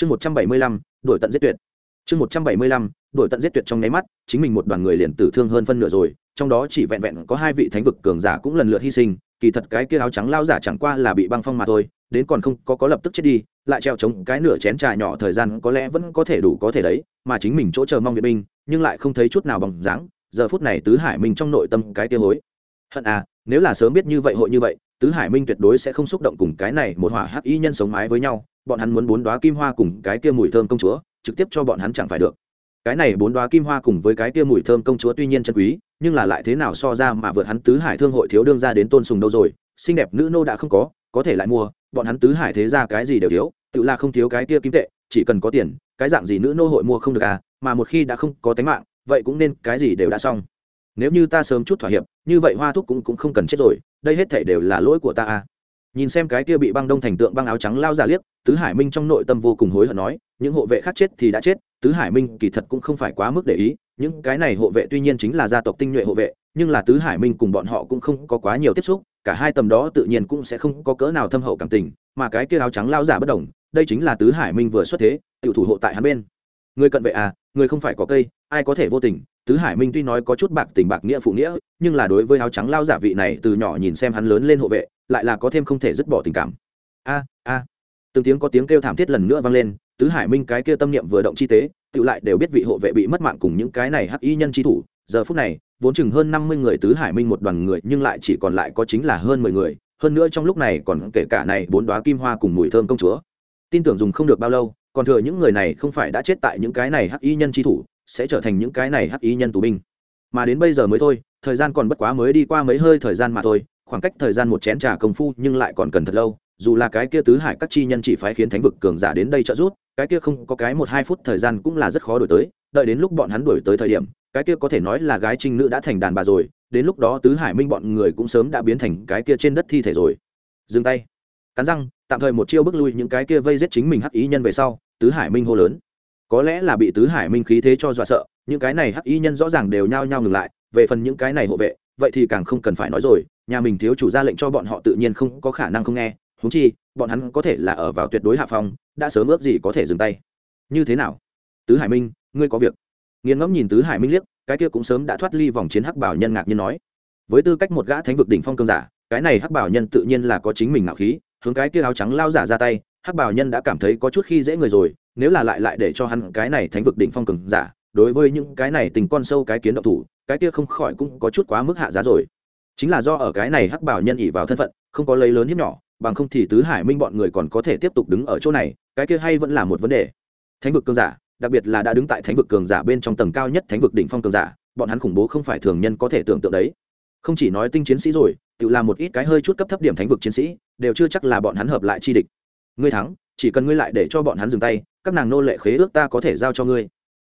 chương một trăm bảy mươi lăm đổi tận giết tuyệt. Chương một trăm bảy mươi lăm đổi tận giết tuyệt trong nháy mắt, chính mình một đoàn người liền tử thương hơn phân nửa rồi, trong đó chỉ vẹn vẹn có hai vị thánh vực cường giả cũng lần lượt hy sinh, kỳ thật cái kia áo trắng lao giả chẳng qua là bị băng phong mà thôi, đến còn không có có lập tức chết đi, lại treo chống cái nửa chén trà nhỏ thời gian có lẽ vẫn có thể đủ có thể đấy, mà chính mình chỗ chờ mong viện binh, nhưng lại không thấy chút nào bằng dáng, giờ phút này tứ hải mình trong nội tâm cái kia hối. Hận à nếu là sớm biết như vậy hội như vậy tứ hải minh tuyệt đối sẽ không xúc động cùng cái này một hỏa hắc y nhân sống mái với nhau, bọn hắn muốn bốn đoá kim hoa cùng cái kia mùi thơm công chúa, trực tiếp cho bọn hắn chẳng phải được. Cái này bốn đoá kim hoa cùng với cái kia mùi thơm công chúa tuy nhiên chân quý, nhưng là lại thế nào so ra mà vượt hắn tứ hải thương hội thiếu đương ra đến tôn sùng đâu rồi, xinh đẹp nữ nô đã không có có thể lại mua, bọn hắn tứ hải thế ra cái gì đều thiếu, tự là không thiếu cái kia kim tệ, chỉ cần có tiền, cái dạng gì nữ nô hội mua không được à mà một khi đã không có tánh mạng, vậy cũng nên cái gì đều đã xong. Nếu như ta sớm chút thỏa hiệp, như vậy hoa thúc cũng cũng không cần chết rồi đây hết thể đều là lỗi của ta à. Nhìn xem cái kia bị băng đông thành tượng băng áo trắng lao ra liếc, tứ hải minh trong nội tâm vô cùng hối hận nói, những hộ vệ khác chết thì đã chết, tứ hải minh kỳ thật cũng không phải quá mức để ý, những cái này hộ vệ tuy nhiên chính là gia tộc tinh nhuệ hộ vệ, nhưng là tứ hải minh cùng bọn họ cũng không có quá nhiều tiếp xúc, cả hai tầm đó tự nhiên cũng sẽ không có cỡ nào thâm hậu cảm tình, mà cái kia áo trắng lao giả bất đồng đây chính là tứ hải minh vừa xuất thế tự thủ hộ tại hắn bên. Người cận vệ à người không phải có cây, ai có thể vô tình tứ hải minh tuy nói có chút bạc tình bạc nghĩa phụ nghĩa, nhưng là đối với áo trắng lao giả vị này, từ nhỏ nhìn xem hắn lớn lên hộ vệ, lại là có thêm không thể dứt bỏ tình cảm. A a. Từng tiếng có tiếng kêu thảm thiết lần nữa vang lên, tứ hải minh cái kia tâm niệm vừa động chi tế, tự lại đều biết vị hộ vệ bị mất mạng cùng những cái này hắc y nhân chi thủ. Giờ phút này, vốn chừng hơn năm mươi người tứ hải minh một đoàn người, nhưng lại chỉ còn lại có chính là hơn mười người, hơn nữa trong lúc này còn kể cả này bốn đoá kim hoa cùng mùi thơm công chúa. Tin tưởng dùng không được bao lâu, còn thừa những người này không phải đã chết tại những cái này hắc y nhân chi thủ sẽ trở thành những cái này hắc ý nhân tù binh. Mà đến bây giờ mới thôi, thời gian còn bất quá mới đi qua mấy hơi thời gian mà thôi, khoảng cách thời gian một chén trà công phu nhưng lại còn cần thật lâu, dù là cái kia tứ hải các chi nhân chỉ phái khiến thánh vực cường giả đến đây trợ giúp, cái kia không có cái một hai phút thời gian cũng là rất khó đổi tới, đợi đến lúc bọn hắn đuổi tới thời điểm, cái kia có thể nói là gái trinh nữ đã thành đàn bà rồi, đến lúc đó tứ hải minh bọn người cũng sớm đã biến thành cái kia trên đất thi thể rồi. Dừng tay. Cắn răng, tạm thời một chiêu bước lui những cái kia vây giết chính mình hắc ý nhân về sau, tứ hải minh hô lớn có lẽ là bị tứ hải minh khí thế cho dọa sợ, những cái này hắc y nhân rõ ràng đều nhao nhao ngừng lại, về phần những cái này hộ vệ, vậy thì càng không cần phải nói rồi, nhà mình thiếu chủ ra lệnh cho bọn họ tự nhiên không có khả năng không nghe, huống chi, bọn hắn có thể là ở vào tuyệt đối hạ phong, đã sớm ước gì có thể dừng tay. Như thế nào? Tứ hải minh, ngươi có việc. Nghiền ngẫm nhìn tứ hải minh liếc, cái kia cũng sớm đã thoát ly vòng chiến hắc bảo nhân ngạc nhiên nói. Với tư cách một gã thánh vực đỉnh phong cương giả, cái này hắc bảo nhân tự nhiên là có chính mình ngạo khí, hướng cái kia áo trắng lao giả ra tay, hắc bảo nhân đã cảm thấy có chút khi dễ người rồi nếu là lại lại để cho hắn cái này thánh vực đỉnh phong cường giả, đối với những cái này tình con sâu cái kiến động thủ, cái kia không khỏi cũng có chút quá mức hạ giá rồi. Chính là do ở cái này hắc bảo nhân ỉ vào thân phận, không có lấy lớn hiếp nhỏ, bằng không thì tứ hải minh bọn người còn có thể tiếp tục đứng ở chỗ này, cái kia hay vẫn là một vấn đề. Thánh vực cường giả, đặc biệt là đã đứng tại thánh vực cường giả bên trong tầng cao nhất thánh vực đỉnh phong cường giả, bọn hắn khủng bố không phải thường nhân có thể tưởng tượng đấy. Không chỉ nói tinh chiến sĩ rồi, tự làm một ít cái hơi chút cấp thấp điểm thánh vực chiến sĩ, đều chưa chắc là bọn hắn hợp lại chi địch. Ngươi thắng, chỉ cần ngươi lại để cho bọn hắn dừng tay các nàng nô lệ khế ước ta có thể giao cho ngươi.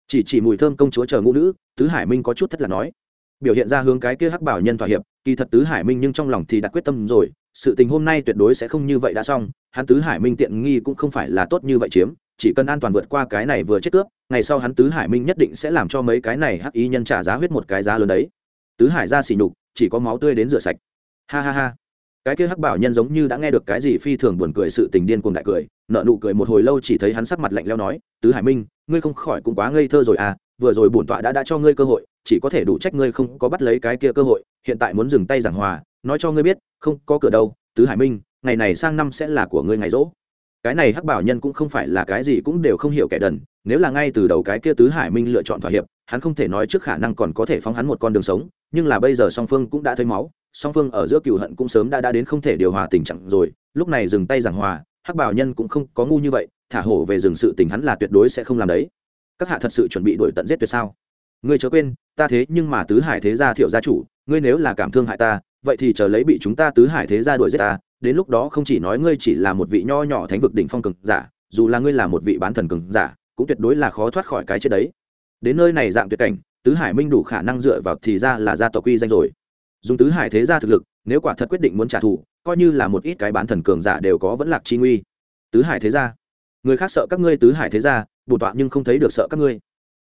Chỉ chỉ mùi thơm công chúa chờ ngũ nữ, tứ hải minh có chút thất là nói. Biểu hiện ra hướng cái kia hắc bảo nhân thỏa hiệp, kỳ thật tứ hải minh nhưng trong lòng thì đặt quyết tâm rồi, sự tình hôm nay tuyệt đối sẽ không như vậy đã xong, hắn tứ hải minh tiện nghi cũng không phải là tốt như vậy chiếm, chỉ cần an toàn vượt qua cái này vừa chết cướp, ngày sau hắn tứ hải minh nhất định sẽ làm cho mấy cái này hắc ý nhân trả giá huyết một cái giá lớn đấy. Tứ hải ra xỉ nhục, chỉ có máu tươi đến rửa sạch. Ha ha ha cái kia hắc bảo nhân giống như đã nghe được cái gì phi thường buồn cười sự tình điên cuồng đại cười nợ nụ cười một hồi lâu chỉ thấy hắn sắc mặt lạnh leo nói, tứ hải minh, ngươi không khỏi cũng quá ngây thơ rồi à vừa rồi bổn tọa đã đã cho ngươi cơ hội, chỉ có thể đủ trách ngươi không có bắt lấy cái kia cơ hội, hiện tại muốn dừng tay giảng hòa, nói cho ngươi biết, không có cửa đâu, tứ hải minh, ngày này sang năm sẽ là của ngươi ngày rỗ. Cái này hắc bảo nhân cũng không phải là cái gì cũng đều không hiểu kẻ đần, nếu là ngay từ đầu cái kia tứ hải minh lựa chọn thỏa hiệp, hắn không thể nói trước khả năng còn có thể phóng hắn một con đường sống, nhưng là bây giờ song phương cũng đã thấy máu song phương ở giữa cựu hận cũng sớm đã đã đến không thể điều hòa tình trạng rồi, lúc này dừng tay giảng hòa, hắc bảo nhân cũng không có ngu như vậy, thả hổ về dừng sự tình hắn là tuyệt đối sẽ không làm đấy. Các hạ thật sự chuẩn bị đuổi tận giết tuyệt sao? Ngươi chớ quên, ta thế nhưng mà tứ hải thế gia thiệu gia chủ, ngươi nếu là cảm thương hại ta, vậy thì chờ lấy bị chúng ta tứ hải thế gia đuổi giết ta, đến lúc đó không chỉ nói ngươi chỉ là một vị nho nhỏ thánh vực đỉnh phong cường giả, dù là ngươi là một vị bán thần cường giả, cũng tuyệt đối là khó thoát khỏi cái chết đấy. Đến nơi này dạng tuyệt cảnh, tứ hải minh đủ khả năng dựa vào thì ra là gia tộc quy danh rồi dùng tứ hải thế gia thực lực, nếu quả thật quyết định muốn trả thù, coi như là một ít cái bán thần cường giả đều có vẫn lạc chi nguy. Tứ hải thế gia. Người khác sợ các ngươi tứ hải thế gia bổn tọa nhưng không thấy được sợ các ngươi.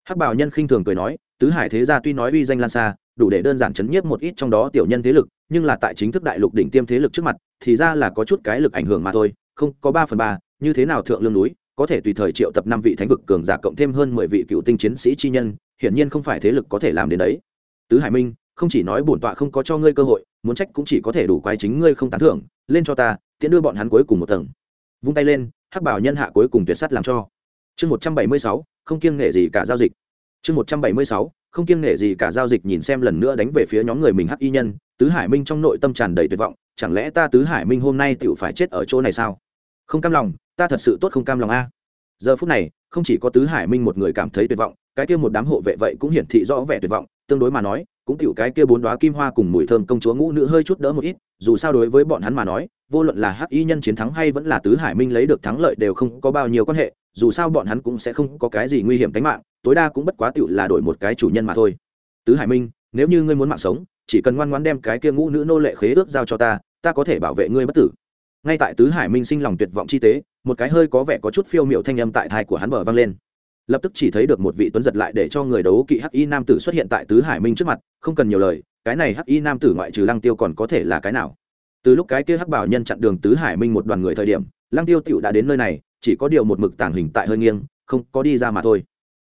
Hắc bảo nhân khinh thường cười nói, tứ hải thế gia tuy nói uy danh lan xa, đủ để đơn giản chấn nhiếp một ít trong đó tiểu nhân thế lực, nhưng là tại chính thức đại lục đỉnh tiêm thế lực trước mặt, thì ra là có chút cái lực ảnh hưởng mà thôi, không có ba phần ba, như thế nào thượng lương núi, có thể tùy thời triệu tập năm vị thánh vực cường giả cộng thêm hơn mười vị cựu tinh chiến sĩ chi nhân, hiển nhiên không phải thế lực có thể làm đến đấy. Tứ hải minh không chỉ nói bổn tọa không có cho ngươi cơ hội, muốn trách cũng chỉ có thể đủ quái chính ngươi không tán thưởng, lên cho ta, tiễn đưa bọn hắn cuối cùng một tầng. Vung tay lên, hắc bảo nhân hạ cuối cùng tuyệt sắt làm cho. Chương một trăm bảy mươi sáu, không kiêng nghệ gì cả giao dịch. Chương một trăm bảy mươi sáu, không kiêng nghệ gì cả giao dịch nhìn xem lần nữa đánh về phía nhóm người mình hắc y nhân, tứ hải minh trong nội tâm tràn đầy tuyệt vọng, chẳng lẽ ta tứ hải minh hôm nay tựu phải chết ở chỗ này sao? Không cam lòng, ta thật sự tốt không cam lòng a. Giờ phút này, không chỉ có tứ hải minh một người cảm thấy tuyệt vọng, cái kia một đám hộ vệ vậy cũng hiển thị rõ vẻ tuyệt vọng, tương đối mà nói cũng tiểu cái kia bốn đóa kim hoa cùng mùi thơm công chúa ngũ nữ hơi chút đỡ một ít, dù sao đối với bọn hắn mà nói, vô luận là hắc y nhân chiến thắng hay vẫn là tứ hải minh lấy được thắng lợi đều không có bao nhiêu quan hệ, dù sao bọn hắn cũng sẽ không có cái gì nguy hiểm tính mạng, tối đa cũng bất quá tiểu là đổi một cái chủ nhân mà thôi. Tứ hải minh, nếu như ngươi muốn mạng sống, chỉ cần ngoan ngoãn đem cái kia ngũ nữ nô lệ khế ước giao cho ta ta có thể bảo vệ ngươi bất tử. Ngay tại tứ hải minh sinh lòng tuyệt vọng chi tế, một cái hơi có vẻ có chút phiêu miệu thanh âm tại tai của hắn bờ vang lên lập tức chỉ thấy được một vị tuấn giật lại để cho người đấu kỵ hắc y nam tử xuất hiện tại tứ hải minh trước mặt, không cần nhiều lời, cái này hắc y nam tử ngoại trừ lăng tiêu còn có thể là cái nào? Từ lúc cái kia hắc bảo nhân chặn đường tứ hải minh một đoàn người thời điểm, lăng tiêu tựu đã đến nơi này, chỉ có điều một mực tàng hình tại hơi nghiêng, không có đi ra mà thôi.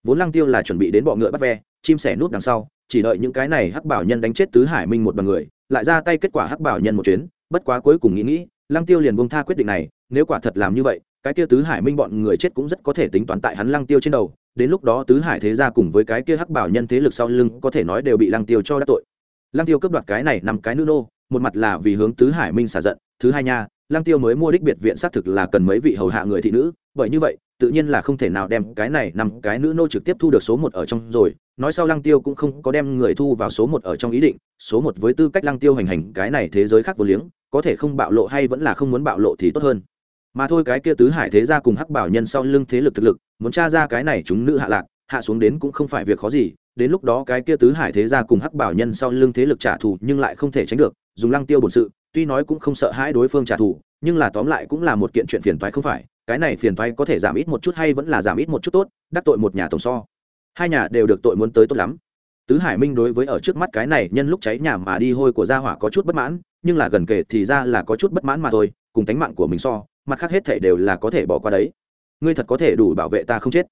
Vốn lăng tiêu là chuẩn bị đến bọ ngựa bắt ve, chim sẻ nút đằng sau, chỉ đợi những cái này hắc bảo nhân đánh chết tứ hải minh một đoàn người, lại ra tay kết quả hắc bảo nhân một chuyến, bất quá cuối cùng nghĩ nghĩ, lăng tiêu liền buông tha quyết định này, nếu quả thật làm như vậy cái kia tứ hải minh bọn người chết cũng rất có thể tính toán tại hắn lăng tiêu trên đầu, đến lúc đó tứ hải thế gia cùng với cái kia hắc bảo nhân thế lực sau lưng có thể nói đều bị lăng tiêu cho đắc tội. Lăng tiêu cướp đoạt cái này nằm cái nữ nô, một mặt là vì hướng tứ hải minh xả giận, thứ hai nha, lăng tiêu mới mua đích biệt viện xác thực là cần mấy vị hầu hạ người thị nữ, bởi như vậy, tự nhiên là không thể nào đem cái này nằm cái nữ nô trực tiếp thu được số một ở trong rồi, nói sau lăng tiêu cũng không có đem người thu vào số một ở trong ý định, số một với tư cách lăng tiêu hành hành cái này thế giới khác vô liếng, có thể không bạo lộ hay vẫn là không muốn bạo lộ thì tốt hơn mà thôi cái kia tứ hải thế gia cùng hắc bảo nhân sau lưng thế lực thực lực, muốn tra ra cái này chúng nữ hạ lạc, hạ xuống đến cũng không phải việc khó gì, đến lúc đó cái kia tứ hải thế gia cùng hắc bảo nhân sau lưng thế lực trả thù nhưng lại không thể tránh được, dùng lăng tiêu bổn sự, tuy nói cũng không sợ hãi đối phương trả thù, nhưng là tóm lại cũng là một kiện chuyện phiền toái không phải, cái này phiền toái có thể giảm ít một chút hay vẫn là giảm ít một chút tốt, đắc tội một nhà tổng so. Hai nhà đều được tội muốn tới tốt lắm. Tứ hải minh đối với ở trước mắt cái này nhân lúc cháy nhà mà đi hôi của gia hỏa có chút bất mãn, nhưng là gần kể thì ra là có chút bất mãn mà thôi, cùng tánh mạng của mình so mặt khác hết thể đều là có thể bỏ qua đấy. Ngươi thật có thể đủ bảo vệ ta không chết.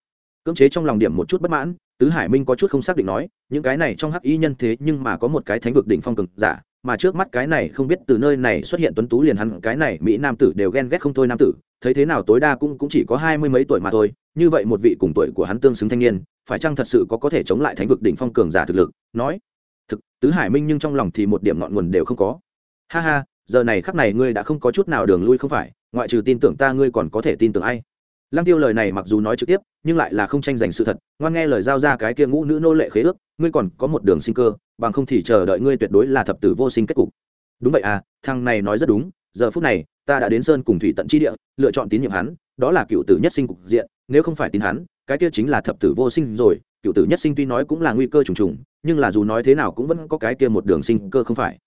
Cưỡng chế trong lòng điểm một chút bất mãn, tứ hải minh có chút không xác định nói, những cái này trong hắc y nhân thế nhưng mà có một cái thánh vực đỉnh phong cực giả, mà trước mắt cái này không biết từ nơi này xuất hiện tuấn tú liền hắn, cái này mỹ nam tử đều ghen ghét không thôi nam tử, thấy thế nào tối đa cũng cũng chỉ có hai mươi mấy tuổi mà thôi, như vậy một vị cùng tuổi của hắn tương xứng thanh niên, phải chăng thật sự có có thể chống lại thánh vực đỉnh phong cường giả thực lực? Nói, thực, tứ hải minh nhưng trong lòng thì một điểm ngọn nguồn đều không có. Ha ha giờ này khắc này ngươi đã không có chút nào đường lui không phải, ngoại trừ tin tưởng ta ngươi còn có thể tin tưởng ai. Lăng tiêu lời này mặc dù nói trực tiếp, nhưng lại là không tranh giành sự thật, ngoan nghe lời giao ra cái kia ngũ nữ nô lệ khế ước, ngươi còn có một đường sinh cơ, bằng không thì chờ đợi ngươi tuyệt đối là thập tử vô sinh kết cục. Đúng vậy à thằng này nói rất đúng, giờ phút này, ta đã đến sơn cùng thủy tận chi địa, lựa chọn tín nhiệm hắn, đó là cựu tử nhất sinh cục diện, nếu không phải tin hắn, cái kia chính là thập tử vô sinh rồi, cựu tử nhất sinh tuy nói cũng là nguy cơ trùng trùng, nhưng là dù nói thế nào cũng vẫn có cái kia một đường sinh cơ không phải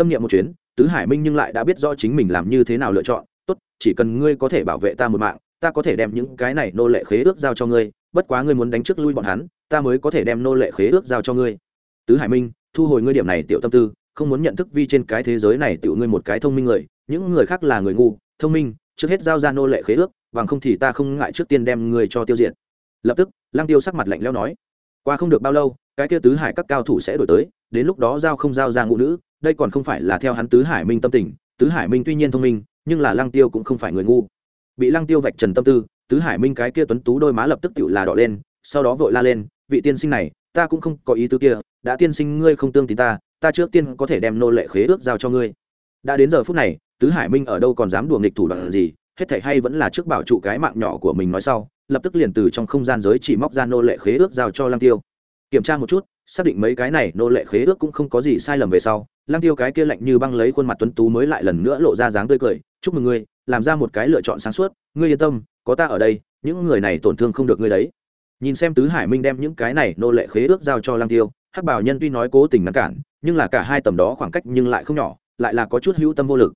tâm niệm một chuyến, tứ hải minh nhưng lại đã biết rõ chính mình làm như thế nào lựa chọn. Tốt, chỉ cần ngươi có thể bảo vệ ta một mạng, ta có thể đem những cái này nô lệ khế ước giao cho ngươi, bất quá ngươi muốn đánh trước lui bọn hắn, ta mới có thể đem nô lệ khế ước giao cho ngươi. Tứ hải minh, thu hồi ngươi điểm này tiểu tâm tư, không muốn nhận thức vi trên cái thế giới này tiểu ngươi một cái thông minh người, những người khác là người ngu, thông minh, trước hết giao ra nô lệ khế ước, bằng không thì ta không ngại trước tiên đem người cho tiêu diệt. Lập tức, lăng tiêu sắc mặt lạnh lẽo nói, qua không được bao lâu, cái kia tứ hải các cao thủ sẽ đổi tới, đến lúc đó giao không giao ra ngũ nữ đây còn không phải là theo hắn tứ hải minh tâm tình, tứ hải minh tuy nhiên thông minh, nhưng là lăng tiêu cũng không phải người ngu. Bị lăng tiêu vạch trần tâm tư, tứ hải minh cái kia tuấn tú đôi má lập tức tự là đỏ lên, sau đó vội la lên, vị tiên sinh này, ta cũng không có ý tứ kia, đã tiên sinh ngươi không tương tín ta ta trước tiên có thể đem nô lệ khế ước giao cho ngươi. Đã đến giờ phút này, tứ hải minh ở đâu còn dám đùa nghịch thủ đoạn gì, hết thảy hay vẫn là trước bảo trụ cái mạng nhỏ của mình nói sau, lập tức liền từ trong không gian giới chỉ móc ra nô lệ khế ước giao cho lăng tiêu. Kiểm tra một chút, xác định mấy cái này nô lệ khế ước cũng không có gì sai lầm về sau lăng tiêu cái kia lạnh như băng lấy khuôn mặt tuấn tú mới lại lần nữa lộ ra dáng tươi cười, chúc mừng ngươi, làm ra một cái lựa chọn sáng suốt, ngươi yên tâm, có ta ở đây, những người này tổn thương không được ngươi đấy. Nhìn xem tứ hải minh đem những cái này nô lệ khế ước giao cho lăng tiêu, hắc bảo nhân tuy nói cố tình ngăn cản, nhưng là cả hai tầm đó khoảng cách nhưng lại không nhỏ, lại là có chút hữu tâm vô lực.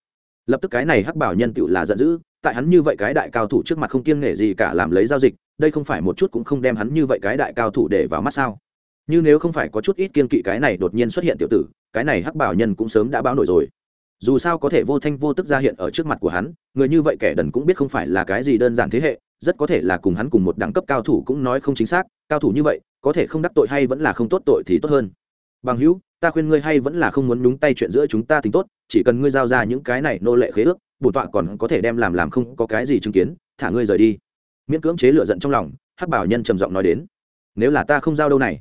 Lập tức cái này hắc bảo nhân tựu là giận dữ, tại hắn như vậy cái đại cao thủ trước mặt không kiêng nể gì cả làm lấy giao dịch, đây không phải một chút cũng không đem hắn như vậy cái đại cao thủ để vào mắt sao? Như nếu không phải có chút ít kiên kỵ cái này đột nhiên xuất hiện tiểu tử cái này hắc bảo nhân cũng sớm đã báo nổi rồi. Dù sao có thể vô thanh vô tức ra hiện ở trước mặt của hắn, người như vậy kẻ đần cũng biết không phải là cái gì đơn giản thế hệ, rất có thể là cùng hắn cùng một đẳng cấp cao thủ cũng nói không chính xác, cao thủ như vậy, có thể không đắc tội hay vẫn là không tốt tội thì tốt hơn. Bằng hữu, ta khuyên ngươi hay vẫn là không muốn nhúng tay chuyện giữa chúng ta tính tốt, chỉ cần ngươi giao ra những cái này nô lệ khế ước, bổn tọa còn có thể đem làm làm không có cái gì chứng kiến, thả ngươi rời đi. Miễn cưỡng chế lựa giận trong lòng, hắc bảo nhân trầm giọng nói đến. Nếu là ta không giao đâu này.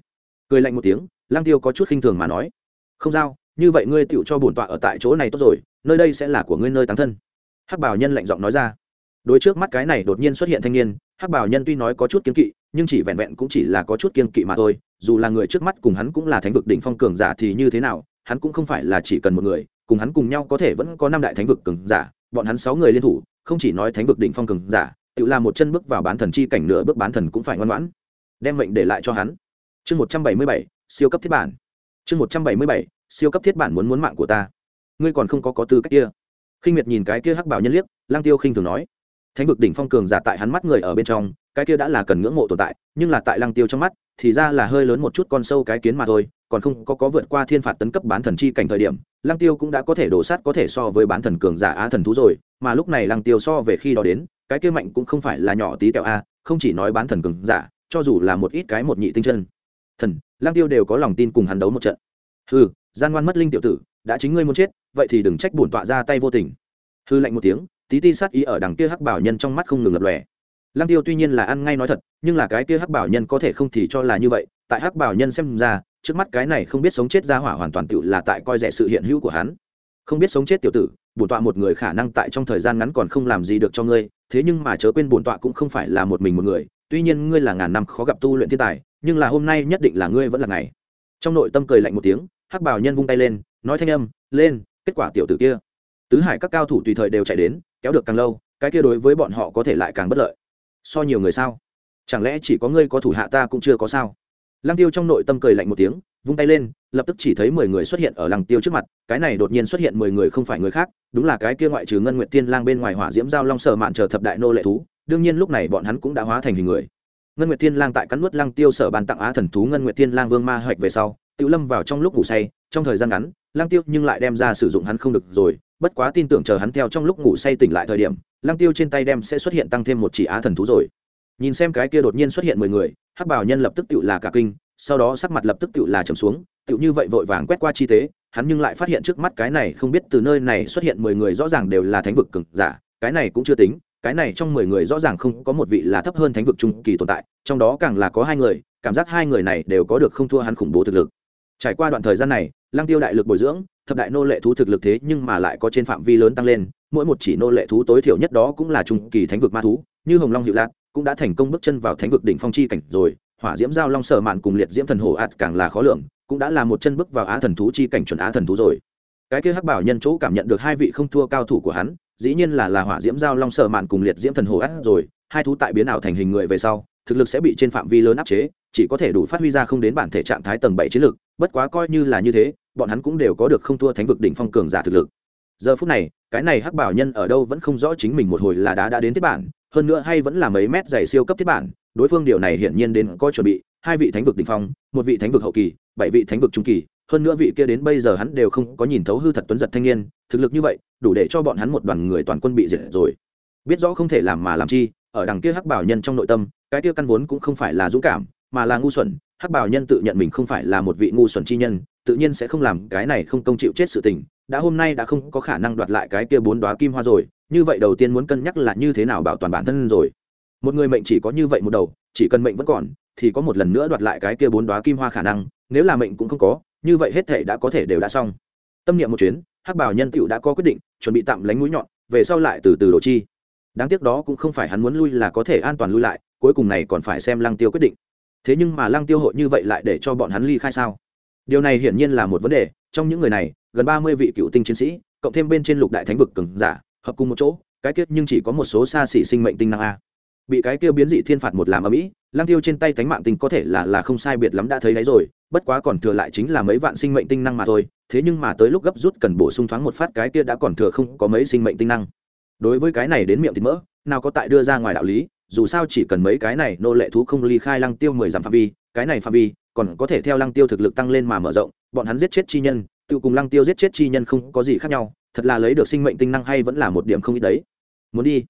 Cười lạnh một tiếng lang tiêu có chút khinh thường mà nói không giao, như vậy ngươi tựu cho bổn tọa ở tại chỗ này tốt rồi, nơi đây sẽ là của ngươi nơi táng thân. Hắc bảo nhân lạnh giọng nói ra. Đối trước mắt cái này đột nhiên xuất hiện thanh niên, hắc bảo nhân tuy nói có chút kiên kỵ, nhưng chỉ vẹn vẹn cũng chỉ là có chút kiên kỵ mà thôi, dù là người trước mắt cùng hắn cũng là thánh vực đỉnh phong cường giả thì như thế nào, hắn cũng không phải là chỉ cần một người, cùng hắn cùng nhau có thể vẫn có năm đại thánh vực cường giả, bọn hắn sáu người liên thủ, không chỉ nói thánh vực đỉnh phong cường giả, tự làm một chân bước vào bán thần chi cảnh nửa bước bán thần cũng phải ngoan ngoãn, đem mệnh để lại cho hắn. Chương một trăm bảy mươi bảy, siêu cấp thiết bản chương một trăm bảy mươi bảy, siêu cấp thiết bản muốn muốn mạng của ta. Ngươi còn không có có tư cách kia. Khinh miệt nhìn cái kia hắc bảo nhân liếc, lang tiêu khinh thường nói. Thánh vực đỉnh phong cường giả tại hắn mắt người ở bên trong, cái kia đã là cần ngưỡng mộ tồn tại, nhưng là tại lang tiêu trong mắt, thì ra là hơi lớn một chút con sâu cái kiến mà thôi, còn không có có vượt qua thiên phạt tấn cấp bán thần chi cảnh thời điểm, lang tiêu cũng đã có thể đổ sát có thể so với bán thần cường giả á thần thú rồi, mà lúc này lang tiêu so về khi đó đến, cái kia mạnh cũng không phải là nhỏ tí tẹo a, không chỉ nói bán thần cường giả, cho dù là một ít cái một nhị tinh chân thần, lang tiêu đều có lòng tin cùng hắn đấu một trận. Hừ, gian ngoan mất linh tiểu tử, đã chính ngươi muốn chết, vậy thì đừng trách bổn tọa ra tay vô tình. Hư lạnh một tiếng, tí ti sát ý ở đằng kia hắc bảo nhân trong mắt không ngừng lập lòe. Lang tiêu tuy nhiên là ăn ngay nói thật, nhưng là cái kia hắc bảo nhân có thể không thì cho là như vậy, tại hắc bảo nhân xem ra, trước mắt cái này không biết sống chết ra hỏa hoàn toàn tự là tại coi rẻ sự hiện hữu của hắn. Không biết sống chết tiểu tử, bổn tọa một người khả năng tại trong thời gian ngắn còn không làm gì được cho ngươi, thế nhưng mà chớ quên bổn tọa cũng không phải là một mình một người, tuy nhiên ngươi là ngàn năm khó gặp tu luyện thiên tài nhưng là hôm nay nhất định là ngươi vẫn là ngày. Trong nội tâm cười lạnh một tiếng, hắc bảo nhân vung tay lên, nói thanh âm, lên, kết quả tiểu tử kia. Tứ hải các cao thủ tùy thời đều chạy đến, kéo được càng lâu, cái kia đối với bọn họ có thể lại càng bất lợi. So nhiều người sao? Chẳng lẽ chỉ có ngươi có thủ hạ ta cũng chưa có sao? Lăng tiêu trong nội tâm cười lạnh một tiếng, vung tay lên, lập tức chỉ thấy mười người xuất hiện ở lăng tiêu trước mặt, cái này đột nhiên xuất hiện mười người không phải người khác, đúng là cái kia ngoại trừ ngân nguyện tiên lang bên ngoài hỏa diễm giao long sở mạn chờ thập đại nô lệ thú, đương nhiên lúc này bọn hắn cũng đã hóa thành hình người ngân nguyệt Thiên lang tại cắn nuốt lăng tiêu sở bàn tặng á thần thú ngân nguyệt Thiên lang vương ma hoạch về sau tự lâm vào trong lúc ngủ say, trong thời gian ngắn, lăng tiêu nhưng lại đem ra sử dụng hắn không được rồi, bất quá tin tưởng chờ hắn theo trong lúc ngủ say tỉnh lại thời điểm, lăng tiêu trên tay đem sẽ xuất hiện tăng thêm một chỉ á thần thú rồi. Nhìn xem cái kia đột nhiên xuất hiện mười người, hắc bảo nhân lập tức tự là cả kinh, sau đó sắc mặt lập tức tự là trầm xuống tự như vậy vội vàng quét qua chi tế, hắn nhưng lại phát hiện trước mắt cái này không biết từ nơi này xuất hiện mười người rõ ràng đều là thánh vực cực giả cái này cũng chưa tính, cái này trong mười người rõ ràng không có một vị là thấp hơn thánh vực trung kỳ tồn tại, trong đó càng là có hai người, cảm giác hai người này đều có được không thua hắn khủng bố thực lực. Trải qua đoạn thời gian này, lăng tiêu đại lực bồi dưỡng, thập đại nô lệ thú thực lực thế nhưng mà lại có trên phạm vi lớn tăng lên, mỗi một chỉ nô lệ thú tối thiểu nhất đó cũng là trung kỳ thánh vực ma thú, như hồng long hiệu lạc cũng đã thành công bước chân vào thánh vực đỉnh phong chi cảnh rồi, hỏa diễm giao long sở mạn cùng liệt diễm thần hổ ạt càng là khó lường, cũng đã là một chân bước vào á thần thú chi cảnh chuẩn á thần thú rồi. Cái kia hắc bảo nhân chỗ cảm nhận được hai vị không thua cao thủ của hắn dĩ nhiên là là hỏa diễm giao long sở mạn cùng liệt diễm thần hồ ắt rồi, hai thú tại biến ảo thành hình người về sau, thực lực sẽ bị trên phạm vi lớn áp chế, chỉ có thể đủ phát huy ra không đến bản thể trạng thái tầng bảy chiến lực, bất quá coi như là như thế, bọn hắn cũng đều có được không thua thánh vực đỉnh phong cường giả thực lực. Giờ phút này, cái này hắc bảo nhân ở đâu vẫn không rõ chính mình một hồi là đá đã đến thiết bản, hơn nữa hay vẫn là mấy mét dày siêu cấp thiết bản, đối phương điều này hiển nhiên đến có chuẩn bị, hai vị thánh vực đỉnh phong, một vị thánh vực hậu kỳ, bảy vị thánh vực trung kỳ hơn nữa vị kia đến bây giờ hắn đều không có nhìn thấu hư thật tuấn giật thanh niên, thực lực như vậy, đủ để cho bọn hắn một đoàn người toàn quân bị diệt rồi. Biết rõ không thể làm mà làm chi, ở đằng kia hắc bảo nhân trong nội tâm, cái kia căn vốn cũng không phải là dũng cảm, mà là ngu xuẩn. Hắc bảo nhân tự nhận mình không phải là một vị ngu xuẩn chi nhân, tự nhiên sẽ không làm cái này không công chịu chết sự tình. Đã hôm nay đã không có khả năng đoạt lại cái kia bốn đoá kim hoa rồi, như vậy đầu tiên muốn cân nhắc là như thế nào bảo toàn bản thân rồi. Một người mệnh chỉ có như vậy một đầu, chỉ cần mệnh vẫn còn, thì có một lần nữa đoạt lại cái kia bốn đoá kim hoa khả năng, nếu là mệnh cũng không có như vậy hết thể đã có thể đều đã xong. Tâm niệm một chuyến, hắc bảo nhân tựu đã có quyết định, chuẩn bị tạm lánh mũi nhọn, về sau lại từ từ đổ chi. Đáng tiếc đó cũng không phải hắn muốn lui là có thể an toàn lui lại, cuối cùng này còn phải xem lăng tiêu quyết định. Thế nhưng mà lăng tiêu hội như vậy lại để cho bọn hắn ly khai sao? Điều này hiển nhiên là một vấn đề, trong những người này, gần ba mươi vị cựu tinh chiến sĩ, cộng thêm bên trên lục đại thánh vực cường giả, hợp cùng một chỗ, cái kết nhưng chỉ có một số xa xỉ sinh mệnh tinh năng a bị cái kia biến dị thiên phạt một làm ở mỹ lang tiêu trên tay thánh mạng tinh có thể là là không sai biệt lắm đã thấy đấy rồi, bất quá còn thừa lại chính là mấy vạn sinh mệnh tinh năng mà thôi, thế nhưng mà tới lúc gấp rút cần bổ sung thoáng một phát cái kia đã còn thừa không có mấy sinh mệnh tinh năng. Đối với cái này đến miệng thịt mỡ, nào có tại đưa ra ngoài đạo lý, dù sao chỉ cần mấy cái này nô lệ thú không ly khai lăng tiêu mười dặm phạm vi, cái này phạm vi còn có thể theo lăng tiêu thực lực tăng lên mà mở rộng, bọn hắn giết chết chi nhân, tự cùng lăng tiêu giết chết chi nhân không có gì khác nhau, thật là lấy được sinh mệnh tinh năng hay vẫn là một điểm không ít đấy. Muốn đi?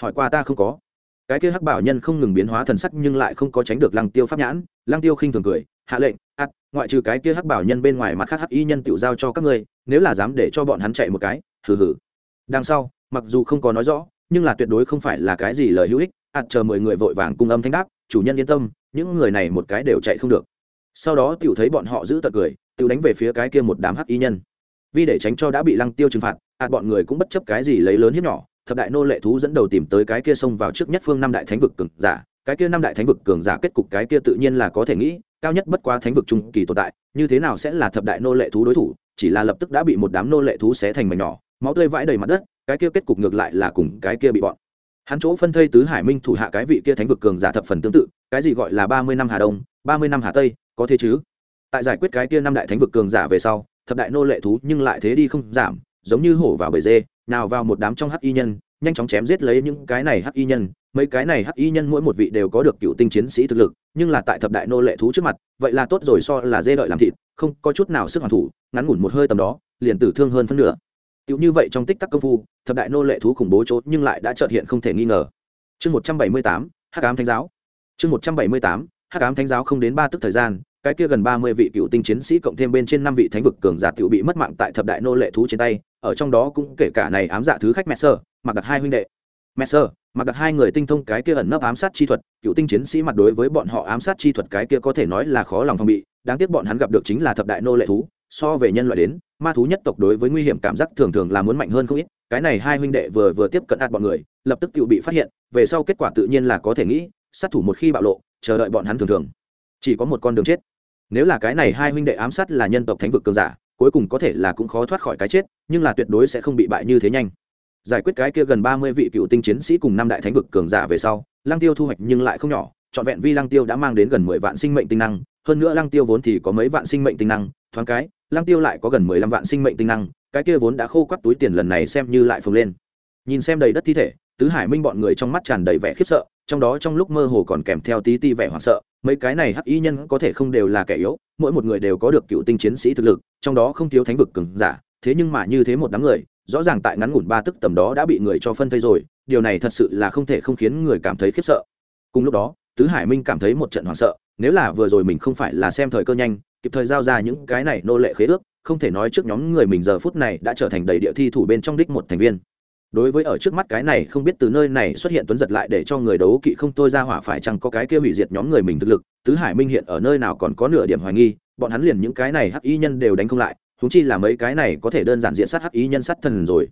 Hỏi qua ta không có cái kia hắc bảo nhân không ngừng biến hóa thần sắc nhưng lại không có tránh được lăng tiêu pháp nhãn, lăng tiêu khinh thường cười, hạ lệnh, ắt, ngoại trừ cái kia hắc bảo nhân bên ngoài mặt khác hắc y nhân tự giao cho các ngươi, nếu là dám để cho bọn hắn chạy một cái, hừ hừ. Đằng sau, mặc dù không có nói rõ, nhưng là tuyệt đối không phải là cái gì lời hữu ích ạt chờ mười người vội vàng cung âm thanh đáp, chủ nhân yên tâm, những người này một cái đều chạy không được. Sau đó tiểu thấy bọn họ giữ tật cười, tiểu đánh về phía cái kia một đám hắc y nhân. Vì để tránh cho đã bị lăng tiêu trừng phạt ạt bọn người cũng bất chấp cái gì lấy lớn hiếp nhỏ thập đại nô lệ thú dẫn đầu tìm tới cái kia xông vào trước nhất phương năm đại thánh vực cường giả, cái kia năm đại thánh vực cường giả kết cục cái kia tự nhiên là có thể nghĩ, cao nhất bất quá thánh vực trung kỳ tồn tại, như thế nào sẽ là thập đại nô lệ thú đối thủ, chỉ là lập tức đã bị một đám nô lệ thú xé thành mảnh nhỏ, máu tươi vãi đầy mặt đất, cái kia kết cục ngược lại là cùng cái kia bị bọn. Hắn chỗ phân thây tứ hải minh thủ hạ cái vị kia thánh vực cường giả thập phần tương tự, cái gì gọi là ba mươi năm hà đông, ba mươi năm hà tây, có thế chứ? Tại giải quyết cái kia năm đại thánh vực cường giả về sau, thập đại nô lệ thú nhưng lại thế đi không giảm, giống như hổ vào bầy dê nào vào một đám trong hắc y nhân, nhanh chóng chém giết lấy những cái này hắc y nhân. Mấy cái này hắc y nhân mỗi một vị đều có được cựu tinh chiến sĩ thực lực, nhưng là tại thập đại nô lệ thú trước mặt, vậy là tốt rồi so là dê đợi làm thịt, không có chút nào sức hoàn thủ, ngắn ngủn một hơi tầm đó, liền tử thương hơn phân nửa. Tựu như vậy trong tích tắc công phu, thập đại nô lệ thú khủng bố chốt nhưng lại đã trợt hiện không thể nghi ngờ. Chương một trăm bảy mươi tám, hắc ám thánh giáo. Chương một trăm bảy mươi tám, hắc ám thánh giáo không đến ba tức thời gian, cái kia gần ba mươi vị cựu tinh chiến sĩ cộng thêm bên trên năm vị thánh vực cường giả tiểu bị mất mạng tại thập đại nô lệ thú trên tay ở trong đó cũng kể cả này ám dạ thứ khách mẹ sơ mặc đặt hai huynh đệ Messer, mặc đặt hai người tinh thông cái kia ẩn nấp ám sát chi thuật, cựu tinh chiến sĩ mặt đối với bọn họ ám sát chi thuật cái kia có thể nói là khó lòng phòng bị, đáng tiếc bọn hắn gặp được chính là thập đại nô lệ thú, so về nhân loại đến, ma thú nhất tộc đối với nguy hiểm cảm giác thường thường là muốn mạnh hơn không ít, cái này hai huynh đệ vừa vừa tiếp cận ạt bọn người, lập tức tự bị phát hiện, về sau kết quả tự nhiên là có thể nghĩ, sát thủ một khi bạo lộ, chờ đợi bọn hắn thường thường chỉ có một con đường chết. Nếu là cái này hai huynh đệ ám sát là nhân tộc thánh vực cường giả, cuối cùng có thể là cũng khó thoát khỏi cái chết, nhưng là tuyệt đối sẽ không bị bại như thế nhanh. Giải quyết cái kia gần ba mươi vị cựu tinh chiến sĩ cùng năm đại thánh vực cường giả về sau lăng tiêu thu hoạch nhưng lại không nhỏ trọn vẹn vi lăng tiêu đã mang đến gần mười vạn sinh mệnh tinh năng hơn nữa lăng tiêu vốn thì có mấy vạn sinh mệnh tinh năng thoáng cái lăng tiêu lại có gần mười lăm vạn sinh mệnh tinh năng cái kia vốn đã khô quắt túi tiền lần này xem như lại phồng lên. Nhìn xem đầy đất thi thể tứ hải minh bọn người trong mắt tràn đầy vẻ khiếp sợ, trong đó trong lúc mơ hồ còn kèm theo tí ti vẻ hoảng sợ, mấy cái này hắc y nhân có thể không đều là kẻ yếu, mỗi một người đều có được cựu tinh chiến sĩ thực lực, trong đó không thiếu thánh vực cường giả, thế nhưng mà như thế một đám người, rõ ràng tại ngắn ngủn ba tức tầm đó đã bị người cho phân thây rồi, điều này thật sự là không thể không khiến người cảm thấy khiếp sợ. Cùng lúc đó, tứ hải minh cảm thấy một trận hoảng sợ, nếu là vừa rồi mình không phải là xem thời cơ nhanh, kịp thời giao ra những cái này nô lệ khế ước, không thể nói trước nhóm người mình giờ phút này đã trở thành đầy địa thi thủ bên trong đích một thành viên đối với ở trước mắt cái này không biết từ nơi này xuất hiện tuấn giật lại để cho người đấu kỵ không tôi ra hỏa phải chăng có cái kia hủy diệt nhóm người mình thực lực, tứ hải minh hiện ở nơi nào còn có nửa điểm hoài nghi, bọn hắn liền những cái này hắc y nhân đều đánh không lại thúng chi là mấy cái này có thể đơn giản diện sát hắc ý nhân sát thần rồi.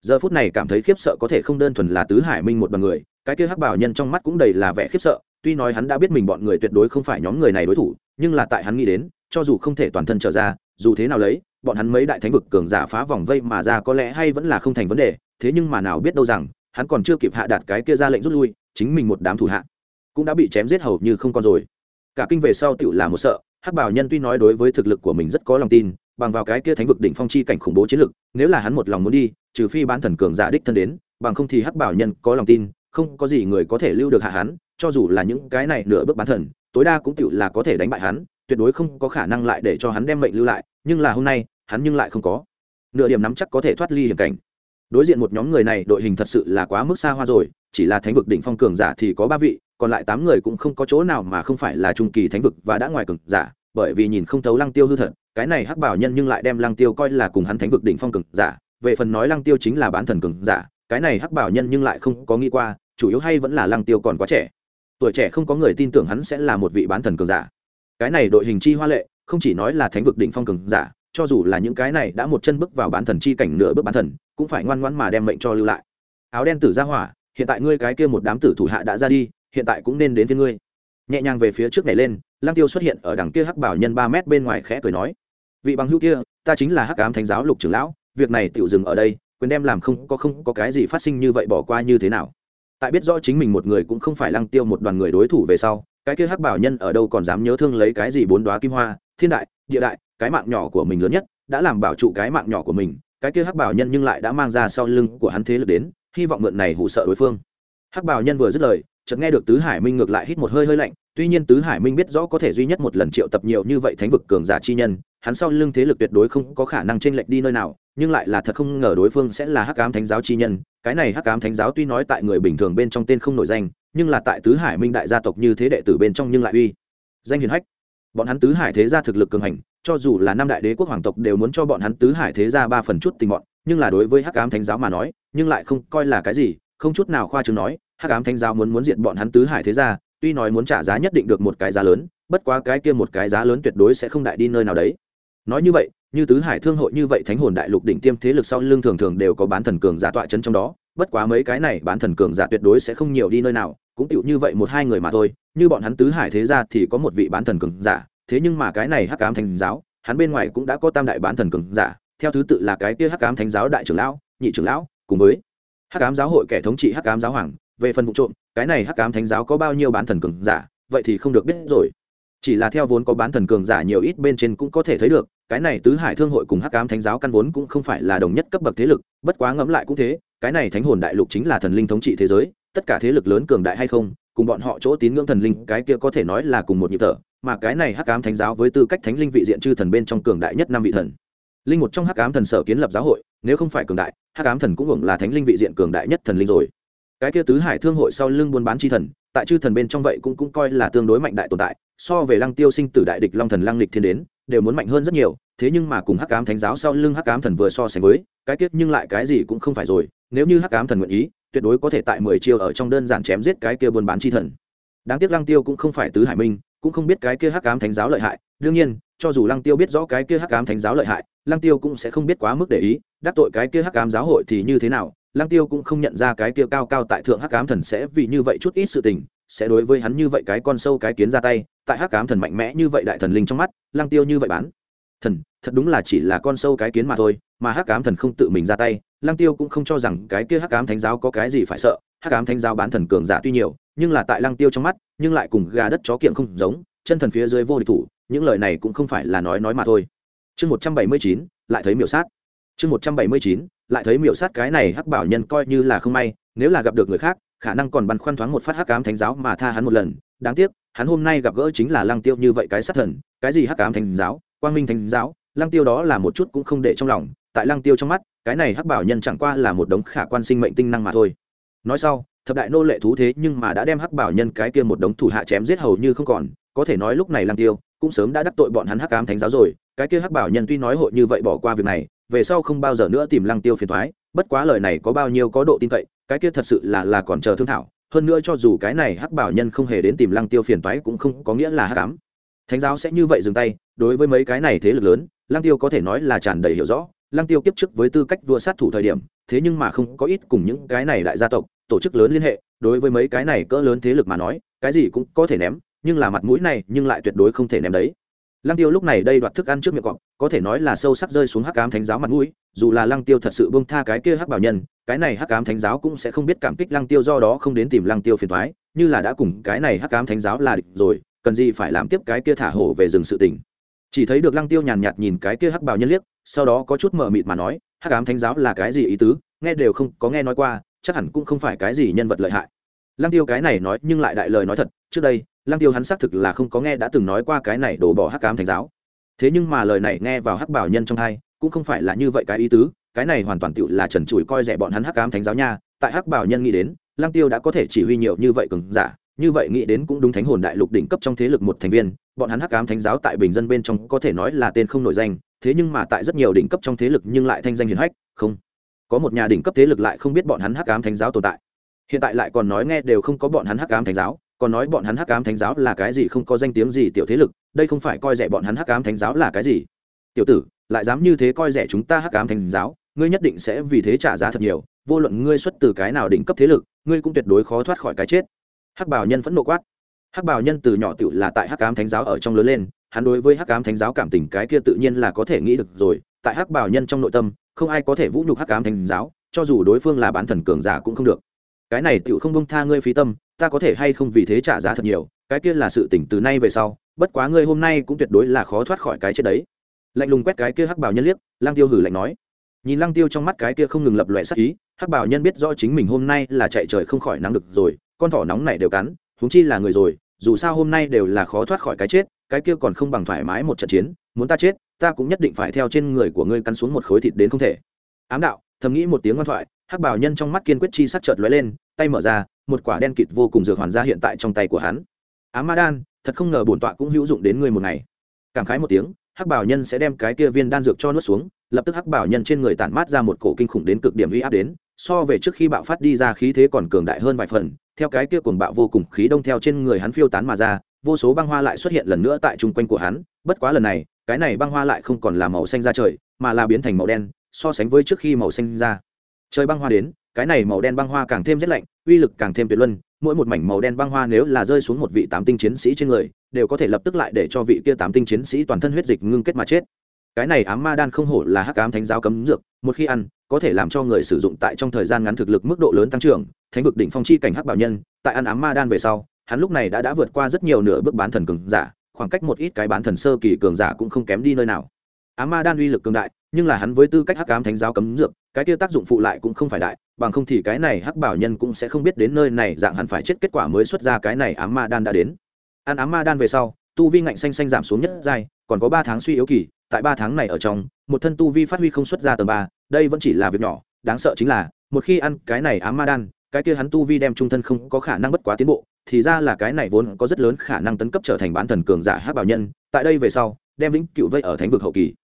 Giờ phút này cảm thấy khiếp sợ có thể không đơn thuần là tứ hải minh một bằng người, cái kia hắc bảo nhân trong mắt cũng đầy là vẻ khiếp sợ, tuy nói hắn đã biết mình bọn người tuyệt đối không phải nhóm người này đối thủ, nhưng là tại hắn nghĩ đến, cho dù không thể toàn thân trở ra, dù thế nào lấy bọn hắn mấy đại thánh vực cường giả phá vòng vây mà ra có lẽ hay vẫn là không thành vấn đề, thế nhưng mà nào biết đâu rằng, hắn còn chưa kịp hạ đạt cái kia ra lệnh rút lui, chính mình một đám thủ hạ cũng đã bị chém giết hầu như không còn rồi. Cả kinh về sau tựu là một sợ, hắc bảo nhân tuy nói đối với thực lực của mình rất có lòng tin, bằng vào cái kia thánh vực đỉnh phong chi cảnh khủng bố chiến lực, nếu là hắn một lòng muốn đi, trừ phi bán thần cường giả đích thân đến, bằng không thì hắc bảo nhân có lòng tin, không có gì người có thể lưu được hạ hắn, cho dù là những cái này nửa bước bán thần, tối đa cũng tựu là có thể đánh bại hắn, tuyệt đối không có khả năng lại để cho hắn đem mệnh lưu lại nhưng là hôm nay, hắn nhưng lại không có. Nửa điểm nắm chắc có thể thoát ly hiểm cảnh. Đối diện một nhóm người này, đội hình thật sự là quá mức xa hoa rồi, chỉ là thánh vực đỉnh phong cường giả thì có ba vị, còn lại tám người cũng không có chỗ nào mà không phải là trung kỳ thánh vực và đã ngoài cường giả, bởi vì nhìn không thấu lăng tiêu hư thật, cái này hắc bảo nhân nhưng lại đem lăng tiêu coi là cùng hắn thánh vực đỉnh phong cường giả, về phần nói lăng tiêu chính là bán thần cường giả, cái này hắc bảo nhân nhưng lại không có nghĩ qua, chủ yếu hay vẫn là lăng tiêu còn quá trẻ. Tuổi trẻ không có người tin tưởng hắn sẽ là một vị bán thần cường giả. Cái này đội hình chi hoa lệ không chỉ nói là thánh vực đỉnh phong cường giả, cho dù là những cái này đã một chân bước vào bán thần chi cảnh nửa bước bán thần, cũng phải ngoan ngoãn mà đem mệnh cho lưu lại. Áo đen tử ra hỏa, hiện tại ngươi cái kia một đám tử thủ hạ đã ra đi, hiện tại cũng nên đến với ngươi. Nhẹ nhàng về phía trước này lên, lăng tiêu xuất hiện ở đằng kia hắc bảo nhân ba mét bên ngoài khẽ cười nói, vị bằng hữu kia, ta chính là hắc ám thánh giáo lục trưởng lão, việc này tựu dừng ở đây quyền đem làm không có không có cái gì phát sinh như vậy bỏ qua như thế nào. Tại biết rõ chính mình một người cũng không phải lăng tiêu một đoàn người đối thủ về sau, cái kia hắc bảo nhân ở đâu còn dám nhớ thương lấy cái gì bốn đoá kim hoa thiên đại, địa đại, cái mạng nhỏ của mình lớn nhất, đã làm bảo trụ cái mạng nhỏ của mình, cái kia hắc bảo nhân nhưng lại đã mang ra sau lưng của hắn thế lực đến, hy vọng mượn này hụ sợ đối phương. Hắc bảo nhân vừa dứt lời, chợt nghe được tứ hải minh ngược lại hít một hơi hơi lạnh, tuy nhiên tứ hải minh biết rõ có thể duy nhất một lần triệu tập nhiều như vậy thánh vực cường giả chi nhân, hắn sau lưng thế lực tuyệt đối không có khả năng trên lệch đi nơi nào, nhưng lại là thật không ngờ đối phương sẽ là hắc ám thánh giáo chi nhân. Cái này hắc ám thánh giáo tuy nói tại người bình thường bên trong tên không nổi danh, nhưng là tại tứ hải minh đại gia tộc như thế đệ tử bên trong nhưng lại uy danh hiền hách bọn hắn tứ hải thế gia thực lực cường hành, cho dù là năm đại đế quốc hoàng tộc đều muốn cho bọn hắn tứ hải thế gia ba phần chút tình bọn, nhưng là đối với hắc ám thánh giáo mà nói, nhưng lại không coi là cái gì, không chút nào khoa chứng nói, hắc ám thánh giáo muốn muốn diện bọn hắn tứ hải thế gia, tuy nói muốn trả giá nhất định được một cái giá lớn, bất quá cái kia một cái giá lớn tuyệt đối sẽ không đại đi nơi nào đấy. Nói như vậy, như tứ hải thương hội như vậy thánh hồn đại lục đỉnh tiêm thế lực sau lưng thường thường đều có bán thần cường giả tọa chân trong đó, bất quá mấy cái này bán thần cường giả tuyệt đối sẽ không nhiều đi nơi nào cũng tựu như vậy một hai người mà thôi, như bọn hắn tứ hải thế ra thì có một vị bán thần cường giả, thế nhưng mà cái này hắc ám thánh giáo, hắn bên ngoài cũng đã có tam đại bán thần cường giả, theo thứ tự là cái kia hắc ám thánh giáo đại trưởng lão, nhị trưởng lão, cùng với hắc ám giáo hội kẻ thống trị hắc ám giáo hoàng, về phần vụ trộm, cái này hắc ám thánh giáo có bao nhiêu bán thần cường giả, vậy thì không được biết rồi. Chỉ là theo vốn có bán thần cường giả nhiều ít bên trên cũng có thể thấy được, cái này tứ hải thương hội cùng hắc ám thánh giáo căn vốn cũng không phải là đồng nhất cấp bậc thế lực, bất quá ngẫm lại cũng thế, cái này thánh hồn đại lục chính là thần linh thống trị thế giới tất cả thế lực lớn cường đại hay không, cùng bọn họ chỗ tín ngưỡng thần linh, cái kia có thể nói là cùng một nhịp thở, mà cái này hắc ám thánh giáo với tư cách thánh linh vị diện chư thần bên trong cường đại nhất năm vị thần. Linh một trong hắc ám thần sở kiến lập giáo hội, nếu không phải cường đại, hắc ám thần cũng hưởng là thánh linh vị diện cường đại nhất thần linh rồi. Cái kia tứ hải thương hội sau lưng buôn bán chi thần, tại chư thần bên trong vậy cũng cũng coi là tương đối mạnh đại tồn tại, so về lăng tiêu sinh tử đại địch long thần lăng lịch thiên đến, đều muốn mạnh hơn rất nhiều, thế nhưng mà cùng hắc ám thánh giáo sau lưng hắc ám thần vừa so sánh với, cái kết nhưng lại cái gì cũng không phải rồi, nếu như hắc ám thần nguyện ý tuyệt đối có thể tại mười chiêu ở trong đơn giản chém giết cái kia buôn bán chi thần. Đáng tiếc lăng tiêu cũng không phải tứ hải minh, cũng không biết cái kia hắc ám thánh giáo lợi hại. Đương nhiên, cho dù lăng tiêu biết rõ cái kia hắc ám thánh giáo lợi hại, lăng tiêu cũng sẽ không biết quá mức để ý, đắc tội cái kia hắc ám giáo hội thì như thế nào, lăng tiêu cũng không nhận ra cái kia cao cao tại thượng hắc ám thần sẽ vì như vậy chút ít sự tình, sẽ đối với hắn như vậy cái con sâu cái kiến ra tay, tại hắc ám thần mạnh mẽ như vậy đại thần linh trong mắt, lăng tiêu như vậy bán. Thần, thật đúng là chỉ là con sâu cái kiến mà thôi, mà hắc ám thần không tự mình ra tay lăng tiêu cũng không cho rằng cái kia hắc ám thánh giáo có cái gì phải sợ, hắc ám thánh giáo bán thần cường giả tuy nhiều, nhưng là tại lăng tiêu trong mắt, nhưng lại cùng gà đất chó kiện không giống, chân thần phía dưới vô địch thủ, những lời này cũng không phải là nói nói mà thôi. Chương một trăm bảy mươi chín, lại thấy miểu sát. Chương một trăm bảy mươi chín, lại thấy miểu sát cái này hắc bảo nhân coi như là không may, nếu là gặp được người khác, khả năng còn băn khoăn thoáng một phát hắc ám thánh giáo mà tha hắn một lần. Đáng tiếc, hắn hôm nay gặp gỡ chính là lăng tiêu như vậy cái sát thần, cái gì hắc ám thánh giáo, quang minh thánh giáo, lăng tiêu đó là một chút cũng không để trong lòng tại lăng tiêu trong mắt, cái này hắc bảo nhân chẳng qua là một đống khả quan sinh mệnh tinh năng mà thôi. Nói sau, thập đại nô lệ thú thế nhưng mà đã đem hắc bảo nhân cái kia một đống thủ hạ chém giết hầu như không còn, có thể nói lúc này lăng tiêu cũng sớm đã đắc tội bọn hắn hắc ám thánh giáo rồi, cái kia hắc bảo nhân tuy nói hội như vậy bỏ qua việc này, về sau không bao giờ nữa tìm lăng tiêu phiền thoái bất quá lời này có bao nhiêu có độ tin cậy, cái kia thật sự là là còn chờ thương thảo, hơn nữa cho dù cái này hắc bảo nhân không hề đến tìm lăng tiêu phiền toái cũng không có nghĩa là hắc ám. Thánh giáo sẽ như vậy dừng tay, đối với mấy cái này thế lực lớn, lăng tiêu có thể nói là tràn đầy hiểu rõ lăng tiêu kiếp trước với tư cách vua sát thủ thời điểm, thế nhưng mà không có ít cùng những cái này đại gia tộc, tổ chức lớn liên hệ, đối với mấy cái này cỡ lớn thế lực mà nói, cái gì cũng có thể ném, nhưng là mặt mũi này nhưng lại tuyệt đối không thể ném đấy. Lăng tiêu lúc này đây đoạt thức ăn trước miệng cọp, có thể nói là sâu sắc rơi xuống hắc ám thánh giáo mặt mũi, dù là lăng tiêu thật sự bông tha cái kia hắc bảo nhân, cái này hắc ám thánh giáo cũng sẽ không biết cảm kích lăng tiêu do đó không đến tìm lăng tiêu phiền thoái như là đã cùng cái này hắc ám thánh giáo là địch rồi, cần gì phải làm tiếp cái kia thả hổ về rừng sự tình. Chỉ thấy được lăng tiêu nhàn nhạt nhìn cái kia hắc bảo nhân liếc sau đó có chút mờ mịt mà nói, hắc ám thánh giáo là cái gì ý tứ? Nghe đều không có nghe nói qua, chắc hẳn cũng không phải cái gì nhân vật lợi hại. Lăng tiêu cái này nói nhưng lại đại lời nói thật, trước đây, lăng tiêu hắn xác thực là không có nghe đã từng nói qua cái này đổ bỏ hắc ám thánh giáo. Thế nhưng mà lời này nghe vào hắc bảo nhân trong hai, cũng không phải là như vậy cái ý tứ, cái này hoàn toàn tựu là trần trụi coi rẻ bọn hắn hắc ám thánh giáo nha. Tại hắc bảo nhân nghĩ đến, lăng tiêu đã có thể chỉ huy nhiều như vậy cường giả, như vậy nghĩ đến cũng đúng thánh hồn đại lục đỉnh cấp trong thế lực một thành viên, bọn hắn hắc ám thánh giáo tại bình dân bên trong có thể nói là tên không nổi danh thế nhưng mà tại rất nhiều đỉnh cấp trong thế lực nhưng lại thanh danh hiển hách, không. Có một nhà đỉnh cấp thế lực lại không biết bọn hắn hắc ám thánh giáo tồn tại. Hiện tại lại còn nói nghe đều không có bọn hắn hắc ám thánh giáo, còn nói bọn hắn hắc ám thánh giáo là cái gì không có danh tiếng gì tiểu thế lực, đây không phải coi rẻ bọn hắn hắc ám thánh giáo là cái gì. Tiểu tử, lại dám như thế coi rẻ chúng ta hắc ám thánh giáo, ngươi nhất định sẽ vì thế trả giá thật nhiều, vô luận ngươi xuất từ cái nào đỉnh cấp thế lực, ngươi cũng tuyệt đối khó thoát khỏi cái chết. Hắc bảo nhân phẫn nộ quát. Hắc bảo nhân từ nhỏ tựu là tại hắc ám thánh giáo ở trong lớn lên hắn đối với hắc ám thánh giáo cảm tình cái kia tự nhiên là có thể nghĩ được rồi, tại hắc bảo nhân trong nội tâm, không ai có thể vũ nhục hắc ám thánh giáo, cho dù đối phương là bán thần cường giả cũng không được. Cái này tựu không bông tha ngươi phí tâm, ta có thể hay không vì thế trả giá thật nhiều, cái kia là sự tỉnh từ nay về sau, bất quá ngươi hôm nay cũng tuyệt đối là khó thoát khỏi cái chết đấy. Lạnh lùng quét cái kia hắc bảo nhân liếc lang tiêu hử lạnh nói. Nhìn lăng tiêu trong mắt cái kia không ngừng lập lòe sắc ý, hắc bảo nhân biết rõ chính mình hôm nay là chạy trời không khỏi nắng được rồi, con thỏ nóng này đều cắn, huống chi là người rồi, dù sao hôm nay đều là khó thoát khỏi cái chết cái kia còn không bằng thoải mái một trận chiến, muốn ta chết, ta cũng nhất định phải theo trên người của ngươi cắn xuống một khối thịt đến không thể. Ám đạo, thầm nghĩ một tiếng ngoan thoại, hắc bảo nhân trong mắt kiên quyết chi sắc chợt lóe lên, tay mở ra, một quả đen kịt vô cùng dược hoàn ra hiện tại trong tay của hắn. Á ma đan, thật không ngờ bổn tọa cũng hữu dụng đến ngươi một ngày. Cảm khái một tiếng, hắc bảo nhân sẽ đem cái kia viên đan dược cho nuốt xuống, lập tức hắc bảo nhân trên người tản mát ra một cổ kinh khủng đến cực điểm uy áp đến, so về trước khi bạo phát đi ra khí thế còn cường đại hơn vài phần, theo cái kia cuồng bạo vô cùng khí đông theo trên người hắn phiêu tán mà ra vô số băng hoa lại xuất hiện lần nữa tại chung quanh của hắn, bất quá lần này, cái này băng hoa lại không còn là màu xanh ra trời, mà là biến thành màu đen, so sánh với trước khi màu xanh ra trời băng hoa đến, cái này màu đen băng hoa càng thêm rét lạnh, uy lực càng thêm tuyệt luân, mỗi một mảnh màu đen băng hoa nếu là rơi xuống một vị tám tinh chiến sĩ trên người, đều có thể lập tức lại để cho vị kia tám tinh chiến sĩ toàn thân huyết dịch ngưng kết mà chết. Cái này ám ma đan không hổ là hắc ám thánh giáo cấm dược, một khi ăn, có thể làm cho người sử dụng tại trong thời gian ngắn thực lực mức độ lớn tăng trưởng, thánh vực đỉnh phong chi cảnh hắc bảo nhân, tại ăn ám ma đan về sau hắn lúc này đã đã vượt qua rất nhiều nửa bước bán thần cường giả, khoảng cách một ít cái bán thần sơ kỳ cường giả cũng không kém đi nơi nào. Ám ma đan uy lực cường đại, nhưng là hắn với tư cách hắc ám thánh giáo cấm dược, cái kia tác dụng phụ lại cũng không phải đại, bằng không thì cái này hắc bảo nhân cũng sẽ không biết đến nơi này dạng hắn phải chết kết quả mới xuất ra cái này ám ma đan đã đến. Ăn ám ma đan về sau, tu vi ngạnh xanh xanh giảm xuống nhất giai, còn có ba tháng suy yếu kỳ, tại ba tháng này ở trong, một thân tu vi phát huy không xuất ra tầng ba, đây vẫn chỉ là việc nhỏ, đáng sợ chính là, một khi ăn cái này ám ma đan cái kia hắn tu vi đem trung thân không có khả năng bất quá tiến bộ thì ra là cái này vốn có rất lớn khả năng tấn cấp trở thành bán thần cường giả hát bảo nhân, tại đây về sau, đem vĩnh cựu vây ở thánh vực hậu kỳ.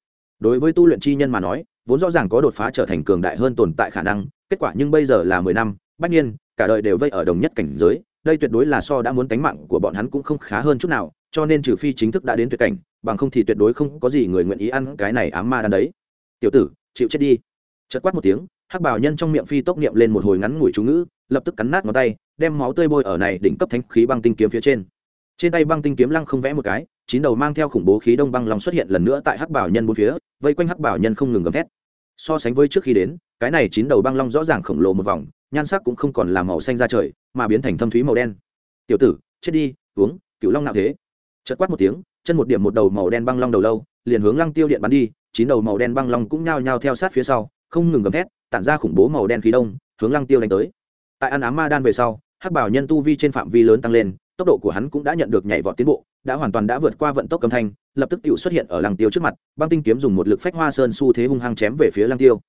Đối với tu luyện chi nhân mà nói, vốn rõ ràng có đột phá trở thành cường đại hơn tồn tại khả năng, kết quả nhưng bây giờ là mười năm, bách nhiên cả đời đều vây ở đồng nhất cảnh giới, đây tuyệt đối là so đã muốn tánh mạng của bọn hắn cũng không khá hơn chút nào, cho nên trừ phi chính thức đã đến tuyệt cảnh, bằng không thì tuyệt đối không có gì người nguyện ý ăn cái này ám ma đan đấy. Tiểu tử, chịu chết đi. Chất quát một tiếng hắc bảo nhân trong miệng phi tốc niệm lên một hồi ngắn ngủi chú ngữ, lập tức cắn nát ngón tay, đem máu tươi bôi ở này đỉnh cấp thánh khí băng tinh kiếm phía trên. Trên tay băng tinh kiếm lăng không vẽ một cái, chín đầu mang theo khủng bố khí đông băng lòng xuất hiện lần nữa tại hắc bảo nhân bốn phía, vây quanh hắc bảo nhân không ngừng gầm thét. So sánh với trước khi đến, cái này chín đầu băng long rõ ràng khổng lồ một vòng, nhan sắc cũng không còn là màu xanh ra trời, mà biến thành thâm thúy màu đen. Tiểu tử, chết đi, uống, cựu long nào thế. Chật quát một tiếng, chân một điểm một đầu màu đen băng long đầu lâu, liền hướng lăng tiêu điện bắn đi, chín đầu màu đen băng long cũng nhao nhao theo sát phía sau, không ngừng gầm thét tản ra khủng bố màu đen khí đông, hướng lăng tiêu đánh tới. Tại ăn ám ma đan về sau, hắc bảo nhân tu vi trên phạm vi lớn tăng lên, tốc độ của hắn cũng đã nhận được nhảy vọt tiến bộ, đã hoàn toàn đã vượt qua vận tốc cầm thanh, lập tức tự xuất hiện ở lăng tiêu trước mặt, băng tinh kiếm dùng một lực phách hoa sơn xu thế hung hăng chém về phía lăng tiêu.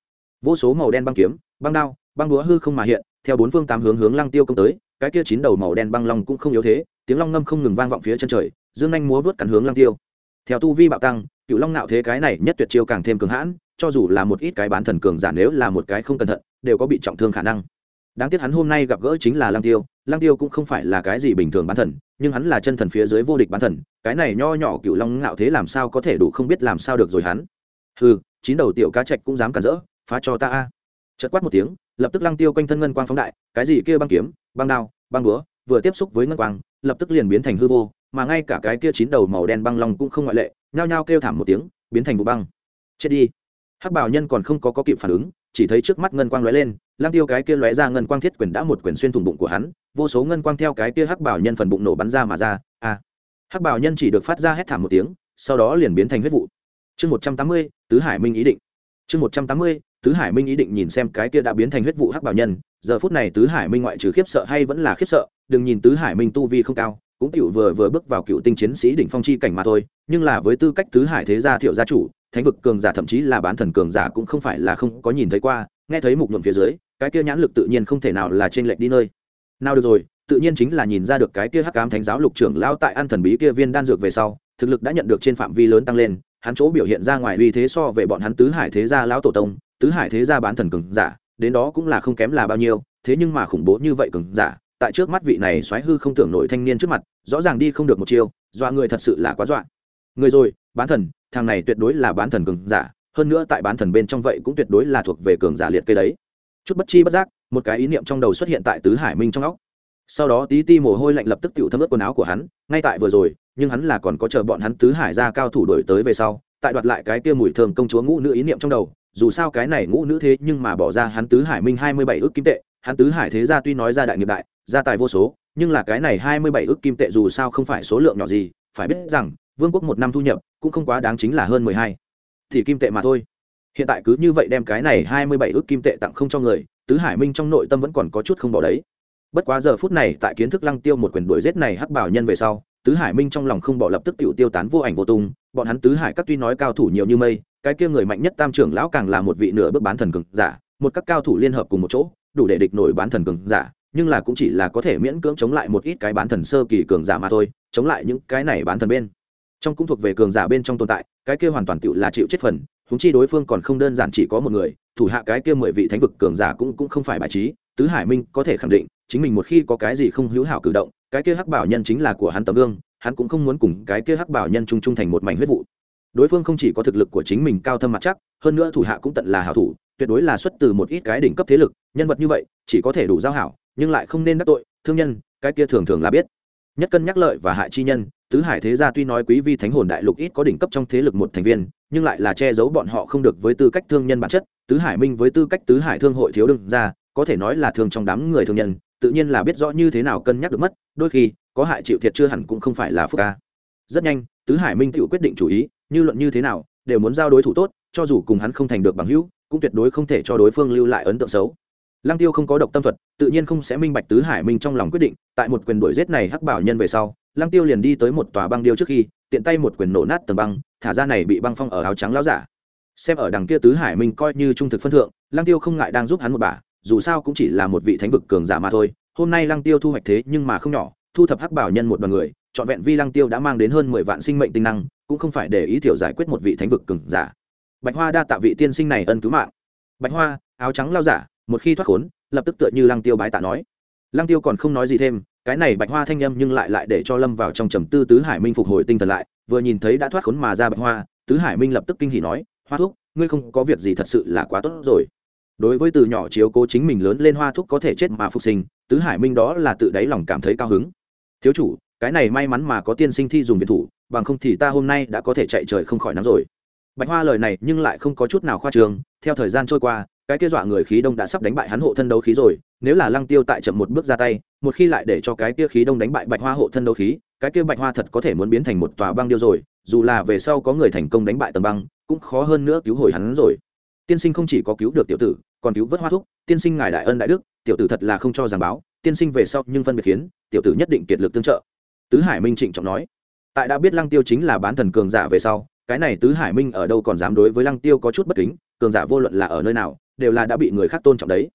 Vô số màu đen băng kiếm, băng đao, băng đúa hư không mà hiện, theo bốn phương tám hướng hướng lăng tiêu công tới, cái kia chín đầu màu đen băng long cũng không yếu thế, tiếng long ngâm không ngừng vang vọng phía chân trời, dương anh múa vớt cắn hướng lăng tiêu. Theo tu vi bạo tăng cựu long nạo thế cái này nhất tuyệt chiêu càng thêm cường hãn, cho dù là một ít cái bán thần cường giả nếu là một cái không cẩn thận, đều có bị trọng thương khả năng. Đáng tiếc hắn hôm nay gặp gỡ chính là lăng tiêu lăng tiêu cũng không phải là cái gì bình thường bán thần, nhưng hắn là chân thần phía dưới vô địch bán thần, cái này nho nhỏ cựu long ngạo thế làm sao có thể đủ không biết làm sao được rồi hắn. Hừ, chín đầu tiểu cá trạch cũng dám cản rỡ, phá cho ta a. Chật quát một tiếng, lập tức lăng tiêu quanh thân ngân quang phóng đại, cái gì kia băng kiếm, băng đao, băng búa, vừa tiếp xúc với ngân quang, lập tức liền biến thành hư vô, mà ngay cả cái kia chín đầu màu đen băng long cũng không ngoại lệ nhao nhao kêu thảm một tiếng biến thành vụ băng. Chết đi. Hắc bảo nhân còn không có, có kịp phản ứng chỉ thấy trước mắt ngân quang lóe lên lang tiêu cái kia lóe ra ngân quang thiết quyền đã một quyền xuyên thủng bụng của hắn vô số ngân quang theo cái kia hắc bảo nhân phần bụng nổ bắn ra mà ra. A hắc bảo nhân chỉ được phát ra hét thảm một tiếng sau đó liền biến thành huyết vụ. Chương một trăm tám mươi tứ hải minh ý định. Chương một trăm tám mươi tứ hải minh ý định nhìn xem cái kia đã biến thành huyết vụ hắc bảo nhân giờ phút này tứ hải minh ngoại trừ khiếp sợ hay vẫn là khiếp sợ đừng nhìn tứ hải minh tu vi không cao cũng tiểu vừa vừa bước vào cựu tinh chiến sĩ đỉnh phong chi cảnh mà thôi, nhưng là với tư cách tứ hải thế gia thiệu gia chủ, thánh vực cường giả thậm chí là bán thần cường giả cũng không phải là không có nhìn thấy qua, nghe thấy mục nhuận phía dưới, cái kia nhãn lực tự nhiên không thể nào là trên lệch đi nơi. Nào được rồi, tự nhiên chính là nhìn ra được cái kia hắc ám thánh giáo lục trưởng lao tại an thần bí kia viên đan dược về sau, thực lực đã nhận được trên phạm vi lớn tăng lên, hắn chỗ biểu hiện ra ngoài uy thế so về bọn hắn tứ hải thế gia lão tổ tông, tứ hải thế gia bán thần cường giả, đến đó cũng là không kém là bao nhiêu, thế nhưng mà khủng bố như vậy cường giả tại trước mắt vị này xoáy hư không tưởng nổi thanh niên trước mặt, rõ ràng đi không được một chiêu, dọa người thật sự là quá dọa. Người rồi, bán thần, thằng này tuyệt đối là bán thần cường giả, hơn nữa tại bán thần bên trong vậy cũng tuyệt đối là thuộc về cường giả liệt kê đấy. Chút bất chi bất giác, một cái ý niệm trong đầu xuất hiện tại tứ hải minh trong óc. Sau đó tí ti mồ hôi lạnh lập tức tự thấm ướt quần áo của hắn, ngay tại vừa rồi, nhưng hắn là còn có chờ bọn hắn tứ hải ra cao thủ đổi tới về sau, tại đoạt lại cái kia mùi thơm công chúa ngũ nữ ý niệm trong đầu, dù sao cái này ngũ nữ thế nhưng mà bỏ ra hắn tứ hải minh hai mươi bảy ước kim tệ, hắn tứ hải thế gia tuy nói ra đại nghiệp đại gia tài vô số, nhưng là cái này hai mươi bảy ước kim tệ dù sao không phải số lượng nhỏ gì, phải biết rằng, vương quốc một năm thu nhập cũng không quá đáng chính là hơn mười hai. Thì kim tệ mà thôi. Hiện tại cứ như vậy đem cái này hai mươi bảy ước kim tệ tặng không cho người, tứ hải minh trong nội tâm vẫn còn có chút không bỏ đấy. Bất quá giờ phút này, tại kiến thức lăng tiêu một quyền đuổi giết này hắc bảo nhân về sau, tứ hải minh trong lòng không bỏ lập tức tiểu tiêu tán vô ảnh vô tung, bọn hắn tứ hải các tuy nói cao thủ nhiều như mây, cái kia người mạnh nhất tam trưởng lão càng là một vị nửa bước bán thần cực giả, một các cao thủ liên hợp cùng một chỗ, đủ để địch nổi bán thần cường giả nhưng là cũng chỉ là có thể miễn cưỡng chống lại một ít cái bán thần sơ kỳ cường giả mà thôi, chống lại những cái này bán thần bên. Trong cũng thuộc về cường giả bên trong tồn tại, cái kia hoàn toàn tự là chịu chết phần húng chi đối phương còn không đơn giản chỉ có một người, thủ hạ cái kia mười vị thánh vực cường giả cũng cũng không phải bài trí, tứ hải minh có thể khẳng định, chính mình một khi có cái gì không hữu hảo cử động, cái kia hắc bảo nhân chính là của hắn tấm gương, hắn cũng không muốn cùng cái kia hắc bảo nhân chung chung thành một mảnh huyết vụ. Đối phương không chỉ có thực lực của chính mình cao thâm mặt chắc, hơn nữa thủ hạ cũng tận là hảo thủ, tuyệt đối là xuất từ một ít cái đỉnh cấp thế lực, nhân vật như vậy, chỉ có thể đủ giao hảo nhưng lại không nên đắc tội, thương nhân, cái kia thường thường là biết. Nhất cân nhắc lợi và hại chi nhân, tứ hải thế gia tuy nói quý vi thánh hồn đại lục ít có đỉnh cấp trong thế lực một thành viên, nhưng lại là che giấu bọn họ không được với tư cách thương nhân bản chất. Tứ hải minh với tư cách tứ hải thương hội thiếu đương ra có thể nói là thường trong đám người thương nhân, tự nhiên là biết rõ như thế nào cân nhắc được mất, đôi khi, có hại chịu thiệt chưa hẳn cũng không phải là phúc ca. Rất nhanh, tứ hải minh tự quyết định chủ ý, như luận như thế nào, đều muốn giao đối thủ tốt, cho dù cùng hắn không thành được bằng hữu, cũng tuyệt đối không thể cho đối phương lưu lại ấn tượng xấu lăng tiêu không có độc tâm thuật, tự nhiên không sẽ minh bạch tứ hải minh trong lòng quyết định, tại một quyền đuổi giết này hắc bảo nhân về sau, lăng tiêu liền đi tới một tòa băng điêu trước khi, tiện tay một quyền nổ nát tầng băng, thả ra này bị băng phong ở áo trắng lão giả. Xem ở đằng kia tứ hải minh coi như trung thực phân thượng, lăng tiêu không ngại đang giúp hắn một bà, dù sao cũng chỉ là một vị thánh vực cường giả mà thôi. Hôm nay lăng tiêu thu hoạch thế nhưng mà không nhỏ, thu thập hắc bảo nhân một đoàn người, trọn vẹn vi lăng tiêu đã mang đến hơn mười vạn sinh mệnh tinh năng, cũng không phải để ý thiểu giải quyết một vị thánh vực cường giả. Bạch hoa đa tạ vị tiên sinh này ân cứu mạng. Bạch hoa, áo trắng lao giả một khi thoát khốn, lập tức tựa như lăng tiêu bái tạ nói. Lăng tiêu còn không nói gì thêm, cái này bạch hoa thanh â m nhưng lại lại để cho lâm vào trong trầm tư, tứ hải minh phục hồi tinh thần lại, vừa nhìn thấy đã thoát khốn mà ra bạch hoa, tứ hải minh lập tức kinh hỉ nói, hoa thúc, ngươi không có việc gì thật sự là quá tốt rồi. Đối với từ nhỏ chiếu cố chính mình lớn lên, hoa thúc có thể chết mà phục sinh, tứ hải minh đó là tự đáy lòng cảm thấy cao hứng. Thiếu chủ, cái này may mắn mà có tiên sinh thi dùng biệt thủ, bằng không thì ta hôm nay đã có thể chạy trời không khỏi nắng rồi. Bạch hoa lời này nhưng lại không có chút nào khoa trường theo thời gian trôi qua cái kia dọa người khí đông đã sắp đánh bại hắn hộ thân đấu khí rồi, nếu là lăng tiêu tại chậm một bước ra tay, một khi lại để cho cái kia khí đông đánh bại bạch hoa hộ thân đấu khí, cái kia bạch hoa thật có thể muốn biến thành một tòa băng điêu rồi, dù là về sau có người thành công đánh bại tầng băng, cũng khó hơn nữa cứu hồi hắn rồi. Tiên sinh không chỉ có cứu được tiểu tử, còn cứu vớt hoa thúc, tiên sinh ngài đại ân đại đức, tiểu tử thật là không cho giảng báo, tiên sinh về sau nhưng phân biệt khiến, tiểu tử nhất định kiệt lực tương trợ. Tứ hải minh trịnh trọng nói. Tại đã biết lăng tiêu chính là bán thần cường giả về sau, cái này tứ hải minh ở đâu còn dám đối với lăng tiêu có chút bất kính, cường giả vô luận là ở nơi nào đều là đã bị người khác tôn trọng đấy.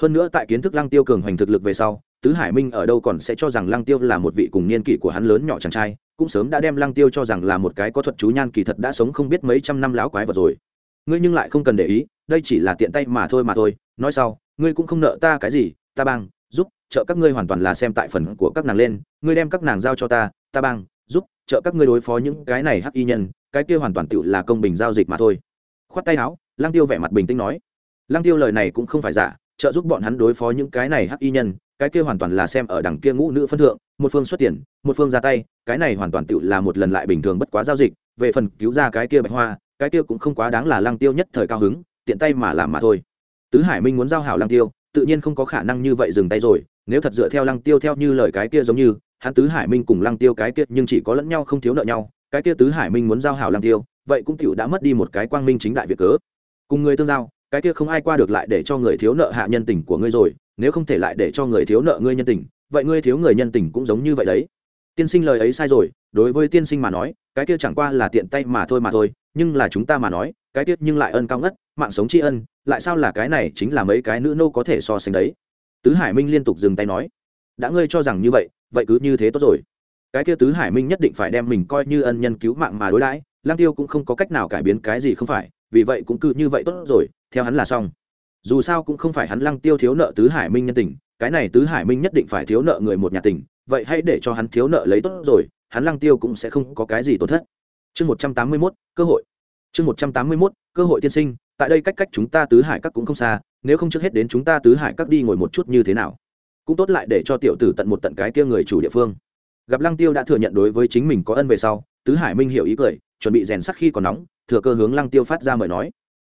Hơn nữa tại kiến thức lăng tiêu cường hoành thực lực về sau, tứ hải minh ở đâu còn sẽ cho rằng lăng tiêu là một vị cùng niên kỷ của hắn lớn nhỏ chàng trai, cũng sớm đã đem lăng tiêu cho rằng là một cái có thuật chú nhan kỳ thật đã sống không biết mấy trăm năm láo quái vật rồi. Ngươi nhưng lại không cần để ý, đây chỉ là tiện tay mà thôi mà thôi, nói sau, ngươi cũng không nợ ta cái gì, ta bang, giúp, trợ các ngươi hoàn toàn là xem tại phần của các nàng lên, ngươi đem các nàng giao cho ta ta bang, giúp, trợ các ngươi đối phó những cái này hắc y nhân, cái kia hoàn toàn tự là công bình giao dịch mà thôi. Khoát tay áo, lăng tiêu vẻ mặt bình tĩnh nói lăng tiêu lời này cũng không phải giả, trợ giúp bọn hắn đối phó những cái này hắc y nhân, cái kia hoàn toàn là xem ở đằng kia ngũ nữ phân thượng, một phương xuất tiền, một phương ra tay, cái này hoàn toàn tự là một lần lại bình thường bất quá giao dịch, về phần cứu ra cái kia bạch hoa, cái kia cũng không quá đáng là lăng tiêu nhất thời cao hứng, tiện tay mà làm mà thôi. Tứ hải minh muốn giao hảo lăng tiêu, tự nhiên không có khả năng như vậy dừng tay rồi, nếu thật dựa theo lăng tiêu theo như lời cái kia giống như, hắn tứ hải minh cùng lăng tiêu cái kia nhưng chỉ có lẫn nhau không thiếu nợ nhau, cái kia tứ hải minh muốn giao hảo lăng tiêu, vậy cũng tiểu đã mất đi một cái quang minh chính đại việc cớ. Cùng người tương giao cái kia không ai qua được lại để cho người thiếu nợ hạ nhân tình của ngươi rồi, nếu không thể lại để cho người thiếu nợ ngươi nhân tình, vậy ngươi thiếu người nhân tình cũng giống như vậy đấy. Tiên sinh lời ấy sai rồi, đối với tiên sinh mà nói, cái kia chẳng qua là tiện tay mà thôi mà thôi, nhưng là chúng ta mà nói, cái kia nhưng lại ân cao ngất, mạng sống tri ân, lại sao là cái này chính là mấy cái nữ nô có thể so sánh đấy. Tứ hải minh liên tục dừng tay nói, đã ngươi cho rằng như vậy vậy cứ như thế tốt rồi. Cái kia tứ hải minh nhất định phải đem mình coi như ân nhân cứu mạng mà đối đãi lang tiêu cũng không có cách nào cải biến cái gì không phải vì vậy cũng cứ như vậy tốt rồi, theo hắn là xong. Dù sao cũng không phải hắn lăng tiêu thiếu nợ tứ hải minh nhân tình, cái này tứ hải minh nhất định phải thiếu nợ người một nhà tình, vậy hãy để cho hắn thiếu nợ lấy tốt rồi, hắn lăng tiêu cũng sẽ không có cái gì tổn thất. Chương một trăm tám mươi mốt, cơ hội. Chương một trăm tám mươi mốt, cơ hội tiên sinh, tại đây cách cách chúng ta tứ hải các cũng không xa, nếu không trước hết đến chúng ta tứ hải các đi ngồi một chút như thế nào. Cũng tốt lại để cho tiểu tử tận một tận cái kia người chủ địa phương gặp lăng tiêu đã thừa nhận đối với chính mình có ân về sau, tứ hải minh hiểu ý cười, chuẩn bị rèn sắc khi còn nóng, thừa cơ hướng lăng tiêu phát ra mời nói.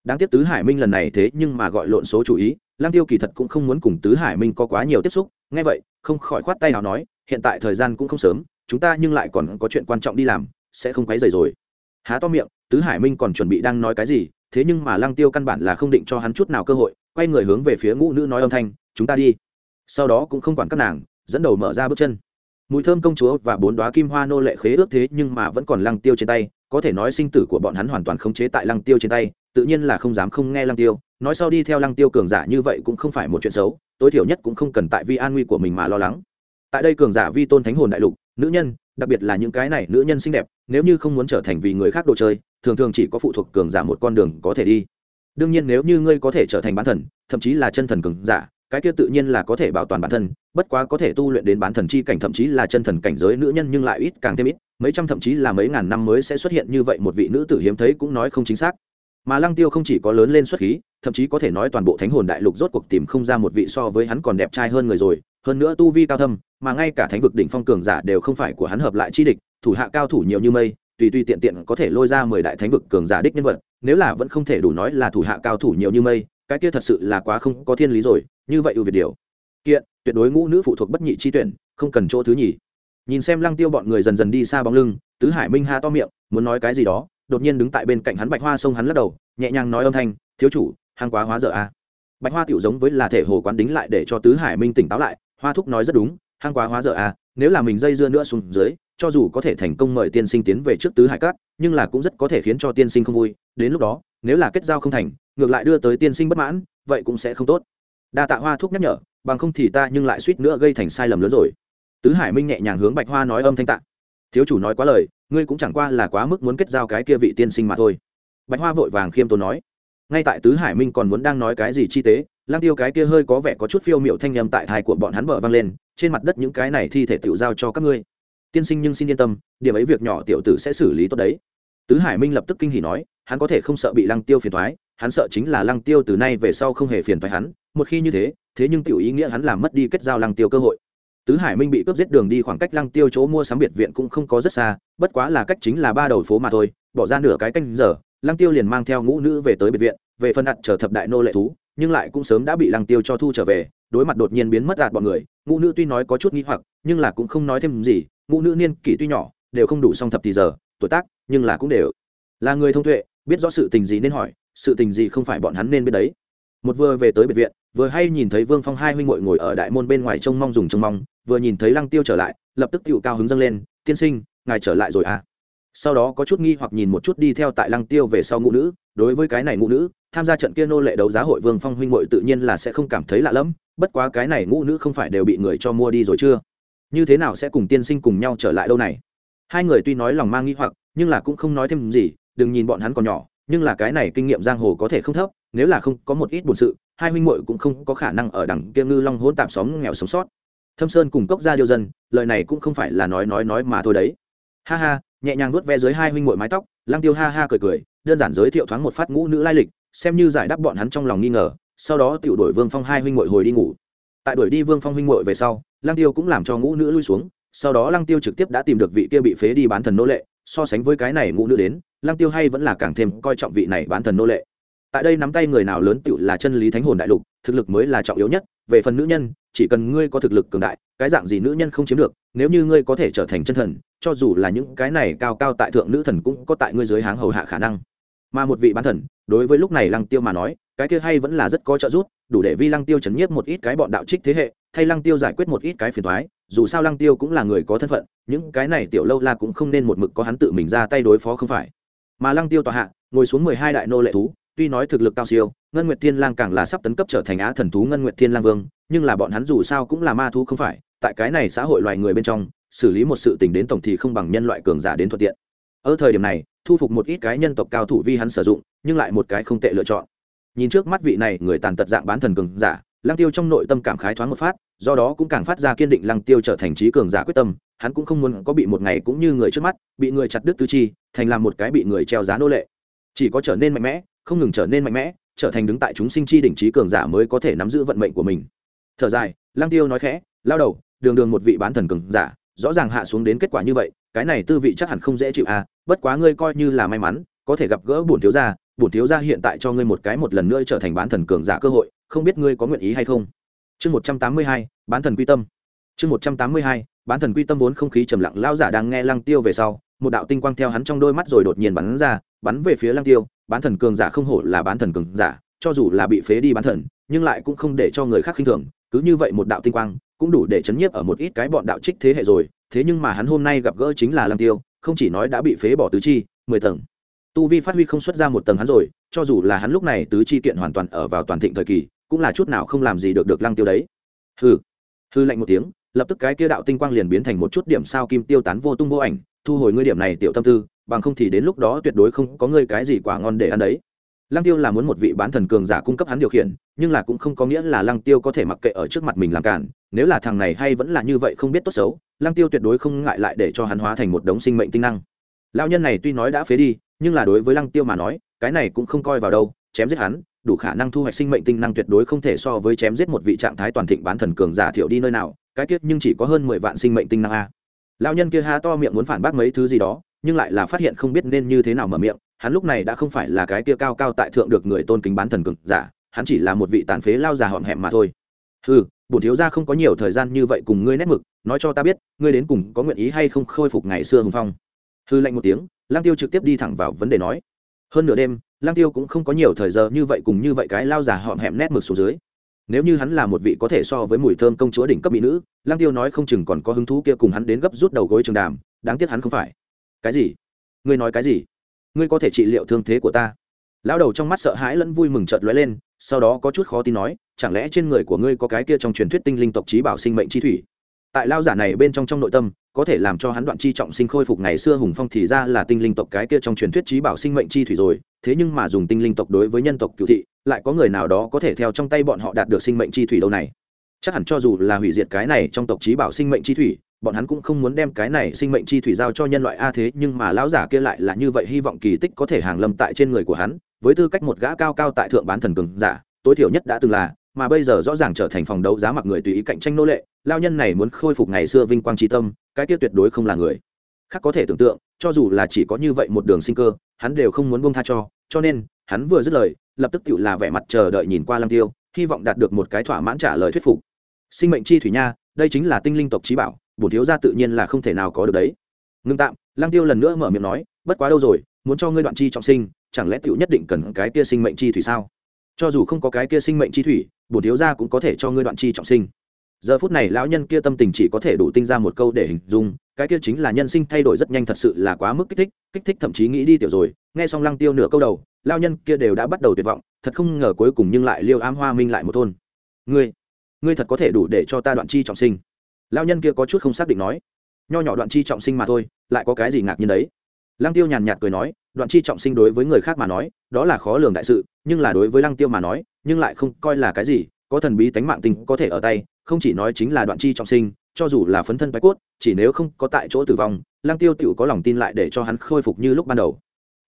Đáng tiếc tứ hải minh lần này thế nhưng mà gọi lộn số chủ ý, lăng tiêu kỳ thật cũng không muốn cùng tứ hải minh có quá nhiều tiếp xúc, nghe vậy, không khỏi khoát tay nào nói, hiện tại thời gian cũng không sớm, chúng ta nhưng lại còn có chuyện quan trọng đi làm, sẽ không quấy rầy rồi. Há to miệng, tứ hải minh còn chuẩn bị đang nói cái gì, thế nhưng mà lăng tiêu căn bản là không định cho hắn chút nào cơ hội, quay người hướng về phía ngũ nữ nói âm thanh, chúng ta đi. Sau đó cũng không quản các nàng, dẫn đầu mở ra bước chân mùi thơm công chúa và bốn đoá kim hoa nô lệ khế ước thế nhưng mà vẫn còn lăng tiêu trên tay, có thể nói sinh tử của bọn hắn hoàn toàn khống chế tại lăng tiêu trên tay, tự nhiên là không dám không nghe lăng tiêu. Nói sau đi theo lăng tiêu cường giả như vậy cũng không phải một chuyện xấu, tối thiểu nhất cũng không cần tại vi an nguy của mình mà lo lắng. Tại đây cường giả vi tôn thánh hồn đại lục, nữ nhân, đặc biệt là những cái này nữ nhân xinh đẹp, nếu như không muốn trở thành vì người khác đồ chơi, thường thường chỉ có phụ thuộc cường giả một con đường có thể đi. Đương nhiên nếu như ngươi có thể trở thành bán thần, thậm chí là chân thần cường giả cái kia tự nhiên là có thể bảo toàn bản thân, bất quá có thể tu luyện đến bán thần chi cảnh thậm chí là chân thần cảnh giới nữ nhân nhưng lại ít càng thêm ít, mấy trăm thậm chí là mấy ngàn năm mới sẽ xuất hiện như vậy một vị nữ tử hiếm thấy cũng nói không chính xác. Mà lăng tiêu không chỉ có lớn lên xuất khí, thậm chí có thể nói toàn bộ thánh hồn đại lục rốt cuộc tìm không ra một vị so với hắn còn đẹp trai hơn người rồi, hơn nữa tu vi cao thâm, mà ngay cả thánh vực đỉnh phong cường giả đều không phải của hắn hợp lại chi địch, thủ hạ cao thủ nhiều như mây, tùy tùy tiện tiện có thể lôi ra mười đại thánh vực cường giả đích nhân vật, nếu là vẫn không thể đủ nói là thủ hạ cao thủ nhiều như mây cái kia thật sự là quá không có thiên lý rồi, như vậy ưu việt điều. Kiện, tuyệt đối ngũ nữ phụ thuộc bất nhị chi tuyển, không cần chỗ thứ nhì. Nhìn xem lăng tiêu bọn người dần dần đi xa bóng lưng, tứ hải minh ha to miệng, muốn nói cái gì đó, đột nhiên đứng tại bên cạnh hắn bạch hoa sông hắn lắc đầu, nhẹ nhàng nói âm thanh, thiếu chủ, hàng quá hóa dở a. Bạch hoa tiểu giống với là thể hồ quán đính lại để cho tứ hải minh tỉnh táo lại, hoa thúc nói rất đúng, hàng quá hóa dở a, nếu là mình dây dưa nữa xuống dưới, cho dù có thể thành công mời tiên sinh tiến về trước tứ hải cát nhưng là cũng rất có thể khiến cho tiên sinh không vui, đến lúc đó, nếu là kết giao không thành ngược lại đưa tới tiên sinh bất mãn, vậy cũng sẽ không tốt. Đa tạ hoa thúc nhắc nhở, bằng không thì ta nhưng lại suýt nữa gây thành sai lầm lớn rồi. Tứ hải minh nhẹ nhàng hướng bạch hoa nói âm thanh tạ. Thiếu chủ nói quá lời, ngươi cũng chẳng qua là quá mức muốn kết giao cái kia vị tiên sinh mà thôi. Bạch hoa vội vàng khiêm tốn nói. Ngay tại tứ hải minh còn muốn đang nói cái gì chi tế lang tiêu cái kia hơi có vẻ có chút phiêu miệu thanh nhầm tại thai của bọn hắn bờ vang lên, trên mặt đất những cái này thi thể tự giao cho các ngươi. Tiên sinh nhưng xin yên tâm, điểm ấy việc nhỏ tiểu tử sẽ xử lý tốt đấy. Tứ hải minh lập tức kinh hỉ nói, hắn có thể không sợ bị lăng tiêu phiền thoái hắn sợ chính là lăng tiêu từ nay về sau không hề phiền thoái hắn, một khi như thế thế nhưng tiểu ý nghĩa hắn làm mất đi kết giao lăng tiêu cơ hội. Tứ hải minh bị cướp giết đường đi khoảng cách lăng tiêu chỗ mua sắm biệt viện cũng không có rất xa, bất quá là cách chính là ba đầu phố mà thôi, bỏ ra nửa cái canh giờ, lăng tiêu liền mang theo ngũ nữ về tới biệt viện, về phần đặt chờ thập đại nô lệ thú, nhưng lại cũng sớm đã bị lăng tiêu cho thu trở về, đối mặt đột nhiên biến mất đạt bọn người, ngũ nữ tuy nói có chút nghi hoặc, nhưng là cũng không nói thêm gì, ngũ nữ niên kỷ tuy nhỏ, đều không đủ song thập thì giờ, tuổi tác, nhưng là cũng đều là người thông tuệ, biết rõ sự tình gì nên hỏi sự tình gì không phải bọn hắn nên biết đấy. Một vừa về tới biệt viện, vừa hay nhìn thấy vương phong hai huynh ngồi ngồi ở đại môn bên ngoài trông mong dùng trông mong, vừa nhìn thấy lăng tiêu trở lại, lập tức tựu cao hứng dâng lên, tiên sinh, ngài trở lại rồi à? Sau đó có chút nghi hoặc nhìn một chút đi theo tại lăng tiêu về sau ngũ nữ, đối với cái này ngũ nữ, tham gia trận kia nô lệ đấu giá hội vương phong huynh ngội tự nhiên là sẽ không cảm thấy lạ lẫm, bất quá cái này ngũ nữ không phải đều bị người cho mua đi rồi chưa? Như thế nào sẽ cùng tiên sinh cùng nhau trở lại đâu này? Hai người tuy nói lòng mang nghi hoặc, nhưng là cũng không nói thêm gì, đừng nhìn bọn hắn còn nhỏ nhưng là cái này kinh nghiệm giang hồ có thể không thấp, nếu là không có một ít buồn sự, hai huynh muội cũng không có khả năng ở đằng kia ngư long hỗn tạm xóm nghèo sống sót. Thâm sơn cùng cốc gia điêu dân, lời này cũng không phải là nói nói nói mà thôi đấy. Ha ha, nhẹ nhàng nuốt ve dưới hai huynh muội mái tóc lang tiêu ha ha cười cười, đơn giản giới thiệu thoáng một phát ngũ nữ lai lịch, xem như giải đáp bọn hắn trong lòng nghi ngờ, sau đó tiểu đổi vương phong hai huynh muội hồi đi ngủ. Tại đuổi đi vương phong huynh muội về sau lang tiêu cũng làm cho ngũ nữ lui xuống sau đó lăng tiêu trực tiếp đã tìm được vị kia bị phế đi bán thần nô lệ, so sánh với cái này ngũ nữ đến, lăng tiêu hay vẫn là càng thêm coi trọng vị này bán thần nô lệ. Tại đây nắm tay người nào lớn tựu là chân lý thánh hồn đại lục, thực lực mới là trọng yếu nhất. Về phần nữ nhân, chỉ cần ngươi có thực lực cường đại, cái dạng gì nữ nhân không chiếm được, nếu như ngươi có thể trở thành chân thần, cho dù là những cái này cao cao tại thượng nữ thần cũng có tại ngươi dưới háng hầu hạ khả năng. Mà một vị bán thần, đối với lúc này lăng tiêu mà nói, cái kia hay vẫn là rất có trợ giúp, đủ để vi lăng tiêu chấn nhiếp một ít cái bọn đạo trích thế hệ, thay lăng tiêu giải quyết một ít cái phiền toái dù sao lăng tiêu cũng là người có thân phận, những cái này tiểu lâu la cũng không nên một mực có hắn tự mình ra tay đối phó không phải. Mà lăng tiêu tòa hạ, ngồi xuống mười hai đại nô lệ thú, tuy nói thực lực cao siêu, ngân nguyệt thiên lang càng là sắp tấn cấp trở thành á thần thú ngân nguyệt thiên lang vương, nhưng là bọn hắn dù sao cũng là ma thú không phải, tại cái này xã hội loài người bên trong, xử lý một sự tình đến tổng thì không bằng nhân loại cường giả đến thuận tiện. Ở thời điểm này, thu phục một ít cái nhân tộc cao thủ vi hắn sử dụng, nhưng lại một cái không tệ lựa chọn. Nhìn trước mắt vị này người tàn tật dạng bán thần cường giả lăng tiêu trong nội tâm cảm khái thoáng một phát, do đó cũng càng phát ra kiên định lăng tiêu trở thành trí cường giả quyết tâm, hắn cũng không muốn có bị một ngày cũng như người trước mắt, bị người chặt đứt tứ chi, thành làm một cái bị người treo giá nô lệ. Chỉ có trở nên mạnh mẽ, không ngừng trở nên mạnh mẽ, trở thành đứng tại chúng sinh chi đỉnh trí cường giả mới có thể nắm giữ vận mệnh của mình. Thở dài, lăng tiêu nói khẽ, lao đầu, đường đường một vị bán thần cường giả, rõ ràng hạ xuống đến kết quả như vậy, cái này tư vị chắc hẳn không dễ chịu à bất quá ngươi coi như là may mắn, có thể gặp gỡ bổn thiếu gia bổn thiếu gia hiện tại cho ngươi một cái một lần nữa trở thành bán thần cường giả cơ hội, không biết ngươi có nguyện ý hay không? Chương một trăm tám mươi hai, bán thần quy tâm. Chương một trăm tám mươi hai, bán thần quy tâm vốn không khí trầm lặng, Lão giả đang nghe lăng tiêu về sau, một đạo tinh quang theo hắn trong đôi mắt rồi đột nhiên bắn ra, bắn về phía lăng tiêu. Bán thần cường giả không hổ là bán thần cường giả, cho dù là bị phế đi bán thần, nhưng lại cũng không để cho người khác khinh thường. Cứ như vậy một đạo tinh quang cũng đủ để chấn nhiếp ở một ít cái bọn đạo trích thế hệ rồi. Thế nhưng mà hắn hôm nay gặp gỡ chính là lăng tiêu, không chỉ nói đã bị phế bỏ tứ chi, mười tầng tu vi phát huy không xuất ra một tầng hắn rồi, cho dù là hắn lúc này tứ chi kiện hoàn toàn ở vào toàn thịnh thời kỳ, cũng là chút nào không làm gì được được lăng tiêu đấy. Hư hư lạnh một tiếng, lập tức cái kia đạo tinh quang liền biến thành một chút điểm sao kim tiêu tán vô tung vô ảnh, thu hồi ngươi điểm này tiểu tâm tư, bằng không thì đến lúc đó tuyệt đối không có ngươi cái gì quả ngon để ăn đấy. Lăng tiêu là muốn một vị bán thần cường giả cung cấp hắn điều khiển, nhưng là cũng không có nghĩa là lăng tiêu có thể mặc kệ ở trước mặt mình làm cản, nếu là thằng này hay vẫn là như vậy không biết tốt xấu, lăng tiêu tuyệt đối không ngại lại để cho hắn hóa thành một đống sinh mệnh tinh năng. Lao nhân này tuy nói đã phế đi nhưng là đối với lăng tiêu mà nói, cái này cũng không coi vào đâu, chém giết hắn, đủ khả năng thu hoạch sinh mệnh tinh năng tuyệt đối không thể so với chém giết một vị trạng thái toàn thịnh bán thần cường giả thiểu đi nơi nào, cái kiết nhưng chỉ có hơn mười vạn sinh mệnh tinh năng a. Lao nhân kia ha to miệng muốn phản bác mấy thứ gì đó, nhưng lại là phát hiện không biết nên như thế nào mở miệng, hắn lúc này đã không phải là cái kia cao cao tại thượng được người tôn kính bán thần cường giả, hắn chỉ là một vị tàn phế lao già họm hẹm mà thôi. Ừ bổn thiếu gia không có nhiều thời gian như vậy cùng ngươi nét mực, nói cho ta biết, ngươi đến cùng có nguyện ý hay không khôi phục ngày xưa hùng phong. Hư lạnh một tiếng lang tiêu trực tiếp đi thẳng vào vấn đề nói. Hơn nửa đêm lang tiêu cũng không có nhiều thời giờ như vậy cùng như vậy cái lao già họm hẹm nét mực xuống dưới. Nếu như hắn là một vị có thể so với mùi thơm công chúa đỉnh cấp mỹ nữ lang tiêu nói không chừng còn có hứng thú kia cùng hắn đến gấp rút đầu gối trường đàm, đáng tiếc hắn không phải. Cái gì? Ngươi nói cái gì? Ngươi có thể trị liệu thương thế của ta? Lão đầu trong mắt sợ hãi lẫn vui mừng chợt lóe lên, sau đó có chút khó tin nói, chẳng lẽ trên người của ngươi có cái kia trong truyền thuyết tinh linh tộc trí bảo sinh mệnh chi thủy? Tại lao giả này bên trong trong nội tâm, có thể làm cho hắn đoạn chi trọng sinh khôi phục ngày xưa hùng phong thì ra là tinh linh tộc cái kia trong truyền thuyết trí bảo sinh mệnh chi thủy rồi, thế nhưng mà dùng tinh linh tộc đối với nhân tộc cựu thị, lại có người nào đó có thể theo trong tay bọn họ đạt được sinh mệnh chi thủy đâu này? Chắc hẳn cho dù là hủy diệt cái này trong tộc trí bảo sinh mệnh chi thủy, bọn hắn cũng không muốn đem cái này sinh mệnh chi thủy giao cho nhân loại a thế, nhưng mà lão giả kia lại là như vậy, hy vọng kỳ tích có thể hàng lâm tại trên người của hắn, với tư cách một gã cao cao tại thượng bán thần cường giả, tối thiểu nhất đã từng là mà bây giờ rõ ràng trở thành phòng đấu giá mặc người tùy ý cạnh tranh nô lệ, lao nhân này muốn khôi phục ngày xưa vinh quang tri tâm, cái kia tuyệt đối không là người. Khác có thể tưởng tượng, cho dù là chỉ có như vậy một đường sinh cơ, hắn đều không muốn buông tha cho cho nên, hắn vừa dứt lời, lập tức tự là vẻ mặt chờ đợi nhìn qua lăng tiêu, hy vọng đạt được một cái thỏa mãn trả lời thuyết phục. Sinh mệnh chi thủy nha, đây chính là tinh linh tộc trí bảo bổn thiếu gia tự nhiên là không thể nào có được đấy. Ngưng tạm, lăng tiêu lần nữa mở miệng nói, bất quá đâu rồi, muốn cho ngươi đoạn chi trọng sinh, chẳng lẽ tiểu nhất định cần cái kia sinh mệnh chi thủy sao? Cho dù không có cái kia sinh mệnh chi thủy, bổn thiếu gia cũng có thể cho ngươi đoạn chi trọng sinh. Giờ phút này lão nhân kia tâm tình chỉ có thể đủ tinh ra một câu để hình dung, cái kia chính là nhân sinh thay đổi rất nhanh thật sự là quá mức kích thích kích thích thậm chí nghĩ đi tiểu rồi, nghe xong lăng tiêu nửa câu đầu, lão nhân kia đều đã bắt đầu tuyệt vọng, thật không ngờ cuối cùng nhưng lại liêu ám hoa minh lại một thôn. Ngươi ngươi thật có thể đủ để cho ta đoạn chi trọng sinh. Lão nhân kia có chút không xác định nói. Nho nhỏ đoạn chi trọng sinh mà thôi, lại có cái gì ngạc nhiên đấy? Lăng tiêu nhàn nhạt cười nói đoạn chi trọng sinh đối với người khác mà nói, đó là khó lường đại sự, nhưng là đối với lăng tiêu mà nói, nhưng lại không coi là cái gì, có thần bí tánh mạng tình có thể ở tay, không chỉ nói chính là đoạn chi trọng sinh, cho dù là phấn thân bái cốt, chỉ nếu không có tại chỗ tử vong, lăng tiêu tựu có lòng tin lại để cho hắn khôi phục như lúc ban đầu.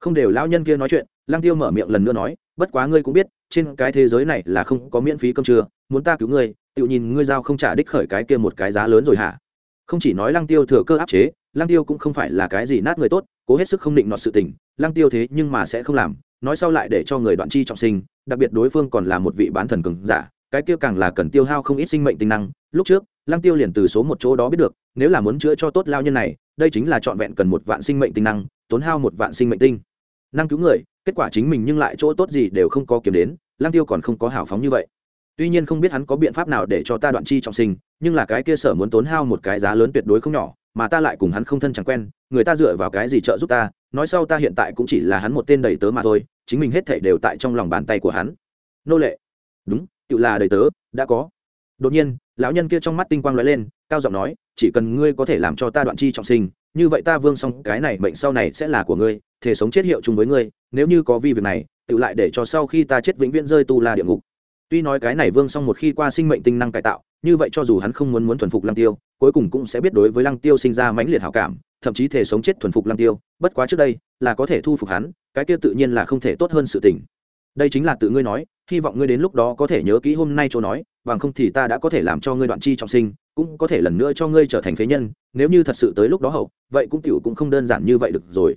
Không đều lão nhân kia nói chuyện, lăng tiêu mở miệng lần nữa nói, bất quá ngươi cũng biết, trên cái thế giới này là không có miễn phí cơm trưa, muốn ta cứu ngươi tự nhìn ngươi giao không trả đích khởi cái kia một cái giá lớn rồi hả? Không chỉ nói lăng tiêu thừa cơ áp chế, lăng tiêu cũng không phải là cái gì nát người tốt, cố hết sức không định nọt sự tình lăng tiêu thế nhưng mà sẽ không làm, nói sau lại để cho người đoạn chi trọng sinh, đặc biệt đối phương còn là một vị bán thần cường giả, cái kia càng là cần tiêu hao không ít sinh mệnh tinh năng. Lúc trước, lăng tiêu liền từ số một chỗ đó biết được, nếu là muốn chữa cho tốt lao nhân này, đây chính là trọn vẹn cần một vạn sinh mệnh tinh năng, tốn hao một vạn sinh mệnh tinh. Năng cứu người, kết quả chính mình nhưng lại chỗ tốt gì đều không có kiếm đến, lăng tiêu còn không có hào phóng như vậy. Tuy nhiên không biết hắn có biện pháp nào để cho ta đoạn chi trọng sinh, nhưng là cái kia sở muốn tốn hao một cái giá lớn tuyệt đối không nhỏ, mà ta lại cùng hắn không thân chẳng quen, người ta dựa vào cái gì trợ giúp ta nói sau ta hiện tại cũng chỉ là hắn một tên đầy tớ mà thôi, chính mình hết thảy đều tại trong lòng bàn tay của hắn. Nô lệ. Đúng, tự là đầy tớ, đã có. Đột nhiên, lão nhân kia trong mắt tinh quang lóe lên, cao giọng nói, chỉ cần ngươi có thể làm cho ta đoạn chi trọng sinh, như vậy ta vương xong cái này mệnh sau này sẽ là của ngươi thể sống chết hiệu chung với ngươi, nếu như có vi việc này, tự lại để cho sau khi ta chết vĩnh viễn rơi tu la địa ngục tuy nói cái này vương song một khi qua sinh mệnh tinh năng cải tạo, như vậy cho dù hắn không muốn muốn thuần phục lăng tiêu, cuối cùng cũng sẽ biết đối với lăng tiêu sinh ra mãnh liệt hảo cảm, thậm chí thể sống chết thuần phục lăng tiêu, bất quá trước đây là có thể thu phục hắn, cái kia tự nhiên là không thể tốt hơn sự tình. Đây chính là tự ngươi nói, hy vọng ngươi đến lúc đó có thể nhớ kỹ hôm nay chỗ nói, bằng không thì ta đã có thể làm cho ngươi đoạn chi trọng sinh, cũng có thể lần nữa cho ngươi trở thành phế nhân, nếu như thật sự tới lúc đó hậu, vậy cũng tiểu cũng không đơn giản như vậy được rồi.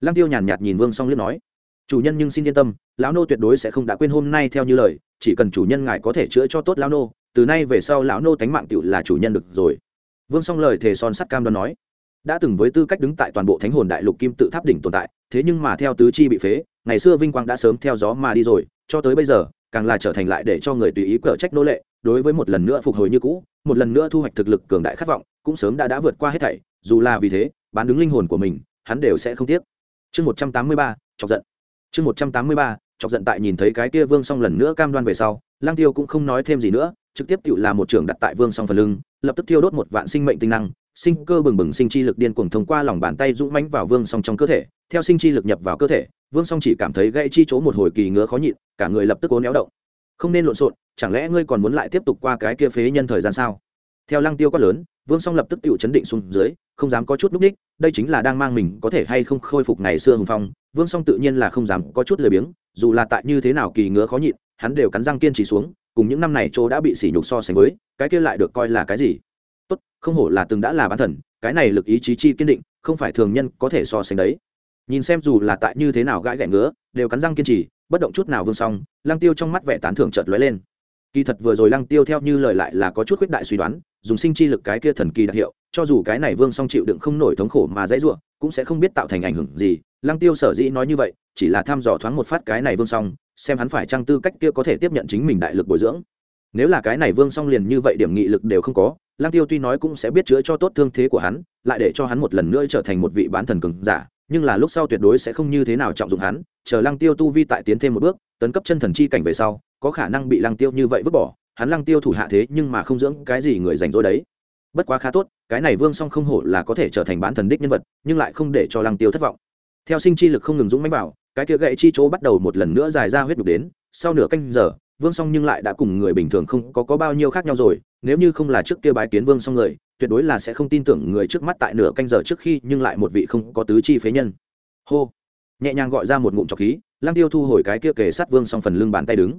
Lăng tiêu nhàn nhạt nhìn vương song liếc nói, chủ nhân nhưng xin yên tâm, lão nô tuyệt đối sẽ không đã quên hôm nay theo như lời chỉ cần chủ nhân ngài có thể chữa cho tốt lão nô, từ nay về sau lão nô tánh mạng tựu là chủ nhân được rồi. Vương song lời thề son sắt cam đoan nói. Đã từng với tư cách đứng tại toàn bộ thánh hồn đại lục kim tự tháp đỉnh tồn tại, thế nhưng mà theo tứ chi bị phế, ngày xưa vinh quang đã sớm theo gió mà đi rồi, cho tới bây giờ, càng là trở thành lại để cho người tùy ý cở trách nô lệ, đối với một lần nữa phục hồi như cũ, một lần nữa thu hoạch thực lực cường đại khát vọng, cũng sớm đã đã vượt qua hết thảy, dù là vì thế, bán đứng linh hồn của mình, hắn đều sẽ không tiếc. Chương một trăm tám mươi ba, chọc giận. Chương một trăm tám mươi ba chọc giận tại nhìn thấy cái kia vương song lần nữa cam đoan về sau, lang tiêu cũng không nói thêm gì nữa, trực tiếp tự là một trường đặt tại vương song phần lưng, lập tức tiêu đốt một vạn sinh mệnh tinh năng, sinh cơ bừng bừng sinh chi lực điên cuồng thông qua lòng bàn tay dũng mãnh vào vương song trong cơ thể, theo sinh chi lực nhập vào cơ thể, vương song chỉ cảm thấy gãy chi chỗ một hồi kỳ ngứa khó nhịn, cả người lập tức cố néo động. Không nên lộn xộn, chẳng lẽ ngươi còn muốn lại tiếp tục qua cái kia phế nhân thời gian sao? Theo lăng tiêu quát lớn vương song lập tức tự chấn định xuống dưới, không dám có chút núp ních, đây chính là đang mang mình có thể hay không khôi phục ngày xưa hùng phong. Vương song tự nhiên là không dám có chút lười biếng, dù là tại như thế nào kỳ ngứa khó nhịn, hắn đều cắn răng kiên trì xuống, cùng những năm này chỗ đã bị sỉ nhục so sánh với, cái kia lại được coi là cái gì? Tốt, không hổ là từng đã là bán thần, cái này lực ý chí chi kiên định, không phải thường nhân có thể so sánh đấy. Nhìn xem dù là tại như thế nào gãi gãi ngứa, đều cắn răng kiên trì, bất động chút nào vương song, lăng tiêu trong mắt vẻ tán thưởng chợt lóe lên. Kỳ thật vừa rồi lăng tiêu theo như lời lại là có chút khuyết đại suy đoán dùng sinh chi lực cái kia thần kỳ đặc hiệu, cho dù cái này vương song chịu đựng không nổi thống khổ mà dãy ruộng cũng sẽ không biết tạo thành ảnh hưởng gì. Lăng tiêu sở dĩ nói như vậy, chỉ là thăm dò thoáng một phát cái này vương song, xem hắn phải trang tư cách kia có thể tiếp nhận chính mình đại lực bồi dưỡng. Nếu là cái này vương song liền như vậy điểm nghị lực đều không có, lăng tiêu tuy nói cũng sẽ biết chữa cho tốt thương thế của hắn, lại để cho hắn một lần nữa trở thành một vị bán thần cường giả, nhưng là lúc sau tuyệt đối sẽ không như thế nào trọng dụng hắn, chờ lăng tiêu tu vi tại tiến thêm một bước, tấn cấp chân thần chi cảnh về sau, có khả năng bị lăng tiêu như vậy vứt bỏ hắn lăng tiêu thủ hạ thế nhưng mà không dưỡng cái gì người rảnh rỗi đấy. Bất quá khá tốt cái này vương song không hổ là có thể trở thành bán thần đích nhân vật nhưng lại không để cho lăng tiêu thất vọng. Theo sinh chi lực không ngừng dũng mãnh bảo, cái kia gậy chi chỗ bắt đầu một lần nữa dài ra huyết đục đến sau nửa canh giờ vương song nhưng lại đã cùng người bình thường không có, có bao nhiêu khác nhau rồi nếu như không là trước kia bái kiến vương song người tuyệt đối là sẽ không tin tưởng người trước mắt tại nửa canh giờ trước khi nhưng lại một vị không có tứ chi phế nhân. Hô! Nhẹ nhàng gọi ra một ngụm trọc khí lang tiêu thu hồi cái kia kề sát vương song phần lưng bàn tay đứng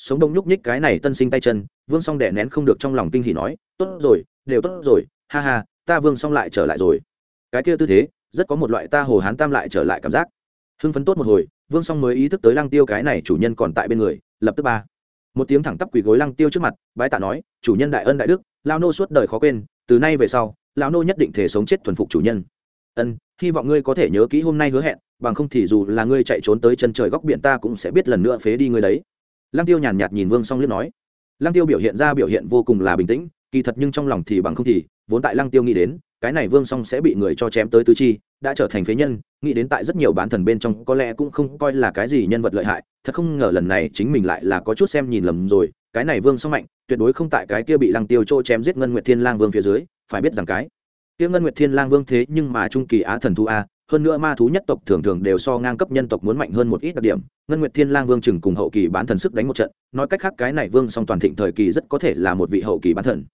sống đông nhúc nhích cái này tân sinh tay chân, vương song đẻ nén không được trong lòng kinh hỉ nói, tốt rồi, đều tốt rồi, ha ha, ta vương song lại trở lại rồi. Cái kia tư thế, rất có một loại ta hồ hán tam lại trở lại cảm giác. Hưng phấn tốt một hồi, vương song mới ý thức tới lăng tiêu cái này chủ nhân còn tại bên người, lập tức ba. Một tiếng thẳng tắp quỳ gối lăng tiêu trước mặt, bái tạ nói, chủ nhân đại ân đại đức lao nô suốt đời khó quên, từ nay về sau, lão nô nhất định thể sống chết thuần phục chủ nhân. Ân, hy vọng ngươi có thể nhớ kỹ hôm nay hứa hẹn, bằng không thì dù là ngươi chạy trốn tới chân trời góc biển ta cũng sẽ biết lần nữa phế đi ngươi đấy lăng tiêu nhàn nhạt nhìn vương song liếc nói. Lăng tiêu biểu hiện ra biểu hiện vô cùng là bình tĩnh, kỳ thật nhưng trong lòng thì bằng không thì, vốn tại lăng tiêu nghĩ đến, cái này vương song sẽ bị người cho chém tới tứ chi, đã trở thành phế nhân, nghĩ đến tại rất nhiều bán thần bên trong có lẽ cũng không coi là cái gì nhân vật lợi hại, thật không ngờ lần này chính mình lại là có chút xem nhìn lầm rồi, cái này vương song mạnh, tuyệt đối không tại cái kia bị lăng tiêu chỗ chém giết ngân nguyệt thiên lang vương phía dưới, phải biết rằng cái kia ngân nguyệt thiên lang vương thế nhưng mà trung kỳ á thần thu a hơn nữa ma thú nhất tộc thường thường đều so ngang cấp nhân tộc muốn mạnh hơn một ít đặc điểm. Ngân nguyệt thiên lang vương chừng cùng hậu kỳ bán thần sức đánh một trận, nói cách khác cái này vương song toàn thịnh thời kỳ rất có thể là một vị hậu kỳ bán thần.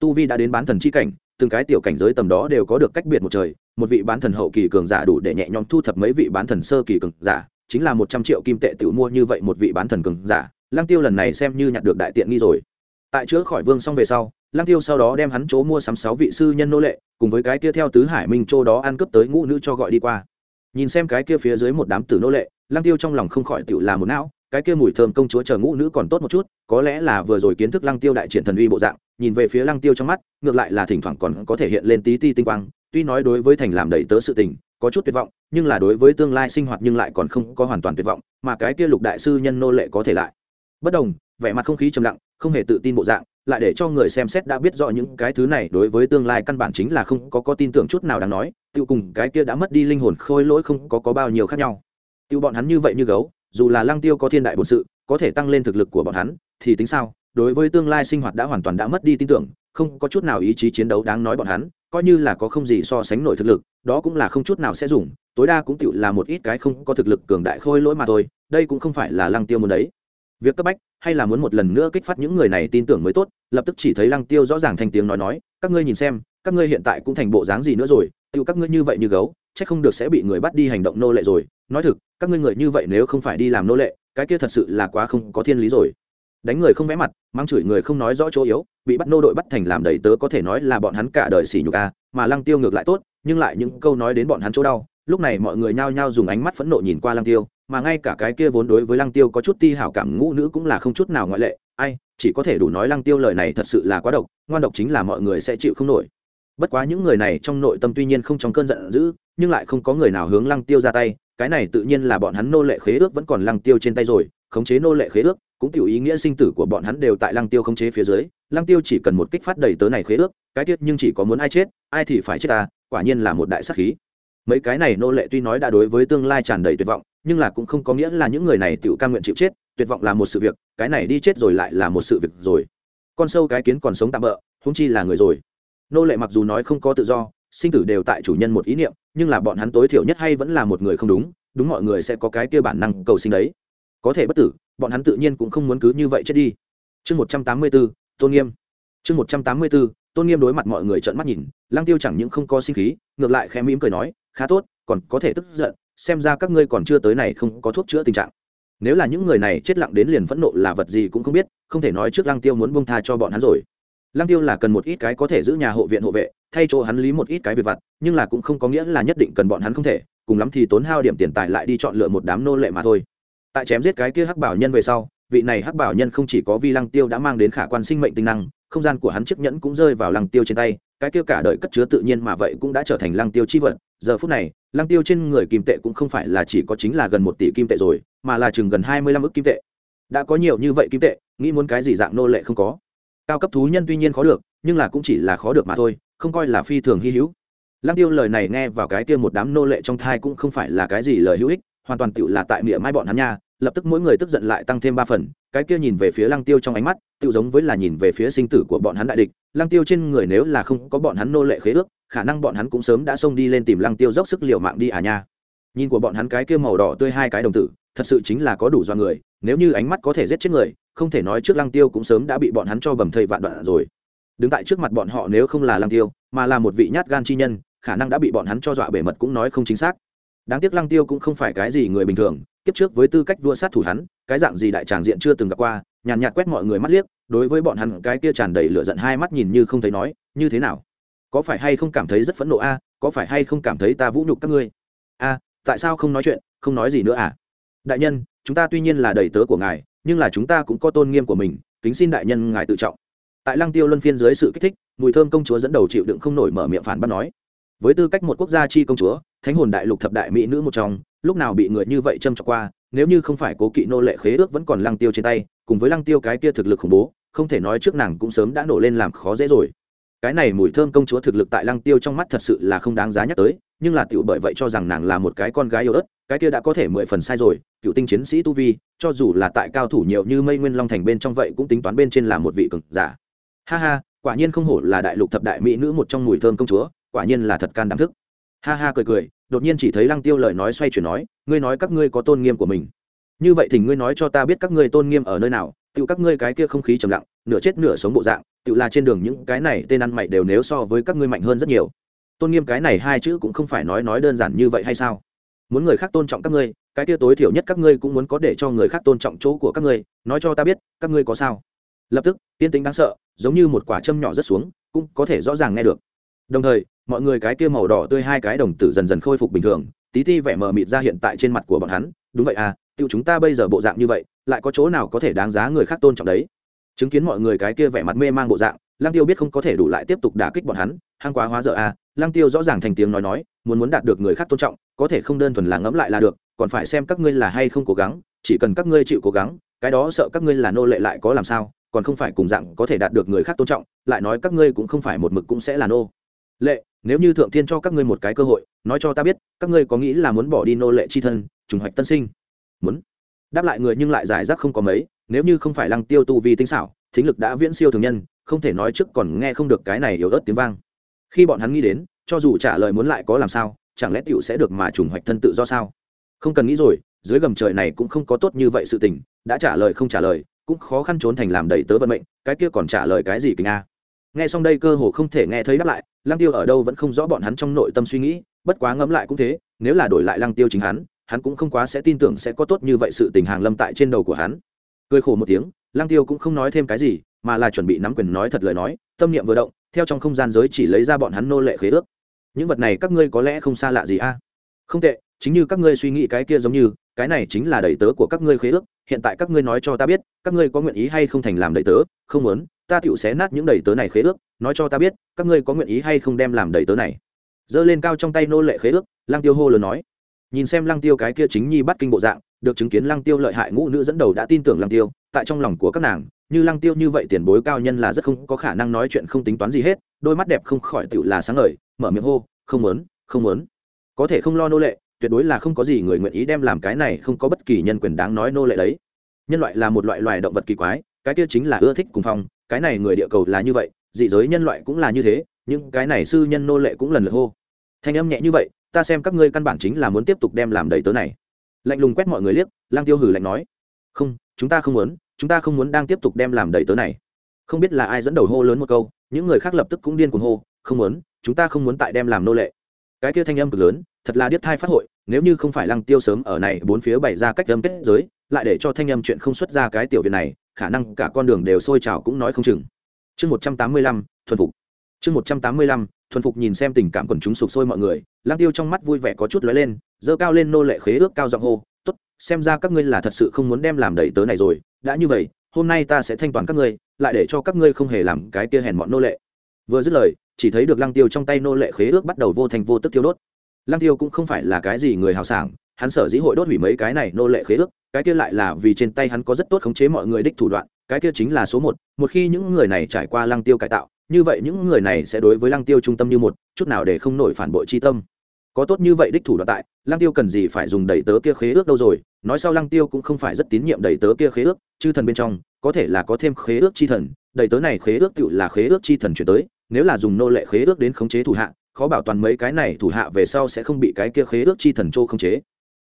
Tu vi đã đến bán thần chi cảnh, từng cái tiểu cảnh giới tầm đó đều có được cách biệt một trời, một vị bán thần hậu kỳ cường giả đủ để nhẹ nhõm thu thập mấy vị bán thần sơ kỳ cường giả, chính là một trăm triệu kim tệ tự mua như vậy một vị bán thần cường giả. Lang tiêu lần này xem như nhặt được đại tiện nghi rồi. Tại chữa khỏi vương xong về sau lăng tiêu sau đó đem hắn chỗ mua sắm sáu vị sư nhân nô lệ, cùng với cái kia theo tứ hải minh châu đó ăn cướp tới ngũ nữ cho gọi đi qua. Nhìn xem cái kia phía dưới một đám tử nô lệ, lăng tiêu trong lòng không khỏi tự làm một não, cái kia mùi thơm công chúa chờ ngũ nữ còn tốt một chút, có lẽ là vừa rồi kiến thức lăng tiêu đại triển thần uy bộ dạng, nhìn về phía lăng tiêu trong mắt, ngược lại là thỉnh thoảng còn có thể hiện lên tí ti tinh quang, tuy nói đối với thành làm đầy tớ sự tình, có chút tuyệt vọng, nhưng là đối với tương lai sinh hoạt nhưng lại còn không có hoàn toàn tuyệt vọng, mà cái kia lục đại sư nhân nô lệ có thể lại. Bất đồng, vẻ mặt không khí trầm lặng, không hề tự tin bộ dạng lại để cho người xem xét đã biết rõ những cái thứ này đối với tương lai căn bản chính là không có có tin tưởng chút nào đáng nói tiêu cùng cái kia đã mất đi linh hồn khôi lỗi không có có bao nhiêu khác nhau. Tiêu bọn hắn như vậy như gấu, dù là lăng tiêu có thiên đại bổn sự, có thể tăng lên thực lực của bọn hắn, thì tính sao? Đối với tương lai sinh hoạt đã hoàn toàn đã mất đi tin tưởng, không có chút nào ý chí chiến đấu đáng nói bọn hắn, coi như là có không gì so sánh nổi thực lực, đó cũng là không chút nào sẽ dùng, tối đa cũng tự là một ít cái không có thực lực cường đại khôi lỗi mà thôi, đây cũng không phải là lăng tiêu muốn đấy. Việc cấp bách hay là muốn một lần nữa kích phát những người này tin tưởng mới tốt, lập tức chỉ thấy lăng tiêu rõ ràng thành tiếng nói nói, các ngươi nhìn xem, các ngươi hiện tại cũng thành bộ dáng gì nữa rồi, tiêu các ngươi như vậy như gấu, chắc không được sẽ bị người bắt đi hành động nô lệ rồi. Nói thực, các ngươi người như vậy nếu không phải đi làm nô lệ, cái kia thật sự là quá không có thiên lý rồi. Đánh người không vẽ mặt, mang chửi người không nói rõ chỗ yếu, bị bắt nô đội bắt thành làm đầy tớ có thể nói là bọn hắn cả đời xỉ nhục a, mà lăng tiêu ngược lại tốt, nhưng lại những câu nói đến bọn hắn chỗ đau. Lúc này mọi người nhao nhao dùng ánh mắt phẫn nộ nhìn qua lăng tiêu mà ngay cả cái kia vốn đối với lăng tiêu có chút ti hảo cảm ngũ nữ cũng là không chút nào ngoại lệ. Ai, chỉ có thể đủ nói lăng tiêu lời này thật sự là quá độc, ngoan độc chính là mọi người sẽ chịu không nổi. Bất quá những người này trong nội tâm tuy nhiên không trong cơn giận dữ, nhưng lại không có người nào hướng lăng tiêu ra tay, cái này tự nhiên là bọn hắn nô lệ khế ước vẫn còn lăng tiêu trên tay rồi, khống chế nô lệ khế ước, cũng tiểu ý nghĩa sinh tử của bọn hắn đều tại lăng tiêu khống chế phía dưới, lăng tiêu chỉ cần một kích phát đầy tớ này khế ước, cái tiết nhưng chỉ có muốn ai chết, ai thì phải chết ta, quả nhiên là một đại sắc khí mấy cái này nô lệ tuy nói đã đối với tương lai tràn đầy tuyệt vọng, nhưng là cũng không có nghĩa là những người này tự cam nguyện chịu chết, tuyệt vọng là một sự việc, cái này đi chết rồi lại là một sự việc rồi. Con sâu cái kiến còn sống tạm bỡ húng chi là người rồi. Nô lệ mặc dù nói không có tự do, sinh tử đều tại chủ nhân một ý niệm, nhưng là bọn hắn tối thiểu nhất hay vẫn là một người không đúng đúng mọi người sẽ có cái kia bản năng cầu sinh đấy. Có thể bất tử, bọn hắn tự nhiên cũng không muốn cứ như vậy chết đi. Chương một trăm tám mươi b ố tôn nghiêm. Chương một trăm tám mươi b ố tôn nghiêm đối mặt mọi người trợn mắt nhìn lang tiêu chẳng những không có sinh khí, ngược lại khẽ mỉm cười nói, khá tốt, còn có thể tức giận, xem ra các ngươi còn chưa tới này không có thuốc chữa tình trạng. Nếu là những người này chết lặng đến liền phẫn nộ là vật gì cũng không biết, không thể nói trước lăng tiêu muốn bông tha cho bọn hắn rồi. Lăng tiêu là cần một ít cái có thể giữ nhà hộ viện hộ vệ, thay chỗ hắn lý một ít cái việc vặt, nhưng là cũng không có nghĩa là nhất định cần bọn hắn không thể, cùng lắm thì tốn hao điểm tiền tài lại đi chọn lựa một đám nô lệ mà thôi. Tại chém giết cái kia hắc bảo nhân về sau vị này hắc bảo nhân không chỉ có vi lăng tiêu đã mang đến khả quan sinh mệnh tinh năng, không gian của hắn chiếc nhẫn cũng rơi vào lăng tiêu trên tay, cái kia cả đời cất chứa tự nhiên mà vậy cũng đã trở thành lăng tiêu chi vật. Giờ phút này, lăng tiêu trên người kim tệ cũng không phải là chỉ có chính là gần một tỷ kim tệ rồi, mà là chừng gần hai mươi lăm ức kim tệ. Đã có nhiều như vậy kim tệ, nghĩ muốn cái gì dạng nô lệ không có. Cao cấp thú nhân tuy nhiên khó được, nhưng là cũng chỉ là khó được mà thôi, không coi là phi thường hy hữu. Lăng tiêu lời này nghe vào cái kia một đám nô lệ trong thai cũng không phải là cái gì lời hữu ích, hoàn toàn tựu là tại miệng mai bọn hắn nha lập tức mỗi người tức giận lại tăng thêm ba phần, cái kia nhìn về phía lăng tiêu trong ánh mắt tự giống với là nhìn về phía sinh tử của bọn hắn đại địch. Lăng tiêu trên người nếu là không có bọn hắn nô lệ khế ước, khả năng bọn hắn cũng sớm đã xông đi lên tìm lăng tiêu dốc sức liều mạng đi à nha. Nhìn của bọn hắn cái kia màu đỏ tươi hai cái đồng tử, thật sự chính là có đủ do người, nếu như ánh mắt có thể giết chết người, không thể nói trước lăng tiêu cũng sớm đã bị bọn hắn cho bầm thây vạn đoạn rồi. Đứng tại trước mặt bọn họ nếu không là lăng tiêu, mà là một vị nhát gan chi nhân, khả năng đã bị bọn hắn cho dọa bể mật cũng nói không chính xác đáng tiếc lăng tiêu cũng không phải cái gì người bình thường, kiếp trước với tư cách vua sát thủ hắn, cái dạng gì đại tràng diện chưa từng gặp qua, nhàn nhạt quét mọi người mắt liếc, đối với bọn hắn cái kia tràn đầy lửa giận hai mắt nhìn như không thấy nói, như thế nào? Có phải hay không cảm thấy rất phẫn nộ a? Có phải hay không cảm thấy ta vũ nhục các ngươi? A, tại sao không nói chuyện? Không nói gì nữa à? Đại nhân, chúng ta tuy nhiên là đầy tớ của ngài, nhưng là chúng ta cũng có tôn nghiêm của mình, kính xin đại nhân ngài tự trọng. Tại lăng tiêu luân phiên dưới sự kích thích, mùi thơm công chúa dẫn đầu chịu đựng không nổi mở miệng phản bác nói, với tư cách một quốc gia chi công chúa thánh hồn đại lục thập đại mỹ nữ một trong, lúc nào bị người như vậy châm chọc qua, nếu như không phải cố kỵ nô lệ khế ước vẫn còn lăng tiêu trên tay, cùng với lăng tiêu cái kia thực lực khủng bố, không thể nói trước nàng cũng sớm đã nổ lên làm khó dễ rồi. Cái này mùi thơm công chúa thực lực tại lăng tiêu trong mắt thật sự là không đáng giá nhắc tới, nhưng là tiểu bởi vậy cho rằng nàng là một cái con gái yêu ớt, cái kia đã có thể mười phần sai rồi, cựu tinh chiến sĩ tu vi, cho dù là tại cao thủ nhiều như mây nguyên long thành bên trong vậy cũng tính toán bên trên là một vị cực giả. Ha ha, quả nhiên không hổ là đại lục thập đại mỹ nữ một trong mùi thơm công chúa, quả nhiên là thật can đảm thức ha ha cười cười, đột nhiên chỉ thấy lăng tiêu lời nói xoay chuyển nói, ngươi nói các ngươi có tôn nghiêm của mình. Như vậy thì ngươi nói cho ta biết các ngươi tôn nghiêm ở nơi nào tự các ngươi cái kia không khí trầm lặng, nửa chết nửa sống bộ dạng tự là trên đường những cái này tên ăn mày đều nếu so với các ngươi mạnh hơn rất nhiều. Tôn nghiêm cái này hai chữ cũng không phải nói nói đơn giản như vậy hay sao? Muốn người khác tôn trọng các ngươi, cái kia tối thiểu nhất các ngươi cũng muốn có để cho người khác tôn trọng chỗ của các ngươi, nói cho ta biết, các ngươi có sao? Lập tức, tiên tính đáng sợ, giống như một quả châm nhỏ rất xuống, cũng có thể rõ ràng nghe được đồng thời, mọi người cái kia màu đỏ tươi hai cái đồng tử dần dần khôi phục bình thường, tí ti vẻ mờ mịt ra hiện tại trên mặt của bọn hắn, đúng vậy à tiêu chúng ta bây giờ bộ dạng như vậy, lại có chỗ nào có thể đáng giá người khác tôn trọng đấy? Chứng kiến mọi người cái kia vẻ mặt mê mang bộ dạng, lăng tiêu biết không có thể đủ lại tiếp tục đả kích bọn hắn hăng quá hóa dở à. Lăng tiêu rõ ràng thành tiếng nói nói, muốn muốn đạt được người khác tôn trọng, có thể không đơn thuần là ngẫm lại là được, còn phải xem các ngươi là hay không cố gắng, chỉ cần các ngươi chịu cố gắng, cái đó sợ các ngươi là nô lệ lại có làm sao, còn không phải cùng dạng có thể đạt được người khác tôn trọng, lại nói các ngươi cũng không phải một mực cũng sẽ là nô lệ, nếu như thượng thiên cho các ngươi một cái cơ hội, nói cho ta biết, các ngươi có nghĩ là muốn bỏ đi nô lệ chi thân, trùng hoạch tân sinh? Muốn. Đáp lại người nhưng lại giải rác không có mấy, nếu như không phải lăng tiêu tu vi tinh xảo, thính lực đã viễn siêu thường nhân, không thể nói trước còn nghe không được cái này yếu ớt tiếng vang. Khi bọn hắn nghĩ đến, cho dù trả lời muốn lại có làm sao, chẳng lẽ tiểu sẽ được mà trùng hoạch thân tự do sao? Không cần nghĩ rồi, dưới gầm trời này cũng không có tốt như vậy sự tình, đã trả lời không trả lời, cũng khó khăn trốn thành làm đầy tớ vận mệnh, cái kia còn trả lời cái gì kính a? Nghe xong đây cơ hồ không thể nghe thấy đáp lại, lăng tiêu ở đâu vẫn không rõ bọn hắn trong nội tâm suy nghĩ, bất quá ngẫm lại cũng thế, nếu là đổi lại lăng tiêu chính hắn hắn cũng không quá sẽ tin tưởng sẽ có tốt như vậy sự tình hàng lâm tại trên đầu của hắn. Cười khổ một tiếng, lăng tiêu cũng không nói thêm cái gì, mà là chuẩn bị nắm quyền nói thật lời nói, tâm niệm vừa động, theo trong không gian giới chỉ lấy ra bọn hắn nô lệ khế ước. Những vật này các ngươi có lẽ không xa lạ gì a? Không tệ, chính như các ngươi suy nghĩ cái kia giống như, cái này chính là đầy tớ của các ngươi khế ước, hiện tại các ngươi nói cho ta biết, các ngươi có nguyện ý hay không thành làm đầy tớ, không muốn ta tựu xé nát những đầy tớ này khế ước, nói cho ta biết, các ngươi có nguyện ý hay không đem làm đầy tớ này? Giơ lên cao trong tay nô lệ khế ước, lăng tiêu hô lớn nói. Nhìn xem lăng tiêu cái kia chính nhi bắt kinh bộ dạng, được chứng kiến lăng tiêu lợi hại ngũ nữ dẫn đầu đã tin tưởng lăng tiêu, tại trong lòng của các nàng, như lăng tiêu như vậy tiền bối cao nhân là rất không có khả năng nói chuyện không tính toán gì hết, đôi mắt đẹp không khỏi tựu là sáng ngời, mở miệng hô, không muốn không muốn. Có thể không lo nô lệ, tuyệt đối là không có gì người nguyện ý đem làm cái này không có bất kỳ nhân quyền đáng nói nô lệ đấy. Nhân loại là một loại loài động vật kỳ quái cái kia chính là ưa thích cùng phong, cái này người địa cầu là như vậy, dị giới nhân loại cũng là như thế nhưng cái này sư nhân nô lệ cũng lần lượt hô. Thanh âm nhẹ như vậy, ta xem các ngươi căn bản chính là muốn tiếp tục đem làm đầy tớ này. Lạnh lùng quét mọi người liếc, lang tiêu hử lạnh nói, không, chúng ta không muốn, chúng ta không muốn đang tiếp tục đem làm đầy tớ này. Không biết là ai dẫn đầu hô lớn một câu, những người khác lập tức cũng điên cuồng hô, không muốn, chúng ta không muốn tại đem làm nô lệ. Cái kia thanh âm cực lớn, thật là điếc thai phát hội, nếu như không phải lăng tiêu sớm ở này bốn phía bày ra cách âm kết giới, lại để cho thanh âm chuyện không xuất ra cái tiểu viện này khả năng cả con đường đều sôi trào cũng nói không chừng. Chương một trăm tám mươi lăm, thuần phục. Chương một trăm tám mươi lăm, thuần phục nhìn xem tình cảm quần chúng sụp sôi mọi người, lăng tiêu trong mắt vui vẻ có chút lóe lên dơ cao lên nô lệ khế ước cao giọng hô, tốt, xem ra các ngươi là thật sự không muốn đem làm đầy tớ này rồi, đã như vậy, hôm nay ta sẽ thanh toán các ngươi, lại để cho các ngươi không hề làm cái kia hèn mọn nô lệ. Vừa dứt lời, chỉ thấy được lăng tiêu trong tay nô lệ khế ước bắt đầu vô thành vô tức tiêu đốt. Lăng tiêu cũng không phải là cái gì người hào sảng, hắn sở dĩ hội đốt hủy mấy cái này nô lệ khế ước cái kia lại là vì trên tay hắn có rất tốt khống chế mọi người đích thủ đoạn, cái kia chính là số một một khi những người này trải qua lăng tiêu cải tạo, như vậy những người này sẽ đối với lăng tiêu trung tâm như một, chút nào để không nổi phản bội chi tâm. Có tốt như vậy đích thủ đoạn tại, lăng tiêu cần gì phải dùng đầy tớ kia khế ước đâu rồi, nói sau lăng tiêu cũng không phải rất tín nhiệm đầy tớ kia khế ước, chư thần bên trong, có thể là có thêm khế ước chi thần, đầy tớ này khế ước tự là khế ước chi thần chuyển tới, nếu là dùng nô lệ khế ước đến khống chế thủ hạ, khó bảo toàn mấy cái này thủ hạ về sau sẽ không bị cái kia khế ước chi thần trô khống chế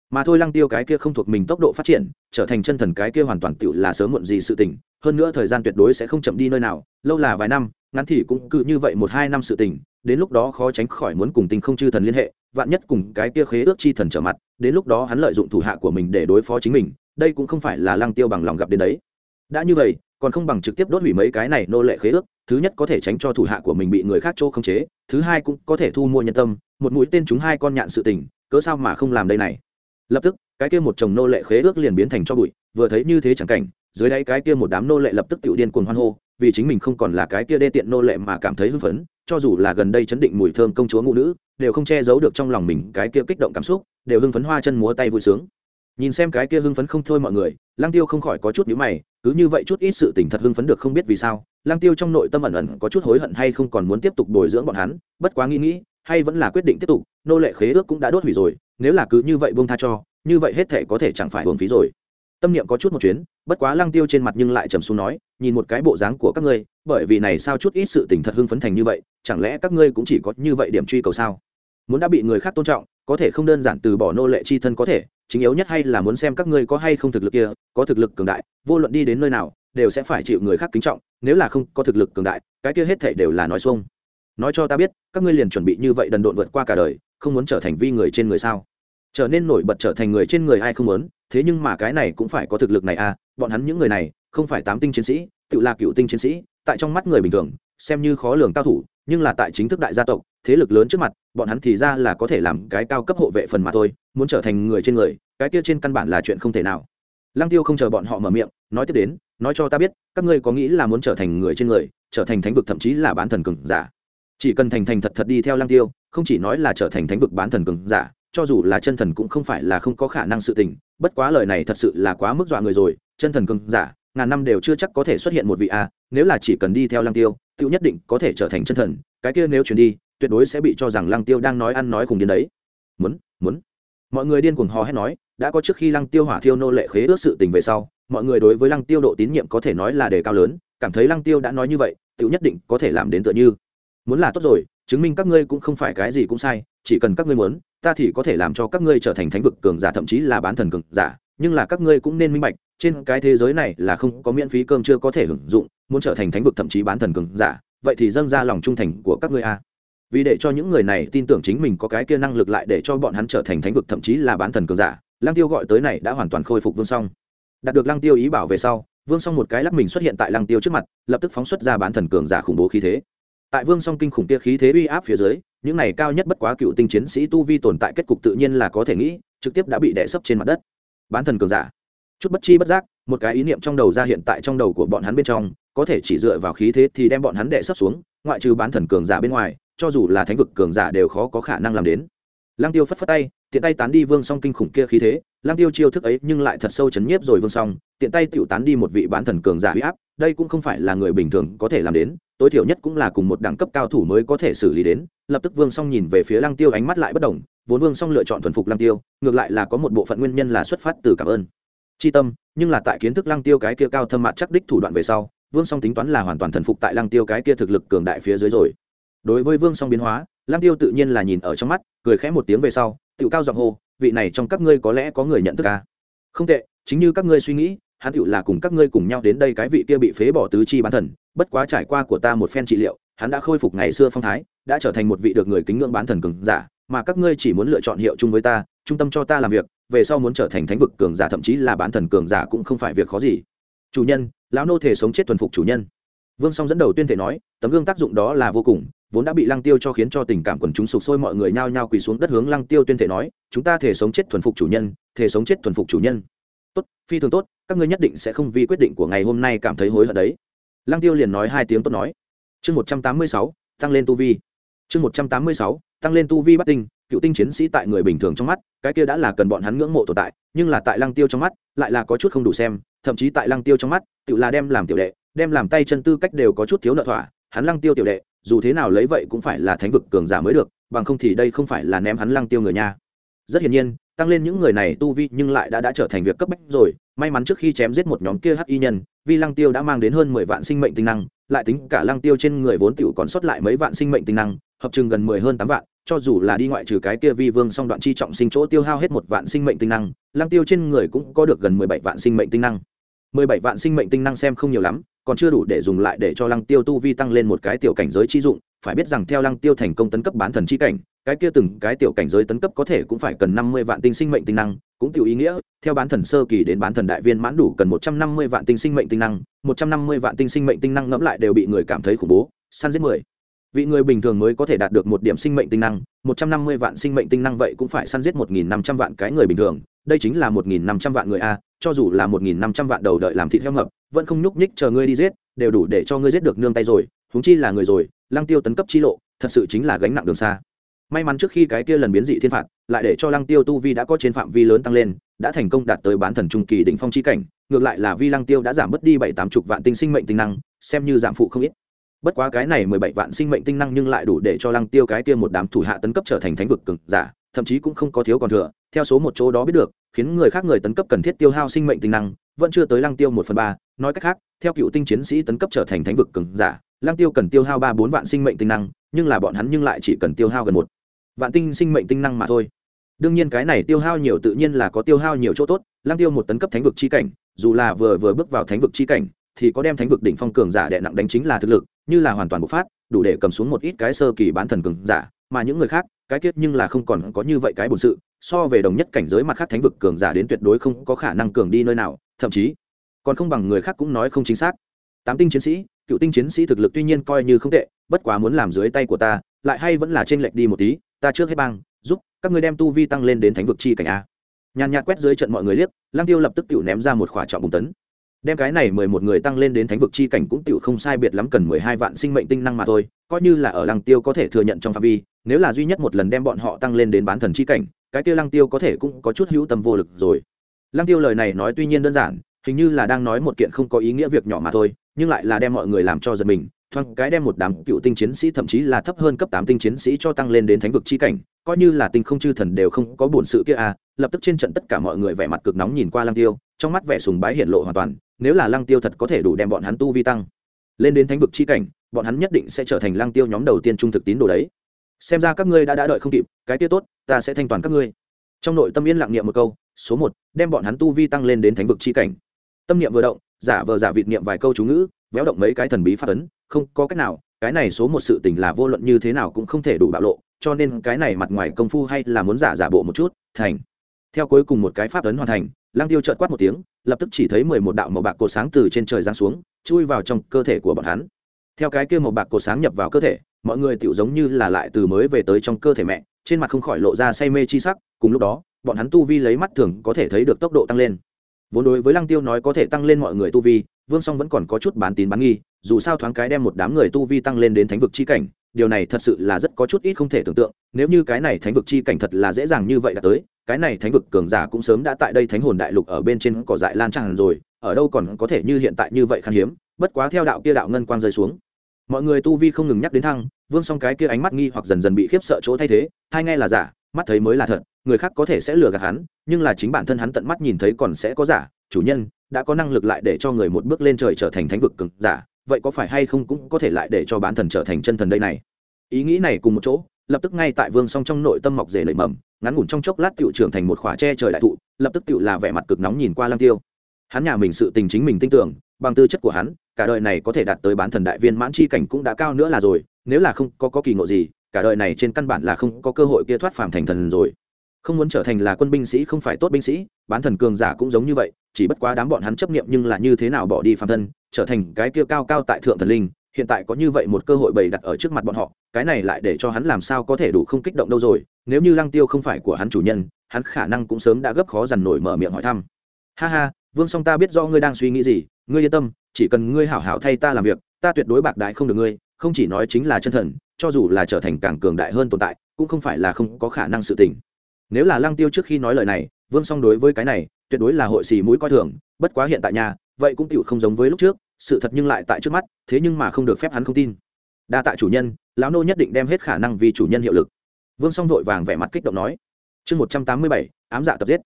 mà thôi lăng tiêu cái kia không thuộc mình tốc độ phát triển, trở thành chân thần cái kia hoàn toàn tựu là sớm muộn gì sự tình, hơn nữa thời gian tuyệt đối sẽ không chậm đi nơi nào, lâu là vài năm, ngắn thì cũng cứ như vậy một hai năm sự tình, đến lúc đó khó tránh khỏi muốn cùng tình không chư thần liên hệ, vạn nhất cùng cái kia khế ước chi thần trở mặt, đến lúc đó hắn lợi dụng thủ hạ của mình để đối phó chính mình, đây cũng không phải là lăng tiêu bằng lòng gặp đến đấy. Đã như vậy, còn không bằng trực tiếp đốt hủy mấy cái này nô lệ khế ước, thứ nhất có thể tránh cho thủ hạ của mình bị người khác chỗ khống chế, thứ hai cũng có thể thu mua nhân tâm, một mũi tên chúng hai con nhạn sự tình, cớ sao mà không làm đây này? Lập tức, cái kia một chồng nô lệ khế ước liền biến thành cho bụi, vừa thấy như thế chẳng cảnh, dưới đáy cái kia một đám nô lệ lập tức tự điên cuồng hoan hô, vì chính mình không còn là cái kia đê tiện nô lệ mà cảm thấy hưng phấn, cho dù là gần đây chấn định mùi thơm công chúa ngụ nữ, đều không che giấu được trong lòng mình cái kia kích động cảm xúc, đều hưng phấn hoa chân múa tay vui sướng. Nhìn xem cái kia hưng phấn không thôi mọi người lang tiêu không khỏi có chút nhíu mày, cứ như vậy chút ít sự tình thật hưng phấn được không biết vì sao lang tiêu trong nội tâm ẩn ẩn có chút hối hận hay không còn muốn tiếp tục bồi dưỡng bọn hắn, bất quá nghĩ nghĩ, hay vẫn là quyết định tiếp tục, nô lệ khế ước cũng đã đốt hủy rồi nếu là cứ như vậy buông tha cho, như vậy hết thể có thể chẳng phải hưởng phí rồi. Tâm niệm có chút một chuyến, bất quá lăng tiêu trên mặt nhưng lại trầm xuống nói, nhìn một cái bộ dáng của các ngươi, bởi vì này sao chút ít sự tình thật hưng phấn thành như vậy, chẳng lẽ các ngươi cũng chỉ có như vậy điểm truy cầu sao? Muốn đã bị người khác tôn trọng, có thể không đơn giản từ bỏ nô lệ chi thân có thể, chính yếu nhất hay là muốn xem các ngươi có hay không thực lực kia, có thực lực cường đại, vô luận đi đến nơi nào, đều sẽ phải chịu người khác kính trọng, nếu là không có thực lực cường đại, cái kia hết thể đều là nói xuông nói cho ta biết, các ngươi liền chuẩn bị như vậy đần độn vượt qua cả đời, không muốn trở thành vi người trên người sao? Trở nên nổi bật trở thành người trên người ai không muốn, thế nhưng mà cái này cũng phải có thực lực này à bọn hắn những người này, không phải tám tinh chiến sĩ, tự là cựu tinh chiến sĩ, tại trong mắt người bình thường, xem như khó lường cao thủ, nhưng là tại chính thức đại gia tộc, thế lực lớn trước mặt, bọn hắn thì ra là có thể làm cái cao cấp hộ vệ phần mà thôi, muốn trở thành người trên người, cái kia trên căn bản là chuyện không thể nào. Lăng tiêu không chờ bọn họ mở miệng, nói tiếp đến, nói cho ta biết, các ngươi có nghĩ là muốn trở thành người trên người, trở thành thánh vực thậm chí là bán thần cường giả? Chỉ cần thành thành thật thật đi theo Lang tiêu, không chỉ nói là trở thành thánh vực bán thần cường giả, cho dù là chân thần cũng không phải là không có khả năng sự tình, bất quá lời này thật sự là quá mức dọa người rồi, chân thần cường giả, ngàn năm đều chưa chắc có thể xuất hiện một vị a, nếu là chỉ cần đi theo Lang tiêu tiêu nhất định có thể trở thành chân thần, cái kia nếu chuyển đi, tuyệt đối sẽ bị cho rằng Lang tiêu đang nói ăn nói cùng đến đấy. Muốn muốn. Mọi người điên cuồng hò hét nói, đã có trước khi lăng tiêu hỏa thiêu nô lệ khế ước sự tình về sau, mọi người đối với lăng tiêu độ tín nhiệm có thể nói là đề cao lớn, cảm thấy lăng tiêu đã nói như vậy tự nhất định có thể làm đến tựa như muốn là tốt rồi, chứng minh các ngươi cũng không phải cái gì cũng sai, chỉ cần các ngươi muốn, ta thì có thể làm cho các ngươi trở thành thánh vực cường giả, thậm chí là bán thần cường giả, nhưng là các ngươi cũng nên minh bạch, trên cái thế giới này là không có miễn phí cơm chưa có thể hưởng dụng, muốn trở thành thánh vực thậm chí bán thần cường giả, vậy thì dâng ra lòng trung thành của các ngươi a. Vì để cho những người này tin tưởng chính mình có cái kia năng lực lại để cho bọn hắn trở thành thánh vực thậm chí là bán thần cường giả, lăng tiêu gọi tới này đã hoàn toàn khôi phục vương song. Đạt được lăng tiêu ý bảo về sau, vương song một cái lắc mình xuất hiện tại lăng tiêu trước mặt, lập tức phóng xuất ra bán thần cường giả khủng bố khí thế tại vương song kinh khủng kia khí thế uy áp phía dưới, những này cao nhất bất quá cựu tinh chiến sĩ tu vi tồn tại kết cục tự nhiên là có thể nghĩ, trực tiếp đã bị đè sấp trên mặt đất. Bán thần cường giả. Chút bất chi bất giác, một cái ý niệm trong đầu ra hiện tại trong đầu của bọn hắn bên trong, có thể chỉ dựa vào khí thế thì đem bọn hắn đè sấp xuống, ngoại trừ bán thần cường giả bên ngoài, cho dù là thánh vực cường giả đều khó có khả năng làm đến. Lăng tiêu phất phất tay, tiện tay tán đi vương song kinh khủng kia khí thế, lăng tiêu chiêu thức ấy nhưng lại thật sâu chấn nhiếp rồi vương song, tiện tay tựu tán đi một vị bán thần cường giả huy áp, đây cũng không phải là người bình thường có thể làm đến tối thiểu nhất cũng là cùng một đẳng cấp cao thủ mới có thể xử lý đến. Lập tức vương song nhìn về phía lăng tiêu, ánh mắt lại bất đồng. Vốn vương song lựa chọn thuần phục lăng tiêu, ngược lại là có một bộ phận nguyên nhân là xuất phát từ cảm ơn. Chi tâm, nhưng là tại kiến thức lăng tiêu cái kia cao thâm mặt chắc đích thủ đoạn về sau, vương song tính toán là hoàn toàn thần phục tại lăng tiêu cái kia thực lực cường đại phía dưới rồi. Đối với vương song biến hóa, lăng tiêu tự nhiên là nhìn ở trong mắt, cười khẽ một tiếng về sau tự cao giọng hô, vị này trong các ngươi có lẽ có người nhận thức ca không tệ, chính như các ngươi suy nghĩ hắn tựu là cùng các ngươi cùng nhau đến đây cái vị kia bị phế bỏ tứ chi bán thần, bất quá trải qua của ta một phen trị liệu, hắn đã khôi phục ngày xưa phong thái, đã trở thành một vị được người kính ngưỡng bán thần cường giả, mà các ngươi chỉ muốn lựa chọn hiệu chung với ta, trung tâm cho ta làm việc, về sau muốn trở thành thánh vực cường giả thậm chí là bán thần cường giả cũng không phải việc khó gì. Chủ nhân, lão nô thể sống chết thuần phục chủ nhân. Vương song dẫn đầu tuyên thể nói, tấm gương tác dụng đó là vô cùng, vốn đã bị lăng tiêu cho khiến cho tình cảm quần chúng sụp sôi mọi người nhao nhao quỳ xuống đất hướng lăng tiêu tuyên thể nói, chúng ta thể sống chết thuần phục chủ nhân thể sống chết thuần phục chủ nhân. Tốt, phi thường tốt các ngươi nhất định sẽ không vì quyết định của ngày hôm nay cảm thấy hối hận đấy. Lăng tiêu liền nói hai tiếng tốt nói. Chương một trăm tám mươi sáu, tăng lên tu vi. Chương một trăm tám mươi sáu, tăng lên tu vi bắt tinh, cựu tinh chiến sĩ tại người bình thường trong mắt, cái kia đã là cần bọn hắn ngưỡng mộ tồn tại, nhưng là tại lăng tiêu trong mắt, lại là có chút không đủ xem, thậm chí tại lăng tiêu trong mắt, tự là đem làm tiểu đệ, đem làm tay chân tư cách đều có chút thiếu nợ thỏa, hắn lăng tiêu tiểu đệ, dù thế nào lấy vậy cũng phải là thánh vực cường giả mới được, bằng không thì đây không phải là ném hắn lăng tiêu người nha. Rất hiển nhiên tăng lên những người này tu vi nhưng lại đã đã trở thành việc cấp bách rồi. May mắn trước khi chém giết một nhóm kia hắc y nhân, Vi lăng tiêu đã mang đến hơn mười vạn sinh mệnh tinh năng, lại tính cả lăng tiêu trên người vốn tiểu còn sót lại mấy vạn sinh mệnh tinh năng, hợp chừng gần mười hơn tám vạn, cho dù là đi ngoại trừ cái kia vi vương song đoạn chi trọng sinh chỗ tiêu hao hết một vạn sinh mệnh tinh năng, lăng tiêu trên người cũng có được gần mười bảy vạn sinh mệnh tinh năng. Mười bảy vạn sinh mệnh tinh năng xem không nhiều lắm, còn chưa đủ để dùng lại để cho lăng tiêu tu vi tăng lên một cái tiểu cảnh giới chi dụng, phải biết rằng theo lăng tiêu thành công tấn cấp bán thần chi cảnh cái kia từng cái tiểu cảnh giới tấn cấp có thể cũng phải cần năm mươi vạn tinh sinh mệnh tinh năng, cũng tiểu ý nghĩa, theo bán thần sơ kỳ đến bán thần đại viên mãn đủ cần một trăm năm mươi vạn tinh sinh mệnh tinh năng, một trăm năm mươi vạn tinh sinh mệnh tinh năng ngẫm lại đều bị người cảm thấy khủng bố, săn giết mười. Vị người bình thường mới có thể đạt được một điểm sinh mệnh tinh năng, một trăm năm mươi vạn sinh mệnh tinh năng vậy cũng phải săn giết một nghìn năm trăm vạn cái người bình thường, đây chính là một nghìn năm trăm vạn người a, cho dù là một nghìn năm trăm vạn đầu đợi làm thịt heo mập, vẫn không nhúc nhích chờ ngươi đi giết, đều đủ để cho ngươi giết được nương tay rồi, huống chi là người rồi, lăng tiêu tấn cấp chi lộ, thật sự chính là gánh nặng đường xa may mắn trước khi cái kia lần biến dị thiên phạt, lại để cho lăng tiêu tu vi đã có trên phạm vi lớn tăng lên, đã thành công đạt tới bán thần trung kỳ đỉnh phong chi cảnh, ngược lại là vi lăng tiêu đã giảm mất đi bảy tám chục vạn tinh sinh mệnh tinh năng, xem như giảm phụ không ít. Bất quá cái này mười bảy vạn sinh mệnh tinh năng nhưng lại đủ để cho lăng tiêu cái kia một đám thủ hạ tấn cấp trở thành thánh vực cực giả, thậm chí cũng không có thiếu còn thừa, theo số một chỗ đó biết được, khiến người khác người tấn cấp cần thiết tiêu hao sinh mệnh tinh năng, vẫn chưa tới lăng tiêu một phần ba, nói cách khác, theo cựu tinh chiến sĩ tấn cấp trở thành thánh vực cường giả, lăng tiêu cần tiêu hao ba bốn vạn sinh mệnh tinh năng, nhưng là bọn hắn nhưng lại chỉ cần tiêu hao gần một vạn tinh sinh mệnh tinh năng mà thôi. Đương nhiên cái này tiêu hao nhiều tự nhiên là có tiêu hao nhiều chỗ tốt lang tiêu một tấn cấp thánh vực chi cảnh, dù là vừa vừa bước vào thánh vực chi cảnh, thì có đem thánh vực đỉnh phong cường giả đệ nặng đánh chính là thực lực, như là hoàn toàn bộc phát, đủ để cầm xuống một ít cái sơ kỳ bán thần cường giả, mà những người khác, cái kết nhưng là không còn có như vậy cái bổn sự, so về đồng nhất cảnh giới mặt khác thánh vực cường giả đến tuyệt đối không có khả năng cường đi nơi nào, thậm chí còn không bằng người khác cũng nói không chính xác. Tám tinh chiến sĩ, cựu tinh chiến sĩ thực lực tuy nhiên coi như không tệ, bất quá muốn làm dưới tay của ta, lại hay vẫn là t r ê n lệch đi một tí ta trước hết bang, giúp, các ngươi đem tu vi tăng lên đến thánh vực chi cảnh a. Nhàn nhạt quét dưới trận mọi người liếc lang tiêu lập tức tự ném ra một khỏa trọng bùng tấn. Đem cái này mười một người tăng lên đến thánh vực chi cảnh cũng tự không sai biệt lắm cần mười hai vạn sinh mệnh tinh năng mà thôi, coi như là ở lăng tiêu có thể thừa nhận trong phạm vi, nếu là duy nhất một lần đem bọn họ tăng lên đến bán thần chi cảnh, cái tiêu lăng tiêu có thể cũng có chút hữu tâm vô lực rồi. Lăng tiêu lời này nói tuy nhiên đơn giản, hình như là đang nói một kiện không có ý nghĩa việc nhỏ mà thôi, nhưng lại là đem mọi người làm cho giật mình thoáng cái đem một đám cựu tinh chiến sĩ, thậm chí là thấp hơn cấp tám tinh chiến sĩ cho tăng lên đến thánh vực chi cảnh, coi như là tinh không chư thần đều không có buồn sự kia à. Lập tức trên trận tất cả mọi người vẻ mặt cực nóng nhìn qua lăng tiêu, trong mắt vẻ sùng bái hiện lộ hoàn toàn, nếu là lăng tiêu thật có thể đủ đem bọn hắn tu vi tăng lên đến thánh vực chi cảnh, bọn hắn nhất định sẽ trở thành lăng tiêu nhóm đầu tiên trung thực tín đồ đấy. Xem ra các ngươi đã đã đợi không kịp, cái kia tốt, ta sẽ thanh toàn các ngươi. Trong nội tâm yên lặng niệm một câu, số một, đem bọn hắn tu vi tăng lên đến thánh vực chi cảnh. Tâm niệm vừa động, giả vờ giả vịt niệm vài câu chú ngữ, véo động mấy cái thần bí phát ấn không có cách nào, cái này số một sự tình là vô luận như thế nào cũng không thể đủ bạo lộ, cho nên cái này mặt ngoài công phu hay là muốn giả giả bộ một chút, thành. Theo cuối cùng một cái pháp ấn hoàn thành lang tiêu trợt quát một tiếng, lập tức chỉ thấy mười một đạo màu bạc cột sáng từ trên trời giáng xuống, chui vào trong cơ thể của bọn hắn. Theo cái kia màu bạc cột sáng nhập vào cơ thể, mọi người tựu giống như là lại từ mới về tới trong cơ thể mẹ, trên mặt không khỏi lộ ra say mê chi sắc, cùng lúc đó, bọn hắn tu vi lấy mắt thường có thể thấy được tốc độ tăng lên vốn đối với lăng tiêu nói có thể tăng lên mọi người tu vi, vương song vẫn còn có chút bán tín bán nghi, dù sao thoáng cái đem một đám người tu vi tăng lên đến thánh vực chi cảnh, điều này thật sự là rất có chút ít không thể tưởng tượng, nếu như cái này thánh vực chi cảnh thật là dễ dàng như vậy đã tới, cái này thánh vực cường giả cũng sớm đã tại đây thánh hồn đại lục ở bên trên cỏ dại lan tràn rồi, ở đâu còn có thể như hiện tại như vậy khan hiếm, bất quá theo đạo kia đạo ngân quang rơi xuống. Mọi người tu vi không ngừng nhắc đến thăng, vương song cái kia ánh mắt nghi hoặc dần dần bị khiếp sợ chỗ thay thế, hai nghe là giả mắt thấy mới là thật người khác có thể sẽ lừa gạt hắn nhưng là chính bản thân hắn tận mắt nhìn thấy còn sẽ có giả. Chủ nhân đã có năng lực lại để cho người một bước lên trời trở thành thánh vực cực giả vậy có phải hay không cũng có thể lại để cho bán thần trở thành chân thần đây này? Ý nghĩ này cùng một chỗ lập tức ngay tại vương song trong nội tâm mọc rể nảy mầm ngắn ngủn trong chốc lát tựu trưởng thành một khỏa tre trời đại thụ lập tức tựu là vẻ mặt cực nóng nhìn qua lăng tiêu. Hắn nhà mình sự tình chính mình tin tưởng bằng tư chất của hắn cả đời này có thể đạt tới bán thần đại viên mãn chi cảnh cũng đã cao nữa là rồi nếu là không có, có kỳ ngộ gì cả đời này trên căn bản là không có cơ hội kia thoát phàm thành thần rồi. Không muốn trở thành là quân binh sĩ không phải tốt binh sĩ, bán thần cường giả cũng giống như vậy, chỉ bất quá đám bọn hắn chấp niệm nhưng là như thế nào bỏ đi phàm thân, trở thành cái kia cao cao tại thượng thần linh, hiện tại có như vậy một cơ hội bày đặt ở trước mặt bọn họ, cái này lại để cho hắn làm sao có thể đủ không kích động đâu rồi, nếu như lăng tiêu không phải của hắn chủ nhân, hắn khả năng cũng sớm đã gấp khó dằn nổi mở miệng hỏi thăm. Ha ha, vương song ta biết do ngươi đang suy nghĩ gì, ngươi yên tâm, chỉ cần ngươi hảo hảo thay ta làm việc, ta tuyệt đối bạc đại không được ngươi không chỉ nói chính là chân thần, cho dù là trở thành càng cường đại hơn tồn tại, cũng không phải là không có khả năng sự tình. Nếu là lăng tiêu trước khi nói lời này, vương song đối với cái này, tuyệt đối là hội xì mũi coi thường, bất quá hiện tại nhà vậy cũng tựu không giống với lúc trước, sự thật nhưng lại tại trước mắt, thế nhưng mà không được phép hắn không tin. Đa tại chủ nhân, lão nô nhất định đem hết khả năng vì chủ nhân hiệu lực. Vương song vội vàng vẻ mặt kích động nói. Chương một trăm tám mươi bảy, ám dạ tập giết.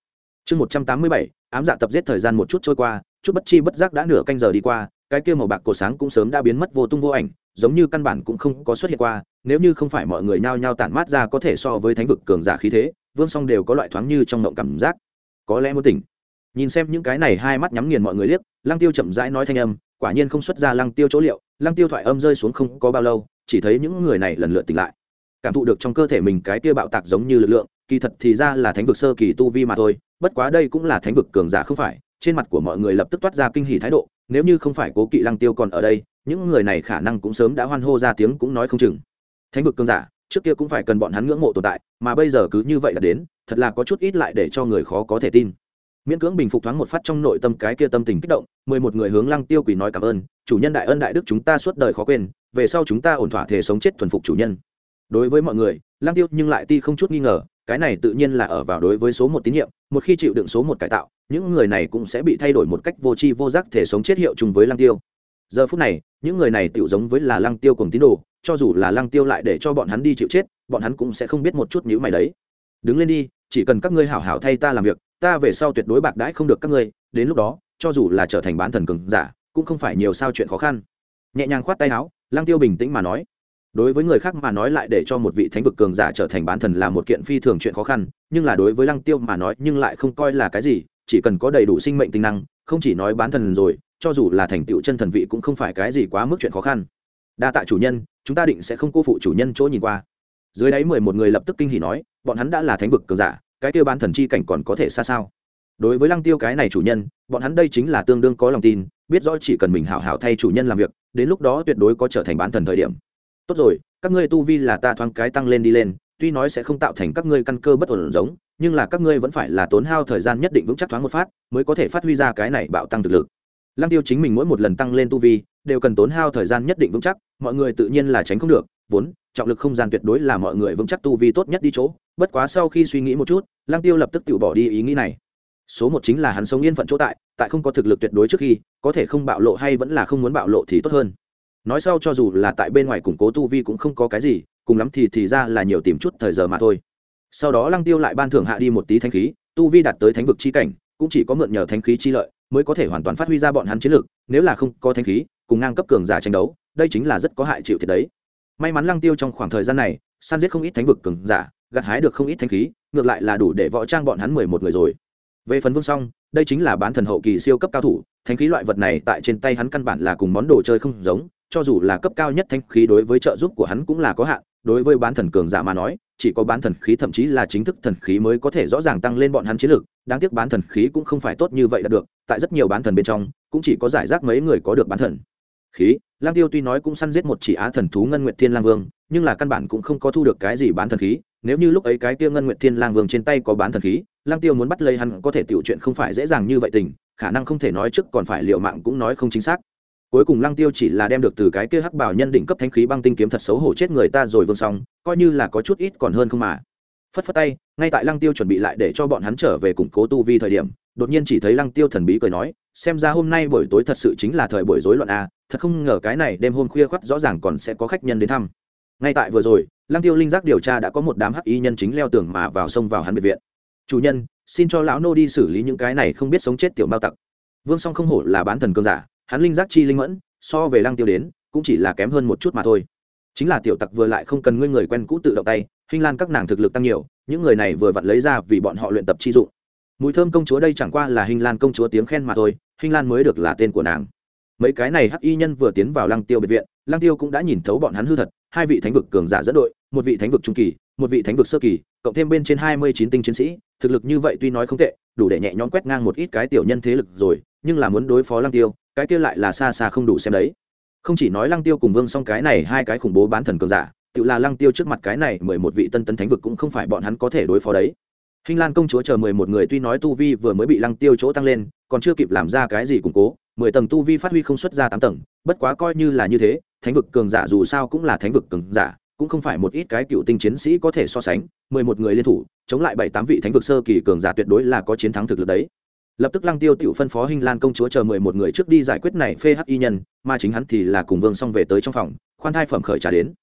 Chương một trăm tám mươi bảy, ám dạ tập giết thời gian một chút trôi qua, chút bất chi bất giác đã nửa canh giờ đi qua cái kia màu bạc cổ sáng cũng sớm đã biến mất vô tung vô ảnh, giống như căn bản cũng không có xuất hiện qua, nếu như không phải mọi người nhao nhao tản mát ra có thể so với thánh vực cường giả khí thế, vương song đều có loại thoáng như trong ngộng cảm giác. Có lẽ muốn tỉnh. Nhìn xem những cái này hai mắt nhắm nghiền mọi người liếc, lăng tiêu chậm rãi nói thanh âm, quả nhiên không xuất ra lăng tiêu chỗ liệu, lăng tiêu thoại âm rơi xuống không có bao lâu, chỉ thấy những người này lần lượt tỉnh lại. Cảm thụ được trong cơ thể mình cái kia bạo tạc giống như lực lượng, kỳ thật thì ra là thánh vực sơ kỳ tu vi mà thôi, bất quá đây cũng là thánh vực cường giả không phải, trên mặt của mọi người lập tức toát ra kinh hỉ thái độ nếu như không phải cố kỵ lăng tiêu còn ở đây, những người này khả năng cũng sớm đã hoan hô ra tiếng cũng nói không chừng. Thánh vực cương giả, trước kia cũng phải cần bọn hắn ngưỡng mộ tồn tại, mà bây giờ cứ như vậy là đến, thật là có chút ít lại để cho người khó có thể tin. Miễn cưỡng bình phục thoáng một phát trong nội tâm cái kia tâm tình kích động, mười một người hướng lăng tiêu quỳ nói cảm ơn, chủ nhân đại ân đại đức chúng ta suốt đời khó quên, về sau chúng ta ổn thỏa thể sống chết thuần phục chủ nhân. Đối với mọi người, lăng tiêu nhưng lại ti không chút nghi ngờ, cái này tự nhiên là ở vào đối với số một tín nhiệm, một khi chịu đựng số một cải tạo những người này cũng sẽ bị thay đổi một cách vô tri vô giác thể sống chết hiệu chung với lăng tiêu. Giờ phút này, những người này tự giống với là lăng tiêu cùng tín đồ, cho dù là lăng tiêu lại để cho bọn hắn đi chịu chết, bọn hắn cũng sẽ không biết một chút nhữ mày đấy. Đứng lên đi, chỉ cần các ngươi hảo hảo thay ta làm việc, ta về sau tuyệt đối bạc đãi không được các ngươi, đến lúc đó, cho dù là trở thành bán thần cường giả, cũng không phải nhiều sao chuyện khó khăn. Nhẹ nhàng khoát tay áo, lăng tiêu bình tĩnh mà nói. Đối với người khác mà nói lại để cho một vị thánh vực cường giả trở thành bán thần là một kiện phi thường chuyện khó khăn, nhưng là đối với lăng tiêu mà nói nhưng lại không coi là cái gì chỉ cần có đầy đủ sinh mệnh tính năng, không chỉ nói bán thần rồi, cho dù là thành tựu chân thần vị cũng không phải cái gì quá mức chuyện khó khăn. Đa tạ chủ nhân, chúng ta định sẽ không cô phụ chủ nhân chỗ nhìn qua. Dưới đáy mười một người lập tức kinh hỉ nói, bọn hắn đã là thánh vực cường giả, cái tiêu bán thần chi cảnh còn có thể xa sao? Đối với lăng tiêu cái này chủ nhân, bọn hắn đây chính là tương đương có lòng tin, biết rõ chỉ cần mình hảo hảo thay chủ nhân làm việc, đến lúc đó tuyệt đối có trở thành bán thần thời điểm. Tốt rồi, các ngươi tu vi là ta thoáng cái tăng lên đi lên tuy nói sẽ không tạo thành các ngươi căn cơ bất ổn giống, nhưng là các ngươi vẫn phải là tốn hao thời gian nhất định vững chắc thoáng một phát, mới có thể phát huy ra cái này bạo tăng thực lực. Lăng tiêu chính mình mỗi một lần tăng lên tu vi, đều cần tốn hao thời gian nhất định vững chắc, mọi người tự nhiên là tránh không được, vốn, trọng lực không gian tuyệt đối là mọi người vững chắc tu vi tốt nhất đi chỗ, bất quá sau khi suy nghĩ một chút, lăng tiêu lập tức tự bỏ đi ý nghĩ này. Số một chính là hắn sống yên phận chỗ tại tại không có thực lực tuyệt đối trước khi, có thể không bạo lộ hay vẫn là không muốn bạo lộ thì tốt hơn. Nói sau cho dù là tại bên ngoài củng cố tu vi cũng không có cái gì cùng lắm thì thì ra là nhiều tìm chút thời giờ mà thôi. Sau đó lăng tiêu lại ban thưởng hạ đi một tí thanh khí, tu vi đạt tới thánh vực chi cảnh, cũng chỉ có mượn nhờ thanh khí chi lợi mới có thể hoàn toàn phát huy ra bọn hắn chiến lược nếu là không có thanh khí, cùng ngang cấp cường giả tranh đấu, đây chính là rất có hại chịu thiệt đấy. May mắn lăng tiêu trong khoảng thời gian này, săn giết không ít thánh vực cường giả, gặt hái được không ít thanh khí, ngược lại là đủ để võ trang bọn hắn mười một người rồi. Về phần vương song, đây chính là bán thần hậu kỳ siêu cấp cao thủ thanh khí loại vật này tại trên tay hắn căn bản là cùng món đồ chơi không giống, cho dù là cấp cao nhất thanh khí đối với trợ giúp của hắn cũng là có hạn đối với bán thần cường giả mà nói, chỉ có bán thần khí thậm chí là chính thức thần khí mới có thể rõ ràng tăng lên bọn hắn chiến lược. Đáng tiếc bán thần khí cũng không phải tốt như vậy đạt được, tại rất nhiều bán thần bên trong, cũng chỉ có giải rác mấy người có được bán thần. Khí lang tiêu tuy nói cũng săn giết một chỉ á thần thú ngân nguyệt thiên lang vương, nhưng là căn bản cũng không có thu được cái gì bán thần khí. Nếu như lúc ấy cái kia ngân nguyệt thiên lang vương trên tay có bán thần khí lang tiêu muốn bắt lấy hắn có thể tiểu chuyện không phải dễ dàng như vậy tình, khả năng không thể nói trước còn phải liệu mạng cũng nói không chính xác cuối cùng lăng tiêu chỉ là đem được từ cái kia hắc bảo nhân định cấp thánh khí băng tinh kiếm thật xấu hổ chết người ta rồi vương xong, coi như là có chút ít còn hơn không mà. Phất phất tay, ngay tại lăng tiêu chuẩn bị lại để cho bọn hắn trở về củng cố tu vi thời điểm, đột nhiên chỉ thấy lăng tiêu thần bí cười nói, xem ra hôm nay buổi tối thật sự chính là thời buổi rối loạn a thật không ngờ cái này đêm hôm khuya khoắt rõ ràng còn sẽ có khách nhân đến thăm. Ngay tại vừa rồi, lăng tiêu linh giác điều tra đã có một đám hắc y nhân chính leo tường mà vào sông vào hắn biệt viện. Chủ nhân, xin cho lão nô đi xử lý những cái này không biết sống chết tiểu mao tặc. Vương song không hổ là bán thần cơn giả hắn linh giác chi linh mẫn, so về lăng tiêu đến, cũng chỉ là kém hơn một chút mà thôi. Chính là tiểu tặc vừa lại không cần ngươi người quen cũ tự động tay hình lan các nàng thực lực tăng nhiều, những người này vừa vặn lấy ra vì bọn họ luyện tập chi dụng. Mùi thơm công chúa đây chẳng qua là hình lan công chúa tiếng khen mà thôi hình lan mới được là tên của nàng. Mấy cái này hắc y nhân vừa tiến vào lăng tiêu biệt viện, lăng tiêu cũng đã nhìn thấu bọn hắn hư thật, hai vị thánh vực cường giả dẫn đội, một vị thánh vực trung kỳ, một vị thánh vực sơ kỳ, cộng thêm bên trên hai mươi chín tinh chiến sĩ, thực lực như vậy tuy nói không tệ, đủ để nhẹ nhõm quét ngang một ít cái tiểu nhân thế lực rồi, nhưng là muốn đối phó lăng tiêu cái kia lại là xa xa không đủ xem đấy không chỉ nói lăng tiêu cùng vương song cái này hai cái khủng bố bán thần cường giả tự là lăng tiêu trước mặt cái này mười một vị tân tấn thánh vực cũng không phải bọn hắn có thể đối phó đấy Hinh Lan công chúa chờ mười một người tuy nói tu vi vừa mới bị Lăng Tiêu chỗ tăng lên, còn chưa kịp làm ra cái gì củng cố, mười tầng tu vi phát huy không xuất ra tám tầng, bất quá coi như là như thế, thánh vực cường giả dù sao cũng là thánh vực cường giả, cũng không phải một ít cái cựu tinh chiến sĩ có thể so sánh, mười một người liên thủ, chống lại bảy tám vị thánh vực sơ kỳ cường giả tuyệt đối là có chiến thắng thực lực đấy. Lập tức Lăng Tiêu tiểu phân phó hình Lan công chúa chờ mười một người trước đi giải quyết này phê hắc y nhân, mà chính hắn thì là cùng Vương Song về tới trong phòng, khoan thai phẩm khởi trả đến.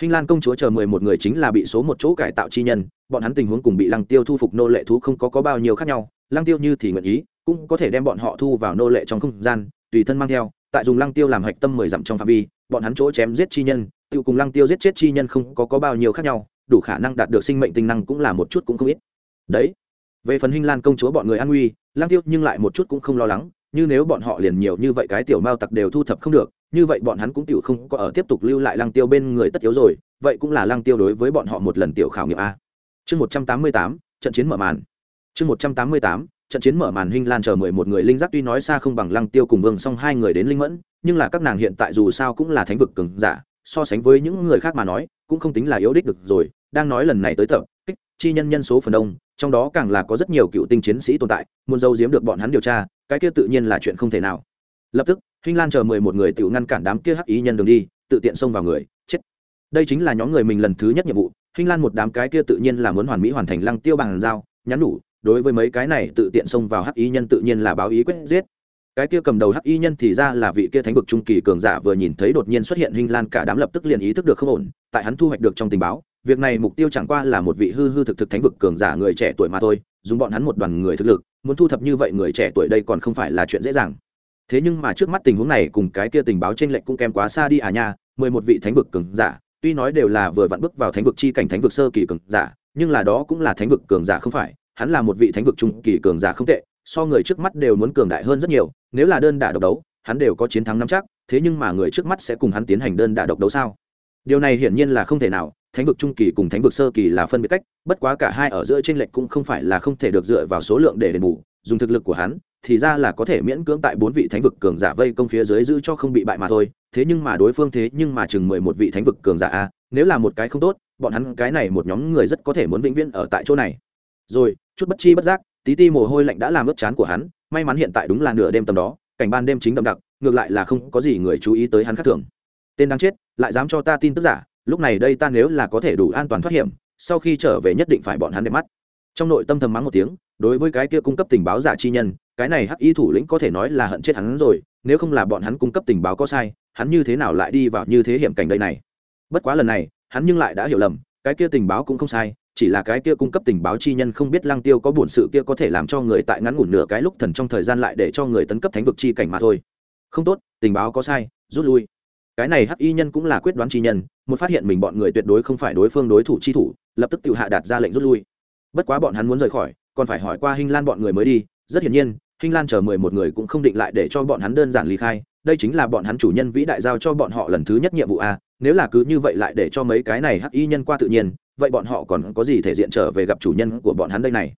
hình Lan công chúa chờ mười một người chính là bị số một chỗ cải tạo chi nhân, bọn hắn tình huống cùng bị Lăng Tiêu thu phục nô lệ thú không có có bao nhiêu khác nhau, Lăng Tiêu như thì nguyện ý, cũng có thể đem bọn họ thu vào nô lệ trong không gian, tùy thân mang theo, tại dùng Lăng Tiêu làm hạch tâm mười dặm trong phạm vi, bọn hắn chỗ chém giết chi nhân, tiêu cùng Lăng Tiêu giết chết chi nhân không có có bao nhiêu khác nhau, đủ khả năng đạt được sinh mệnh tinh năng cũng là một chút cũng không ít. Đấy. Về phần hình Lan công chúa bọn người an nguy, Lăng Tiêu nhưng lại một chút cũng không lo lắng, như nếu bọn họ liền nhiều như vậy cái tiểu mao tặc đều thu thập không được, như vậy bọn hắn cũng tiểu không có ở tiếp tục lưu lại Lăng Tiêu bên người tất yếu rồi, vậy cũng là Lăng Tiêu đối với bọn họ một lần tiểu khảo nghiệm a. Chương một trăm tám mươi tám trận chiến mở màn. Chương một trăm tám mươi tám trận chiến mở màn hình Lan chờ mười một người linh giác tuy nói xa không bằng Lăng Tiêu cùng Vương Song hai người đến linh mẫn, nhưng là các nàng hiện tại dù sao cũng là thánh vực cường giả, so sánh với những người khác mà nói, cũng không tính là yếu đích được rồi, đang nói lần này tới tập, chi nhân nhân số phần đông, trong đó càng là có rất nhiều cựu tinh chiến sĩ tồn tại, muốn dâu giếm được bọn hắn điều tra, cái kia tự nhiên là chuyện không thể nào. Lập tức, Hinh Lan chờ mười một người tiểu ngăn cản đám kia hắc ý nhân đường đi, tự tiện xông vào người, chết. Đây chính là nhóm người mình lần thứ nhất nhiệm vụ, Hinh Lan một đám cái kia tự nhiên là muốn hoàn mỹ hoàn thành lăng tiêu bằng dao, nhắn đủ, đối với mấy cái này tự tiện xông vào hắc ý nhân tự nhiên là báo ý quyết giết. Cái kia cầm đầu hắc y nhân thì ra là vị kia thánh vực trung kỳ cường giả vừa nhìn thấy đột nhiên xuất hiện Hinh Lan cả đám lập tức liền ý thức được không ổn, tại hắn thu hoạch được trong tình báo, việc này mục tiêu chẳng qua là một vị hư hư thực thực thánh vực cường giả người trẻ tuổi mà thôi, dùng bọn hắn một đoàn người thực lực, muốn thu thập như vậy người trẻ tuổi đây còn không phải là chuyện dễ dàng. Thế nhưng mà trước mắt tình huống này cùng cái kia tình báo trên lệnh cũng kém quá xa đi à nha, mười một vị thánh vực cường giả, tuy nói đều là vừa vặn bước vào thánh vực chi cảnh thánh vực sơ kỳ cường giả, nhưng là đó cũng là thánh vực cường giả không phải, hắn là một vị thánh vực trung kỳ cường giả không tệ, so người trước mắt đều muốn cường đại hơn rất nhiều, nếu là đơn đả độc đấu, hắn đều có chiến thắng nắm chắc, thế nhưng mà người trước mắt sẽ cùng hắn tiến hành đơn đả độc đấu sao? Điều này hiển nhiên là không thể nào, thánh vực trung kỳ cùng thánh vực sơ kỳ là phân biệt cách, bất quá cả hai ở giữa trên lệch cũng không phải là không thể được dựa vào số lượng để đền bù, dùng thực lực của hắn, thì ra là có thể miễn cưỡng tại bốn vị thánh vực cường giả vây công phía dưới giữ cho không bị bại mà thôi thế nhưng mà đối phương thế nhưng mà chừng mười một vị thánh vực cường giả a nếu là một cái không tốt bọn hắn cái này một nhóm người rất có thể muốn vĩnh viễn ở tại chỗ này. Rồi chút bất chi bất giác tí ti mồ hôi lạnh đã làm ướt chán của hắn may mắn hiện tại đúng là nửa đêm tầm đó cảnh ban đêm chính đậm đặc ngược lại là không có gì người chú ý tới hắn khác thường. Tên đáng chết lại dám cho ta tin tức giả lúc này đây ta nếu là có thể đủ an toàn thoát hiểm, sau khi trở về nhất định phải bọn hắn đẹp mắt. Trong nội tâm thầm mắng một tiếng, đối với cái kia cung cấp tình báo giả chi nhân, cái này hắc y thủ lĩnh có thể nói là hận chết hắn rồi, nếu không là bọn hắn cung cấp tình báo có sai, hắn như thế nào lại đi vào như thế hiểm cảnh đây này? Bất quá lần này, hắn nhưng lại đã hiểu lầm, cái kia tình báo cũng không sai, chỉ là cái kia cung cấp tình báo chi nhân không biết lăng tiêu có buồn sự kia có thể làm cho người tại ngắn ngủn nửa cái lúc thần trong thời gian lại để cho người tấn cấp thánh vực chi cảnh mà thôi. Không tốt, tình báo có sai, rút lui cái này hắc y nhân cũng là quyết đoán chi nhân, một phát hiện mình bọn người tuyệt đối không phải đối phương đối thủ chi thủ, lập tức tự hạ đạt ra lệnh rút lui. Bất quá bọn hắn muốn rời khỏi, còn phải hỏi qua hinh lan bọn người mới đi, rất hiển nhiên, hinh lan chờ mười một người cũng không định lại để cho bọn hắn đơn giản ly khai, đây chính là bọn hắn chủ nhân vĩ đại giao cho bọn họ lần thứ nhất nhiệm vụ a, nếu là cứ như vậy lại để cho mấy cái này hắc y nhân qua tự nhiên, vậy bọn họ còn có gì thể diện trở về gặp chủ nhân của bọn hắn đây này?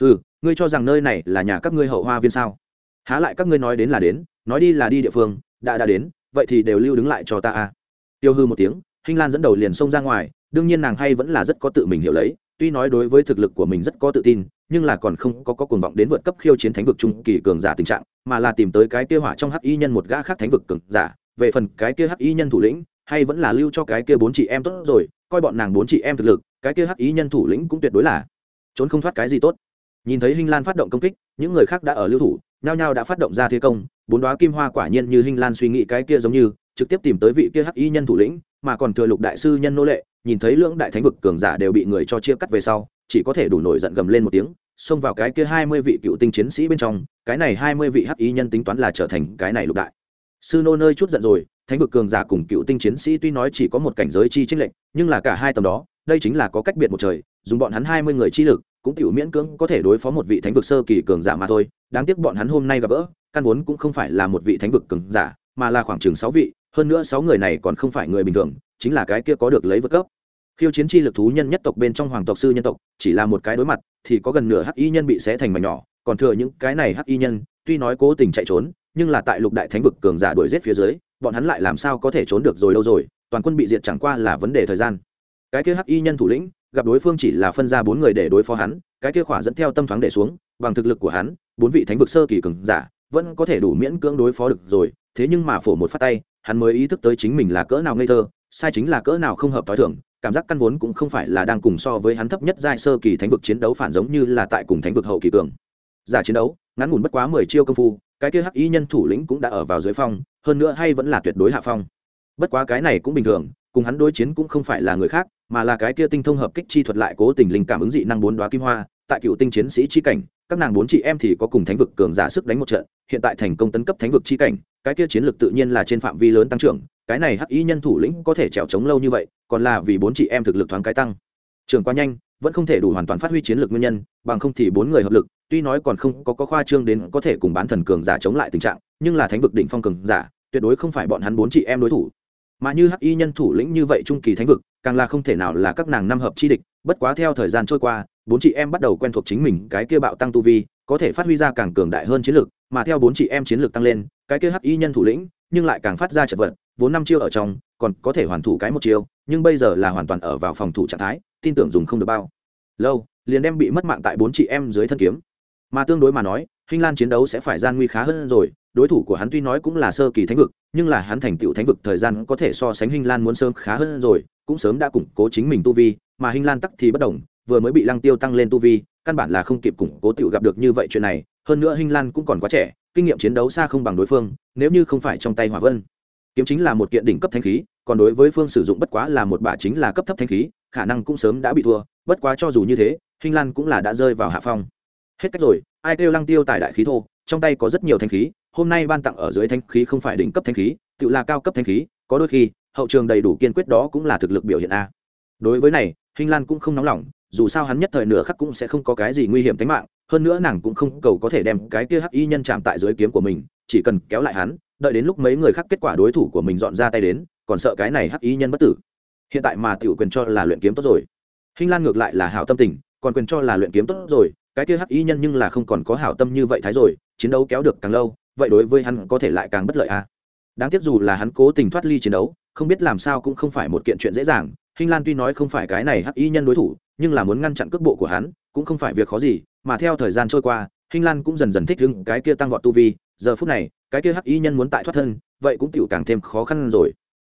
Ừ ngươi cho rằng nơi này là nhà các ngươi hậu hoa viên sao? Há lại các ngươi nói đến là đến, nói đi là đi địa phương, đã đã đến vậy thì đều lưu đứng lại cho ta a tiêu hư một tiếng, hinh lan dẫn đầu liền xông ra ngoài, đương nhiên nàng hay vẫn là rất có tự mình hiểu lấy, tuy nói đối với thực lực của mình rất có tự tin, nhưng là còn không có có cuồng vọng đến vượt cấp khiêu chiến thánh vực trung kỳ cường giả tình trạng, mà là tìm tới cái kia hỏa trong hắc y nhân một gã khác thánh vực cường giả, về phần cái kia hắc y nhân thủ lĩnh, hay vẫn là lưu cho cái kia bốn chị em tốt rồi, coi bọn nàng bốn chị em thực lực, cái kia hắc y nhân thủ lĩnh cũng tuyệt đối là trốn không thoát cái gì tốt. Nhìn thấy hinh lan phát động công kích, những người khác đã ở lưu thủ, nhao nhao đã phát động ra thế công bốn đoá kim hoa quả nhiên như hinh lan suy nghĩ cái kia giống như, trực tiếp tìm tới vị kia hắc y nhân thủ lĩnh, mà còn thừa lục đại sư nhân nô lệ, nhìn thấy lưỡng đại thánh vực cường giả đều bị người cho chia cắt về sau, chỉ có thể đủ nổi giận gầm lên một tiếng, xông vào cái kia hai mươi vị cựu tinh chiến sĩ bên trong, cái này hai mươi vị hắc y nhân tính toán là trở thành cái này lục đại. Sư nô nơi chút giận rồi, thánh vực cường giả cùng cựu tinh chiến sĩ tuy nói chỉ có một cảnh giới chi trích lệnh nhưng là cả hai tầm đó, đây chính là có cách biệt một trời, dùng bọn hắn hai mươi người chi lực, cũng tiểu miễn cưỡng có thể đối phó một vị thánh vực sơ kỳ cường giả mà thôi, đáng tiếc bọn hắn hôm nay gặp gỡ căn vốn cũng không phải là một vị thánh vực cường giả, mà là khoảng chừng sáu vị, hơn nữa sáu người này còn không phải người bình thường, chính là cái kia có được lấy vượt cấp. Khiêu chiến chi lực thú nhân nhất tộc bên trong hoàng tộc sư nhân tộc, chỉ là một cái đối mặt, thì có gần nửa hắc y nhân bị xé thành mảnh nhỏ, còn thừa những cái này hắc y nhân, tuy nói cố tình chạy trốn, nhưng là tại lục đại thánh vực cường giả đuổi giết phía dưới, bọn hắn lại làm sao có thể trốn được rồi đâu rồi, toàn quân bị diệt chẳng qua là vấn đề thời gian. Cái kia hắc y nhân thủ lĩnh, gặp đối phương chỉ là phân ra bốn người để đối phó hắn, cái kia khỏa dẫn theo tâm thoáng để xuống, bằng thực lực của hắn, bốn vị thánh vực sơ kỳ cường giả vẫn có thể đủ miễn cưỡng đối phó được rồi, thế nhưng mà phổ một phát tay, hắn mới ý thức tới chính mình là cỡ nào ngây thơ, sai chính là cỡ nào không hợp t h o i thưởng cảm giác căn vốn cũng không phải là đang cùng so với hắn thấp nhất giai sơ kỳ thánh vực chiến đấu phản giống như là tại cùng thánh vực hậu kỳ cường. Giả chiến đấu, ngắn ngủn bất quá mười chiêu công phu, cái kia hắc y nhân thủ lĩnh cũng đã ở vào dưới phong, hơn nữa hay vẫn là tuyệt đối hạ phong. Bất quá cái này cũng bình thường, cùng hắn đối chiến cũng không phải là người khác, mà là cái kia tinh thông hợp kích chi thuật lại cố tình linh cảm ứng dị năng bốn đoá kim hoa, tại cựu tinh chiến sĩ chi cảnh các nàng bốn chị em thì có cùng thánh vực cường giả sức đánh một trận hiện tại thành công tấn cấp thánh vực chi cảnh cái kia chiến lược tự nhiên là trên phạm vi lớn tăng trưởng cái này hắc y nhân thủ lĩnh có thể trèo trống lâu như vậy còn là vì bốn chị em thực lực thoáng cái tăng. Trưởng quá nhanh vẫn không thể đủ hoàn toàn phát huy chiến lược nguyên nhân bằng không thì bốn người hợp lực tuy nói còn không có, có khoa trương đến có thể cùng bán thần cường giả chống lại tình trạng nhưng là thánh vực đỉnh phong cường giả tuyệt đối không phải bọn hắn bốn chị em đối thủ. Mà như hắc y nhân thủ lĩnh như vậy trung kỳ thánh vực càng là không thể nào là các nàng năm hợp chi địch bất quá theo thời gian trôi qua bốn chị em bắt đầu quen thuộc chính mình cái kia bạo tăng tu vi có thể phát huy ra càng cường đại hơn chiến lược mà theo bốn chị em chiến lược tăng lên cái kia hắc y nhân thủ lĩnh nhưng lại càng phát ra chật vật vốn năm chiêu ở trong còn có thể hoàn thủ cái một chiêu nhưng bây giờ là hoàn toàn ở vào phòng thủ trạng thái tin tưởng dùng không được bao lâu liền đem bị mất mạng tại bốn chị em dưới thân kiếm. Mà tương đối mà nói Hinh Lan chiến đấu sẽ phải gian nguy khá hơn rồi, đối thủ của hắn tuy nói cũng là sơ kỳ thánh vực, nhưng là hắn thành tựu thánh vực thời gian có thể so sánh Hinh Lan muốn sớm khá hơn rồi, cũng sớm đã củng cố chính mình tu vi, mà Hinh Lan tắc thì bất động, vừa mới bị Lăng Tiêu tăng lên tu vi, căn bản là không kịp củng cố tiểu gặp được như vậy chuyện này, hơn nữa Hinh Lan cũng còn quá trẻ, kinh nghiệm chiến đấu xa không bằng đối phương, nếu như không phải trong tay Hỏa Vân, kiếm chính là một kiện đỉnh cấp thánh khí, còn đối với phương sử dụng bất quá là một bả chính là cấp thấp thánh khí, khả năng cũng sớm đã bị thua, bất quá cho dù như thế, Hinh Lan cũng là đã rơi vào hạ phong. Hết cách rồi, ai kêu Lăng Tiêu tài đại khí thô, trong tay có rất nhiều thánh khí, hôm nay ban tặng ở dưới thánh khí không phải đỉnh cấp thánh khí, tự là cao cấp thánh khí, có đôi khi, hậu trường đầy đủ kiên quyết đó cũng là thực lực biểu hiện a. Đối với này, Hinh Lan cũng không nóng lòng, dù sao hắn nhất thời nửa khắc cũng sẽ không có cái gì nguy hiểm tính mạng, hơn nữa nàng cũng không cầu có thể đem cái kia hắc y nhân chạm tại dưới kiếm của mình, chỉ cần kéo lại hắn, đợi đến lúc mấy người khác kết quả đối thủ của mình dọn ra tay đến, còn sợ cái này hắc y nhân bất tử. Hiện tại mà tiểu quyền cho là luyện kiếm tốt rồi. Hinh Lan ngược lại là hảo tâm tình, còn quyền cho là luyện kiếm tốt rồi, cái kia hắc y nhân nhưng là không còn có hảo tâm như vậy thái rồi, chiến đấu kéo được càng lâu, vậy đối với hắn có thể lại càng bất lợi a. À. Đáng tiếc dù là hắn cố tình thoát ly chiến đấu, không biết làm sao cũng không phải một kiện chuyện dễ dàng, Hinh Lan tuy nói không phải cái này hắc y nhân đối thủ, nhưng là muốn ngăn chặn cước bộ của hắn, cũng không phải việc khó gì, mà theo thời gian trôi qua, Hinh Lan cũng dần dần thích ứng cái kia tăng vọt tu vi, giờ phút này, cái kia hắc y nhân muốn tại thoát thân, vậy cũng tiểu càng thêm khó khăn rồi.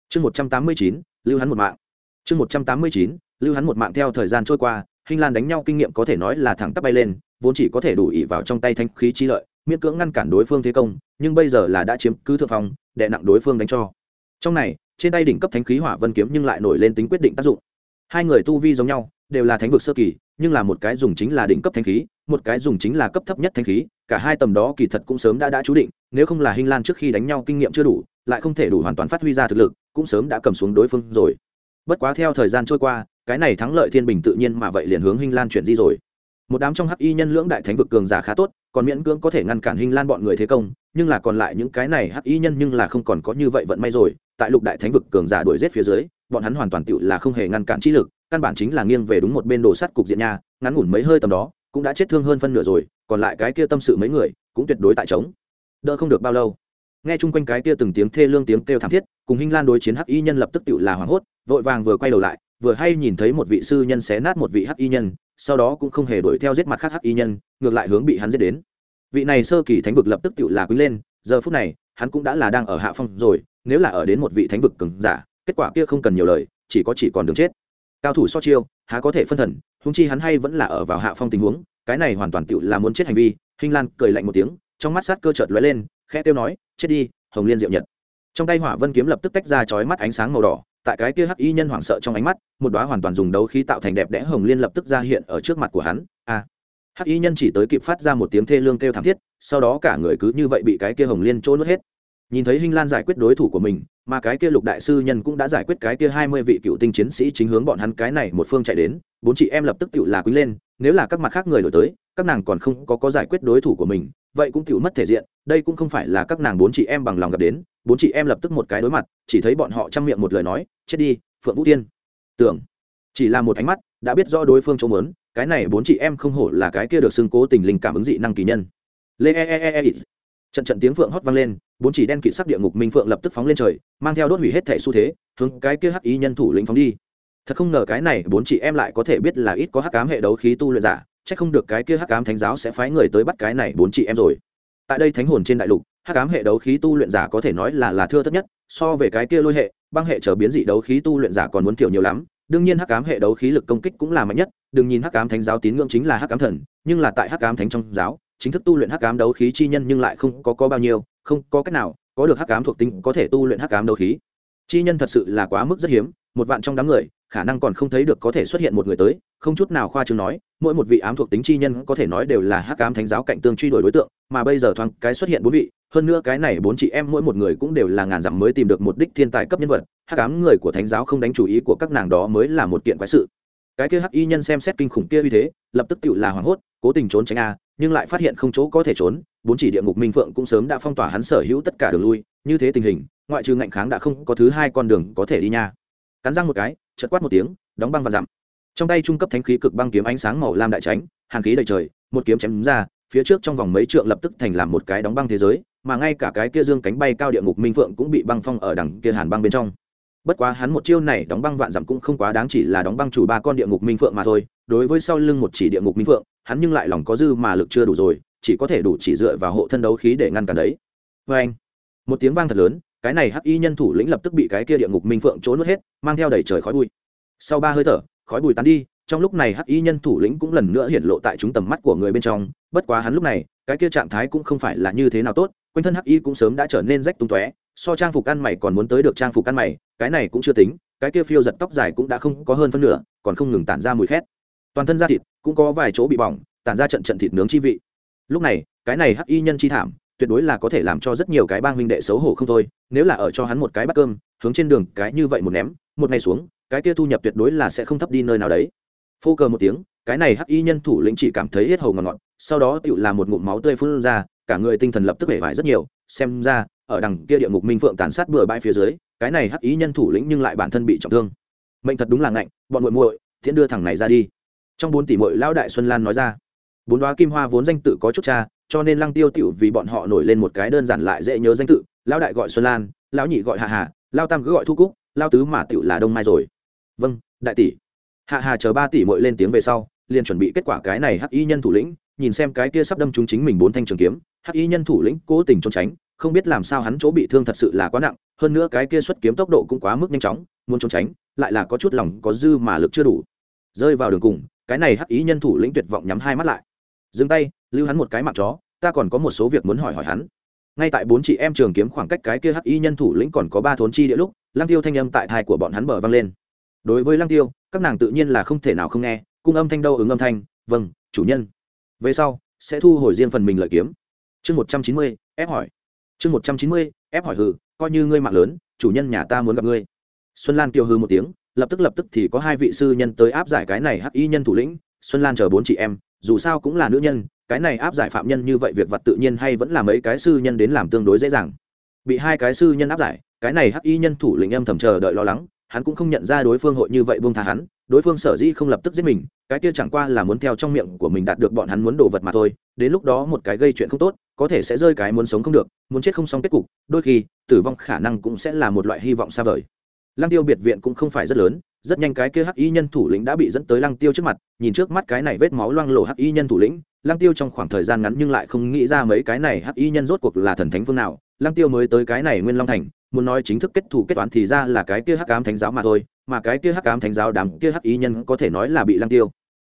Chương một trăm tám mươi chín, lưu hắn một mạng. Chương một trăm tám mươi chín, lưu hắn một mạng theo thời gian trôi qua, Hinh Lan đánh nhau kinh nghiệm có thể nói là thẳng tắp bay lên, vốn chỉ có thể đủ ỷ vào trong tay thanh khí chi lợi, miễn cưỡng ngăn cản đối phương thế công, nhưng bây giờ là đã chiếm cứ thượng phòng, đè nặng đối phương đánh cho. Trong này, trên tay đỉnh cấp thánh khí hỏa vân kiếm nhưng lại nổi lên tính quyết định tác dụng. Hai người tu vi giống nhau, đều là thánh vực sơ kỳ, nhưng là một cái dùng chính là đỉnh cấp thánh khí, một cái dùng chính là cấp thấp nhất thánh khí, cả hai tầm đó kỳ thật cũng sớm đã đã chú định, nếu không là hình lan trước khi đánh nhau kinh nghiệm chưa đủ, lại không thể đủ hoàn toàn phát huy ra thực lực, cũng sớm đã cầm xuống đối phương rồi. Bất quá theo thời gian trôi qua, cái này thắng lợi thiên bình tự nhiên mà vậy liền hướng hình lan chuyển di rồi. Một đám trong hắc y nhân lưỡng đại thánh vực cường giả khá tốt, còn miễn cưỡng có thể ngăn cản hình lan bọn người thế công, nhưng là còn lại những cái này hắc y nhân nhưng là không còn có như vậy vận may rồi tại lục đại thánh vực cường giả đuổi giết phía dưới, bọn hắn hoàn toàn tựu là không hề ngăn cản trí lực, căn bản chính là nghiêng về đúng một bên đồ sắt cục diện nha, ngắn ngủn mấy hơi tầm đó, cũng đã chết thương hơn phân nửa rồi, còn lại cái kia tâm sự mấy người, cũng tuyệt đối tại trống. Đỡ không được bao lâu, nghe chung quanh cái kia từng tiếng thê lương tiếng kêu thảm thiết, cùng hinh lan đối chiến hắc y nhân lập tức tựu là hoảng hốt, vội vàng vừa quay đầu lại, vừa hay nhìn thấy một vị sư nhân xé nát một vị hắc y nhân, sau đó cũng không hề đuổi theo giết mặt khác hắc y nhân, ngược lại hướng bị hắn giết đến. Vị này sơ kỳ thánh vực lập tức tựu là quý lên, giờ phút này, hắn cũng đã là đang ở hạ phong rồi nếu là ở đến một vị thánh vực cường giả, kết quả kia không cần nhiều lời, chỉ có chỉ còn đường chết. Cao thủ so chiêu, há có thể phân thần húng chi hắn hay vẫn là ở vào hạ phong tình huống, cái này hoàn toàn tựu là muốn chết hành vi, hinh lan cười lạnh một tiếng, trong mắt sát cơ chợt lóe lên, khẽ tiêu nói, chết đi, hồng liên diệu nhật. Trong tay hỏa vân kiếm lập tức tách ra chói mắt ánh sáng màu đỏ, tại cái kia hắc y nhân hoảng sợ trong ánh mắt, một đóa hoàn toàn dùng đấu khí tạo thành đẹp đẽ hồng liên lập tức ra hiện ở trước mặt của hắn. A! Hắc y nhân chỉ tới kịp phát ra một tiếng thê lương kêu thảm thiết, sau đó cả người cứ như vậy bị cái kia hồng liên trôi nuốt hết nhìn thấy hinh lan giải quyết đối thủ của mình, mà cái kia lục đại sư nhân cũng đã giải quyết cái kia hai mươi vị cựu tinh chiến sĩ chính hướng bọn hắn cái này một phương chạy đến, bốn chị em lập tức tự là quý lên, nếu là các mặt khác người đổi tới, các nàng còn không có có giải quyết đối thủ của mình, vậy cũng tự mất thể diện, đây cũng không phải là các nàng bốn chị em bằng lòng gặp đến, bốn chị em lập tức một cái đối mặt, chỉ thấy bọn họ chăm miệng một lời nói, chết đi, phượng vũ tiên. Tưởng, chỉ là một ánh mắt, đã biết rõ đối phương chỗ mớn cái này bốn chị em không hổ là cái kia được xưng cố tình linh cảm ứng dị năng kỳ nhân. Lê e e e e trận trận tiếng phượng hót vang lên, bốn chỉ đen kịt sắc địa ngục minh phượng lập tức phóng lên trời, mang theo đốt hủy hết thể xu thế, hướng cái kia hắc ý nhân thủ lĩnh phóng đi. Thật không ngờ cái này bốn chị em lại có thể biết là ít có hắc cám hệ đấu khí tu luyện giả, chắc không được cái kia hắc cám thánh giáo sẽ phái người tới bắt cái này bốn chị em rồi. Tại đây thánh hồn trên đại lục, hắc cám hệ đấu khí tu luyện giả có thể nói là là thưa thất nhất, so về cái kia lôi hệ, băng hệ trở biến dị đấu khí tu luyện giả còn muốn thiểu nhiều lắm, đương nhiên hắc cám hệ đấu khí lực công kích cũng là mạnh nhất, đừng nhìn hắc cám thánh giáo tín ngưỡng chính là hắc cám thần, nhưng là tại hắc cám thánh trong giáo chính thức tu luyện hắc ám đấu khí chi nhân nhưng lại không có có bao nhiêu, không có cách nào, có được hắc ám thuộc tính có thể tu luyện hắc ám đấu khí. Chi nhân thật sự là quá mức rất hiếm, một vạn trong đám người, khả năng còn không thấy được có thể xuất hiện một người tới, không chút nào khoa trương nói, mỗi một vị ám thuộc tính chi nhân có thể nói đều là hắc ám thánh giáo cạnh tương truy đuổi đối tượng, mà bây giờ thoáng cái xuất hiện bốn vị, hơn nữa cái này bốn chị em mỗi một người cũng đều là ngàn dặm mới tìm được một đích thiên tài cấp nhân vật, hắc ám người của thánh giáo không đánh chủ ý của các nàng đó mới là một kiện quái sự. Cái kia hắc y nhân xem xét kinh khủng kia uy thế, lập tức tựu là hoảng hốt, cố tình trốn tránh a, nhưng lại phát hiện không chỗ có thể trốn, bốn chỉ địa ngục minh phượng cũng sớm đã phong tỏa hắn sở hữu tất cả đường lui, như thế tình hình, ngoại trừ ngạnh kháng đã không có thứ hai con đường có thể đi nha. Cắn răng một cái chật quát một tiếng, đóng băng và dặm. Trong tay trung cấp thánh khí cực băng kiếm ánh sáng màu lam đại tránh hàn khí đầy trời, một kiếm chém ra, phía trước trong vòng mấy trượng lập tức thành làm một cái đóng băng thế giới, mà ngay cả cái kia dương cánh bay cao địa ngục minh phượng cũng bị băng phong ở đằng kia hàn băng bên trong bất quá hắn một chiêu này đóng băng vạn dặm cũng không quá đáng chỉ là đóng băng chủ ba con địa ngục minh phượng mà thôi. Đối với sau lưng một chỉ địa ngục minh phượng, hắn nhưng lại lòng có dư mà lực chưa đủ rồi, chỉ có thể đủ chỉ dựa vào hộ thân đấu khí để ngăn cản đấy. Vê anh một tiếng vang thật lớn, cái này hắc y nhân thủ lĩnh lập tức bị cái kia địa ngục minh phượng trốn nuốt hết, mang theo đầy trời khói bụi. Sau ba hơi thở, khói bụi tán đi, trong lúc này hắc y nhân thủ lĩnh cũng lần nữa hiện lộ tại chúng tầm mắt của người bên trong. Bất quá hắn lúc này, cái kia trạng thái cũng không phải là như thế nào tốt, quanh thân hắc y cũng sớm đã trở nên rách tung tóe so trang phục ăn mày còn muốn tới được trang phục ăn mày, cái này cũng chưa tính, cái kia phiêu giật tóc dài cũng đã không có hơn phân nửa, còn không ngừng tản ra mùi khét. Toàn thân da thịt cũng có vài chỗ bị bỏng, tản ra trận trận thịt nướng chi vị. Lúc này, cái này hắc y nhân chi thảm, tuyệt đối là có thể làm cho rất nhiều cái bang huynh đệ xấu hổ không thôi, nếu là ở cho hắn một cái bát cơm, hướng trên đường cái như vậy một ném, một ngày xuống, cái kia thu nhập tuyệt đối là sẽ không thấp đi nơi nào đấy. Phô cờ một tiếng, cái này hắc y nhân thủ lĩnh chỉ cảm thấy hết hầu ngọt ngọt, sau đó tựu là một ngụm máu tươi phun ra, cả người tinh thần lập tức hể vải rất nhiều, xem ra ở đằng kia địa ngục minh phượng tàn sát bừa bãi phía dưới, cái này hắc y nhân thủ lĩnh nhưng lại bản thân bị trọng thương. Mệnh thật đúng là ngạnh, bọn muội muội thiện đưa thằng này ra đi. Trong bốn tỷ muội lão đại xuân lan nói ra, bốn đoá kim hoa vốn danh tự có chút cha, cho nên lăng tiêu tiểu vì bọn họ nổi lên một cái đơn giản lại dễ nhớ danh tự, lão đại gọi xuân lan, lão nhị gọi hạ hà lao tam cứ gọi thu cúc lao tứ mà tiểu là đông mai rồi. Vâng đại tỷ. Hạ hà chờ ba tỷ muội lên tiếng về sau, liền chuẩn bị kết quả cái này hắc y nhân thủ lĩnh, nhìn xem cái kia sắp đâm chúng chính mình bốn thanh trường kiếm, hắc y nhân thủ lĩnh cố tình trốn tránh không biết làm sao hắn chỗ bị thương thật sự là quá nặng, hơn nữa cái kia xuất kiếm tốc độ cũng quá mức nhanh chóng, muốn trốn tránh, lại là có chút lòng có dư mà lực chưa đủ. Rơi vào đường cùng, cái này hắc ý nhân thủ lĩnh tuyệt vọng nhắm hai mắt lại. Dừng tay, lưu hắn một cái mặt chó, ta còn có một số việc muốn hỏi hỏi hắn. Ngay tại bốn chị em trường kiếm khoảng cách cái kia hắc y nhân thủ lĩnh còn có ba thốn chi địa lúc lang tiêu thanh âm tại thai của bọn hắn bờ vang lên. Đối với lang tiêu, các nàng tự nhiên là không thể nào không nghe, cung âm thanh đâu ứng âm thanh vâng chủ nhân. Về sau, sẽ thu hồi riêng phần mình lợi kiếm. Chương một trăm chín mươi, ép hỏi chương một trăm chín mươi, ép hỏi hừ, coi như ngươi mạng lớn, chủ nhân nhà ta muốn gặp ngươi. Xuân lan kiều hư một tiếng, lập tức lập tức thì có hai vị sư nhân tới áp giải cái này hắc y nhân thủ lĩnh. Xuân lan chờ bốn chị em, dù sao cũng là nữ nhân, cái này áp giải phạm nhân như vậy việc vật tự nhiên hay vẫn là mấy cái sư nhân đến làm tương đối dễ dàng. Bị hai cái sư nhân áp giải, cái này hắc y nhân thủ lĩnh em thầm chờ đợi lo lắng, hắn cũng không nhận ra đối phương hội như vậy buông tha hắn, đối phương sở dĩ không lập tức giết mình, cái kia chẳng qua là muốn theo trong miệng của mình đạt được bọn hắn muốn đồ vật mà thôi, đến lúc đó một cái gây chuyện không tốt có thể sẽ rơi cái muốn sống không được, muốn chết không xong kết cục, đôi khi, tử vong khả năng cũng sẽ là một loại hy vọng xa vời. Lăng tiêu biệt viện cũng không phải rất lớn, rất nhanh cái kia hắc y nhân thủ lĩnh đã bị dẫn tới lăng tiêu trước mặt, nhìn trước mắt cái này vết máu loang lổ hắc y nhân thủ lĩnh, lăng tiêu trong khoảng thời gian ngắn nhưng lại không nghĩ ra mấy cái này hắc y nhân rốt cuộc là thần thánh phương nào. Lăng tiêu mới tới cái này nguyên long thành, muốn nói chính thức kết thủ kết toán thì ra là cái kia hắc ám thánh giáo mà thôi, mà cái kia hắc ám thánh giáo đám kia hắc y nhân có thể nói là bị lăng tiêu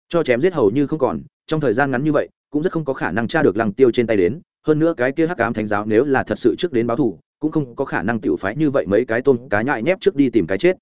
cho chém giết hầu như không còn. Trong thời gian ngắn như vậy, cũng rất không có khả năng tra được lăng tiêu trên tay đến hơn nữa cái kia hắc ám thánh giáo nếu là thật sự trước đến báo thù, cũng không có khả năng tiểu phái như vậy mấy cái tôn cá nhại nhép trước đi tìm cái chết.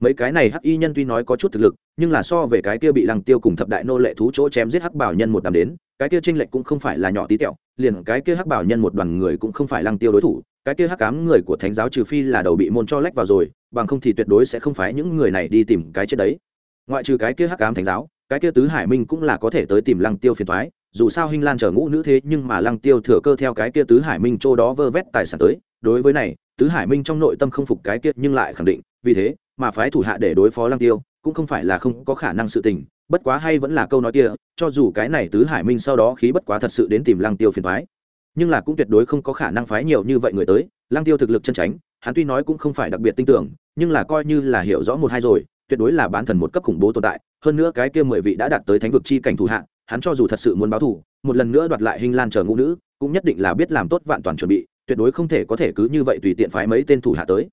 Mấy cái này hắc y nhân tuy nói có chút thực lực, nhưng là so về cái kia bị lăng tiêu cùng thập đại nô lệ thú chỗ chém giết hắc bảo nhân một đám đến, cái kia tranh lệch cũng không phải là nhỏ tí tẹo, liền cái kia hắc bảo nhân một đoàn người cũng không phải lăng tiêu đối thủ, cái kia hắc ám người của thánh giáo trừ phi là đầu bị môn cho lách vào rồi, bằng không thì tuyệt đối sẽ không phải những người này đi tìm cái chết đấy. Ngoại trừ cái kia hắc ám thánh giáo, cái kia tứ hải minh cũng là có thể tới tìm lăng tiêu phiền thoái dù sao hinh lan chờ ngũ nữ thế nhưng mà lăng tiêu thừa cơ theo cái kia tứ hải minh châu đó vơ vét tài sản tới. Đối với này tứ hải minh trong nội tâm không phục cái kia nhưng lại khẳng định vì thế mà phái thủ hạ để đối phó lăng tiêu cũng không phải là không có khả năng sự tình bất quá hay vẫn là câu nói kia cho dù cái này tứ hải minh sau đó khí bất quá thật sự đến tìm lăng tiêu phiền toái, nhưng là cũng tuyệt đối không có khả năng phái nhiều như vậy người tới. Lăng tiêu thực lực chân tránh hắn tuy nói cũng không phải đặc biệt tin tưởng nhưng là coi như là hiểu rõ một hai rồi tuyệt đối là bán thần một cấp khủng bố tồn tại. Hơn nữa cái kia mười vị đã đạt tới thánh vực chi cảnh thủ hạ hắn cho dù thật sự muốn báo thù, một lần nữa đoạt lại hình lan chờ ngũ nữ, cũng nhất định là biết làm tốt vạn toàn chuẩn bị, tuyệt đối không thể có thể cứ như vậy tùy tiện phái mấy tên thủ hạ tới.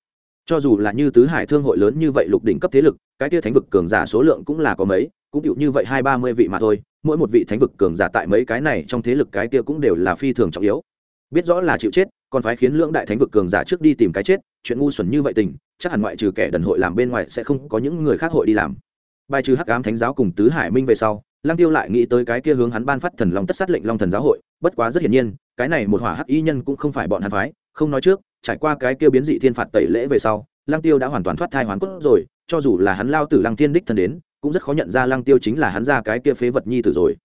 Cho dù là như tứ hải thương hội lớn như vậy lục đỉnh cấp thế lực, cái kia thánh vực cường giả số lượng cũng là có mấy, cũng chịu như vậy hai ba mươi vị mà thôi, mỗi một vị thánh vực cường giả tại mấy cái này trong thế lực cái kia cũng đều là phi thường trọng yếu. Biết rõ là chịu chết, còn phải khiến lưỡng đại thánh vực cường giả trước đi tìm cái chết, chuyện ngu xuẩn như vậy tình, chắc hẳn ngoại trừ kẻ đần hội làm bên ngoài sẽ không có những người khác hội đi làm. Bài trừ hắc ám thánh giáo cùng tứ hải minh về sau lăng tiêu lại nghĩ tới cái kia hướng hắn ban phát thần long tất sát lệnh long thần giáo hội, bất quá rất hiển nhiên, cái này một hỏa hắc y nhân cũng không phải bọn hắn phái, không nói trước, trải qua cái kia biến dị thiên phạt tẩy lễ về sau, lăng tiêu đã hoàn toàn thoát thai hoàn cốt rồi, cho dù là hắn lao tử lăng thiên đích thân đến, cũng rất khó nhận ra lăng tiêu chính là hắn ra cái kia phế vật nhi tử rồi.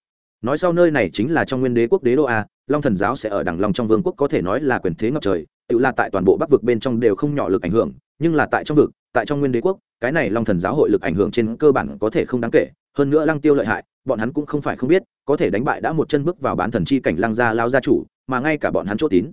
Nói sau nơi này chính là trong nguyên đế quốc đế đô a, long thần giáo sẽ ở đằng long trong vương quốc có thể nói là quyền thế ngập trời, tự là tại toàn bộ bắc vực bên trong đều không nhỏ lực ảnh hưởng, nhưng là tại trong vực, tại trong nguyên đế quốc, cái này long thần giáo hội lực ảnh hưởng trên cơ bản có thể không đáng kể, hơn nữa lăng tiêu lợi hại bọn hắn cũng không phải không biết, có thể đánh bại đã một chân bước vào bán thần chi cảnh lăng gia lao gia chủ, mà ngay cả bọn hắn chỗ tín.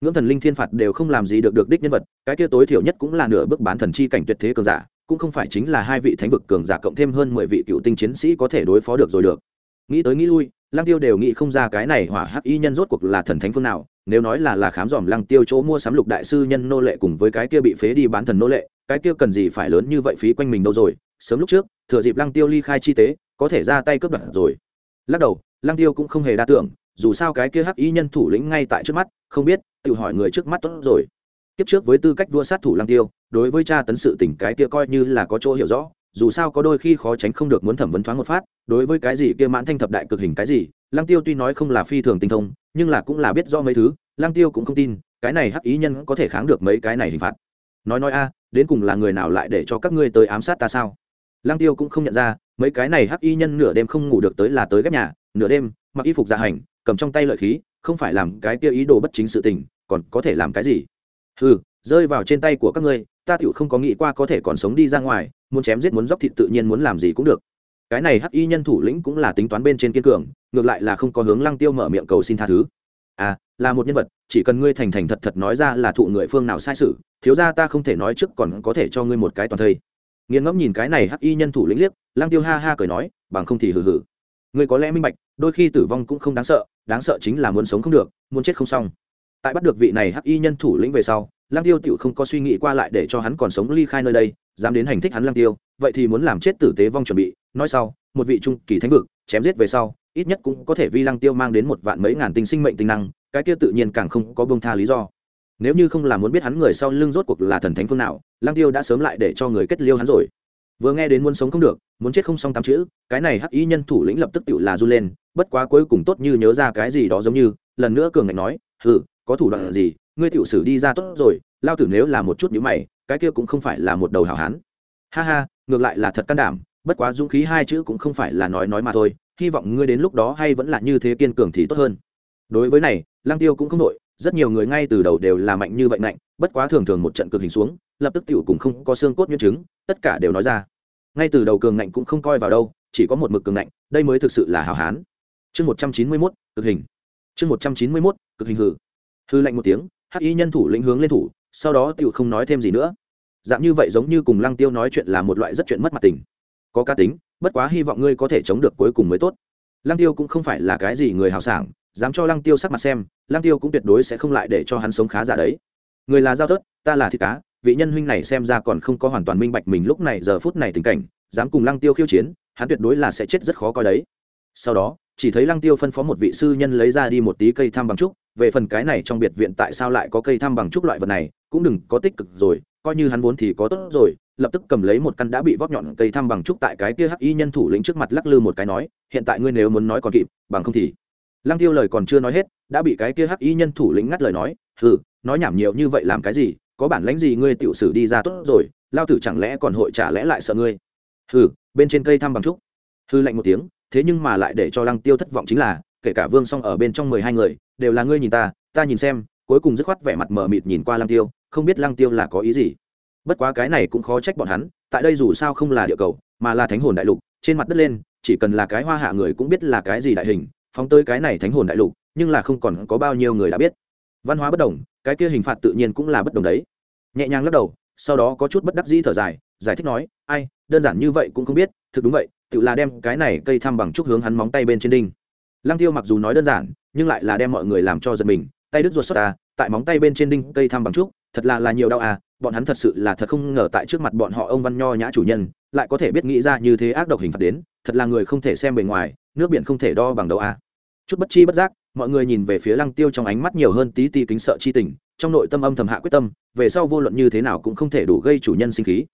Ngưỡng thần linh thiên phạt đều không làm gì được được đích nhân vật, cái kia tối thiểu nhất cũng là nửa bước bán thần chi cảnh tuyệt thế cường giả, cũng không phải chính là hai vị thánh vực cường giả cộng thêm hơn mười vị cựu tinh chiến sĩ có thể đối phó được rồi được. Nghĩ tới nghĩ lui, lăng tiêu đều nghĩ không ra cái này hỏa hắc y nhân rốt cuộc là thần thánh phương nào, nếu nói là là khám dòm lăng tiêu chỗ mua sắm lục đại sư nhân nô lệ cùng với cái kia bị phế đi bán thần nô lệ, cái kia cần gì phải lớn như vậy phí quanh mình đâu rồi, sớm lúc trước, thừa dịp lăng tiêu ly khai chi tế có thể ra tay cướp đoạt rồi. Lắc đầu, lăng tiêu cũng không hề đa tưởng, dù sao cái kia hắc y nhân thủ lĩnh ngay tại trước mắt, không biết, tự hỏi người trước mắt tốt rồi. Kiếp trước với tư cách vua sát thủ lăng tiêu, đối với cha tấn sự tỉnh cái kia coi như là có chỗ hiểu rõ, dù sao có đôi khi khó tránh không được muốn thẩm vấn thoáng một phát, đối với cái gì kia mãn thanh thập đại cực hình cái gì, lăng tiêu tuy nói không là phi thường tinh thông, nhưng là cũng là biết do mấy thứ, lăng tiêu cũng không tin, cái này hắc ý nhân có thể kháng được mấy cái này hình phạt. Nói nói a, đến cùng là người nào lại để cho các ngươi tới ám sát ta sao? Lăng tiêu cũng không nhận ra mấy cái này hắc y nhân nửa đêm không ngủ được tới là tới ghép nhà, nửa đêm, mặc y phục dạ hành, cầm trong tay lợi khí, không phải làm cái kia ý đồ bất chính sự tình, còn có thể làm cái gì? Ừ rơi vào trên tay của các ngươi, ta tựu không có nghĩ qua có thể còn sống đi ra ngoài, muốn chém giết muốn dốc thịt tự nhiên muốn làm gì cũng được. Cái này hắc y nhân thủ lĩnh cũng là tính toán bên trên kiên cường, ngược lại là không có hướng lăng tiêu mở miệng cầu xin tha thứ. À là một nhân vật, chỉ cần ngươi thành thành thật thật nói ra là thụ người phương nào sai sự, thiếu ra ta không thể nói trước còn có thể cho ngươi một cái toàn thây nghiền ngẫm nhìn cái này hắc y nhân thủ lĩnh liếc, Lang tiêu ha ha cười nói, bằng không thì hừ hừ. Ngươi có lẽ minh bạch, đôi khi tử vong cũng không đáng sợ đáng sợ chính là muốn sống không được, muốn chết không xong. Tại bắt được vị này hắc y nhân thủ lĩnh về sau, Lang tiêu tựu không có suy nghĩ qua lại để cho hắn còn sống ly khai nơi đây, dám đến hành thích hắn Lang tiêu, vậy thì muốn làm chết tử tế vong chuẩn bị. Nói sau, một vị trung kỳ thánh vực, chém giết về sau, ít nhất cũng có thể vi Lang tiêu mang đến một vạn mấy ngàn tinh sinh mệnh tinh năng, cái kia tự nhiên càng không có bông tha lý do nếu như không là muốn biết hắn người sau lưng rốt cuộc là thần thánh phương nào Lang tiêu đã sớm lại để cho người kết liêu hắn rồi vừa nghe đến muốn sống không được, muốn chết không xong tám chữ, cái này hắc y nhân thủ lĩnh lập tức tự là run lên, bất quá cuối cùng tốt như nhớ ra cái gì đó giống như, lần nữa cường ngạch nói, hừ, có thủ đoạn gì, ngươi tiểu sử đi ra tốt rồi, lao tử nếu là một chút như mày, cái kia cũng không phải là một đầu hảo hán ha ha, ngược lại là thật can đảm, bất quá dũng khí hai chữ cũng không phải là nói nói mà thôi, hy vọng ngươi đến lúc đó hay vẫn là như thế kiên cường thì tốt hơn đối với này Lang tiêu cũng không đổi rất nhiều người ngay từ đầu đều là mạnh như vậy mạnh bất quá thường thường một trận cực hình xuống, lập tức tiểu cũng không có xương cốt nhuyễn chứng, tất cả đều nói ra. Ngay từ đầu cường ngạnh cũng không coi vào đâu, chỉ có một mực cường ngạnh, đây mới thực sự là hào hán. Chương một trăm chín mươi mốt, cực hình. Chương một trăm chín mươi mốt, cực hình hử. Hư lạnh một tiếng, hắc y nhân thủ lĩnh hướng lên thủ, sau đó tiểu không nói thêm gì nữa. Dạng như vậy giống như cùng lăng tiêu nói chuyện là một loại rất chuyện mất mặt tình. Có cá tính, bất quá hy vọng ngươi có thể chống được cuối cùng mới tốt. Lăng tiêu cũng không phải là cái gì người hào sảng dám cho lăng tiêu sắc mặt xem, lăng tiêu cũng tuyệt đối sẽ không lại để cho hắn sống khá giả đấy. Người là giao thớt, ta là thịt cá, vị nhân huynh này xem ra còn không có hoàn toàn minh bạch mình lúc này giờ phút này tình cảnh, dám cùng lăng tiêu khiêu chiến, hắn tuyệt đối là sẽ chết rất khó coi đấy. Sau đó, chỉ thấy lăng tiêu phân phó một vị sư nhân lấy ra đi một tí cây thăm bằng trúc, về phần cái này trong biệt viện tại sao lại có cây thăm bằng trúc loại vật này, cũng đừng có tích cực rồi, coi như hắn vốn thì có tốt rồi, lập tức cầm lấy một căn đã bị vót nhọn cây thăm bằng trúc tại cái kia hắc y nhân thủ lĩnh trước mặt lắc lư một cái nói, hiện tại ngươi nếu muốn nói còn kịp, bằng không thì lăng tiêu lời còn chưa nói hết, đã bị cái kia hắc y nhân thủ lĩnh ngắt lời nói, hừ, nói nhảm nhiều như vậy làm cái gì? Có bản lãnh gì ngươi tiểu sử đi ra tốt rồi, lao tử chẳng lẽ còn hội trả lẽ lại sợ ngươi? Hừ, bên trên cây thăm bằng trúc. Hư lạnh một tiếng, thế nhưng mà lại để cho lăng tiêu thất vọng chính là, kể cả vương song ở bên trong mười hai người, đều là ngươi nhìn ta ta nhìn xem, cuối cùng dứt khoát vẻ mặt mờ mịt nhìn qua lăng tiêu, không biết lăng tiêu là có ý gì. Bất quá cái này cũng khó trách bọn hắn, tại đây dù sao không là địa cầu, mà là thánh hồn đại lục, trên mặt đất lên, chỉ cần là cái hoa hạ người cũng biết là cái gì đại hình phóng tới cái này thánh hồn đại lục, nhưng là không còn có bao nhiêu người đã biết. Văn hóa bất đồng, cái kia hình phạt tự nhiên cũng là bất đồng đấy. Nhẹ nhàng lắc đầu, sau đó có chút bất đắc dĩ thở dài, giải thích nói, ai, đơn giản như vậy cũng không biết, thực đúng vậy, tự là đem cái này cây thăm bằng chúc hướng hắn móng tay bên trên đinh. Lăng tiêu mặc dù nói đơn giản, nhưng lại là đem mọi người làm cho giật mình, tay đứt ruột xuất ta à, tại móng tay bên trên đinh cây thăm bằng trúc, thật là là nhiều đau à bọn hắn thật sự là thật không ngờ tại trước mặt bọn họ ông văn nho nhã chủ nhân, lại có thể biết nghĩ ra như thế ác độc hình phạt đến, thật là người không thể xem bề ngoài nước biển không thể đo bằng đầu à. chút bất chi bất giác, mọi người nhìn về phía lăng tiêu trong ánh mắt nhiều hơn tí ti kính sợ chi tình, trong nội tâm âm thầm hạ quyết tâm, về sau vô luận như thế nào cũng không thể đủ gây chủ nhân sinh khí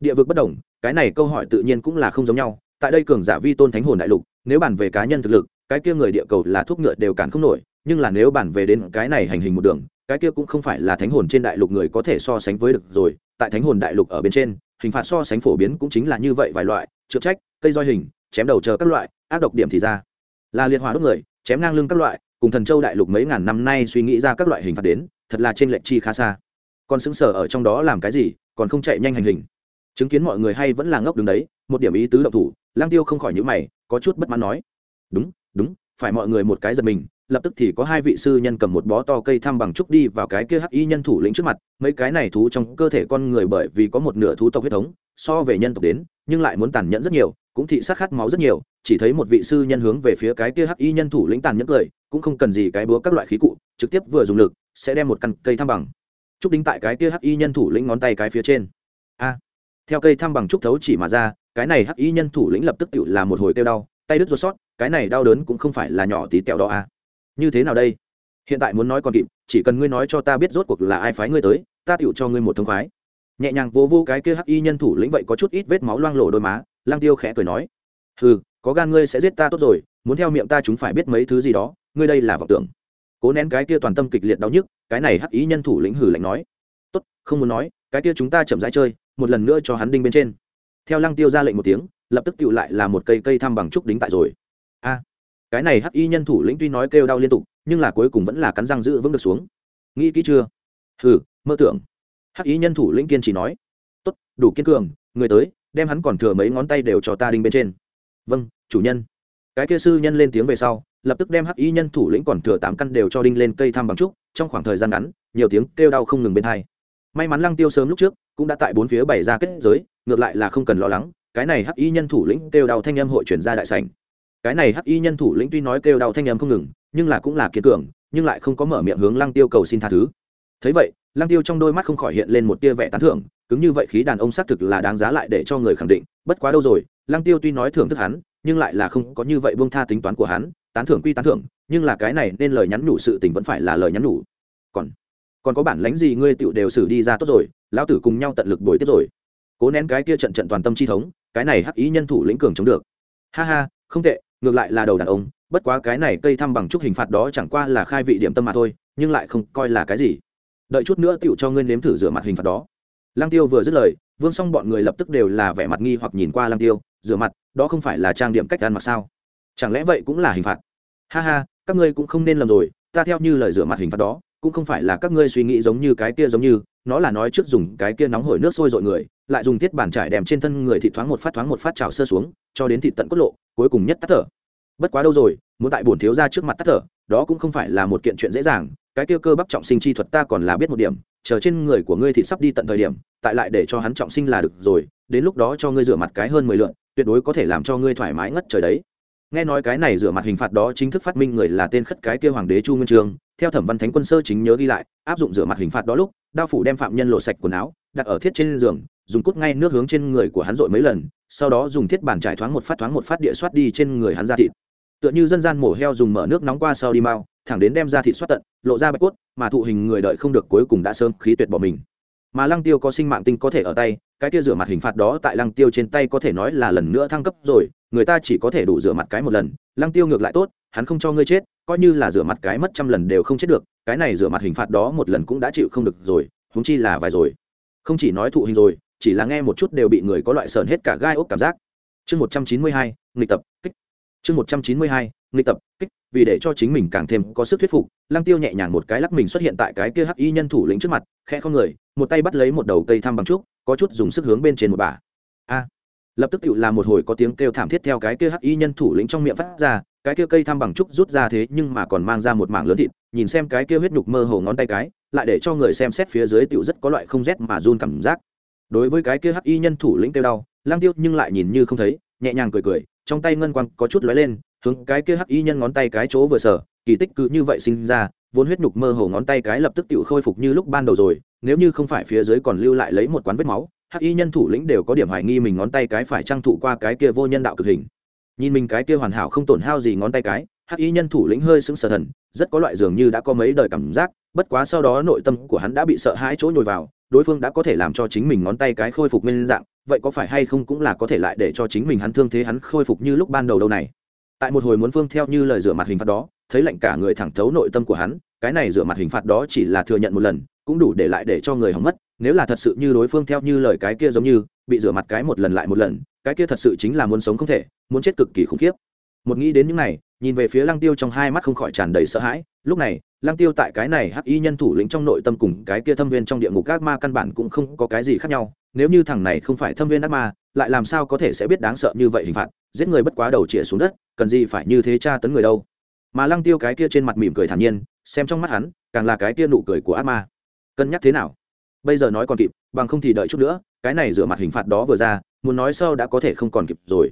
địa vực bất đồng, cái này câu hỏi tự nhiên cũng là không giống nhau, tại đây cường giả vi tôn thánh hồn đại lục, nếu bàn về cá nhân thực lực, cái kia người địa cầu là thuốc ngựa đều cản không nổi, nhưng là nếu bàn về đến cái này hành hình một đường, cái kia cũng không phải là thánh hồn trên đại lục người có thể so sánh với được rồi, tại thánh hồn đại lục ở bên trên, hình phạt so sánh phổ biến cũng chính là như vậy vài loại, trượt trách, cây roi hình chém đầu chờ các loại, ác độc điểm thì ra. Là liệt hòa đốt người, chém ngang lưng các loại, cùng thần châu đại lục mấy ngàn năm nay suy nghĩ ra các loại hình phạt đến, thật là trên lệnh chi khá xa. Còn xứng sở ở trong đó làm cái gì, còn không chạy nhanh hành hình. Chứng kiến mọi người hay vẫn là ngốc đứng đấy, một điểm ý tứ động thủ lang tiêu không khỏi nhữ mày, có chút bất mãn nói. Đúng đúng, phải mọi người một cái giật mình, lập tức thì có hai vị sư nhân cầm một bó to cây thăm bằng trúc đi vào cái kia hắc y nhân thủ lĩnh trước mặt, mấy cái này thú trong cơ thể con người bởi vì có một nửa thú tộc huyết thống, so về nhân tộc đến, nhưng lại muốn tàn nhẫn rất nhiều cũng thị sát khát máu rất nhiều, chỉ thấy một vị sư nhân hướng về phía cái kia hắc y nhân thủ lĩnh tàn nhẫn cười, cũng không cần gì cái búa các loại khí cụ, trực tiếp vừa dùng lực, sẽ đem một căn cây thăm bằng. Trúc đính tại cái kia hắc y nhân thủ lĩnh ngón tay cái phía trên. A! Theo cây thăm bằng trúc thấu chỉ mà ra, cái này hắc y nhân thủ lĩnh lập tức tự là một hồi tiêu đau, tay đứt ruột sót, cái này đau đớn cũng không phải là nhỏ tí tẹo đó a như thế nào đây? Hiện tại muốn nói còn kịp, chỉ cần ngươi nói cho ta biết rốt cuộc là ai phái ngươi tới, ta tựu cho ngươi một thông khoái. Nhẹ nhàng vô vô cái kia hắc y nhân thủ lĩnh vậy có chút ít vết máu loang lổ đôi má lang tiêu khẽ cười nói, hừ, có gan ngươi sẽ giết ta tốt rồi, muốn theo miệng ta chúng phải biết mấy thứ gì đó, ngươi đây là vọng tưởng. Cố nén cái kia toàn tâm kịch liệt đau nhức, cái này hắc ý nhân thủ lĩnh hử lạnh nói, tốt, không muốn nói, cái kia chúng ta chậm rãi chơi, một lần nữa cho hắn đinh bên trên. Theo lăng tiêu ra lệnh một tiếng, lập tức tựu lại là một cây cây thăm bằng trúc đính tại rồi. A, cái này hắc y nhân thủ lĩnh tuy nói kêu đau liên tục, nhưng là cuối cùng vẫn là cắn răng giữ vững được xuống. Nghĩ kỹ chưa? Hừ, mơ tưởng. Hắc y nhân thủ lĩnh kiên trì nói, tốt, đủ kiên cường, người tới đem hắn còn thừa mấy ngón tay đều cho ta đinh bên trên. Vâng chủ nhân. Cái kia sư nhân lên tiếng về sau, lập tức đem hắc y nhân thủ lĩnh còn thừa tám căn đều cho đinh lên cây thăm bằng trúc, trong khoảng thời gian ngắn, nhiều tiếng kêu đau không ngừng bên hai. May mắn lăng tiêu sớm lúc trước cũng đã tại bốn phía bày ra kết giới, ngược lại là không cần lo lắng, cái này hắc y nhân thủ lĩnh kêu đau thanh âm hội chuyển ra đại sảnh. Cái này hắc y nhân thủ lĩnh tuy nói kêu đau thanh âm không ngừng, nhưng là cũng là kiên cường, nhưng lại không có mở miệng hướng lăng tiêu cầu xin tha thứ. Thấy vậy, lăng tiêu trong đôi mắt không khỏi hiện lên một tia vẻ tán thưởng cứng như vậy khí đàn ông xác thực là đáng giá lại để cho người khẳng định, bất quá đâu rồi, lăng tiêu tuy nói thưởng thức hắn, nhưng lại là không có như vậy buông tha tính toán của hắn, tán thưởng quy tán thưởng, nhưng là cái này nên lời nhắn nhủ sự tình vẫn phải là lời nhắn nhủ. Còn còn có bản lãnh gì ngươi tựu đều xử đi ra tốt rồi, lão tử cùng nhau tận lực bồi tiếp rồi. Cố nén cái kia trận trận toàn tâm chi thống, cái này hắc ý nhân thủ lĩnh cường chống được. Ha ha, không tệ, ngược lại là đầu đàn ông, bất quá cái này cây thăm bằng chút hình phạt đó chẳng qua là khai vị điểm tâm mà thôi, nhưng lại không coi là cái gì. Đợi chút nữa tựu cho ngươi nếm thử rửa mặt hình phạt đó lăng tiêu vừa dứt lời, vương Song bọn người lập tức đều là vẻ mặt nghi hoặc nhìn qua lăng tiêu, rửa mặt, đó không phải là trang điểm cách ăn mặc sao? Chẳng lẽ vậy cũng là hình phạt? Ha ha, các ngươi cũng không nên lầm rồi, ta theo như lời rửa mặt hình phạt đó, cũng không phải là các ngươi suy nghĩ giống như cái kia giống như, nó là nói trước dùng cái kia nóng hổi nước sôi dội người, lại dùng tiết bản trải đệm trên thân người thịt thoáng một phát thoáng một phát trào sơ xuống, cho đến thịt tận cốt lộ, cuối cùng nhất tắt thở. Bất quá đâu rồi, muốn tại bổn thiếu gia trước mặt tắt thở, đó cũng không phải là một kiện chuyện dễ dàng cái kia cơ bắp trọng sinh chi thuật ta còn là biết một điểm, chờ trên người của ngươi thịt sắp đi tận thời điểm, tại lại để cho hắn trọng sinh là được rồi, đến lúc đó cho ngươi rửa mặt cái hơn mười lượn tuyệt đối có thể làm cho ngươi thoải mái ngất trời đấy. Nghe nói cái này rửa mặt hình phạt đó chính thức phát minh người là tên khất cái kia hoàng đế chu nguyên trường, theo thẩm văn thánh quân sơ chính nhớ ghi lại, áp dụng rửa mặt hình phạt đó lúc, đao phủ đem phạm nhân lộ sạch quần áo, đặt ở thiết trên giường, dùng cút ngay nước hướng trên người của hắn dội mấy lần, sau đó dùng thiết bản trải thoáng một phát thoáng một phát địa soát đi trên người hắn ra thịt. Tựa như dân gian mổ heo dùng mở nước nóng qua sau đi mau thẳng đến đem ra thịt soát tận, lộ ra bạch cốt, mà thụ hình người đợi không được cuối cùng đã sớm khí tuyệt bỏ mình. Mà lăng tiêu có sinh mạng tinh có thể ở tay, cái kia rửa mặt hình phạt đó tại lăng tiêu trên tay có thể nói là lần nữa thăng cấp rồi, người ta chỉ có thể đủ rửa mặt cái một lần. Lăng tiêu ngược lại tốt, hắn không cho ngươi chết, coi như là rửa mặt cái mất trăm lần đều không chết được, cái này rửa mặt hình phạt đó một lần cũng đã chịu không được rồi, huống chi là vài rồi. Không chỉ nói thụ hình rồi, chỉ là nghe một chút đều bị người có loại sờn hết cả gai ốc cảm giác. Chương một trăm chín mươi hai, nghịch tập, kích chương một trăm chín mươi hai, nghịch tập, kích, vì để cho chính mình càng thêm có sức thuyết phục, lăng tiêu nhẹ nhàng một cái lắc mình xuất hiện tại cái kia hắc y nhân thủ lĩnh trước mặt, khẽ không người, một tay bắt lấy một đầu cây thăm bằng trúc, có chút dùng sức hướng bên trên một bà a. Lập tức tự làm một hồi có tiếng kêu thảm thiết theo cái kia hắc y nhân thủ lĩnh trong miệng phát ra, cái kia cây thăm bằng trúc rút ra thế nhưng mà còn mang ra một mảng lớn thịt, nhìn xem cái kia huyết nhục mơ hồ ngón tay cái, lại để cho người xem xét phía dưới tựu rất có loại không rét mà run cảm giác. Đối với cái kia hắc y nhân thủ lĩnh kêu đau lang tiêu nhưng lại nhìn như không thấy, nhẹ nhàng cười cười trong tay ngân quang có chút lóe lên, hướng cái kia hắc y nhân ngón tay cái chỗ vừa sở kỳ tích cứ như vậy sinh ra, vốn huyết nhục mơ hồ ngón tay cái lập tức tự khôi phục như lúc ban đầu rồi, nếu như không phải phía dưới còn lưu lại lấy một quán vết máu, hắc y nhân thủ lĩnh đều có điểm hoài nghi mình ngón tay cái phải trang thụ qua cái kia vô nhân đạo cực hình. Nhìn mình cái kia hoàn hảo không tổn hao gì ngón tay cái, hắc y nhân thủ lĩnh hơi sững sờ thần, rất có loại dường như đã có mấy đời cảm giác, bất quá sau đó nội tâm của hắn đã bị sợ hãi chỗ nhồi vào, đối phương đã có thể làm cho chính mình ngón tay cái khôi phục nguyên dạng vậy có phải hay không cũng là có thể lại để cho chính mình hắn thương thế hắn khôi phục như lúc ban đầu đâu này? Tại một hồi muốn phương theo như lời rửa mặt hình phạt đó, thấy lạnh cả người thẳng thấu nội tâm của hắn, cái này rửa mặt hình phạt đó chỉ là thừa nhận một lần, cũng đủ để lại để cho người hỏng mất, nếu là thật sự như đối phương theo như lời cái kia giống như, bị rửa mặt cái một lần lại một lần, cái kia thật sự chính là muốn sống không thể, muốn chết cực kỳ khủng khiếp. Một nghĩ đến những này, nhìn về phía lăng tiêu trong hai mắt không khỏi tràn đầy sợ hãi, lúc này, lăng tiêu tại cái này hắc y nhân thủ lĩnh trong nội tâm cùng cái kia thâm viên trong địa ngục các ma căn bản cũng không có cái gì khác nhau nếu như thằng này không phải thâm viên ác ma, lại làm sao có thể sẽ biết đáng sợ như vậy hình phạt, giết người bất quá đầu chĩa xuống đất, cần gì phải như thế tra tấn người đâu. Mà lăng tiêu cái kia trên mặt mỉm cười thản nhiên, xem trong mắt hắn, càng là cái kia nụ cười của ác ma. Cân nhắc thế nào? Bây giờ nói còn kịp, bằng không thì đợi chút nữa, cái này rửa mặt hình phạt đó vừa ra, muốn nói sau đã có thể không còn kịp rồi.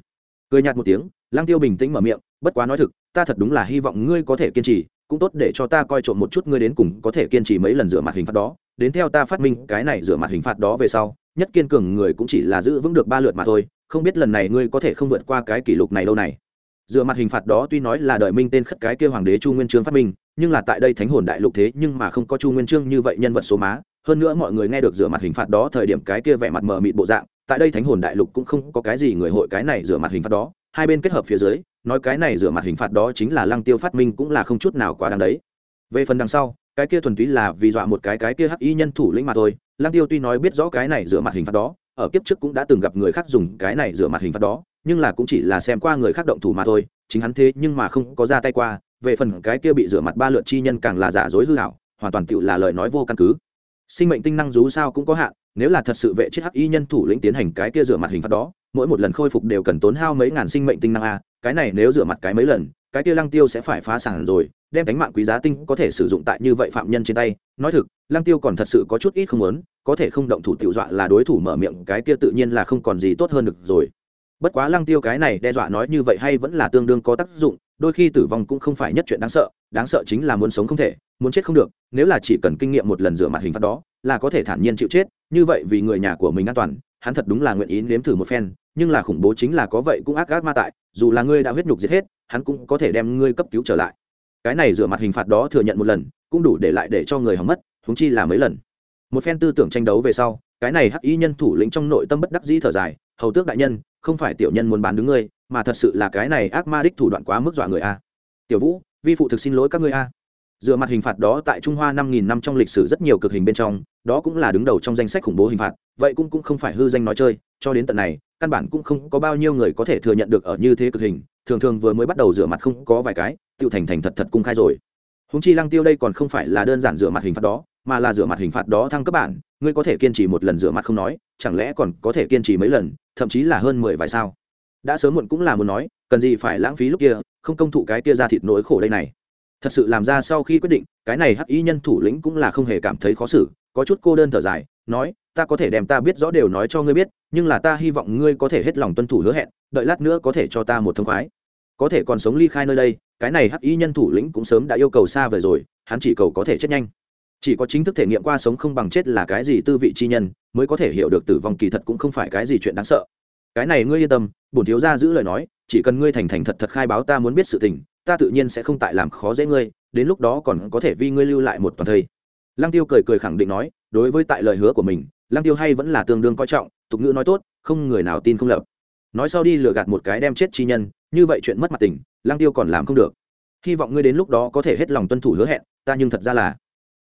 Cười nhạt một tiếng, lăng tiêu bình tĩnh mở miệng, bất quá nói thực, ta thật đúng là hy vọng ngươi có thể kiên trì, cũng tốt để cho ta coi trộm một chút ngươi đến cùng có thể kiên trì mấy lần rửa mặt hình phạt đó đến theo ta phát minh cái này rửa mặt hình phạt đó về sau, nhất kiên cường người cũng chỉ là giữ vững được ba lượt mà thôi, không biết lần này ngươi có thể không vượt qua cái kỷ lục này đâu này. Dựa mặt hình phạt đó tuy nói là đợi minh tên khất cái kia hoàng đế chu nguyên trương phát minh, nhưng là tại đây thánh hồn đại lục thế nhưng mà không có chu nguyên trương như vậy nhân vật số má. Hơn nữa mọi người nghe được rửa mặt hình phạt đó thời điểm cái kia vẻ mặt mờ mịt bộ dạng, tại đây thánh hồn đại lục cũng không có cái gì người hội cái này rửa mặt hình phạt đó. Hai bên kết hợp phía dưới, nói cái này rửa mặt hình phạt đó chính là lăng tiêu phát minh cũng là không chút nào quá đáng đấy. Về phần đằng sau cái kia thuần túy là vì dọa một cái cái kia hắc y nhân thủ lĩnh mà thôi. Lang tiêu tuy nói biết rõ cái này rửa mặt hình phạt đó, ở kiếp trước cũng đã từng gặp người khác dùng cái này rửa mặt hình phạt đó, nhưng là cũng chỉ là xem qua người khác động thủ mà thôi, chính hắn thế nhưng mà không có ra tay qua, về phần cái kia bị rửa mặt ba lượt chi nhân càng là giả dối hư hảo, hoàn toàn tựu là lời nói vô căn cứ. Sinh mệnh tinh năng dù sao cũng có hạn, nếu là thật sự vệ chết hắc y nhân thủ lĩnh tiến hành cái kia rửa mặt hình phạt đó, mỗi một lần khôi phục đều cần tốn hao mấy ngàn sinh mệnh tinh năng a, cái này nếu rửa mặt cái mấy lần cái kia lăng tiêu sẽ phải phá sản rồi, đem cánh mạng quý giá tinh có thể sử dụng tại như vậy phạm nhân trên tay. Nói thực, lăng tiêu còn thật sự có chút ít không muốn, có thể không động thủ tiểu dọa là đối thủ mở miệng, cái kia tự nhiên là không còn gì tốt hơn được rồi. Bất quá lăng tiêu cái này đe dọa nói như vậy hay vẫn là tương đương có tác dụng, đôi khi tử vong cũng không phải nhất chuyện đáng sợ đáng sợ chính là muốn sống không thể, muốn chết không được, nếu là chỉ cần kinh nghiệm một lần rửa mặt hình phạt đó, là có thể thản nhiên chịu chết, như vậy vì người nhà của mình an toàn, hắn thật đúng là nguyện ý nếm thử một phen, nhưng là khủng bố chính là có vậy cũng ác ác ma tại, dù là ngươi đã huyết nhục giết hết hắn cũng có thể đem ngươi cấp cứu trở lại. Cái này rửa mặt hình phạt đó thừa nhận một lần, cũng đủ để lại để cho người hỏng mất húng chi là mấy lần. Một phen tư tưởng tranh đấu về sau, cái này hắc y nhân thủ lĩnh trong nội tâm bất đắc dĩ thở dài, hầu tước đại nhân, không phải tiểu nhân muốn bán đứng ngươi, mà thật sự là cái này ác ma đích thủ đoạn quá mức dọa người a. Tiểu vũ, vi phụ thực xin lỗi các ngươi a. Dựa mặt hình phạt đó tại trung hoa năm nghìn năm trong lịch sử rất nhiều cực hình bên trong, đó cũng là đứng đầu trong danh sách khủng bố hình phạt, vậy cũng cũng không phải hư danh nói chơi, cho đến tận này căn bản cũng không có bao nhiêu người có thể thừa nhận được ở như thế cực hình, thường thường vừa mới bắt đầu rửa mặt không có vài cái tự thành thành thật thật cung khai rồi. Húng chi lăng tiêu đây còn không phải là đơn giản rửa mặt hình phạt đó, mà là rửa mặt hình phạt đó thăng cấp bản, ngươi có thể kiên trì một lần rửa mặt không nói, chẳng lẽ còn có thể kiên trì mấy lần, thậm chí là hơn mười vài sao? Đã sớm muộn cũng là muốn nói, cần gì phải lãng phí lúc kia, không công thụ cái kia ra thịt nỗi khổ đây này. Thật sự làm ra sau khi quyết định, cái này hắc y nhân thủ lĩnh cũng là không hề cảm thấy khó xử, có chút cô đơn thở dài, nói ta có thể đem ta biết rõ đều nói cho ngươi biết, nhưng là ta hy vọng ngươi có thể hết lòng tuân thủ hứa hẹn, đợi lát nữa có thể cho ta một thông khoái. Có thể còn sống ly khai nơi đây, cái này hắc y nhân thủ lĩnh cũng sớm đã yêu cầu xa về rồi, hắn chỉ cầu có thể chết nhanh. Chỉ có chính thức thể nghiệm qua sống không bằng chết là cái gì tư vị chi nhân, mới có thể hiểu được tử vong kỳ thật cũng không phải cái gì chuyện đáng sợ. Cái này ngươi yên tâm, bổn thiếu gia giữ lời nói, chỉ cần ngươi thành thành thật thật khai báo ta muốn biết sự tình, ta tự nhiên sẽ không tại làm khó dễ ngươi, đến lúc đó còn có thể vì ngươi lưu lại một toàn thây. Lăng tiêu cười cười khẳng định nói, đối với tại lời hứa của mình lăng tiêu hay vẫn là tương đương coi trọng, tục ngữ nói tốt, không người nào tin không lập. Nói sau đi lừa gạt một cái đem chết chi nhân, như vậy chuyện mất mặt tình, lăng tiêu còn làm không được. Hy vọng ngươi đến lúc đó có thể hết lòng tuân thủ hứa hẹn, ta nhưng thật ra là.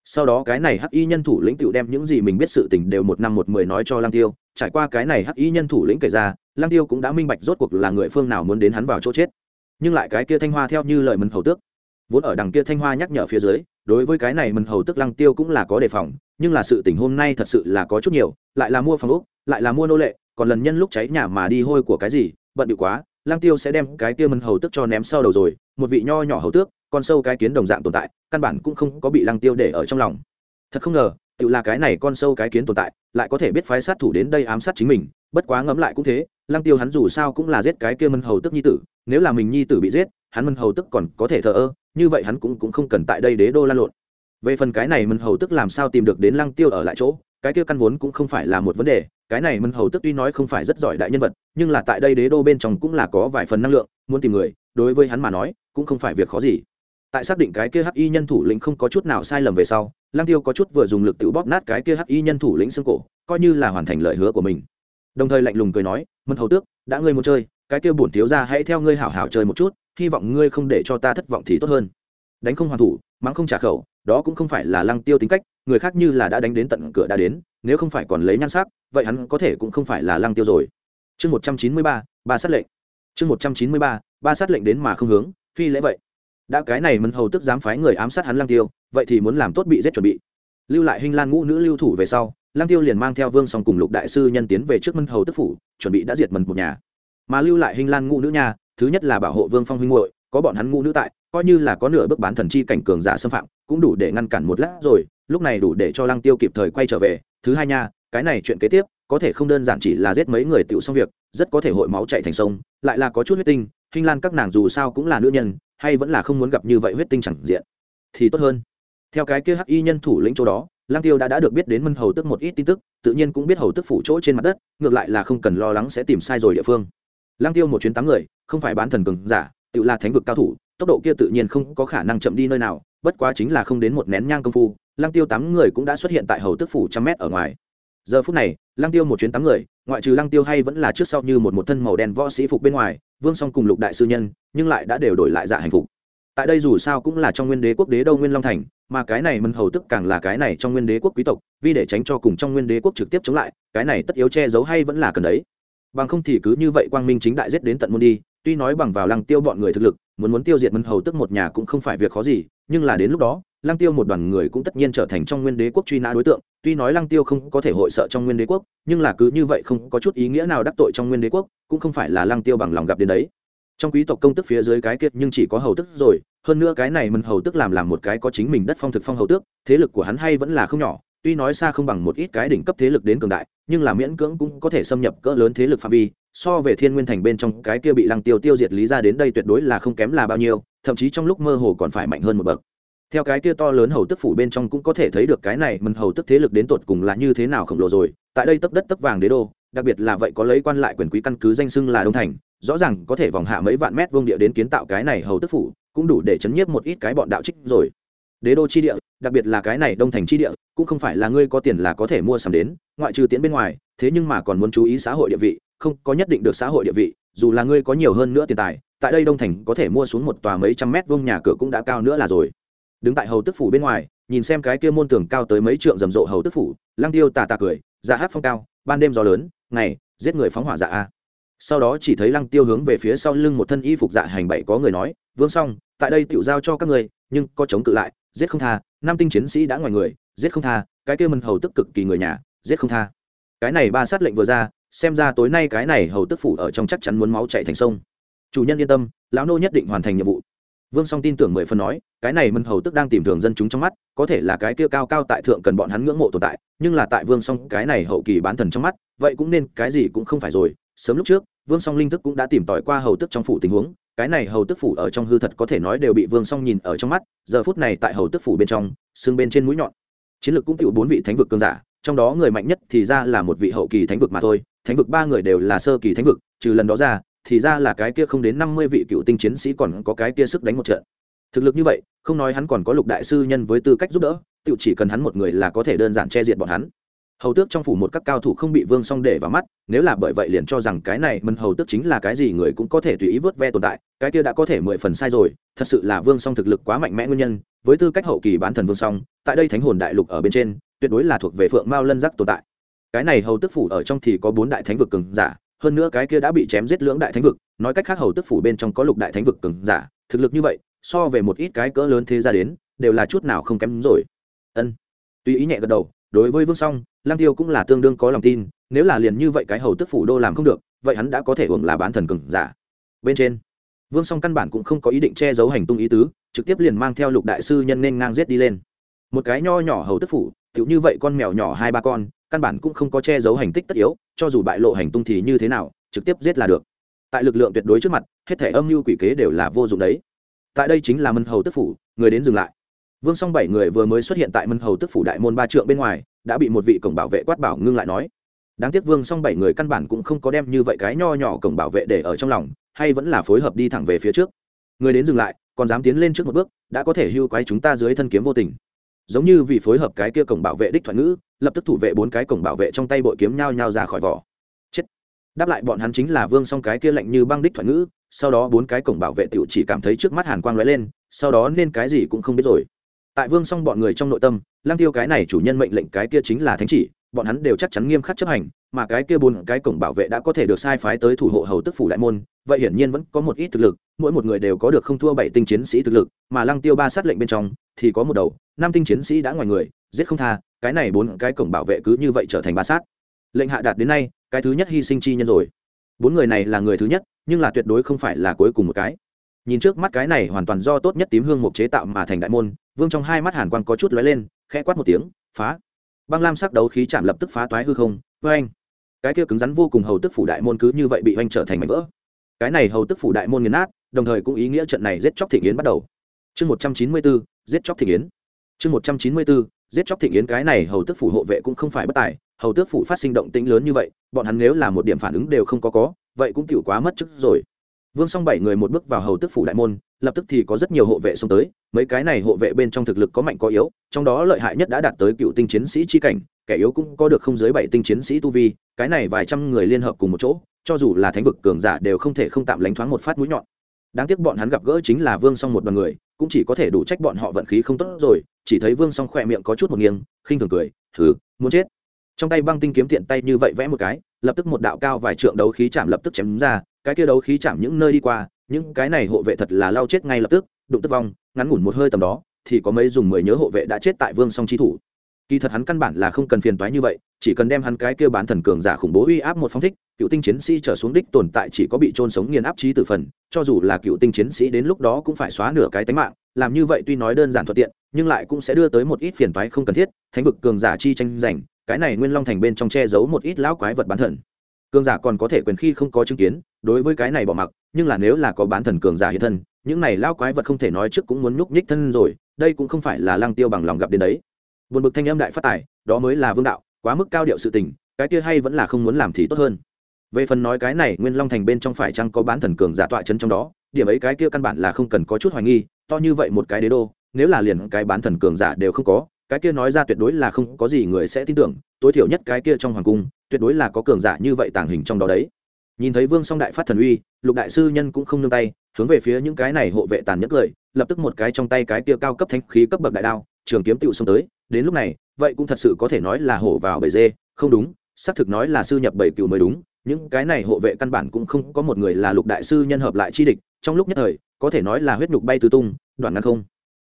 Sau đó cái này hắc y nhân thủ lĩnh tựu đem những gì mình biết sự tình đều một năm một mười nói cho lăng tiêu. Trải qua cái này hắc y nhân thủ lĩnh kể ra, lăng tiêu cũng đã minh bạch rốt cuộc là người phương nào muốn đến hắn vào chỗ chết. Nhưng lại cái kia thanh hoa theo như lời mần hầu tước, vốn ở đằng kia thanh hoa nhắc nhở phía dưới đối với cái này mần hầu tức lăng tiêu cũng là có đề phòng, nhưng là sự tình hôm nay thật sự là có chút nhiều, lại là mua phòng úc lại là mua nô lệ, còn lần nhân lúc cháy nhà mà đi hôi của cái gì, bận điệu quá, lăng tiêu sẽ đem cái kia mần hầu tức cho ném sau đầu rồi, một vị nho nhỏ hầu tước, con sâu cái kiến đồng dạng tồn tại, căn bản cũng không có bị lăng tiêu để ở trong lòng. Thật không ngờ, tự là cái này con sâu cái kiến tồn tại, lại có thể biết phái sát thủ đến đây ám sát chính mình, bất quá ngẫm lại cũng thế, lăng tiêu hắn dù sao cũng là giết cái kia mân hầu tức nhi tử, nếu là mình nhi tử bị giết, hắn mân hầu tức còn có thể thờ ơ như vậy hắn cũng cũng không cần tại đây đế đô lan lộn. Về phần cái này mân hầu tức làm sao tìm được đến lăng tiêu ở lại chỗ, cái kia căn vốn cũng không phải là một vấn đề, cái này mân hầu tức tuy nói không phải rất giỏi đại nhân vật, nhưng là tại đây đế đô bên trong cũng là có vài phần năng lượng, muốn tìm người, đối với hắn mà nói, cũng không phải việc khó gì. Tại xác định cái kia hắc y nhân thủ lĩnh không có chút nào sai lầm về sau, lăng tiêu có chút vừa dùng lực tự bóp nát cái kia hắc y nhân thủ lĩnh xương cổ, coi như là hoàn thành lời hứa của mình. Đồng thời lạnh lùng cười nói, mân hầu tước, đã ngươi muốn chơi, cái kia bổn thiếu ra hãy theo ngươi hảo hảo chơi một chút hy vọng ngươi không để cho ta thất vọng thì tốt hơn. Đánh không hoàn thủ, mắng không trả khẩu, đó cũng không phải là lăng tiêu tính cách, người khác như là đã đánh đến tận cửa đã đến, nếu không phải còn lấy nhan sắc, vậy hắn có thể cũng không phải là lăng tiêu rồi. Chương một trăm chín mươi ba ba sát lệnh. Chương một trăm chín mươi ba ba sát lệnh đến mà không hướng, phi lễ vậy. Đã cái này mân hầu tức dám phái người ám sát hắn lăng tiêu, vậy thì muốn làm tốt bị giết chuẩn bị. Lưu lại hình lan ngũ nữ lưu thủ về sau, lăng tiêu liền mang theo vương song cùng lục đại sư nhân tiến về trước mân hầu tức phủ, chuẩn bị đã diệt mần một nhà. Mà lưu lại hình lan ngũ nữ nhà thứ nhất là bảo hộ vương phong huynh hội có bọn hắn ngũ nữ tại, coi như là có nửa bước bán thần chi cảnh cường giả xâm phạm, cũng đủ để ngăn cản một lát rồi, lúc này đủ để cho lăng tiêu kịp thời quay trở về. Thứ hai nha, cái này chuyện kế tiếp, có thể không đơn giản chỉ là giết mấy người tiểu xong việc, rất có thể hội máu chạy thành sông, lại là có chút huyết tinh hình lan các nàng dù sao cũng là nữ nhân, hay vẫn là không muốn gặp như vậy huyết tinh chẳng diện, thì tốt hơn. Theo cái kia hắc y nhân thủ lĩnh chỗ đó lang tiêu đã đã được biết đến mân hầu tức một ít tin tức, tự nhiên cũng biết hầu tức phủ chỗ trên mặt đất, ngược lại là không cần lo lắng sẽ tìm sai rồi địa phương lang tiêu một chuyến tám người, không phải bán thần cường giả, tự là thánh vực cao thủ, tốc độ kia tự nhiên không có khả năng chậm đi nơi nào, bất quá chính là không đến một nén nhang công phu, lang tiêu tám người cũng đã xuất hiện tại hầu tức phủ trăm mét ở ngoài. Giờ phút này, lang tiêu một chuyến tám người, ngoại trừ lang tiêu hay vẫn là trước sau như một một thân màu đen võ sĩ phục bên ngoài, vương song cùng lục đại sư nhân, nhưng lại đã đều đổi lại dạ hành phục. Tại đây dù sao cũng là trong nguyên đế quốc đế đâu nguyên long thành, mà cái này mân hầu tức càng là cái này trong nguyên đế quốc quý tộc, vì để tránh cho cùng trong nguyên đế quốc trực tiếp chống lại, cái này tất yếu che giấu hay vẫn là cần đấy bằng không thì cứ như vậy quang minh chính đại giết đến tận môn đi, tuy nói bằng vào lăng tiêu bọn người thực lực, muốn muốn tiêu diệt mân hầu tức một nhà cũng không phải việc khó gì, nhưng là đến lúc đó, lăng tiêu một đoàn người cũng tất nhiên trở thành trong nguyên đế quốc truy nã đối tượng. Tuy nói lăng tiêu không có thể hội sợ trong nguyên đế quốc, nhưng là cứ như vậy không có chút ý nghĩa nào đắc tội trong nguyên đế quốc, cũng không phải là lăng tiêu bằng lòng gặp đến đấy. Trong quý tộc công tức phía dưới cái kiệt nhưng chỉ có hầu tức rồi, hơn nữa cái này mân hầu tức làm làm một cái có chính mình đất phong thực phong hầu tước, thế lực của hắn hay vẫn là không nhỏ tuy nói xa không bằng một ít cái đỉnh cấp thế lực đến cường đại, nhưng là miễn cưỡng cũng có thể xâm nhập cỡ lớn thế lực phạm vi, so về thiên nguyên thành bên trong cái kia bị lăng tiêu tiêu diệt lý ra đến đây tuyệt đối là không kém là bao nhiêu, thậm chí trong lúc mơ hồ còn phải mạnh hơn một bậc. Theo cái kia to lớn hầu tức phủ bên trong cũng có thể thấy được cái này mần hầu tức thế lực đến tột cùng là như thế nào khổng lồ rồi, tại đây tấp đất tấp vàng đế đô, đặc biệt là vậy có lấy quan lại quyền quý căn cứ danh xưng là đông thành, rõ ràng có thể vòng hạ mấy vạn mét vuông địa đến kiến tạo cái này hầu tức phủ, cũng đủ để chấn nhiếp một ít cái bọn đạo trích rồi đế đô chi địa, đặc biệt là cái này đông thành chi địa, cũng không phải là ngươi có tiền là có thể mua sắm đến, ngoại trừ tiến bên ngoài, thế nhưng mà còn muốn chú ý xã hội địa vị, không, có nhất định được xã hội địa vị, dù là ngươi có nhiều hơn nữa tiền tài, tại đây đông thành có thể mua xuống một tòa mấy trăm mét vuông nhà cửa cũng đã cao nữa là rồi. Đứng tại hầu tức phủ bên ngoài, nhìn xem cái kia môn tường cao tới mấy trượng rầm rộ hầu tức phủ lang tiêu tà tà cười ra hát phong cao, ban đêm gió lớn, ngày, giết người phóng hỏa dạ a. Sau đó chỉ thấy lăng tiêu hướng về phía sau lưng một thân y phục dạ hành bảy có người nói, vương xong tại đây tiểu giao cho các người nhưng có chống cự lại giết không tha, nam tinh chiến sĩ đã ngoài người, giết không tha, cái kia mân hầu tức cực kỳ người nhà, giết không tha. Cái này ba sát lệnh vừa ra, xem ra tối nay cái này hầu tức phủ ở trong chắc chắn muốn máu chạy thành sông. Chủ nhân yên tâm, lão nô nhất định hoàn thành nhiệm vụ. Vương song tin tưởng mười phần nói, cái này mân hầu tức đang tìm thường dân chúng trong mắt, có thể là cái kia cao cao tại thượng cần bọn hắn ngưỡng mộ tồn tại, nhưng là tại vương song cái này hậu kỳ bán thần trong mắt, vậy cũng nên cái gì cũng không phải rồi. Sớm lúc trước, vương song linh thức cũng đã tìm tòi qua hầu tức trong phủ tình huống cái này hầu tức phủ ở trong hư thật có thể nói đều bị vương song nhìn ở trong mắt, giờ phút này tại hầu tức phủ bên trong, xương bên trên mũi nhọn. Chiến lược cũng tiểu bốn vị thánh vực cương giả, trong đó người mạnh nhất thì ra là một vị hậu kỳ thánh vực mà thôi, thánh vực ba người đều là sơ kỳ thánh vực, trừ lần đó ra, thì ra là cái kia không đến năm mươi vị cựu tinh chiến sĩ còn có cái kia sức đánh một trận. Thực lực như vậy, không nói hắn còn có lục đại sư nhân với tư cách giúp đỡ tự chỉ cần hắn một người là có thể đơn giản che diệt bọn hắn hầu tước trong phủ một các cao thủ không bị vương song để vào mắt, nếu là bởi vậy liền cho rằng cái này mân hầu tước chính là cái gì người cũng có thể tùy ý vớt ve tồn tại, cái kia đã có thể mười phần sai rồi, thật sự là vương song thực lực quá mạnh mẽ nguyên nhân, với tư cách hậu kỳ bán thần vương song, tại đây thánh hồn đại lục ở bên trên, tuyệt đối là thuộc về phượng mao lân giác tồn tại. Cái này hầu tước phủ ở trong thì có bốn đại thánh vực cường giả, hơn nữa cái kia đã bị chém giết lưỡng đại thánh vực, nói cách khác hầu tước phủ bên trong có lục đại thánh vực cường giả, thực lực như vậy, so về một ít cái cỡ lớn thế ra đến, đều là chút nào không kém rồi. Ân. Tuy ý nhẹ gật đầu, đối với vương song Lăng tiêu cũng là tương đương có lòng tin, nếu là liền như vậy cái hầu tức phủ đô làm không được, vậy hắn đã có thể hưởng là bán thần cường giả. Bên trên, vương song căn bản cũng không có ý định che giấu hành tung ý tứ, trực tiếp liền mang theo lục đại sư nhân nên ngang giết đi lên. Một cái nho nhỏ hầu tức phủ tiểu như vậy con mèo nhỏ hai ba con, căn bản cũng không có che giấu hành tích tất yếu, cho dù bại lộ hành tung thì như thế nào, trực tiếp giết là được. Tại lực lượng tuyệt đối trước mặt, hết thể âm mưu quỷ kế đều là vô dụng đấy. Tại đây chính là mân hầu tức phủ, người đến dừng lại vương song bảy người vừa mới xuất hiện tại mân hầu tức phủ đại môn ba trượng bên ngoài, đã bị một vị cổng bảo vệ quát bảo ngưng lại nói. Đáng tiếc vương song bảy người căn bản cũng không có đem như vậy cái nho nhỏ cổng bảo vệ để ở trong lòng, hay vẫn là phối hợp đi thẳng về phía trước. Người đến dừng lại, còn dám tiến lên trước một bước, đã có thể hưu quái chúng ta dưới thân kiếm vô tình. Giống như vì phối hợp cái kia cổng bảo vệ đích thoại ngữ, lập tức thủ vệ bốn cái cổng bảo vệ trong tay bội kiếm nhao nhao ra khỏi vỏ. Chết. Đáp lại bọn hắn chính là vương song cái kia lạnh như băng đích thoại ngữ, sau đó bốn cái cổng bảo vệ tiểu chỉ cảm thấy trước mắt hàn quang lóe lên, sau đó nên cái gì cũng không biết rồi tại vương song bọn người trong nội tâm lang tiêu cái này chủ nhân mệnh lệnh cái kia chính là thánh chỉ, bọn hắn đều chắc chắn nghiêm khắc chấp hành, mà cái kia bốn cái cổng bảo vệ đã có thể được sai phái tới thủ hộ hầu tức phủ đại môn, vậy hiển nhiên vẫn có một ít thực lực, mỗi một người đều có được không thua bảy tinh chiến sĩ thực lực, mà lăng tiêu ba sát lệnh bên trong thì có một đầu, năm tinh chiến sĩ đã ngoài người, giết không tha, cái này bốn cái cổng bảo vệ cứ như vậy trở thành ba sát. Lệnh hạ đạt đến nay, cái thứ nhất hy sinh chi nhân rồi. Bốn người này là người thứ nhất, nhưng là tuyệt đối không phải là cuối cùng một cái nhìn trước mắt cái này hoàn toàn do tốt nhất tím hương mục chế tạo mà thành đại môn, vương trong hai mắt hàn quang có chút lóe lên, khẽ quát một tiếng, phá! Băng lam sắc đấu khí chạm lập tức phá toái hư không vê anh cái kia cứng rắn vô cùng hầu tức phủ đại môn cứ như vậy bị oanh trở thành mảnh vỡ. Cái này hầu tức phủ đại môn nghiền nát, đồng thời cũng ý nghĩa trận này giết chóc thị yến bắt đầu. Chương một trăm chín mươi bốn giết chóc thị yến. Chương một trăm chín mươi bốn giết chóc thị yến cái này hầu tức phủ hộ vệ cũng không phải bất tài, hầu tước phủ phát sinh động tĩnh lớn như vậy, bọn hắn nếu là một điểm phản ứng đều không có có, vậy cũng tiểu quá mất chức rồi vương song bảy người một bước vào hầu tước phủ đại môn, lập tức thì có rất nhiều hộ vệ xông tới, mấy cái này hộ vệ bên trong thực lực có mạnh có yếu, trong đó lợi hại nhất đã đạt tới cựu tinh chiến sĩ chi cảnh, kẻ yếu cũng có được không dưới bảy tinh chiến sĩ tu vi, cái này vài trăm người liên hợp cùng một chỗ, cho dù là thánh vực cường giả đều không thể không tạm lánh thoáng một phát mũi nhọn. Đáng tiếc bọn hắn gặp gỡ chính là vương song một đoàn người, cũng chỉ có thể đủ trách bọn họ vận khí không tốt rồi, chỉ thấy vương song khỏe miệng có chút một nghiêng, khinh thường cười thử muốn chết trong tay băng tinh kiếm tiện tay như vậy vẽ một cái, lập tức một đạo cao vài trượng đấu khí chạm lập tức chém ra, cái kia đấu khí chạm những nơi đi qua, những cái này hộ vệ thật là lao chết ngay lập tức, đụng tức vong, ngắn ngủn một hơi tầm đó, thì có mấy dùng mười nhớ hộ vệ đã chết tại vương song chi thủ. Kỳ thật hắn căn bản là không cần phiền toái như vậy, chỉ cần đem hắn cái kia bán thần cường giả khủng bố uy áp một phong thích, cựu tinh chiến sĩ trở xuống đích tồn tại chỉ có bị trôn sống nghiền áp trí tử phần, cho dù là cựu tinh chiến sĩ đến lúc đó cũng phải xóa nửa cái tánh mạng, làm như vậy tuy nói đơn giản thuận tiện, nhưng lại cũng sẽ đưa tới một ít phiền toái không cần thiết, thánh vực cường giả chi tranh giành cái này nguyên long thành bên trong che giấu một ít lão quái vật bán thần. Cường giả còn có thể quyền khi không có chứng kiến, đối với cái này bỏ mặc, nhưng là nếu là có bán thần cường giả hiện thân, những này lão quái vật không thể nói trước cũng muốn nhúc nhích thân rồi, đây cũng không phải là lăng tiêu bằng lòng gặp đến đấy. Buồn bực thanh âm đại phát tài, đó mới là vương đạo, quá mức cao điệu sự tình, cái kia hay vẫn là không muốn làm thì tốt hơn. Về phần nói cái này, nguyên long thành bên trong phải chăng có bán thần cường giả tọa chân trong đó, điểm ấy cái kia căn bản là không cần có chút hoài nghi, to như vậy một cái đế đô, nếu là liền cái bán thần cường giả đều không có cái kia nói ra tuyệt đối là không có gì người sẽ tin tưởng, tối thiểu nhất cái kia trong hoàng cung, tuyệt đối là có cường giả như vậy tàng hình trong đó đấy. Nhìn thấy vương song đại phát thần uy, lục đại sư nhân cũng không nương tay, hướng về phía những cái này hộ vệ tàn nhất lời lập tức một cái trong tay cái kia cao cấp thanh khí cấp bậc đại đao, trường kiếm tựu xông tới, đến lúc này, vậy cũng thật sự có thể nói là hổ vào bầy dê, không đúng, xác thực nói là sư nhập bảy cựu mới đúng, những cái này hộ vệ căn bản cũng không có một người là lục đại sư nhân hợp lại chi địch, trong lúc nhất thời, có thể nói là huyết nhục bay tứ tung, đoạn ngăn không.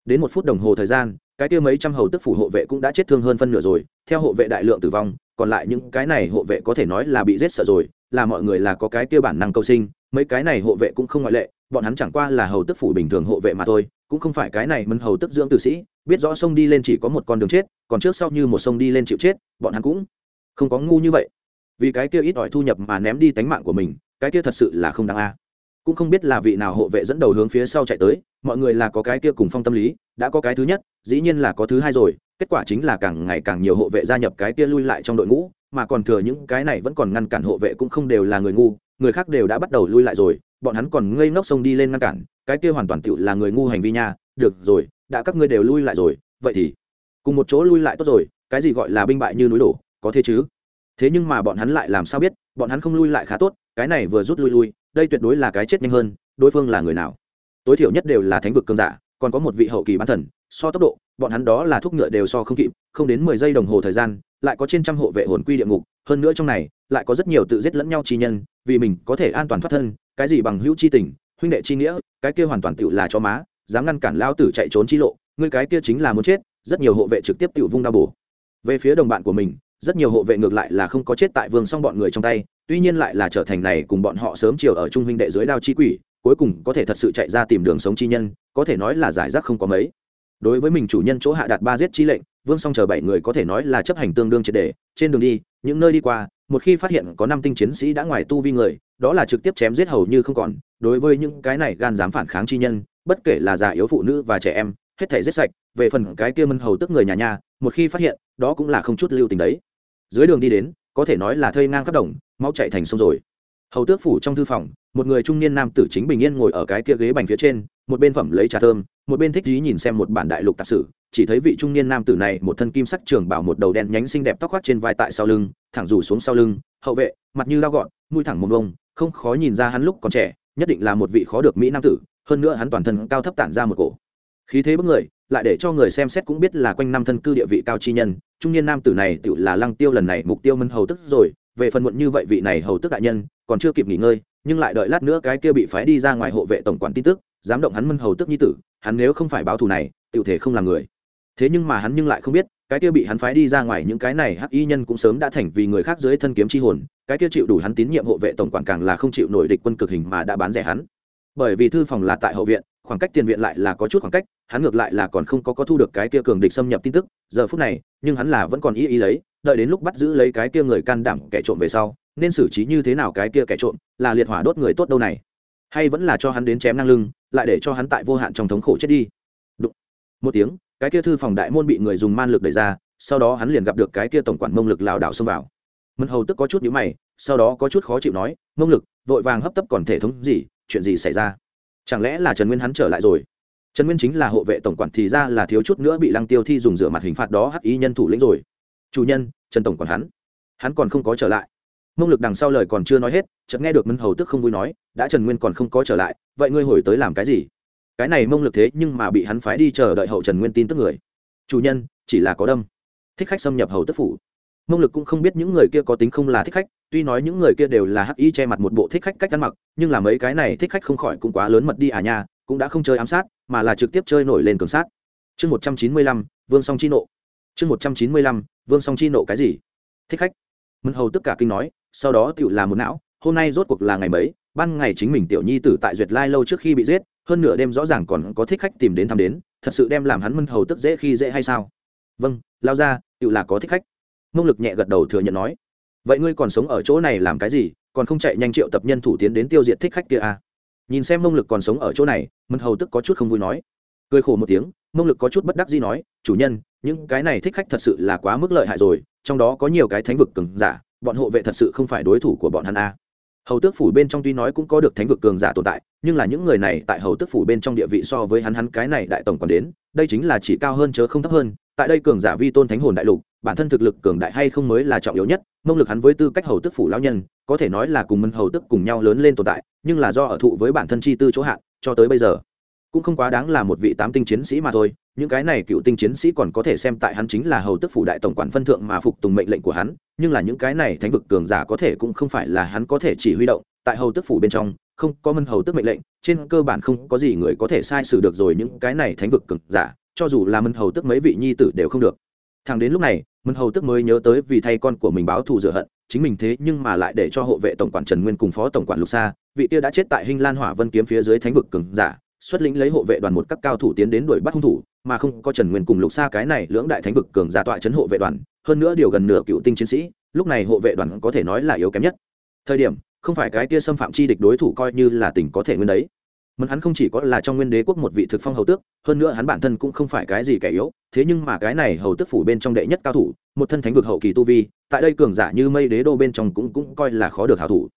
Đến một phút đồng hồ thời gian cái kia mấy trăm hầu tức phủ hộ vệ cũng đã chết thương hơn phân nửa rồi, theo hộ vệ đại lượng tử vong, còn lại những cái này hộ vệ có thể nói là bị giết sợ rồi, là mọi người là có cái kia bản năng cầu sinh, mấy cái này hộ vệ cũng không ngoại lệ, bọn hắn chẳng qua là hầu tức phủ bình thường hộ vệ mà thôi, cũng không phải cái này mân hầu tức dưỡng tử sĩ, biết rõ sông đi lên chỉ có một con đường chết, còn trước sau như một sông đi lên chịu chết, bọn hắn cũng không có ngu như vậy. Vì cái kia ít ỏi thu nhập mà ném đi tánh mạng của mình, cái kia thật sự là không đáng a cũng không biết là vị nào hộ vệ dẫn đầu hướng phía sau chạy tới, mọi người là có cái kia cùng phong tâm lý, đã có cái thứ nhất, dĩ nhiên là có thứ hai rồi, kết quả chính là càng ngày càng nhiều hộ vệ gia nhập cái kia lui lại trong đội ngũ, mà còn thừa những cái này vẫn còn ngăn cản hộ vệ cũng không đều là người ngu, người khác đều đã bắt đầu lui lại rồi, bọn hắn còn ngây ngốc sông đi lên ngăn cản, cái kia hoàn toàn tựu là người ngu hành vi nha, được rồi, đã các ngươi đều lui lại rồi, vậy thì cùng một chỗ lui lại tốt rồi, cái gì gọi là binh bại như núi đổ, có thế chứ? Thế nhưng mà bọn hắn lại làm sao biết, bọn hắn không lui lại khá tốt, cái này vừa rút lui lui đây tuyệt đối là cái chết nhanh hơn, đối phương là người nào? Tối thiểu nhất đều là thánh vực cường giả, còn có một vị hậu kỳ bán thần, so tốc độ, bọn hắn đó là thuốc ngựa đều so không kịp, không đến mười giây đồng hồ thời gian, lại có trên trăm hộ vệ hồn quy địa ngục, hơn nữa trong này, lại có rất nhiều tự giết lẫn nhau chi nhân, vì mình có thể an toàn thoát thân, cái gì bằng hữu chi tình, huynh đệ chi nghĩa, cái kia hoàn toàn tựu là cho má, dám ngăn cản lao tử chạy trốn chi lộ, ngươi cái kia chính là muốn chết, rất nhiều hộ vệ trực tiếp tựu vung đao bổ. Về phía đồng bạn của mình, rất nhiều hộ vệ ngược lại là không có chết tại vương song bọn người trong tay tuy nhiên lại là trở thành này cùng bọn họ sớm chiều ở trung huynh đệ dưới đao chi quỷ, cuối cùng có thể thật sự chạy ra tìm đường sống chi nhân, có thể nói là giải rác không có mấy. Đối với mình chủ nhân chỗ hạ đạt ba giết chi lệnh, vương song chờ bảy người có thể nói là chấp hành tương đương triệt đề trên đường đi, những nơi đi qua, một khi phát hiện có năm tinh chiến sĩ đã ngoài tu vi người, đó là trực tiếp chém giết hầu như không còn. Đối với những cái này gan dám phản kháng chi nhân, bất kể là già yếu phụ nữ và trẻ em, hết thể giết sạch, về phần cái kia mân hầu tức người nhà nhà, một khi phát hiện, đó cũng là không chút lưu tình đấy. Dưới đường đi đến, có thể nói là thây ngang khắp đồng máu chạy thành sông rồi. Hầu tước phủ trong thư phòng, một người trung niên nam tử chính bình yên ngồi ở cái kia ghế bành phía trên, một bên phẩm lấy trà thơm, một bên thích dí nhìn xem một bản đại lục tạp sử. Chỉ thấy vị trung niên nam tử này một thân kim sắc trường bảo một đầu đen nhánh xinh đẹp tóc khoác trên vai tại sau lưng, thẳng rủ xuống sau lưng, hậu vệ, mặt như lao gọn, mũi thẳng một vông không khó nhìn ra hắn lúc còn trẻ, nhất định là một vị khó được mỹ nam tử, hơn nữa hắn toàn thân cao thấp tản ra một cổ. Khí thế bức người, lại để cho người xem xét cũng biết là quanh năm thân cư địa vị cao chi nhân, trung niên nam tử này tự là lăng tiêu lần này mục tiêu mân hầu tức rồi về phần muộn như vậy vị này hầu tức đại nhân, còn chưa kịp nghỉ ngơi, nhưng lại đợi lát nữa cái kia bị phái đi ra ngoài hộ vệ tổng quản tin tức, dám động hắn mân hầu tức nhi tử, hắn nếu không phải báo thù này tự thể không làm người. Thế nhưng mà hắn nhưng lại không biết, cái kia bị hắn phái đi ra ngoài những cái này hắc y nhân cũng sớm đã thành vì người khác dưới thân kiếm chi hồn, cái kia chịu đủ hắn tín nhiệm hộ vệ tổng quản càng là không chịu nổi địch quân cực hình mà đã bán rẻ hắn. Bởi vì thư phòng là tại hậu viện, khoảng cách tiền viện lại là có chút khoảng cách hắn ngược lại là còn không có có thu được cái kia cường địch xâm nhập tin tức, giờ phút này, nhưng hắn là vẫn còn ý ý lấy, đợi đến lúc bắt giữ lấy cái kia người can đảm kẻ trộm về sau, nên xử trí như thế nào cái kia kẻ trộm, là liệt hỏa đốt người tốt đâu này. Hay vẫn là cho hắn đến chém năng lưng, lại để cho hắn tại vô hạn trong thống khổ chết đi. Đụng. một tiếng, cái kia thư phòng đại môn bị người dùng man lực đẩy ra, sau đó hắn liền gặp được cái kia tổng quản mông lực lảo đảo xông vào. Mân hầu tức có chút nhíu mày, sau đó có chút khó chịu nói, mông lực, vội vàng hấp tấp còn thể thống gì, chuyện gì xảy ra? Chẳng lẽ là trần nguyên hắn trở lại rồi? Trần nguyên chính là hộ vệ tổng quản thì ra là thiếu chút nữa bị lăng tiêu thi dùng rửa mặt hình phạt đó hắc ý nhân thủ lĩnh rồi. Chủ nhân, trần tổng quản hắn. Hắn còn không có trở lại. Mông lực đằng sau lời còn chưa nói hết, chợt nghe được mân hầu tức không vui nói, đã trần nguyên còn không có trở lại, vậy ngươi hồi tới làm cái gì? Cái này mông lực thế nhưng mà bị hắn phái đi chờ đợi hậu trần nguyên tin tức người. Chủ nhân, chỉ là có đâm. Thích khách xâm nhập hầu tức phủ. Mông lực cũng không biết những người kia có tính không là thích khách, tuy nói những người kia đều là hắc y che mặt một bộ thích khách cách ăn mặc, nhưng là mấy cái này thích khách không khỏi cũng quá lớn mật đi à nha cũng đã không chơi ám sát, mà là trực tiếp chơi nổi lên cường sát. Chương một trăm chín mươi lăm, vương song chi nộ. Chương một trăm chín mươi lăm, vương song chi nộ cái gì? Thích khách. Mân hầu tất cả kinh nói, sau đó tựu là một não, hôm nay rốt cuộc là ngày mấy? Ban ngày chính mình tiểu nhi tử tại duyệt lai lâu trước khi bị giết, hơn nửa đêm rõ ràng còn có thích khách tìm đến thăm đến, thật sự đem làm hắn mân hầu tức dễ khi dễ hay sao? Vâng lao ra, tựu là có thích khách. Mông lực nhẹ gật đầu thừa nhận nói. Vậy ngươi còn sống ở chỗ này làm cái gì? Còn không chạy nhanh triệu tập nhân thủ tiến đến tiêu diệt thích khách kia à? Nhìn xem mông lực còn sống ở chỗ này mân hầu tức có chút không vui nói. Cười khổ một tiếng, mông lực có chút bất đắc gì nói, chủ nhân, những cái này thích khách thật sự là quá mức lợi hại rồi, trong đó có nhiều cái thánh vực cường giả, bọn hộ vệ thật sự không phải đối thủ của bọn hắn a hầu tước phủ bên trong tuy nói cũng có được thánh vực cường giả tồn tại, nhưng là những người này tại hầu tước phủ bên trong địa vị so với hắn hắn cái này đại tổng còn đến, đây chính là chỉ cao hơn chớ không thấp hơn, tại đây cường giả vi tôn thánh hồn đại lục, bản thân thực lực cường đại hay không mới là trọng yếu nhất, mông lực hắn với tư cách hầu tước phủ lão nhân, có thể nói là cùng mân hầu tước cùng nhau lớn lên tồn tại, nhưng là do ở thụ với bản thân chi tư chỗ hạn cho tới bây giờ cũng không quá đáng là một vị tám tinh chiến sĩ mà thôi, những cái này cựu tinh chiến sĩ còn có thể xem tại hắn chính là hầu tức phủ đại tổng quản phân thượng mà phục tùng mệnh lệnh của hắn, nhưng là những cái này thánh vực cường giả có thể cũng không phải là hắn có thể chỉ huy động, tại hầu tức phủ bên trong, không có mân hầu tức mệnh lệnh, trên cơ bản không có gì người có thể sai sử được rồi những cái này thánh vực cường giả, cho dù là mân hầu tức mấy vị nhi tử đều không được. Thằng đến lúc này, mân hầu tức mới nhớ tới vì thay con của mình báo thù rửa hận, chính mình thế nhưng mà lại để cho hộ vệ tổng quản trần nguyên cùng phó tổng quản lục sa, vị kia đã chết tại hinh lan hỏa vân kiếm phía dưới thánh vực cường giả xuất lĩnh lấy hộ vệ đoàn một các cao thủ tiến đến đuổi bắt hung thủ, mà không có trần nguyên cùng lục xa cái này lưỡng đại thánh vực cường giả tọa chấn hộ vệ đoàn, hơn nữa điều gần nửa cựu tinh chiến sĩ, lúc này hộ vệ đoàn có thể nói là yếu kém nhất. Thời điểm, không phải cái kia xâm phạm chi địch đối thủ coi như là tình có thể nguyên đấy. Mẫn hắn không chỉ có là trong nguyên đế quốc một vị thực phong hầu tước, hơn nữa hắn bản thân cũng không phải cái gì kẻ yếu, thế nhưng mà cái này hầu tước phủ bên trong đệ nhất cao thủ, một thân thánh vực hậu kỳ tu vi, tại đây cường giả như mây đế đô bên trong cũng cũng coi là khó được hảo thủ.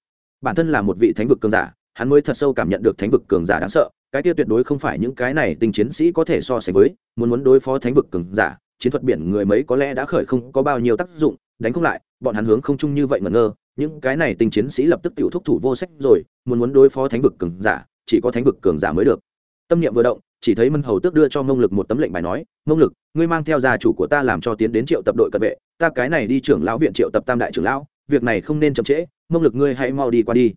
Bản thân là một vị thánh vực cường giả, hắn mới thật sâu cảm nhận được thánh vực cường giả đáng sợ cái kia tuyệt đối không phải những cái này tình chiến sĩ có thể so sánh với, muốn muốn đối phó thánh vực cường giả, chiến thuật biển người mấy có lẽ đã khởi không có bao nhiêu tác dụng, đánh không lại, bọn hắn hướng không chung như vậy ngẩn ngơ, những cái này tình chiến sĩ lập tức tiểu thúc thủ vô sách rồi, muốn muốn đối phó thánh vực cường giả, chỉ có thánh vực cường giả mới được. Tâm niệm vừa động, chỉ thấy mân hầu tước đưa cho mông lực một tấm lệnh bài nói mông lực, ngươi mang theo gia chủ của ta làm cho tiến đến triệu tập đội cận vệ, ta cái này đi trưởng lão viện triệu tập tam đại trưởng lão, việc này không nên chậm trễ mông lực ngươi hãy mau đi qua đi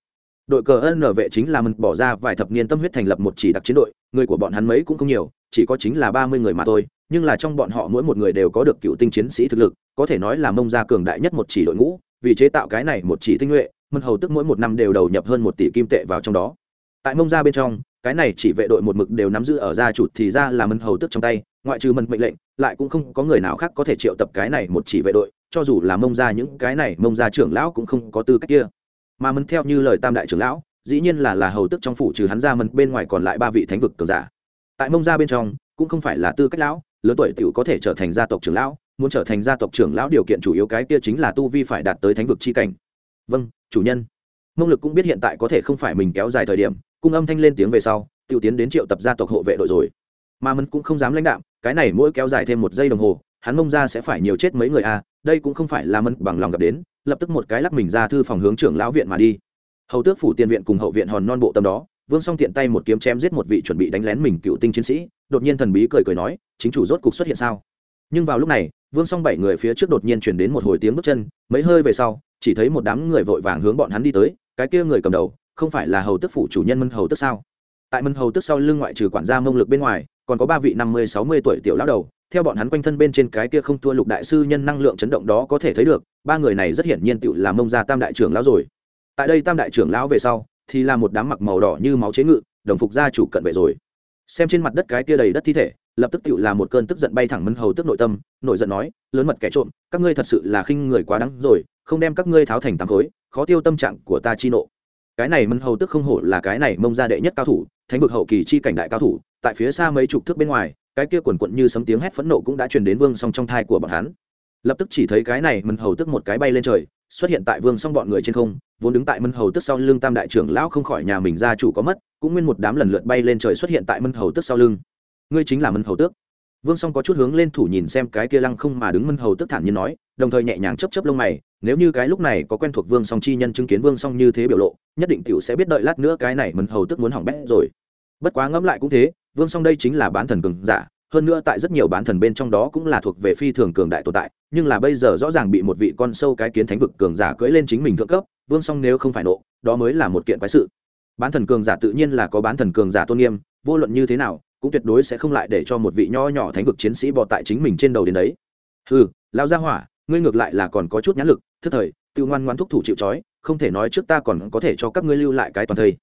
đội cờ ân nở vệ chính là mình bỏ ra vài thập niên tâm huyết thành lập một chỉ đặc chiến đội, người của bọn hắn mấy cũng không nhiều, chỉ có chính là ba mươi người mà thôi, nhưng là trong bọn họ mỗi một người đều có được cựu tinh chiến sĩ thực lực, có thể nói là mông gia cường đại nhất một chỉ đội ngũ, vì chế tạo cái này một chỉ tinh nhuệ mân hầu tức mỗi một năm đều đầu nhập hơn một tỷ kim tệ vào trong đó. Tại mông gia bên trong, cái này chỉ vệ đội một mực đều nắm giữ ở gia chủ thì ra là mân hầu tức trong tay, ngoại trừ mân mệnh lệnh, lại cũng không có người nào khác có thể triệu tập cái này một chỉ vệ đội, cho dù là mông gia những cái này, mông gia trưởng lão cũng không có tư cách kia mà mân theo như lời tam đại trưởng lão dĩ nhiên là là hầu tức trong phủ trừ hắn ra mân bên ngoài còn lại ba vị thánh vực cường giả. Tại mông gia bên trong cũng không phải là tư cách lão lớn tuổi tiểu có thể trở thành gia tộc trưởng lão muốn trở thành gia tộc trưởng lão điều kiện chủ yếu cái kia chính là tu vi phải đạt tới thánh vực chi cảnh. Vâng chủ nhân. Mông lực cũng biết hiện tại có thể không phải mình kéo dài thời điểm cung âm thanh lên tiếng về sau tiểu tiến đến triệu tập gia tộc hộ vệ đội rồi. Mà mân cũng không dám lãnh đạm cái này mỗi kéo dài thêm một giây đồng hồ hắn mông ra sẽ phải nhiều chết mấy người a à, đây cũng không phải là mân bằng lòng gặp đến, lập tức một cái lắc mình ra thư phòng hướng trưởng lão viện mà đi. Hầu tước phủ tiền viện cùng hậu viện hòn non bộ tâm đó, vương song tiện tay một kiếm chém giết một vị chuẩn bị đánh lén mình cựu tinh chiến sĩ, đột nhiên thần bí cười cười nói, chính chủ rốt cục xuất hiện sao? Nhưng vào lúc này, vương song bảy người phía trước đột nhiên chuyển đến một hồi tiếng bước chân, mấy hơi về sau, chỉ thấy một đám người vội vàng hướng bọn hắn đi tới, cái kia người cầm đầu, không phải là hầu tức phủ chủ nhân mân hầu tức sao? Tại mân hầu tức sau lưng ngoại trừ quản gia mông lực bên ngoài còn có ba vị năm mươi, sáu mươi tuổi tiểu lão đầu, theo bọn hắn quanh thân bên trên cái kia không thua lục đại sư nhân năng lượng chấn động đó có thể thấy được, ba người này rất hiển nhiên tựu là mông gia tam đại trưởng lão rồi. Tại đây tam đại trưởng lão về sau, thì là một đám mặc màu đỏ như máu chế ngự, đồng phục gia chủ cận vệ rồi. Xem trên mặt đất cái kia đầy đất thi thể, lập tức tựu là một cơn tức giận bay thẳng mân hầu tức nội tâm nội giận nói, lớn mật kẻ trộm, các ngươi thật sự là khinh người quá đắng rồi, không đem các ngươi tháo thành tám khối, khó tiêu tâm trạng của ta chi nộ. Cái này mân hầu tức không hổ là cái này mông gia đệ nhất cao thủ, thánh vực hậu kỳ chi cảnh đại cao thủ tại phía xa mấy chục thước bên ngoài, cái kia quần quận như sấm tiếng hét phẫn nộ cũng đã truyền đến vương song trong thai của bọn hắn. Lập tức chỉ thấy cái này mân hầu tức một cái bay lên trời, xuất hiện tại vương song bọn người trên không, vốn đứng tại mân hầu tức sau lưng tam đại trưởng lão không khỏi nhà mình gia chủ có mất, cũng nguyên một đám lần lượt bay lên trời xuất hiện tại mân hầu tức sau lưng. Ngươi chính là mân hầu tước. Vương song có chút hướng lên thủ nhìn xem cái kia lăng không mà đứng mân hầu tức thản nhiên nói, đồng thời nhẹ nhàng chấp chấp lông mày, nếu như cái lúc này có quen thuộc vương song chi nhân chứng kiến vương song như thế biểu lộ, nhất định t sẽ biết đợi lát nữa cái này mân hầu tức muốn hỏng bét rồi. Bất quá ngẫm lại cũng thế vương song đây chính là bán thần cường giả, hơn nữa tại rất nhiều bán thần bên trong đó cũng là thuộc về phi thường cường đại tồn tại, nhưng là bây giờ rõ ràng bị một vị con sâu cái kiến thánh vực cường giả cưỡi lên chính mình thượng cấp, vương song nếu không phải nộ, đó mới là một kiện quái sự. Bán thần cường giả tự nhiên là có bán thần cường giả tôn nghiêm, vô luận như thế nào, cũng tuyệt đối sẽ không lại để cho một vị nho nhỏ thánh vực chiến sĩ bò tại chính mình trên đầu đến đấy. Ừ lao ra hỏa, ngươi ngược lại là còn có chút nhãn lực, thức thời tự ngoan ngoan thúc thủ chịu trói, không thể nói trước ta còn có thể cho các ngươi lưu lại cái toàn thây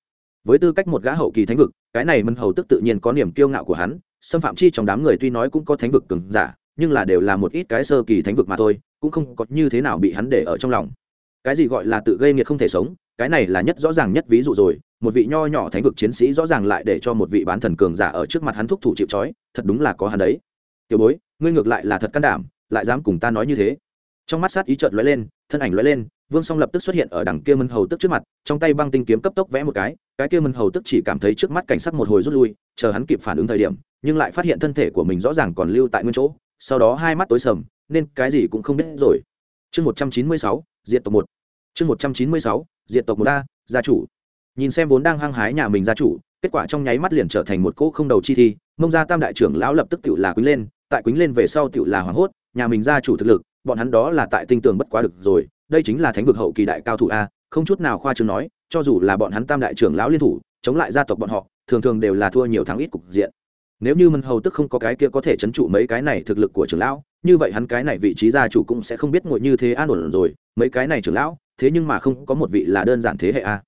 với tư cách một gã hậu kỳ thánh vực, cái này mân hầu tức tự nhiên có niềm kiêu ngạo của hắn xâm phạm chi trong đám người tuy nói cũng có thánh vực cường giả, nhưng là đều là một ít cái sơ kỳ thánh vực mà thôi, cũng không có như thế nào bị hắn để ở trong lòng. Cái gì gọi là tự gây nghiệt không thể sống, cái này là nhất rõ ràng nhất ví dụ rồi, một vị nho nhỏ thánh vực chiến sĩ rõ ràng lại để cho một vị bán thần cường giả ở trước mặt hắn thúc thủ chịu trói, thật đúng là có hắn đấy. Tiểu bối, ngươi ngược lại là thật can đảm, lại dám cùng ta nói như thế. Trong mắt sát ý trợt lóe lên, thân ảnh lóe lên vương song lập tức xuất hiện ở đằng kia mân hầu tức trước mặt, trong tay băng tinh kiếm cấp tốc vẽ một cái cái kia mân hầu tức chỉ cảm thấy trước mắt cảnh sắc một hồi rút lui, chờ hắn kịp phản ứng thời điểm, nhưng lại phát hiện thân thể của mình rõ ràng còn lưu tại nguyên chỗ, sau đó hai mắt tối sầm, nên cái gì cũng không biết rồi. Chương một trăm chín mươi sáu diện tộc một. Chương một trăm chín mươi sáu diện tộc một a, gia chủ. Nhìn xem vốn đang hăng hái nhà mình gia chủ, kết quả trong nháy mắt liền trở thành một cỗ không đầu chi thi, mông gia tam đại trưởng lão lập tức tự là quýnh lên, tại quýnh lên về sau tự là hoảng hốt, nhà mình gia chủ thực lực, bọn hắn đó là tại tinh tường bất quá được rồi đây chính là thánh vực hậu kỳ đại cao thủ a, không chút nào khoa chương nói, cho dù là bọn hắn tam đại trưởng lão liên thủ, chống lại gia tộc bọn họ, thường thường đều là thua nhiều thắng ít cục diện. Nếu như mân hầu tức không có cái kia có thể chấn trụ mấy cái này thực lực của trưởng lão, như vậy hắn cái này vị trí gia chủ cũng sẽ không biết ngồi như thế an ổn rồi, mấy cái này trưởng lão, thế nhưng mà không có một vị là đơn giản thế hệ a.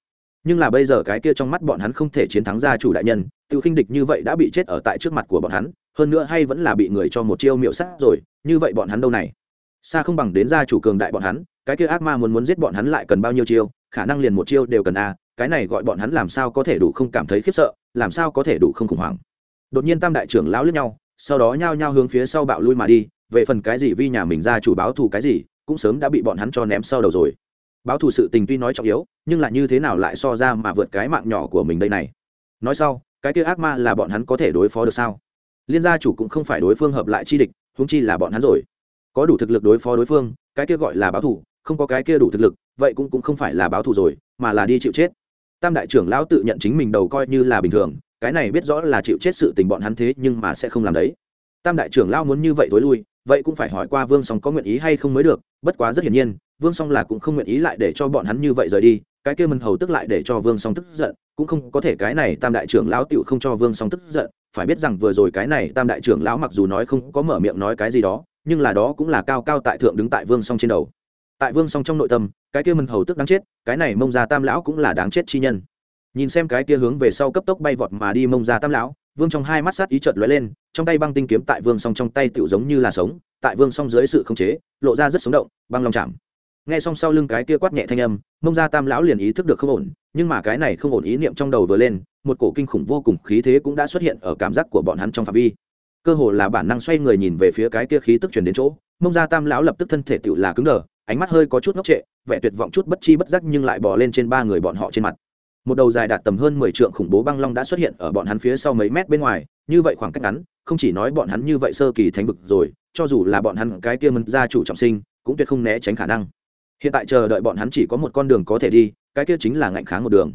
Nhưng là bây giờ cái kia trong mắt bọn hắn không thể chiến thắng gia chủ đại nhân tự khinh địch như vậy đã bị chết ở tại trước mặt của bọn hắn, hơn nữa hay vẫn là bị người cho một chiêu miệu sát rồi, như vậy bọn hắn đâu này? Xa không bằng đến gia chủ cường đại bọn hắn cái kia ác ma muốn muốn giết bọn hắn lại cần bao nhiêu chiêu, khả năng liền một chiêu đều cần a, cái này gọi bọn hắn làm sao có thể đủ không cảm thấy khiếp sợ, làm sao có thể đủ không khủng hoảng. Đột nhiên tam đại trưởng lão lướt nhau, sau đó nhao nhao hướng phía sau bạo lui mà đi, về phần cái gì vi nhà mình ra chủ báo thù cái gì, cũng sớm đã bị bọn hắn cho ném sau đầu rồi. Báo thù sự tình tuy nói trọng yếu, nhưng là như thế nào lại so ra mà vượt cái mạng nhỏ của mình đây này? Nói sau, cái kia ác ma là bọn hắn có thể đối phó được sao? Liên gia chủ cũng không phải đối phương hợp lại chi địch, huống chi là bọn hắn rồi. Có đủ thực lực đối phó đối phương, cái kia gọi là báo thù không có cái kia đủ thực lực, vậy cũng cũng không phải là báo thù rồi, mà là đi chịu chết. Tam đại trưởng lão tự nhận chính mình đầu coi như là bình thường, cái này biết rõ là chịu chết sự tình bọn hắn thế nhưng mà sẽ không làm đấy. Tam đại trưởng lão muốn như vậy tối lui, vậy cũng phải hỏi qua vương song có nguyện ý hay không mới được, bất quá rất hiển nhiên, vương song là cũng không nguyện ý lại để cho bọn hắn như vậy rời đi, cái kia mần hầu tức lại để cho vương song tức giận, cũng không có thể cái này tam đại trưởng lão tựu không cho vương song tức giận, phải biết rằng vừa rồi cái này tam đại trưởng lão mặc dù nói không có mở miệng nói cái gì đó, nhưng là đó cũng là cao cao tại thượng đứng tại vương song trên đầu tại vương song trong nội tâm, cái kia mân hầu tức đáng chết, cái này mông ra tam lão cũng là đáng chết chi nhân. Nhìn xem cái kia hướng về sau cấp tốc bay vọt mà đi mông ra tam lão, vương trong hai mắt sát ý trợt lóe lên, trong tay băng tinh kiếm tại vương song trong tay tựu giống như là sống, tại vương song dưới sự khống chế, lộ ra rất sống động, băng long chạm. Nghe xong sau lưng cái kia quát nhẹ thanh âm, mông ra tam lão liền ý thức được không ổn, nhưng mà cái này không ổn ý niệm trong đầu vừa lên, một cổ kinh khủng vô cùng khí thế cũng đã xuất hiện ở cảm giác của bọn hắn trong phạm vi. Cơ hồ là bản năng xoay người nhìn về phía cái kia khí tức chuyển đến chỗ, mông ra tam lão lập tức thân thể tựu là cứng đờ ánh mắt hơi có chút ngốc trệ, vẻ tuyệt vọng chút bất chi bất giác nhưng lại bỏ lên trên ba người bọn họ trên mặt. Một đầu dài đạt tầm hơn mười trượng khủng bố băng long đã xuất hiện ở bọn hắn phía sau mấy mét bên ngoài, như vậy khoảng cách ngắn, không chỉ nói bọn hắn như vậy sơ kỳ thánh vực rồi, cho dù là bọn hắn cái kia mân gia chủ trọng sinh, cũng tuyệt không né tránh khả năng. Hiện tại chờ đợi bọn hắn chỉ có một con đường có thể đi, cái kia chính là ngạnh kháng một đường.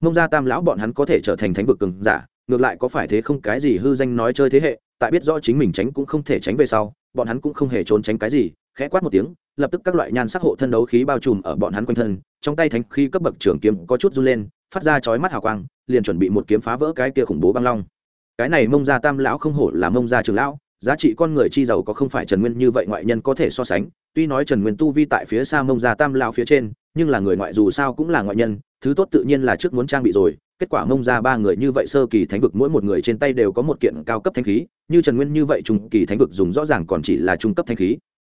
Mông gia tam lão bọn hắn có thể trở thành thánh vực cường giả, ngược lại có phải thế không cái gì hư danh nói chơi thế hệ, tại biết rõ chính mình tránh cũng không thể tránh về sau, bọn hắn cũng không hề trốn tránh cái gì, khẽ quát một tiếng lập tức các loại nhan sắc hộ thân đấu khí bao trùm ở bọn hắn quanh thân, trong tay thánh khí cấp bậc trưởng kiếm có chút run lên, phát ra chói mắt hào quang, liền chuẩn bị một kiếm phá vỡ cái kia khủng bố băng long. Cái này mông gia tam lão không hổ là mông gia trường lão, giá trị con người chi giàu có không phải trần nguyên như vậy ngoại nhân có thể so sánh, tuy nói trần nguyên tu vi tại phía xa mông gia tam lão phía trên, nhưng là người ngoại dù sao cũng là ngoại nhân, thứ tốt tự nhiên là trước muốn trang bị rồi, kết quả mông ra ba người như vậy sơ kỳ thánh vực mỗi một người trên tay đều có một kiện cao cấp thanh khí, như trần nguyên như vậy trung kỳ thánh vực dùng rõ ràng còn chỉ là trung cấp thanh khí.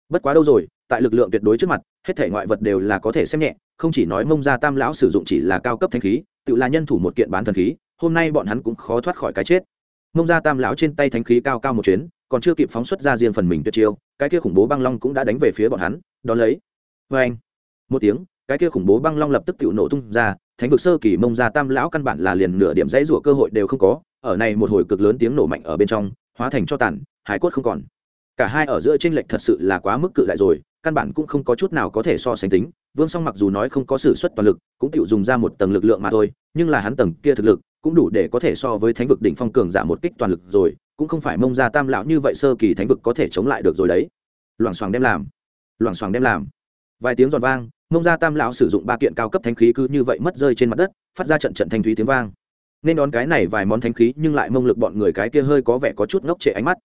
Bất quá đâu rồi tại lực lượng tuyệt đối trước mặt, hết thể ngoại vật đều là có thể xem nhẹ, không chỉ nói mông ra tam lão sử dụng chỉ là cao cấp thanh khí, tự là nhân thủ một kiện bán thần khí, hôm nay bọn hắn cũng khó thoát khỏi cái chết. Mông ra tam lão trên tay thanh khí cao cao một chuyến, còn chưa kịp phóng xuất ra riêng phần mình tuyệt chiêu, cái kia khủng bố băng long cũng đã đánh về phía bọn hắn, đón lấy. Vê anh một tiếng, cái kia khủng bố băng long lập tức tự nổ tung ra, thánh vực sơ kỳ mông ra tam lão căn bản là liền nửa điểm dãy rủa cơ hội đều không có, ở này một hồi cực lớn tiếng nổ mạnh ở bên trong, hóa thành cho tàn, hải cốt không còn. Cả hai ở giữa tranh lệch thật sự là quá mức cự đại rồi căn bản cũng không có chút nào có thể so sánh tính. Vương song mặc dù nói không có sự xuất toàn lực, cũng tự dùng ra một tầng lực lượng mà thôi, nhưng là hắn tầng kia thực lực cũng đủ để có thể so với thánh vực đỉnh phong cường giả một kích toàn lực rồi, cũng không phải mông ra tam lão như vậy sơ kỳ thánh vực có thể chống lại được rồi đấy. Loảng xoảng đem làm. Loảng xoảng đem làm. Vài tiếng giòn vang, mông ra tam lão sử dụng ba kiện cao cấp thánh khí cứ như vậy mất rơi trên mặt đất, phát ra trận trận thanh thúy tiếng vang. Nên đón cái này vài món thánh khí nhưng lại mông lực bọn người cái kia hơi có vẻ có chút ngốc trệ ánh mắt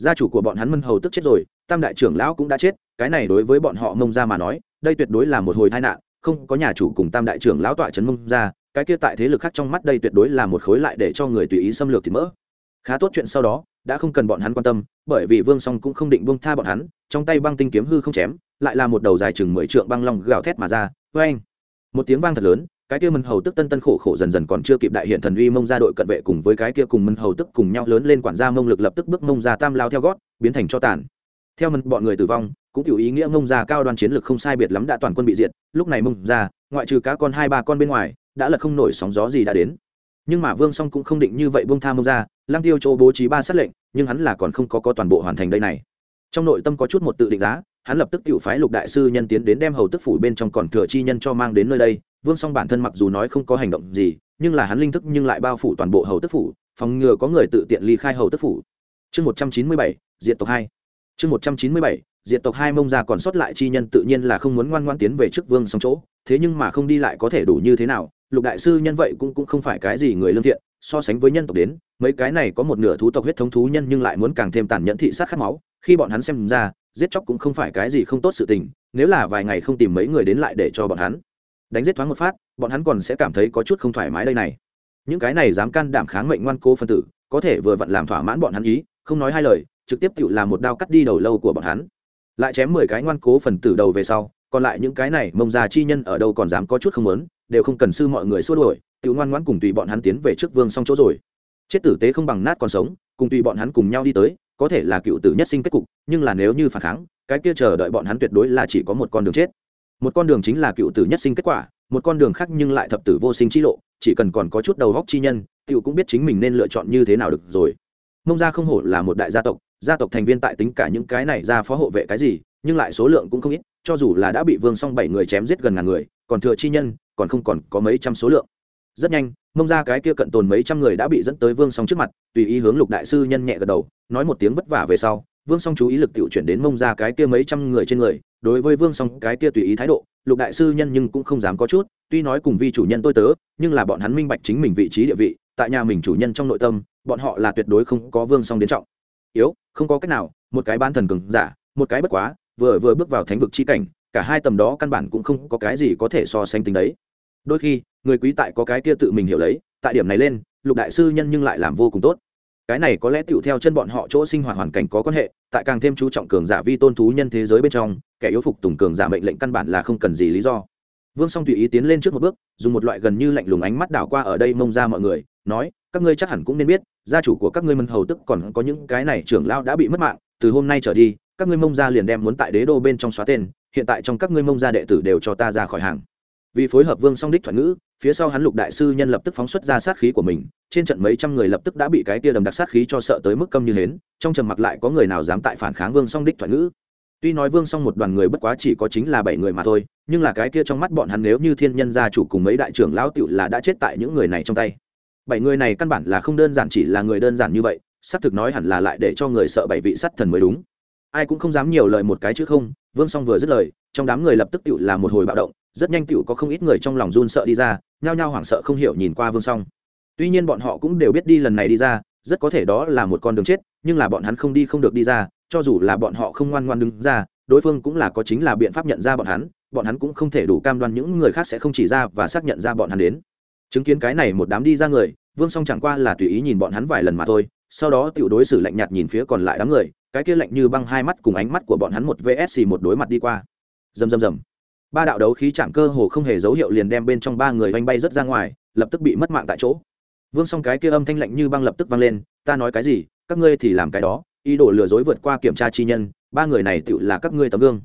gia chủ của bọn hắn mân hầu tức chết rồi, tam đại trưởng lão cũng đã chết, cái này đối với bọn họ mông ra mà nói, đây tuyệt đối là một hồi tai nạn, không có nhà chủ cùng tam đại trưởng lão tọa trấn mông ra, cái kia tại thế lực khác trong mắt đây tuyệt đối là một khối lại để cho người tùy ý xâm lược thì mỡ. Khá tốt chuyện sau đó, đã không cần bọn hắn quan tâm, bởi vì vương song cũng không định buông tha bọn hắn, trong tay băng tinh kiếm hư không chém, lại là một đầu dài chừng mười trượng băng long gào thét mà ra vê anh một tiếng vang thật lớn cái kia mân hầu tức tân tân khổ khổ dần dần còn chưa kịp đại hiện thần uy mông ra đội cận vệ cùng với cái kia cùng mân hầu tức cùng nhau lớn lên quản gia mông lực lập tức bước mông ra tam lao theo gót, biến thành cho tàn. Theo mân, bọn người tử vong, cũng hiểu ý nghĩa mông ra cao đoàn chiến lược không sai biệt lắm đã toàn quân bị diệt, lúc này mông ra ngoại trừ cá con hai ba con bên ngoài, đã là không nổi sóng gió gì đã đến. Nhưng mà vương song cũng không định như vậy buông tha mông ra lang tiêu chỗ bố trí ba sát lệnh, nhưng hắn là còn không có có toàn bộ hoàn thành đây này. Trong nội tâm có chút một tự định giá hắn lập tức tự phái lục đại sư nhân tiến đến đem hầu tức phủ bên trong còn thừa chi nhân cho mang đến nơi đây. Vương song bản thân mặc dù nói không có hành động gì, nhưng là hắn linh thức nhưng lại bao phủ toàn bộ hầu tức phủ, phòng ngừa có người tự tiện ly khai hầu tức phủ. Chương một trăm chín mươi bảy diện tộc hai. Chương một trăm chín mươi bảy diện tộc hai mông ra còn sót lại chi nhân tự nhiên là không muốn ngoan ngoan tiến về trước vương song chỗ, thế nhưng mà không đi lại có thể đủ như thế nào, lục đại sư nhân vậy cũng cũng không phải cái gì người lương thiện, so sánh với nhân tộc đến, mấy cái này có một nửa thú tộc huyết thống thú nhân nhưng lại muốn càng thêm tàn nhẫn thị sát khát máu, khi bọn hắn xem ra giết chóc cũng không phải cái gì không tốt sự tình, nếu là vài ngày không tìm mấy người đến lại để cho bọn hắn. Đánh giết thoáng một phát, bọn hắn còn sẽ cảm thấy có chút không thoải mái đây này. Những cái này dám can đảm kháng mệnh ngoan cố phân tử, có thể vừa vặn làm thỏa mãn bọn hắn ý, không nói hai lời, trực tiếp tự làm một đao cắt đi đầu lâu của bọn hắn. Lại chém mười cái ngoan cố phần tử đầu về sau, còn lại những cái này mông già chi nhân ở đâu còn dám có chút không lớn đều không cần sư mọi người xua đuổi, tự ngoan ngoãn cùng tùy bọn hắn tiến về trước vương xong chỗ rồi. Chết tử tế không bằng nát còn sống, cùng tùy bọn hắn cùng nhau đi tới có thể là cựu tử nhất sinh kết cục, nhưng là nếu như phản kháng, cái kia chờ đợi bọn hắn tuyệt đối là chỉ có một con đường chết. Một con đường chính là cựu tử nhất sinh kết quả, một con đường khác nhưng lại thập tử vô sinh chi lộ, chỉ cần còn có chút đầu góc chi nhân cựu cũng biết chính mình nên lựa chọn như thế nào được rồi. Mông gia không hổ là một đại gia tộc gia tộc thành viên tại tính cả những cái này ra phó hộ vệ cái gì, nhưng lại số lượng cũng không ít, cho dù là đã bị vương song bảy người chém giết gần ngàn người, còn thừa chi nhân, còn không còn có mấy trăm số lượng rất nhanh, mông ra cái kia cận tồn mấy trăm người đã bị dẫn tới vương song trước mặt, tùy ý hướng lục đại sư nhân nhẹ gật đầu, nói một tiếng vất vả về sau, vương song chú ý lực tự chuyển đến mông ra cái kia mấy trăm người trên người, đối với vương song cái kia tùy ý thái độ, lục đại sư nhân nhưng cũng không dám có chút, tuy nói cùng vi chủ nhân tôi tớ, nhưng là bọn hắn minh bạch chính mình vị trí địa vị, tại nhà mình chủ nhân trong nội tâm, bọn họ là tuyệt đối không có vương song đến trọng. Yếu, không có cách nào, một cái ban thần cường giả, một cái bất quá, vừa vừa bước vào thánh vực chi cảnh, cả hai tầm đó căn bản cũng không có cái gì có thể so sánh tính đấy. Đôi khi người quý tại có cái kia tự mình hiểu lấy, tại điểm này lên, lục đại sư nhân nhưng lại làm vô cùng tốt. Cái này có lẽ tựu theo chân bọn họ chỗ sinh hoạt hoàn cảnh có quan hệ, tại càng thêm chú trọng cường giả vi tôn thú nhân thế giới bên trong, kẻ yếu phục tùng cường giả mệnh lệnh căn bản là không cần gì lý do. Vương song tùy ý tiến lên trước một bước, dùng một loại gần như lạnh lùng ánh mắt đảo qua ở đây mông ra mọi người, nói, các ngươi chắc hẳn cũng nên biết, gia chủ của các ngươi mân hầu tức còn có những cái này trưởng lao đã bị mất mạng, từ hôm nay trở đi, các ngươi mông ra liền đem muốn tại đế đô bên trong xóa tên, hiện tại trong các ngươi mông ra đệ tử đều cho ta ra khỏi hàng. Vì phối hợp vương song đích thoại ngữ phía sau hắn lục đại sư nhân lập tức phóng xuất ra sát khí của mình, trên trận mấy trăm người lập tức đã bị cái tia đầm đặc sát khí cho sợ tới mức câm như hến, trong trầm mặc lại có người nào dám tại phản kháng vương song đích thoại ngữ. Tuy nói vương song một đoàn người bất quá chỉ có chính là bảy người mà thôi, nhưng là cái kia trong mắt bọn hắn nếu như thiên nhân gia chủ cùng mấy đại trưởng lão tựu là đã chết tại những người này trong tay. Bảy người này căn bản là không đơn giản chỉ là người đơn giản như vậy, xác thực nói hẳn là lại để cho người sợ bảy vị sắt thần mới đúng. Ai cũng không dám nhiều lời một cái chứ không, vương song vừa dứt lời, trong đám người lập tức tựu là một hồi bạo động, rất nhanh tựu có không ít người trong lòng run sợ đi ra nhao nhao hoảng sợ không hiểu nhìn qua vương song. Tuy nhiên bọn họ cũng đều biết đi lần này đi ra, rất có thể đó là một con đường chết, nhưng là bọn hắn không đi không được đi ra, cho dù là bọn họ không ngoan ngoan đứng ra, đối phương cũng là có chính là biện pháp nhận ra bọn hắn bọn hắn cũng không thể đủ cam đoan những người khác sẽ không chỉ ra và xác nhận ra bọn hắn đến. Chứng kiến cái này một đám đi ra người, vương song chẳng qua là tùy ý nhìn bọn hắn vài lần mà thôi, sau đó tự đối xử lạnh nhạt nhìn phía còn lại đám người, cái kia lạnh như băng hai mắt cùng ánh mắt của bọn hắn một vsc một đối mặt đi qua. Rầm rầm rầm ba đạo đấu khí chạm cơ hồ không hề dấu hiệu liền đem bên trong ba người oanh bay rất ra ngoài, lập tức bị mất mạng tại chỗ. Vương song cái kia âm thanh lạnh như băng lập tức vang lên, ta nói cái gì? Các ngươi thì làm cái đó, ý đồ lừa dối vượt qua kiểm tra chi nhân, ba người này tự là các ngươi tấm gương.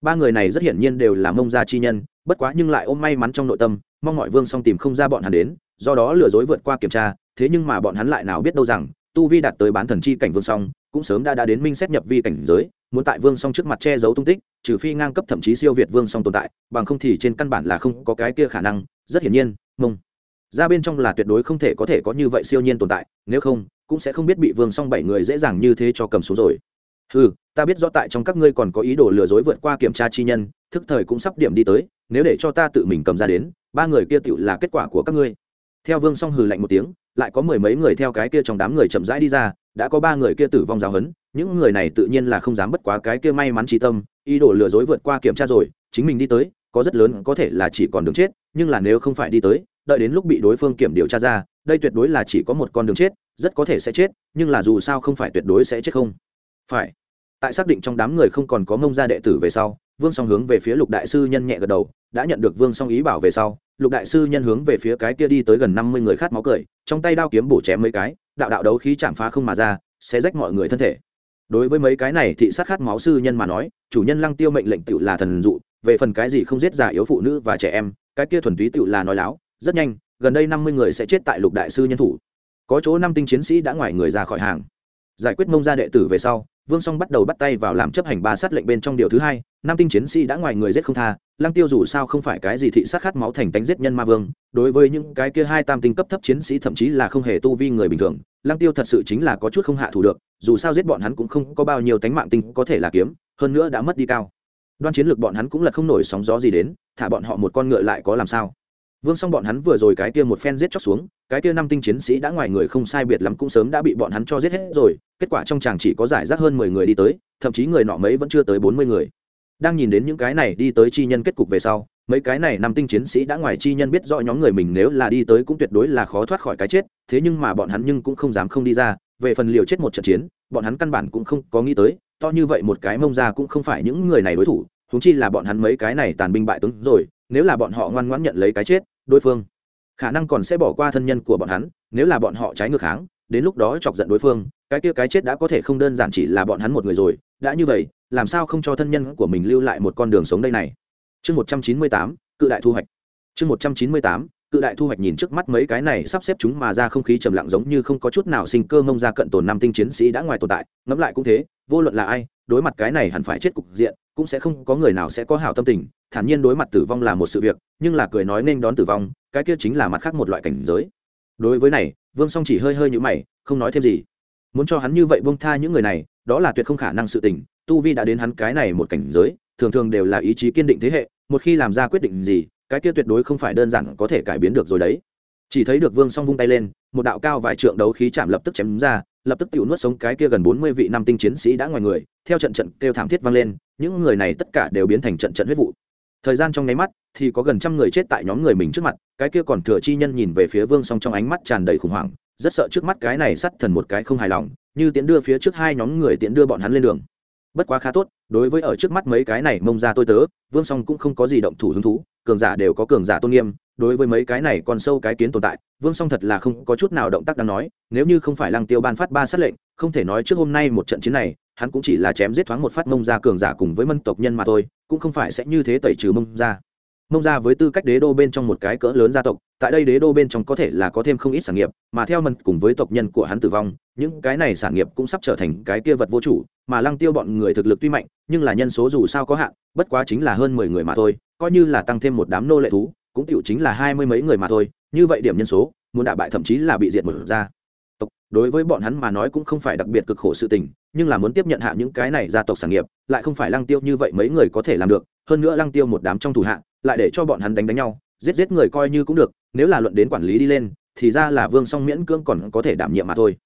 Ba người này rất hiển nhiên đều là mông gia chi nhân, bất quá nhưng lại ôm may mắn trong nội tâm, mong mọi vương song tìm không ra bọn hắn đến, do đó lừa dối vượt qua kiểm tra, thế nhưng mà bọn hắn lại nào biết đâu rằng, tu vi đạt tới bán thần chi cảnh vương song, cũng sớm đã đã đến minh xét nhập vi cảnh giới, muốn tại vương song trước mặt che giấu tung tích trừ phi ngang cấp thậm chí siêu việt vương song tồn tại, bằng không thì trên căn bản là không có cái kia khả năng, rất hiển nhiên, mông. Ra bên trong là tuyệt đối không thể có thể có như vậy siêu nhiên tồn tại, nếu không, cũng sẽ không biết bị vương song bảy người dễ dàng như thế cho cầm xuống rồi. Ừ ta biết rõ tại trong các ngươi còn có ý đồ lừa dối vượt qua kiểm tra chi nhân, thức thời cũng sắp điểm đi tới, nếu để cho ta tự mình cầm ra đến, ba người kia tựu là kết quả của các ngươi. Theo vương song hừ lạnh một tiếng, lại có mười mấy người theo cái kia trong đám người chậm rãi đi ra đã có ba người kia tử vong giáo hấn những người này tự nhiên là không dám bất quá cái kia may mắn trí tâm, ý đồ lừa dối vượt qua kiểm tra rồi, chính mình đi tới, có rất lớn có thể là chỉ còn đường chết, nhưng là nếu không phải đi tới, đợi đến lúc bị đối phương kiểm điều tra ra, đây tuyệt đối là chỉ có một con đường chết, rất có thể sẽ chết, nhưng là dù sao không phải tuyệt đối sẽ chết không. Phải. Tại xác định trong đám người không còn có mông gia đệ tử về sau, vương song hướng về phía lục đại sư nhân nhẹ gật đầu, đã nhận được vương song ý bảo về sau, lục đại sư nhân hướng về phía cái kia đi tới gần năm mươi người khát máu cười, trong tay đao kiếm bổ chém mấy cái đạo đạo đấu khí chạm phá không mà ra, sẽ rách mọi người thân thể. Đối với mấy cái này thị sát khát máu sư nhân mà nói, chủ nhân lăng tiêu mệnh lệnh tự là thần dụ, về phần cái gì không giết già yếu phụ nữ và trẻ em, cái kia thuần túy tự là nói láo, rất nhanh, gần đây năm mươi người sẽ chết tại lục đại sư nhân thủ. Có chỗ năm tinh chiến sĩ đã ngoài người ra khỏi hàng. Giải quyết mông ra đệ tử về sau vương song bắt đầu bắt tay vào làm chấp hành ba sát lệnh bên trong điều thứ hai, Nam tinh chiến sĩ đã ngoài người giết không tha, lăng tiêu dù sao không phải cái gì thị sát khát máu thành tánh giết nhân ma vương, đối với những cái kia hai tam tinh cấp thấp chiến sĩ thậm chí là không hề tu vi người bình thường, lăng tiêu thật sự chính là có chút không hạ thủ được, dù sao giết bọn hắn cũng không có bao nhiêu tánh mạng tinh có thể là kiếm, hơn nữa đã mất đi cao. Đoan chiến lược bọn hắn cũng là không nổi sóng gió gì đến, thả bọn họ một con ngựa lại có làm sao? Vương xong bọn hắn vừa rồi cái kia một phen giết chóc xuống, cái kia năm tinh chiến sĩ đã ngoài người không sai biệt lắm cũng sớm đã bị bọn hắn cho giết hết rồi, kết quả trong chàng chỉ có giải rác hơn mười người đi tới, thậm chí người nọ mấy vẫn chưa tới bốn mươi người. Đang nhìn đến những cái này đi tới chi nhân kết cục về sau, mấy cái này năm tinh chiến sĩ đã ngoài chi nhân biết rõ nhóm người mình nếu là đi tới cũng tuyệt đối là khó thoát khỏi cái chết, thế nhưng mà bọn hắn nhưng cũng không dám không đi ra, về phần liều chết một trận chiến, bọn hắn căn bản cũng không có nghĩ tới, to như vậy một cái mông ra cũng không phải những người này đối thủ húng chi là bọn hắn mấy cái này tàn binh bại tướng rồi nếu là bọn họ ngoan ngoãn nhận lấy cái chết, đối phương khả năng còn sẽ bỏ qua thân nhân của bọn hắn, nếu là bọn họ trái ngược kháng, đến lúc đó chọc giận đối phương, cái kia cái chết đã có thể không đơn giản chỉ là bọn hắn một người rồi. Đã như vậy, làm sao không cho thân nhân của mình lưu lại một con đường sống đây này? Chương một trăm chín mươi tám, cự đại thu hoạch. Chương một trăm chín mươi tám, cự đại thu hoạch nhìn trước mắt mấy cái này sắp xếp chúng mà ra không khí trầm lặng giống như không có chút nào sinh cơ mông ra cận tồn năm tinh chiến sĩ đã ngoài tồn tại, ngẫm lại cũng thế, vô luận là ai, đối mặt cái này hẳn phải chết cục diện cũng sẽ không có người nào sẽ có hảo tâm tình, thản nhiên đối mặt tử vong là một sự việc, nhưng là cười nói nên đón tử vong, cái kia chính là mặt khác một loại cảnh giới. Đối với này, vương song chỉ hơi hơi như mày, không nói thêm gì. Muốn cho hắn như vậy Vương tha những người này, đó là tuyệt không khả năng sự tình, tu vi đã đến hắn cái này một cảnh giới, thường thường đều là ý chí kiên định thế hệ, một khi làm ra quyết định gì, cái kia tuyệt đối không phải đơn giản có thể cải biến được rồi đấy chỉ thấy được vương song vung tay lên, một đạo cao vài trượng đấu khí chạm lập tức chém ra, lập tức tự nuốt sống cái kia gần bốn mươi vị năm tinh chiến sĩ đã ngoài người, theo trận trận kêu thảm thiết vang lên, những người này tất cả đều biến thành trận trận huyết vụ. Thời gian trong nháy mắt thì có gần trăm người chết tại nhóm người mình trước mặt, cái kia còn thừa chi nhân nhìn về phía vương song trong ánh mắt tràn đầy khủng hoảng, rất sợ trước mắt cái này sắt thần một cái không hài lòng, như tiễn đưa phía trước hai nhóm người tiễn đưa bọn hắn lên đường. Bất quá khá tốt, đối với ở trước mắt mấy cái này mông ra tôi tớ, vương song cũng không có gì động thủ hứng thú, cường giả đều có cường giả tôn nghiêm đối với mấy cái này còn sâu cái kiến tồn tại, vương song thật là không có chút nào động tác đáng nói, nếu như không phải lăng tiêu ban phát ba sát lệnh, không thể nói trước hôm nay một trận chiến này, hắn cũng chỉ là chém giết thoáng một phát mông ra cường giả cùng với mân tộc nhân mà thôi, cũng không phải sẽ như thế tẩy trừ mông ra mông ra với tư cách đế đô bên trong một cái cỡ lớn gia tộc, tại đây đế đô bên trong có thể là có thêm không ít sản nghiệp, mà theo mân cùng với tộc nhân của hắn tử vong, những cái này sản nghiệp cũng sắp trở thành cái kia vật vô chủ, mà lăng tiêu bọn người thực lực tuy mạnh, nhưng là nhân số dù sao có hạn, bất quá chính là hơn mười người mà thôi, coi như là tăng thêm một đám nô lệ thú cũng tiểu chính là hai mươi mấy người mà thôi, như vậy điểm nhân số, muốn đả bại thậm chí là bị diệt một ra. Tộc, đối với bọn hắn mà nói cũng không phải đặc biệt cực khổ sự tình, nhưng là muốn tiếp nhận hạ những cái này gia tộc sản nghiệp, lại không phải lăng tiêu như vậy mấy người có thể làm được, hơn nữa lăng tiêu một đám trong thủ hạ, lại để cho bọn hắn đánh đánh nhau, giết giết người coi như cũng được, nếu là luận đến quản lý đi lên, thì ra là vương song miễn cưỡng còn có thể đảm nhiệm mà thôi.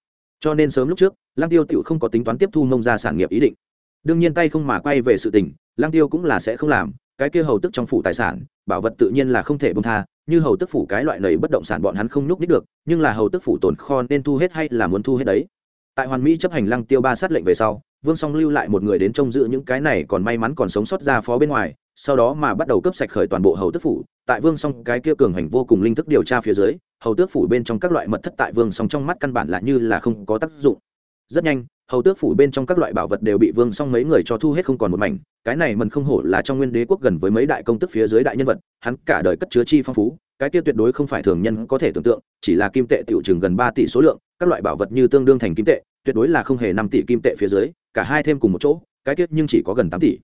Cho nên sớm lúc trước, lăng tiêu tựu không có tính toán tiếp thu mông ra sản nghiệp ý định. Đương nhiên tay không mà quay về sự tình, lăng tiêu cũng là sẽ không làm cái kia hầu tức trong phủ tài sản, bảo vật tự nhiên là không thể bông tha, như hầu tức phủ cái loại này bất động sản bọn hắn không nhúc nít được, nhưng là hầu tức phủ tồn kho nên thu hết hay là muốn thu hết đấy? Tại hoàn mỹ chấp hành lăng tiêu ba sát lệnh về sau, vương song lưu lại một người đến trông giữ những cái này còn may mắn còn sống sót ra phó bên ngoài, sau đó mà bắt đầu cấp sạch khởi toàn bộ hầu tước phủ. Tại vương song cái kia cường hành vô cùng linh thức điều tra phía dưới, hầu tước phủ bên trong các loại mật thất tại vương song trong mắt căn bản là như là không có tác dụng. Rất nhanh hầu tước phủ bên trong các loại bảo vật đều bị vương song mấy người cho thu hết không còn một mảnh, cái này mần không hổ là trong nguyên đế quốc gần với mấy đại công tức phía dưới đại nhân vật, hắn cả đời cất chứa chi phong phú, cái kia tuyệt đối không phải thường nhân có thể tưởng tượng, chỉ là kim tệ tiểu chừng gần ba tỷ số lượng, các loại bảo vật như tương đương thành kim tệ, tuyệt đối là không hề năm tỷ kim tệ phía dưới, cả hai thêm cùng một chỗ, cái tiết nhưng chỉ có gần tám tỷ.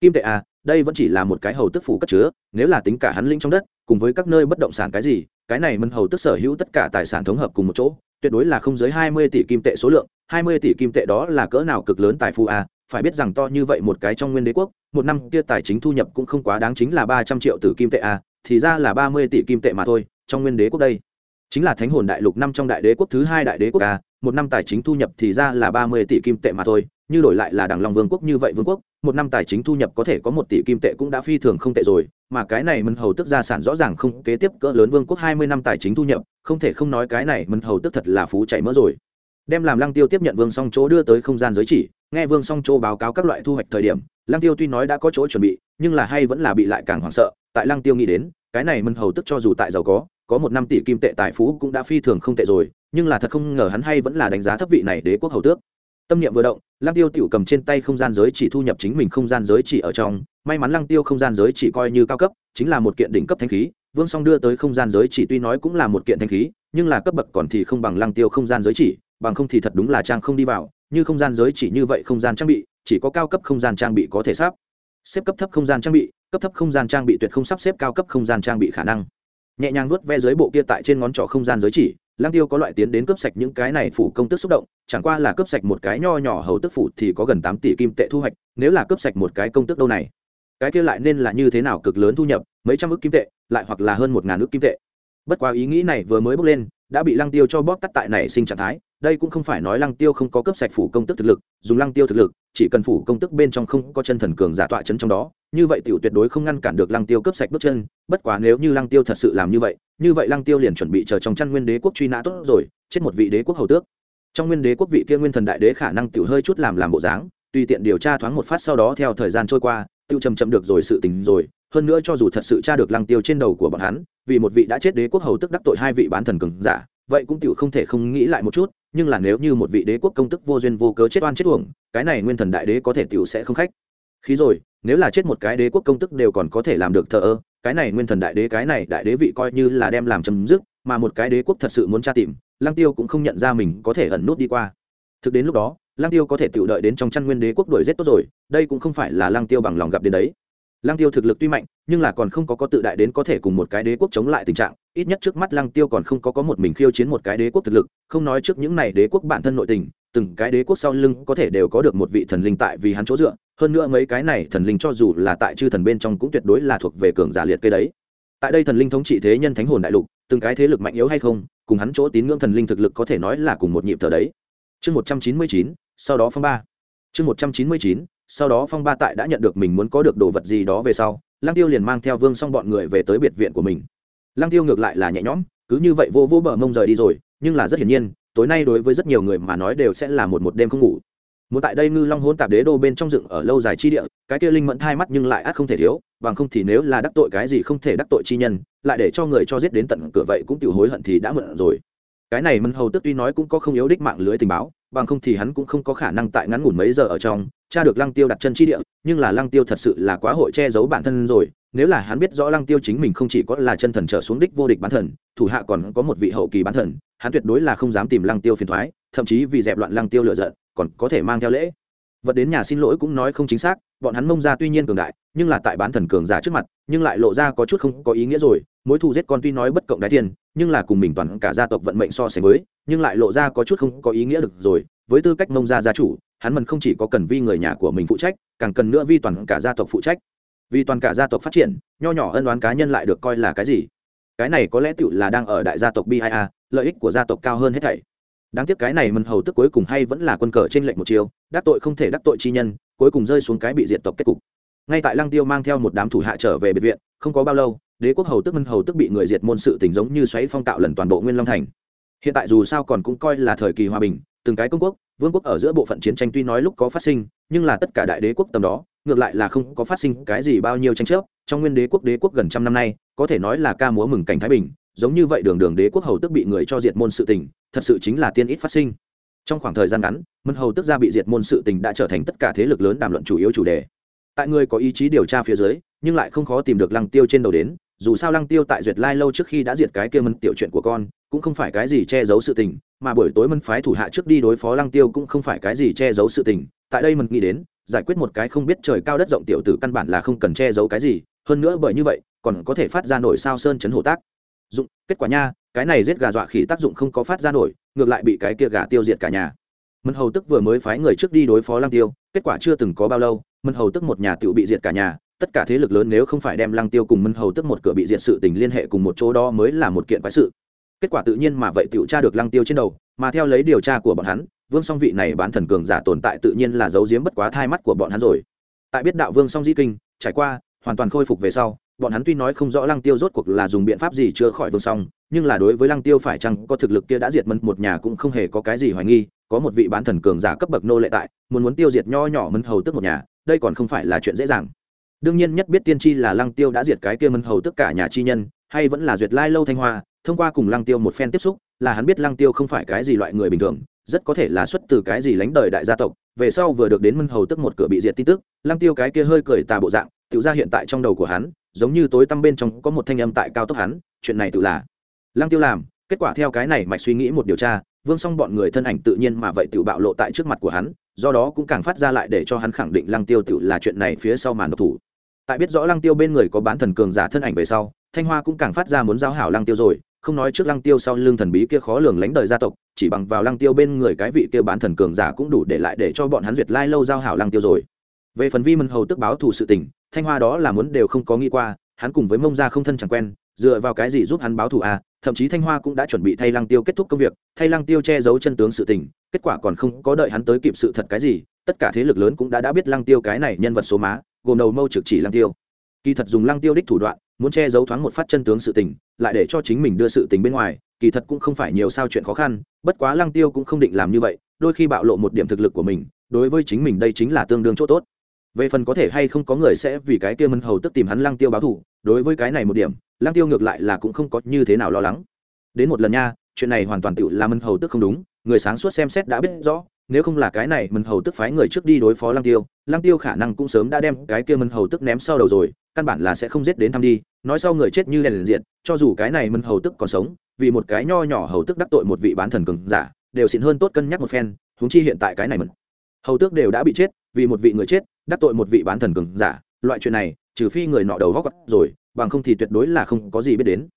Kim tệ à đây vẫn chỉ là một cái hầu tức phủ cất chứa, nếu là tính cả hắn linh trong đất, cùng với các nơi bất động sản cái gì, cái này mân hầu tức sở hữu tất cả tài sản thống hợp cùng một chỗ tuyệt đối là không dưới hai mươi tỷ kim tệ số lượng, hai mươi tỷ kim tệ đó là cỡ nào cực lớn tài phú à? Phải biết rằng to như vậy một cái trong nguyên đế quốc, một năm kia tài chính thu nhập cũng không quá đáng chính là ba trăm triệu tử kim tệ à? Thì ra là ba mươi tỷ kim tệ mà thôi, trong nguyên đế quốc đây. Chính là thánh hồn đại lục năm trong đại đế quốc thứ hai đại đế quốc à? Một năm tài chính thu nhập thì ra là ba mươi tỷ kim tệ mà thôi, như đổi lại là đảng long vương quốc như vậy vương quốc một năm tài chính thu nhập có thể có một tỷ kim tệ cũng đã phi thường không tệ rồi, mà cái này mân hầu tức gia sản rõ ràng không kế tiếp cỡ lớn vương quốc hai mươi năm tài chính thu nhập, không thể không nói cái này mân hầu tức thật là phú chảy mỡ rồi. Đem làm lăng tiêu tiếp nhận vương song chỗ đưa tới không gian giới chỉ, nghe vương song chỗ báo cáo các loại thu hoạch thời điểm, lăng tiêu tuy nói đã có chỗ chuẩn bị, nhưng là hay vẫn là bị lại càng hoảng sợ, tại lăng tiêu nghĩ đến, cái này mân hầu tức cho dù tại giàu có có một năm tỷ kim tệ tài phú cũng đã phi thường không tệ rồi, nhưng là thật không ngờ hắn hay vẫn là đánh giá thấp vị này đế quốc hầu tước tâm niệm vừa động lăng tiêu tiểu cầm trên tay không gian giới chỉ thu nhập chính mình không gian giới chỉ ở trong may mắn lăng tiêu không gian giới chỉ coi như cao cấp chính là một kiện đỉnh cấp thanh khí vương song đưa tới không gian giới chỉ tuy nói cũng là một kiện thanh khí nhưng là cấp bậc còn thì không bằng lăng tiêu không gian giới chỉ bằng không thì thật đúng là trang không đi vào như không gian giới chỉ như vậy không gian trang bị chỉ có cao cấp không gian trang bị có thể sắp xếp cấp thấp không gian trang bị cấp thấp không gian trang bị tuyệt không sắp xếp cao cấp không gian trang bị khả năng nhẹ nhàng vuốt ve dưới bộ kia tại trên ngón trỏ không gian giới chỉ lang tiêu có loại tiến đến cướp sạch những cái này phủ công tức xúc động, chẳng qua là cướp sạch một cái nho nhỏ hầu tức phủ thì có gần tám tỷ kim tệ thu hoạch, nếu là cướp sạch một cái công tức đâu này? Cái kia lại nên là như thế nào cực lớn thu nhập, mấy trăm ước kim tệ, lại hoặc là hơn một ngàn ước kim tệ. Bất quá ý nghĩ này vừa mới bước lên, đã bị lăng tiêu cho bóp tắt tại này sinh trạng thái đây cũng không phải nói lăng tiêu không có cấp sạch phủ công tức thực lực, dùng lăng tiêu thực lực, chỉ cần phủ công tức bên trong không có chân thần cường giả tọa chấn trong đó, như vậy tiểu tuyệt đối không ngăn cản được lăng tiêu cấp sạch bước chân, bất quá nếu như lăng tiêu thật sự làm như vậy như vậy lăng tiêu liền chuẩn bị chờ trong chăn nguyên đế quốc truy nã tốt rồi, chết một vị đế quốc hầu tước. Trong nguyên đế quốc vị kia nguyên thần đại đế khả năng tiểu hơi chút làm làm bộ dáng, tùy tiện điều tra thoáng một phát sau đó theo thời gian trôi qua, tiêu chầm chậm được rồi sự tình rồi, hơn nữa cho dù thật sự tra được lăng tiêu trên đầu của bọn hắn, vì một vị đã chết đế quốc hầu tức đắc tội hai vị bán thần cường giả, vậy cũng tiểu không thể không nghĩ lại một chút nhưng là nếu như một vị đế quốc công tức vô duyên vô cớ chết oan chết uổng, cái này nguyên thần đại đế có thể tiểu sẽ không khách. Khí rồi, nếu là chết một cái đế quốc công tức đều còn có thể làm được thờ ơ, cái này nguyên thần đại đế, cái này đại đế vị coi như là đem làm chấm dứt, mà một cái đế quốc thật sự muốn tra tìm, lăng tiêu cũng không nhận ra mình có thể ẩn nút đi qua. Thực đến lúc đó, lăng tiêu có thể tự đợi đến trong chăn nguyên đế quốc đuổi giết tốt rồi, đây cũng không phải là lăng tiêu bằng lòng gặp đến đấy lăng tiêu thực lực tuy mạnh, nhưng là còn không có có tự đại đến có thể cùng một cái đế quốc chống lại tình trạng. Ít nhất trước mắt lăng tiêu còn không có có một mình khiêu chiến một cái đế quốc thực lực, không nói trước những này đế quốc bản thân nội tình, từng cái đế quốc sau lưng có thể đều có được một vị thần linh tại vì hắn chỗ dựa. Hơn nữa mấy cái này thần linh cho dù là tại chư thần bên trong cũng tuyệt đối là thuộc về cường giả liệt kê đấy. Tại đây thần linh thống trị thế nhân thánh hồn đại lục, từng cái thế lực mạnh yếu hay không, cùng hắn chỗ tín ngưỡng thần linh thực lực có thể nói là cùng một nhịp thở đấy. Chương một trăm chín mươi chín, sau đó phong ba. Chương một trăm chín mươi chín sau đó phong ba tại đã nhận được mình muốn có được đồ vật gì đó về sau, lăng tiêu liền mang theo vương xong bọn người về tới biệt viện của mình. Lăng tiêu ngược lại là nhẹ nhõm, cứ như vậy vô vô bờ mông rời đi rồi, nhưng là rất hiển nhiên, tối nay đối với rất nhiều người mà nói đều sẽ là một một đêm không ngủ. Muốn tại đây ngư long hôn tạp đế đô bên trong dựng ở lâu dài chi địa, cái kia linh mẫn thai mắt nhưng lại ắt không thể thiếu, bằng không thì nếu là đắc tội cái gì không thể đắc tội chi nhân, lại để cho người cho giết đến tận cửa vậy cũng tiểu hối hận thì đã mượn rồi. Cái này mân hầu tức tuy nói cũng có không yếu đích mạng lưới tình báo, bằng không thì hắn cũng không có khả năng tại ngắn ngủn mấy giờ ở trong cha được lăng tiêu đặt chân chi địa nhưng là lăng tiêu thật sự là quá hội che giấu bản thân rồi. Nếu là hắn biết rõ lăng tiêu chính mình không chỉ có là chân thần trở xuống đích vô địch bán thần thủ hạ còn có một vị hậu kỳ bán thần hắn tuyệt đối là không dám tìm lăng tiêu phiền thoái thậm chí vì dẹp loạn lăng tiêu lựa giận còn có thể mang theo lễ. Vật đến nhà xin lỗi cũng nói không chính xác bọn hắn mông ra tuy nhiên cường đại nhưng là tại bán thần cường giả trước mặt nhưng lại lộ ra có chút không có ý nghĩa rồi. Mối thù giết con tuy nói bất cộng đái tiền, nhưng là cùng mình toàn cả gia tộc vận mệnh so sánh với nhưng lại lộ ra có chút không có ý nghĩa được rồi. Với tư cách mông gia gia chủ hắn mần không chỉ có cần vi người nhà của mình phụ trách, càng cần nữa vi toàn cả gia tộc phụ trách. Vì toàn cả gia tộc phát triển, nho nhỏ ân đoán cá nhân lại được coi là cái gì? Cái này có lẽ tựu là đang ở đại gia tộc bia lợi ích của gia tộc cao hơn hết thảy. Đáng tiếc cái này mần hầu tức cuối cùng hay vẫn là quân cờ trên lệnh một chiều, đắc tội không thể đắc tội chi nhân, cuối cùng rơi xuống cái bị diện tộc kết cục. Ngay tại lăng tiêu mang theo một đám thủ hạ trở về biệt viện, không có bao lâu, đế quốc hầu tức mân hầu tức bị người diệt môn sự tình giống như xoáy phong tạo lần toàn bộ nguyên long thành. Hiện tại dù sao còn cũng coi là thời kỳ hòa bình từng cái công quốc, vương quốc ở giữa bộ phận chiến tranh tuy nói lúc có phát sinh, nhưng là tất cả đại đế quốc tầm đó, ngược lại là không có phát sinh cái gì bao nhiêu tranh chấp. Trong nguyên đế quốc đế quốc gần trăm năm nay, có thể nói là ca múa mừng cảnh thái bình, giống như vậy đường đường đế quốc hầu tức bị người cho diệt môn sự tình, thật sự chính là tiên ít phát sinh. Trong khoảng thời gian ngắn, mân hầu tức gia bị diệt môn sự tình đã trở thành tất cả thế lực lớn đàm luận chủ yếu chủ đề. Tại người có ý chí điều tra phía dưới, nhưng lại không khó tìm được lăng tiêu trên đầu đến dù sao lăng tiêu tại duyệt lai lâu trước khi đã diệt cái kia mân tiểu chuyện của con, cũng không phải cái gì che giấu sự tình, mà buổi tối mân phái thủ hạ trước đi đối phó lăng tiêu cũng không phải cái gì che giấu sự tình. Tại đây mân nghĩ đến, giải quyết một cái không biết trời cao đất rộng tiểu tử căn bản là không cần che giấu cái gì, hơn nữa bởi như vậy, còn có thể phát ra nổi sao sơn chấn hổ tác. Dụng, kết quả nha, cái này giết gà dọa khỉ tác dụng không có phát ra nổi, ngược lại bị cái kia gà tiêu diệt cả nhà. Mân hầu tức vừa mới phái người trước đi đối phó lăng tiêu, kết quả chưa từng có bao lâu, mân hầu tức một nhà tự bị diệt cả nhà tất cả thế lực lớn nếu không phải đem lăng tiêu cùng mân hầu tức một cửa bị diện sự tình liên hệ cùng một chỗ đó mới là một kiện quái sự. Kết quả tự nhiên mà vậy tiểu tra được lăng tiêu trên đầu, mà theo lấy điều tra của bọn hắn, vương song vị này bán thần cường giả tồn tại tự nhiên là giấu giếm bất quá thai mắt của bọn hắn rồi. Tại biết đạo vương song di kinh, trải qua, hoàn toàn khôi phục về sau, bọn hắn tuy nói không rõ lăng tiêu rốt cuộc là dùng biện pháp gì chữa khỏi vương song, nhưng là đối với lăng tiêu phải chăng có thực lực kia đã diệt mân, một nhà cũng không hề có cái gì hoài nghi, có một vị bán thần cường giả cấp bậc nô lệ tại, muốn muốn tiêu diệt nho nhỏ mân hầu tức một nhà, đây còn không phải là chuyện dễ dàng đương nhiên nhất biết tiên tri là lăng tiêu đã diệt cái kia mân hầu tất cả nhà chi nhân, hay vẫn là duyệt lai lâu thanh hoa, thông qua cùng lăng tiêu một phen tiếp xúc, là hắn biết lăng tiêu không phải cái gì loại người bình thường, rất có thể là xuất từ cái gì lánh đời đại gia tộc. Về sau vừa được đến mân hầu tức một cửa bị diệt tin tức, lăng tiêu cái kia hơi cười tà bộ dạng, tự ra hiện tại trong đầu của hắn, giống như tối tăm bên trong có một thanh âm tại cao tốc hắn, chuyện này tự là. Lăng tiêu làm, kết quả theo cái này mạch suy nghĩ một điều tra, vương song bọn người thân ảnh tự nhiên mà vậy tự bạo lộ tại trước mặt của hắn, do đó cũng càng phát ra lại để cho hắn khẳng định lăng tiêu tự là chuyện này phía sau màn độc thủ tại biết rõ lăng tiêu bên người có bán thần cường giả thân ảnh về sau, thanh hoa cũng càng phát ra muốn giao hảo lăng tiêu rồi, không nói trước lăng tiêu sau lưng thần bí kia khó lường lánh đời gia tộc, chỉ bằng vào lăng tiêu bên người cái vị kia bán thần cường giả cũng đủ để lại để cho bọn hắn duyệt lai lâu giao hảo lăng tiêu rồi. Về phần vi mân hầu tức báo thù sự tình, thanh hoa đó là muốn đều không có nghĩ qua, hắn cùng với mông gia không thân chẳng quen, dựa vào cái gì giúp hắn báo thù à thậm chí thanh hoa cũng đã chuẩn bị thay lăng tiêu kết thúc công việc, thay lăng tiêu che giấu chân tướng sự tình, kết quả còn không có đợi hắn tới kịp sự thật cái gì, tất cả thế lực lớn cũng đã đã biết lăng tiêu cái này nhân vật số má gồm đầu mâu trực chỉ lăng tiêu. Kỳ thật dùng lăng tiêu đích thủ đoạn, muốn che giấu thoáng một phát chân tướng sự tình, lại để cho chính mình đưa sự tình bên ngoài, kỳ thật cũng không phải nhiều sao chuyện khó khăn, bất quá lăng tiêu cũng không định làm như vậy, đôi khi bạo lộ một điểm thực lực của mình, đối với chính mình đây chính là tương đương chỗ tốt. Về phần có thể hay không có người sẽ vì cái kia mân hầu tức tìm hắn lăng tiêu báo thù, đối với cái này một điểm, lăng tiêu ngược lại là cũng không có như thế nào lo lắng. Đến một lần nha, chuyện này hoàn toàn tự là mân hầu tức không đúng, người sáng suốt xem xét đã biết rõ nếu không là cái này mần hầu tức phái người trước đi đối phó lăng tiêu lăng tiêu khả năng cũng sớm đã đem cái kia mần hầu tức ném sau đầu rồi, căn bản là sẽ không giết đến thăm đi, nói sau người chết như đèn liền diện cho dù cái này mần hầu tức còn sống, vì một cái nho nhỏ hầu tức đắc tội một vị bán thần cường giả, đều xịn hơn tốt cân nhắc một phen, huống chi hiện tại cái này mần hầu tước đều đã bị chết, vì một vị người chết, đắc tội một vị bán thần cường giả, loại chuyện này, trừ phi người nọ đầu góc rồi, bằng không thì tuyệt đối là không có gì biết đến.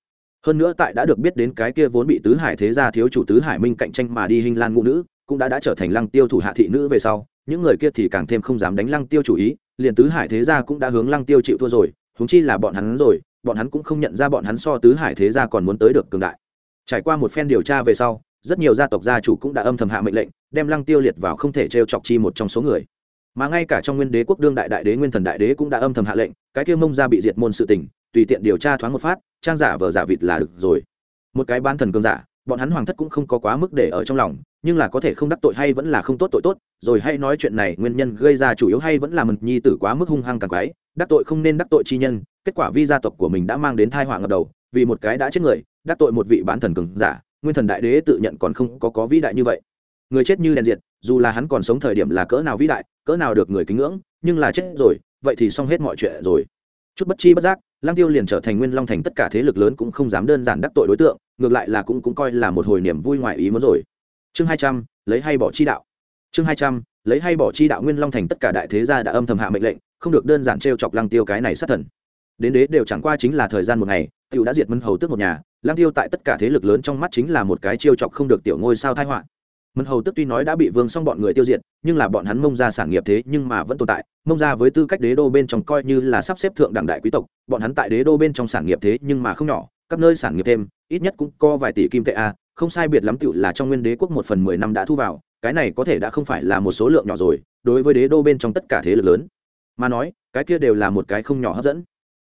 Hơn nữa tại đã được biết đến cái kia vốn bị tứ hải thế gia thiếu chủ tứ hải minh cạnh tranh mà đi hình lan ngũ nữ cũng đã đã trở thành lăng tiêu thủ hạ thị nữ về sau, những người kia thì càng thêm không dám đánh lăng tiêu chủ ý, liền tứ hải thế gia cũng đã hướng lăng tiêu chịu thua rồi, huống chi là bọn hắn rồi, bọn hắn cũng không nhận ra bọn hắn so tứ hải thế gia còn muốn tới được cường đại. Trải qua một phen điều tra về sau, rất nhiều gia tộc gia chủ cũng đã âm thầm hạ mệnh lệnh, đem lăng tiêu liệt vào không thể t r e o chọc chi một trong số người. Mà ngay cả trong nguyên đế quốc đương đại đại đế nguyên thần đại đế cũng đã âm thầm hạ lệnh, cái kia mông ra bị diệt môn sự tình, tùy tiện điều tra thoáng một phát, trang giả vờ giả vịt là được rồi. Một cái ban thần cương giả bọn hắn hoàng thất cũng không có quá mức để ở trong lòng, nhưng là có thể không đắc tội hay vẫn là không tốt tội tốt, rồi hay nói chuyện này nguyên nhân gây ra chủ yếu hay vẫn là mật nhi tử quá mức hung hăng càng quái, đắc tội không nên đắc tội chi nhân, kết quả vi gia tộc của mình đã mang đến thai họa ngập đầu, vì một cái đã chết người, đắc tội một vị bán thần cường giả, nguyên thần đại đế tự nhận còn không có có vĩ đại như vậy. Người chết như đèn diệt, dù là hắn còn sống thời điểm là cỡ nào vĩ đại, cỡ nào được người kính ngưỡng, nhưng là chết rồi, vậy thì xong hết mọi chuyện rồi. Chút bất chi bất giác lang tiêu liền trở thành nguyên long thành tất cả thế lực lớn cũng không dám đơn giản đắc tội đối tượng, ngược lại là cũng cũng coi là một hồi niềm vui ngoài ý muốn rồi. Chương hai trăm, lấy hay bỏ chi đạo. Chương hai trăm, lấy hay bỏ chi đạo nguyên long thành tất cả đại thế gia đã âm thầm hạ mệnh lệnh, không được đơn giản t chọc lang tiêu cái này sát thần. Đến đế đều chẳng qua chính là thời gian một ngày, tiểu đã diệt mân hầu tước một nhà lang tiêu tại tất cả thế lực lớn trong mắt chính là một cái trêu chọc không được tiểu ngôi sao thai họa mật hầu tức tuy nói đã bị vương xong bọn người tiêu diệt, nhưng là bọn hắn mông ra sản nghiệp thế nhưng mà vẫn tồn tại. Mông ra với tư cách đế đô bên trong coi như là sắp xếp thượng đẳng đại quý tộc, bọn hắn tại đế đô bên trong sản nghiệp thế nhưng mà không nhỏ, các nơi sản nghiệp thêm, ít nhất cũng có vài tỷ kim tệ a, không sai biệt lắm tựu là trong nguyên đế quốc một phần mười năm đã thu vào, cái này có thể đã không phải là một số lượng nhỏ rồi, đối với đế đô bên trong tất cả thế lực lớn mà nói, cái kia đều là một cái không nhỏ hấp dẫn.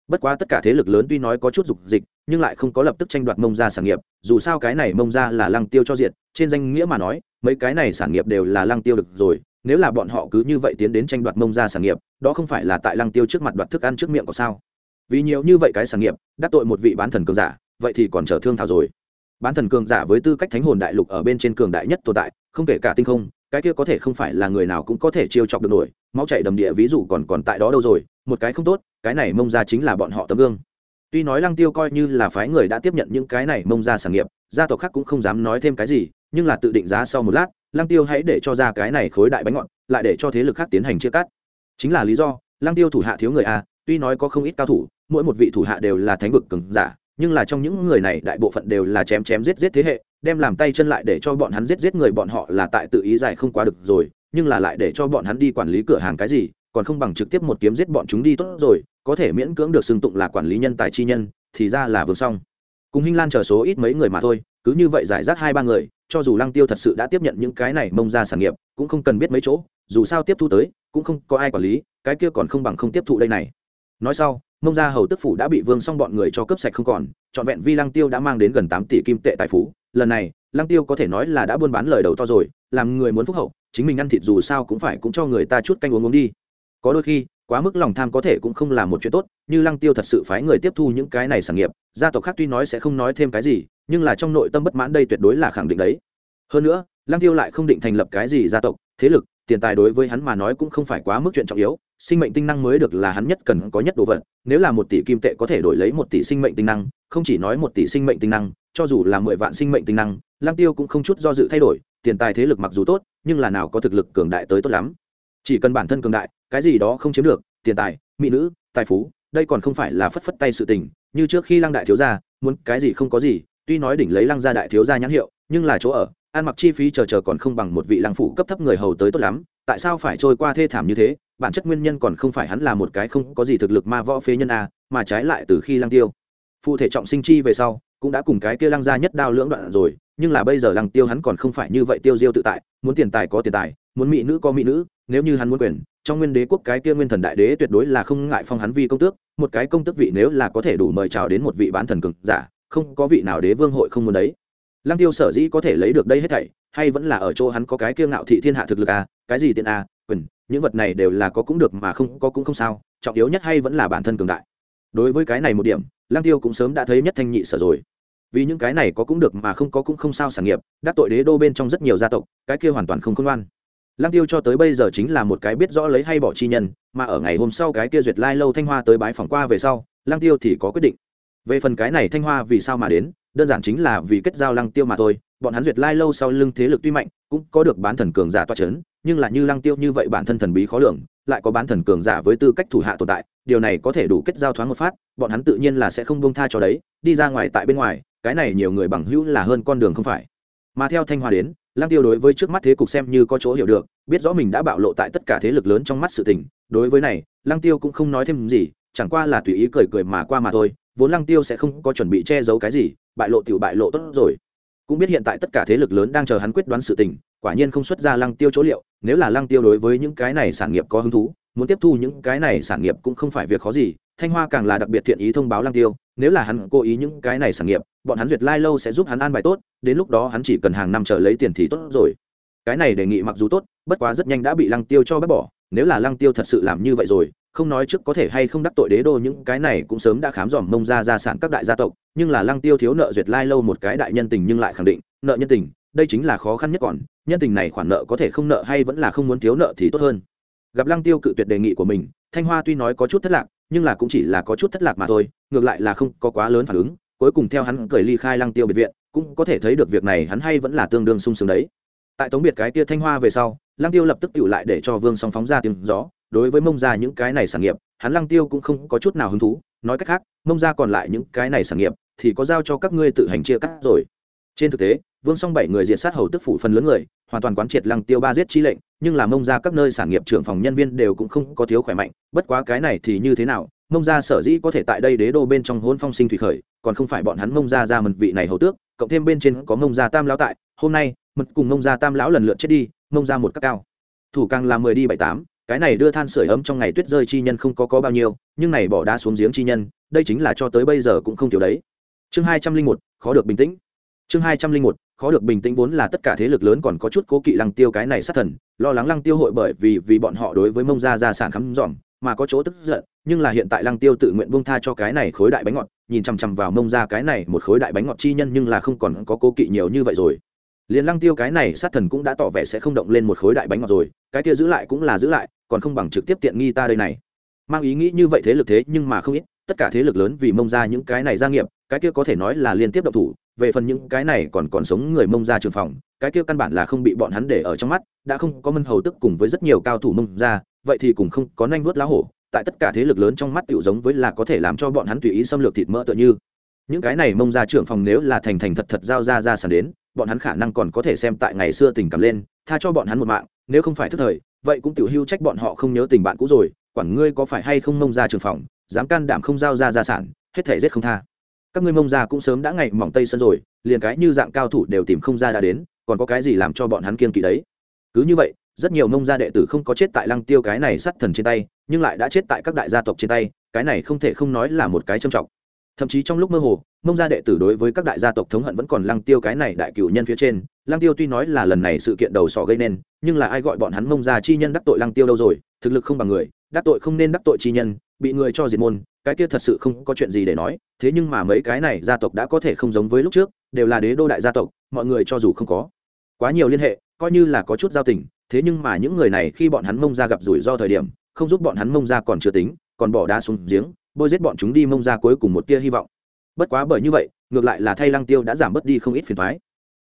Bất quá tất cả thế lực lớn tuy nói có chút dục dịch nhưng lại không có lập tức tranh đoạt mông ra sản nghiệp, dù sao cái này mông ra là lăng tiêu cho diệt, trên danh nghĩa mà nói, mấy cái này sản nghiệp đều là lăng tiêu được rồi, nếu là bọn họ cứ như vậy tiến đến tranh đoạt mông ra sản nghiệp, đó không phải là tại lăng tiêu trước mặt đoạt thức ăn trước miệng có sao? Vì nhiều như vậy cái sản nghiệp, đắc tội một vị bán thần cường giả, vậy thì còn chờ thương thảo rồi. Bán thần cường giả với tư cách thánh hồn đại lục ở bên trên cường đại nhất tồn tại, không kể cả tinh không, cái kia có thể không phải là người nào cũng có thể chiêu chọc được nổi, máu chảy đầm địa ví dụ còn còn tại đó đâu rồi, một cái không tốt, cái này mông ra chính là bọn họ tấm gương tuy nói lăng tiêu coi như là phái người đã tiếp nhận những cái này mông ra sản nghiệp, gia tộc khác cũng không dám nói thêm cái gì, nhưng là tự định giá sau một lát, lăng tiêu hãy để cho ra cái này khối đại bánh ngọn lại để cho thế lực khác tiến hành chia cắt. Chính là lý do, lăng tiêu thủ hạ thiếu người a, tuy nói có không ít cao thủ, mỗi một vị thủ hạ đều là thánh vực cường giả, nhưng là trong những người này đại bộ phận đều là chém chém giết giết thế hệ, đem làm tay chân lại để cho bọn hắn giết giết người bọn họ là tại tự ý giải không quá được rồi, nhưng là lại để cho bọn hắn đi quản lý cửa hàng cái gì còn không bằng trực tiếp một kiếm giết bọn chúng đi tốt rồi, có thể miễn cưỡng được xưng tụng là quản lý nhân tài chi nhân, thì ra là vương xong. Cùng hinh lan chờ số ít mấy người mà thôi, cứ như vậy giải rác hai ba người, cho dù lăng tiêu thật sự đã tiếp nhận những cái này mông ra sản nghiệp, cũng không cần biết mấy chỗ, dù sao tiếp thu tới, cũng không có ai quản lý, cái kia còn không bằng không tiếp thụ đây này. Nói sau, mông ra hầu tức phủ đã bị vương xong bọn người cho cướp sạch không còn, trọn vẹn vi lăng tiêu đã mang đến gần tám tỷ kim tệ tài phú. Lần này, lăng tiêu có thể nói là đã buôn bán lời đầu to rồi, làm người muốn phúc hậu, chính mình ăn thịt dù sao cũng phải cũng cho người ta chút canh uống uống đi có đôi khi, quá mức lòng tham có thể cũng không là một chuyện tốt, như lăng tiêu thật sự phái người tiếp thu những cái này sản nghiệp, gia tộc khác tuy nói sẽ không nói thêm cái gì, nhưng là trong nội tâm bất mãn đây tuyệt đối là khẳng định đấy. Hơn nữa, lăng tiêu lại không định thành lập cái gì gia tộc, thế lực, tiền tài đối với hắn mà nói cũng không phải quá mức chuyện trọng yếu, sinh mệnh tinh năng mới được là hắn nhất cần có nhất đồ vật, nếu là một tỷ kim tệ có thể đổi lấy một tỷ sinh mệnh tinh năng, không chỉ nói một tỷ sinh mệnh tinh năng, cho dù là mười vạn sinh mệnh tinh năng, lăng tiêu cũng không chút do dự thay đổi, tiền tài thế lực mặc dù tốt, nhưng là nào có thực lực cường đại tới tốt lắm. Chỉ cần bản thân cường đại cái gì đó không chiếm được, tiền tài, mỹ nữ, tài phú, đây còn không phải là phất phất tay sự tình, như trước khi lăng đại thiếu gia, muốn cái gì không có gì, tuy nói đỉnh lấy lăng gia đại thiếu gia nhãn hiệu, nhưng là chỗ ở, ăn mặc chi phí chờ chờ còn không bằng một vị lăng phủ cấp thấp người hầu tới tốt lắm, tại sao phải trôi qua thê thảm như thế, bản chất nguyên nhân còn không phải hắn là một cái không có gì thực lực ma võ phế nhân a, mà trái lại từ khi lăng tiêu phụ thể trọng sinh chi về sau, cũng đã cùng cái kia lăng gia nhất đao lưỡng đoạn rồi, nhưng là bây giờ lăng tiêu hắn còn không phải như vậy tiêu diêu tự tại, muốn tiền tài có tiền tài, muốn mỹ nữ có mỹ nữ, nếu như hắn muốn quyền trong nguyên đế quốc cái kia nguyên thần đại đế tuyệt đối là không ngại phong hắn vi công tước, một cái công tước vị nếu là có thể đủ mời chào đến một vị bán thần cực giả, không có vị nào đế vương hội không muốn đấy. Lăng tiêu sở dĩ có thể lấy được đây hết thảy, hay vẫn là ở chỗ hắn có cái kia ngạo thị thiên hạ thực lực à cái gì tiện à quyền, những vật này đều là có cũng được mà không có cũng không sao, trọng yếu nhất hay vẫn là bản thân cường đại. Đối với cái này một điểm, lăng tiêu cũng sớm đã thấy nhất thanh nhị sở rồi. Vì những cái này có cũng được mà không có cũng không sao sản nghiệp, đắc tội đế đô bên trong rất nhiều gia tộc, cái kia hoàn toàn không khôn ngoan lăng tiêu cho tới bây giờ chính là một cái biết rõ lấy hay bỏ chi nhân mà ở ngày hôm sau cái kia duyệt lai lâu thanh hoa tới bái phỏng qua về sau lăng tiêu thì có quyết định. Về phần cái này thanh hoa vì sao mà đến đơn giản chính là vì kết giao lăng tiêu mà thôi bọn hắn duyệt lai lâu sau lưng thế lực tuy mạnh cũng có được bán thần cường giả toa chấn, nhưng là như lăng tiêu như vậy bản thân thần bí khó lường lại có bán thần cường giả với tư cách thủ hạ tồn tại điều này có thể đủ kết giao thoáng một phát bọn hắn tự nhiên là sẽ không buông tha cho đấy đi ra ngoài tại bên ngoài cái này nhiều người bằng hữu là hơn con đường không phải. Mà theo thanh hoa đến lăng tiêu đối với trước mắt thế cục xem như có chỗ hiểu được, biết rõ mình đã bạo lộ tại tất cả thế lực lớn trong mắt sự tình. Đối với này, lăng tiêu cũng không nói thêm gì, chẳng qua là tùy ý cười cười mà qua mà thôi. Vốn lăng tiêu sẽ không có chuẩn bị che giấu cái gì, bại lộ tiểu bại lộ tốt rồi. Cũng biết hiện tại tất cả thế lực lớn đang chờ hắn quyết đoán sự tình, quả nhiên không xuất ra lăng tiêu chỗ liệu. Nếu là lăng tiêu đối với những cái này sản nghiệp có hứng thú, muốn tiếp thu những cái này sản nghiệp cũng không phải việc khó gì thanh hoa càng là đặc biệt thiện ý thông báo lăng tiêu, nếu là hắn cố ý những cái này sản nghiệp, bọn hắn duyệt lai lâu sẽ giúp hắn an bài tốt, đến lúc đó hắn chỉ cần hàng năm chờ lấy tiền thì tốt rồi. Cái này đề nghị mặc dù tốt, bất quá rất nhanh đã bị lăng tiêu cho bác bỏ, nếu là lăng tiêu thật sự làm như vậy rồi, không nói trước có thể hay không đắc tội đế đô những cái này cũng sớm đã khám dòm mông ra gia sản các đại gia tộc, nhưng là lăng tiêu thiếu nợ duyệt lai lâu một cái đại nhân tình nhưng lại khẳng định, nợ nhân tình, đây chính là khó khăn nhất còn, nhân tình này khoản nợ có thể không nợ hay vẫn là không muốn thiếu nợ thì tốt hơn. Gặp lăng tiêu cự tuyệt đề nghị của mình, thanh hoa tuy nói có chút thất lạc nhưng là cũng chỉ là có chút thất lạc mà thôi, ngược lại là không có quá lớn phản ứng, cuối cùng theo hắn cười ly khai lăng tiêu biệt viện, cũng có thể thấy được việc này hắn hay vẫn là tương đương sung sướng đấy. Tại tống biệt cái tia thanh hoa về sau, lăng tiêu lập tức tự lại để cho vương song phóng ra tiếng gió, đối với mông ra những cái này sản nghiệp, hắn lăng tiêu cũng không có chút nào hứng thú, nói cách khác, mông ra còn lại những cái này sản nghiệp thì có giao cho các ngươi tự hành chia cắt rồi. Trên thực tế, vương song bảy người diệt sát hầu tức phủ phần lớn người, hoàn toàn quán triệt lăng tiêu ba giết chi lệnh nhưng là mông ra các nơi sản nghiệp trưởng phòng nhân viên đều cũng không có thiếu khỏe mạnh, bất quá cái này thì như thế nào, mông ra sở dĩ có thể tại đây đế đô bên trong hôn phong sinh thủy khởi, còn không phải bọn hắn mông ra ra mật vị này hầu tước, cộng thêm bên trên có mông ra tam lão tại, hôm nay, mật cùng mông ra tam lão lần lượt chết đi, mông ra một các cao. Thủ càng là mười đi bảy tám, cái này đưa than sửa ấm trong ngày tuyết rơi chi nhân không có có bao nhiêu, nhưng này bỏ đá xuống giếng chi nhân, đây chính là cho tới bây giờ cũng không thiếu đấy. Chương hai trăm linh một, khó được bình tĩnh. Chương hai trăm linh một khó được bình tĩnh vốn là tất cả thế lực lớn còn có chút cố kỵ lăng tiêu cái này sát thần, lo lắng lăng tiêu hội bởi vì vì bọn họ đối với mông gia gia sản khắm dòm mà có chỗ tức giận, nhưng là hiện tại lăng tiêu tự nguyện buông tha cho cái này khối đại bánh ngọt, nhìn chằm chằm vào mông ra cái này một khối đại bánh ngọt chi nhân nhưng là không còn có cố kỵ nhiều như vậy rồi. Liền lăng tiêu cái này sát thần cũng đã tỏ vẻ sẽ không động lên một khối đại bánh ngọt rồi, cái kia giữ lại cũng là giữ lại, còn không bằng trực tiếp tiện nghi ta đây này. Mang ý nghĩ như vậy thế lực thế nhưng mà không ít, tất cả thế lực lớn vì mông ra những cái này gia nghiệp, cái kia có thể nói là liên tiếp động thủ về phần những cái này còn còn sống người mông ra trường phòng, cái kia căn bản là không bị bọn hắn để ở trong mắt, đã không có mân hầu tức cùng với rất nhiều cao thủ mông ra, vậy thì cũng không có nanh vuốt lá hổ, tại tất cả thế lực lớn trong mắt tiểu giống với là có thể làm cho bọn hắn tùy ý xâm lược thịt mỡ tựa như. Những cái này mông ra trưởng phòng nếu là thành thành thật thật giao ra ra sàn đến, bọn hắn khả năng còn có thể xem tại ngày xưa tình cảm lên, tha cho bọn hắn một mạng, nếu không phải thức thời, vậy cũng tiểu hưu trách bọn họ không nhớ tình bạn cũ rồi, quản ngươi có phải hay không mông ra trường phòng, dám can đảm không giao ra gia sản, hết thể giết không tha các ngươi mông ra cũng sớm đã ngày mỏng tây sân rồi, liền cái như dạng cao thủ đều tìm không ra đã đến, còn có cái gì làm cho bọn hắn kiên kỵ đấy? Cứ như vậy, rất nhiều mông gia đệ tử không có chết tại lăng tiêu cái này sát thần trên tay, nhưng lại đã chết tại các đại gia tộc trên tay, cái này không thể không nói là một cái trầm trọng. Thậm chí trong lúc mơ hồ, mông gia đệ tử đối với các đại gia tộc thống hận vẫn còn lăng tiêu cái này đại cựu nhân phía trên. Lăng tiêu tuy nói là lần này sự kiện đầu sỏ gây nên, nhưng là ai gọi bọn hắn mông gia chi nhân đắc tội lăng tiêu đâu rồi, thực lực không bằng người, đắc tội không nên đắc tội chi nhân, bị người cho diệt môn cái kia thật sự không có chuyện gì để nói, thế nhưng mà mấy cái này gia tộc đã có thể không giống với lúc trước, đều là đế đô đại gia tộc, mọi người cho dù không có quá nhiều liên hệ, coi như là có chút giao tình, thế nhưng mà những người này khi bọn hắn mông ra gặp rủi ro thời điểm, không giúp bọn hắn mông ra còn chưa tính, còn bỏ đá xuống giếng, bôi giết bọn chúng đi mông ra cuối cùng một tia hy vọng. Bất quá bởi như vậy, ngược lại là thay lăng tiêu đã giảm bớt đi không ít phiền thoái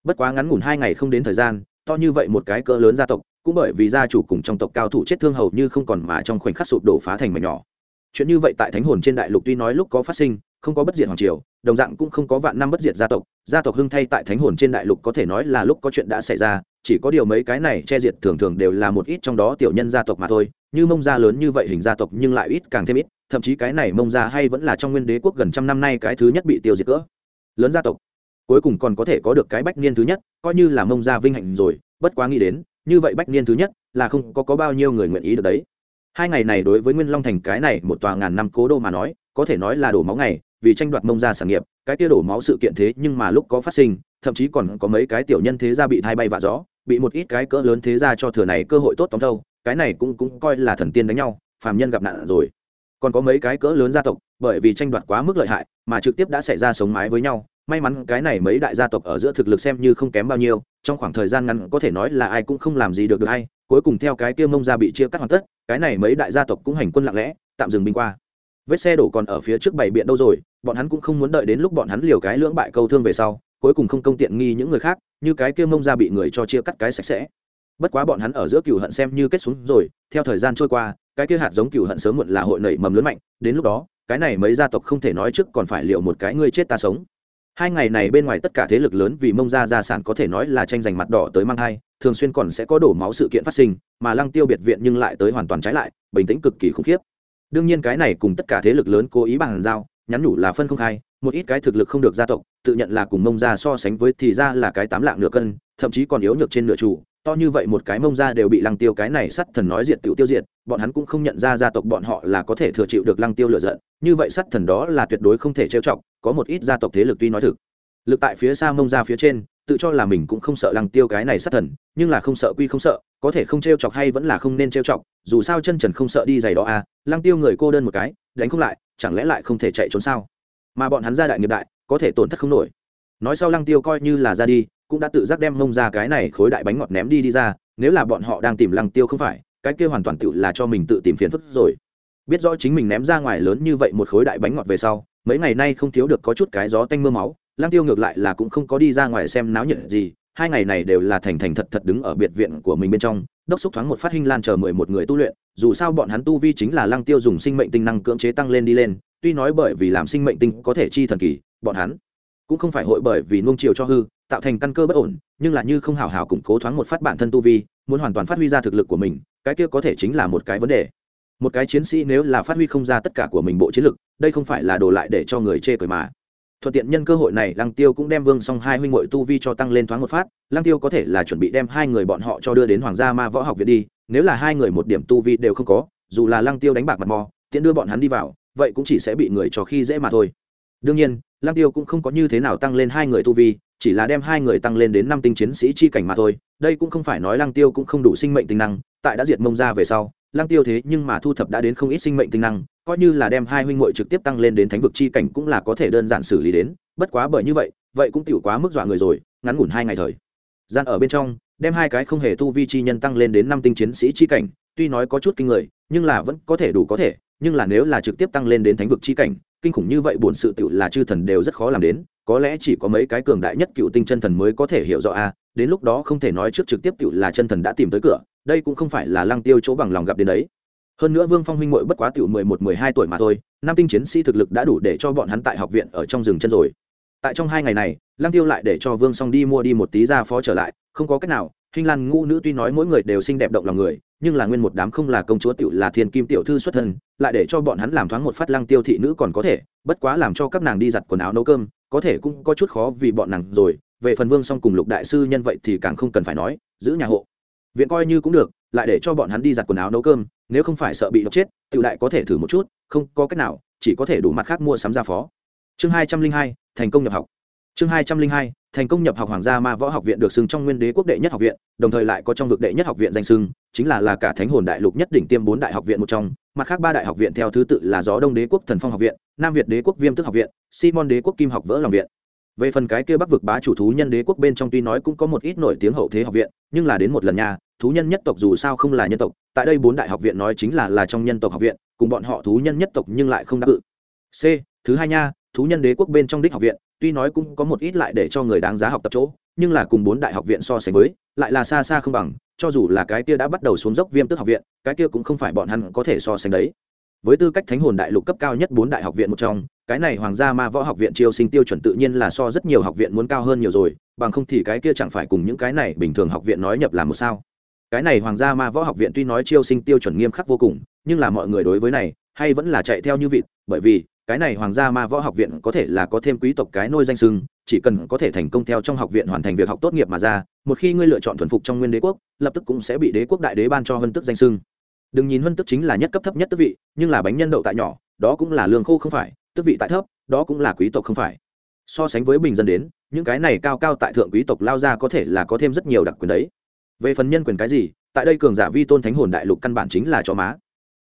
bất quá ngắn ngủn hai ngày không đến thời gian, to như vậy một cái cỡ lớn gia tộc, cũng bởi vì gia chủ cùng trong tộc cao thủ chết thương hầu như không còn mà trong khoảnh khắc sụp đổ phá thành mảnh nhỏ chuyện như vậy tại thánh hồn trên đại lục tuy nói lúc có phát sinh không có bất diệt hoàng triều đồng dạng cũng không có vạn năm bất diệt gia tộc. Gia tộc hưng thay tại thánh hồn trên đại lục có thể nói là lúc có chuyện đã xảy ra chỉ có điều mấy cái này che diệt thường thường đều là một ít trong đó tiểu nhân gia tộc mà thôi. Như mông gia lớn như vậy hình gia tộc nhưng lại ít càng thêm ít thậm chí cái này mông gia hay vẫn là trong nguyên đế quốc gần trăm năm nay cái thứ nhất bị tiêu diệt cỡ. Lớn gia tộc cuối cùng còn có thể có được cái bách niên thứ nhất coi như là mông gia vinh hạnh rồi bất quá nghĩ đến như vậy bách niên thứ nhất là không có, có bao nhiêu người nguyện ý được đấy hai ngày này đối với nguyên long thành cái này một tòa ngàn năm cố đô mà nói, có thể nói là đổ máu ngày, vì tranh đoạt mông ra sản nghiệp, cái kia đổ máu sự kiện thế nhưng mà lúc có phát sinh, thậm chí còn có mấy cái tiểu nhân thế gia bị thay bay vạ gió, bị một ít cái cỡ lớn thế gia cho thừa này cơ hội tốt tóm thâu cái này cũng cũng coi là thần tiên đánh nhau, phàm nhân gặp nạn rồi. Còn có mấy cái cỡ lớn gia tộc, bởi vì tranh đoạt quá mức lợi hại, mà trực tiếp đã xảy ra sống mái với nhau, may mắn cái này mấy đại gia tộc ở giữa thực lực xem như không kém bao nhiêu, trong khoảng thời gian ngắn có thể nói là ai cũng không làm gì được được hay cuối cùng theo cái kia mông gia bị chia cắt hoàn tất, cái này mấy đại gia tộc cũng hành quân lặng lẽ, tạm dừng binh qua. Vết xe đổ còn ở phía trước bảy biện đâu rồi, bọn hắn cũng không muốn đợi đến lúc bọn hắn liều cái lưỡng bại câu thương về sau, cuối cùng không công tiện nghi những người khác, như cái kia mông ra bị người cho chia cắt cái sạch sẽ. Bất quá bọn hắn ở giữa cựu hận xem như kết xuống rồi, theo thời gian trôi qua, cái kia hạt giống cựu hận sớm muộn là hội nảy mầm lớn mạnh, đến lúc đó, cái này mấy gia tộc không thể nói trước còn phải liệu một cái ngươi chết ta sống. Hai ngày này bên ngoài tất cả thế lực lớn vì mông ra gia sản có thể nói là tranh giành mặt đỏ tới mang hai thường xuyên còn sẽ có đổ máu sự kiện phát sinh, mà lăng tiêu biệt viện nhưng lại tới hoàn toàn trái lại, bình tĩnh cực kỳ khủng khiếp. Đương nhiên cái này cùng tất cả thế lực lớn cố ý bằng giao, nhắn nhủ là phân không khai, một ít cái thực lực không được gia tộc, tự nhận là cùng mông ra so sánh với thì ra là cái tám lạng nửa cân, thậm chí còn yếu nhược trên nửa chủ, to như vậy một cái mông ra đều bị lăng tiêu cái này sắt thần nói diệt tiểu tiêu diệt, bọn hắn cũng không nhận ra gia tộc bọn họ là có thể thừa chịu được lăng tiêu lựa giận, như vậy sắt thần đó là tuyệt đối không thể trêu chọc, có một ít gia tộc thế lực tuy nói thực. Lực tại phía xa mông ra phía trên tự cho là mình cũng không sợ lăng tiêu cái này sát thần, nhưng là không sợ quy không sợ, có thể không t r e o chọc hay vẫn là không nên t r e o chọc, dù sao chân trần không sợ đi giày đó à lăng tiêu người cô đơn một cái, đánh không lại, chẳng lẽ lại không thể chạy trốn sao? Mà bọn hắn ra đại nghiệp đại, có thể tổn thất không nổi. Nói sau lăng tiêu coi như là ra đi, cũng đã tự giác đem mông ra cái này khối đại bánh ngọt ném đi đi ra, nếu là bọn họ đang tìm lăng tiêu không phải, cái kia hoàn toàn tự là cho mình tự tìm phiền phức rồi. Biết rõ chính mình ném ra ngoài lớn như vậy một khối đại bánh ngọt về sau, mấy ngày nay không thiếu được có chút cái gió tanh mưa máu lang tiêu ngược lại là cũng không có đi ra ngoài xem náo nhiệt gì, hai ngày này đều là thành thành thật thật đứng ở biệt viện của mình bên trong, đốc xúc thoáng một phát hình lan chờ mười một người tu luyện, dù sao bọn hắn tu vi chính là lăng tiêu dùng sinh mệnh tinh năng cưỡng chế tăng lên đi lên, tuy nói bởi vì làm sinh mệnh tinh có thể chi thần kỳ, bọn hắn cũng không phải hội bởi vì nuông chiều cho hư, tạo thành căn cơ bất ổn, nhưng là như không hào hào củng cố thoáng một phát bản thân tu vi, muốn hoàn toàn phát huy ra thực lực của mình, cái kia có thể chính là một cái vấn đề. Một cái chiến sĩ nếu là phát huy không ra tất cả của mình bộ chiến lực, đây không phải là đồ lại để cho người chê cười mà thuận tiện nhân cơ hội này, lăng tiêu cũng đem vương song hai huynh hội tu vi cho tăng lên thoáng một phát. Lăng tiêu có thể là chuẩn bị đem hai người bọn họ cho đưa đến hoàng gia ma võ học viện đi, nếu là hai người một điểm tu vi đều không có, dù là lăng tiêu đánh bạc mặt mò, tiện đưa bọn hắn đi vào, vậy cũng chỉ sẽ bị người cho khi dễ mà thôi. Đương nhiên, lăng tiêu cũng không có như thế nào tăng lên hai người tu vi, chỉ là đem hai người tăng lên đến năm tinh chiến sĩ chi cảnh mà thôi. Đây cũng không phải nói lăng tiêu cũng không đủ sinh mệnh tinh năng, tại đã diệt mông ra về sau, lăng tiêu thế nhưng mà thu thập đã đến không ít sinh mệnh tinh năng coi như là đem hai huynh muội trực tiếp tăng lên đến thánh vực chi cảnh cũng là có thể đơn giản xử lý đến, bất quá bởi như vậy vậy cũng tiểu quá mức dọa người rồi, ngắn ngủn hai ngày thời. Gian ở bên trong, đem hai cái không hề tu vi chi nhân tăng lên đến năm tinh chiến sĩ chi cảnh, tuy nói có chút kinh người, nhưng là vẫn có thể đủ có thể, nhưng là nếu là trực tiếp tăng lên đến thánh vực chi cảnh, kinh khủng như vậy buồn sự tiểu là chư thần đều rất khó làm đến, có lẽ chỉ có mấy cái cường đại nhất cựu tinh chân thần mới có thể hiểu rõ a, đến lúc đó không thể nói trước trực tiếp tiểu là chân thần đã tìm tới cửa, đây cũng không phải là lăng tiêu chỗ bằng lòng gặp đến đấy hơn nữa vương phong huynh mội bất quá tiểu mười một, mười hai tuổi mà thôi, nam tinh chiến sĩ thực lực đã đủ để cho bọn hắn tại học viện ở trong rừng chân rồi. Tại trong hai ngày này, lăng tiêu lại để cho vương song đi mua đi một tí ra phó trở lại, không có cách nào, hình lan ngũ nữ tuy nói mỗi người đều xinh đẹp động lòng người, nhưng là nguyên một đám không là công chúa tiểu là thiên kim tiểu thư xuất thân, lại để cho bọn hắn làm thoáng một phát lăng tiêu thị nữ còn có thể, bất quá làm cho các nàng đi giặt quần áo nấu cơm, có thể cũng có chút khó vì bọn nàng rồi. Về phần vương song cùng lục đại sư nhân vậy thì càng không cần phải nói, giữ nhà hộ. Viện coi như cũng được, lại để cho bọn hắn đi giặt quần áo nấu cơm nếu không phải sợ bị độc chết tự đại có thể thử một chút, không có cách nào, chỉ có thể đủ mặt khác mua sắm ra phó chương hai trăm linh hai, thành công nhập học chương hai trăm linh hai, thành công nhập học hoàng gia ma võ học viện được xưng trong nguyên đế quốc đệ nhất học viện, đồng thời lại có trong vực đệ nhất học viện danh xưng, chính là là cả thánh hồn đại lục nhất đỉnh tiêm bốn đại học viện một trong, mặt khác ba đại học viện theo thứ tự là gió đông đế quốc thần phong học viện, nam việt đế quốc viêm tức học viện, simon đế quốc kim học vỡ lòng viện về phần cái kia bắc vực bá chủ thú nhân đế quốc bên trong tuy nói cũng có một ít nổi tiếng hậu thế học viện, nhưng là đến một lần nhà thú nhân nhất tộc dù sao không là nhân tộc, tại đây bốn đại học viện nói chính là là trong nhân tộc học viện, cùng bọn họ thú nhân nhất tộc nhưng lại không đáp ứng. C, thứ hai nha, thú nhân đế quốc bên trong đích học viện, tuy nói cũng có một ít lại để cho người đáng giá học tập chỗ, nhưng là cùng bốn đại học viện so sánh với, lại là xa xa không bằng, cho dù là cái kia đã bắt đầu xuống dốc viêm tức học viện, cái kia cũng không phải bọn hắn có thể so sánh đấy. Với tư cách thánh hồn đại lục cấp cao nhất bốn đại học viện một trong, cái này hoàng gia ma võ học viện chiêu sinh tiêu chuẩn tự nhiên là so rất nhiều học viện muốn cao hơn nhiều rồi, bằng không thì cái kia chẳng phải cùng những cái này bình thường học viện nói nhập làm một sao cái này hoàng gia ma võ học viện tuy nói chiêu sinh tiêu chuẩn nghiêm khắc vô cùng, nhưng là mọi người đối với này hay vẫn là chạy theo như vịt, bởi vì cái này hoàng gia ma võ học viện có thể là có thêm quý tộc cái nôi danh sưng chỉ cần có thể thành công theo trong học viện hoàn thành việc học tốt nghiệp mà ra, một khi ngươi lựa chọn thuần phục trong nguyên đế quốc, lập tức cũng sẽ bị đế quốc đại đế ban cho hân tức danh sưng đừng nhìn hân tức chính là nhất cấp thấp nhất tức vị, nhưng là bánh nhân đậu tại nhỏ, đó cũng là lương khô không phải tức vị tại thấp, đó cũng là quý tộc không phải. So sánh với bình dân đến, những cái này cao cao tại thượng quý tộc lao ra có thể là có thêm rất nhiều đặc quyền đấy về phần nhân quyền cái gì, tại đây cường giả vi tôn thánh hồn đại lục căn bản chính là cho má.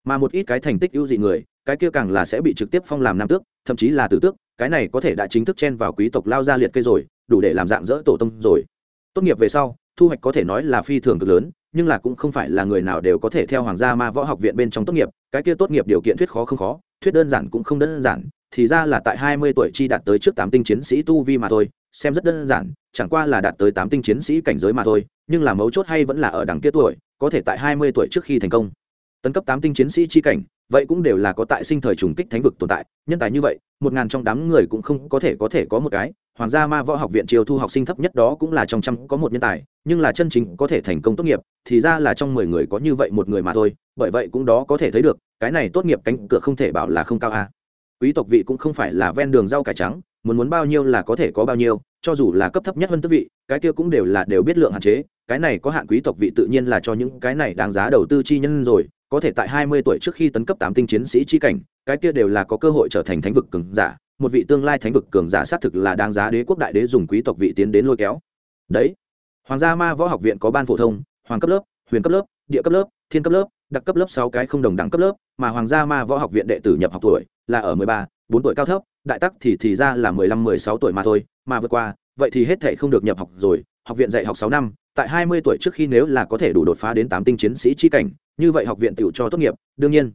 Mà một ít cái thành tích ưu dị người, cái kia càng là sẽ bị trực tiếp phong làm nam tước, thậm chí là tử tước, cái này có thể đã chính thức chen vào quý tộc lao ra liệt kê rồi, đủ để làm dạng dỡ tổ tông rồi. Tốt nghiệp về sau, thu hoạch có thể nói là phi thường cực lớn, nhưng là cũng không phải là người nào đều có thể theo hoàng gia ma võ học viện bên trong tốt nghiệp, cái kia tốt nghiệp điều kiện thuyết khó không khó, thuyết đơn giản cũng không đơn giản, thì ra là tại hai mươi tuổi chi đạt tới trước tám tinh chiến sĩ tu vi mà thôi xem rất đơn giản, chẳng qua là đạt tới tám tinh chiến sĩ cảnh giới mà thôi, nhưng là mấu chốt hay vẫn là ở đằng kia tuổi, có thể tại hai mươi tuổi trước khi thành công. Tấn cấp tám tinh chiến sĩ chi cảnh, vậy cũng đều là có tại sinh thời trùng kích thánh vực tồn tại, nhân tài như vậy, một ngàn trong đám người cũng không có thể có thể có một cái. Hoàng gia ma võ học viện triều thu học sinh thấp nhất đó cũng là trong trăm có một nhân tài, nhưng là chân chính có thể thành công tốt nghiệp, thì ra là trong mười người có như vậy một người mà thôi, bởi vậy cũng đó có thể thấy được, cái này tốt nghiệp cánh cửa không thể bảo là không cao a. Quý tộc vị cũng không phải là ven đường rau cải trắng muốn muốn bao nhiêu là có thể có bao nhiêu, cho dù là cấp thấp nhất hơn tước vị, cái kia cũng đều là đều biết lượng hạn chế, cái này có hạn quý tộc vị tự nhiên là cho những cái này đáng giá đầu tư chi nhân rồi, có thể tại hai mươi tuổi trước khi tấn cấp tám tinh chiến sĩ chi cảnh, cái kia đều là có cơ hội trở thành thánh vực cường giả, một vị tương lai thánh vực cường giả xác thực là đáng giá đế quốc đại đế dùng quý tộc vị tiến đến lôi kéo. Đấy, hoàng gia ma võ học viện có ban phổ thông, hoàng cấp lớp, huyền cấp lớp, địa cấp lớp, thiên cấp lớp, đặc cấp lớp sáu cái không đồng đẳng cấp lớp, mà hoàng gia ma võ học viện đệ tử nhập học tuổi là ở mười ba bốn tuổi cao thấp, đại tắc thì thì ra là mười lăm, mười sáu tuổi mà thôi, mà vượt qua, vậy thì hết thể không được nhập học rồi, học viện dạy học sáu năm, tại hai mươi tuổi trước khi nếu là có thể đủ đột phá đến tám tinh chiến sĩ chi cảnh, như vậy học viện tiểu cho tốt nghiệp, đương nhiên,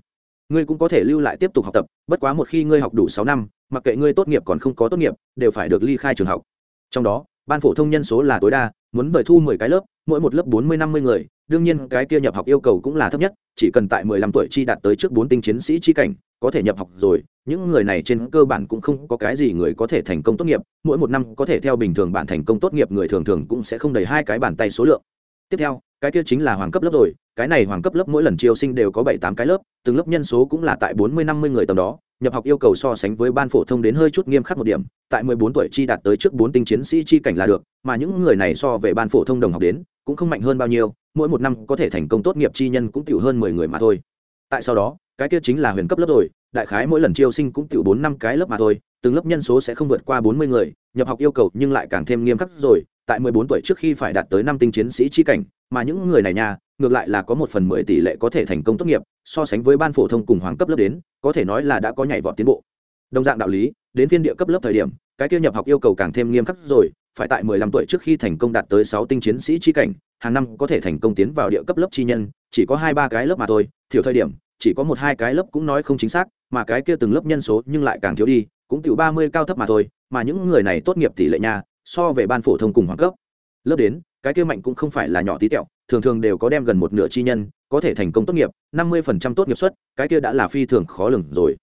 ngươi cũng có thể lưu lại tiếp tục học tập, bất quá một khi ngươi học đủ sáu năm, mặc kệ ngươi tốt nghiệp còn không có tốt nghiệp, đều phải được ly khai trường học. Trong đó, ban phổ thông nhân số là tối đa, muốn vời thu mười cái lớp mỗi một lớp bốn mươi năm mươi người, đương nhiên cái kia nhập học yêu cầu cũng là thấp nhất, chỉ cần tại mười lăm tuổi chi đạt tới trước bốn tinh chiến sĩ chi cảnh, có thể nhập học rồi, những người này trên cơ bản cũng không có cái gì người có thể thành công tốt nghiệp, mỗi một năm có thể theo bình thường bản thành công tốt nghiệp, người thường thường cũng sẽ không đầy hai cái bàn tay số lượng. Tiếp theo, cái kia chính là hoàng cấp lớp rồi, cái này hoàng cấp lớp mỗi lần chiêu sinh đều có bảy tám cái lớp, từng lớp nhân số cũng là tại bốn mươi năm mươi người tầm đó nhập học yêu cầu so sánh với ban phổ thông đến hơi chút nghiêm khắc một điểm, tại mười bốn tuổi chi đạt tới trước bốn tinh chiến sĩ chi cảnh là được, mà những người này so về ban phổ thông đồng học đến, cũng không mạnh hơn bao nhiêu, mỗi một năm có thể thành công tốt nghiệp chi nhân cũng tiểu hơn mười người mà thôi. Tại sau đó, cái kia chính là huyền cấp lớp rồi, đại khái mỗi lần chiêu sinh cũng tiểu bốn năm cái lớp mà thôi, từng lớp nhân số sẽ không vượt qua bốn mươi người, nhập học yêu cầu nhưng lại càng thêm nghiêm khắc rồi, tại mười bốn tuổi trước khi phải đạt tới năm tinh chiến sĩ chi cảnh, mà những người này nha ngược lại là có một phần mười tỷ lệ có thể thành công tốt nghiệp, so sánh với ban phổ thông cùng hoàng cấp lớp đến, có thể nói là đã có nhảy vọt tiến bộ. Đồng dạng đạo lý, đến phiên địa cấp lớp thời điểm, cái kia nhập học yêu cầu càng thêm nghiêm khắc rồi, phải tại mười lăm tuổi trước khi thành công đạt tới sáu tinh chiến sĩ chi cảnh, hàng năm có thể thành công tiến vào địa cấp lớp chi nhân, chỉ có hai ba cái lớp mà thôi, thiểu thời điểm, chỉ có một hai cái lớp cũng nói không chính xác, mà cái kia từng lớp nhân số nhưng lại càng thiếu đi, cũng tiểu ba mươi cao thấp mà thôi, mà những người này tốt nghiệp tỷ lệ nhà so về ban phổ thông cùng hoàng cấp lớp đến, cái kia mạnh cũng không phải là nhỏ tí tẹo thường thường đều có đem gần một nửa chi nhân, có thể thành công tốt nghiệp, năm mươi phần trăm tốt nghiệp suất, cái kia đã là phi thường khó lường rồi.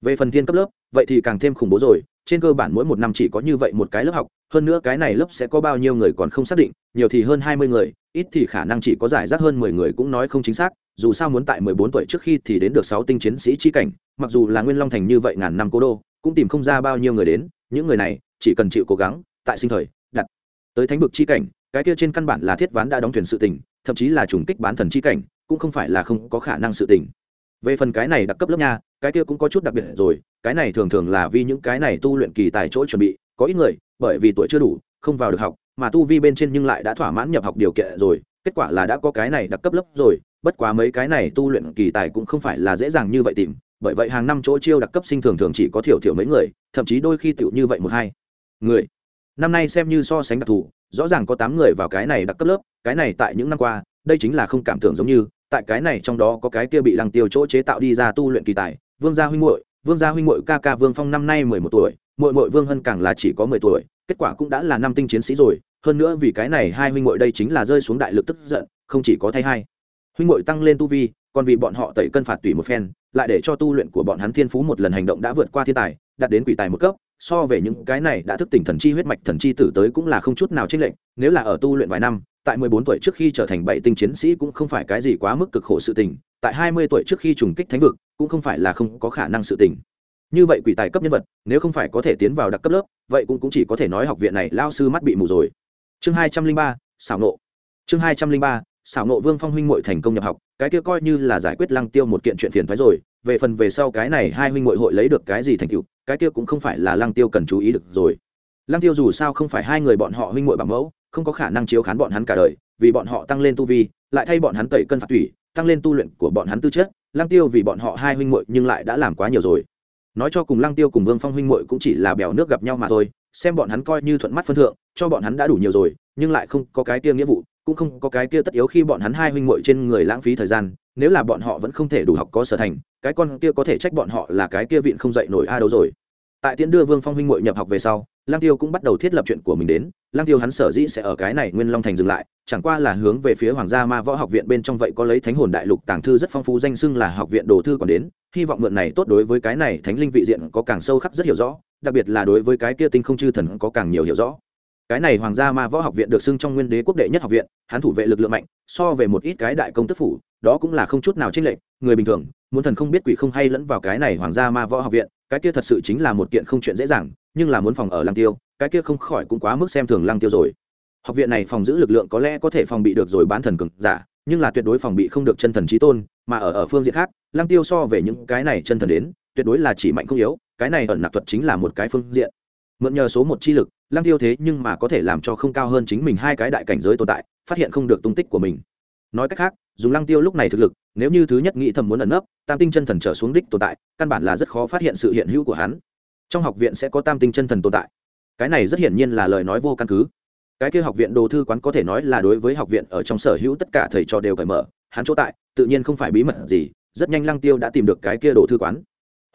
Về phần thiên cấp lớp, vậy thì càng thêm khủng bố rồi, trên cơ bản mỗi một năm chỉ có như vậy một cái lớp học, hơn nữa cái này lớp sẽ có bao nhiêu người còn không xác định, nhiều thì hơn hai mươi người, ít thì khả năng chỉ có giải rác hơn mười người cũng nói không chính xác, dù sao muốn tại mười bốn tuổi trước khi thì đến được sáu tinh chiến sĩ chi cảnh, mặc dù là nguyên long thành như vậy ngàn năm cố đô, cũng tìm không ra bao nhiêu người đến, những người này chỉ cần chịu cố gắng, tại sinh thời, đặt tới thánh vực chi cảnh cái kia trên căn bản là thiết ván đã đóng thuyền sự tình, thậm chí là trùng kích bán thần chi cảnh, cũng không phải là không có khả năng sự tình. Về phần cái này đặc cấp lớp nha, cái kia cũng có chút đặc biệt rồi, cái này thường thường là vì những cái này tu luyện kỳ tài chỗ chuẩn bị, có ít người, bởi vì tuổi chưa đủ, không vào được học, mà tu vi bên trên nhưng lại đã thỏa mãn nhập học điều kiện rồi, kết quả là đã có cái này đặc cấp lớp rồi, bất quá mấy cái này tu luyện kỳ tài cũng không phải là dễ dàng như vậy tìm, bởi vậy hàng năm chỗ chiêu đặc cấp sinh thường thường chỉ có thiểu thiểu mấy người, thậm chí đôi khi tựu như vậy một hai người năm nay xem như so sánh đặc thù, rõ ràng có tám người vào cái này đặc cấp lớp, cái này tại những năm qua, đây chính là không cảm tưởng giống như, tại cái này trong đó có cái kia bị lăng tiêu chỗ chế tạo đi ra tu luyện kỳ tài, vương gia huynh muội, vương gia huynh muội ca ca vương phong năm nay mười một tuổi, muội muội vương hân càng là chỉ có mười tuổi, kết quả cũng đã là năm tinh chiến sĩ rồi, hơn nữa vì cái này hai huynh muội đây chính là rơi xuống đại lực tức giận, không chỉ có thay hai. Huynh muội tăng lên tu vi, còn vì bọn họ tẩy cân phạt tùy một phen, lại để cho tu luyện của bọn hắn thiên phú một lần hành động đã vượt qua thiên tài, đạt đến quỷ tài một cấp so về những cái này đã thức tỉnh thần chi huyết mạch thần chi tử tới cũng là không chút nào chênh lệch nếu là ở tu luyện vài năm tại mười bốn tuổi trước khi trở thành bảy tinh chiến sĩ cũng không phải cái gì quá mức cực khổ sự tình tại hai mươi tuổi trước khi trùng kích thánh vực cũng không phải là không có khả năng sự tình. Như vậy quỷ tài cấp nhân vật nếu không phải có thể tiến vào đặc cấp lớp vậy cũng, cũng chỉ có thể nói học viện này lao sư mắt bị mù rồi. Chương hai trăm linh ba xảo nộ. Chương hai trăm linh ba xảo nộ vương phong huynh muội thành công nhập học cái kia coi như là giải quyết lăng tiêu một kiện chuyện phiền toái rồi về phần về sau cái này hai huynh muội hội lấy được cái gì thành tựu cái kia cũng không phải là lăng tiêu cần chú ý được rồi. Lăng tiêu dù sao không phải hai người bọn họ huynh muội bằng mẫu, không có khả năng chiếu khán bọn hắn cả đời, vì bọn họ tăng lên tu vi, lại thay bọn hắn tẩy cân phạt thủy, tăng lên tu luyện của bọn hắn tư chất, lăng tiêu vì bọn họ hai huynh muội nhưng lại đã làm quá nhiều rồi. Nói cho cùng lăng tiêu cùng vương phong huynh muội cũng chỉ là bèo nước gặp nhau mà thôi, xem bọn hắn coi như thuận mắt phân thượng, cho bọn hắn đã đủ nhiều rồi, nhưng lại không có cái kia nghĩa vụ, cũng không có cái kia tất yếu khi bọn hắn hai huynh muội trên người lãng phí thời gian nếu là bọn họ vẫn không thể đủ học có sở thành, cái con kia có thể trách bọn họ là cái kia vịn không dậy nổi a đâu rồi. Tại tiễn đưa vương phong huynh ngội nhập học về sau lang tiêu cũng bắt đầu thiết lập chuyện của mình đến. Lang tiêu hắn sở dĩ sẽ ở cái này nguyên long thành dừng lại, chẳng qua là hướng về phía hoàng gia ma võ học viện bên trong vậy có lấy thánh hồn đại lục tàng thư rất phong phú danh xưng là học viện đồ thư còn đến. Hy vọng mượn này tốt đối với cái này thánh linh vị diện có càng sâu khắc rất hiểu rõ, đặc biệt là đối với cái kia tinh không chư thần có càng nhiều hiểu rõ. Cái này hoàng gia ma võ học viện được xưng trong nguyên đế quốc đệ nhất học viện, hắn thủ vệ lực lượng mạnh, so về một ít cái đại công tức phủ đó cũng là không chút nào chênh lệch, người bình thường, muốn thần không biết quỷ không hay lẫn vào cái này hoàng gia ma võ học viện, cái kia thật sự chính là một kiện không chuyện dễ dàng, nhưng là muốn phòng ở lăng tiêu, cái kia không khỏi cũng quá mức xem thường lăng tiêu rồi. Học viện này phòng giữ lực lượng có lẽ có thể phòng bị được rồi bán thần cực giả, nhưng là tuyệt đối phòng bị không được chân thần trí tôn, mà ở ở phương diện khác, lăng tiêu so về những cái này chân thần đến, tuyệt đối là chỉ mạnh không yếu, cái này ẩn nặc thuật chính là một cái phương diện. Mượn nhờ số một chi lực, lăng tiêu thế nhưng mà có thể làm cho không cao hơn chính mình hai cái đại cảnh giới tồn tại, phát hiện không được tung tích của mình nói cách khác dùng lăng tiêu lúc này thực lực nếu như thứ nhất nghĩ thầm muốn ẩn nấp tam tinh chân thần trở xuống đích tồn tại căn bản là rất khó phát hiện sự hiện hữu của hắn. Trong học viện sẽ có tam tinh chân thần tồn tại. Cái này rất hiển nhiên là lời nói vô căn cứ. Cái kia học viện đồ thư quán có thể nói là đối với học viện ở trong sở hữu tất cả thầy trò đều cởi mở hắn chỗ tại tự nhiên không phải bí mật gì rất nhanh lăng tiêu đã tìm được cái kia đồ thư quán.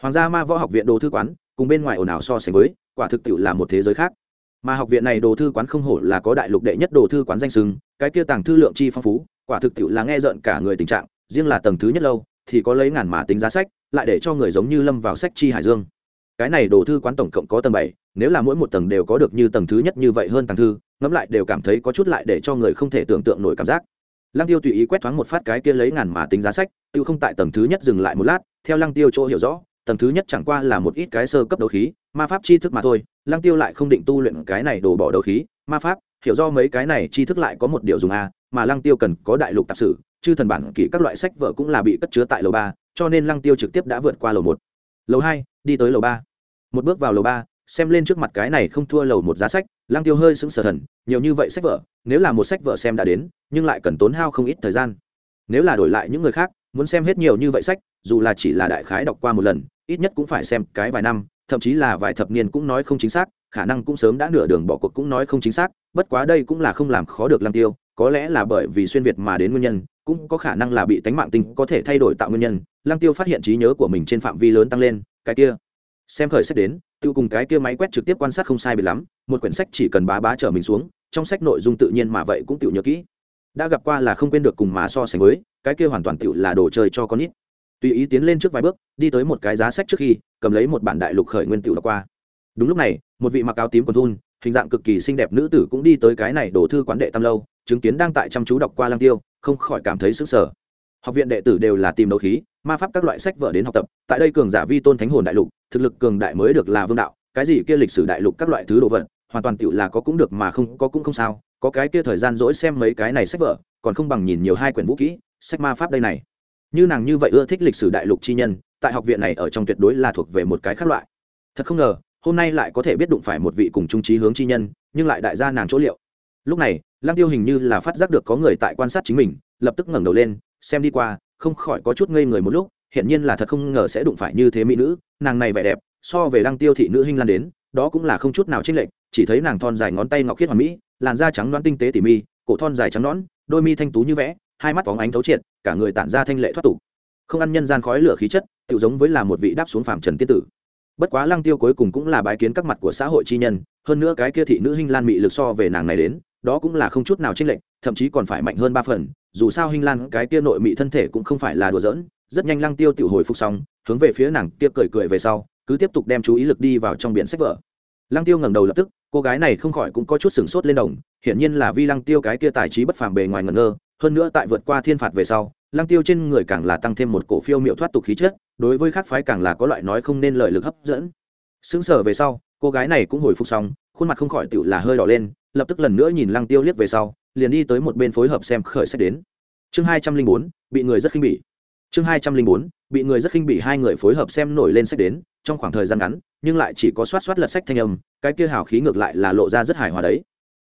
Hoàng gia ma võ học viện đồ thư quán cùng bên ngoài ồn ào so sánh với quả thực tiệu là một thế giới khác. Mà học viện này đồ thư quán không hổ là có đại lục đệ nhất đồ thư quán danh sừng, cái kia tàng thư lượng chi phong phú quả thực tiệu là nghe rợn cả người tình trạng, riêng là tầng thứ nhất lâu, thì có lấy ngàn mà tính giá sách, lại để cho người giống như lâm vào sách chi hải dương. Cái này đồ thư quán tổng cộng có tầng bảy, nếu là mỗi một tầng đều có được như tầng thứ nhất như vậy hơn tầng thư, ngẫm lại đều cảm thấy có chút lại để cho người không thể tưởng tượng nổi cảm giác. Lăng tiêu tùy ý quét thoáng một phát cái kia lấy ngàn mà tính giá sách, tiêu không tại tầng thứ nhất dừng lại một lát, theo lăng tiêu chỗ hiểu rõ, tầng thứ nhất chẳng qua là một ít cái sơ cấp đấu khí, ma pháp chi thức mà thôi, lăng tiêu lại không định tu luyện cái này đổ bỏ đấu khí, ma pháp, hiểu do mấy cái này chi thức lại có một điều dùng a mà lăng tiêu cần có đại lục tạp sử, chư thần bản kỷ các loại sách vở cũng là bị cất chứa tại lầu ba, cho nên lăng tiêu trực tiếp đã vượt qua lầu một. Lầu hai, đi tới lầu ba. Một bước vào lầu ba, xem lên trước mặt cái này không thua lầu một giá sách, lăng tiêu hơi sững sờ thần, nhiều như vậy sách vở, nếu là một sách vở xem đã đến, nhưng lại cần tốn hao không ít thời gian. Nếu là đổi lại những người khác, muốn xem hết nhiều như vậy sách, dù là chỉ là đại khái đọc qua một lần, ít nhất cũng phải xem cái vài năm, thậm chí là vài thập niên cũng nói không chính xác, khả năng cũng sớm đã nửa đường bỏ cuộc cũng nói không chính xác, bất quá đây cũng là không làm khó được lăng tiêu có lẽ là bởi vì xuyên việt mà đến nguyên nhân, cũng có khả năng là bị tánh mạng tinh có thể thay đổi tạo nguyên nhân. Lăng tiêu phát hiện trí nhớ của mình trên phạm vi lớn tăng lên, cái kia. Xem khởi sách đến tự cùng cái kia máy quét trực tiếp quan sát không sai bị lắm, một quyển sách chỉ cần bá bá trở mình xuống, trong sách nội dung tự nhiên mà vậy cũng tự nhớ kỹ. Đã gặp qua là không quên được cùng mà so sánh với, cái kia hoàn toàn tự là đồ chơi cho con ít tùy ý tiến lên trước vài bước, đi tới một cái giá sách trước khi, cầm lấy một bản đại lục khởi nguyên tự đọc qua. Đúng lúc này, một vị mặc áo tím còn thun, hình dạng cực kỳ xinh đẹp nữ tử cũng đi tới cái này đổ thư quán đệ tam lâu chứng kiến đang tại chăm chú đọc qua lang tiêu, không khỏi cảm thấy sức sở học viện đệ tử đều là tìm đấu khí, ma pháp các loại sách vở đến học tập, tại đây cường giả vi tôn thánh hồn đại lục, thực lực cường đại mới được là vương đạo, cái gì kia lịch sử đại lục các loại thứ đồ vật, hoàn toàn tựu là có cũng được mà không, có cũng không sao, có cái kia thời gian dỗi xem mấy cái này sách vở, còn không bằng nhìn nhiều hai quyển vũ kỹ, sách ma pháp đây này. Như nàng như vậy ưa thích lịch sử đại lục chi nhân, tại học viện này ở trong tuyệt đối là thuộc về một cái khác loại. Thật không ngờ, hôm nay lại có thể biết đụng phải một vị cùng trung trí hướng chi nhân, nhưng lại đại gia nàng chỗ liệu. Lúc này lăng tiêu hình như là phát giác được có người tại quan sát chính mình, lập tức ngẩng đầu lên, xem đi qua, không khỏi có chút ngây người một lúc hiện nhiên là thật không ngờ sẽ đụng phải như thế mỹ nữ, nàng này vẻ đẹp, so về lăng tiêu thị nữ hình lan đến, đó cũng là không chút nào chênh lệch, chỉ thấy nàng thon dài ngón tay ngọc khiết hoàn mỹ, làn da trắng đoán tinh tế tỉ mi cổ thon dài trắng nõn, đôi mi thanh tú như vẽ, hai mắt phóng ánh thấu triệt, cả người tản ra thanh lệ thoát tục. Không ăn nhân gian khói lửa khí chất tự giống với là một vị đáp xuống phàm trần tiên tử. Bất quá lăng tiêu cuối cùng cũng là bái kiến các mặt của xã hội chi nhân, hơn nữa cái kia thị nữ hình lan mị lực so về nàng này đến đó cũng là không chút nào chênh lệch, thậm chí còn phải mạnh hơn ba phần, dù sao Hinh lan cái kia nội mị thân thể cũng không phải là đùa giỡn, rất nhanh lăng tiêu tiểu hồi phục xong, hướng về phía nàng kia cười cười về sau, cứ tiếp tục đem chú ý lực đi vào trong biển sách vở. Lăng tiêu ngẩng đầu lập tức, cô gái này không khỏi cũng có chút sửng sốt lên đồng, hiển nhiên là vi lăng tiêu cái kia tài trí bất phàm bề ngoài ngẩn ngơ, hơn nữa tại vượt qua thiên phạt về sau, lăng tiêu trên người càng là tăng thêm một cổ phiêu miệu thoát tục khí chất, đối với khác phái càng là có loại nói không nên lợi lực hấp dẫn. Sững sờ về sau, cô gái này cũng hồi phục xong khuôn mặt không khỏi tựu là hơi đỏ lên, lập tức lần nữa nhìn lăng tiêu liếc về sau, liền đi tới một bên phối hợp xem khởi sách đến. Chương hai trăm linh bốn, bị người rất khinh bỉ. Chương hai trăm linh bốn, bị người rất khinh bỉ hai người phối hợp xem nổi lên sách đến, trong khoảng thời gian ngắn, nhưng lại chỉ có soát soát lật sách thanh âm, cái kia hào khí ngược lại là lộ ra rất hài hòa đấy.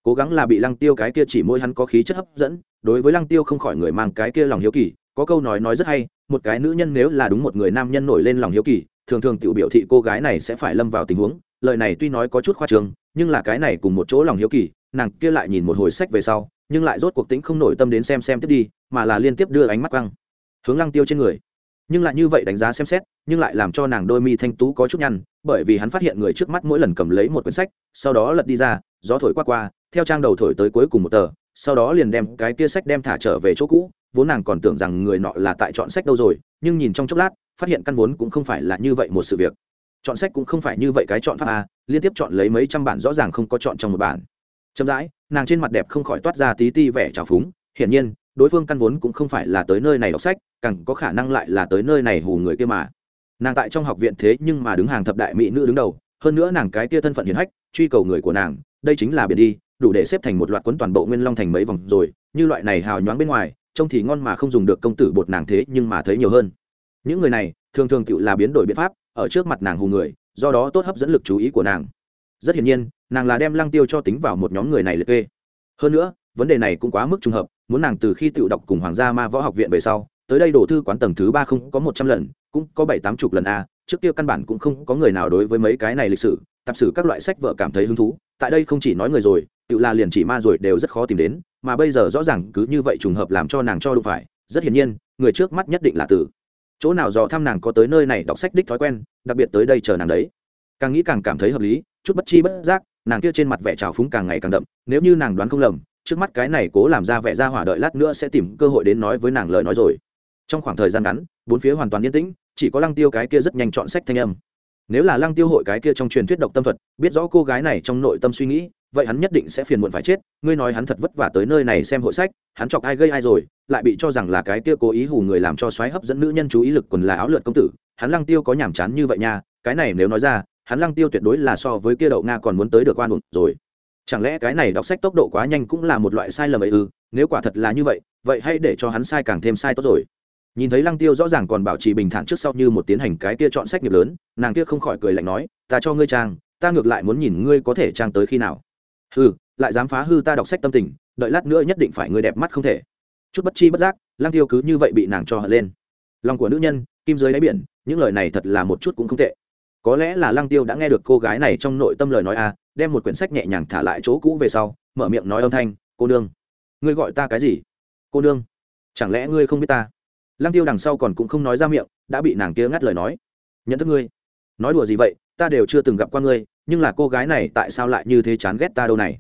Cố gắng là bị lăng tiêu cái kia chỉ môi hắn có khí chất hấp dẫn, đối với lăng tiêu không khỏi người mang cái kia lòng hiếu kỳ, có câu nói nói rất hay, một cái nữ nhân nếu là đúng một người nam nhân nổi lên lòng hiếu kỳ, thường thường tự biểu thị cô gái này sẽ phải lâm vào tình huống, lời này tuy nói có chút khoa trương nhưng là cái này cùng một chỗ lòng hiếu kỳ, nàng kia lại nhìn một hồi sách về sau, nhưng lại rốt cuộc tính không nổi tâm đến xem xem tiếp đi, mà là liên tiếp đưa ánh mắt quăng. Hướng lăng tiêu trên người. Nhưng lại như vậy đánh giá xem xét, nhưng lại làm cho nàng đôi mi thanh tú có chút nhăn, bởi vì hắn phát hiện người trước mắt mỗi lần cầm lấy một quyển sách, sau đó lật đi ra, gió thổi qua qua, theo trang đầu thổi tới cuối cùng một tờ, sau đó liền đem cái kia sách đem thả trở về chỗ cũ, vốn nàng còn tưởng rằng người nọ là tại chọn sách đâu rồi, nhưng nhìn trong chốc lát, phát hiện căn vốn cũng không phải là như vậy một sự việc chọn sách cũng không phải như vậy cái chọn pháp a, liên tiếp chọn lấy mấy trăm bản rõ ràng không có chọn trong một bản. Chậm rãi, nàng trên mặt đẹp không khỏi toát ra tí ti vẻ trào phúng, hiển nhiên, đối phương căn vốn cũng không phải là tới nơi này đọc sách, càng có khả năng lại là tới nơi này hù người kia mà. Nàng tại trong học viện thế nhưng mà đứng hàng thập đại mỹ nữ đứng đầu, hơn nữa nàng cái kia thân phận hiền hách, truy cầu người của nàng, đây chính là biển đi, đủ để xếp thành một loạt quấn toàn bộ nguyên long thành mấy vòng rồi, như loại này hào nhoáng bên ngoài, trông thì ngon mà không dùng được công tử bột nàng thế nhưng mà thấy nhiều hơn. Những người này, thường thường tự là biến đổi biện pháp ở trước mặt nàng hù người, do đó tốt hấp dẫn lực chú ý của nàng. Rất hiển nhiên, nàng là đem lăng tiêu cho tính vào một nhóm người này liệt kê. Hơn nữa, vấn đề này cũng quá mức trùng hợp, muốn nàng từ khi tự đọc cùng hoàng gia ma võ học viện về sau, tới đây đổ thư quán tầng thứ ba không có một trăm lần, cũng có bảy tám chục lần a trước kia căn bản cũng không có người nào đối với mấy cái này lịch sử, tạp sử các loại sách vợ cảm thấy hứng thú, tại đây không chỉ nói người rồi, tự là liền chỉ ma rồi đều rất khó tìm đến, mà bây giờ rõ ràng cứ như vậy trùng hợp làm cho nàng cho đụng phải, rất hiển nhiên, người trước mắt nhất định là tử chỗ nào dò thăm nàng có tới nơi này đọc sách đích thói quen, đặc biệt tới đây chờ nàng đấy. Càng nghĩ càng cảm thấy hợp lý, chút bất chi bất giác, nàng kia trên mặt vẻ trào phúng càng ngày càng đậm, nếu như nàng đoán không lầm, trước mắt cái này cố làm ra vẻ ra hỏa đợi lát nữa sẽ tìm cơ hội đến nói với nàng lời nói rồi. Trong khoảng thời gian ngắn, bốn phía hoàn toàn yên tĩnh, chỉ có lăng tiêu cái kia rất nhanh chọn sách thanh âm. Nếu là lăng tiêu hội cái kia trong truyền thuyết độc tâm thuật, biết rõ cô gái này trong nội tâm suy nghĩ vậy hắn nhất định sẽ phiền muộn phải chết, ngươi nói hắn thật vất vả tới nơi này xem hội sách, hắn chọc ai gây ai rồi, lại bị cho rằng là cái kia cố ý hù người làm cho xoáy hấp dẫn nữ nhân chú ý lực quần là áo lượt công tử, hắn lăng tiêu có nhảm chán như vậy nha, cái này nếu nói ra, hắn lăng tiêu tuyệt đối là so với kia đậu nga còn muốn tới được oan hụt rồi. Chẳng lẽ cái này đọc sách tốc độ quá nhanh cũng là một loại sai lầm ấy ư, nếu quả thật là như vậy vậy hãy để cho hắn sai càng thêm sai tốt rồi. Nhìn thấy lăng tiêu rõ ràng còn bảo trì bình thản trước sau như một tiến hành cái kia chọn sách nghiệp lớn, nàng kia không khỏi cười lạnh nói, ta cho ngươi trang, ta ngược lại muốn nhìn ngươi có thể trang tới khi nào hư lại dám phá hư ta đọc sách tâm tình, đợi lát nữa nhất định phải người đẹp mắt không thể. Chút bất chi bất giác lang tiêu cứ như vậy bị nàng cho hận lên. Lòng của nữ nhân, kim dưới đáy biển, những lời này thật là một chút cũng không tệ. Có lẽ là lăng tiêu đã nghe được cô gái này trong nội tâm lời nói a, đem một quyển sách nhẹ nhàng thả lại chỗ cũ về sau, mở miệng nói âm thanh, cô nương, ngươi gọi ta cái gì? Cô nương, chẳng lẽ ngươi không biết ta? Lăng tiêu đằng sau còn cũng không nói ra miệng, đã bị nàng kia ngắt lời nói. Nhận thức ngươi. Nói đùa gì vậy, ta đều chưa từng gặp qua ngươi nhưng là cô gái này tại sao lại như thế chán ghét ta đâu này?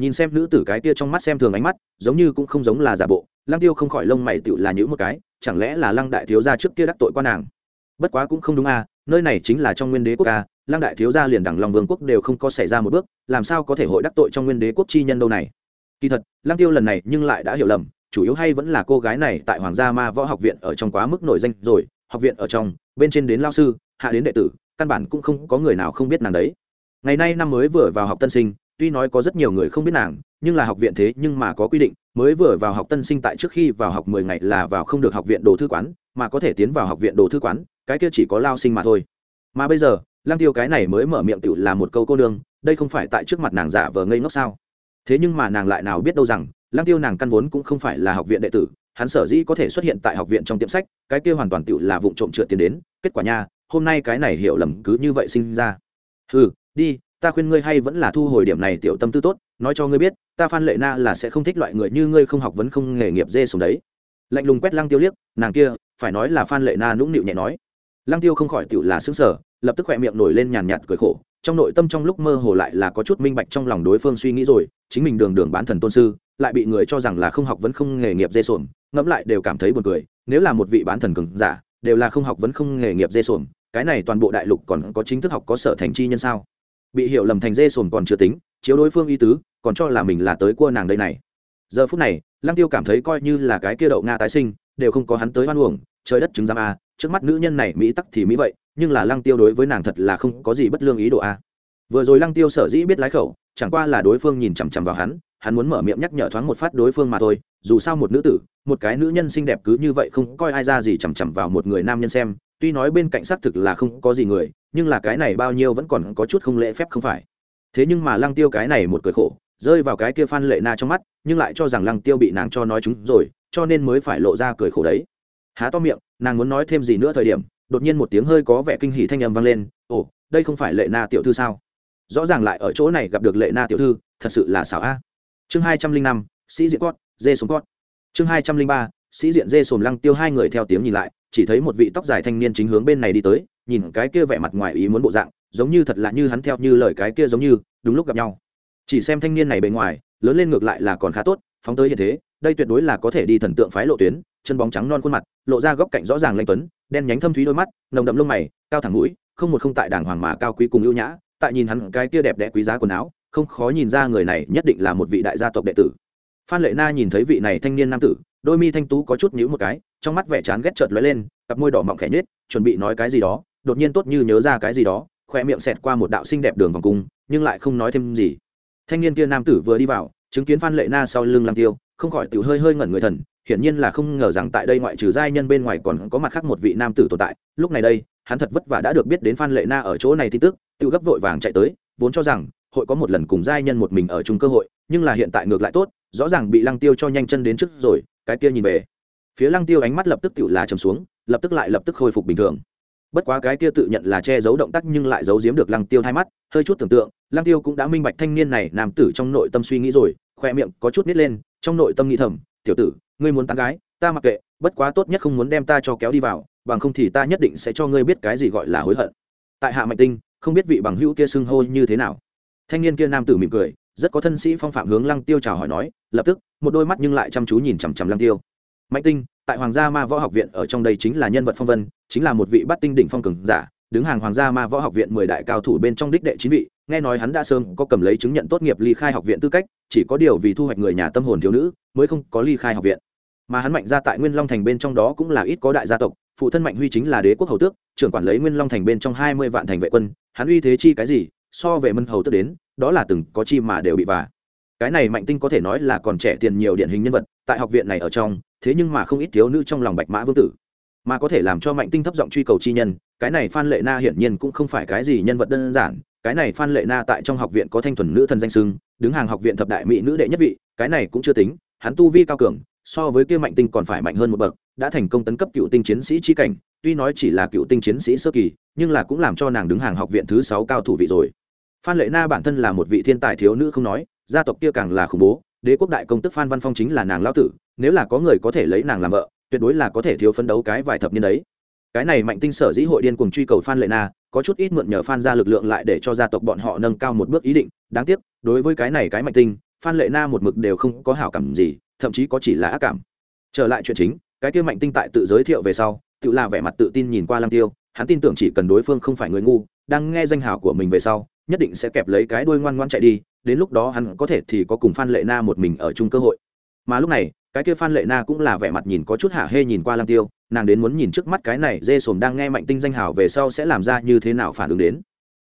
Nhìn xem nữ tử cái kia trong mắt xem thường ánh mắt, giống như cũng không giống là giả bộ, lăng tiêu không khỏi lông mày tựu là nhữ một cái, chẳng lẽ là lăng đại thiếu gia trước kia đắc tội qua nàng? Bất quá cũng không đúng à nơi này chính là trong nguyên đế quốc ca lăng đại thiếu gia liền đẳng lòng vương quốc đều không có xảy ra một bước, làm sao có thể hội đắc tội trong nguyên đế quốc chi nhân đâu này? Kỳ thật, lăng tiêu lần này nhưng lại đã hiểu lầm, chủ yếu hay vẫn là cô gái này tại hoàng gia ma võ học viện ở trong quá mức nổi danh rồi, học viện ở trong, bên trên đến lao sư, hạ đến đệ tử, căn bản cũng không có người nào không biết nàng đấy ngày nay năm mới vừa vào học tân sinh, tuy nói có rất nhiều người không biết nàng, nhưng là học viện thế nhưng mà có quy định, mới vừa vào học tân sinh tại trước khi vào học mười ngày là vào không được học viện đồ thư quán, mà có thể tiến vào học viện đồ thư quán, cái kia chỉ có lao sinh mà thôi. Mà bây giờ Lang tiêu cái này mới mở miệng tự là một câu cô nương, đây không phải tại trước mặt nàng giả vờ ngây ngốc sao? Thế nhưng mà nàng lại nào biết đâu rằng Lang tiêu nàng căn vốn cũng không phải là học viện đệ tử, hắn sở dĩ có thể xuất hiện tại học viện trong tiệm sách, cái kia hoàn toàn tự là vụ trộm trượt tiền đến. Kết quả nha, hôm nay cái này hiểu lầm cứ như vậy sinh ra. Ừ đi ta khuyên ngươi hay vẫn là thu hồi điểm này tiểu tâm tư tốt nói cho ngươi biết ta phan lệ na là sẽ không thích loại người như ngươi không học vấn không nghề nghiệp dê xuống đấy. Lạnh lùng quét lăng tiêu liếc nàng kia phải nói là phan lệ na nũng nịu nhẹ nói. Lăng tiêu không khỏi tựu là xứng sở lập tức khỏe miệng nổi lên nhàn nhạt cười khổ trong nội tâm trong lúc mơ hồ lại là có chút minh bạch trong lòng đối phương suy nghĩ rồi chính mình đường đường bán thần tôn sư lại bị người cho rằng là không học vẫn không nghề nghiệp dê sồn, ngẫm lại đều cảm thấy buồn cười nếu là một vị bán thần cường giả đều là không học vẫn không nghề nghiệp dê sồn, cái này toàn bộ đại lục còn có chính thức học có sở thành chi nhân sao? Bị hiểu lầm thành dê sồn còn chưa tính, chiếu đối phương y tứ, còn cho là mình là tới cua nàng đây này. Giờ phút này, lăng tiêu cảm thấy coi như là cái kia đậu nga tái sinh, đều không có hắn tới hoan uổng, trời đất chứng giam a, trước mắt nữ nhân này mỹ tắc thì mỹ vậy, nhưng là lăng tiêu đối với nàng thật là không có gì bất lương ý đồ a. Vừa rồi lăng tiêu sở dĩ biết lái khẩu, chẳng qua là đối phương nhìn chằm chằm vào hắn hắn muốn mở miệng nhắc nhở thoáng một phát đối phương mà thôi, dù sao một nữ tử, một cái nữ nhân xinh đẹp cứ như vậy không coi ai ra gì chằm chằm vào một người nam nhân xem, tuy nói bên cạnh xác thực là không có gì người nhưng là cái này bao nhiêu vẫn còn có chút không lễ phép không phải. Thế nhưng mà lăng tiêu cái này một cười khổ, rơi vào cái kia phan lệ na trong mắt, nhưng lại cho rằng lăng tiêu bị nàng cho nói chúng rồi, cho nên mới phải lộ ra cười khổ đấy. Há to miệng, nàng muốn nói thêm gì nữa thời điểm, đột nhiên một tiếng hơi có vẻ kinh hỉ thanh âm vang lên, ồ, đây không phải lệ na tiểu thư sao? Rõ ràng lại ở chỗ này gặp được lệ na tiểu thư, thật sự là xảo a. Chương hai trăm linh năm, sĩ diện cót, dê xuống cót. Chương hai trăm linh ba, sĩ diện dê sồm lăng tiêu hai người theo tiếng nhìn lại, chỉ thấy một vị tóc dài thanh niên chính hướng bên này đi tới nhìn cái kia vẻ mặt ngoài ý muốn bộ dạng, giống như thật là như hắn theo như lời cái kia giống như, đúng lúc gặp nhau. Chỉ xem thanh niên này bề ngoài, lớn lên ngược lại là còn khá tốt, phóng tới hiện thế, đây tuyệt đối là có thể đi thần tượng phái lộ tuyến, chân bóng trắng non khuôn mặt, lộ ra góc cạnh rõ ràng lanh tuấn, đen nhánh thâm thúy đôi mắt, nồng đậm lông mày, cao thẳng mũi, không một không tại đàng hoàng mà cao quý cùng ưu nhã, tại nhìn hắn cái kia đẹp đẽ quý giá quần áo, không khó nhìn ra người này nhất định là một vị đại gia tộc đệ tử. Phan lệ na nhìn thấy vị này thanh niên nam tử, đôi mi thanh tú có chút nhíu một cái, trong mắt vẻ chán ghét chợt lóe lên, cặp môi đỏ mọng khẽ nhếch, chuẩn bị nói cái gì đó đột nhiên tốt như nhớ ra cái gì đó, khoe miệng xẹt qua một đạo xinh đẹp đường vòng cung, nhưng lại không nói thêm gì. Thanh niên kia nam tử vừa đi vào, chứng kiến phan lệ na sau lưng lăng tiêu, không khỏi tự hơi hơi ngẩn người thần, hiển nhiên là không ngờ rằng tại đây ngoại trừ giai nhân bên ngoài còn có mặt khác một vị nam tử tồn tại. Lúc này đây, hắn thật vất vả đã được biết đến phan lệ na ở chỗ này tin tức, tự gấp vội vàng chạy tới, vốn cho rằng hội có một lần cùng giai nhân một mình ở chung cơ hội, nhưng là hiện tại ngược lại tốt, rõ ràng bị lăng tiêu cho nhanh chân đến trước rồi, cái kia nhìn về. Phía lăng tiêu ánh mắt lập tức tự là trầm xuống, lập tức lại lập tức khôi phục bình thường bất quá cái kia tự nhận là che giấu động tác nhưng lại giấu giếm được lăng tiêu hai mắt, hơi chút tưởng tượng, lăng tiêu cũng đã minh bạch thanh niên này nam tử trong nội tâm suy nghĩ rồi, khoe miệng có chút nít lên, trong nội tâm nghĩ thầm, tiểu tử, ngươi muốn tán gái, ta mặc kệ, bất quá tốt nhất không muốn đem ta cho kéo đi vào, bằng không thì ta nhất định sẽ cho ngươi biết cái gì gọi là hối hận. Tại hạ mạnh tinh, không biết vị bằng hữu kia xưng hô như thế nào. Thanh niên kia nam tử mỉm cười, rất có thân sĩ phong phạm hướng lăng tiêu chào hỏi nói, lập tức, một đôi mắt nhưng lại chăm chú nhìn chằm chằm lăng tiêu mạnh tinh, tại hoàng gia ma võ học viện ở trong đây chính là nhân vật phong vân, chính là một vị bắt tinh đỉnh phong cường giả, đứng hàng hoàng gia ma võ học viện mười đại cao thủ bên trong đích đệ chín vị, nghe nói hắn đã sớm có cầm lấy chứng nhận tốt nghiệp ly khai học viện tư cách, chỉ có điều vì thu hoạch người nhà tâm hồn thiếu nữ, mới không có ly khai học viện. Mà hắn mạnh ra tại nguyên long thành bên trong đó cũng là ít có đại gia tộc, phụ thân mạnh huy chính là đế quốc hầu tước, trưởng quản lấy nguyên long thành bên trong hai mươi vạn thành vệ quân, hắn uy thế chi cái gì, so về mân hầu tước đến, đó là từng có chi mà đều bị vả cái này mạnh tinh có thể nói là còn trẻ tiền nhiều điển hình nhân vật, tại học viện này ở trong, thế nhưng mà không ít thiếu nữ trong lòng bạch mã vương tử. Mà có thể làm cho mạnh tinh thấp giọng truy cầu chi nhân, cái này phan lệ na hiển nhiên cũng không phải cái gì nhân vật đơn giản, cái này phan lệ na tại trong học viện có thanh thuần nữ thần danh sưng đứng hàng học viện thập đại mỹ nữ đệ nhất vị, cái này cũng chưa tính, hắn tu vi cao cường, so với kia mạnh tinh còn phải mạnh hơn một bậc, đã thành công tấn cấp cựu tinh chiến sĩ chi cảnh, tuy nói chỉ là cựu tinh chiến sĩ sơ kỳ, nhưng là cũng làm cho nàng đứng hàng học viện thứ sáu cao thủ vị rồi. Phan lệ na bản thân là một vị thiên tài thiếu nữ không nói gia tộc kia càng là khủng bố, đế quốc đại công tức phan văn phong chính là nàng lao tử, nếu là có người có thể lấy nàng làm vợ, tuyệt đối là có thể thiếu phấn đấu cái vài thập niên đấy. Cái này mạnh tinh sở dĩ hội điên cùng truy cầu phan lệ na, có chút ít mượn nhờ phan ra lực lượng lại để cho gia tộc bọn họ nâng cao một bước ý định, đáng tiếc, đối với cái này cái mạnh tinh, phan lệ na một mực đều không có hảo cảm gì, thậm chí có chỉ là ác cảm. Trở lại chuyện chính, cái kia mạnh tinh tại tự giới thiệu về sau, tự là vẻ mặt tự tin nhìn qua lăng tiêu, hắn tin tưởng chỉ cần đối phương không phải người ngu, đang nghe danh hào của mình về sau, nhất định sẽ kẹp lấy cái đuôi ngoan ngoan chạy đi đến lúc đó hắn có thể thì có cùng phan lệ na một mình ở chung cơ hội. Mà lúc này, cái kia phan lệ na cũng là vẻ mặt nhìn có chút hạ hê nhìn qua Lang tiêu, nàng đến muốn nhìn trước mắt cái này dê sồm đang nghe mạnh tinh danh hào về sau sẽ làm ra như thế nào phản ứng đến.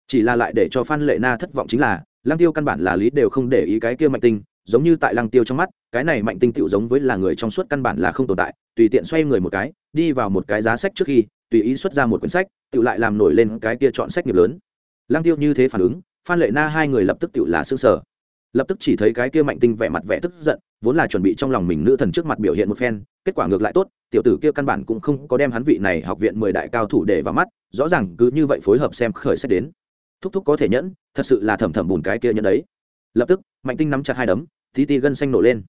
Chỉ là lại để cho phan lệ na thất vọng chính là Lang tiêu căn bản là lý đều không để ý cái kia mạnh tinh, giống như tại lăng tiêu trong mắt, cái này mạnh tinh tựu giống với là người trong suốt căn bản là không tồn tại, tùy tiện xoay người một cái, đi vào một cái giá sách trước khi, tùy ý xuất ra một quyển sách tự lại làm nổi lên cái kia chọn sách nghiệp lớn. Lăng tiêu như thế phản ứng phan lệ na hai người lập tức tự là xương sở lập tức chỉ thấy cái kia mạnh tinh vẻ mặt vẻ tức giận, vốn là chuẩn bị trong lòng mình nữ thần trước mặt biểu hiện một phen, kết quả ngược lại tốt, tiểu tử kia căn bản cũng không có đem hắn vị này học viện mười đại cao thủ để vào mắt, rõ ràng cứ như vậy phối hợp xem khởi sách đến. Thúc thúc có thể nhẫn, thật sự là thầm thầm bùn cái kia nhẫn đấy. Lập tức, mạnh tinh nắm chặt hai đấm, tí ti gân xanh nổ lên.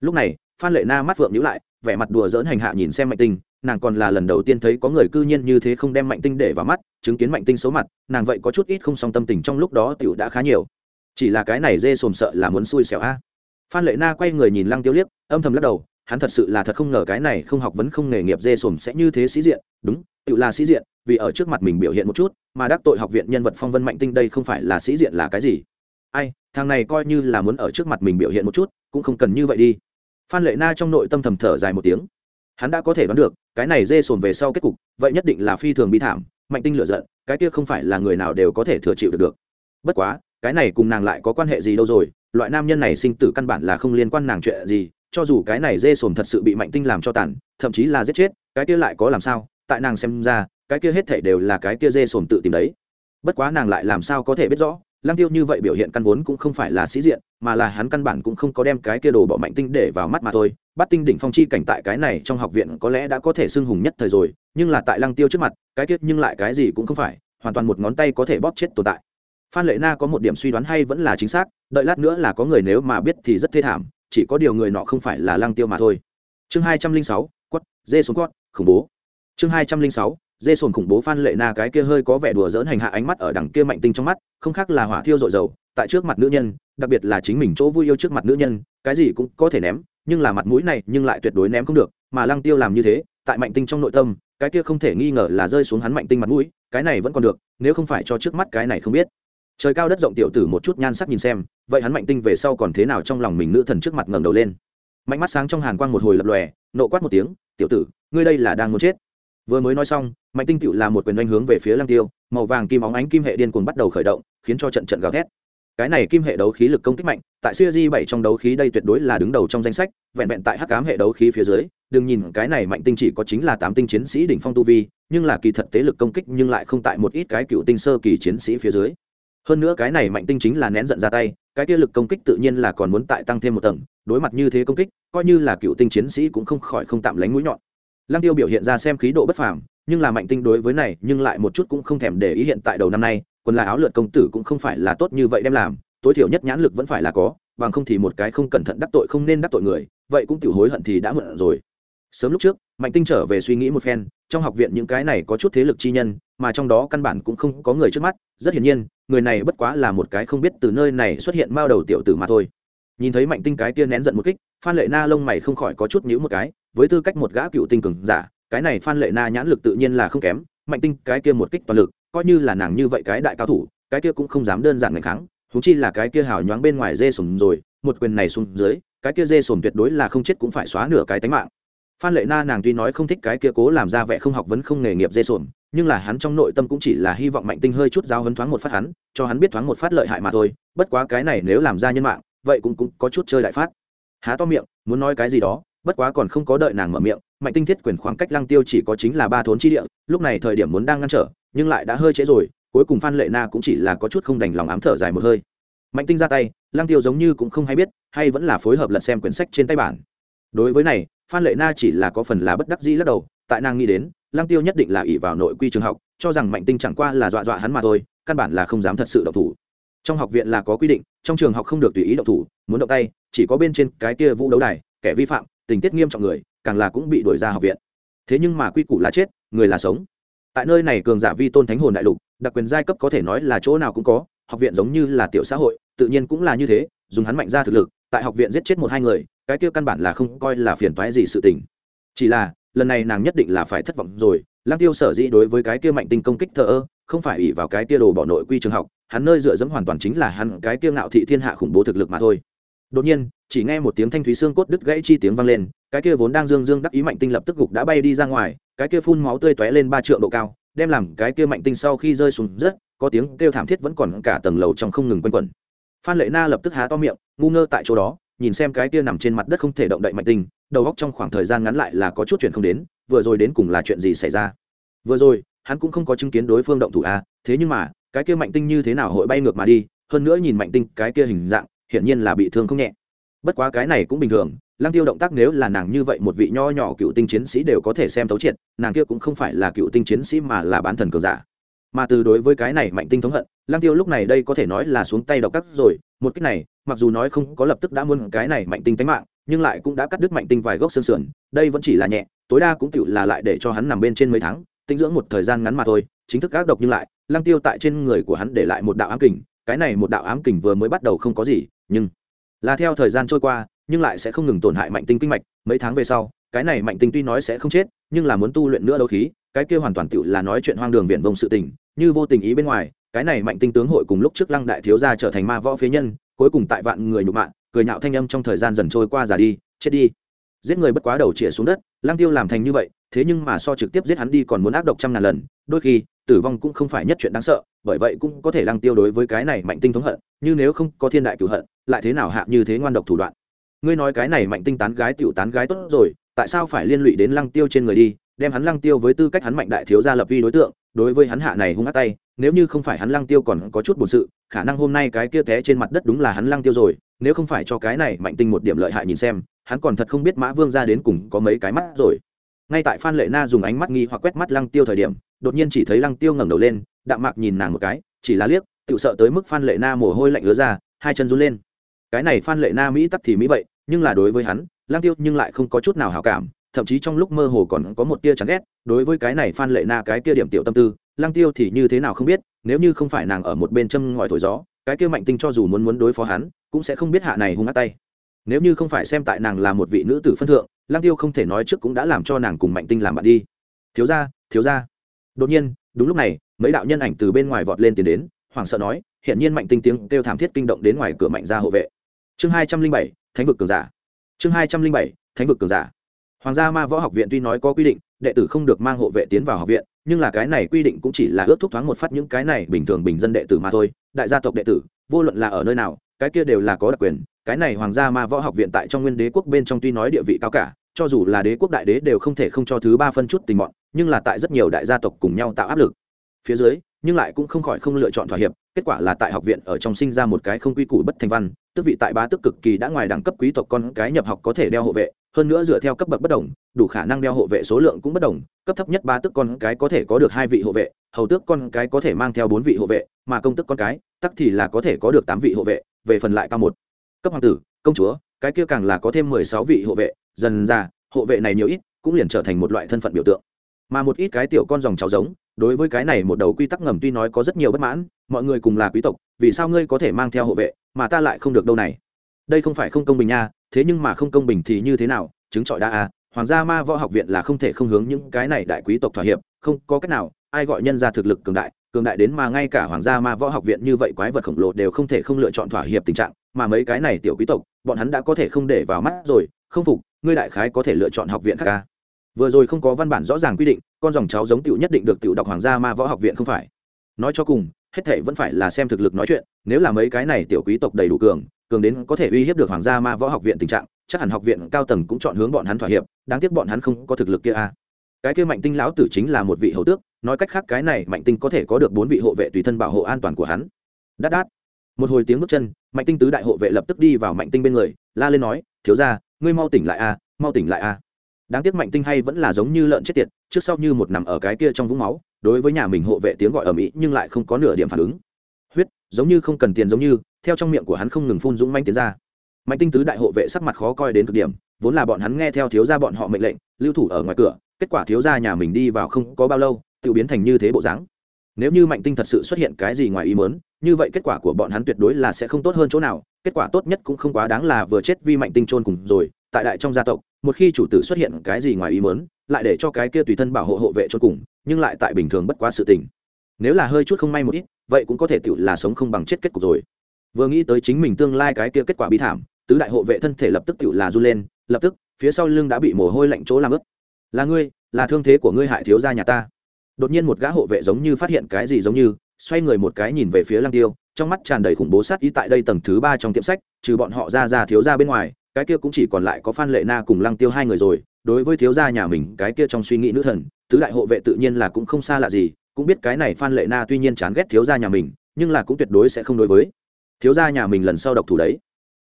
Lúc này, phan lệ na mắt vượng nhíu lại, vẻ mặt đùa dỡn hành hạ nhìn xem mạnh tinh nàng còn là lần đầu tiên thấy có người cư nhiên như thế không đem mạnh tinh để vào mắt, chứng kiến mạnh tinh xấu mặt, nàng vậy có chút ít không song tâm tình trong lúc đó tiểu đã khá nhiều. Chỉ là cái này dê sồm sợ là muốn xui xẻo a. Phan lệ na quay người nhìn lăng tiêu liếc, âm thầm lắc đầu, hắn thật sự là thật không ngờ cái này không học vấn không nghề nghiệp dê sồm sẽ như thế sĩ diện. Đúng tự là sĩ diện, vì ở trước mặt mình biểu hiện một chút, mà đắc tội học viện nhân vật phong vân mạnh tinh đây không phải là sĩ diện là cái gì? Ai, thằng này coi như là muốn ở trước mặt mình biểu hiện một chút, cũng không cần như vậy đi. Phan lệ na trong nội tâm thầm thở dài một tiếng hắn đã có thể đoán được, cái này dê sồn về sau kết cục, vậy nhất định là phi thường bi thảm, mạnh tinh lựa giận, cái kia không phải là người nào đều có thể thừa chịu được được. Bất quá, cái này cùng nàng lại có quan hệ gì đâu rồi, loại nam nhân này sinh tử căn bản là không liên quan nàng chuyện gì, cho dù cái này dê sồn thật sự bị mạnh tinh làm cho tàn, thậm chí là giết chết, cái kia lại có làm sao, tại nàng xem ra, cái kia hết thể đều là cái kia dê sồn tự tìm đấy. Bất quá nàng lại làm sao có thể biết rõ, lăng tiêu như vậy biểu hiện căn vốn cũng không phải là sĩ diện, mà là hắn căn bản cũng không có đem cái kia đồ bỏ mạnh tinh để vào mắt mà thôi bắt tinh đỉnh phong chi cảnh tại cái này trong học viện có lẽ đã có thể xưng hùng nhất thời rồi, nhưng là tại lăng tiêu trước mặt, cái tiết nhưng lại cái gì cũng không phải, hoàn toàn một ngón tay có thể bóp chết tồn tại. Phan lệ na có một điểm suy đoán hay vẫn là chính xác, đợi lát nữa là có người nếu mà biết thì rất thê thảm, chỉ có điều người nọ không phải là lăng tiêu mà thôi. Chương hai trăm linh sáu, quất, dê xuống quất, khủng bố. Chương hai trăm linh sáu, dê sồn khủng bố phan lệ na cái kia hơi có vẻ đùa dỡn hành hạ ánh mắt ở đằng kia mạnh tinh trong mắt, không khác là hỏa thiêu dội dầu, tại trước mặt nữ nhân, đặc biệt là chính mình chỗ vui yêu trước mặt nữ nhân, cái gì cũng có thể ném nhưng là mặt mũi này nhưng lại tuyệt đối ném không được, mà lăng tiêu làm như thế, tại mạnh tinh trong nội tâm, cái kia không thể nghi ngờ là rơi xuống hắn mạnh tinh mặt mũi, cái này vẫn còn được, nếu không phải cho trước mắt cái này không biết. Trời cao đất rộng tiểu tử một chút nhan sắc nhìn xem, vậy hắn mạnh tinh về sau còn thế nào trong lòng mình nữ thần trước mặt ngẩng đầu lên. Mạnh mắt sáng trong hàn quang một hồi lập lòe, nộ quát một tiếng, tiểu tử, ngươi đây là đang muốn chết. Vừa mới nói xong, mạnh tinh tựu là một quyền doanh hướng về phía lăng tiêu, màu vàng kim óng ánh kim hệ điên cuồng bắt đầu khởi động, khiến cho trận trận gào thét cái này kim hệ đấu khí lực công kích mạnh, tại siêu di bảy trong đấu khí đây tuyệt đối là đứng đầu trong danh sách, vẹn vẹn tại hắc cám hệ đấu khí phía dưới, đừng nhìn cái này mạnh tinh chỉ có chính là tám tinh chiến sĩ đỉnh phong tu vi, nhưng là kỳ thật tế lực công kích nhưng lại không tại một ít cái cựu tinh sơ kỳ chiến sĩ phía dưới. Hơn nữa cái này mạnh tinh chính là nén giận ra tay, cái kia lực công kích tự nhiên là còn muốn tại tăng thêm một tầng, đối mặt như thế công kích, coi như là cựu tinh chiến sĩ cũng không khỏi không tạm lánh mũi nhọn. Lăng tiêu biểu hiện ra xem khí độ bất phàm, nhưng là mạnh tinh đối với này, nhưng lại một chút cũng không thèm để ý hiện tại đầu năm nay quần là áo lượt công tử cũng không phải là tốt như vậy đem làm, tối thiểu nhất nhãn lực vẫn phải là có, bằng không thì một cái không cẩn thận đắc tội không nên đắc tội người, vậy cũng tiểu hối hận thì đã mượn rồi. Sớm lúc trước, mạnh tinh trở về suy nghĩ một phen, trong học viện những cái này có chút thế lực chi nhân, mà trong đó căn bản cũng không có người trước mắt, rất hiển nhiên, người này bất quá là một cái không biết từ nơi này xuất hiện mao đầu tiểu tử mà thôi. Nhìn thấy mạnh tinh cái kia nén giận một kích, phan lệ na lông mày không khỏi có chút nhữ một cái, với tư cách một gã cựu tinh cường giả, cái này phan lệ na nhãn lực tự nhiên là không kém, mạnh tinh cái kia một kích toàn lực coi như là nàng như vậy cái đại cao thủ, cái kia cũng không dám đơn giản ngày kháng húng chi là cái kia hào nhoáng bên ngoài dê sùm rồi, một quyền này xuống dưới, cái kia dê sùm tuyệt đối là không chết cũng phải xóa nửa cái tánh mạng. Phan lệ na nàng tuy nói không thích cái kia cố làm ra vẻ không học vấn không nghề nghiệp dê sùm, nhưng là hắn trong nội tâm cũng chỉ là hy vọng mạnh tinh hơi chút giáo hấn thoáng một phát hắn, cho hắn biết thoáng một phát lợi hại mà thôi, bất quá cái này nếu làm ra nhân mạng, vậy cũng cũng có chút chơi đại phát. Há to miệng, muốn nói cái gì đó, bất quá còn không có đợi nàng mở miệng, mạnh tinh thiết quyền khoảng cách lăng tiêu chỉ có chính là ba thốn chi địa, lúc này thời điểm muốn đang ngăn trở nhưng lại đã hơi trễ rồi, cuối cùng phan lệ na cũng chỉ là có chút không đành lòng ám thở dài một hơi. Mạnh tinh ra tay, lăng tiêu giống như cũng không hay biết, hay vẫn là phối hợp lật xem quyển sách trên tay bản. Đối với này, phan lệ na chỉ là có phần là bất đắc dĩ lắc đầu, tại nàng nghĩ đến, lăng tiêu nhất định là ỷ vào nội quy trường học, cho rằng mạnh tinh chẳng qua là dọa dọa hắn mà thôi, căn bản là không dám thật sự động thủ. Trong học viện là có quy định, trong trường học không được tùy ý động thủ, muốn động tay, chỉ có bên trên cái kia vũ đấu đài, kẻ vi phạm, tình tiết nghiêm trọng người, càng là cũng bị đuổi ra học viện. Thế nhưng mà quy củ là chết, người là sống tại nơi này cường giả vi tôn thánh hồn đại lục, đặc quyền giai cấp có thể nói là chỗ nào cũng có, học viện giống như là tiểu xã hội, tự nhiên cũng là như thế, dùng hắn mạnh ra thực lực, tại học viện giết chết một hai người, cái kia căn bản là không coi là phiền toái gì sự tình. Chỉ là, lần này nàng nhất định là phải thất vọng rồi lang tiêu sở dĩ đối với cái kia mạnh tinh công kích thờ ơ, không phải ỷ vào cái kia đồ bỏ nội quy trường học, hắn nơi dựa dẫm hoàn toàn chính là hắn, cái kia ngạo thị thiên hạ khủng bố thực lực mà thôi. Đột nhiên, chỉ nghe một tiếng thanh thúy xương cốt đứt gãy chi tiếng vang lên, cái kia vốn đang dương dương đắc ý mạnh tinh lập tức gục đã bay đi ra ngoài cái kia phun máu tươi tóe lên ba trượng độ cao, đem làm cái kia mạnh tinh sau khi rơi xuống rất, có tiếng kêu thảm thiết vẫn còn cả tầng lầu trong không ngừng quanh quẩn. Phan lệ na lập tức há to miệng, ngu ngơ tại chỗ đó, nhìn xem cái kia nằm trên mặt đất không thể động đậy mạnh tinh, đầu góc trong khoảng thời gian ngắn lại là có chút chuyện không đến, vừa rồi đến cùng là chuyện gì xảy ra? Vừa rồi, hắn cũng không có chứng kiến đối phương động thủ a thế nhưng mà, cái kia mạnh tinh như thế nào hội bay ngược mà đi, hơn nữa nhìn mạnh tinh cái kia hình dạng, hiển nhiên là bị thương không nhẹ. Bất quá cái này cũng bình thường lăng tiêu động tác nếu là nàng như vậy một vị nho nhỏ cựu tinh chiến sĩ đều có thể xem thấu triệt, nàng kia cũng không phải là cựu tinh chiến sĩ mà là bán thần cường giả. Mà từ đối với cái này mạnh tinh thống hận, lăng tiêu lúc này đây có thể nói là xuống tay độc cắt rồi, một cách này, mặc dù nói không có lập tức đã muốn cái này mạnh tinh tánh mạng, nhưng lại cũng đã cắt đứt mạnh tinh vài gốc xương sườn, đây vẫn chỉ là nhẹ, tối đa cũng tựu là lại để cho hắn nằm bên trên mấy tháng, tinh dưỡng một thời gian ngắn mà thôi, chính thức ác độc nhưng lại, lăng tiêu tại trên người của hắn để lại một đạo ám kình, cái này một đạo ám kình vừa mới bắt đầu không có gì, nhưng là theo thời gian trôi qua nhưng lại sẽ không ngừng tổn hại mạnh tinh kinh mạch, mấy tháng về sau, cái này mạnh tinh tuy nói sẽ không chết, nhưng là muốn tu luyện nữa đấu khí, cái kia hoàn toàn tựu là nói chuyện hoang đường viện vông sự tình, như vô tình ý bên ngoài, cái này mạnh tinh tướng hội cùng lúc trước lăng đại thiếu gia trở thành ma võ phế nhân, cuối cùng tại vạn người nhục mạng cười nhạo thanh âm trong thời gian dần trôi qua già đi, chết đi. Giết người bất quá đầu chĩa xuống đất, lăng tiêu làm thành như vậy, thế nhưng mà so trực tiếp giết hắn đi còn muốn ác độc trăm ngàn lần, đôi khi, tử vong cũng không phải nhất chuyện đáng sợ, bởi vậy cũng có thể lăng tiêu đối với cái này mạnh tinh thống hận, như nếu không có thiên đại cửu hận, lại thế nào hạ như thế ngoan độc thủ đoạn ngươi nói cái này mạnh tinh tán gái tiểu tán gái tốt rồi, tại sao phải liên lụy đến lăng tiêu trên người đi, đem hắn lăng tiêu với tư cách hắn mạnh đại thiếu gia lập vi đối tượng, đối với hắn hạ này hung hát tay, nếu như không phải hắn lăng tiêu còn có chút bổn sự, khả năng hôm nay cái kia té trên mặt đất đúng là hắn lăng tiêu rồi, nếu không phải cho cái này mạnh tinh một điểm lợi hại nhìn xem, hắn còn thật không biết mã vương ra đến cùng có mấy cái mắt rồi. Ngay tại phan lệ na dùng ánh mắt nghi hoặc quét mắt lăng tiêu thời điểm, đột nhiên chỉ thấy lăng tiêu ngẩng đầu lên, đạm mạc nhìn nàng một cái, chỉ là liếc tự sợ tới mức phan lệ na mồ hôi lạnh ứa ra, hai chân run lên. Cái này phan lệ na mỹ tắc thì mỹ vậy nhưng là đối với hắn, Lang tiêu nhưng lại không có chút nào hảo cảm, thậm chí trong lúc mơ hồ còn có một tia chán ghét, đối với cái này phan lệ na cái kia điểm tiểu tâm tư, Lang tiêu thì như thế nào không biết, nếu như không phải nàng ở một bên châm ngòi thổi gió, cái kia mạnh tinh cho dù muốn muốn đối phó hắn, cũng sẽ không biết hạ này hung hát tay. Nếu như không phải xem tại nàng là một vị nữ tử phân thượng, Lang tiêu không thể nói trước cũng đã làm cho nàng cùng mạnh tinh làm bạn đi. Thiếu ra thiếu ra đột nhiên, đúng lúc này, mấy đạo nhân ảnh từ bên ngoài vọt lên tiến đến, hoảng sợ nói hiện nhiên mạnh tinh tiếng kêu thảm thiết kinh động đến ngoài cửa mạnh ra hộ vệ chương hai trăm linh bảy, thánh vực cường giả. Chương hai trăm linh bảy, thánh vực cường giả. Hoàng gia ma võ học viện tuy nói có quy định, đệ tử không được mang hộ vệ tiến vào học viện, nhưng là cái này quy định cũng chỉ là ước thúc thoáng một phát những cái này bình thường bình dân đệ tử mà thôi. Đại gia tộc đệ tử, vô luận là ở nơi nào, cái kia đều là có đặc quyền. Cái này hoàng gia ma võ học viện tại trong nguyên đế quốc bên trong tuy nói địa vị cao cả, cho dù là đế quốc đại đế đều không thể không cho thứ ba phân chút tình mọn, nhưng là tại rất nhiều đại gia tộc cùng nhau tạo áp lực. Phía dưới nhưng lại cũng không khỏi không lựa chọn thỏa hiệp, kết quả là tại học viện ở trong sinh ra một cái không quy củ bất thành văn, tức vị tại bá tức cực kỳ đã ngoài đẳng cấp quý tộc con cái nhập học có thể đeo hộ vệ, hơn nữa dựa theo cấp bậc bất đồng, đủ khả năng đeo hộ vệ số lượng cũng bất đồng, cấp thấp nhất ba tức con cái có thể có được hai vị hộ vệ, hầu tước con cái có thể mang theo bốn vị hộ vệ, mà công tức con cái, tắc thì là có thể có được tám vị hộ vệ, về phần lại cao một. Cấp hoàng tử, công chúa, cái kia càng là có thêm mười sáu vị hộ vệ, dần ra, hộ vệ này nhiều ít, cũng liền trở thành một loại thân phận biểu tượng. Mà một ít cái tiểu con dòng cháu giống đối với cái này một đầu quy tắc ngầm tuy nói có rất nhiều bất mãn, mọi người cùng là quý tộc, vì sao ngươi có thể mang theo hộ vệ, mà ta lại không được đâu này? Đây không phải không công bình nha, thế nhưng mà không công bình thì như thế nào? Chứng chọi đa à hoàng gia ma võ học viện là không thể không hướng những cái này đại quý tộc thỏa hiệp, không có cách nào, ai gọi nhân ra thực lực cường đại cường đại đến mà ngay cả hoàng gia ma võ học viện như vậy quái vật khổng lồ đều không thể không lựa chọn thỏa hiệp tình trạng, mà mấy cái này tiểu quý tộc, bọn hắn đã có thể không để vào mắt rồi, không phục, ngươi đại khái có thể lựa chọn học viện khác ca vừa rồi không có văn bản rõ ràng quy định con dòng cháu giống tiểu nhất định được tiểu đọc hoàng gia ma võ học viện không phải. Nói cho cùng, hết thảy vẫn phải là xem thực lực nói chuyện, nếu là mấy cái này tiểu quý tộc đầy đủ cường cường đến có thể uy hiếp được hoàng gia ma võ học viện tình trạng, chắc hẳn học viện cao tầng cũng chọn hướng bọn hắn thỏa hiệp, đáng tiếc bọn hắn không có thực lực kia a à. cái kia mạnh tinh lão tử chính là một vị hầu tước, nói cách khác cái này mạnh tinh có thể có được bốn vị hộ vệ tùy thân bảo hộ an toàn của hắn. Đát đát. Một hồi tiếng bước chân, mạnh tinh tứ đại hộ vệ lập tức đi vào mạnh tinh bên người, la lên nói, thiếu ra ngươi mau tỉnh lại a mau tỉnh lại a đáng tiếc mạnh tinh hay vẫn là giống như lợn chết tiệt, trước sau như một nằm ở cái kia trong vũng máu, đối với nhà mình hộ vệ tiếng gọi ở mỹ nhưng lại không có nửa điểm phản ứng. Huyết, giống như không cần tiền giống như, theo trong miệng của hắn không ngừng phun dũng manh tiến ra. Mạnh tinh tứ đại hộ vệ sắc mặt khó coi đến cực điểm, vốn là bọn hắn nghe theo thiếu gia bọn họ mệnh lệnh, lưu thủ ở ngoài cửa, kết quả thiếu gia nhà mình đi vào không có bao lâu, tự biến thành như thế bộ dáng. Nếu như mạnh tinh thật sự xuất hiện cái gì ngoài ý mớn như vậy kết quả của bọn hắn tuyệt đối là sẽ không tốt hơn chỗ nào, kết quả tốt nhất cũng không quá đáng là vừa chết vì mạnh tinh trôn cùng rồi, tại đại trong gia tộc một khi chủ tử xuất hiện cái gì ngoài ý mớn lại để cho cái kia tùy thân bảo hộ hộ vệ cho cùng, nhưng lại tại bình thường bất quá sự tình. Nếu là hơi chút không may một ít, vậy cũng có thể tự là sống không bằng chết kết cục rồi. Vừa nghĩ tới chính mình tương lai cái kia kết quả bi thảm, tứ đại hộ vệ thân thể lập tức tự là run lên, lập tức, phía sau lưng đã bị mồ hôi lạnh chỗ làm ướt. Là ngươi, là thương thế của ngươi hại thiếu gia nhà ta. Đột nhiên một gã hộ vệ giống như phát hiện cái gì giống như, xoay người một cái nhìn về phía lăng tiêu, trong mắt tràn đầy khủng bố sát ý tại đây tầng thứ ba trong tiệm sách, trừ bọn họ ra ra thiếu gia bên ngoài cái kia cũng chỉ còn lại có phan lệ na cùng lăng tiêu hai người rồi, đối với thiếu gia nhà mình, cái kia trong suy nghĩ nữ thần, tứ đại hộ vệ tự nhiên là cũng không xa lạ gì, cũng biết cái này phan lệ na tuy nhiên chán ghét thiếu gia nhà mình, nhưng là cũng tuyệt đối sẽ không đối với thiếu gia nhà mình lần sau độc thủ đấy.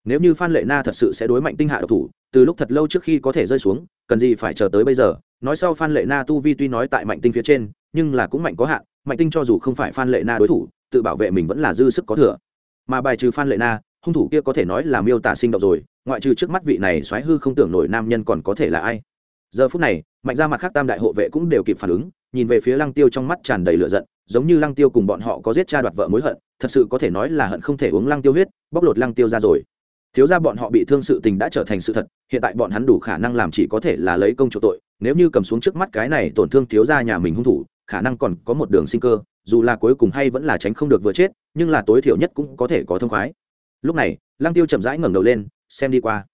Nếu như phan lệ na thật sự sẽ đối mạnh tinh hạ độc thủ, từ lúc thật lâu trước khi có thể rơi xuống, cần gì phải chờ tới bây giờ? Nói sau phan lệ na tu vi tuy nói tại mạnh tinh phía trên, nhưng là cũng mạnh có hạn, mạnh tinh cho dù không phải phan lệ na đối thủ, tự bảo vệ mình vẫn là dư sức có thừa. Mà bài trừ phan lệ na hung thủ kia có thể nói là miêu tả sinh động rồi, ngoại trừ trước mắt vị này xoáy hư không tưởng nổi nam nhân còn có thể là ai. Giờ phút này, mạnh ra mặt khác tam đại hộ vệ cũng đều kịp phản ứng, nhìn về phía lăng tiêu trong mắt tràn đầy lửa giận, giống như lăng tiêu cùng bọn họ có giết cha đoạt vợ mối hận, thật sự có thể nói là hận không thể uống lăng tiêu huyết, bóc lột lăng tiêu ra rồi. Thiếu ra bọn họ bị thương sự tình đã trở thành sự thật, hiện tại bọn hắn đủ khả năng làm chỉ có thể là lấy công chủ tội, nếu như cầm xuống trước mắt cái này tổn thương thiếu ra nhà mình hung thủ, khả năng còn có một đường sinh cơ, dù là cuối cùng hay vẫn là tránh không được vừa chết, nhưng là tối thiểu nhất cũng có thể có thông khoái lúc này, lăng tiêu chậm rãi ngẩng đầu lên, xem đi qua.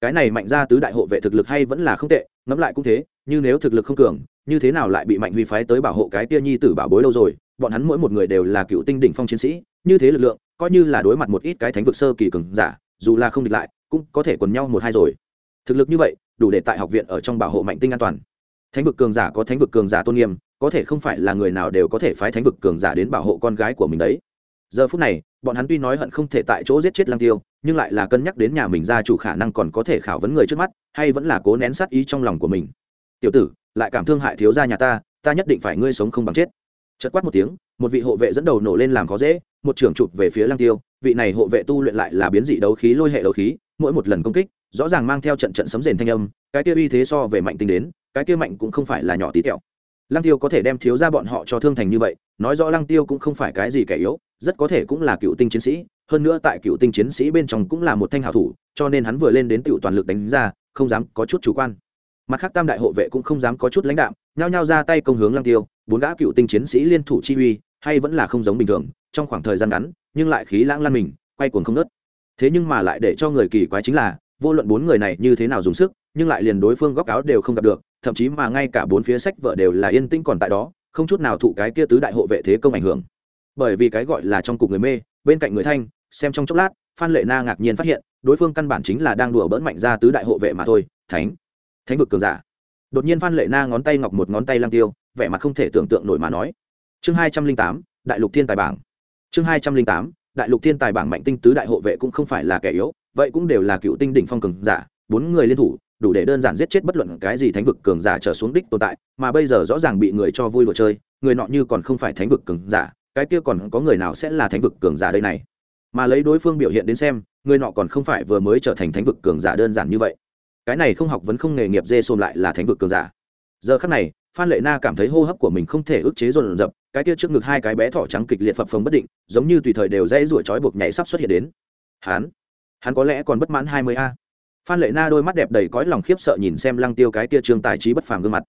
Cái này mạnh ra tứ đại hộ vệ thực lực hay vẫn là không tệ, ngẫm lại cũng thế, như nếu thực lực không cường, như thế nào lại bị mạnh huy phái tới bảo hộ cái tia nhi tử bảo bối lâu rồi, bọn hắn mỗi một người đều là cựu tinh đỉnh phong chiến sĩ, như thế lực lượng, coi như là đối mặt một ít cái thánh vực sơ kỳ cường giả, dù là không địch lại, cũng có thể quần nhau một hai rồi. Thực lực như vậy, đủ để tại học viện ở trong bảo hộ mạnh tinh an toàn. Thánh vực cường giả có thánh vực cường giả tôn nghiêm, có thể không phải là người nào đều có thể phái thánh vực cường giả đến bảo hộ con gái của mình đấy. Giờ phút này bọn hắn tuy nói hận không thể tại chỗ giết chết lang tiêu, nhưng lại là cân nhắc đến nhà mình gia chủ khả năng còn có thể khảo vấn người trước mắt, hay vẫn là cố nén sát ý trong lòng của mình. Tiểu tử, lại cảm thương hại thiếu gia nhà ta ta nhất định phải ngươi sống không bằng chết. Chật quát một tiếng, một vị hộ vệ dẫn đầu nổ lên làm khó dễ, một trưởng chụp về phía lang tiêu, vị này hộ vệ tu luyện lại là biến dị đấu khí lôi hệ đấu khí, mỗi một lần công kích, rõ ràng mang theo trận trận sấm rền thanh âm, cái kia uy thế so về mạnh tinh đến, cái kia mạnh cũng không phải là nhỏ tí tẹo lăng tiêu có thể đem thiếu ra bọn họ cho thương thành như vậy, nói rõ lăng tiêu cũng không phải cái gì kẻ yếu, rất có thể cũng là cựu tinh chiến sĩ, hơn nữa tại cựu tinh chiến sĩ bên trong cũng là một thanh hảo thủ, cho nên hắn vừa lên đến tiểu toàn lực đánh ra, không dám có chút chủ quan. Mặt khác tam đại hộ vệ cũng không dám có chút lãnh đạm, nhao nhao ra tay công hướng lăng tiêu, bốn gã cựu tinh chiến sĩ liên thủ chi uy, hay vẫn là không giống bình thường, trong khoảng thời gian ngắn, nhưng lại khí lãng lan mình, quay cuồng không nớt thế nhưng mà lại để cho người kỳ quái chính là, vô luận bốn người này như thế nào dùng sức, nhưng lại liền đối phương góc áo đều không gặp được thậm chí mà ngay cả bốn phía sách vợ đều là yên tĩnh còn tại đó, không chút nào thụ cái kia tứ đại hộ vệ thế công ảnh hưởng. Bởi vì cái gọi là trong cục người mê, bên cạnh người thanh, xem trong chốc lát, phan lệ na ngạc nhiên phát hiện, đối phương căn bản chính là đang đùa bỡn mạnh ra tứ đại hộ vệ mà thôi, thánh. Thánh vực cường giả. Đột nhiên phan lệ na ngón tay ngọc một ngón tay lang tiêu, vẻ mặt không thể tưởng tượng nổi mà nói. Chương hai trăm linh tám, đại lục thiên tài bảng. Chương hai trăm linh tám, đại lục thiên tài bảng mạnh tinh tứ đại hộ vệ cũng không phải là kẻ yếu, vậy cũng đều là cựu tinh đỉnh phong cường giả, bốn người liên thủ đủ để đơn giản giết chết bất luận cái gì thánh vực cường giả trở xuống đích tồn tại, mà bây giờ rõ ràng bị người cho vui đùa chơi, người nọ như còn không phải thánh vực cường giả, cái kia còn có người nào sẽ là thánh vực cường giả đây này? Mà lấy đối phương biểu hiện đến xem, người nọ còn không phải vừa mới trở thành thánh vực cường giả đơn giản như vậy. Cái này không học vẫn không nghề nghiệp dê xôn lại là thánh vực cường giả. Giờ khắc này, phan lệ na cảm thấy hô hấp của mình không thể ức chế dồn dập, cái kia trước ngực hai cái bé thỏ trắng kịch liệt phập phồng bất định, giống như tùy thời đều dễ ruổi trói buộc nhảy sắp xuất hiện đến. Hắn? Hắn có lẽ còn bất mãn hai mươi a phan lệ na đôi mắt đẹp đầy cõi lòng khiếp sợ nhìn xem lăng tiêu cái kia trương tài trí bất phàm gương mặt.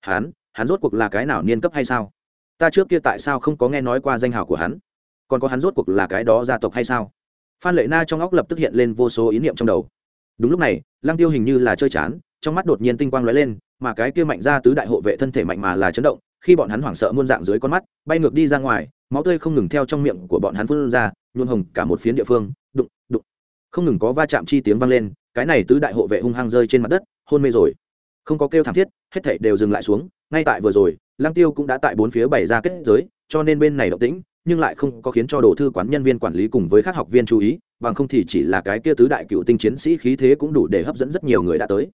Hắn hắn rốt cuộc là cái nào niên cấp hay sao? Ta trước kia tại sao không có nghe nói qua danh hào của hắn? Còn có hắn rốt cuộc là cái đó gia tộc hay sao? Phan lệ na trong óc lập tức hiện lên vô số ý niệm trong đầu. Đúng lúc này, lăng tiêu hình như là chơi chán, trong mắt đột nhiên tinh quang lóe lên, mà cái kia mạnh ra tứ đại hộ vệ thân thể mạnh mà là chấn động, khi bọn hắn hoảng sợ muôn dạng dưới con mắt, bay ngược đi ra ngoài, máu tươi không ngừng theo trong miệng của bọn hắn phun ra nhuôn hồng cả một phiến địa phương, đụng đụng. Không ngừng có va chạm chi tiếng vang lên cái này tứ đại hộ vệ hung hăng rơi trên mặt đất, hôn mê rồi. Không có kêu thảm thiết, hết thảy đều dừng lại xuống, ngay tại vừa rồi, lăng tiêu cũng đã tại bốn phía bày ra kết giới, cho nên bên này động tĩnh, nhưng lại không có khiến cho đồ thư quán nhân viên quản lý cùng với các học viên chú ý, bằng không thì chỉ là cái kia tứ đại cựu tinh chiến sĩ khí thế cũng đủ để hấp dẫn rất nhiều người đã tới.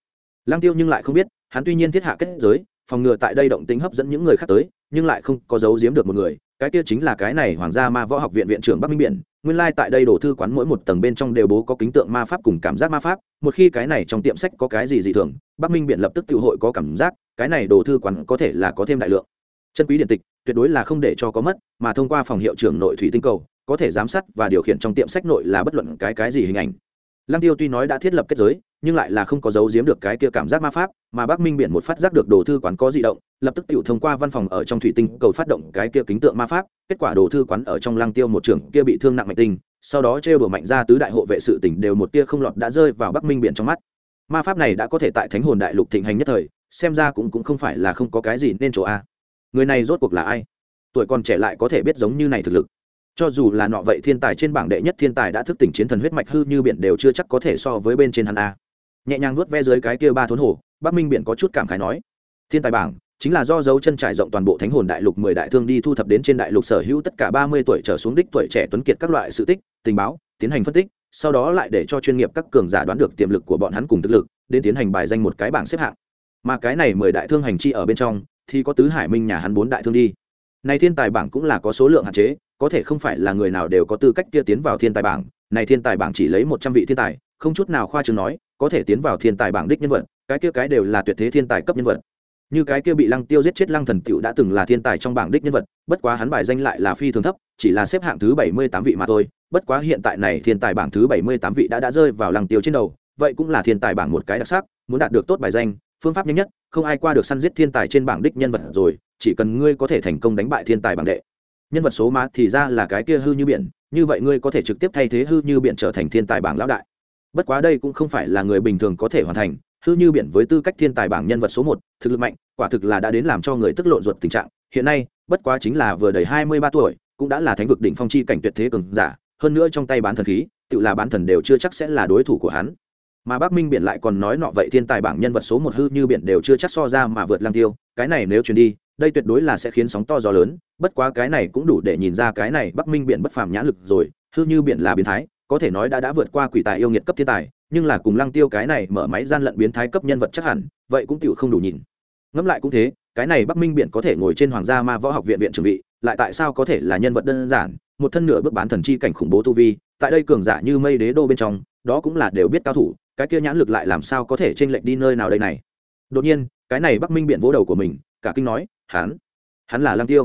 Lăng tiêu nhưng lại không biết, hắn tuy nhiên thiết hạ kết giới, phòng ngừa tại đây động tính hấp dẫn những người khác tới, nhưng lại không có giấu giếm được một người, cái kia chính là cái này hoàng gia ma võ học viện viện trưởng bắc minh biển nguyên lai tại đây đồ thư quán mỗi một tầng bên trong đều bố có kính tượng ma pháp cùng cảm giác ma pháp, một khi cái này trong tiệm sách có cái gì dị thường, bắc minh biện lập tức tự hội có cảm giác, cái này đồ thư quán có thể là có thêm đại lượng. Chân quý điện tịch, tuyệt đối là không để cho có mất, mà thông qua phòng hiệu trưởng nội thủy tinh cầu, có thể giám sát và điều khiển trong tiệm sách nội là bất luận cái cái gì hình ảnh. Lăng tiêu tuy nói đã thiết lập kết giới nhưng lại là không có dấu giếm được cái kia cảm giác ma pháp, mà bắc minh biển một phát giác được đồ thư quán có di động, lập tức tự thông qua văn phòng ở trong thủy tinh cầu phát động cái kia kính tượng ma pháp, kết quả đồ thư quán ở trong lăng tiêu một trưởng kia bị thương nặng mạnh tinh, sau đó trêu đùa mạnh ra tứ đại hộ vệ sự tỉnh đều một tia không lọt đã rơi vào bắc minh biển trong mắt. Ma pháp này đã có thể tại thánh hồn đại lục thịnh hành nhất thời, xem ra cũng cũng không phải là không có cái gì nên chỗ a. Người này rốt cuộc là ai? Tuổi còn trẻ lại có thể biết giống như này thực lực. Cho dù là nọ vậy thiên tài trên bảng đệ nhất thiên tài đã thức tỉnh chiến thần huyết mạch hư như biển đều chưa chắc có thể so với bên trên hắn a nhẹ nhàng vuốt ve dưới cái kia ba thốn hồ, bắc minh biển có chút cảm khái nói, thiên tài bảng, chính là do dấu chân trải rộng toàn bộ thánh hồn đại lục mười đại thương đi thu thập đến trên đại lục sở hữu tất cả ba mươi tuổi trở xuống đích tuổi trẻ tuấn kiệt các loại sự tích, tình báo, tiến hành phân tích, sau đó lại để cho chuyên nghiệp các cường giả đoán được tiềm lực của bọn hắn cùng thực lực, đến tiến hành bài danh một cái bảng xếp hạng. Mà cái này mười đại thương hành chi ở bên trong, thì có tứ hải minh nhà hắn bốn đại thương đi. Này thiên tài bảng cũng là có số lượng hạn chế, có thể không phải là người nào đều có tư cách kia tiến vào thiên tài bảng, này thiên tài bảng chỉ lấy một trăm vị thiên tài, không chút nào khoa trương nói có thể tiến vào thiên tài bảng đích nhân vật, cái kia cái đều là tuyệt thế thiên tài cấp nhân vật. Như cái kia bị lăng tiêu giết chết lăng thần tiểu đã từng là thiên tài trong bảng đích nhân vật, bất quá hắn bài danh lại là phi thường thấp, chỉ là xếp hạng thứ bảy mươi tám vị mà thôi, bất quá hiện tại này thiên tài bảng thứ bảy mươi tám vị đã đã rơi vào lăng tiêu trên đầu, vậy cũng là thiên tài bảng một cái đặc sắc, muốn đạt được tốt bài danh, phương pháp nhanh nhất, không ai qua được săn giết thiên tài trên bảng đích nhân vật rồi, chỉ cần ngươi có thể thành công đánh bại thiên tài bảng đệ. Nhân vật số má thì ra là cái kia hư như biển, như vậy ngươi có thể trực tiếp thay thế hư như biển trở thành thiên tài bảng lão đại bất quá đây cũng không phải là người bình thường có thể hoàn thành, hư như biển với tư cách thiên tài bảng nhân vật số một, thực lực mạnh, quả thực là đã đến làm cho người tức lộn ruột tình trạng. Hiện nay, bất quá chính là vừa đầy hai mươi ba tuổi, cũng đã là thánh vực đỉnh phong chi cảnh tuyệt thế cường giả, hơn nữa trong tay bán thần khí, tự là bán thần đều chưa chắc sẽ là đối thủ của hắn. Mà bác minh biển lại còn nói nọ vậy thiên tài bảng nhân vật số một hư như biển đều chưa chắc so ra mà vượt lang tiêu, cái này nếu truyền đi, đây tuyệt đối là sẽ khiến sóng to gió lớn, bất quá cái này cũng đủ để nhìn ra cái này bắc minh biển bất phàm nhãn lực rồi, hư như biển là biến thái có thể nói đã đã vượt qua quỷ tài yêu nghiệt cấp thiên tài, nhưng là cùng lăng tiêu cái này mở máy gian lận biến thái cấp nhân vật chắc hẳn, vậy cũng tựu không đủ nhìn. Ngẫm lại cũng thế, cái này bắc minh biển có thể ngồi trên hoàng gia ma võ học viện viện trưởng vị, lại tại sao có thể là nhân vật đơn giản, một thân nửa bước bán thần chi cảnh khủng bố tu vi, tại đây cường giả như mây đế đô bên trong, đó cũng là đều biết cao thủ, cái kia nhãn lực lại làm sao có thể t r ê n lệch đi nơi nào đây này. Đột nhiên, cái này bắc minh biện vỗ đầu của mình, cả kinh nói, hắn hắn là lăng tiêu.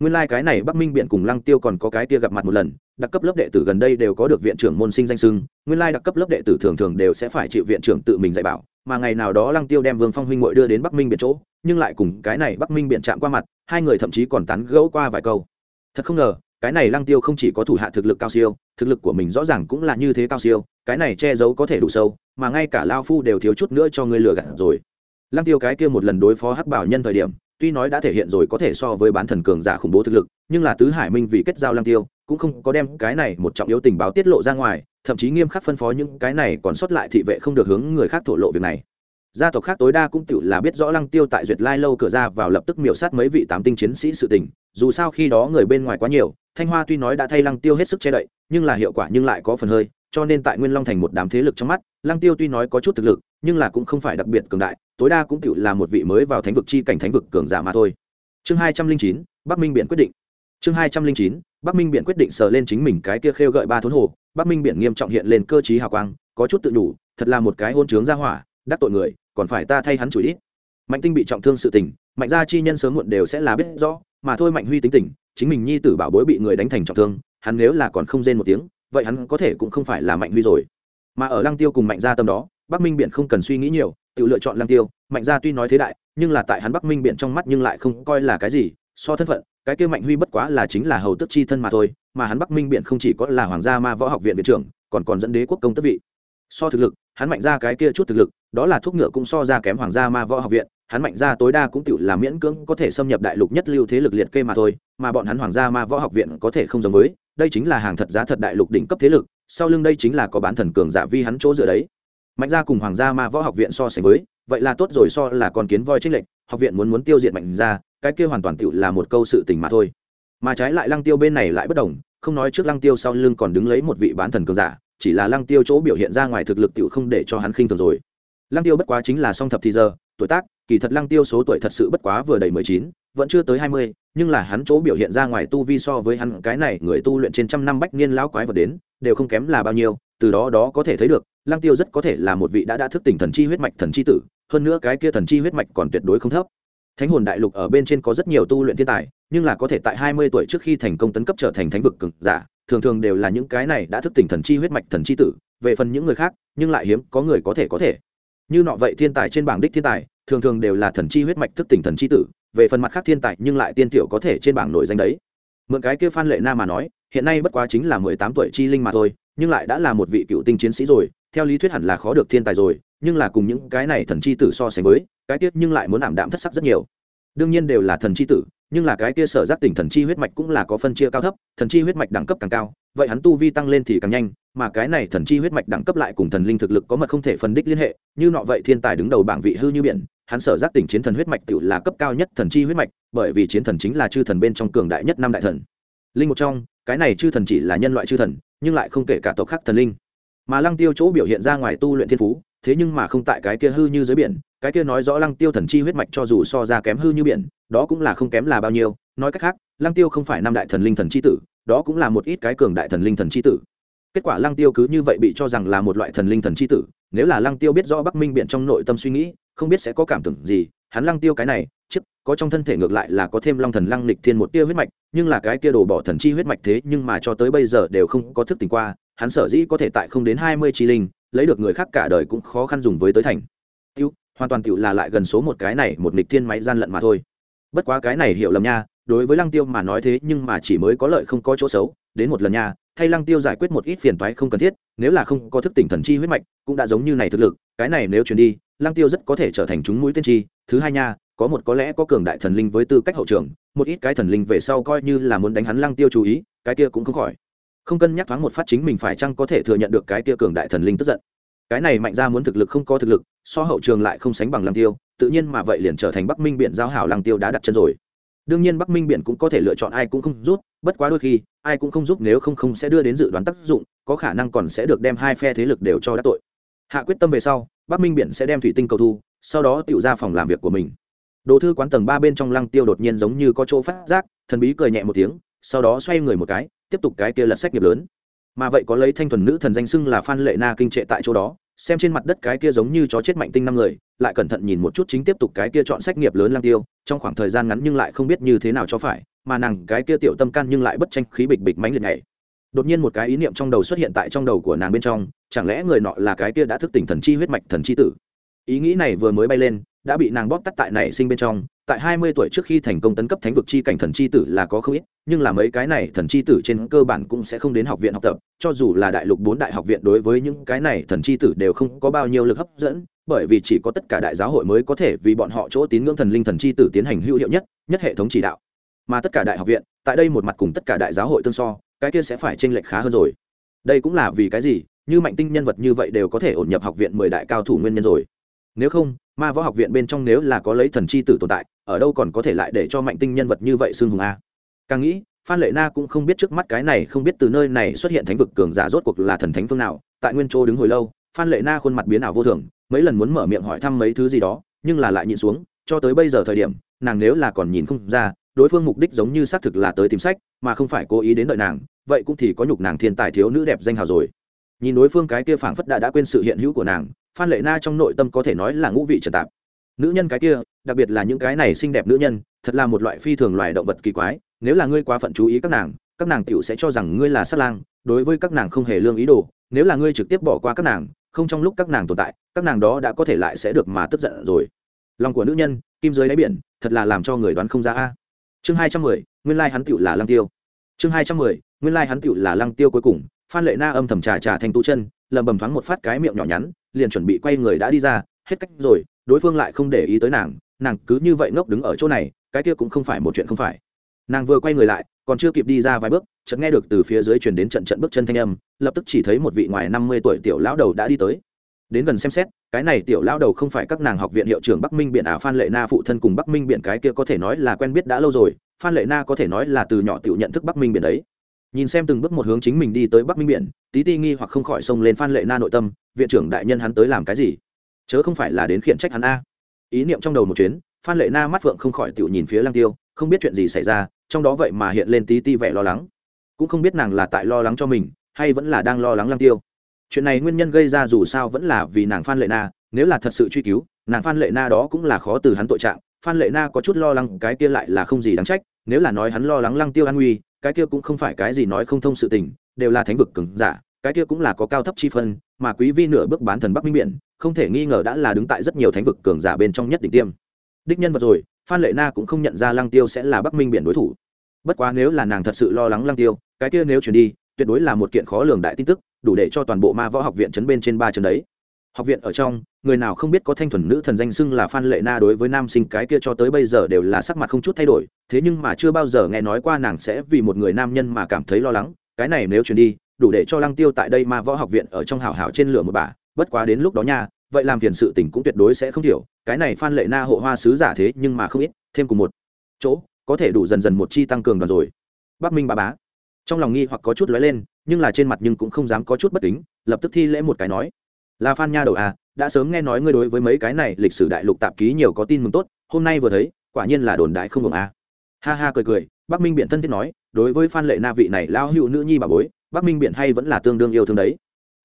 Nguyên lai、like、cái này bắc minh biện cùng lăng tiêu còn có cái kia gặp mặt một lần đặc cấp lớp đệ tử gần đây đều có được viện trưởng môn sinh danh sưng nguyên lai đặc cấp lớp đệ tử thường thường đều sẽ phải chịu viện trưởng tự mình dạy bảo, mà ngày nào đó lăng tiêu đem vương phong huynh ngội đưa đến bắc minh biện chỗ, nhưng lại cùng cái này bắc minh biện chạm qua mặt, hai người thậm chí còn tán gẫu qua vài câu. Thật không ngờ, cái này lăng tiêu không chỉ có thủ hạ thực lực cao siêu, thực lực của mình rõ ràng cũng là như thế cao siêu, cái này che giấu có thể đủ sâu, mà ngay cả lao phu đều thiếu chút nữa cho ngươi lừa gạt rồi. Lăng tiêu cái kia một lần đối phó hắc bảo nhân thời điểm, tuy nói đã thể hiện rồi có thể so với bán thần cường giả khủng bố thực lực, nhưng là tứ hải minh vì kết giao lăng tiêu cũng không có đem cái này một trọng yếu tình báo tiết lộ ra ngoài, thậm chí nghiêm khắc phân phó những cái này còn sót lại thị vệ không được hướng người khác thổ lộ việc này. Gia tộc khác tối đa cũng tự là biết rõ lăng tiêu tại duyệt lai lâu cửa ra vào lập tức miểu sát mấy vị tám tinh chiến sĩ sự tình, dù sao khi đó người bên ngoài quá nhiều, thanh hoa tuy nói đã thay lăng tiêu hết sức che đậy, nhưng là hiệu quả nhưng lại có phần hơi, cho nên tại nguyên long thành một đám thế lực trong mắt, lăng tiêu tuy nói có chút thực lực, nhưng là cũng không phải đặc biệt cường đại, tối đa cũng tự là một vị mới vào thánh vực chi cảnh thánh vực cường giả mà thôi. Chương hai trăm linh chín, bắc minh biện quyết định. Chương hai trăm linh chín bắc minh biện quyết định sờ lên chính mình cái kia khêu gợi ba thốn hồ, bắc minh biện nghiêm trọng hiện lên cơ chí hào quang, có chút tự đủ, thật là một cái hôn trướng ra hỏa, đắc tội người, còn phải ta thay hắn chửi ít mạnh tinh bị trọng thương sự tình, mạnh gia chi nhân sớm muộn đều sẽ là biết rõ, mà thôi mạnh huy tính tình, chính mình nhi tử bảo bối bị người đánh thành trọng thương, hắn nếu là còn không rên một tiếng, vậy hắn có thể cũng không phải là mạnh huy rồi. Mà ở lăng tiêu cùng mạnh gia tâm đó, bắc minh biện không cần suy nghĩ nhiều, tự lựa chọn lăng tiêu. Mạnh gia tuy nói thế đại, nhưng là tại hắn bắc minh biện trong mắt nhưng lại không coi là cái gì, so thân phận cái kia mạnh huy bất quá là chính là hầu tức chi thân mà thôi, mà hắn bắc minh biện không chỉ có là hoàng gia ma võ học viện viện trưởng, còn còn dẫn đế quốc công tức vị. So thực lực, hắn mạnh ra cái kia chút thực lực, đó là thuốc ngựa cũng so ra kém hoàng gia ma võ học viện, hắn mạnh ra tối đa cũng tự là miễn cưỡng có thể xâm nhập đại lục nhất lưu thế lực liệt kê mà thôi, mà bọn hắn hoàng gia ma võ học viện có thể không giống với, đây chính là hàng thật giá thật đại lục đỉnh cấp thế lực, sau lưng đây chính là có bán thần cường giả vi hắn chỗ dựa đấy. Mạnh ra cùng hoàng gia ma võ học viện so sánh với, vậy là tốt rồi so là con kiến voi trích lệnh học viện muốn muốn tiêu diệt mạnh ra cái kia hoàn toàn tựu là một câu sự tình mà thôi. Mà trái lại lăng tiêu bên này lại bất đồng, không nói trước lăng tiêu sau lưng còn đứng lấy một vị bán thần cường giả, chỉ là lăng tiêu chỗ biểu hiện ra ngoài thực lực tựu không để cho hắn khinh thường rồi. Lăng tiêu bất quá chính là song thập thì giờ, tuổi tác, kỳ thật lăng tiêu số tuổi thật sự bất quá vừa đầy mười chín, vẫn chưa tới hai mươi, nhưng là hắn chỗ biểu hiện ra ngoài tu vi so với hắn, cái này người tu luyện trên trăm năm bách niên lão quái vật đến, đều không kém là bao nhiêu, từ đó đó có thể thấy được, lăng tiêu rất có thể là một vị đã đã thức tỉnh thần chi huyết mạch thần chi tử, hơn nữa cái kia thần chi huyết mạch còn tuyệt đối không thấp thánh hồn đại lục ở bên trên có rất nhiều tu luyện thiên tài, nhưng là có thể tại hai mươi tuổi trước khi thành công tấn cấp trở thành thánh vực cực giả, thường thường đều là những cái này đã thức tỉnh thần chi huyết mạch thần chi tử, về phần những người khác, nhưng lại hiếm, có người có thể có thể. Như nọ vậy thiên tài trên bảng đích thiên tài, thường thường đều là thần chi huyết mạch thức tỉnh thần chi tử, về phần mặt khác thiên tài nhưng lại tiên tiểu có thể trên bảng nổi danh đấy. Mượn cái kia phan lệ na mà nói, hiện nay bất quá chính là mười tám tuổi chi linh mà thôi, nhưng lại đã là một vị cựu tinh chiến sĩ rồi, theo lý thuyết hẳn là khó được thiên tài rồi nhưng là cùng những cái này thần chi tử so sánh với, cái tiết nhưng lại muốn ảm đạm thất sắc rất nhiều. Đương nhiên đều là thần chi tử, nhưng là cái kia sở giác tỉnh thần chi huyết mạch cũng là có phân chia cao thấp, thần chi huyết mạch đẳng cấp càng cao, vậy hắn tu vi tăng lên thì càng nhanh, mà cái này thần chi huyết mạch đẳng cấp lại cùng thần linh thực lực có mật không thể phân đích liên hệ, như nọ vậy thiên tài đứng đầu bảng vị hư như biển, hắn sở giác tỉnh chiến thần huyết mạch tự là cấp cao nhất thần chi huyết mạch, bởi vì chiến thần chính là chư thần bên trong cường đại nhất năm đại thần. Linh một trong, cái này chư thần chỉ là nhân loại chư thần, nhưng lại không kể cả tộc khác thần linh. Mà lăng tiêu chỗ biểu hiện ra ngoài tu luyện thiên phú thế nhưng mà không tại cái kia hư như dưới biển, cái kia nói rõ lăng tiêu thần chi huyết mạch cho dù so ra kém hư như biển, đó cũng là không kém là bao nhiêu, nói cách khác, lăng tiêu không phải năm đại thần linh thần chi tử, đó cũng là một ít cái cường đại thần linh thần chi tử. Kết quả lăng tiêu cứ như vậy bị cho rằng là một loại thần linh thần chi tử, nếu là lăng tiêu biết rõ bắc minh biện trong nội tâm suy nghĩ, không biết sẽ có cảm tưởng gì, hắn lăng tiêu cái này trước có trong thân thể ngược lại là có thêm long thần lăng lịch thiên một tia huyết mạch, nhưng là cái kia đổ bỏ thần chi huyết mạch thế nhưng mà cho tới bây giờ đều không có thức tỉnh qua, hắn sở dĩ có thể tại không đến hai mươi chi linh lấy được người khác cả đời cũng khó khăn dùng với tới thành. Tiêu hoàn toàn tiểu là lại gần số một cái này, một nghịch thiên máy gian lận mà thôi. Bất quá cái này hiểu lầm nha, đối với lăng tiêu mà nói thế nhưng mà chỉ mới có lợi không có chỗ xấu, đến một lần nha, thay lăng tiêu giải quyết một ít phiền toái không cần thiết, nếu là không có thức tỉnh thần chi huyết mạch, cũng đã giống như này thực lực, cái này nếu chuyển đi, lăng tiêu rất có thể trở thành chúng mũi tiên tri. Thứ hai nha, có một có lẽ có cường đại thần linh với tư cách hậu trường, một ít cái thần linh về sau coi như là muốn đánh hắn lăng tiêu chú ý, cái kia cũng không khỏi không cân nhắc thoáng một phát chính mình phải chăng có thể thừa nhận được cái kia cường đại thần linh tức giận. Cái này mạnh ra muốn thực lực không có thực lực, so hậu trường lại không sánh bằng lăng tiêu, tự nhiên mà vậy liền trở thành bắc minh biển giao hảo lăng tiêu đã đặt chân rồi. Đương nhiên bắc minh biển cũng có thể lựa chọn ai cũng không giúp, bất quá đôi khi, ai cũng không giúp nếu không không sẽ đưa đến dự đoán tác dụng, có khả năng còn sẽ được đem hai phe thế lực đều cho đắc tội. Hạ quyết tâm về sau, bắc minh biển sẽ đem thủy tinh cầu thu, sau đó tự ra phòng làm việc của mình. Đồ thư quán tầng ba bên trong lăng tiêu đột nhiên giống như có chỗ phát giác, thần bí cười nhẹ một tiếng, sau đó xoay người một cái tiếp tục cái kia lật sách nghiệp lớn. Mà vậy có lấy thanh thuần nữ thần danh xưng là phan lệ na kinh trệ tại chỗ đó, xem trên mặt đất cái kia giống như chó chết mạnh tinh năm người, lại cẩn thận nhìn một chút chính tiếp tục cái kia chọn sách nghiệp lớn lang tiêu, trong khoảng thời gian ngắn nhưng lại không biết như thế nào cho phải, mà nàng cái kia tiểu tâm can nhưng lại bất tranh khí bịch bịch mánh liệt này đột nhiên một cái ý niệm trong đầu xuất hiện tại trong đầu của nàng bên trong, chẳng lẽ người nọ là cái kia đã thức tỉnh thần chi huyết mạch thần chi tử? Ý nghĩ này vừa mới bay lên, đã bị nàng bóp tắt tại nảy sinh bên trong tại hai mươi tuổi trước khi thành công tấn cấp thánh vực chi cảnh thần chi tử là có không ít, nhưng là mấy cái này thần chi tử trên cơ bản cũng sẽ không đến học viện học tập, cho dù là đại lục bốn đại học viện đối với những cái này thần chi tử đều không có bao nhiêu lực hấp dẫn, bởi vì chỉ có tất cả đại giáo hội mới có thể vì bọn họ chỗ tín ngưỡng thần linh thần chi tử tiến hành hữu hiệu nhất nhất hệ thống chỉ đạo. Mà tất cả đại học viện, tại đây một mặt cùng tất cả đại giáo hội tương so, cái kia sẽ phải chênh lệch khá hơn rồi. Đây cũng là vì cái gì, như mạnh tinh nhân vật như vậy đều có thể ổn nhập học viện mười đại cao thủ nguyên nhân rồi. Nếu không, ma võ học viện bên trong nếu là có lấy thần chi tử tồn tại ở đâu còn có thể lại để cho mạnh tinh nhân vật như vậy xưng hùng a? Càng nghĩ, phan lệ na cũng không biết trước mắt cái này, không biết từ nơi này xuất hiện thánh vực cường giả rốt cuộc là thần thánh phương nào. Tại nguyên châu đứng hồi lâu, phan lệ na khuôn mặt biến ảo vô thường, mấy lần muốn mở miệng hỏi thăm mấy thứ gì đó, nhưng là lại nhịn xuống, cho tới bây giờ thời điểm, nàng nếu là còn nhìn không ra, đối phương mục đích giống như xác thực là tới tìm sách, mà không phải cố ý đến đợi nàng, vậy cũng thì có nhục nàng thiên tài thiếu nữ đẹp danh hào rồi. Nhìn đối phương cái kia phảng phất đã đã quên sự hiện hữu của nàng, phan lệ na trong nội tâm có thể nói là ngũ vị trần tạp nữ nhân cái kia, đặc biệt là những cái này xinh đẹp nữ nhân, thật là một loại phi thường loài động vật kỳ quái. Nếu là ngươi quá phận chú ý các nàng các nàng tiểu sẽ cho rằng ngươi là sát lang, đối với các nàng không hề lương ý đồ. Nếu là ngươi trực tiếp bỏ qua các nàng, không trong lúc các nàng tồn tại, các nàng đó đã có thể lại sẽ được mà tức giận rồi. Lòng của nữ nhân, kim dưới đáy biển, thật là làm cho người đoán không ra a. Chương hai trăm mười, nguyên lai hắn tựu là lăng tiêu. Chương hai trăm mười, nguyên lai hắn tựu là lăng tiêu cuối cùng. Phan lệ na âm thầm trà trà thành tu chân lầm bầm thoáng một phát cái miệng nhỏ nhắn, liền chuẩn bị quay người đã đi ra. Hết cách rồi đối phương lại không để ý tới nàng nàng cứ như vậy ngốc đứng ở chỗ này, cái kia cũng không phải một chuyện không phải. Nàng vừa quay người lại, còn chưa kịp đi ra vài bước, chợt nghe được từ phía dưới truyền đến trận trận bước chân thanh âm, lập tức chỉ thấy một vị ngoài năm mươi tuổi tiểu lão đầu đã đi tới. Đến gần xem xét, cái này tiểu lão đầu không phải các nàng học viện hiệu trưởng bắc minh biện ả à, phan lệ na phụ thân cùng bắc minh biện cái kia có thể nói là quen biết đã lâu rồi, phan lệ na có thể nói là từ nhỏ tiểu nhận thức bắc minh biện đấy. Nhìn xem từng bước một hướng chính mình đi tới bắc minh biển, tí ti nghi hoặc không khỏi xông lên phan lệ na nội tâm, viện trưởng đại nhân hắn tới làm cái gì? Chớ không phải là đến khiển trách hắn a. Ý niệm trong đầu một chuyến, phan lệ na mắt phượng không khỏi tự nhìn phía lăng tiêu, không biết chuyện gì xảy ra, trong đó vậy mà hiện lên tí ti vẻ lo lắng. Cũng không biết nàng là tại lo lắng cho mình, hay vẫn là đang lo lắng lăng tiêu. Chuyện này nguyên nhân gây ra dù sao vẫn là vì nàng phan lệ na, nếu là thật sự truy cứu, nàng phan lệ na đó cũng là khó từ hắn tội trạng. Phan lệ na có chút lo lắng, cái kia lại là không gì đáng trách, nếu là nói hắn lo lắng lăng tiêu an nguy, cái kia cũng không phải cái gì nói không thông sự tình, đều là thánh vực cứng giả, cái kia cũng là có cao thấp chi phân, mà quý vi nửa bước bán thần bắc minh biển không thể nghi ngờ đã là đứng tại rất nhiều thánh vực cường giả bên trong nhất đỉnh tiêm. Đích nhân vật rồi, phan lệ na cũng không nhận ra lăng tiêu sẽ là bắc minh biển đối thủ. Bất quá nếu là nàng thật sự lo lắng lăng tiêu, cái kia nếu chuyển đi, tuyệt đối là một kiện khó lường đại tin tức, đủ để cho toàn bộ ma võ học viện chấn bên trên ba chân đấy. Học viện ở trong, người nào không biết có thanh thuần nữ thần danh xưng là phan lệ na đối với nam sinh cái kia cho tới bây giờ đều là sắc mặt không chút thay đổi, thế nhưng mà chưa bao giờ nghe nói qua nàng sẽ vì một người nam nhân mà cảm thấy lo lắng, cái này nếu chuyển đi, đủ để cho lăng tiêu tại đây ma võ học viện ở trong hào hào trên lửa một bà bất quá đến lúc đó nha, vậy làm phiền sự tình cũng tuyệt đối sẽ không thiểu, cái này phan lệ na hộ hoa sứ giả thế nhưng mà không ít, thêm cùng một chỗ, có thể đủ dần dần một chi tăng cường đoàn rồi. Bắc minh bà bá. Trong lòng nghi hoặc có chút lóe lên, nhưng là trên mặt nhưng cũng không dám có chút bất kính, lập tức thi lễ một cái nói. Là phan nha đầu à đã sớm nghe nói ngươi đối với mấy cái này lịch sử đại lục tạp ký nhiều có tin mừng tốt, hôm nay vừa thấy, quả nhiên là đồn đại không ngừng à. ha ha cười cười, bắc minh biện thân thiết nói, đối với phan lệ na vị này lao hữu nữ nhi bà bối, bắc minh biện hay vẫn là tương đương yêu thương đấy.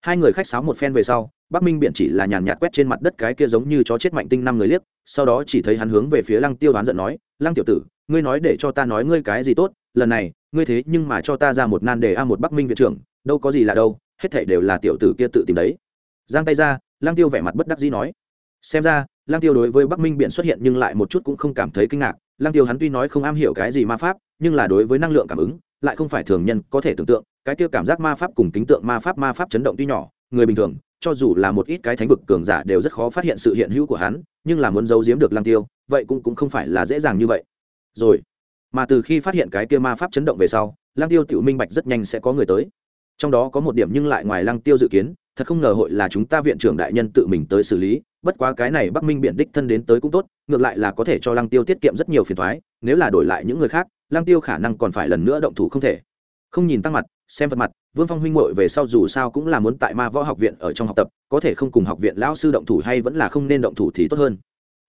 Hai người khách sáo một phen về sau bắc minh biện chỉ là nhàn nhạt quét trên mặt đất cái kia giống như chó chết mạnh tinh năm người liếc, sau đó chỉ thấy hắn hướng về phía lăng tiêu đoán giận nói, lăng tiểu tử, ngươi nói để cho ta nói ngươi cái gì tốt, lần này, ngươi thế nhưng mà cho ta ra một nan đề a một bắc minh viện trưởng, đâu có gì là đâu, hết thảy đều là tiểu tử kia tự tìm đấy. Giang tay ra lang tiêu vẻ mặt bất đắc dĩ nói. Xem ra lang tiêu đối với bắc minh biện xuất hiện nhưng lại một chút cũng không cảm thấy kinh ngạc lang tiêu hắn tuy nói không am hiểu cái gì ma pháp, nhưng là đối với năng lượng cảm ứng, lại không phải thường nhân có thể tưởng tượng, cái tiêu cảm giác ma pháp cùng kính tượng ma pháp ma pháp chấn động tuy nhỏ người bình thường, cho dù là một ít cái thánh vực cường giả đều rất khó phát hiện sự hiện hữu của hắn, nhưng là muốn giấu giếm được lang tiêu, vậy cũng cũng không phải là dễ dàng như vậy. Rồi, mà từ khi phát hiện cái kia ma pháp chấn động về sau lang tiêu tiểu minh bạch rất nhanh sẽ có người tới. Trong đó có một điểm nhưng lại ngoài lang tiêu dự kiến, thật không ngờ hội là chúng ta viện trưởng đại nhân tự mình tới xử lý, bất quá cái này bắc minh biện đích thân đến tới cũng tốt, ngược lại là có thể cho lăng tiêu tiết kiệm rất nhiều phiền thoái nếu là đổi lại những người khác, lăng tiêu khả năng còn phải lần nữa động thủ không thể. Không nhìn tăng mặt xem vật mặt, vương phong huynh muội về sau dù sao cũng là muốn tại ma võ học viện ở trong học tập, có thể không cùng học viện lão sư động thủ hay vẫn là không nên động thủ thì tốt hơn.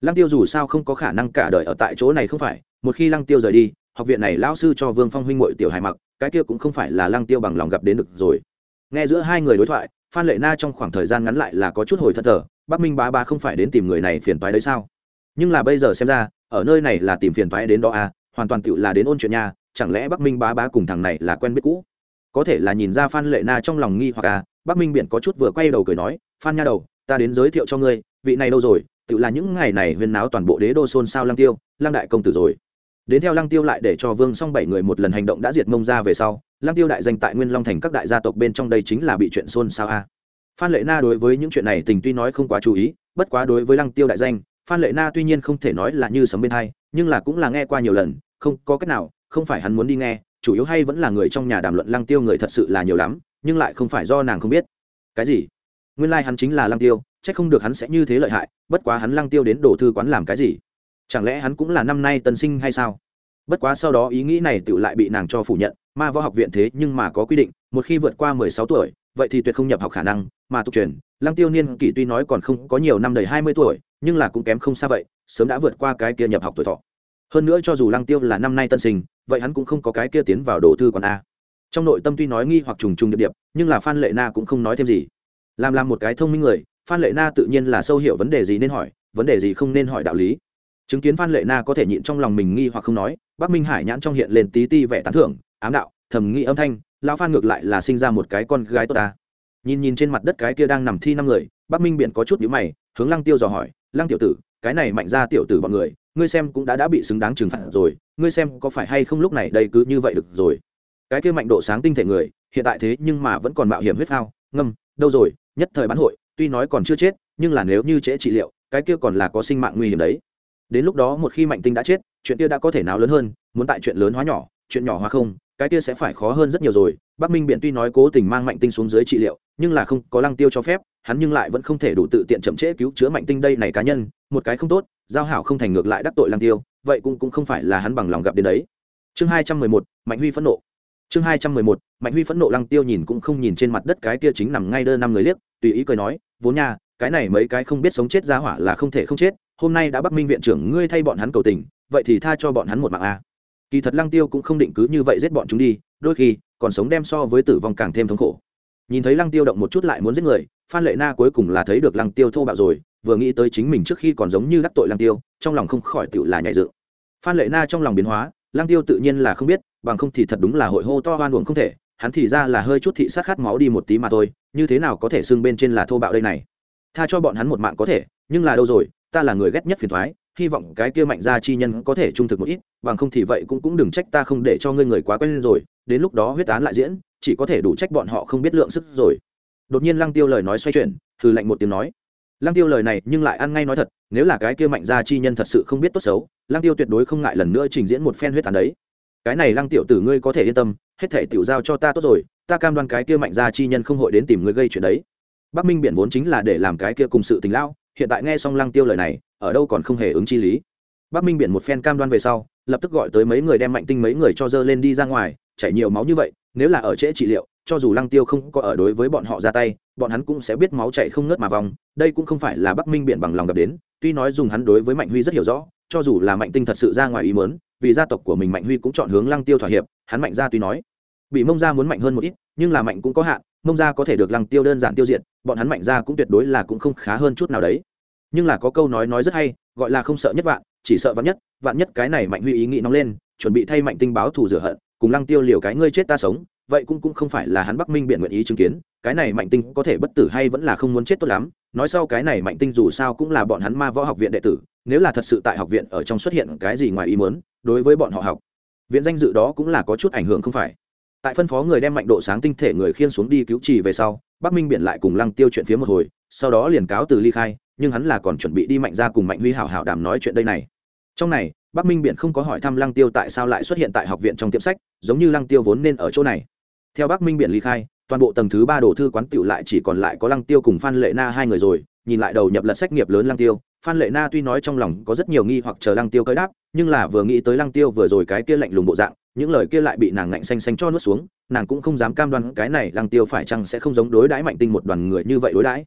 Lăng tiêu dù sao không có khả năng cả đời ở tại chỗ này không phải, một khi lăng tiêu rời đi, học viện này lão sư cho vương phong huynh muội tiểu hài mặc, cái kia cũng không phải là lăng tiêu bằng lòng gặp đến được rồi. Nghe giữa hai người đối thoại, phan lệ na trong khoảng thời gian ngắn lại là có chút hồi thất thờ, bắc minh bá bá không phải đến tìm người này phiền toái đấy sao? Nhưng là bây giờ xem ra, ở nơi này là tìm phiền toái đến đó à hoàn toàn tựu là đến ôn chuyện nha, chẳng lẽ bắc minh bá bá cùng thằng này là quen biết cũ? Có thể là nhìn ra phan lệ na trong lòng nghi hoặc à bắc minh biển có chút vừa quay đầu cười nói, phan nha đầu, ta đến giới thiệu cho ngươi, vị này đâu rồi, tự là những ngày này huyên náo toàn bộ đế đô xôn xao lăng tiêu, lăng đại công tử rồi. Đến theo lăng tiêu lại để cho vương song bảy người một lần hành động đã diệt mông ra về sau, lăng tiêu đại danh tại nguyên long thành các đại gia tộc bên trong đây chính là bị chuyện xôn xao a phan lệ na đối với những chuyện này tình tuy nói không quá chú ý, bất quá đối với lăng tiêu đại danh, phan lệ na tuy nhiên không thể nói là như sấm bên hai, nhưng là cũng là nghe qua nhiều lần, không có cách nào, không phải hắn muốn đi nghe chủ yếu hay vẫn là người trong nhà đàm luận lăng tiêu người thật sự là nhiều lắm, nhưng lại không phải do nàng không biết. Cái gì? Nguyên lai、like、hắn chính là lăng tiêu c h ắ c không được hắn sẽ như thế lợi hại, bất quá hắn lăng tiêu đến đổ thư quán làm cái gì? Chẳng lẽ hắn cũng là năm nay tân sinh hay sao? Bất quá sau đó ý nghĩ này tự lại bị nàng cho phủ nhận, ma võ học viện thế nhưng mà có quy định, một khi vượt qua mười sáu tuổi, vậy thì tuyệt không nhập học khả năng, mà tục truyền, lăng tiêu niên kỷ tuy nói còn không có nhiều năm đầy hai mươi tuổi, nhưng là cũng kém không xa vậy, sớm đã vượt qua cái kia nhập học tuổi thọ. Hơn nữa cho dù lăng tiêu là năm nay tân sinh vậy hắn cũng không có cái kia tiến vào đồ thư còn a. Trong nội tâm tuy nói nghi hoặc trùng trùng điệp điệp, nhưng là phan lệ na cũng không nói thêm gì. Làm làm một cái thông minh người, phan lệ na tự nhiên là sâu hiểu vấn đề gì nên hỏi, vấn đề gì không nên hỏi đạo lý. Chứng kiến phan lệ na có thể nhịn trong lòng mình nghi hoặc không nói, bắc minh hải nhãn trong hiện lên tí ti vẻ tán thưởng, ám đạo, thầm nghĩ âm thanh, lão phan ngược lại là sinh ra một cái con gái tốt ta. Nhìn nhìn trên mặt đất cái kia đang nằm thi năm người, bắc minh biện có chút nhíu mày, hướng lăng tiêu dò hỏi, lăng tiểu tử cái này mạnh ra tiểu tử bọn người, ngươi xem cũng đã đã bị xứng đáng trừng phạt rồi, ngươi xem có phải hay không lúc này đây cứ như vậy được rồi. Cái kia mạnh độ sáng tinh thể người, hiện tại thế nhưng mà vẫn còn mạo hiểm huyết phao, ngâm, đâu rồi, nhất thời bán hội, tuy nói còn chưa chết, nhưng là nếu như trễ trị liệu, cái kia còn là có sinh mạng nguy hiểm đấy. Đến lúc đó một khi mạnh tinh đã chết, chuyện kia đã có thể nào lớn hơn, muốn tại chuyện lớn hóa nhỏ, chuyện nhỏ hóa không cái kia sẽ phải khó hơn rất nhiều rồi. Bắc minh biện tuy nói cố tình mang mạnh tinh xuống dưới trị liệu, nhưng là không có lăng tiêu cho phép, hắn nhưng lại vẫn không thể đủ tự tiện chậm trễ cứu chữa mạnh tinh đây này cá nhân, một cái không tốt, giao hảo không thành ngược lại đắc tội lăng tiêu, vậy cũng cũng không phải là hắn bằng lòng gặp đến đấy. Chương hai trăm mười một, mạnh huy phẫn nộ. Chương hai trăm mười một, mạnh huy phẫn nộ lăng tiêu nhìn cũng không nhìn trên mặt đất cái kia chính nằm ngay đơ năm người liếc, tùy ý cười nói, vốn nha, cái này mấy cái không biết sống chết ra hỏa là không thể không chết, hôm nay đã bắc minh viện trưởng ngươi thay bọn hắn cầu tình, vậy thì tha cho bọn hắn một mạng a kỳ thật lăng tiêu cũng không định cứ như vậy giết bọn chúng đi, đôi khi, còn sống đem so với tử vong càng thêm thống khổ. Nhìn thấy lăng tiêu động một chút lại muốn giết người, phan lệ na cuối cùng là thấy được lăng tiêu thô bạo rồi, vừa nghĩ tới chính mình trước khi còn giống như đắc tội lăng tiêu, trong lòng không khỏi tựu là nhảy dự phan lệ na trong lòng biến hóa, lăng tiêu tự nhiên là không biết, bằng không thì thật đúng là hội hô to hoan uổng không thể, hắn thì ra là hơi chút thị sát khát máu đi một tí mà thôi, như thế nào có thể xưng bên trên là thô bạo đây này? Tha cho bọn hắn một mạng có thể, nhưng là đâu rồi, ta là người ghét nhất phiền thoái hy vọng cái kia mạnh gia chi nhân có thể trung thực một ít, bằng không thì vậy cũng cũng đừng trách ta không để cho ngươi người quá quen rồi, đến lúc đó huyết án lại diễn, chỉ có thể đủ trách bọn họ không biết lượng sức rồi. Đột nhiên lăng tiêu lời nói xoay chuyển, hừ lạnh một tiếng nói. Lăng tiêu lời này nhưng lại ăn ngay nói thật, nếu là cái kia mạnh gia chi nhân thật sự không biết tốt xấu, lăng tiêu tuyệt đối không ngại lần nữa trình diễn một phen huyết án đấy. Cái này lăng tiểu tử ngươi có thể yên tâm, hết thể tiểu giao cho ta tốt rồi, ta cam đoan cái kia mạnh gia chi nhân không hội đến tìm ngươi gây chuyện đấy. Bắc minh biển vốn chính là để làm cái kia cùng sự tình lão hiện tại nghe xong lăng tiêu lời này ở đâu còn không hề ứng chi lý. Bắc minh biển một phen cam đoan về sau, lập tức gọi tới mấy người đem mạnh tinh mấy người cho dơ lên đi ra ngoài, chảy nhiều máu như vậy, nếu là ở trễ trị liệu, cho dù lăng tiêu không có ở đối với bọn họ ra tay, bọn hắn cũng sẽ biết máu chảy không ngớt mà vòng. Đây cũng không phải là bắc minh biển bằng lòng gặp đến, tuy nói dùng hắn đối với mạnh huy rất hiểu rõ, cho dù là mạnh tinh thật sự ra ngoài ý mớn vì gia tộc của mình mạnh huy cũng chọn hướng lăng tiêu thỏa hiệp, hắn mạnh ra tuy nói, bị mông ra muốn mạnh hơn một ít, nhưng là mạnh cũng có hạn, mông ra có thể được lăng tiêu đơn giản tiêu diệt, bọn hắn mạnh ra cũng tuyệt đối là cũng không khá hơn chút nào đấy nhưng là có câu nói nói rất hay, gọi là không sợ nhất vạn, chỉ sợ vạn nhất vạn nhất cái này mạnh huy ý nghĩ nóng lên, chuẩn bị thay mạnh tinh báo thù rửa hận, cùng lăng tiêu liều cái ngươi chết ta sống, vậy cũng cũng không phải là hắn bắc minh biện nguyện ý chứng kiến, cái này mạnh tinh có thể bất tử hay vẫn là không muốn chết tốt lắm, nói sau cái này mạnh tinh dù sao cũng là bọn hắn ma võ học viện đệ tử, nếu là thật sự tại học viện ở trong xuất hiện cái gì ngoài ý muốn, đối với bọn họ học, viện danh dự đó cũng là có chút ảnh hưởng không phải. Tại phân phó người đem mạnh độ sáng tinh thể người khiên xuống đi cứu trì về sau, bắc minh biện lại cùng lăng tiêu chuyện phía một hồi, sau đó liền cáo từ ly khai nhưng hắn là còn chuẩn bị đi mạnh ra cùng mạnh huy hảo hảo đàm nói chuyện đây này. Trong này, bắc minh biện không có hỏi thăm lăng tiêu tại sao lại xuất hiện tại học viện trong tiệm sách, giống như lăng tiêu vốn nên ở chỗ này. Theo bắc minh biện ly khai, toàn bộ tầng thứ ba đồ thư quán tiểu lại chỉ còn lại có lăng tiêu cùng phan lệ na hai người rồi, nhìn lại đầu nhập lật sách nghiệp lớn lăng tiêu, phan lệ na tuy nói trong lòng có rất nhiều nghi hoặc chờ lăng tiêu cơi đáp, nhưng là vừa nghĩ tới lăng tiêu vừa rồi cái kia lạnh lùng bộ dạng, những lời kia lại bị nàng ngạnh xanh xanh cho nuốt xuống, nàng cũng không dám cam đoan cái này lăng tiêu phải chăng sẽ không giống đối đãi mạnh tinh một đoàn người như vậy đối đãi.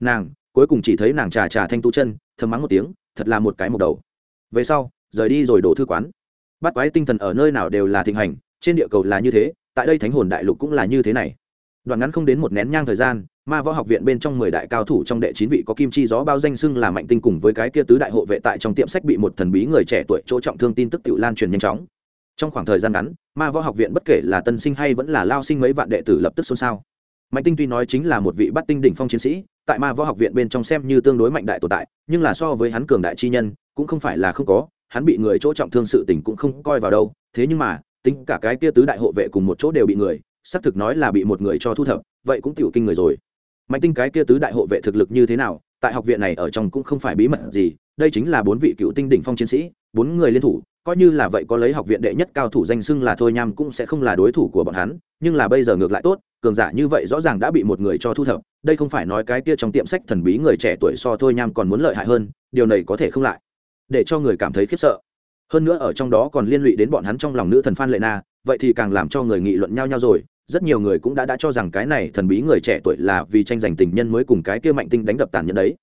Nàng cuối cùng chỉ thấy nàng trà trà thanh tu chân, thầm mắng một tiếng, thật là một cái mộc đầu. Về sau, rời đi rồi đổ thư quán. Bắt quái tinh thần ở nơi nào đều là thịnh hành, trên địa cầu là như thế, tại đây thánh hồn đại lục cũng là như thế này. Đoạn ngắn không đến một nén nhang thời gian, ma võ học viện bên trong mười đại cao thủ trong đệ chín vị có kim chi gió bao danh xưng là mạnh tinh cùng với cái kia tứ đại hộ vệ tại trong tiệm sách bị một thần bí người trẻ tuổi chỗ trọng thương tin tức tự lan truyền nhanh chóng. Trong khoảng thời gian ngắn, ma võ học viện bất kể là tân sinh hay vẫn là lao sinh mấy vạn đệ tử lập tức xôn xao. Mạnh tinh tuy nói chính là một vị bắt tinh đỉnh phong chiến sĩ tại ma võ học viện bên trong xem như tương đối mạnh đại tồn tại, nhưng là so với hắn cường đại chi nhân, cũng không phải là không có, hắn bị người chỗ trọng thương sự tình cũng không coi vào đâu, thế nhưng mà, tính cả cái kia tứ đại hộ vệ cùng một chỗ đều bị người, xác thực nói là bị một người cho thu thập, vậy cũng tiểu kinh người rồi. Mạnh tinh cái kia tứ đại hộ vệ thực lực như thế nào, tại học viện này ở trong cũng không phải bí mật gì, đây chính là bốn vị cựu tinh đỉnh phong chiến sĩ, bốn người liên thủ, coi như là vậy có lấy học viện đệ nhất cao thủ danh xưng là thôi nham cũng sẽ không là đối thủ của bọn hắn, nhưng là bây giờ ngược lại tốt cường giả như vậy rõ ràng đã bị một người cho thu thập, đây không phải nói cái kia trong tiệm sách thần bí người trẻ tuổi so thôi nham còn muốn lợi hại hơn, điều này có thể không lại, để cho người cảm thấy khiếp sợ. Hơn nữa ở trong đó còn liên lụy đến bọn hắn trong lòng nữ thần phan lệ na, vậy thì càng làm cho người nghị luận nhau nhau rồi, rất nhiều người cũng đã đã cho rằng cái này thần bí người trẻ tuổi là vì tranh giành tình nhân mới cùng cái kia mạnh tinh đánh đập tàn nhẫn đấy.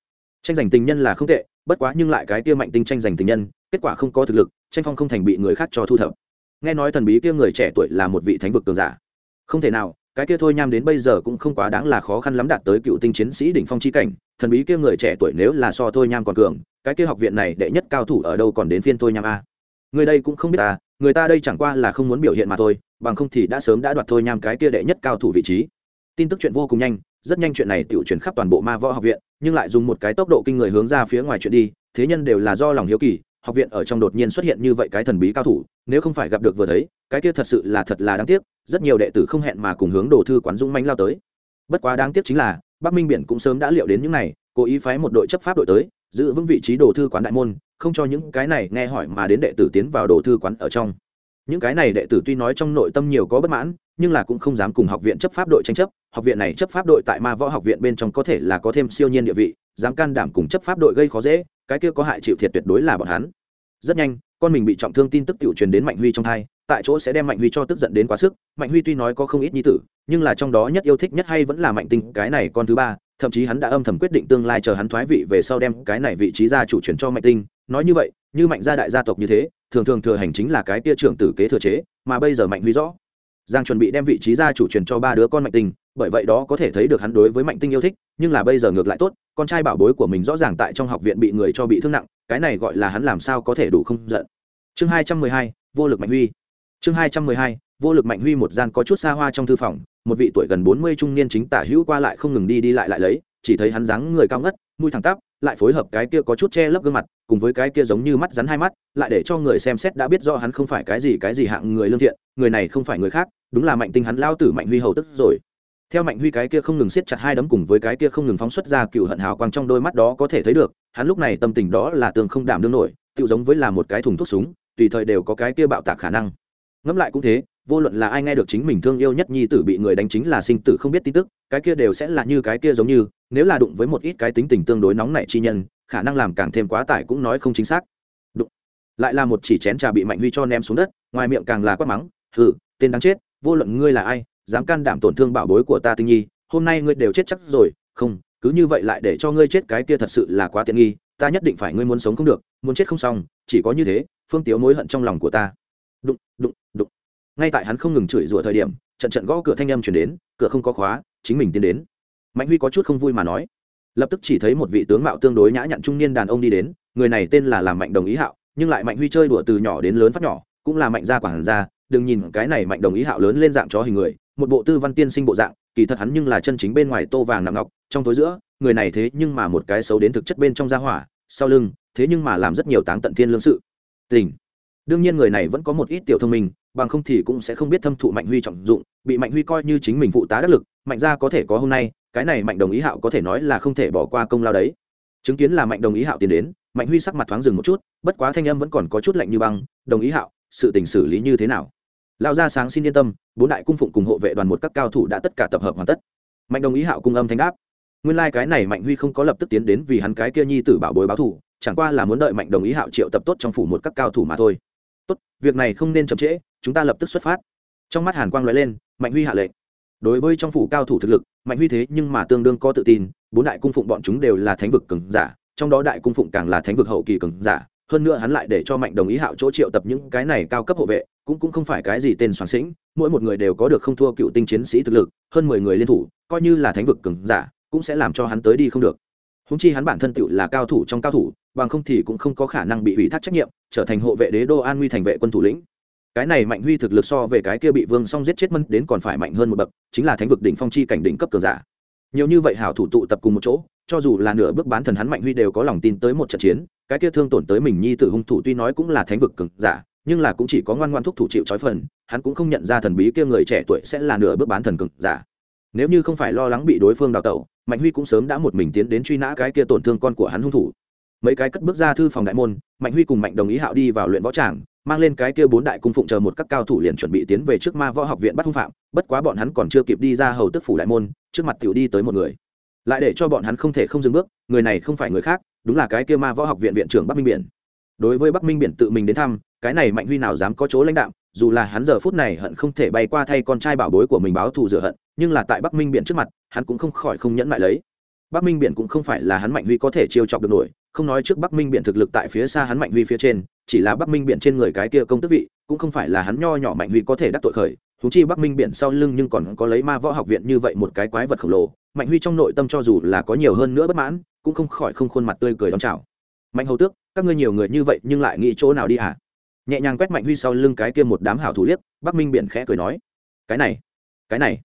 Tranh giành tình nhân là không tệ, bất quá nhưng lại cái kia mạnh tinh tranh giành tình nhân, kết quả không có thực lực, tranh phong không thành bị người khác cho thu thập. Nghe nói thần bí kia người trẻ tuổi là một vị thánh vực cường giả. Không thể nào cái kia thôi nham đến bây giờ cũng không quá đáng là khó khăn lắm đạt tới cựu tinh chiến sĩ đỉnh phong chi cảnh, thần bí kia người trẻ tuổi nếu là so thôi nham còn cường, cái kia học viện này đệ nhất cao thủ ở đâu còn đến phiên thôi nham a? Người đây cũng không biết ta, người ta đây chẳng qua là không muốn biểu hiện mà thôi, bằng không thì đã sớm đã đoạt thôi nham cái kia đệ nhất cao thủ vị trí. Tin tức chuyện vô cùng nhanh, rất nhanh chuyện này tự chuyển khắp toàn bộ ma võ học viện, nhưng lại dùng một cái tốc độ kinh người hướng ra phía ngoài chuyện đi, thế nhân đều là do lòng hiếu kỳ học viện ở trong đột nhiên xuất hiện như vậy cái thần bí cao thủ, nếu không phải gặp được vừa thấy, cái kia thật sự là thật là đáng tiếc, rất nhiều đệ tử không hẹn mà cùng hướng đồ thư quán dũng mánh lao tới. Bất quá đáng tiếc chính là, bắc minh biển cũng sớm đã liệu đến những này, cố ý phái một đội chấp pháp đội tới, giữ vững vị trí đồ thư quán đại môn, không cho những cái này nghe hỏi mà đến đệ tử tiến vào đồ thư quán ở trong. Những cái này đệ tử tuy nói trong nội tâm nhiều có bất mãn, nhưng là cũng không dám cùng học viện chấp pháp đội tranh chấp, học viện này chấp pháp đội tại ma võ học viện bên trong có thể là có thêm siêu nhiên địa vị, dám can đảm cùng chấp pháp đội gây khó dễ cái kia có hại chịu thiệt tuyệt đối là bọn hắn. Rất nhanh, con mình bị trọng thương tin tức tiểu truyền đến mạnh huy trong thai, tại chỗ sẽ đem mạnh huy cho tức giận đến quá sức. Mạnh huy tuy nói có không ít nhi tử, nhưng là trong đó nhất yêu thích nhất hay vẫn là mạnh tinh, cái này con thứ ba. Thậm chí hắn đã âm thầm quyết định tương lai chờ hắn thoái vị về sau đem cái này vị trí gia chủ chuyển cho mạnh tinh. Nói như vậy, như mạnh gia đại gia tộc như thế, thường thường thừa hành chính là cái tia trưởng tử kế thừa chế, mà bây giờ mạnh huy rõ, giang chuẩn bị đem vị trí gia chủ truyền cho ba đứa con mạnh tinh bởi vậy đó có thể thấy được hắn đối với mạnh tinh yêu thích, nhưng là bây giờ ngược lại tốt, con trai bảo bối của mình rõ ràng tại trong học viện bị người cho bị thương nặng, cái này gọi là hắn làm sao có thể đủ không giận. Chương hai trăm mười hai, vô lực mạnh huy. Chương hai trăm mười hai, vô lực mạnh huy một gian có chút xa hoa trong thư phòng, một vị tuổi gần bốn mươi trung niên chính tả hữu qua lại không ngừng đi đi lại lại lấy, chỉ thấy hắn dáng người cao ngất, mũi thẳng tắp, lại phối hợp cái kia có chút che lấp gương mặt, cùng với cái kia giống như mắt rắn hai mắt, lại để cho người xem xét đã biết rõ hắn không phải cái gì cái gì hạng người lương thiện, người này không phải người khác, đúng là mạnh tinh hắn lao tử mạnh huy hầu tức rồi theo mạnh huy cái kia không ngừng siết chặt hai đấm cùng với cái kia không ngừng phóng xuất ra cựu hận hào quang trong đôi mắt đó có thể thấy được, hắn lúc này tâm tình đó là tường không đảm đương nổi tự giống với là một cái thùng thuốc súng, tùy thời đều có cái kia bạo tạc khả năng. Ngẫm lại cũng thế, vô luận là ai nghe được chính mình thương yêu nhất nhi tử bị người đánh chính là sinh tử không biết tin tức, cái kia đều sẽ là như cái kia giống như, nếu là đụng với một ít cái tính tình tương đối nóng nảy chi nhân, khả năng làm càng thêm quá tải cũng nói không chính xác. Đụng. Lại là một chỉ chén trà bị mạnh huy cho ném xuống đất, ngoài miệng càng là quát mắng, hừ, tên đáng chết, vô luận ngươi là ai dám can đảm tổn thương bảo bối của ta tinh nhi, hôm nay ngươi đều chết chắc rồi, không, cứ như vậy lại để cho ngươi chết, cái kia thật sự là quá tiện nghi, ta nhất định phải ngươi muốn sống không được, muốn chết không xong, chỉ có như thế, phương tiếu mối hận trong lòng của ta. Đụng đụng đụng. Ngay tại hắn không ngừng chửi rủa thời điểm, trận trận gõ cửa thanh âm chuyển đến, cửa không có khóa, chính mình tiến đến. Mạnh huy có chút không vui mà nói. Lập tức chỉ thấy một vị tướng mạo tương đối nhã nhặn trung niên đàn ông đi đến, người này tên là làm mạnh đồng ý hạo, nhưng lại mạnh huy chơi đùa từ nhỏ đến lớn phát nhỏ, cũng là mạnh gia quản gia đừng nhìn cái này mạnh đồng ý hạo lớn lên dạng chó hình người, một bộ tư văn tiên sinh bộ dạng, kỳ thật hắn nhưng là chân chính bên ngoài tô vàng nằm ngọc, trong tối giữa, người này thế nhưng mà một cái xấu đến thực chất bên trong gia hỏa, sau lưng, thế nhưng mà làm rất nhiều táng tận thiên lương sự. Tình. Đương nhiên người này vẫn có một ít tiểu thông minh, bằng không thì cũng sẽ không biết thâm thụ mạnh huy trọng dụng, bị mạnh huy coi như chính mình phụ tá đắc lực, mạnh gia có thể có hôm nay, cái này mạnh đồng ý hạo có thể nói là không thể bỏ qua công lao đấy. Chứng kiến là mạnh đồng ý hạo tiến đến, mạnh huy sắc mặt thoáng dừng một chút, bất quá thanh âm vẫn còn có chút lạnh như băng, đồng ý hạo, sự tình xử lý như thế nào? Lão gia sáng xin yên tâm, bốn đại cung phụng cùng hộ vệ đoàn một các cao thủ đã tất cả tập hợp hoàn tất. Mạnh đồng ý hạo cung âm thanh đáp. Nguyên lai、like、cái này mạnh huy không có lập tức tiến đến vì hắn cái kia nhi tử bảo bối báo thủ chẳng qua là muốn đợi mạnh đồng ý hạo triệu tập tốt trong phủ một các cao thủ mà thôi. Tốt, việc này không nên chậm trễ, chúng ta lập tức xuất phát. Trong mắt hàn quang l lên, mạnh huy hạ lệnh. Đối với trong phủ cao thủ thực lực, mạnh huy thế nhưng mà tương đương có tự tin, bốn đại cung phụng bọn chúng đều là thánh vực cường giả, trong đó đại cung phụng càng là thánh vực hậu kỳ cường giả, hơn nữa hắn lại để cho mạnh đồng ý hạo chỗ triệu tập những cái này cao cấp hộ vệ cũng cũng không phải cái gì tên soạn sĩnh, mỗi một người đều có được không thua cựu tinh chiến sĩ thực lực, hơn mười người liên thủ, coi như là thánh vực cường giả, cũng sẽ làm cho hắn tới đi không được. Húng chi hắn bản thân tựu là cao thủ trong cao thủ, bằng không thì cũng không có khả năng bị ủy thác trách nhiệm, trở thành hộ vệ đế đô an nguy thành vệ quân thủ lĩnh. Cái này mạnh huy thực lực so về cái kia bị vương song giết chết mân đến còn phải mạnh hơn một bậc, chính là thánh vực đỉnh phong chi cảnh đỉnh cấp cường giả. Nhiều như vậy hảo thủ tụ tập cùng một chỗ, cho dù là nửa bước bán thần hắn mạnh huy đều có lòng tin tới một trận chiến, cái kia thương tổn tới mình nhi tử hung thủ tuy nói cũng là thánh vực cường giả nhưng là cũng chỉ có ngoan ngoan thúc thủ chịu trói phần, hắn cũng không nhận ra thần bí kia người trẻ tuổi sẽ là nửa bước bán thần cường giả. Nếu như không phải lo lắng bị đối phương đào tẩu, mạnh huy cũng sớm đã một mình tiến đến truy nã cái kia tổn thương con của hắn hung thủ. Mấy cái cất bước ra thư phòng đại môn, mạnh huy cùng mạnh đồng ý hạo đi vào luyện võ tràng, mang lên cái kia bốn đại cung phụng chờ một các cao thủ liền chuẩn bị tiến về trước ma võ học viện bắt hung phạm, bất quá bọn hắn còn chưa kịp đi ra hầu tức phủ đại môn, trước mặt tiểu đi tới một người. Lại để cho bọn hắn không thể không dừng bước, người này không phải người khác, đúng là cái kia ma võ học viện viện trưởng bắc minh biển. Đối với bắc minh biển tự mình đến thăm cái này mạnh huy nào dám có chỗ lãnh đạo dù là hắn giờ phút này hận không thể bay qua thay con trai bảo bối của mình báo thù rửa hận, nhưng là tại bắc minh biển trước mặt, hắn cũng không khỏi không nhẫn lại lấy. Bắc minh biển cũng không phải là hắn mạnh huy có thể chiêu chọc được nổi, không nói trước bắc minh biển thực lực tại phía xa hắn mạnh huy phía trên, chỉ là bắc minh biển trên người cái kia công tức vị, cũng không phải là hắn nho nhỏ mạnh huy có thể đắc tội khởi thú chi bắc minh biển sau lưng nhưng còn có lấy ma võ học viện như vậy một cái quái vật khổng lồ, mạnh huy trong nội tâm cho dù là có nhiều hơn nữa bất mãn, cũng không khỏi không khuôn mặt tươi cười đón chào. Mạnh hầu tước, các ngươi nhiều người như vậy nhưng lại nghĩ chỗ nào đi hả? Nhẹ nhàng quét mạnh huy sau lưng cái kia một đám hảo thủ liếc, bắc minh biển khẽ cười nói, cái này cái này.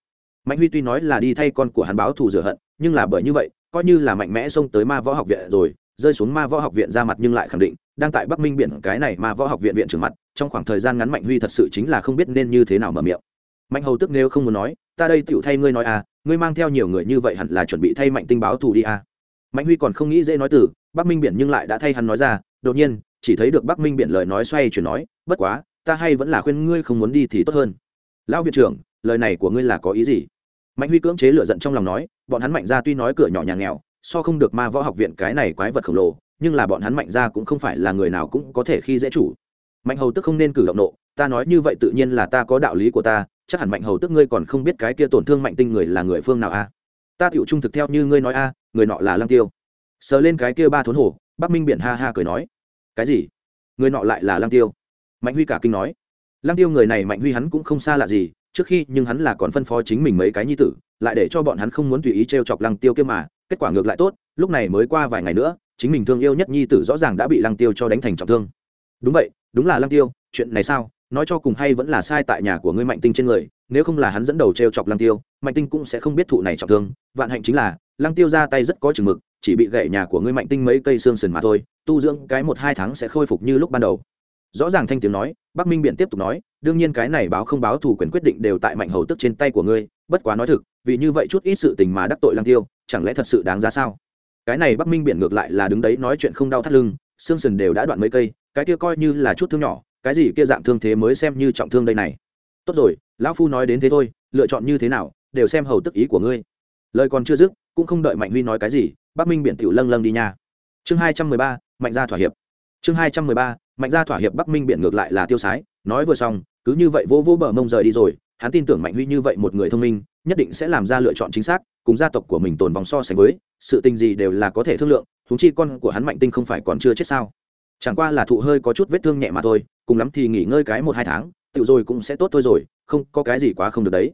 Mạnh huy tuy nói là đi thay con của hắn báo thù rửa hận, nhưng là bởi như vậy, coi như là mạnh mẽ xông tới ma võ học viện rồi, rơi xuống ma võ học viện ra mặt nhưng lại khẳng định, đang tại bắc minh biển cái này ma võ học viện viện trưởng mặt, trong khoảng thời gian ngắn mạnh huy thật sự chính là không biết nên như thế nào mở miệng. Mạnh hầu tức nếu không muốn nói, ta đây tựu thay ngươi nói à ngươi mang theo nhiều người như vậy hẳn là chuẩn bị thay mạnh tinh báo thù đi à. Mạnh huy còn không nghĩ dễ nói từ, bắc minh biển nhưng lại đã thay hắn nói ra, đột nhiên chỉ thấy được bắc minh biển lời nói xoay chuyển nói, bất quá, ta hay vẫn là khuyên ngươi không muốn đi thì tốt hơn. Lão viện trưởng, lời này của ngươi là có ý gì? Mạnh huy cưỡng chế lựa giận trong lòng nói, bọn hắn mạnh ra tuy nói cửa nhỏ nhà nghèo, so không được ma võ học viện cái này quái vật khổng lồ, nhưng là bọn hắn mạnh ra cũng không phải là người nào cũng có thể khi dễ chủ. Mạnh hầu tức không nên cử động nộ, ta nói như vậy tự nhiên là ta có đạo lý của ta, chắc hẳn mạnh hầu tức ngươi còn không biết cái kia tổn thương mạnh tinh người là người phương nào a? Ta tựu trung thực theo như ngươi nói a, người nọ là lăng tiêu. Sờ lên cái kia ba thốn hồ bắc minh biển ha ha cười nói cái gì? Người nọ lại là Lang tiêu. Mạnh huy cả kinh nói. Lang tiêu người này mạnh huy hắn cũng không xa lạ gì, trước khi nhưng hắn là còn phân phó chính mình mấy cái nhi tử, lại để cho bọn hắn không muốn tùy ý t r e o chọc lăng tiêu kia mà, kết quả ngược lại tốt, lúc này mới qua vài ngày nữa, chính mình thương yêu nhất nhi tử rõ ràng đã bị lăng tiêu cho đánh thành trọng thương. Đúng vậy, đúng là lăng tiêu, chuyện này sao? Nói cho cùng hay vẫn là sai tại nhà của ngươi mạnh tinh trên người nếu không là hắn dẫn đầu t r e o chọc lăng tiêu, mạnh tinh cũng sẽ không biết thụ này trọng thương. Vạn hạnh chính là, lăng tiêu ra tay rất có chừng mực, chỉ bị gậy nhà của ngươi mạnh tinh mấy cây xương sườn mà thôi, tu dưỡng cái một hai tháng sẽ khôi phục như lúc ban đầu. Rõ ràng thanh tiếng nói, bắc minh biện tiếp tục nói, đương nhiên cái này báo không báo thủ quyền quyết định đều tại mạnh hầu tức trên tay của ngươi, bất quá nói thực, vì như vậy chút ít sự tình mà đắc tội lăng tiêu, chẳng lẽ thật sự đáng giá sao? Cái này bắc minh Biện ngược lại là đứng đấy nói chuyện không đau thắt lưng, xương sườn đều đã đoạn mấy cây, cái kia coi như là chút thương nhỏ, cái gì kia dạng thương thế mới xem như trọng thương đây này tốt rồi, lão phu nói đến thế thôi, lựa chọn như thế nào, đều xem hầu tức ý của ngươi. Lời còn chưa dứt, cũng không đợi mạnh huy nói cái gì, bắc minh biển tiểu lâng lâng đi nha. Chương hai trăm mười ba, mạnh gia thỏa hiệp. Chương hai trăm mười ba, mạnh gia thỏa hiệp bắc minh biển ngược lại là tiêu sái, nói vừa xong, cứ như vậy vô vô bờ mông rời đi rồi, hắn tin tưởng mạnh huy như vậy một người thông minh, nhất định sẽ làm ra lựa chọn chính xác, cùng gia tộc của mình tồn vòng so sánh với, sự tình gì đều là có thể thương lượng thúng chi con của hắn mạnh tinh không phải còn chưa chết sao? Chẳng qua là thụ hơi có chút vết thương nhẹ mà thôi, cùng lắm thì nghỉ ngơi cái một hai tháng Tiểu rồi cũng sẽ tốt thôi rồi, không, có cái gì quá không được đấy.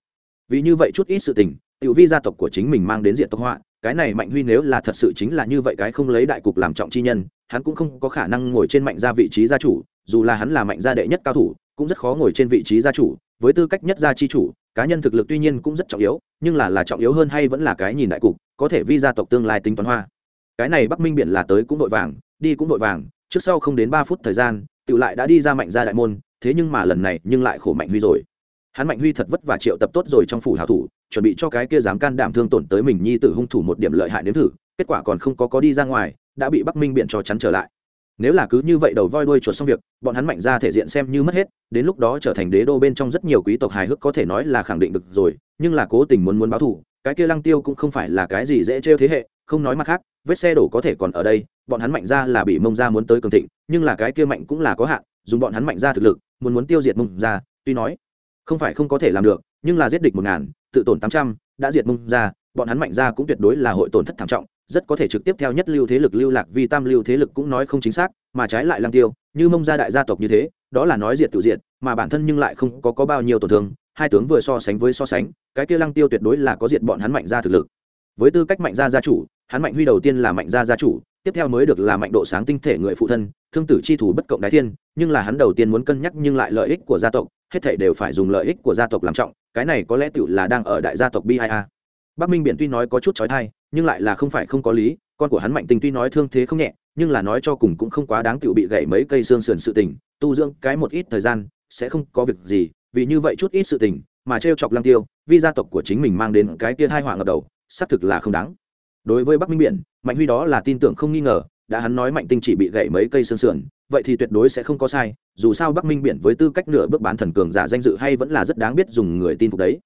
Vì như vậy chút ít sự tình, Tiểu vi gia tộc của chính mình mang đến diện tộc họa, cái này mạnh huy nếu là thật sự chính là như vậy cái không lấy đại cục làm trọng chi nhân, hắn cũng không có khả năng ngồi trên mạnh gia vị trí gia chủ, dù là hắn là mạnh gia đệ nhất cao thủ, cũng rất khó ngồi trên vị trí gia chủ, với tư cách nhất gia chi chủ, cá nhân thực lực tuy nhiên cũng rất trọng yếu, nhưng là là trọng yếu hơn hay vẫn là cái nhìn đại cục, có thể vi gia tộc tương lai tính toán hoa. Cái này bắc minh biển là tới cũng vội vàng, đi cũng vội vàng, trước sau không đến ba phút thời gian tự lại đã đi ra mạnh gia đại môn thế nhưng mà lần này nhưng lại khổ mạnh huy rồi. Hắn mạnh huy thật vất vả triệu tập tốt rồi trong phủ hảo thủ, chuẩn bị cho cái kia dám can đảm thương tổn tới mình nhi tử hung thủ một điểm lợi hại nếm thử, kết quả còn không có có đi ra ngoài, đã bị bắc minh biện cho chắn trở lại. Nếu là cứ như vậy đầu voi đuôi chuột xong việc, bọn hắn mạnh ra thể diện xem như mất hết, đến lúc đó trở thành đế đô bên trong rất nhiều quý tộc hài hước có thể nói là khẳng định được rồi, nhưng là cố tình muốn muốn báo thù, cái kia lăng tiêu cũng không phải là cái gì dễ trêu thế hệ, không nói mặt khác, vết xe đổ có thể còn ở đây, bọn hắn mạnh ra là bị mông ra muốn tới cường thịnh, nhưng là cái kia mạnh cũng là có hạn dùng bọn hắn mạnh ra thực lực muốn muốn tiêu diệt mông ra tuy nói không phải không có thể làm được nhưng là giết địch một ngàn tự tổn tám trăm đã diệt mông ra bọn hắn mạnh ra cũng tuyệt đối là hội tổn thất thảm trọng rất có thể trực tiếp theo nhất lưu thế lực lưu lạc Vì tam lưu thế lực cũng nói không chính xác mà trái lại lăng tiêu như mông gia đại gia tộc như thế đó là nói diệt tự diệt mà bản thân nhưng lại không có, có bao nhiêu tổn thương hai tướng vừa so sánh với so sánh cái kia lăng tiêu tuyệt đối là có diệt bọn hắn mạnh ra thực lực. Với tư cách mạnh gia gia chủ hắn mạnh huy đầu tiên là mạnh gia gia chủ tiếp theo mới được là mạnh độ sáng tinh thể người phụ thân, thương tử chi thủ bất cộng đái thiên, nhưng là hắn đầu tiên muốn cân nhắc nhưng lại lợi ích của gia tộc, hết thảy đều phải dùng lợi ích của gia tộc làm trọng, cái này có lẽ tự là đang ở đại gia tộc bia bắc minh biển tuy nói có chút trói thai nhưng lại là không phải không có lý, con của hắn mạnh tình tuy nói thương thế không nhẹ, nhưng là nói cho cùng cũng không quá đáng tự bị gãy mấy cây xương sườn sự tình, tu dưỡng cái một ít thời gian, sẽ không có việc gì, vì như vậy chút ít sự tình, mà trêu chọc lăng tiêu, vì gia tộc của chính mình mang đến cái tia hai họa ngập đầu, xác thực là không đáng đối với bắc minh biển, mạnh huy đó là tin tưởng không nghi ngờ, đã hắn nói mạnh tinh chỉ bị gãy mấy cây xương sườn, vậy thì tuyệt đối sẽ không có sai, dù sao bắc minh biển với tư cách nửa bước bán thần cường giả danh dự hay vẫn là rất đáng biết dùng người tin phục đấy.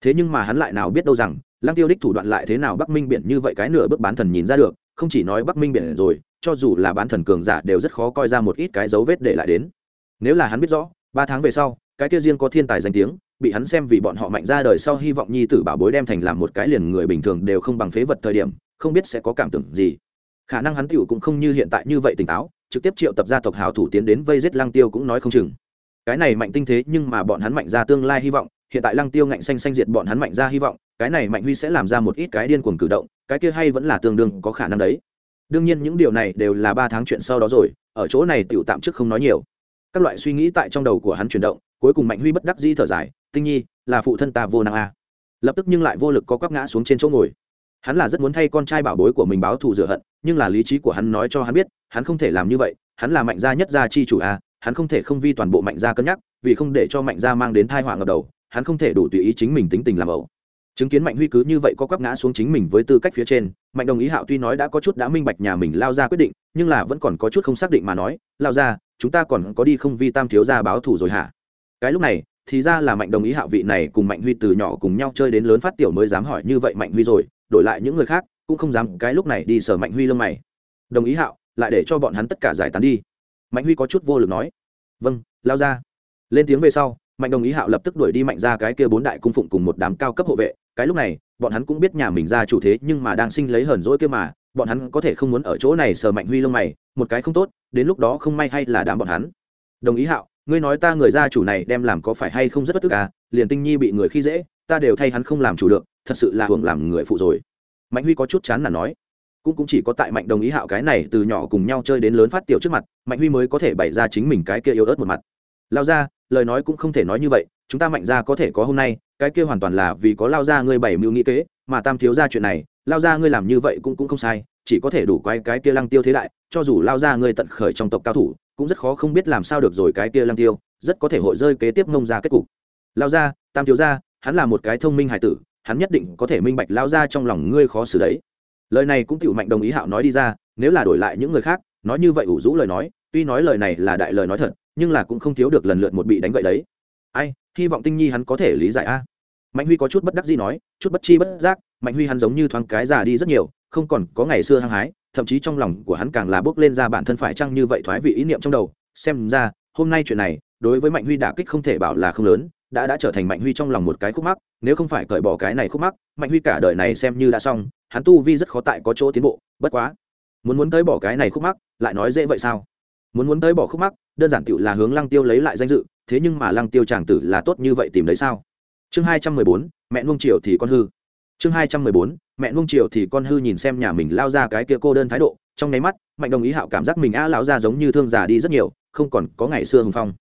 Thế nhưng mà hắn lại nào biết đâu rằng, lăng tiêu đích thủ đoạn lại thế nào bắc minh biển như vậy cái nửa bước bán thần nhìn ra được, không chỉ nói bắc minh biển rồi, cho dù là bán thần cường giả đều rất khó coi ra một ít cái dấu vết để lại đến. Nếu là hắn biết rõ, ba tháng về sau, cái kia riêng có thiên tài danh tiếng bị hắn xem vì bọn họ mạnh ra đời sau hy vọng nhi tử bảo bối đem thành làm một cái liền người bình thường đều không bằng phế vật thời điểm, không biết sẽ có cảm tưởng gì. Khả năng hắn tiểu cũng không như hiện tại như vậy tỉnh táo, trực tiếp triệu tập gia tộc hảo thủ tiến đến vây giết lăng tiêu cũng nói không chừng. Cái này mạnh tinh thế nhưng mà bọn hắn mạnh ra tương lai hy vọng, hiện tại lăng tiêu ngạnh xanh xanh diệt bọn hắn mạnh ra hy vọng, cái này mạnh huy sẽ làm ra một ít cái điên cuồng cử động, cái kia hay vẫn là tương đương có khả năng đấy. Đương nhiên những điều này đều là ba tháng chuyện sau đó rồi, ở chỗ này tiểu tạm trước không nói nhiều. Các loại suy nghĩ tại trong đầu của hắn chuyển động cuối cùng mạnh huy bất đắc dĩ thở dài, tinh nhi, là phụ thân ta vô năng a. Lập tức nhưng lại vô lực có quắp ngã xuống trên chỗ ngồi. Hắn là rất muốn thay con trai bảo bối của mình báo thù rửa hận, nhưng là lý trí của hắn nói cho hắn biết, hắn không thể làm như vậy, hắn là mạnh gia nhất gia chi chủ a, hắn không thể không vi toàn bộ mạnh gia cân nhắc, vì không để cho mạnh gia mang đến thai họa ngập đầu, hắn không thể đủ tùy ý chính mình tính tình làm ẩu. Chứng kiến mạnh huy cứ như vậy có quắp ngã xuống chính mình với tư cách phía trên, mạnh đồng ý hạo tuy nói đã có chút đã minh bạch nhà mình lao ra quyết định, nhưng là vẫn còn có chút không xác định mà nói, lao ra chúng ta còn có đi không vi tam thiếu gia báo thù rồi hả? Cái lúc này, thì ra là mạnh đồng ý hạo vị này cùng mạnh huy từ nhỏ cùng nhau chơi đến lớn phát tiểu mới dám hỏi như vậy mạnh huy rồi, đổi lại những người khác, cũng không dám cái lúc này đi sở mạnh huy lông mày. Đồng ý hạo, lại để cho bọn hắn tất cả giải tán đi. Mạnh huy có chút vô lực nói. Vâng lao ra. Lên tiếng về sau, mạnh đồng ý hạo lập tức đuổi đi mạnh ra cái kia bốn đại cung phụng cùng một đám cao cấp hộ vệ. Cái lúc này, bọn hắn cũng biết nhà mình ra chủ thế nhưng mà đang sinh lấy hờn dỗi kia mà, bọn hắn có thể không muốn ở chỗ này sờ mạnh huy lông mày, một cái không tốt, đến lúc đó không may hay là đám bọn hắn. Đồng ý hạo ngươi nói ta người gia chủ này đem làm có phải hay không rất bất tức à liền tinh nhi bị người khi dễ, ta đều thay hắn không làm chủ được, thật sự là hưởng làm người phụ rồi. Mạnh huy có chút chán là nói. Cũng cũng chỉ có tại mạnh đồng ý hạo cái này từ nhỏ cùng nhau chơi đến lớn phát tiểu trước mặt, mạnh huy mới có thể bày ra chính mình cái kia yếu ớt một mặt. Lao ra, lời nói cũng không thể nói như vậy, chúng ta mạnh ra có thể có hôm nay, cái kia hoàn toàn là vì có lao ra ngươi bảy mưu nghĩ kế, mà tam thiếu ra chuyện này, lao ra ngươi làm như vậy cũng cũng không sai, chỉ có thể đủ quay cái kia lăng tiêu thế đại, cho dù lao ra ngươi tận khởi trong tộc cao thủ cũng rất khó không biết làm sao được rồi cái kia lăng tiêu, rất có thể hội rơi kế tiếp ngông ra kết cục. Lao ra tam thiếu ra hắn là một cái thông minh hài tử, hắn nhất định có thể minh bạch lao ra trong lòng ngươi khó xử đấy. Lời này cũng chịu mạnh đồng ý hạo nói đi ra, nếu là đổi lại những người khác, nói như vậy ủ rũ lời nói, tuy nói lời này là đại lời nói thật, nhưng là cũng không thiếu được lần lượt một bị đánh vậy đấy. Ai, hy vọng tinh nhi hắn có thể lý giải a. Mạnh huy có chút bất đắc gì nói, chút bất chi bất giác, mạnh huy hắn giống như thoáng cái già đi rất nhiều không còn có ngày xưa hăng hái, thậm chí trong lòng của hắn càng là bước lên ra bản thân phải chăng như vậy thoái vị ý niệm trong đầu. Xem ra, hôm nay chuyện này, đối với mạnh huy đả kích không thể bảo là không lớn, đã đã trở thành mạnh huy trong lòng một cái khúc mắc, nếu không phải cởi bỏ cái này khúc mắc, mạnh huy cả đời này xem như đã xong, hắn tu vi rất khó tại có chỗ tiến bộ, bất quá, muốn muốn tới bỏ cái này khúc mắc, lại nói dễ vậy sao? Muốn muốn tới bỏ khúc mắc, đơn giản tựu là hướng lăng tiêu lấy lại danh dự, thế nhưng mà lăng tiêu chàng tử là tốt như vậy tìm đấy sao? Chương hai trăm mười bốn, mẹ nuông triều thì con hư. Chương hai trăm mười bốn mẹ nung chiều thì con hư nhìn xem nhà mình lao ra cái kia cô đơn thái độ, trong nháy mắt, mạnh đồng ý hạo cảm giác mình a lão ra giống như thương già đi rất nhiều, không còn có ngày xưa hùng phong.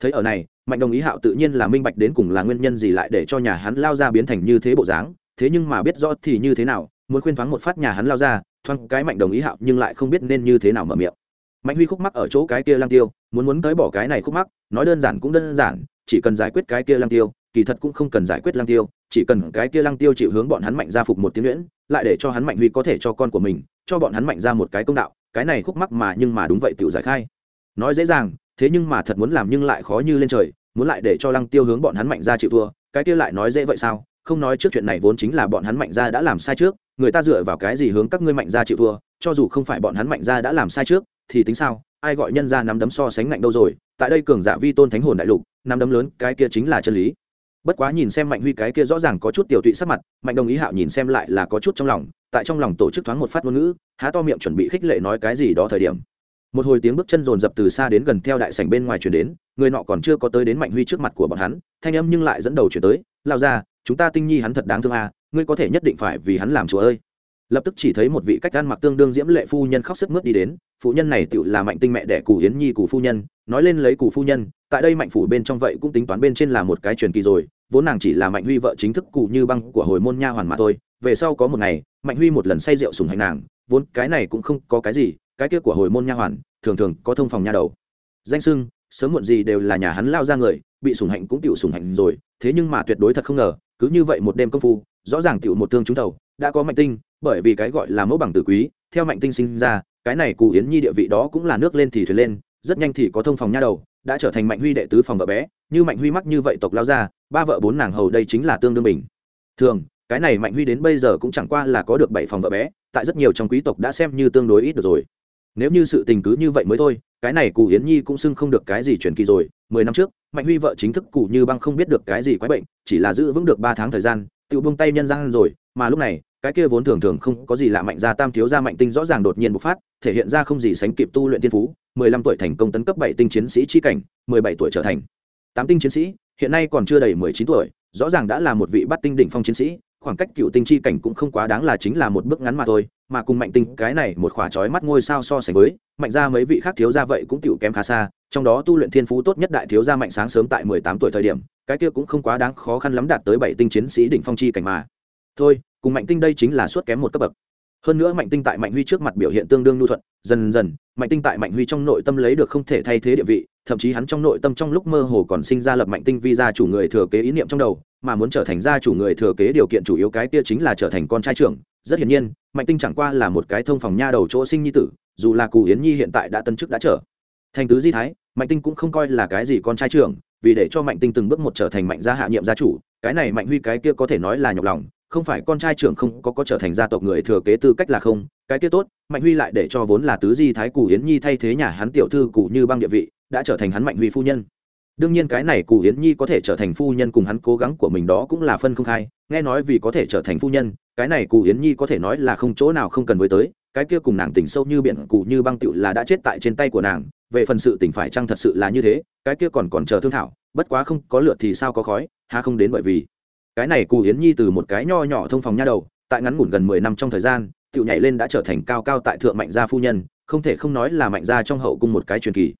Thấy ở này, mạnh đồng ý hạo tự nhiên là minh bạch đến cùng là nguyên nhân gì lại để cho nhà hắn lao ra biến thành như thế bộ dáng, thế nhưng mà biết rõ thì như thế nào, muốn khuyên thoáng một phát nhà hắn lao ra, thoáng cái mạnh đồng ý hạo nhưng lại không biết nên như thế nào mở miệng. Mạnh huy khúc mắc ở chỗ cái kia lang tiêu, muốn muốn tới bỏ cái này khúc mắc, nói đơn giản cũng đơn giản, chỉ cần giải quyết cái kia lang tiêu kỳ thật cũng không cần giải quyết lang tiêu, chỉ cần cái kia lang tiêu chịu hướng bọn hắn mạnh ra phục một tiếng nhuyễn, lại để cho hắn mạnh huy có thể cho con của mình, cho bọn hắn mạnh ra một cái công đạo, cái này khúc mắc mà nhưng mà đúng vậy tiểu giải khai. Nói dễ dàng, thế nhưng mà thật muốn làm nhưng lại khó như lên trời, muốn lại để cho lăng tiêu hướng bọn hắn mạnh ra chịu thua, cái kia lại nói dễ vậy sao? Không nói trước chuyện này vốn chính là bọn hắn mạnh ra đã làm sai trước, người ta dựa vào cái gì hướng các ngươi mạnh ra chịu thua, cho dù không phải bọn hắn mạnh ra đã làm sai trước, thì tính sao? Ai gọi nhân ra nắm đấm so sánh ngạnh đâu rồi? Tại đây cường giả vi tôn thánh hồn đại lục, nắm đấm lớn, cái kia chính là chân lý bất quá nhìn xem mạnh huy cái kia rõ ràng có chút tiểu tụy sắc mặt, mạnh đồng ý hạo nhìn xem lại là có chút trong lòng, tại trong lòng tổ chức thoáng một phát ngôn ngữ, há to miệng chuẩn bị khích lệ nói cái gì đó thời điểm. Một hồi tiếng bước chân rồn rập từ xa đến gần theo đại sảnh bên ngoài chuyển đến, người nọ còn chưa có tới đến mạnh huy trước mặt của bọn hắn, thanh âm nhưng lại dẫn đầu chuyển tới lao ra chúng ta tinh nhi hắn thật đáng thương à ngươi có thể nhất định phải vì hắn làm chúa ơi lập tức chỉ thấy một vị cách ăn mặc tương đương diễm lệ phu nhân khóc sức mướt đi đến, phụ nhân này tựu là mạnh tinh mẹ đẻ cù hiến nhi cù phu nhân, nói lên lấy cù phu nhân, tại đây mạnh phủ bên trong vậy cũng tính toán bên trên là một cái truyền kỳ rồi, vốn nàng chỉ là mạnh huy vợ chính thức cụ như băng của hồi môn nha hoàn mà thôi, về sau có một ngày, mạnh huy một lần say rượu sùng hành nàng, vốn cái này cũng không có cái gì, cái kia của hồi môn nha hoàn, thường thường có thông phòng nha đầu. Danh sưng, sớm muộn gì đều là nhà hắn lao ra người, bị sùng hạnh cũng tiểu sùng hạnh rồi, thế nhưng mà tuyệt đối thật không ngờ, cứ như vậy một đêm công phu rõ ràng tiểu một thương chúng đầu đã có mạnh tinh, bởi vì cái gọi là mẫu bằng tử quý, theo mạnh tinh sinh ra, cái này cụ yến nhi địa vị đó cũng là nước lên thì thuyền lên, rất nhanh thì có thông phòng nha đầu, đã trở thành mạnh huy đệ tứ phòng vợ bé, như mạnh huy mắc như vậy tộc lao ra, ba vợ bốn nàng hầu đây chính là tương đương bình thường, cái này mạnh huy đến bây giờ cũng chẳng qua là có được bảy phòng vợ bé, tại rất nhiều trong quý tộc đã xem như tương đối ít được rồi. Nếu như sự tình cứ như vậy mới thôi, cái này cụ hiến nhi cũng xưng không được cái gì truyền kỳ rồi. Mười năm trước, mạnh huy vợ chính thức cụ như băng không biết được cái gì quái bệnh, chỉ là giữ vững được ba tháng thời gian tự buông tay nhân gian rồi, mà lúc này, cái kia vốn thường thường không có gì lạ mạnh ra tam thiếu gia mạnh tinh rõ ràng đột nhiên bộc phát, thể hiện ra không gì sánh kịp tu luyện thiên phú, mười lăm tuổi thành công tấn cấp bảy tinh chiến sĩ chi cảnh, mười bảy tuổi trở thành tám tinh chiến sĩ, hiện nay còn chưa đầy mười chín tuổi, rõ ràng đã là một vị bắt tinh đỉnh phong chiến sĩ khoảng cách cựu tinh chi cảnh cũng không quá đáng là chính là một bước ngắn mà thôi, mà cùng mạnh tinh cái này một khỏa trói mắt ngôi sao so sánh với, mạnh ra mấy vị khác thiếu gia vậy cũng tựu kém khá xa, trong đó tu luyện thiên phú tốt nhất đại thiếu gia mạnh sáng sớm tại mười tám tuổi thời điểm, cái kia cũng không quá đáng khó khăn lắm đạt tới bảy tinh chiến sĩ đỉnh phong chi cảnh mà. Thôi, cùng mạnh tinh đây chính là suốt kém một cấp bậc. Hơn nữa mạnh tinh tại mạnh huy trước mặt biểu hiện tương đương nhu thuận, dần dần, mạnh tinh tại mạnh huy trong nội tâm lấy được không thể thay thế địa vị, thậm chí hắn trong nội tâm trong lúc mơ hồ còn sinh ra lập mạnh tinh vi gia chủ người thừa kế ý niệm trong đầu mà muốn trở thành gia chủ người thừa kế điều kiện chủ yếu cái kia chính là trở thành con trai trưởng. Rất hiển nhiên, mạnh tinh chẳng qua là một cái thông phòng nha đầu chỗ sinh nhi tử, dù là cù yến nhi hiện tại đã tân chức đã trở thành tứ di thái, mạnh tinh cũng không coi là cái gì con trai trưởng, vì để cho mạnh tinh từng bước một trở thành mạnh gia hạ nhiệm gia chủ, cái này mạnh huy cái kia có thể nói là nhọc lòng, không phải con trai trưởng không có có trở thành gia tộc người thừa kế tư cách là không, cái kia tốt, mạnh huy lại để cho vốn là tứ di thái cù yến nhi thay thế nhà hắn tiểu thư cù như băng địa vị, đã trở thành hắn mạnh huy phu nhân đương nhiên cái này cụ yến nhi có thể trở thành phu nhân cùng hắn cố gắng của mình đó cũng là phân không khai, nghe nói vì có thể trở thành phu nhân, cái này cụ yến nhi có thể nói là không chỗ nào không cần với tới, cái kia cùng nàng tỉnh sâu như biển cụ như băng tựu là đã chết tại trên tay của nàng, về phần sự tỉnh phải chăng thật sự là như thế, cái kia còn còn chờ thương thảo, bất quá không có lượt thì sao có khói ha không đến bởi vì. Cái này cụ yến nhi từ một cái nho nhỏ thông phòng nha đầu, tại ngắn ngủn gần mười năm trong thời gian, tựu nhảy lên đã trở thành cao cao tại thượng mạnh gia phu nhân, không thể không nói là mạnh gia trong hậu cung một cái truyền kỳ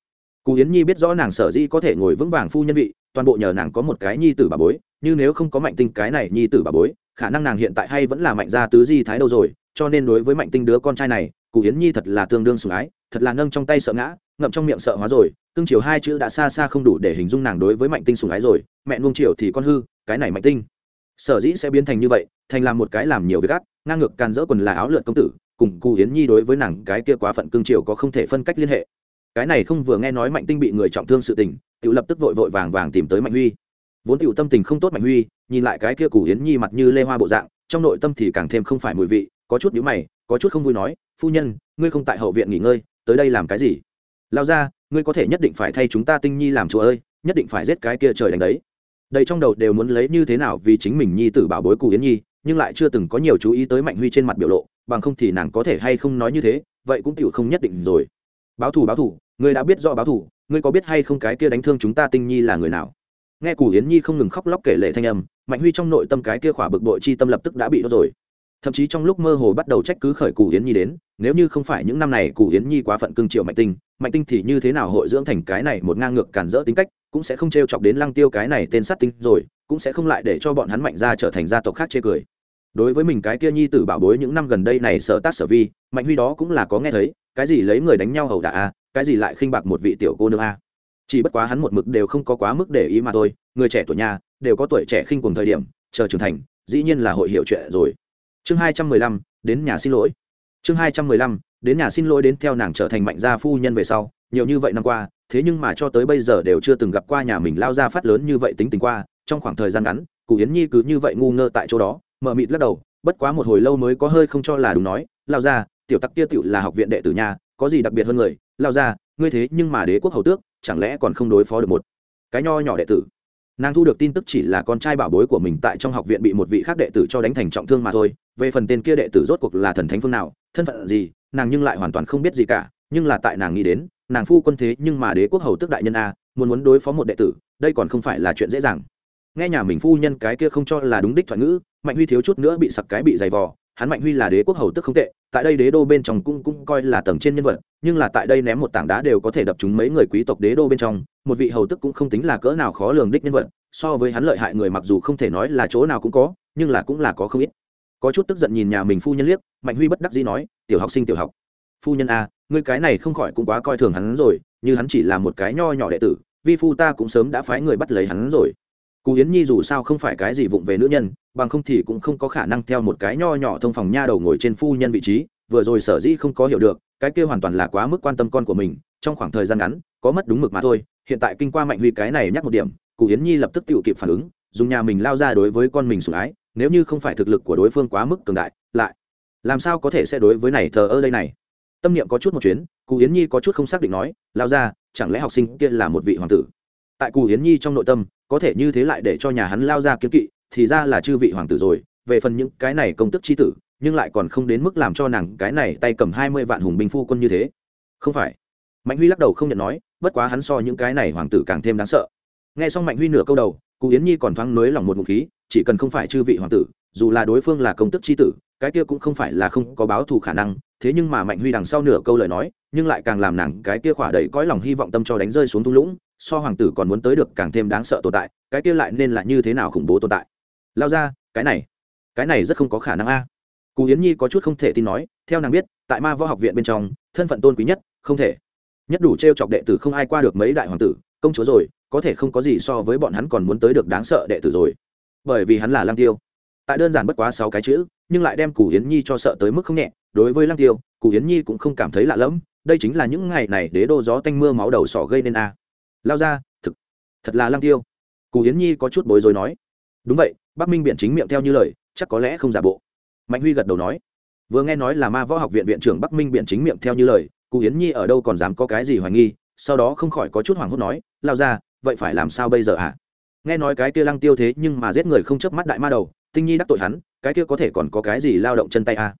cụ yến nhi biết rõ nàng sở dĩ có thể ngồi vững vàng phu nhân vị, toàn bộ nhờ nàng có một cái nhi tử bà bối, như nếu không có mạnh tinh cái này nhi tử bà bối, khả năng nàng hiện tại hay vẫn là mạnh gia tứ di thái đâu rồi, cho nên đối với mạnh tinh đứa con trai này cụ yến nhi thật là tương đương sủng ái, thật là nâng trong tay sợ ngã, ngậm trong miệng sợ hóa rồi, tương triều hai chữ đã xa xa không đủ để hình dung nàng đối với mạnh tinh sủng ái rồi, mẹ nuông triều thì con hư, cái này mạnh tinh. Sở dĩ sẽ biến thành như vậy, thành làm một cái làm nhiều việc gắt ngang ngược can dỡ quần là áo lượn công tử, cùng cụ yến nhi đối với nàng cái kia quá phận cương triều có không thể phân cách liên hệ cái này không vừa nghe nói mạnh tinh bị người trọng thương sự tình tự lập tức vội vội vàng vàng tìm tới mạnh huy. Vốn tiểu tâm tình không tốt mạnh huy, nhìn lại cái kia củ yến nhi mặt như lê hoa bộ dạng, trong nội tâm thì càng thêm không phải mùi vị, có chút nhíu mày, có chút không vui nói, phu nhân, ngươi không tại hậu viện nghỉ ngơi, tới đây làm cái gì? Lao ra ngươi có thể nhất định phải thay chúng ta tinh nhi làm chúa ơi, nhất định phải giết cái kia trời đánh đấy. Đây trong đầu đều muốn lấy như thế nào vì chính mình nhi tử bảo bối cụ yến nhi, nhưng lại chưa từng có nhiều chú ý tới mạnh huy trên mặt biểu lộ, bằng không thì nàng có thể hay không nói như thế, vậy cũng tiểu không nhất định rồi báo thủ báo thủ, ngươi đã biết rõ báo thủ, ngươi có biết hay không cái kia đánh thương chúng ta tinh nhi là người nào? Nghe cù yến nhi không ngừng khóc lóc kể lệ thanh âm mạnh huy trong nội tâm cái kia khỏa bực bội chi tâm lập tức đã bị đốt rồi. Thậm chí trong lúc mơ hồ bắt đầu trách cứ khởi cù yến nhi đến nếu như không phải những năm này cù yến nhi quá phận cương triệu mạnh tinh mạnh tinh thì như thế nào hội dưỡng thành cái này một ngang ngược cản rỡ tính cách cũng sẽ không t r e o chọc đến lăng tiêu cái này tên sát tinh rồi cũng sẽ không lại để cho bọn hắn mạnh ra trở thành gia tộc khác chê cười. Đối với mình cái kia nhi tử bảo bối những năm gần đây này sợ tác sở vi mạnh huy đó cũng là có nghe thấy cái gì lấy người đánh nhau hầu đả a, cái gì lại khinh bạc một vị tiểu cô nương a? Chỉ bất quá hắn một mực đều không có quá mức để ý mà thôi, người trẻ tuổi nhà, đều có tuổi trẻ khinh cùng thời điểm, chờ trưởng thành, dĩ nhiên là hội hiệu chuyện rồi. Chương hai trăm mười lăm, đến nhà xin lỗi. Chương hai trăm mười lăm, đến nhà xin lỗi đến theo nàng trở thành mạnh gia phu nhân về sau, nhiều như vậy năm qua, thế nhưng mà cho tới bây giờ đều chưa từng gặp qua nhà mình lao ra phát lớn như vậy tính tình qua, trong khoảng thời gian ngắn, cụ yến nhi cứ như vậy ngu ngơ tại chỗ đó, mờ mịt lắc đầu, bất quá một hồi lâu mới có hơi không cho là đúng nói, lao ra tiểu tắc kia tựu là học viện đệ tử nhà có gì đặc biệt hơn người? Lao ra, ngươi thế nhưng mà đế quốc hầu tước, chẳng lẽ còn không đối phó được một cái nho nhỏ đệ tử? Nàng thu được tin tức chỉ là con trai bảo bối của mình tại trong học viện bị một vị khác đệ tử cho đánh thành trọng thương mà thôi. Về phần tên kia đệ tử rốt cuộc là thần thánh phương nào, thân phận gì, nàng nhưng lại hoàn toàn không biết gì cả. Nhưng là tại nàng nghĩ đến, nàng phu quân thế nhưng mà đế quốc hầu tước đại nhân a, muốn muốn đối phó một đệ tử, đây còn không phải là chuyện dễ dàng. Nghe nhà mình phu nhân cái kia không cho là đúng đích thoại ngữ, mạnh huy thiếu chút nữa bị sặc cái bị dày vò hắn mạnh huy là đế quốc hầu tức không tệ, tại đây đế đô bên trong cũng cũng coi là tầng trên nhân vật, nhưng là tại đây ném một tảng đá đều có thể đập chúng mấy người quý tộc đế đô bên trong, một vị hầu tức cũng không tính là cỡ nào khó lường đích nhân vật, so với hắn lợi hại người mặc dù không thể nói là chỗ nào cũng có, nhưng là cũng là có không ít. Có chút tức giận nhìn nhà mình phu nhân liếc, mạnh huy bất đắc dĩ nói, tiểu học sinh tiểu học, phu nhân a, ngươi cái này không khỏi cũng quá coi thường hắn rồi, như hắn chỉ là một cái nho nhỏ đệ tử, vi phu ta cũng sớm đã phái người bắt lấy hắn rồi. Cú Yến Nhi dù sao không phải cái gì vụng về nữ nhân, bằng không thì cũng không có khả năng theo một cái nho nhỏ thông phòng nha đầu ngồi trên phu nhân vị trí, vừa rồi sở dĩ không có hiểu được, cái kia hoàn toàn là quá mức quan tâm con của mình, trong khoảng thời gian ngắn, có mất đúng mực mà thôi, hiện tại kinh qua Mạnh Huy cái này nhắc một điểm, cụ Yến Nhi lập tức tự kịp phản ứng, dùng nhà mình lao ra đối với con mình sủng ái, nếu như không phải thực lực của đối phương quá mức cường đại, lại làm sao có thể sẽ đối với này thờ ơ đây này. Tâm niệm có chút một chuyến, cụ Yến Nhi có chút không xác định nói, lao ra, chẳng lẽ học sinh kia là một vị hoàng tử? Tại Cù Yến Nhi trong nội tâm, có thể như thế lại để cho nhà hắn lao ra kiếm kỵ thì ra là chư vị hoàng tử rồi về phần những cái này công tức c h i tử nhưng lại còn không đến mức làm cho nàng cái này tay cầm hai mươi vạn hùng binh phu quân như thế. Không phải. Mạnh huy lắc đầu không nhận nói bất quá hắn so những cái này hoàng tử càng thêm đáng sợ. N g h e xong mạnh huy nửa câu đầu cụ yến nhi còn thoáng nới lòng một ngụ khí chỉ cần không phải chư vị hoàng tử dù là đối phương là công tức c h i tử cái kia cũng không phải là không có báo thù khả năng thế nhưng mà mạnh huy đằng sau nửa câu lời nói nhưng lại càng làm nàng cái kia khỏa đầy cõi lòng hy vọng tâm cho đánh rơi xuống thung lũng, so hoàng tử còn muốn tới được càng thêm đáng sợ tồn tại, cái kia lại nên là như thế nào khủng bố tồn tại? Lao ra, cái này cái này rất không có khả năng a. Cú yến nhi có chút không thể tin nói, theo nàng biết, tại ma võ học viện bên trong, thân phận tôn quý nhất, không thể. Nhất đủ t r e o chọc đệ tử không ai qua được mấy đại hoàng tử, công chúa rồi, có thể không có gì so với bọn hắn còn muốn tới được đáng sợ đệ tử rồi. Bởi vì hắn là lang tiêu. Tại đơn giản bất quá sáu cái chữ, nhưng lại đem cù yến nhi cho sợ tới mức không nhẹ. Đối với lang tiêu cù yến nhi cũng không cảm thấy lạ lẫm đây chính là những ngày này đế đô gió tanh mưa máu đầu sỏ gây nên a. Lao ra, thực, thật là lang tiêu. Cù Hiến nhi có chút bối rối nói. Đúng vậy, bắc minh biện chính miệng theo như lời, chắc có lẽ không giả bộ. Mạnh huy gật đầu nói. Vừa nghe nói là ma võ học viện viện trưởng bắc minh biện chính miệng theo như lời cụ Hiến nhi ở đâu còn dám có cái gì hoài nghi, sau đó không khỏi có chút hoảng hốt nói, lao ra, vậy phải làm sao bây giờ ạ à? nghe nói cái kia lăng tiêu thế nhưng mà giết người không chớp mắt đại ma đầu, tinh nhi đắc tội hắn, cái kia có thể còn có cái gì lao động chân tay à?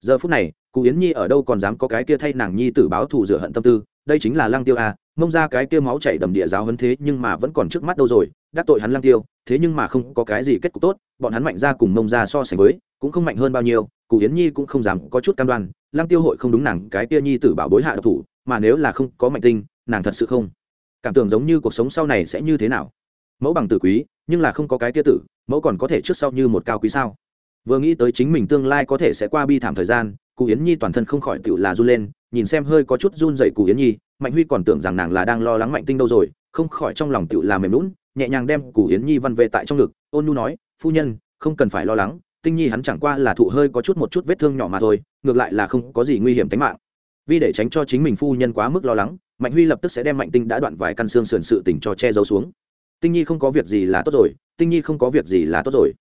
Giờ phút này cụ yến nhi ở đâu còn dám có cái kia thay nàng nhi tử báo thù rửa hận tâm tư đây chính là lăng tiêu à, mông ra cái kia máu chảy đầm địa giáo hơn thế nhưng mà vẫn còn trước mắt đâu rồi đắc tội hắn lăng tiêu thế nhưng mà không có cái gì kết cục tốt bọn hắn mạnh ra cùng mông ra so sánh với cũng không mạnh hơn bao nhiêu cụ yến nhi cũng không dám có chút cam đoan lăng tiêu hội không đúng nàng cái kia nhi tử bảo bối hạ độc thủ mà nếu là không có mạnh tinh nàng thật sự không cảm tưởng giống như cuộc sống sau này sẽ như thế nào. Mẫu bằng tử quý nhưng là không có cái kia tử mẫu còn có thể trước sau như một cao quý sao? Vừa nghĩ tới chính mình tương lai có thể sẽ qua bi thảm thời gian, cụ yến nhi toàn thân không khỏi tựu là run lên, nhìn xem hơi có chút run dậy cụ yến nhi, mạnh huy còn tưởng rằng nàng là đang lo lắng mạnh tinh đâu rồi, không khỏi trong lòng tựu là mềm lún nhẹ nhàng đem cụ yến nhi văn về tại trong ngực, ôn nhu nói, phu nhân, không cần phải lo lắng, tinh nhi hắn chẳng qua là thụ hơi có chút một chút vết thương nhỏ mà thôi, ngược lại là không có gì nguy hiểm tính mạng. Vì để tránh cho chính mình phu nhân quá mức lo lắng, mạnh huy lập tức sẽ đem mạnh tinh đã đoạn vài căn xương sườn sự tình cho che giấu xuống. Tinh nhi không có việc gì là tốt rồi, tinh nhi không có việc gì là tốt rồi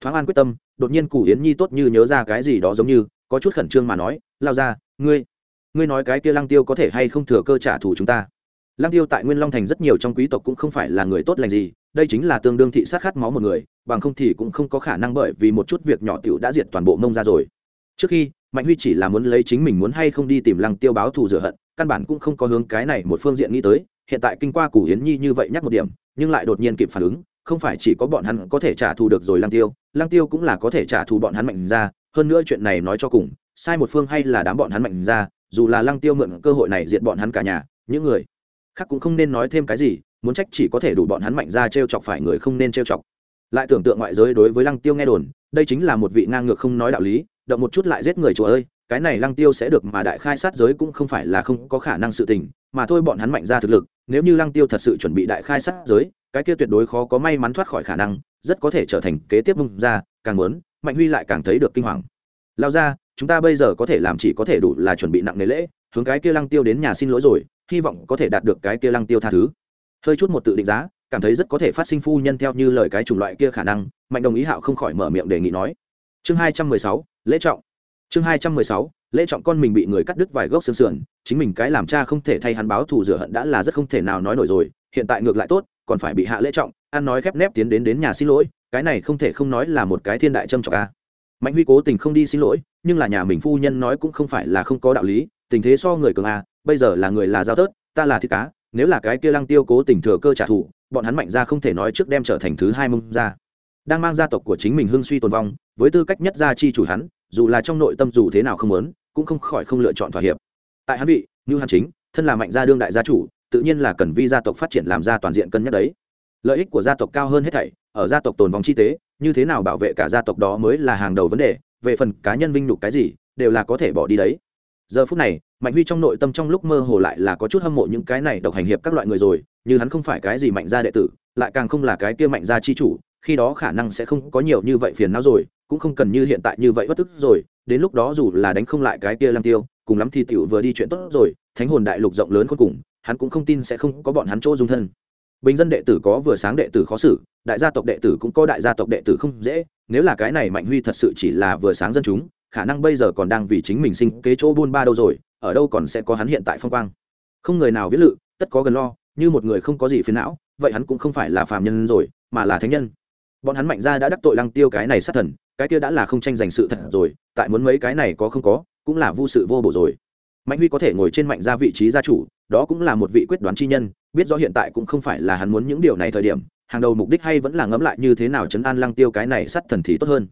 thoáng an quyết tâm, đột nhiên cụ yến nhi tốt như nhớ ra cái gì đó giống như, có chút khẩn trương mà nói, lao ra, ngươi ngươi nói cái kia lăng tiêu có thể hay không thừa cơ trả thù chúng ta? Lăng tiêu tại nguyên long thành rất nhiều trong quý tộc cũng không phải là người tốt lành gì, đây chính là tương đương thị sát khát máu một người, bằng không thì cũng không có khả năng bởi vì một chút việc nhỏ tiểu đã diệt toàn bộ mông ra rồi. Trước khi, mạnh huy chỉ là muốn lấy chính mình muốn hay không đi tìm lăng tiêu báo thù rửa hận, căn bản cũng không có hướng cái này một phương diện nghĩ tới, hiện tại kinh qua củ hiến nhi như vậy nhắc một điểm, nhưng lại đột nhiên kịp phản ứng không phải chỉ có bọn hắn có thể trả thù được rồi lăng tiêu lăng tiêu cũng là có thể trả thù bọn hắn mạnh ra, hơn nữa chuyện này nói cho cùng, sai một phương hay là đám bọn hắn mạnh ra, dù là lăng tiêu mượn cơ hội này diệt bọn hắn cả nhà, những người khác cũng không nên nói thêm cái gì, muốn trách chỉ có thể đủ bọn hắn mạnh ra t r e o chọc phải người không nên t r e o chọc. Lại tưởng tượng ngoại giới đối với lăng tiêu nghe đồn, đây chính là một vị ngang ngược không nói đạo lý, động một chút lại giết người chúa ơi, cái này lăng tiêu sẽ được mà đại khai sát giới cũng không phải là không có khả năng sự tình, mà thôi bọn hắn mạnh ra thực lực nếu như lăng tiêu thật sự chuẩn bị đại khai sát giới, cái kia tuyệt đối khó có may mắn thoát khỏi khả năng, rất có thể trở thành kế tiếp bung ra, càng muốn, mạnh huy lại càng thấy được kinh hoàng. Lao ra, chúng ta bây giờ có thể làm chỉ có thể đủ là chuẩn bị nặng nề lễ, hướng cái kia lăng tiêu đến nhà xin lỗi rồi, hy vọng có thể đạt được cái kia lăng tiêu tha thứ. Hơi chút một tự định giá, cảm thấy rất có thể phát sinh phu nhân theo như lời cái chủng loại kia khả năng, mạnh đồng ý hạo không khỏi mở miệng đề nghị nói. Chương hai trăm mười sáu, lễ trọng. Chương hai trăm mười sáu lễ trọng con mình bị người cắt đứt vài gốc xương sườn, chính mình cái làm cha không thể thay hắn báo thù rửa hận đã là rất không thể nào nói nổi rồi, hiện tại ngược lại tốt, còn phải bị hạ lễ trọng, ăn nói khép nép tiến đến đến nhà xin lỗi, cái này không thể không nói là một cái thiên đại trâm trọng ca mạnh huy cố tình không đi xin lỗi, nhưng là nhà mình phu nhân nói cũng không phải là không có đạo lý, tình thế so người cường a, bây giờ là người là giao tớt, ta là thịt cá, nếu là cái kia lăng tiêu cố tình thừa cơ trả thù, bọn hắn mạnh ra không thể nói trước đem trở thành thứ hai mông ra. Đang mang gia tộc của chính mình hưng suy tồn vong, với tư cách nhất gia chi chủ hắn, dù là trong nội tâm dù thế nào không muốn cũng không khỏi không lựa chọn thỏa hiệp. Tại hắn vị như hắn chính, thân là mạnh gia đương đại gia chủ, tự nhiên là cần vi gia tộc phát triển làm ra toàn diện cân nhắc đấy. Lợi ích của gia tộc cao hơn hết thảy, ở gia tộc tồn vong chi tế, như thế nào bảo vệ cả gia tộc đó mới là hàng đầu vấn đề, về phần cá nhân vinh nhục cái gì, đều là có thể bỏ đi đấy. Giờ phút này, mạnh huy trong nội tâm trong lúc mơ hồ lại là có chút hâm mộ những cái này độc hành hiệp các loại người rồi, như hắn không phải cái gì mạnh gia đệ tử, lại càng không là cái kia mạnh gia chi chủ, khi đó khả năng sẽ không có nhiều như vậy phiền não rồi, cũng không cần như hiện tại như vậy bất tức rồi đến lúc đó dù là đánh không lại cái kia lăng tiêu, cùng lắm thì tiểu vừa đi chuyện tốt rồi, thánh hồn đại lục rộng lớn cuối cùng, hắn cũng không tin sẽ không có bọn hắn chỗ dung thân. Bình dân đệ tử có vừa sáng đệ tử khó xử, đại gia tộc đệ tử cũng có đại gia tộc đệ tử không dễ, nếu là cái này mạnh huy thật sự chỉ là vừa sáng dân chúng, khả năng bây giờ còn đang vì chính mình sinh kế chỗ buôn ba đâu rồi, ở đâu còn sẽ có hắn hiện tại phong quang. Không người nào viết lự, tất có gần lo, như một người không có gì phiền não, vậy hắn cũng không phải là phàm nhân rồi, mà là thánh nhân. Bọn hắn mạnh ra đã đắc tội lăng tiêu cái này sát thần cái kia đã là không tranh giành sự thật rồi, tại muốn mấy cái này có không có, cũng là vô sự vô bổ rồi. Mạnh huy có thể ngồi trên mạnh gia vị trí gia chủ, đó cũng là một vị quyết đoán chi nhân, biết rõ hiện tại cũng không phải là hắn muốn những điều này thời điểm, hàng đầu mục đích hay vẫn là ngẫm lại như thế nào chấn an lăng tiêu cái này sát thần thì tốt hơn.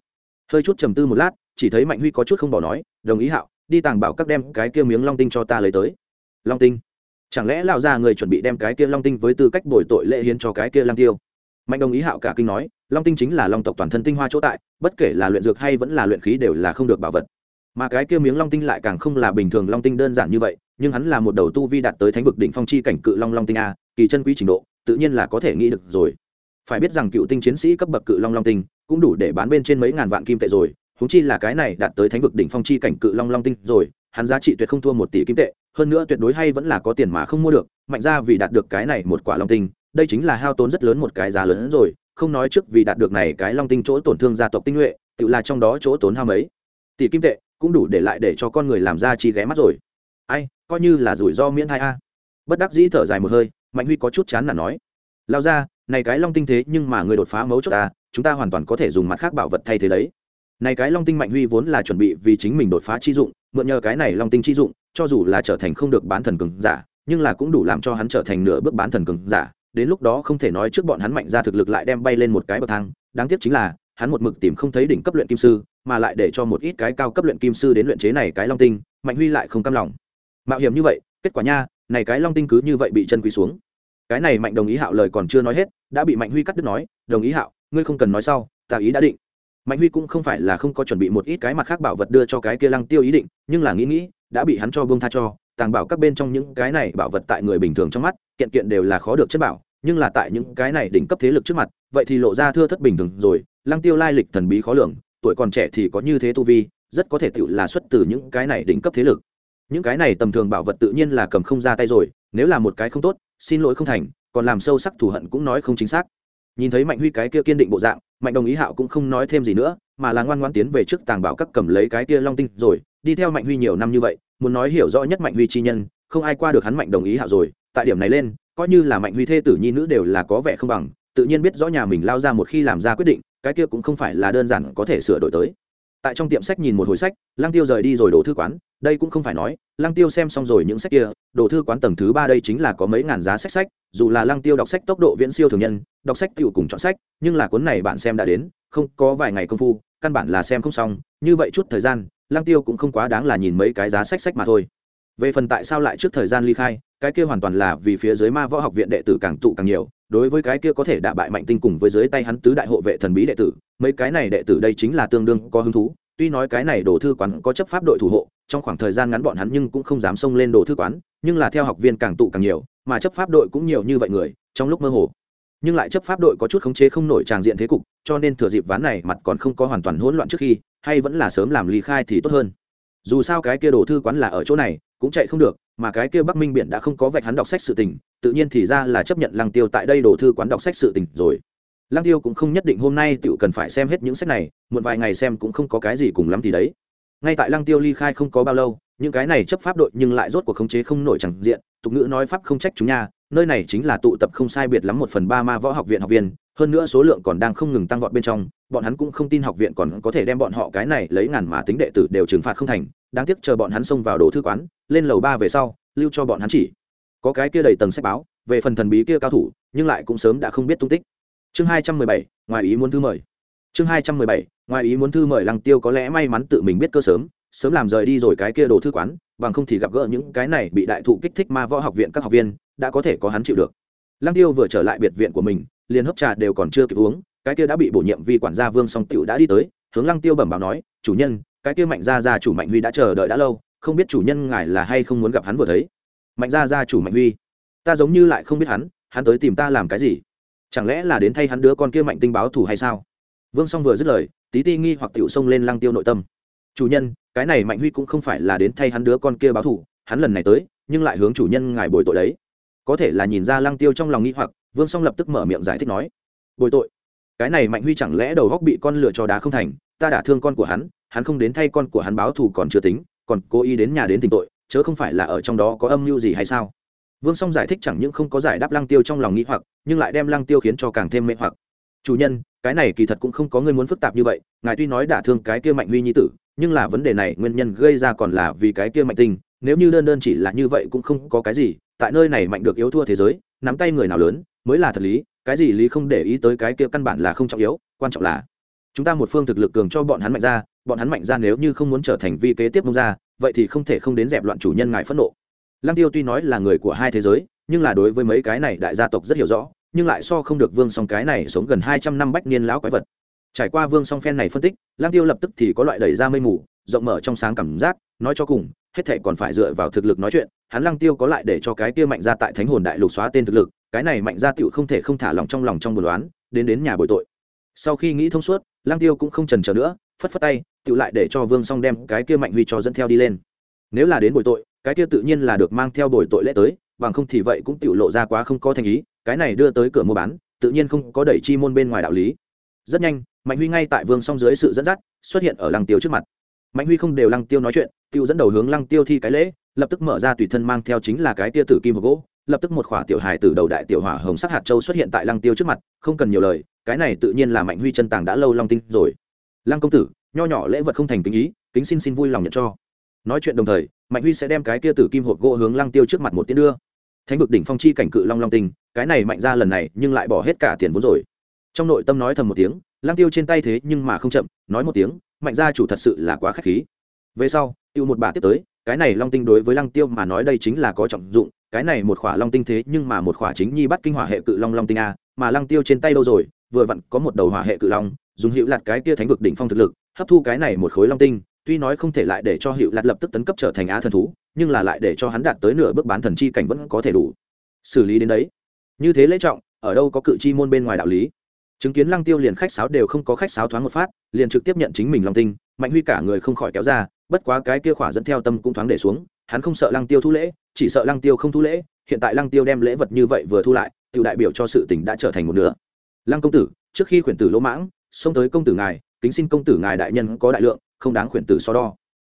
Hơi chút trầm tư một lát, chỉ thấy mạnh huy có chút không bỏ nói, đồng ý hạo, đi tàng bảo các đem cái kia miếng long tinh cho ta lấy tới. Long tinh? Chẳng lẽ lão gia người chuẩn bị đem cái kia long tinh với tư cách bồi tội lễ hiến cho cái kia lăng tiêu? Mạnh đồng ý hạo cả kinh nói, long tinh chính là long tộc toàn thân tinh hoa chỗ tại, bất kể là luyện dược hay vẫn là luyện khí đều là không được bảo vật. Mà cái kia miếng long tinh lại càng không là bình thường long tinh đơn giản như vậy, nhưng hắn là một đầu tu vi đạt tới thánh vực đỉnh phong chi cảnh cự long long tinh a, kỳ chân quý trình độ, tự nhiên là có thể nghĩ được rồi. Phải biết rằng cựu tinh chiến sĩ cấp bậc cự long long tinh cũng đủ để bán bên trên mấy ngàn vạn kim tệ rồi húng chi là cái này đạt tới thánh vực đỉnh phong chi cảnh cự long long tinh rồi, hắn giá trị tuyệt không thua một tỷ kim tệ, hơn nữa tuyệt đối hay vẫn là có tiền mà không mua được, mạnh ra vì đạt được cái này một quả long tinh đây chính là hao tốn rất lớn một cái giá lớn rồi, không nói trước vì đạt được này cái long tinh chỗ tổn thương gia tộc tinh nhuệ, tự là trong đó chỗ tốn hao mấy. Tỷ kim tệ, cũng đủ để lại để cho con người làm ra chi ghé mắt rồi. Ai, coi như là rủi ro miễn thai a. Bất đắc dĩ thở dài một hơi, mạnh huy có chút chán là nói. Lao ra, này cái long tinh thế nhưng mà người đột phá mấu chốt ta chúng ta hoàn toàn có thể dùng mặt khác bảo vật thay thế đấy. Này cái long tinh mạnh huy vốn là chuẩn bị vì chính mình đột phá chi dụng, mượn nhờ cái này long tinh chi dụng, cho dù là trở thành không được bán thần cường giả, nhưng là cũng đủ làm cho hắn trở thành nửa bước bán thần cường giả đến lúc đó không thể nói trước bọn hắn mạnh ra thực lực lại đem bay lên một cái bậc thang, đáng tiếc chính là, hắn một mực tìm không thấy đỉnh cấp luyện kim sư, mà lại để cho một ít cái cao cấp luyện kim sư đến luyện chế này cái long tinh, mạnh huy lại không cam lòng. Mạo hiểm như vậy, kết quả nha, này cái long tinh cứ như vậy bị chân quý xuống. Cái này mạnh đồng ý hạo lời còn chưa nói hết, đã bị mạnh huy cắt đứt nói, đồng ý hạo, ngươi không cần nói sau, ta ý đã định. Mạnh huy cũng không phải là không có chuẩn bị một ít cái mặt khác bảo vật đưa cho cái kia lăng tiêu ý định, nhưng là nghĩ nghĩ, đã bị hắn cho bông tha cho, tàng bảo các bên trong những cái này bảo vật tại người bình thường trong mắt, kiện kiện đều là khó được chất bảo nhưng là tại những cái này đỉnh cấp thế lực trước mặt, vậy thì lộ ra thưa thất bình thường rồi. Lăng tiêu lai lịch thần bí khó lường, tuổi còn trẻ thì có như thế tu vi, rất có thể tự là xuất từ những cái này đỉnh cấp thế lực. Những cái này tầm thường bảo vật tự nhiên là cầm không ra tay rồi, nếu là một cái không tốt, xin lỗi không thành, còn làm sâu sắc thù hận cũng nói không chính xác. Nhìn thấy mạnh huy cái kia kiên định bộ dạng, mạnh đồng ý hạo cũng không nói thêm gì nữa, mà là ngoan ngoan tiến về trước tàng bảo các cầm lấy cái kia long tinh rồi, đi theo mạnh huy nhiều năm như vậy, muốn nói hiểu rõ nhất mạnh huy chi nhân, không ai qua được hắn mạnh đồng ý hạo rồi. Tại điểm này lên coi như là mạnh huy thê tử nhi nữ đều là có vẻ không bằng, tự nhiên biết rõ nhà mình lao ra một khi làm ra quyết định, cái kia cũng không phải là đơn giản có thể sửa đổi tới. Tại trong tiệm sách nhìn một hồi sách, lăng tiêu rời đi rồi đổ thư quán, đây cũng không phải nói, lăng tiêu xem xong rồi những sách kia đổ thư quán tầng thứ ba đây chính là có mấy ngàn giá sách sách, dù là lăng tiêu đọc sách tốc độ viễn siêu thường nhân, đọc sách tựu cùng chọn sách, nhưng là cuốn này bạn xem đã đến, không có vài ngày công phu, căn bản là xem không xong, như vậy chút thời gian, lăng tiêu cũng không quá đáng là nhìn mấy cái giá sách sách mà thôi. Về phần tại sao lại trước thời gian ly khai cái kia hoàn toàn là vì phía dưới ma võ học viện đệ tử càng tụ càng nhiều, đối với cái kia có thể đả bại mạnh tinh cùng với dưới tay hắn tứ đại hộ vệ thần bí đệ tử, mấy cái này đệ tử đây chính là tương đương có hứng thú, tuy nói cái này đồ thư quán có chấp pháp đội thủ hộ, trong khoảng thời gian ngắn bọn hắn nhưng cũng không dám xông lên đồ thư quán, nhưng là theo học viên càng tụ càng nhiều, mà chấp pháp đội cũng nhiều như vậy người, trong lúc mơ hồ. Nhưng lại chấp pháp đội có chút khống chế không nổi tràng diện thế cục, cho nên thừa dịp ván này mặt còn không có hoàn toàn hỗn loạn trước khi, hay vẫn là sớm làm ly khai thì tốt hơn. Dù sao cái kia đồ thư quán là ở chỗ này cũng chạy không được, mà cái kia bắc minh biển đã không có vạch hắn đọc sách sự tình, tự nhiên thì ra là chấp nhận lăng tiêu tại đây đổ thư quán đọc sách sự tình rồi. Lăng tiêu cũng không nhất định hôm nay tự cần phải xem hết những sách này một vài ngày xem cũng không có cái gì cùng lắm thì đấy ngay tại lăng tiêu ly khai không có bao lâu, những cái này chấp pháp đội nhưng lại rốt cuộc khống chế không nổi chẳng diện, tục ngữ nói pháp không trách chúng nha, nơi này chính là tụ tập không sai biệt lắm một phần ba ma võ học viện học viên, hơn nữa số lượng còn đang không ngừng tăng vọt bên trong, bọn hắn cũng không tin học viện còn có thể đem bọn họ cái này lấy ngàn mà tính đệ tử đều trừng phạt không thành, đáng tiếc chờ bọn hắn xông vào đồ thư quán, lên lầu ba về sau, lưu cho bọn hắn chỉ. Có cái kia đầy tầng sách báo, về phần thần bí kia cao thủ, nhưng lại cũng sớm đã không biết tung tích. Chương hai trăm mười bảy, ngoài ý muốn thư mời chương hai trăm mười bảy, ngoài ý muốn thư mời lăng tiêu có lẽ may mắn tự mình biết cơ sớm sớm làm rời đi rồi cái kia đồ thư quán, bằng không thì gặp gỡ những cái này bị đại thụ kích thích ma võ học viện các học viên, đã có thể có hắn chịu được. Lăng tiêu vừa trở lại biệt viện của mình, liền hấp trà đều còn chưa kịp uống, cái kia đã bị bổ nhiệm vì quản gia vương song tiểu đã đi tới, hướng lăng tiêu bẩm báo nói, chủ nhân, cái kia mạnh gia gia chủ mạnh huy đã chờ đợi đã lâu, không biết chủ nhân ngài là hay không muốn gặp hắn vừa thấy? Mạnh gia gia chủ mạnh huy? Ta giống như lại không biết hắn hắn tới tìm ta làm cái gì? Chẳng lẽ là đến thay hắn đứa con kia mạnh tinh báo thù hay sao? Vương song vừa dứt lời, tí ti nghi hoặc tiểu xông lên lăng tiêu nội tâm. Chủ nhân, cái này mạnh huy cũng không phải là đến thay hắn đứa con kia báo thù, hắn lần này tới, nhưng lại hướng chủ nhân ngài bồi tội đấy. Có thể là nhìn ra lăng tiêu trong lòng nghi hoặc, vương song lập tức mở miệng giải thích nói, bồi tội? Cái này mạnh huy chẳng lẽ đầu góc bị con lửa cho đá không thành, ta đã thương con của hắn hắn không đến thay con của hắn báo thù còn chưa tính, còn cố ý đến nhà đến tình tội, chớ không phải là ở trong đó có âm mưu gì hay sao? Vương song giải thích chẳng những không có giải đáp lăng tiêu trong lòng nghĩ hoặc, nhưng lại đem lăng tiêu khiến cho càng thêm mê hoặc chủ nhân, cái này kỳ thật cũng không có người muốn phức tạp như vậy, ngài tuy nói đả thương cái kia mạnh huy nhi tử, nhưng là vấn đề này nguyên nhân gây ra còn là vì cái kia mạnh tinh, nếu như đơn đơn chỉ là như vậy cũng không có cái gì, tại nơi này mạnh được yếu thua thế giới, nắm tay người nào lớn, mới là thật lý, cái gì lý không để ý tới cái kia căn bản là không trọng yếu, quan trọng là chúng ta một phương thực lực cường cho bọn hắn mạnh ra, bọn hắn mạnh ra nếu như không muốn trở thành vi kế tiếp mông ra, vậy thì không thể không đến dẹp loạn chủ nhân ngài phẫn nộ. Lăng tiêu tuy nói là người của hai thế giới, nhưng là đối với mấy cái này đại gia tộc rất hiểu rõ nhưng lại so không được vương song cái này sống gần hai trăm năm bách niên lão quái vật. Trải qua vương song phen này phân tích lang tiêu lập tức thì có loại đẩy ra mây mù, rộng mở trong sáng cảm giác, nói cho cùng, hết thệ còn phải dựa vào thực lực nói chuyện, hắn lang tiêu có lại để cho cái kia mạnh ra tại thánh hồn đại lục xóa tên thực lực, cái này mạnh ra tựu không thể không thả lòng trong lòng trong buồn đoán đến đến nhà bồi tội. Sau khi nghĩ thông suốt lang tiêu cũng không trần chờ nữa, phất phất tay tựu lại để cho vương song đem cái kia mạnh huy cho dẫn theo đi lên. Nếu là đến bồi tội, cái kia tự nhiên là được mang theo bồi tội lễ tới, bằng không thì vậy cũng tựu lộ ra quá không có thành ý cái này đưa tới cửa mua bán, tự nhiên không có đẩy chi môn bên ngoài đạo lý. Rất nhanh, mạnh huy ngay tại vương song dưới sự dẫn dắt, xuất hiện ở lăng tiêu trước mặt. Mạnh huy không đều lăng tiêu nói chuyện, tiêu dẫn đầu hướng lăng tiêu thi cái lễ, lập tức mở ra tùy thân mang theo chính là cái tia tử kim hộp gỗ, lập tức một khỏa tiểu hài từ đầu đại tiểu hỏa hồng sắc hạt châu xuất hiện tại lăng tiêu trước mặt, không cần nhiều lời, cái này tự nhiên là mạnh huy chân tàng đã lâu long tinh rồi. Lăng công tử, nho nhỏ lễ vật không thành kính ý, kính xin xin vui lòng nhận cho. Nói chuyện đồng thời, mạnh huy sẽ đem cái tia tử kim hộp gỗ hướng lăng tiêu trước mặt một tiên đưa thánh vực đỉnh phong chi cảnh cự long long tinh, cái này mạnh ra lần này, nhưng lại bỏ hết cả tiền vốn rồi. Trong nội tâm nói thầm một tiếng lang tiêu trên tay thế nhưng mà không chậm, nói một tiếng, mạnh gia chủ thật sự là quá khách khí. Về sau, tiêu một bà tiếp tới, cái này long tinh đối với lăng tiêu mà nói đây chính là có trọng dụng, cái này một khỏa long tinh thế nhưng mà một khỏa chính nhi bắt kinh hỏa hệ cự long long tinh a, mà lăng tiêu trên tay đâu rồi, vừa vặn có một đầu hỏa hệ cự long, dùng hiệu lạt cái kia thánh vực đỉnh phong thực lực, hấp thu cái này một khối long tinh, tuy nói không thể lại để cho hiệu lạt lập tức tấn cấp trở thành á thần thú nhưng là lại để cho hắn đạt tới nửa bước bán thần chi cảnh vẫn có thể đủ. Xử lý đến đấy. Như thế lễ trọng, ở đâu có cự chi môn bên ngoài đạo lý. Chứng kiến lăng tiêu liền khách sáo đều không có khách sáo thoáng một phát, liền trực tiếp nhận chính mình lòng tinh, mạnh huy cả người không khỏi kéo ra, bất quá cái kia khỏa dẫn theo tâm cũng thoáng để xuống, hắn không sợ lăng tiêu thu lễ, chỉ sợ lăng tiêu không thu lễ, hiện tại lăng tiêu đem lễ vật như vậy vừa thu lại tự đại biểu cho sự tình đã trở thành một nửa. Lăng công tử, trước khi khuyển tử lỗ mãng, xông tới công tử ngài, kính xin công tử ngài đại nhân có đại lượng, không đáng khuyển tử so đo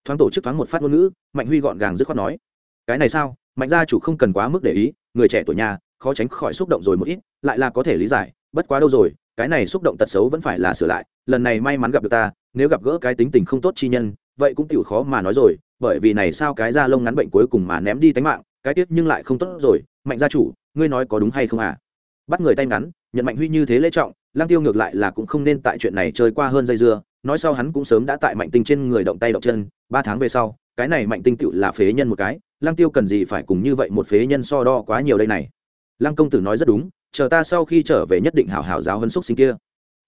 thoáng tổ chức thoáng một phát ngôn ngữ, mạnh huy gọn gàng dứt khoát nói, cái này sao? Mạnh gia chủ không cần quá mức để ý, người trẻ tuổi nhà, khó tránh khỏi xúc động rồi một ít, lại là có thể lý giải, bất quá đâu rồi, cái này xúc động tật xấu vẫn phải là sửa lại, lần này may mắn gặp được ta, nếu gặp gỡ cái tính tình không tốt chi nhân, vậy cũng tiểu khó mà nói rồi, bởi vì này sao cái da lông ngắn bệnh cuối cùng mà ném đi tánh mạng, cái tiết nhưng lại không tốt rồi, mạnh gia chủ, ngươi nói có đúng hay không à? Bắt người tay ngắn, nhận mạnh huy như thế lễ trọng lang tiêu ngược lại là cũng không nên tại chuyện này chơi qua hơn dây dưa nói sau hắn cũng sớm đã tại mạnh tinh trên người động tay động chân, ba tháng về sau, cái này mạnh tinh tựu là phế nhân một cái lang tiêu cần gì phải cùng như vậy một phế nhân so đo quá nhiều đây này? Lăng công tử nói rất đúng, chờ ta sau khi trở về nhất định hảo hảo giáo hân xúc sinh kia.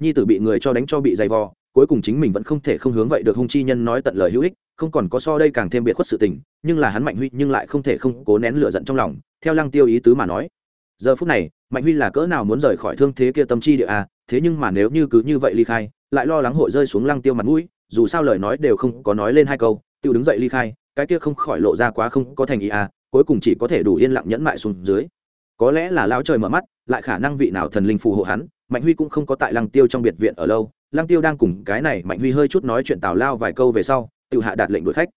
Nhi tử bị người cho đánh cho bị dày vò, cuối cùng chính mình vẫn không thể không hướng vậy được hung chi nhân nói tận lời hữu ích, không còn có so đây càng thêm biệt khuất sự tình, nhưng là hắn mạnh huy nhưng lại không thể không cố nén lửa giận trong lòng, theo lăng tiêu ý tứ mà nói. Giờ phút này, mạnh huy là cỡ nào muốn rời khỏi thương thế kia tâm chi địa à thế nhưng mà nếu như cứ như vậy ly khai lại lo lắng hội rơi xuống lăng tiêu mặt mũi, dù sao lời nói đều không có nói lên hai câu, tiêu đứng dậy ly khai, cái kia không khỏi lộ ra quá không có thành ý à cuối cùng chỉ có thể đủ yên lặng nhẫn mại xuống dưới. Có lẽ là lão trời mở mắt, lại khả năng vị nào thần linh phù hộ hắn, mạnh huy cũng không có tại lăng tiêu trong biệt viện ở lâu, lăng tiêu đang cùng cái này mạnh huy hơi chút nói chuyện tào lao vài câu về sau tự hạ đạt lệnh đuổi khách.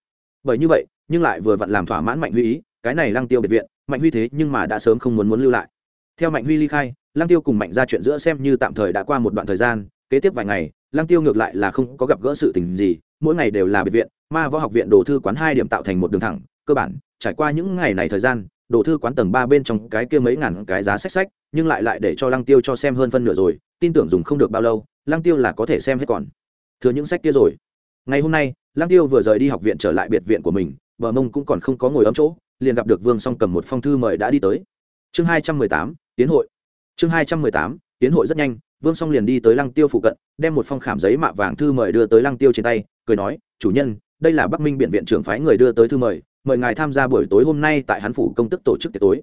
Bởi như vậy, nhưng lại vừa vặn làm thỏa mãn mạnh huy ý, cái này lăng tiêu biệt viện, mạnh huy thế nhưng mà đã sớm không muốn muốn lưu lại. Theo mạnh huy ly khai, lăng tiêu cùng mạnh ra chuyện giữa xem như tạm thời đã qua một đoạn thời gian, kế tiếp vài ngày lăng tiêu ngược lại là không có gặp gỡ sự tình gì, mỗi ngày đều là biệt viện, ma võ học viện đồ thư quán hai điểm tạo thành một đường thẳng, cơ bản, trải qua những ngày này thời gian, đồ thư quán tầng ba bên trong cái kia mấy ngàn cái giá sách sách, nhưng lại lại để cho lăng tiêu cho xem hơn phân nửa rồi, tin tưởng dùng không được bao lâu, lăng tiêu là có thể xem hết còn. Thừa những sách kia rồi. Ngày hôm nay, lăng tiêu vừa rời đi học viện trở lại biệt viện của mình, bờ mông cũng còn không có ngồi ấm chỗ, liền gặp được vương song cầm một phong thư mời đã đi tới. Chương hai trăm mười tám, tiến hội. Chương hai trăm mười tám, tiến hội rất nhanh vương song liền đi tới lăng tiêu phụ cận, đem một phong khảm giấy mạ vàng thư mời đưa tới lăng tiêu trên tay, cười nói, chủ nhân, đây là bắc minh biện viện trưởng phái người đưa tới thư mời mời ngài tham gia buổi tối hôm nay tại hắn phủ công tức tổ chức tiệc tối.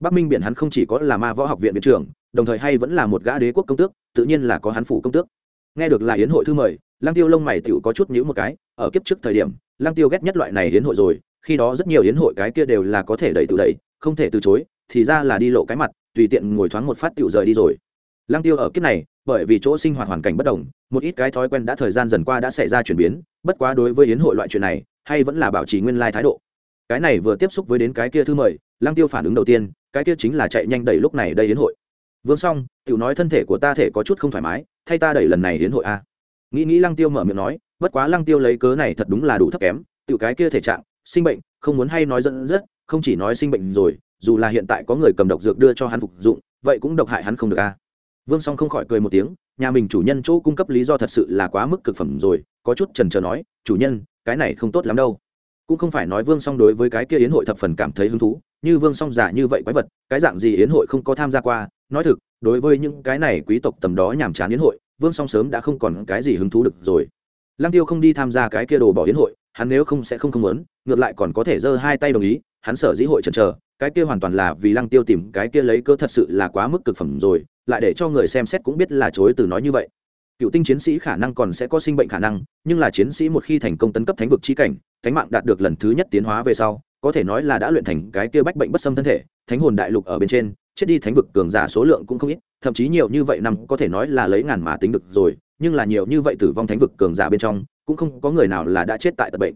Bắc minh biện hắn không chỉ có là ma võ học viện viện trưởng, đồng thời hay vẫn là một gã đế quốc công tước, tự nhiên là có hắn phủ công tước. Nghe được là yến hội thư mời, lăng tiêu lông mày tựu có chút nhữ một cái, ở kiếp trước thời điểm, lăng tiêu ghét nhất loại này yến hội rồi, khi đó rất nhiều yến hội cái kia đều là có thể đẩy tự đẩy, không thể từ chối, thì ra là đi lộ cái mặt, tùy tiện ngồi thoáng một phát tựu rời đi rồi lăng tiêu ở kiếp này bởi vì chỗ sinh hoạt hoàn cảnh bất đồng một ít cái thói quen đã thời gian dần qua đã xảy ra chuyển biến bất quá đối với yến hội loại chuyện này hay vẫn là bảo trì nguyên lai thái độ. Cái này vừa tiếp xúc với đến cái kia thư mời lăng tiêu phản ứng đầu tiên cái kia chính là chạy nhanh đẩy lúc này đây yến hội. Vương Song, tiểu nói thân thể của ta thể có chút không thoải mái thay ta đẩy lần này yến hội a. Nghĩ nghĩ lăng tiêu mở miệng nói bất quá lăng tiêu lấy cớ này thật đúng là đủ thấp kém tiểu cái kia thể trạng sinh bệnh không muốn hay nói dẫn rất không chỉ nói sinh bệnh rồi dù là hiện tại có người cầm độc dược đưa cho hắn phục dụng vậy cũng độc hại hắn không được a vương song không khỏi cười một tiếng, nhà mình chủ nhân chỗ cung cấp lý do thật sự là quá mức cực phẩm rồi, có chút trần trờ nói, chủ nhân, cái này không tốt lắm đâu. Cũng không phải nói vương song đối với cái kia yến hội thập phần cảm thấy hứng thú, như vương song giả như vậy quái vật, cái dạng gì yến hội không có tham gia qua, nói thực, đối với những cái này quý tộc tầm đó nhàm chán yến hội, vương song sớm đã không còn cái gì hứng thú được rồi. Lăng tiêu không đi tham gia cái kia đồ bỏ yến hội, hắn nếu không sẽ không không muốn, ngược lại còn có thể giơ hai tay đồng ý, hắn sở dĩ hội chần chờ, cái kia hoàn toàn là vì lăng tiêu tìm cái kia lấy cơ thật sự là quá mức cực phẩm rồi lại để cho người xem xét cũng biết là chối từ nói như vậy. Cựu tinh chiến sĩ khả năng còn sẽ có sinh bệnh khả năng, nhưng là chiến sĩ một khi thành công tấn cấp thánh vực chi cảnh thánh mạng đạt được lần thứ nhất tiến hóa về sau, có thể nói là đã luyện thành cái kia bách bệnh bất xâm thân thể, thánh hồn đại lục ở bên trên, chết đi thánh vực cường giả số lượng cũng không ít, thậm chí nhiều như vậy năm có thể nói là lấy ngàn mà tính được rồi, nhưng là nhiều như vậy tử vong thánh vực cường giả bên trong, cũng không có người nào là đã chết tại tật bệnh.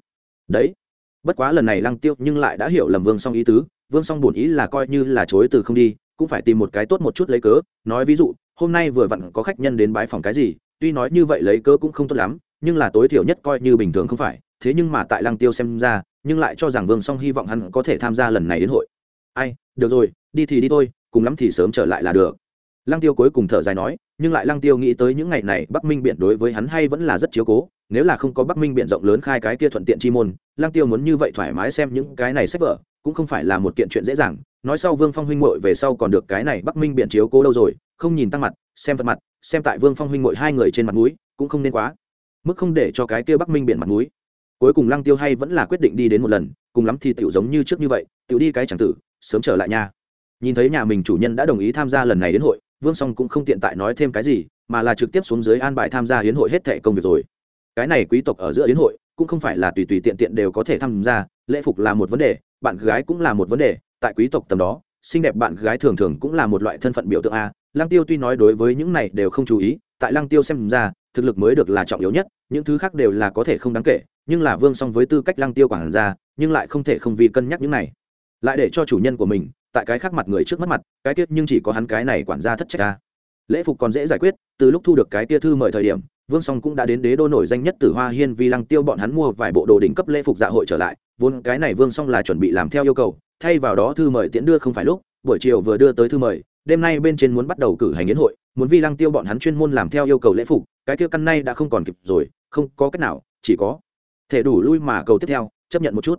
Đấy. Bất quá lần này lăng tiêu nhưng lại đã hiểu lầm vương song ý tứ, vương song bổn ý là coi như là chối từ không đi cũng phải tìm một cái tốt một chút lấy cớ. Nói ví dụ, hôm nay vừa vặn có khách nhân đến bái phòng cái gì, tuy nói như vậy lấy cớ cũng không tốt lắm, nhưng là tối thiểu nhất coi như bình thường không phải. Thế nhưng mà tại lăng tiêu xem ra, nhưng lại cho rằng vương song hy vọng hắn có thể tham gia lần này đến hội. Ai, được rồi, đi thì đi thôi, cùng lắm thì sớm trở lại là được. Lăng tiêu cuối cùng thở dài nói, nhưng lại lăng tiêu nghĩ tới những ngày này bắc minh biện đối với hắn hay vẫn là rất chiếu cố. Nếu là không có bắc minh biện rộng lớn khai cái kia thuận tiện chi môn, lăng tiêu muốn như vậy thoải mái xem những cái này sách vở, cũng không phải là một kiện chuyện dễ dàng nói sau vương phong huynh Ngội về sau còn được cái này bắc minh biện chiếu cố đâu rồi, không nhìn tăng mặt, xem vật mặt, xem tại vương phong huynh Ngội hai người trên mặt mũi cũng không nên quá. Mức không để cho cái kia bắc minh biện mặt mũi cuối cùng lăng tiêu hay vẫn là quyết định đi đến một lần, cùng lắm thì tiểu giống như trước như vậy, tiểu đi cái chẳng tử, sớm trở lại nha nhìn thấy nhà mình chủ nhân đã đồng ý tham gia lần này đến hội, vương song cũng không tiện tại nói thêm cái gì, mà là trực tiếp xuống dưới an bài tham gia hiến hội hết thệ công việc rồi. Cái này quý tộc ở giữa hiến hội, cũng không phải là tùy tùy tiện tiện đều có thể tham gia, lễ phục là một vấn đề, bạn gái cũng là một vấn đề tại quý tộc tầm đó, xinh đẹp bạn gái thường thường cũng là một loại thân phận biểu tượng a lăng tiêu tuy nói đối với những này đều không chú ý, tại lăng tiêu xem ra, thực lực mới được là trọng yếu nhất, những thứ khác đều là có thể không đáng kể, nhưng là vương song với tư cách lăng tiêu quản ra nhưng lại không thể không vì cân nhắc những này lại để cho chủ nhân của mình, tại cái khác mặt người trước mắt mặt, cái tiết nhưng chỉ có hắn cái này quản gia thất trách a. lễ phục còn dễ giải quyết, từ lúc thu được cái tia thư mời thời điểm, vương song cũng đã đến đế đô nổi danh nhất từ hoa hiên vì lăng tiêu bọn hắn mua vài bộ đồ đỉnh cấp lễ phục dạ hội trở lại, vốn cái này vương song là chuẩn bị làm theo yêu cầu thay vào đó thư mời tiễn đưa không phải lúc, buổi chiều vừa đưa tới thư mời, đêm nay bên trên muốn bắt đầu cử hành yến hội, muốn vi lăng tiêu bọn hắn chuyên môn làm theo yêu cầu lễ phục, cái kia căn nay đã không còn kịp rồi, không có cách nào, chỉ có thể đủ lui mà cầu tiếp theo, chấp nhận một chút.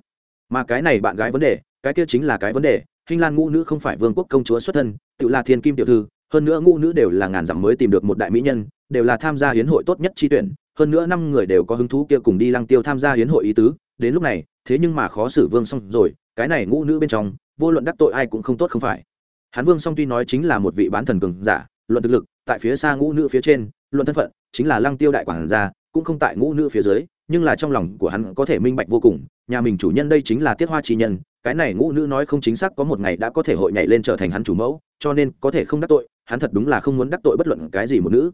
Mà cái này bạn gái vấn đề, cái kia chính là cái vấn đề hình lan ngũ nữ không phải vương quốc công chúa xuất thân, tự là thiên kim tiểu thư, hơn nữa ngũ nữ đều là ngàn dặm mới tìm được một đại mỹ nhân, đều là tham gia hiến hội tốt nhất chi tuyển, hơn nữa năm người đều có hứng thú kia cùng đi lăng tiêu tham gia hiến hội ý tứ, đến lúc này thế nhưng mà khó xử vương xong rồi, cái này ngũ nữ bên trong, vô luận đắc tội ai cũng không tốt không phải. Hắn vương song tuy nói chính là một vị bán thần cường giả, luận thực lực, tại phía xa ngũ nữ phía trên, luận thân phận, chính là lăng tiêu đại quản gia, cũng không tại ngũ nữ phía dưới, nhưng là trong lòng của hắn có thể minh bạch vô cùng, nhà mình chủ nhân đây chính là tiết hoa chi nhân, cái này ngũ nữ nói không chính xác có một ngày đã có thể hội nhảy lên trở thành hắn chủ mẫu, cho nên có thể không đắc tội, hắn thật đúng là không muốn đắc tội bất luận cái gì một nữ.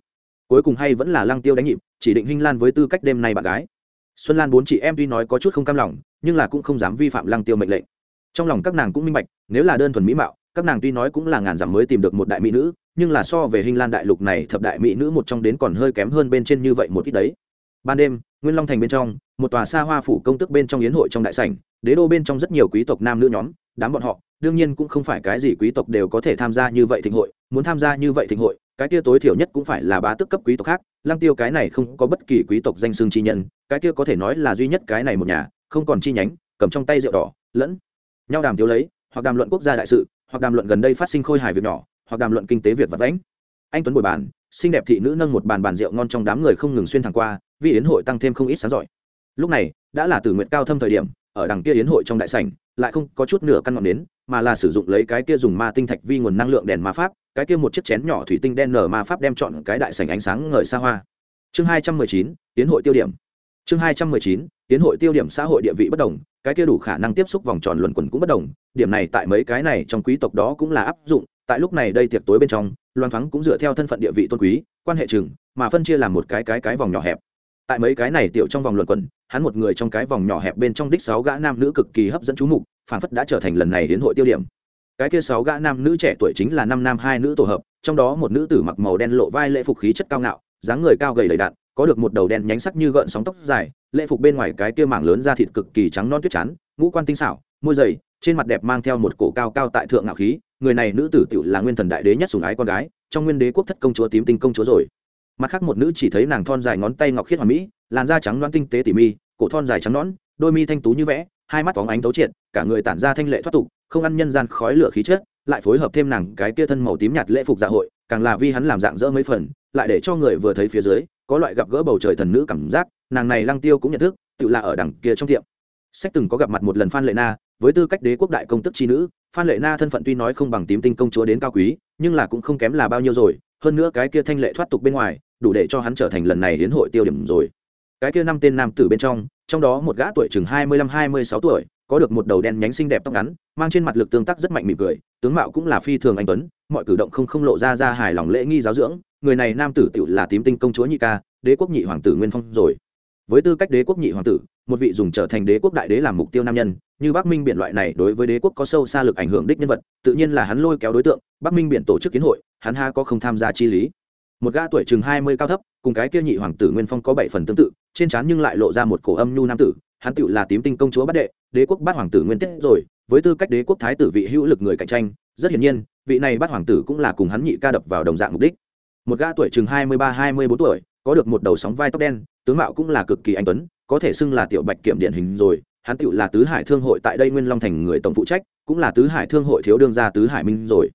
Cuối cùng hay vẫn là lăng tiêu đánh nhịp, chỉ định hinh lan với tư cách đêm nay bạn gái xuân lan bốn chị em tuy nói có chút không cam lòng, nhưng là cũng không dám vi phạm lăng tiêu mệnh lệnh. Trong lòng các nàng cũng minh bạch, nếu là đơn thuần mỹ mạo, các nàng tuy nói cũng là ngàn dặm mới tìm được một đại mỹ nữ, nhưng là so về hình lan đại lục này thập đại mỹ nữ một trong đến còn hơi kém hơn bên trên như vậy một ít đấy. Ban đêm, nguyên long thành bên trong, một tòa xa hoa phủ công tức bên trong yến hội trong đại sảnh, đế đô bên trong rất nhiều quý tộc nam nữ nhóm, đám bọn họ đương nhiên cũng không phải cái gì quý tộc đều có thể tham gia như vậy thịnh hội, muốn tham gia như vậy thịnh hội, cái kia tối thiểu nhất cũng phải là bá tước cấp quý tộc khác, lăng tiêu cái này không có bất kỳ quý tộc danh xương chi nhân, cái kia có thể nói là duy nhất cái này một nhà, không còn chi nhánh, cầm trong tay rượu đỏ, lẫn nhau đàm tiếu lấy, hoặc đàm luận quốc gia đại sự, hoặc đàm luận gần đây phát sinh khôi hài việc nhỏ, hoặc đàm luận kinh tế việc vật vãnh. Anh tuấn bồi bàn, xinh đẹp thị nữ nâng một bàn bàn rượu ngon trong đám người không ngừng xuyên thẳng qua, vì yến hội tăng thêm không ít sáng giỏi. Lúc này, đã là tử nguyện cao thâm thời điểm ở đằng kia yến hội trong đại sảnh, lại không có chút nửa căn ngọn đến mà là sử dụng lấy cái kia dùng ma tinh thạch vi nguồn năng lượng đèn ma pháp, cái kia một chiếc chén nhỏ thủy tinh đen nở ma pháp đem chọn cái đại sảnh ánh sáng ngời xa hoa. Chương hai trăm mười chín, yến hội tiêu điểm. Chương hai trăm mười chín, yến hội tiêu điểm xã hội địa vị bất đồng, cái kia đủ khả năng tiếp xúc vòng tròn luẩn quẩn cũng bất đồng, điểm này tại mấy cái này trong quý tộc đó cũng là áp dụng, tại lúc này đây tiệc tối bên trong, loan thoáng cũng dựa theo thân phận địa vị tôn quý, quan hệ chừng, mà phân chia làm một cái cái cái vòng nhỏ hẹp. Tại mấy cái này tiểu trong vòng luận quẩn hắn một người trong cái vòng nhỏ hẹp bên trong đích sáu gã nam nữ cực kỳ hấp dẫn chú mục, phản phất đã trở thành lần này đến hội tiêu điểm. Cái kia sáu gã nam nữ trẻ tuổi chính là năm nam hai nữ tổ hợp, trong đó một nữ tử mặc màu đen lộ vai lễ phục khí chất cao ngạo, dáng người cao gầy đầy đạn có được một đầu đen nhánh sắc như gợn sóng tóc dài, lễ phục bên ngoài cái kia mảng lớn da thịt cực kỳ trắng non tuyết chán, ngũ quan tinh xảo, môi dày, trên mặt đẹp mang theo một cổ cao cao tại thượng ngạo khí, người này nữ tử tiểu là nguyên thần đại đế nhất sủng ái con gái, trong nguyên đế quốc thất công chúa tím tinh công chúa rồi. Mặt khác một nữ chỉ thấy nàng thon dài ngón tay ngọc khiết hoàn mỹ làn da trắng loáng tinh tế tỉ mi, cổ thon dài trắng nõn, đôi mi thanh tú như vẽ, hai mắt phóng ánh tấu triệt, cả người tản ra thanh lệ thoát tục, không ăn nhân gian khói lửa khí chết lại phối hợp thêm nàng cái kia thân màu tím nhạt lễ phục dạ hội, càng là vi hắn làm dạng dỡ mấy phần, lại để cho người vừa thấy phía dưới, có loại gặp gỡ bầu trời thần nữ cảm giác, nàng này lăng tiêu cũng nhận thức, tự là ở đằng kia trong tiệm. Sách từng có gặp mặt một lần phan lệ na, với tư cách đế quốc đại công tức chi nữ, phan lệ na thân phận tuy nói không bằng tím tinh công chúa đến cao quý, nhưng là cũng không kém là bao nhiêu rồi, hơn nữa cái kia thanh lệ thoát tục bên ngoài, đủ để cho hắn trở thành lần này hiến hội tiêu điểm rồi cái kia năm tên nam tử bên trong trong đó một gã tuổi chừng hai mươi lăm, hai mươi sáu tuổi, có được một đầu đen nhánh xinh đẹp tóc ngắn, mang trên mặt lực tương tác rất mạnh mỉm cười, tướng mạo cũng là phi thường anh tuấn, mọi cử động không không lộ ra ra hài lòng lễ nghi giáo dưỡng. Người này nam tử tiểu là tím tinh công chúa nhị ca, đế quốc nhị hoàng tử nguyên phong rồi. Với tư cách đế quốc nhị hoàng tử, một vị dùng trở thành đế quốc đại đế làm mục tiêu nam nhân, như bắc minh biện loại này đối với đế quốc có sâu xa lực ảnh hưởng đích nhân vật, tự nhiên là hắn lôi kéo đối tượng, bắc minh biện tổ chức kiến hội, hắn ha có không tham gia chi lý một gã tuổi chừng hai mươi cao thấp, cùng cái kia nhị hoàng tử nguyên phong có bảy phần tương tự, trên trán nhưng lại lộ ra một cổ âm nhu nam tử, hắn tựu là tím tinh công chúa bát đệ, đế quốc bát hoàng tử nguyên tiết rồi, với tư cách đế quốc thái tử vị hữu lực người cạnh tranh, rất hiển nhiên, vị này bát hoàng tử cũng là cùng hắn nhị ca đập vào đồng dạng mục đích. Một gã tuổi chừng hai mươi ba, hai mươi bốn tuổi, có được một đầu sóng vai tóc đen, tướng mạo cũng là cực kỳ anh tuấn, có thể xưng là tiểu bạch kiểm điển hình rồi, hắn tựu là tứ hải thương hội tại đây nguyên long thành người tổng phụ trách, cũng là tứ hải thương hội thiếu đương gia tứ hải minh rồi.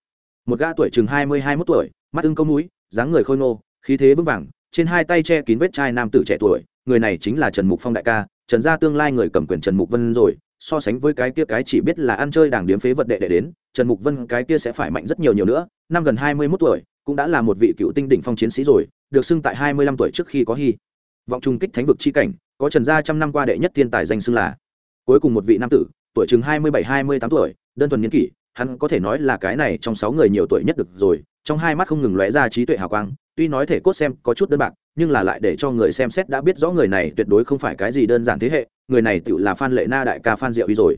Một gã tuổi chừng hai mươi, hai mốt tuổi, mắt ưng câu mũi dáng người khôi nô khí thế vững vàng, trên hai tay che kín vết chai nam tử trẻ tuổi, người này chính là trần mục phong đại ca, trần gia tương lai người cầm quyền trần mục vân rồi, so sánh với cái kia cái chỉ biết là ăn chơi đảng điếm phế vật đệ đệ đến, trần mục vân cái kia sẽ phải mạnh rất nhiều nhiều nữa, năm gần hai mươi mốt tuổi, cũng đã là một vị cựu tinh đỉnh phong chiến sĩ rồi, được xưng tại hai mươi lăm tuổi trước khi có hy vọng trung kích thánh vực chi cảnh, có trần gia trăm năm qua đệ nhất thiên tài danh xưng là cuối cùng một vị nam tử, tuổi chừng hai mươi bảy, hai mươi tám tuổi, đơn thuần niên kỷ, hắn có thể nói là cái này trong sáu người nhiều tuổi nhất được rồi trong hai mắt không ngừng lóe ra trí tuệ hào quang, tuy nói thể cốt xem có chút đơn bạc, nhưng là lại để cho người xem xét đã biết rõ người này tuyệt đối không phải cái gì đơn giản thế hệ, người này tự là phan lệ na đại ca phan diệu uy rồi.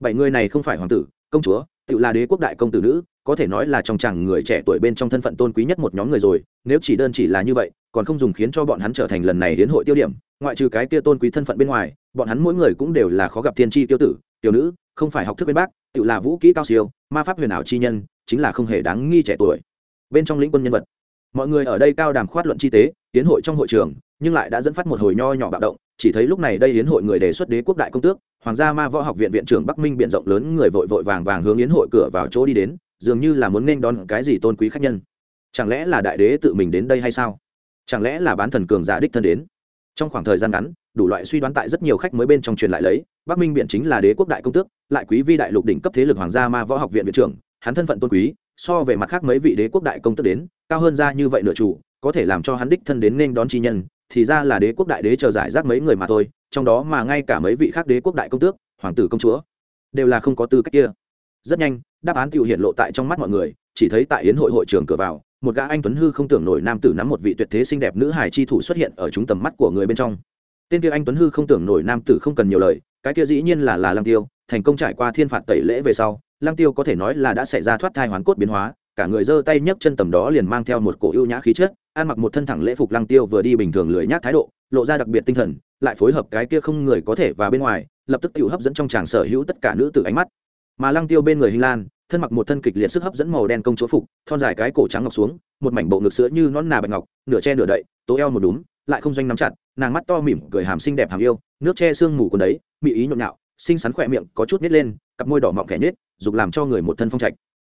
Bảy người này không phải hoàng tử, công chúa tự là đế quốc đại công tử nữ, có thể nói là trong chàng người trẻ tuổi bên trong thân phận tôn quý nhất một nhóm người rồi, nếu chỉ đơn chỉ là như vậy, còn không dùng khiến cho bọn hắn trở thành lần này đến hội tiêu điểm, ngoại trừ cái kia tôn quý thân phận bên ngoài, bọn hắn mỗi người cũng đều là khó gặp thiên tri tiêu tử, tiểu nữ, không phải học thức bên bác tự là vũ kỹ cao siêu, ma pháp huyền ảo chi nhân, chính là không hề đáng nghi trẻ tuổi bên trong lĩnh quân nhân vật. Mọi người ở đây cao đàm khoát luận chi tế, tiến hội trong hội trường, nhưng lại đã dẫn phát một hồi nho nhỏ bạo động, chỉ thấy lúc này đây hiến hội người đề xuất đế quốc đại công tước, hoàng gia ma võ học viện viện trưởng bắc minh b i ể n rộng lớn người vội vội vàng vàng hướng yến hội cửa vào chỗ đi đến, dường như là muốn nên đón cái gì tôn quý khách nhân. Chẳng lẽ là đại đế tự mình đến đây hay sao? Chẳng lẽ là bán thần cường giả đích thân đến? Trong khoảng thời gian ngắn, đủ loại suy đoán tại rất nhiều khách mới bên trong truyền lại lấy, bắc minh biện chính là đế quốc đại công tước, lại quý vi đại lục đỉnh cấp thế lực hoàng gia ma võ học viện viện trưởng, hắn thân phận tôn quý so về mặt khác mấy vị đế quốc đại công tước đến, cao hơn ra như vậy nửa chủ, có thể làm cho hắn đích thân đến nên đón chi nhân, thì ra là đế quốc đại đế chờ giải rác mấy người mà thôi, trong đó mà ngay cả mấy vị khác đế quốc đại công tước, hoàng tử công chúa, đều là không có tư cách kia. Rất nhanh, đáp án tự hiện lộ tại trong mắt mọi người, chỉ thấy tại yến hội hội trường cửa vào, một gã anh tuấn hư không tưởng nổi nam tử nắm một vị tuyệt thế xinh đẹp nữ hài chi thủ xuất hiện ở chúng tầm mắt của người bên trong. Tên kia anh tuấn hư không tưởng nổi nam tử không cần nhiều lời, cái kia dĩ nhiên là là lăng tiêu, thành công trải qua thiên phạt tẩy lễ về sau lăng tiêu có thể nói là đã xảy ra thoát thai hoán cốt biến hóa, cả người giơ tay nhấc chân tầm đó liền mang theo một cổ ưu nhã khí chất, ăn mặc một thân thẳng lễ phục lăng tiêu vừa đi bình thường lười nhác thái độ, lộ ra đặc biệt tinh thần, lại phối hợp cái kia không người có thể và bên ngoài, lập tức tự hấp dẫn trong chàng sở hữu tất cả nữ tử ánh mắt. Mà lăng tiêu bên người hình lan, thân mặc một thân kịch liệt sức hấp dẫn màu đen công chúa phục, thon dài cái cổ trắng ngọc xuống, một mảnh bộ ngực sữa như nón nà bạch ngọc, nửa che nửa đậy, tố eo một đúng lại không doanh nắm chặt, nàng mắt to mỉm cười hàm xinh đẹp hàm yêu, nước che sương mù quần đấy mị ý nhộn nhạo, xinh xắn khỏe miệng có chút nít lên, cặp môi đỏ mọng kẻ nết dục làm cho người một thân phong trạch.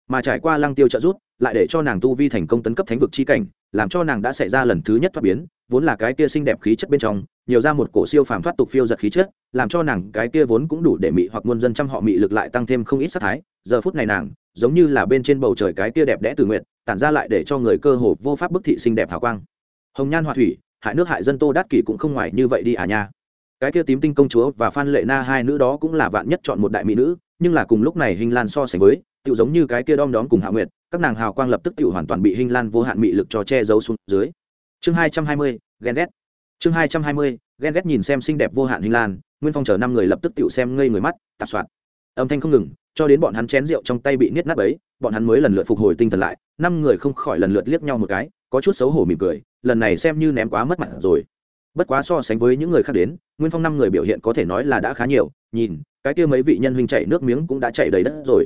Mà trải qua lăng tiêu trợ rút lại để cho nàng tu vi thành công tấn cấp thánh vực chi cảnh, làm cho nàng đã xảy ra lần thứ nhất thoát biến, vốn là cái kia xinh đẹp khí chất bên trong, nhiều ra một cổ siêu phàm thoát tục phiêu giật khí chất, làm cho nàng cái kia vốn cũng đủ để mị hoặc muôn dân trăm họ mị lực lại tăng thêm không ít sát thái. Giờ phút này nàng, giống như là bên trên bầu trời cái kia đẹp đẽ từ nguyện, tản ra lại để cho người cơ hồ vô pháp bức thị xinh đẹp hào quang. Hồng nhan họa thủy, hại nước hại dân tô đát kỷ cũng không ngoài như vậy đi à nha cái kia tím tinh công chúa và phan lệ na hai nữ đó cũng là vạn nhất chọn một đại mỹ nữ, nhưng là cùng lúc này hình lan so sánh với tự giống như cái kia đom đóm cùng hạ nguyệt, các nàng hào quang lập tức tự hoàn toàn bị hình lan vô hạn mị lực cho che giấu xuống dưới. Chương hai trăm hai mươi, ghen ghét. Chương hai trăm hai mươi, ghen ghét nhìn xem xinh đẹp vô hạn hình lan, nguyên phong chờ năm người lập tức tự xem ngây người mắt, tạp soạn. Âm thanh không ngừng, cho đến bọn hắn chén rượu trong tay bị niết nát ấy bọn hắn mới lần lượt phục hồi tinh thần lại, năm người không khỏi lần lượt liếc nhau một cái, có chút xấu hổ mỉm cười, lần này xem như ném quá mất mặt rồi bất quá so sánh với những người khác đến, nguyên phong năm người biểu hiện có thể nói là đã khá nhiều, nhìn, cái kia mấy vị nhân huynh chạy nước miếng cũng đã chạy đầy đất rồi.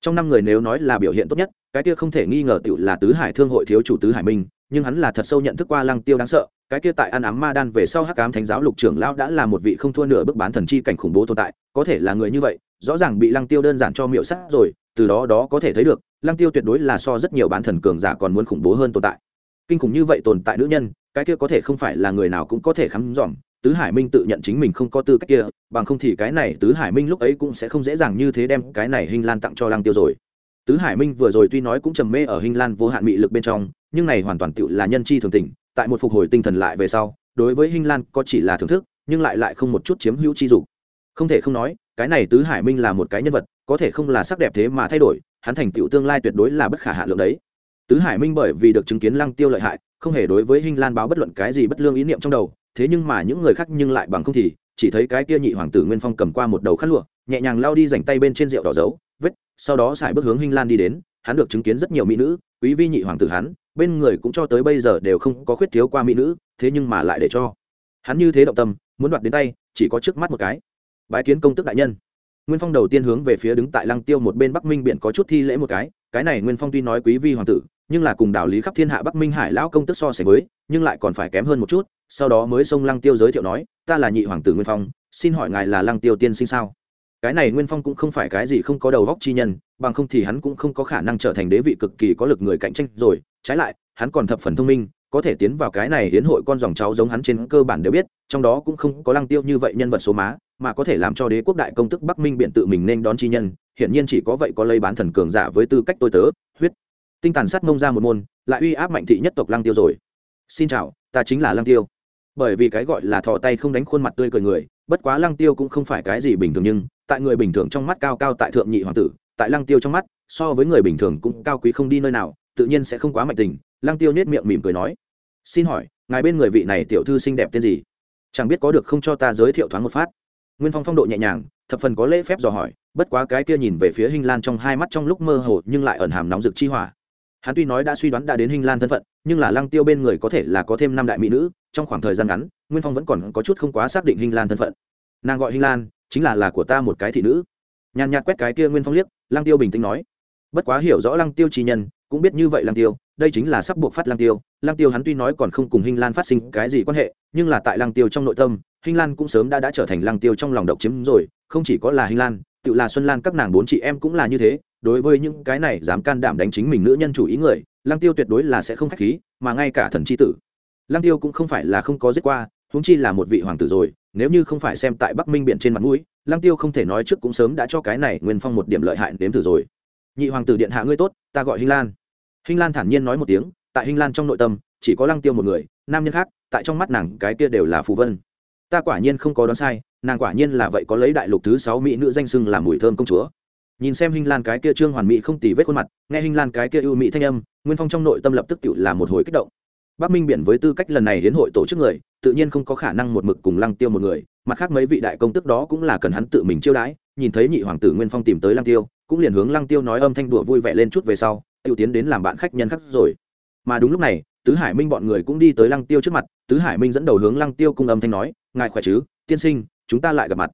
Trong năm người nếu nói là biểu hiện tốt nhất, cái kia không thể nghi ngờ tựu là tứ hải thương hội thiếu chủ tứ hải minh, nhưng hắn là thật sâu nhận thức qua lăng tiêu đáng sợ, cái kia tại ăn ám ma đan về sau hắc ám thánh giáo lục trưởng lão đã là một vị không thua nửa bước bán thần chi cảnh khủng bố tồn tại, có thể là người như vậy, rõ ràng bị lăng tiêu đơn giản cho miệu sắt rồi, từ đó đó có thể thấy được, lăng tiêu tuyệt đối là so rất nhiều bán thần cường giả còn muốn khủng bố hơn tồn tại. Kinh khủng như vậy tồn tại nữ nhân cái kia có thể không phải là người nào cũng có thể khắm dòm, tứ hải minh tự nhận chính mình không có tư cách kia, bằng không thì cái này tứ hải minh lúc ấy cũng sẽ không dễ dàng như thế đem cái này hình lan tặng cho lăng tiêu rồi. Tứ hải minh vừa rồi tuy nói cũng trầm mê ở hình lan vô hạn mị lực bên trong, nhưng này hoàn toàn tựu là nhân chi thường tình, tại một phục hồi tinh thần lại về sau, đối với hình lan có chỉ là thưởng thức, nhưng lại lại không một chút chiếm hữu chi dục. Không thể không nói, cái này tứ hải minh là một cái nhân vật, có thể không là sắc đẹp thế mà thay đổi, hắn thành tựu tương lai tuyệt đối là bất khả hạ lượng đấy. Tứ hải minh bởi vì được chứng kiến lăng tiêu lợi hại không hề đối với hình lan báo bất luận cái gì bất lương ý niệm trong đầu, thế nhưng mà những người khác nhưng lại bằng không thì, chỉ thấy cái kia nhị hoàng tử nguyên phong cầm qua một đầu khăn lụa, nhẹ nhàng lao đi dành tay bên trên rượu đỏ dấu, vết, sau đó xài bước hướng hình lan đi đến, hắn được chứng kiến rất nhiều mỹ nữ, quý vi nhị hoàng tử hắn, bên người cũng cho tới bây giờ đều không có khuyết thiếu qua mỹ nữ, thế nhưng mà lại để cho hắn như thế động tâm, muốn đoạt đến tay, chỉ có trước mắt một cái. Bái kiến công tức đại nhân. Nguyên phong đầu tiên hướng về phía đứng tại lăng tiêu một bên bắc minh biển có chút thi lễ một cái cái này nguyên phong tuy nói quý vi hoàng tử nhưng là cùng đạo lý khắp thiên hạ bắc minh hải lão công tức so sánh với, nhưng lại còn phải kém hơn một chút, sau đó mới xông lăng tiêu giới thiệu nói, ta là nhị hoàng tử nguyên phong, xin hỏi ngài là lăng tiêu tiên sinh sao? Cái này nguyên phong cũng không phải cái gì không có đầu góc chi nhân, bằng không thì hắn cũng không có khả năng trở thành đế vị cực kỳ có lực người cạnh tranh rồi. Trái lại, hắn còn thập phần thông minh, có thể tiến vào cái này hiến hội con dòng cháu giống hắn trên cơ bản đều biết, trong đó cũng không có lăng tiêu như vậy nhân vật số má, mà có thể làm cho đế quốc đại công tức bắc minh biện tự mình nên đón chi nhân, hiển nhiên chỉ có vậy có lây bán thần cường giả với tư cách tôi tớ, huyết tinh tàn sát mông ra một môn, lại uy áp mạnh thị nhất tộc lăng tiêu rồi. Xin chào, ta chính là lăng tiêu. Bởi vì cái gọi là thò tay không đánh khuôn mặt tươi cười người, bất quá lăng tiêu cũng không phải cái gì bình thường nhưng, tại người bình thường trong mắt cao cao tại thượng nhị hoàng tử, tại lăng tiêu trong mắt, so với người bình thường cũng cao quý không đi nơi nào, tự nhiên sẽ không quá mạnh tình. Lăng tiêu nết miệng mỉm cười nói, xin hỏi, ngài bên người vị này tiểu thư xinh đẹp tên gì? Chẳng biết có được không cho ta giới thiệu thoáng một phát. Nguyên phong phong độ nhẹ nhàng, thập phần có lễ phép dò hỏi, bất quá cái kia nhìn về phía hình lan trong hai mắt trong lúc mơ hồ nhưng lại ẩn hàm nóng rực chi hỏa hắn tuy nói đã suy đoán đã đến hình lan thân phận, nhưng là lăng tiêu bên người có thể là có thêm năm đại mỹ nữ, trong khoảng thời gian ngắn, nguyên phong vẫn còn có chút không quá xác định hình lan thân phận. Nàng gọi hình lan, chính là là của ta một cái thị nữ. Nhàn nhạt quét cái kia nguyên phong liếc, lăng tiêu bình tĩnh nói. Bất quá hiểu rõ lăng tiêu trí nhân, cũng biết như vậy lăng tiêu, đây chính là sắp buộc phát lăng tiêu. Lăng tiêu hắn tuy nói còn không cùng hình lan phát sinh cái gì quan hệ, nhưng là tại lăng tiêu trong nội tâm hình lan cũng sớm đã đã trở thành lăng tiêu trong lòng độc chiếm rồi, không chỉ có là hình lan, tự là xuân lan các nàng bốn chị em cũng là như thế đối với những cái này dám can đảm đánh chính mình nữ nhân chủ ý người, lăng tiêu tuyệt đối là sẽ không khách khí, mà ngay cả thần chi tử. Lăng tiêu cũng không phải là không có giết qua, huống chi là một vị hoàng tử rồi, nếu như không phải xem tại bắc minh biển trên mặt mũi, lăng tiêu không thể nói trước cũng sớm đã cho cái này nguyên phong một điểm lợi hại đến thử rồi. Nhị hoàng tử điện hạ ngươi tốt, ta gọi hinh lan. Hinh lan thản nhiên nói một tiếng, tại hinh lan trong nội tâm, chỉ có lăng tiêu một người, nam nhân khác, tại trong mắt nàng cái kia đều là phù vân. Ta quả nhiên không có đoán sai, nàng quả nhiên là vậy có lấy đại lục thứ sáu mỹ nữ danh xưng làm mùi thơm công chúa nhìn xem hinh lan cái kia trương hoàn mỹ không tì vết khuôn mặt, nghe hinh lan cái kia ưu mỹ thanh âm, nguyên phong trong nội tâm lập tức tự là một hồi kích động. Bắc minh biển với tư cách lần này đến hội tổ chức người, tự nhiên không có khả năng một mực cùng lăng tiêu một người, mặt khác mấy vị đại công tức đó cũng là cần hắn tự mình chiêu đãi. Nhìn thấy nhị hoàng tử nguyên phong tìm tới lăng tiêu, cũng liền hướng lăng tiêu nói âm thanh đùa vui vẻ lên chút về sau tiêu tiến đến làm bạn khách nhân khác rồi. Mà đúng lúc này, tứ hải minh bọn người cũng đi tới lăng tiêu trước mặt, tứ hải minh dẫn đầu hướng lăng tiêu cung âm thanh nói, ngài khỏe chứ? Tiên sinh, chúng ta lại gặp mặt.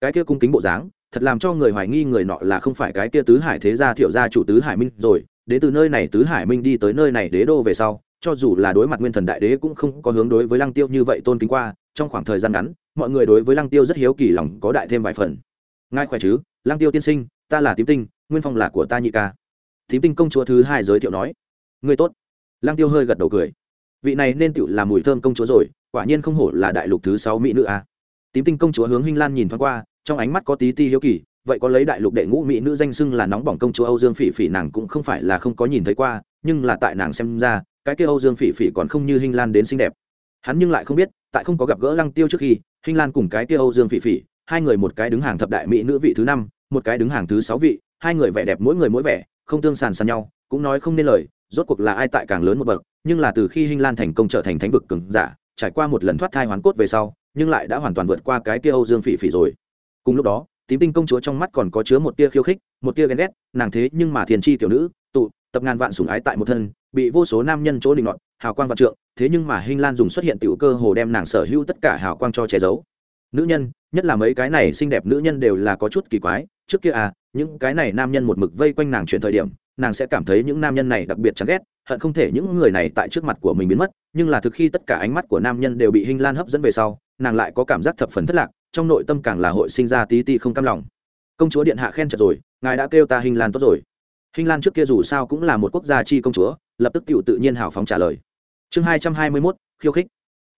Cái kia cung kính bộ dáng thật làm cho người hoài nghi người nọ là không phải cái kia tứ hải thế gia thiệu gia chủ tứ hải minh rồi, đến từ nơi này tứ hải minh đi tới nơi này đế đô về sau, cho dù là đối mặt nguyên thần đại đế cũng không có hướng đối với lăng tiêu như vậy tôn kính qua, trong khoảng thời gian ngắn, mọi người đối với lăng tiêu rất hiếu kỳ lòng có đại thêm vài phần. Ngài khỏe chứ? Lăng tiêu tiên sinh, ta là tím tinh, nguyên phong là của ta nhị ca. Tím tinh công chúa thứ hai giới thiệu nói. Người tốt. Lăng tiêu hơi gật đầu cười. Vị này nên tựu là mùi thơm công chúa rồi, quả nhiên không hổ là đại lục thứ sáu mỹ nữ a tím tinh công chúa hướng hinh lan nhìn thoáng qua, trong ánh mắt có tí ti hiếu kỳ, vậy có lấy đại lục đệ ngũ mỹ nữ danh xưng là nóng bỏng công chúa âu dương phỉ phỉ nàng cũng không phải là không có nhìn thấy qua, nhưng là tại nàng xem ra, cái kia âu dương phỉ phỉ còn không như hinh lan đến xinh đẹp. Hắn nhưng lại không biết, tại không có gặp gỡ lăng tiêu trước khi, hinh lan cùng cái kia âu dương phỉ phỉ, hai người một cái đứng hàng thập đại mỹ nữ vị thứ năm, một cái đứng hàng thứ sáu vị, hai người vẻ đẹp mỗi người mỗi vẻ, không tương sàn sàn nhau, cũng nói không nên lời, rốt cuộc là ai tại càng lớn một bậc, nhưng là từ khi hinh lan thành công trở thành thánh vực cường giả, trải qua một lần thoát thai hoán cốt về sau nhưng lại đã hoàn toàn vượt qua cái kia âu dương phỉ phỉ rồi. Cùng lúc đó tím tinh công chúa trong mắt còn có chứa một tia khiêu khích một tia ghen ghét nàng thế nhưng mà thiền chi tiểu nữ tụ tập ngàn vạn sủng ái tại một thân bị vô số nam nhân chỗ định loạn, hào quang vạn trượng thế nhưng mà hinh lan dùng xuất hiện tiểu cơ hồ đem nàng sở hữu tất cả hào quang cho che giấu. Nữ nhân nhất là mấy cái này xinh đẹp nữ nhân đều là có chút kỳ quái trước kia à những cái này nam nhân một mực vây quanh nàng chuyển thời điểm nàng sẽ cảm thấy những nam nhân này đặc biệt chán ghét hận không thể những người này tại trước mặt của mình biến mất nhưng là thực khi tất cả ánh mắt của nam nhân đều bị hinh lan hấp dẫn về sau nàng lại có cảm giác thập phần thất lạc, trong nội tâm càng là hội sinh ra tí ti không cam lòng. Công chúa điện hạ khen chật rồi, ngài đã kêu ta hình lan tốt rồi. Hình lan trước kia dù sao cũng là một quốc gia chi công chúa, lập tức tự tự nhiên hào phóng trả lời. Chương hai trăm hai mươi mốt, khiêu khích.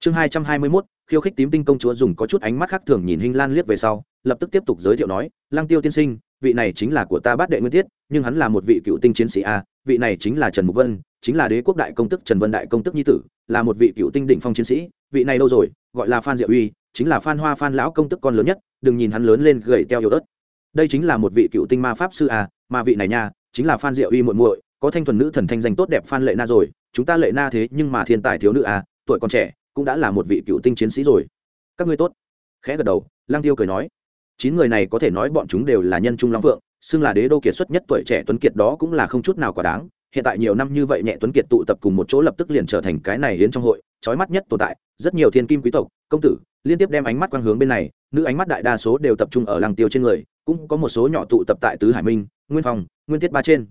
Chương hai trăm hai mươi mốt, khiêu khích tím tinh công chúa dùng có chút ánh mắt khác thường nhìn hình lan liếc về sau, lập tức tiếp tục giới thiệu nói lang tiêu tiên sinh, vị này chính là của ta bát đệ nguyên tiết, nhưng hắn là một vị cựu tinh chiến sĩ a, vị này chính là trần mục vân, chính là đế quốc đại công tức trần vân đại công tức nhi tử, là một vị cựu tinh đỉnh phong chiến sĩ vị này đâu rồi, gọi là phan diệu uy, chính là phan hoa phan lão công tức con lớn nhất, đừng nhìn hắn lớn lên gầy teo yếu ớt. Đây chính là một vị cựu tinh ma pháp sư à mà vị này nha, chính là phan diệu uy muội muội, có thanh thuần nữ thần thanh danh tốt đẹp phan lệ na rồi, chúng ta lệ na thế nhưng mà thiên tài thiếu nữ à tuổi còn trẻ, cũng đã là một vị cựu tinh chiến sĩ rồi. Các ngươi tốt. Khẽ gật đầu lang tiêu cười nói. Chín người này có thể nói bọn chúng đều là nhân trung long phượng, xưng là đế đô kiệt xuất nhất tuổi trẻ tuấn kiệt đó cũng là không chút nào quá đáng hiện tại nhiều năm như vậy nhẹ tuấn kiệt tụ tập cùng một chỗ lập tức liền trở thành cái này hiến trong hội, trói mắt nhất tồn tại, rất nhiều thiên kim quý tộc, công tử, liên tiếp đem ánh mắt quang hướng bên này, nữ ánh mắt đại đa số đều tập trung ở làng tiêu trên người, cũng có một số nhỏ tụ tập tại tứ hải minh, nguyên phòng, nguyên tiết ba trên.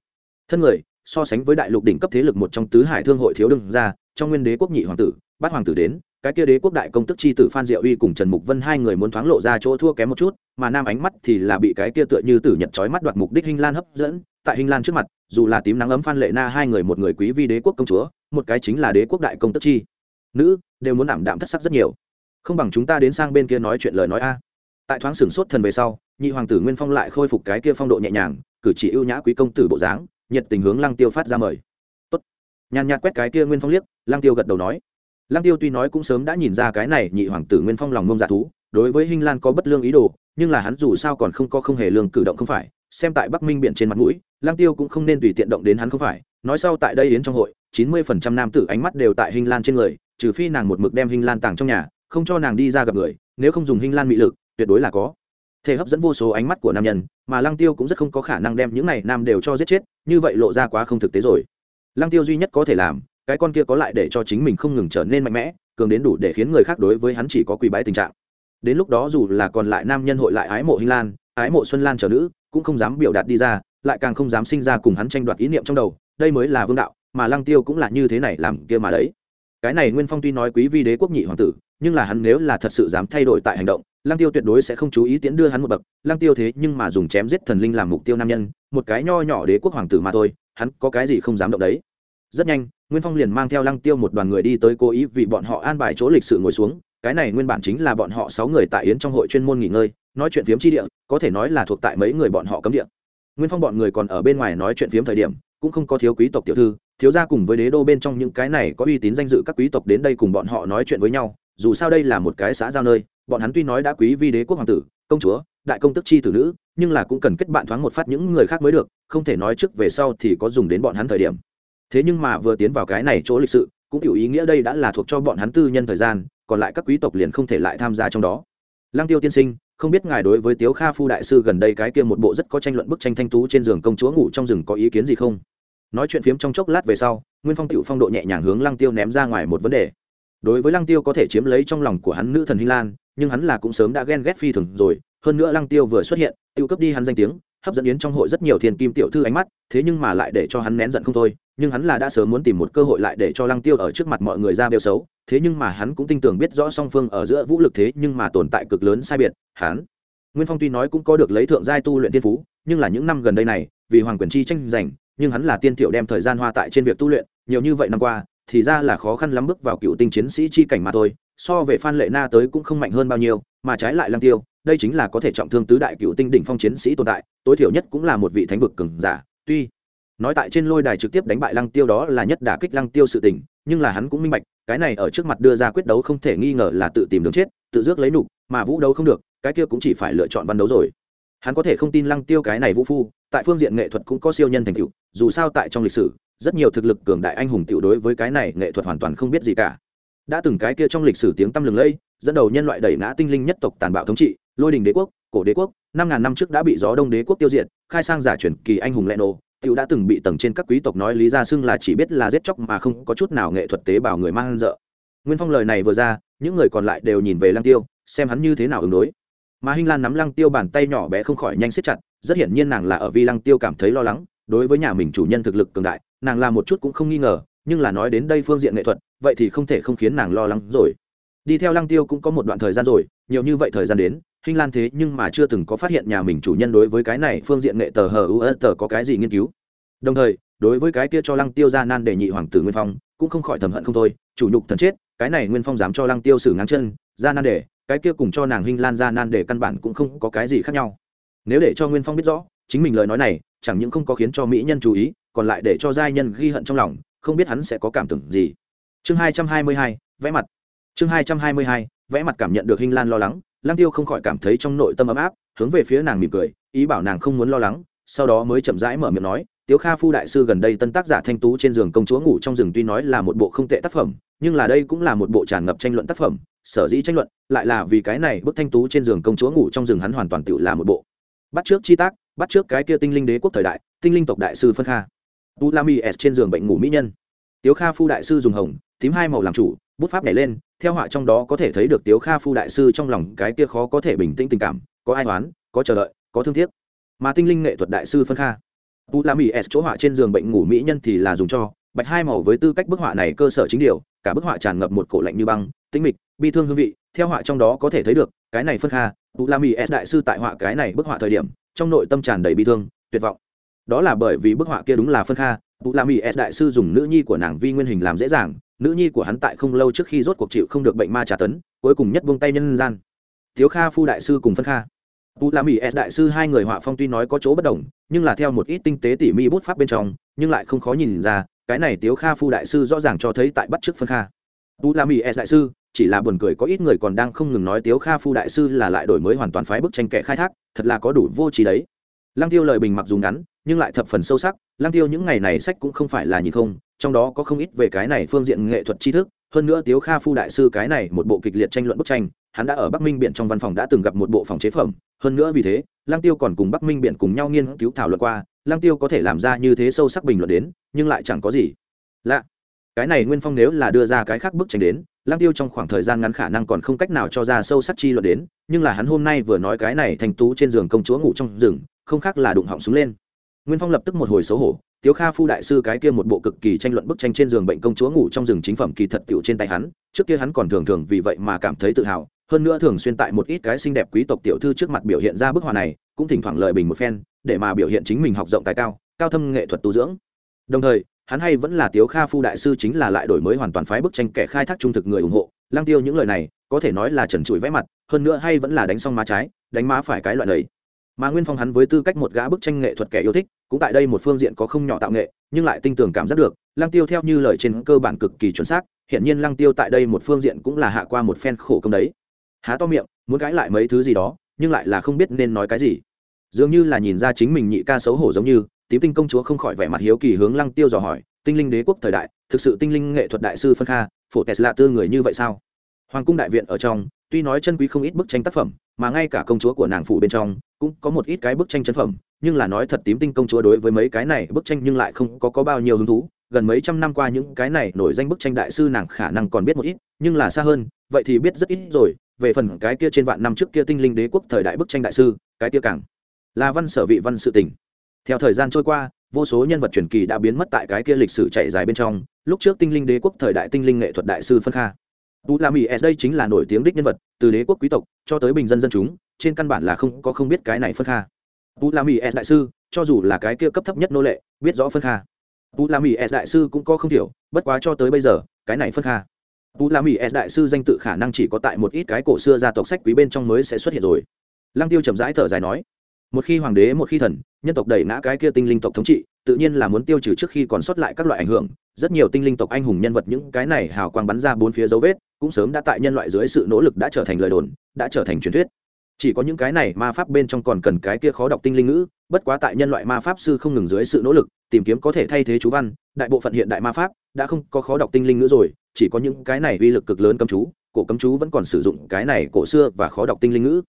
Thân người, so sánh với đại lục đỉnh cấp thế lực một trong tứ hải thương hội thiếu đương ra, trong nguyên đế quốc nhị hoàng tử bát hoàng tử đến, cái kia đế quốc đại công tức chi tử phan diệu uy cùng trần mục vân hai người muốn thoáng lộ ra chỗ thua kém một chút, mà nam ánh mắt thì là bị cái kia tựa như tử nhật trói mắt đoạt mục đích hình lan hấp dẫn. Tại hình lan trước mặt, dù là tím nắng ấm phan lệ na hai người một người quý vi đế quốc công chúa, một cái chính là đế quốc đại công tức chi. Nữ, đều muốn đảm đạm thất sắc rất nhiều. Không bằng chúng ta đến sang bên kia nói chuyện lời nói a. Tại thoáng sửng sốt thần về sau, nhị hoàng tử nguyên phong lại khôi phục cái kia phong độ nhẹ nhàng, cử chỉ ưu nhã quý công tử bộ dáng, nhiệt tình hướng lăng tiêu phát ra mời. Tốt. Nhàn nhạt quét cái kia nguyên phong liếc, lăng tiêu gật đầu nói lăng tiêu tuy nói cũng sớm đã nhìn ra cái này nhị hoàng tử nguyên phong lòng mông dạ thú, đối với hinh lan có bất lương ý đồ, nhưng là hắn dù sao còn không có không hề lương cử động không phải, xem tại bắc minh biển trên mặt mũi, lăng tiêu cũng không nên tùy tiện động đến hắn không phải. Nói sau tại đây yến trong hội, chín mươi phần trăm nam tử ánh mắt đều tại hinh lan trên người, trừ phi nàng một mực đem hinh lan tàng trong nhà, không cho nàng đi ra gặp người, nếu không dùng hinh lan mị lực, tuyệt đối là có. Thể hấp dẫn vô số ánh mắt của nam nhân, mà lăng tiêu cũng rất không có khả năng đem những này nam đều cho giết chết, như vậy lộ ra quá không thực tế rồi. Lăng tiêu duy nhất có thể làm cái con kia có lại để cho chính mình không ngừng trở nên mạnh mẽ, cường đến đủ để khiến người khác đối với hắn chỉ có quỳ bái tình trạng. Đến lúc đó dù là còn lại nam nhân hội lại ái mộ hinh lan, ái mộ xuân lan trở nữ, cũng không dám biểu đạt đi ra, lại càng không dám sinh ra cùng hắn tranh đoạt ý niệm trong đầu, đây mới là vương đạo, mà lăng tiêu cũng là như thế này làm kia mà đấy. Cái này nguyên phong tuy nói quý vi đế quốc nhị hoàng tử, nhưng là hắn nếu là thật sự dám thay đổi tại hành động, lăng tiêu tuyệt đối sẽ không chú ý tiến đưa hắn một bậc. Lăng tiêu thế nhưng mà dùng chém giết thần linh làm mục tiêu nam nhân, một cái nho nhỏ đế quốc hoàng tử mà thôi, hắn có cái gì không dám động đấy. Rất nhanh nguyên phong liền mang theo lăng tiêu một đoàn người đi tới cố ý vì bọn họ an bài chỗ lịch sự ngồi xuống. Cái này nguyên bản chính là bọn họ sáu người tại yến trong hội chuyên môn nghỉ ngơi, nói chuyện phiếm chi địa, có thể nói là thuộc tại mấy người bọn họ cấm địa. Nguyên phong bọn người còn ở bên ngoài nói chuyện phiếm thời điểm, cũng không có thiếu quý tộc tiểu thư, thiếu gia cùng với đế đô bên trong những cái này có uy tín danh dự các quý tộc đến đây cùng bọn họ nói chuyện với nhau. Dù sao đây là một cái xã giao nơi, bọn hắn tuy nói đã quý vi đế quốc hoàng tử, công chúa, đại công tức chi tử nữ, nhưng là cũng cần kết bạn thoáng một phát những người khác mới được, không thể nói trước về sau thì có dùng đến bọn hắn thời điểm thế nhưng mà vừa tiến vào cái này chỗ lịch sự, cũng hiểu ý nghĩa đây đã là thuộc cho bọn hắn tư nhân thời gian, còn lại các quý tộc liền không thể lại tham gia trong đó. Lăng tiêu tiên sinh, không biết ngài đối với tiếu kha phu đại sư gần đây cái kia một bộ rất có tranh luận bức tranh thanh tú trên giường công chúa ngủ trong rừng có ý kiến gì không? Nói chuyện phiếm trong chốc lát về sau, nguyên phong tựu phong độ nhẹ nhàng hướng lăng tiêu ném ra ngoài một vấn đề. Đối với lăng tiêu có thể chiếm lấy trong lòng của hắn nữ thần hy lan, nhưng hắn là cũng sớm đã ghen ghét phi thường rồi, hơn nữa lăng tiêu vừa xuất hiện, tiêu cấp đi hắn danh tiếng hấp dẫn yến trong hội rất nhiều thiên kim tiểu thư ánh mắt, thế nhưng mà lại để cho hắn nén giận không thôi, nhưng hắn là đã sớm muốn tìm một cơ hội lại để cho lăng tiêu ở trước mặt mọi người ra bêu xấu, thế nhưng mà hắn cũng tin tưởng biết rõ song phương ở giữa vũ lực thế nhưng mà tồn tại cực lớn sai biệt, hắn, nguyên phong tuy nói cũng có được lấy thượng giai tu luyện tiên phú, nhưng là những năm gần đây này, vì hoàng quyền chi tranh giành, nhưng hắn là tiên tiểu đem thời gian hoa tại trên việc tu luyện, nhiều như vậy năm qua, thì ra là khó khăn lắm bước vào cựu tinh chiến sĩ chi cảnh mà thôi, so về phan lệ na tới cũng không mạnh hơn bao nhiêu, mà trái lại lăng tiêu đây chính là có thể trọng thương tứ đại cựu tinh đỉnh phong chiến sĩ tồn tại, tối thiểu nhất cũng là một vị thánh vực cường giả. Tuy nói tại trên lôi đài trực tiếp đánh bại lăng tiêu đó là nhất đả kích lăng tiêu sự tình, nhưng là hắn cũng minh bạch, cái này ở trước mặt đưa ra quyết đấu không thể nghi ngờ là tự tìm đường chết, tự rước lấy nục, mà vũ đấu không được, cái kia cũng chỉ phải lựa chọn văn đấu rồi. Hắn có thể không tin lăng tiêu cái này vũ phu, tại phương diện nghệ thuật cũng có siêu nhân thành tựu, dù sao tại trong lịch sử, rất nhiều thực lực cường đại anh hùng tiểu đối với cái này nghệ thuật hoàn toàn không biết gì cả. Đã từng cái kia trong lịch sử tiếng tăm lừng lẫy dẫn đầu nhân loại đẩy ngã tinh linh nhất tộc tàn bạo thống trị lôi đình đế quốc, cổ đế quốc, năm ngàn năm trước đã bị gió đông đế quốc tiêu diệt, khai sang giả truyền kỳ anh hùng lệ nổ tiểu đã từng bị tầng trên các quý tộc nói lý ra xưng là chỉ biết là giết chóc mà không có chút nào nghệ thuật tế bào người mang dợ. Nguyên phong lời này vừa ra, những người còn lại đều nhìn về lăng tiêu, xem hắn như thế nào ứng đối. Mà hinh lan nắm lăng tiêu bàn tay nhỏ bé không khỏi nhanh xếp chặt, rất hiển nhiên nàng là ở Vi lăng tiêu cảm thấy lo lắng, đối với nhà mình chủ nhân thực lực cường đại, nàng làm một chút cũng không nghi ngờ, nhưng là nói đến đây phương diện nghệ thuật, vậy thì không thể không khiến nàng lo lắng rồi. Đi theo lăng tiêu cũng có một đoạn thời gian rồi, nhiều như vậy thời gian đến hinh lan thế nhưng mà chưa từng có phát hiện nhà mình chủ nhân đối với cái này phương diện nghệ tờ hờ u tờ có cái gì nghiên cứu. Đồng thời, đối với cái kia cho lăng tiêu ra nan đề nhị hoàng tử nguyên phong, cũng không khỏi thầm hận không thôi, chủ nhục thần chết, cái này nguyên phong dám cho lăng tiêu xử ngang chân, ra nan đề cái kia cùng cho nàng hinh lan ra nan đề căn bản cũng không có cái gì khác nhau. Nếu để cho nguyên phong biết rõ, chính mình lời nói này, chẳng những không có khiến cho mỹ nhân chú ý, còn lại để cho giai nhân ghi hận trong lòng, không biết hắn sẽ có cảm tưởng gì. Chương hai trăm hai mươi hai, vẽ mặt. Chương hai trăm hai mươi hai, vẽ mặt cảm nhận được hinh lan lo lắng lang tiêu không khỏi cảm thấy trong nội tâm ấm áp, hướng về phía nàng mỉm cười, ý bảo nàng không muốn lo lắng, sau đó mới chậm rãi mở miệng nói, tiếu kha phu đại sư gần đây tân tác giả thanh tú trên giường công chúa ngủ trong rừng tuy nói là một bộ không tệ tác phẩm, nhưng là đây cũng là một bộ tràn ngập tranh luận tác phẩm, sở dĩ tranh luận, lại là vì cái này bức thanh tú trên giường công chúa ngủ trong rừng hắn hoàn toàn tự là một bộ. Bắt trước chi tác, bắt trước cái kia tinh linh đế quốc thời đại, tinh linh tộc đại sư phân kha. Tu la s trên giường bệnh ngủ mỹ nhân. Tiếu kha phu đại sư dùng hồng, tím hai màu làm chủ bút pháp nhảy lên, theo họa trong đó có thể thấy được tiếu kha phu đại sư trong lòng cái kia khó có thể bình tĩnh tình cảm, có ai oán có chờ đợi, có thương tiếc. Mà tinh linh nghệ thuật đại sư phân kha. Tu la mỹ s chỗ họa trên giường bệnh ngủ mỹ nhân thì là dùng cho, bạch hai màu với tư cách bức họa này cơ sở chính điều, cả bức họa tràn ngập một cổ lạnh như băng, tĩnh mịch, bi thương hương vị, theo họa trong đó có thể thấy được, cái này phân kha tu la mỹ s đại sư tại họa cái này bức họa thời điểm, trong nội tâm tràn đầy bi thương, tuyệt vọng. Đó là bởi vì bức họa kia đúng là phân kha tu la mỹ s đại sư dùng nữ nhi của nàng vi nguyên hình làm dễ dàng nữ nhi của hắn tại không lâu trước khi rốt cuộc chịu không được bệnh ma trả tấn, cuối cùng nhất buông tay nhân gian. Thiếu kha phu đại sư cùng phân kha. Tu la Mỹ s đại sư hai người họa phong tuy nói có chỗ bất đồng, nhưng là theo một ít tinh tế tỉ mi bút pháp bên trong, nhưng lại không khó nhìn ra, cái này tiếu kha phu đại sư rõ ràng cho thấy tại bắt trước phân kha. Tu la Mỹ s đại sư, chỉ là buồn cười có ít người còn đang không ngừng nói tiếu kha phu đại sư là lại đổi mới hoàn toàn phái bức tranh kẻ khai thác, thật là có đủ vô trí đấy. Lăng tiêu lời bình mặc dù ngắn nhưng lại thập phần sâu sắc Lang tiêu những ngày này sách cũng không phải là nhìn không, trong đó có không ít về cái này phương diện nghệ thuật tri thức, hơn nữa tiếu kha phu đại sư cái này một bộ kịch liệt tranh luận bức tranh, hắn đã ở bắc minh biển trong văn phòng đã từng gặp một bộ phòng chế phẩm, hơn nữa vì thế Lang tiêu còn cùng bắc minh biển cùng nhau nghiên cứu thảo luận qua Lang tiêu có thể làm ra như thế sâu sắc bình luận đến, nhưng lại chẳng có gì. Lạ. Cái này nguyên phong nếu là đưa ra cái khác bức tranh đến Lang tiêu trong khoảng thời gian ngắn khả năng còn không cách nào cho ra sâu sắc chi luận đến, nhưng là hắn hôm nay vừa nói cái này thành tú trên giường công chúa ngủ trong rừng, không khác là đụng họng xuống lên nguyên phong lập tức một hồi xấu hổ, tiếu kha phu đại sư cái kia một bộ cực kỳ tranh luận bức tranh trên giường bệnh công chúa ngủ trong rừng chính phẩm kỳ thật tiểu trên tay hắn, trước kia hắn còn thường thường vì vậy mà cảm thấy tự hào, hơn nữa thường xuyên tại một ít cái xinh đẹp quý tộc tiểu thư trước mặt biểu hiện ra bức họa này, cũng thỉnh thoảng lợi bình một phen, để mà biểu hiện chính mình học rộng tài cao cao thâm nghệ thuật tu dưỡng. Đồng thời, hắn hay vẫn là tiếu kha phu đại sư chính là lại đổi mới hoàn toàn phái bức tranh kẻ khai thác trung thực người ủng hộ lang tiêu những lời này, có thể nói là trần trụi vẽ mặt, hơn nữa hay vẫn là đánh xong má trái, đánh má phải cái loại đấy mà nguyên phong hắn với tư cách một gã bức tranh nghệ thuật kẻ yêu thích, cũng tại đây một phương diện có không nhỏ tạo nghệ, nhưng lại tinh tường cảm giác được lang tiêu theo như lời trên cơ bản cực kỳ chuẩn xác hiện nhiên lang tiêu tại đây một phương diện cũng là hạ qua một phen khổ công đấy. Há to miệng, muốn cãi lại mấy thứ gì đó, nhưng lại là không biết nên nói cái gì. Dường như là nhìn ra chính mình nhị ca xấu hổ giống như, tím tinh công chúa không khỏi vẻ mặt hiếu kỳ hướng lăng tiêu dò hỏi, tinh linh đế quốc thời đại, thực sự tinh linh nghệ thuật đại sư phân kha, phổ tesla tư người như vậy sao? Hoàng cung đại viện ở trong tuy nói chân quý không ít bức tranh tác phẩm mà ngay cả công chúa của nàng phủ bên trong cũng có một ít cái bức tranh chân phẩm nhưng là nói thật tím tinh công chúa đối với mấy cái này bức tranh nhưng lại không có, có bao nhiêu hứng thú. Gần mấy trăm năm qua những cái này nổi danh bức tranh đại sư nàng khả năng còn biết một ít nhưng là xa hơn vậy thì biết rất ít rồi. Về phần cái kia trên vạn năm trước kia tinh linh đế quốc thời đại bức tranh đại sư cái kia càng là văn sở vị văn sự tình. Theo thời gian trôi qua vô số nhân vật truyền kỳ đã biến mất tại cái kia lịch sử chạy dài bên trong. Lúc trước tinh linh đế quốc thời đại tinh linh nghệ thuật đại sư phân kha tu la mỹ s đây chính là nổi tiếng đích nhân vật, từ đế quốc quý tộc cho tới bình dân dân chúng, trên căn bản là không có không biết cái này phân kha. Tu la mỹ s đại sư, cho dù là cái kia cấp thấp nhất nô lệ, biết rõ phân kha. Tu la mỹ s đại sư cũng có không thiểu bất quá cho tới bây giờ, cái này phân kha. Tu la mỹ s đại sư danh tự khả năng chỉ có tại một ít cái cổ xưa gia tộc sách quý bên trong mới sẽ xuất hiện rồi. Lăng tiêu chậm rãi thở dài nói, một khi hoàng đế, một khi thần, nhân tộc đẩy ngã cái kia tinh linh tộc thống trị, tự nhiên là muốn tiêu trừ trước khi còn sót lại các loại ảnh hưởng. Rất nhiều tinh linh tộc anh hùng nhân vật những cái này hào quang bắn ra bốn phía dấu vết cũng sớm đã tại nhân loại dưới sự nỗ lực đã trở thành lời đồn, đã trở thành truyền thuyết. Chỉ có những cái này ma pháp bên trong còn cần cái kia khó đọc tinh linh ngữ, bất quá tại nhân loại ma pháp sư không ngừng dưới sự nỗ lực, tìm kiếm có thể thay thế chú văn, đại bộ phận hiện đại ma pháp đã không có khó đọc tinh linh ngữ rồi, chỉ có những cái này uy lực cực lớn cấm chú, cổ cấm chú vẫn còn sử dụng cái này cổ xưa và khó đọc tinh linh ngữ.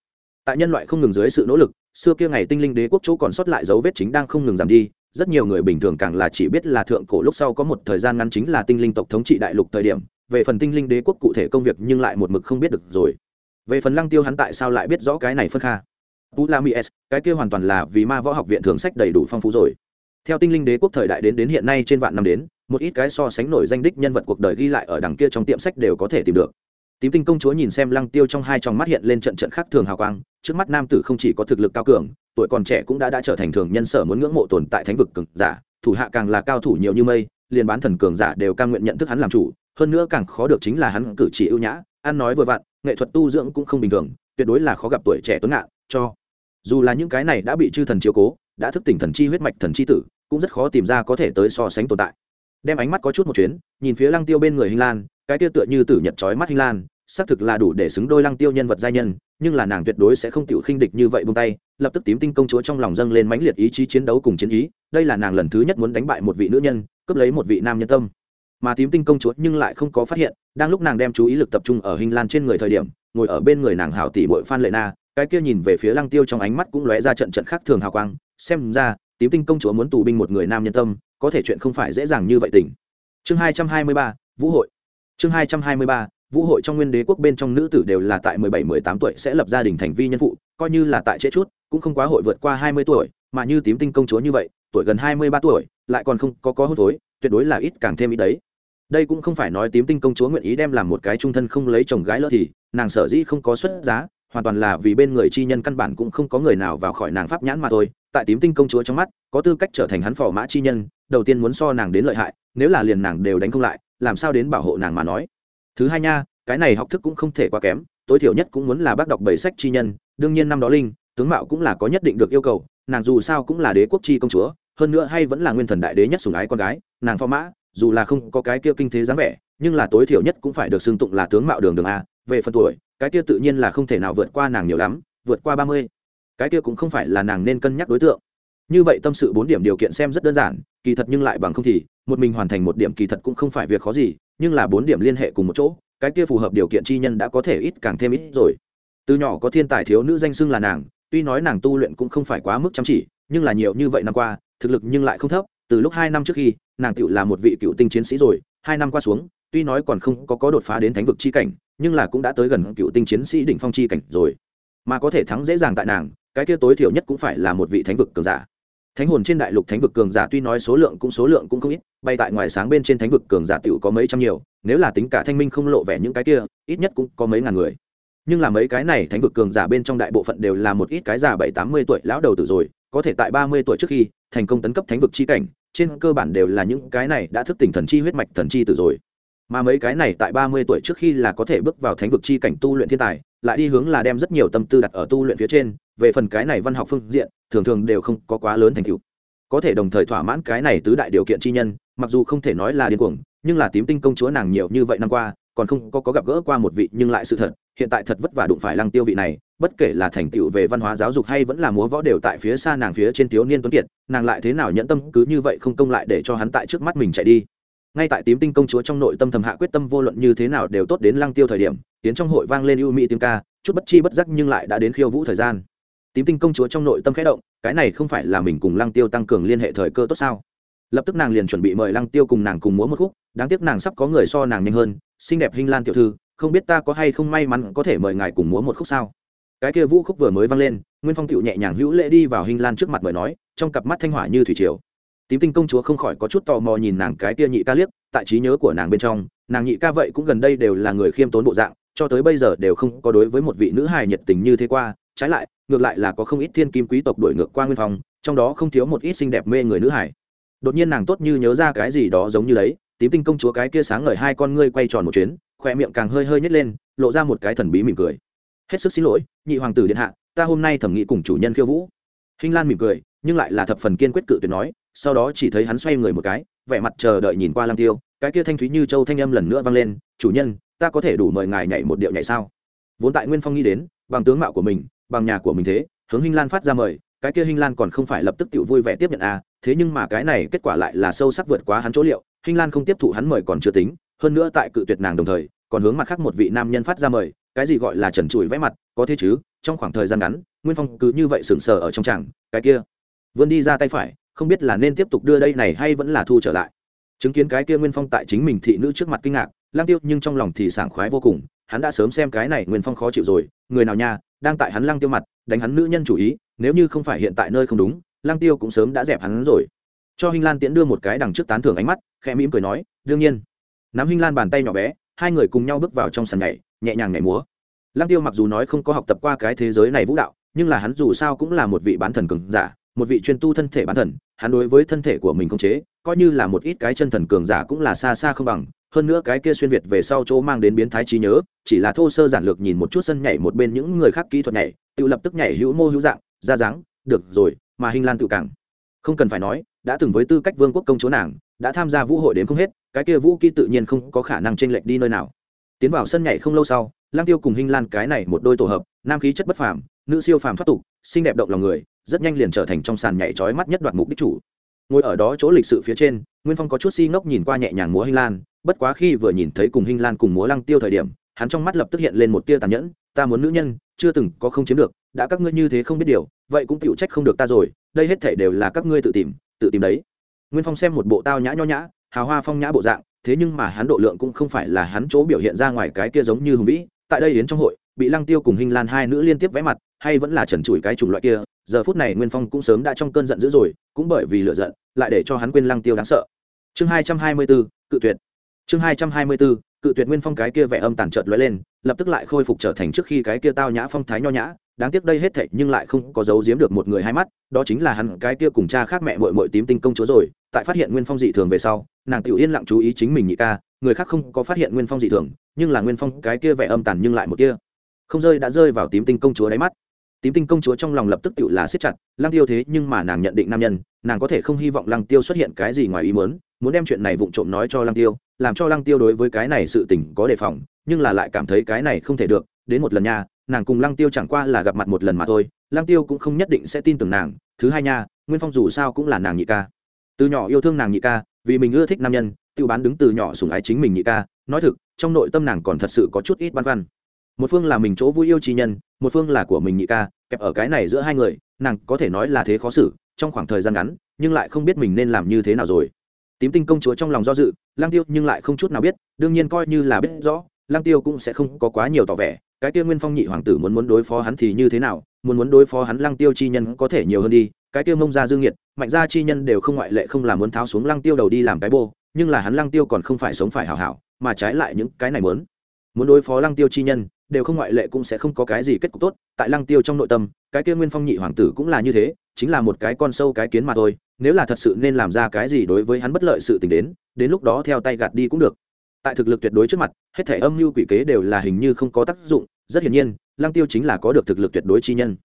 Tại nhân loại không ngừng dưới sự nỗ lực, xưa kia ngày tinh linh đế quốc chỗ còn sót lại dấu vết chính đang không ngừng giảm đi, rất nhiều người bình thường càng là chỉ biết là thượng cổ lúc sau có một thời gian ngắn chính là tinh linh tộc thống trị đại lục thời điểm về phần tinh linh đế quốc cụ thể công việc nhưng lại một mực không biết được rồi. Về phần lăng tiêu hắn tại sao lại biết rõ cái này phân kha? Tu la mies cái kia hoàn toàn là vì ma võ học viện thường sách đầy đủ phong phú rồi. Theo tinh linh đế quốc thời đại đến đến hiện nay trên vạn năm đến, một ít cái so sánh nổi danh đích nhân vật cuộc đời ghi lại ở đằng kia trong tiệm sách đều có thể tìm được. Tím tinh công chúa nhìn xem lăng tiêu trong hai tròng mắt hiện lên trận trận khác thường hào quang, trước mắt nam tử không chỉ có thực lực cao cường, tuổi còn trẻ cũng đã đã trở thành thường nhân sở muốn ngưỡng mộ tồn tại thánh vực cường giả, thủ hạ càng là cao thủ nhiều như mây, liền bán thần cường giả đều cam nguyện nhận thức hắn làm chủ hơn nữa càng khó được chính là hắn cử chỉ ưu nhã, ăn nói vừa vặn, nghệ thuật tu dưỡng cũng không bình thường, tuyệt đối là khó gặp tuổi trẻ tuấn ngạn cho dù là những cái này đã bị chư thần chiếu cố, đã thức tỉnh thần chi huyết mạch thần chi tử, cũng rất khó tìm ra có thể tới so sánh tồn tại. Đem ánh mắt có chút một chuyến, nhìn phía lăng tiêu bên người hình lan, cái tiêu tựa như tử nhật trói mắt hình lan, xác thực là đủ để xứng đôi lăng tiêu nhân vật giai nhân, nhưng là nàng tuyệt đối sẽ không tiểu khinh địch như vậy buông tay, lập tức tím tinh công chúa trong lòng dâng lên mãnh liệt ý chí chiến đấu cùng chiến ý, đây là nàng lần thứ nhất muốn đánh bại một vị nữ nhân, cướp lấy một vị nam nhân tâm mà tím tinh công chúa nhưng lại không có phát hiện, đang lúc nàng đem chú ý lực tập trung ở hình lan trên người thời điểm, ngồi ở bên người nàng hảo tỷ bội phan lệ na, cái kia nhìn về phía lăng tiêu trong ánh mắt cũng lóe ra trận trận khác thường hào quang, xem ra, tím tinh công chúa muốn tù binh một người nam nhân tâm, có thể chuyện không phải dễ dàng như vậy tỉnh chương hai trăm hai mươi ba, vũ hội. Chương hai trăm hai mươi ba, vũ hội trong nguyên đế quốc bên trong nữ tử đều là tại mười bảy, mười tám tuổi sẽ lập gia đình thành vi nhân phụ, coi như là tại trễ chút, cũng không quá hội vượt qua hai mươi tuổi, mà như tím tinh công chúa như vậy, tuổi gần hai mươi ba tuổi, lại còn không có có hôn phối tuyệt đối là ít càng thêm ít đấy. Đây cũng không phải nói tím tinh công chúa nguyện ý đem làm một cái trung thân không lấy chồng gái lỡ thì, nàng sở dĩ không có xuất giá, hoàn toàn là vì bên người chi nhân căn bản cũng không có người nào vào khỏi nàng pháp nhãn mà thôi. Tại tím tinh công chúa trong mắt, có tư cách trở thành hắn phò mã chi nhân, đầu tiên muốn so nàng đến lợi hại, nếu là liền nàng đều đánh không lại, làm sao đến bảo hộ nàng mà nói? Thứ hai nha, cái này học thức cũng không thể quá kém, tối thiểu nhất cũng muốn là bác đọc bảy sách chi nhân, đương nhiên năm đó linh, tướng mạo cũng là có nhất định được yêu cầu, nàng dù sao cũng là đế quốc chi công chúa hơn nữa hay vẫn là nguyên thần đại đế nhất sủng ái con gái, nàng phò mã, dù là không có cái kia kinh thế dáng vẻ, nhưng là tối thiểu nhất cũng phải được xưng tụng là tướng mạo đường đường a, về phần tuổi, cái kia tự nhiên là không thể nào vượt qua nàng nhiều lắm, vượt qua ba mươi. Cái kia cũng không phải là nàng nên cân nhắc đối tượng. Như vậy tâm sự bốn điểm điều kiện xem rất đơn giản, kỳ thật nhưng lại bằng không thì, một mình hoàn thành một điểm kỳ thật cũng không phải việc khó gì, nhưng là bốn điểm liên hệ cùng một chỗ, cái kia phù hợp điều kiện chi nhân đã có thể ít càng thêm ít rồi. Từ nhỏ có thiên tài thiếu nữ danh xưng là nàng, tuy nói nàng tu luyện cũng không phải quá mức chăm chỉ nhưng là nhiều như vậy năm qua, thực lực nhưng lại không thấp, từ lúc hai năm trước khi, nàng tự là một vị cựu tinh chiến sĩ rồi, hai năm qua xuống, tuy nói còn không có có đột phá đến thánh vực chi cảnh, nhưng là cũng đã tới gần cựu tinh chiến sĩ đỉnh phong chi cảnh rồi. Mà có thể thắng dễ dàng tại nàng, cái kia tối thiểu nhất cũng phải là một vị thánh vực cường giả. Thánh hồn trên đại lục thánh vực cường giả tuy nói số lượng cũng số lượng cũng không ít, bay tại ngoài sáng bên trên thánh vực cường giả tiểu có mấy trăm nhiều, nếu là tính cả thanh minh không lộ vẻ những cái kia, ít nhất cũng có mấy ngàn người. Nhưng là mấy cái này thánh vực cường giả bên trong đại bộ phận đều là một ít cái già bảy tám mươi tuổi lão đầu tử rồi có thể tại ba mươi tuổi trước khi thành công tấn cấp thánh vực chi cảnh trên cơ bản đều là những cái này đã thức tỉnh thần chi huyết mạch thần chi từ rồi. Mà mấy cái này tại ba mươi tuổi trước khi là có thể bước vào thánh vực chi cảnh tu luyện thiên tài lại đi hướng là đem rất nhiều tâm tư đặt ở tu luyện phía trên về phần cái này văn học phương diện thường thường đều không có quá lớn thành tựu. Có thể đồng thời thỏa mãn cái này tứ đại điều kiện chi nhân mặc dù không thể nói là điên cuồng nhưng là tím tinh công chúa nàng nhiều như vậy năm qua còn không có, có gặp gỡ qua một vị nhưng lại sự thật hiện tại thật vất vả đụng phải lăng tiêu vị này bất kể là thành tựu về văn hóa giáo dục hay vẫn là múa võ đều tại phía xa nàng phía trên thiếu niên tuấn kiệt, nàng lại thế nào nhẫn tâm cứ như vậy không công lại để cho hắn tại trước mắt mình chạy đi. Ngay tại tím tinh công chúa trong nội tâm thầm hạ quyết tâm vô luận như thế nào đều tốt đến lăng tiêu thời điểm, tiến trong hội vang lên ưu mỹ tiếng ca, chút bất chi bất giác nhưng lại đã đến khiêu vũ thời gian. Tím tinh công chúa trong nội tâm khẽ động, cái này không phải là mình cùng lăng tiêu tăng cường liên hệ thời cơ tốt sao? Lập tức nàng liền chuẩn bị mời lăng tiêu cùng nàng cùng múa một khúc, đáng tiếc nàng sắp có người so nàng nhanh hơn, xinh đẹp hinh lan tiểu thư, không biết ta có hay không may mắn có thể mời ngài cùng múa một khúc sao? Cái kia vũ khúc vừa mới vang lên, nguyên phong tựu nhẹ nhàng hữu lễ đi vào hình lan trước mặt mời nói, trong cặp mắt thanh hỏa như thủy triều. Tím tinh công chúa không khỏi có chút tò mò nhìn nàng cái kia nhị ca liếc, tại trí nhớ của nàng bên trong, nàng nhị ca vậy cũng gần đây đều là người khiêm tốn bộ dạng, cho tới bây giờ đều không có đối với một vị nữ hài nhiệt tình như thế qua, trái lại, ngược lại là có không ít thiên kim quý tộc đổi ngược qua nguyên phong, trong đó không thiếu một ít xinh đẹp mê người nữ hài. Đột nhiên nàng tốt như nhớ ra cái gì đó giống như đấy, tím tinh công chúa cái kia sáng ngời hai con ngươi quay tròn một chuyến khoe miệng càng hơi hơi nhét lên, lộ ra một cái thần bí mỉm cười hết sức xin lỗi, nhị hoàng tử điện hạ, ta hôm nay thẩm nghĩ cùng chủ nhân khiêu vũ. Hinh lan mỉm cười, nhưng lại là thập phần kiên quyết cự tuyệt nói, sau đó chỉ thấy hắn xoay người một cái, vẻ mặt chờ đợi nhìn qua lam tiêu, cái kia thanh thúy như châu thanh âm lần nữa vang lên, chủ nhân, ta có thể đủ mời ngài nhảy một điệu nhảy sao? Vốn tại nguyên phong nghĩ đến, bằng tướng mạo của mình, bằng nhà của mình thế, hướng hinh lan phát ra mời, cái kia hinh lan còn không phải lập tức tự vui vẻ tiếp nhận à thế nhưng mà cái này kết quả lại là sâu sắc vượt quá hắn chỗ liệu, hinh lan không tiếp thụ hắn mời còn chưa tính, hơn nữa tại cự tuyệt nàng đồng thời, còn hướng mặt khác một vị nam nhân phát ra mời cái gì gọi là trần trụi vẽ mặt, có thế chứ? Trong khoảng thời gian ngắn, nguyên phong cứ như vậy sừng sờ ở trong tràng, cái kia, vươn đi ra tay phải, không biết là nên tiếp tục đưa đây này hay vẫn là thu trở lại. Chứng kiến cái kia nguyên phong tại chính mình thị nữ trước mặt kinh ngạc lang tiêu nhưng trong lòng thì sảng khoái vô cùng, hắn đã sớm xem cái này nguyên phong khó chịu rồi, người nào nha, đang tại hắn lang tiêu mặt, đánh hắn nữ nhân chủ ý, nếu như không phải hiện tại nơi không đúng lang tiêu cũng sớm đã dẹp hắn rồi. Cho hinh lan tiễn đưa một cái đằng trước tán thưởng ánh mắt, khẽ mỉm cười nói, đương nhiên. Nắm hinh lan bàn tay nhỏ bé, hai người cùng nhau bước vào trong sàn nhảy nhẹ nhàng nhảy múa. Lang tiêu mặc dù nói không có học tập qua cái thế giới này vũ đạo, nhưng là hắn dù sao cũng là một vị bán thần cường giả, một vị chuyên tu thân thể bán thần, hắn đối với thân thể của mình không chế, coi như là một ít cái chân thần cường giả cũng là xa xa không bằng. Hơn nữa cái kia xuyên việt về sau chỗ mang đến biến thái trí nhớ, chỉ là thô sơ giản lược nhìn một chút sân nhảy một bên những người khác kỹ thuật nhảy, tự lập tức nhảy hữu mô hữu dạng, ra dáng, được rồi, mà hình lan tự càng. Không cần phải nói, đã từng với tư cách vương quốc công chúa nàng, đã tham gia vũ hội đến không hết, cái kia vũ kỹ tự nhiên không có khả năng chênh lệch đi nơi nào tiến vào sân nhảy không lâu sau lang tiêu cùng hinh lan cái này một đôi tổ hợp, nam khí chất bất phàm, nữ siêu phàm thoát tục, xinh đẹp động lòng người, rất nhanh liền trở thành trong sàn nhảy trói mắt nhất đoạt mục đích chủ. Ngồi ở đó chỗ lịch sự phía trên, nguyên phong có chút si ngốc nhìn qua nhẹ nhàng múa hinh lan, bất quá khi vừa nhìn thấy cùng hinh lan cùng múa lăng tiêu thời điểm, hắn trong mắt lập tức hiện lên một tia tàn nhẫn, ta muốn nữ nhân, chưa từng có không chiếm được, đã các ngươi như thế không biết điều, vậy cũng tựu trách không được ta rồi, đây hết thể đều là các ngươi tự tìm tự tìm đấy. Nguyên phong xem một bộ tao nhã nho nhã, hào hoa phong nhã bộ dạng thế nhưng mà hắn độ lượng cũng không phải là hắn chỗ biểu hiện ra ngoài cái kia giống như hùng vĩ, tại đây đến trong hội, bị lăng tiêu cùng hình lan hai nữ liên tiếp vẽ mặt, hay vẫn là trần trụi cái chủng loại kia, giờ phút này nguyên phong cũng sớm đã trong cơn giận dữ rồi, cũng bởi vì lựa giận, lại để cho hắn quên lăng tiêu đáng sợ. Chương hai trăm hai mươi bốn cự tuyệt. Chương hai trăm hai mươi bốn cự tuyệt nguyên phong cái kia vẻ âm tàn trợt lóe lên, lập tức lại khôi phục trở thành trước khi cái kia tao nhã phong thái nho nhã, đáng tiếc đây hết thảy nhưng lại không có giấu giếm được một người hai mắt, đó chính là hắn cái kia cùng cha khác mẹ muội muội tím tinh công chúa rồi tại phát hiện nguyên phong dị thường về sau, nàng tự yên lặng chú ý chính mình nhị ca, người khác không có phát hiện nguyên phong dị thường, nhưng là nguyên phong cái kia vẻ âm tàn nhưng lại một kia. Không rơi đã rơi vào tím tinh công chúa đáy mắt. Tím tinh công chúa trong lòng lập tức tự là siết chặt, lăng tiêu thế nhưng mà nàng nhận định nam nhân, nàng có thể không hy vọng lăng tiêu xuất hiện cái gì ngoài ý muốn muốn đem chuyện này vụng trộm nói cho lăng tiêu, làm cho lăng tiêu đối với cái này sự tình có đề phòng, nhưng là lại cảm thấy cái này không thể được, đến một lần nha, nàng cùng lăng tiêu chẳng qua là gặp mặt một lần mà thôi, lăng tiêu cũng không nhất định sẽ tin tưởng nàng, thứ hai nha, nguyên phong dù sao cũng là nàng nhị ca từ nhỏ yêu thương nàng nhị ca, vì mình ưa thích nam nhân, tiêu bán đứng từ nhỏ sủng ái chính mình nhị ca. Nói thực, trong nội tâm nàng còn thật sự có chút ít băn khoăn. Một phương là mình chỗ vui yêu chi nhân, một phương là của mình nhị ca, kẹp ở cái này giữa hai người, nàng có thể nói là thế khó xử, trong khoảng thời gian ngắn, nhưng lại không biết mình nên làm như thế nào rồi. Tím tinh công chúa trong lòng do dự lang tiêu nhưng lại không chút nào biết, đương nhiên coi như là biết rõ lang tiêu cũng sẽ không có quá nhiều tỏ vẻ. Cái kia nguyên phong nhị hoàng tử muốn muốn đối phó hắn thì như thế nào, muốn muốn đối phó hắn lang tiêu chi nhân có thể nhiều hơn đi cái kia mông gia dương nhiệt mạnh gia chi nhân đều không ngoại lệ không làm muốn tháo xuống lăng tiêu đầu đi làm cái bô, nhưng là hắn lăng tiêu còn không phải sống phải hảo hảo, mà trái lại những cái này muốn. Muốn đối phó lăng tiêu chi nhân, đều không ngoại lệ cũng sẽ không có cái gì kết cục tốt, tại lăng tiêu trong nội tâm, cái kia nguyên phong nhị hoàng tử cũng là như thế, chính là một cái con sâu cái kiến mà thôi, nếu là thật sự nên làm ra cái gì đối với hắn bất lợi sự tình đến đến lúc đó theo tay gạt đi cũng được. Tại thực lực tuyệt đối trước mặt, hết thể âm mưu quỷ kế đều là hình như không có tác dụng, rất hiển nhiên, lăng tiêu chính là có được thực lực tuyệt đối chi nhân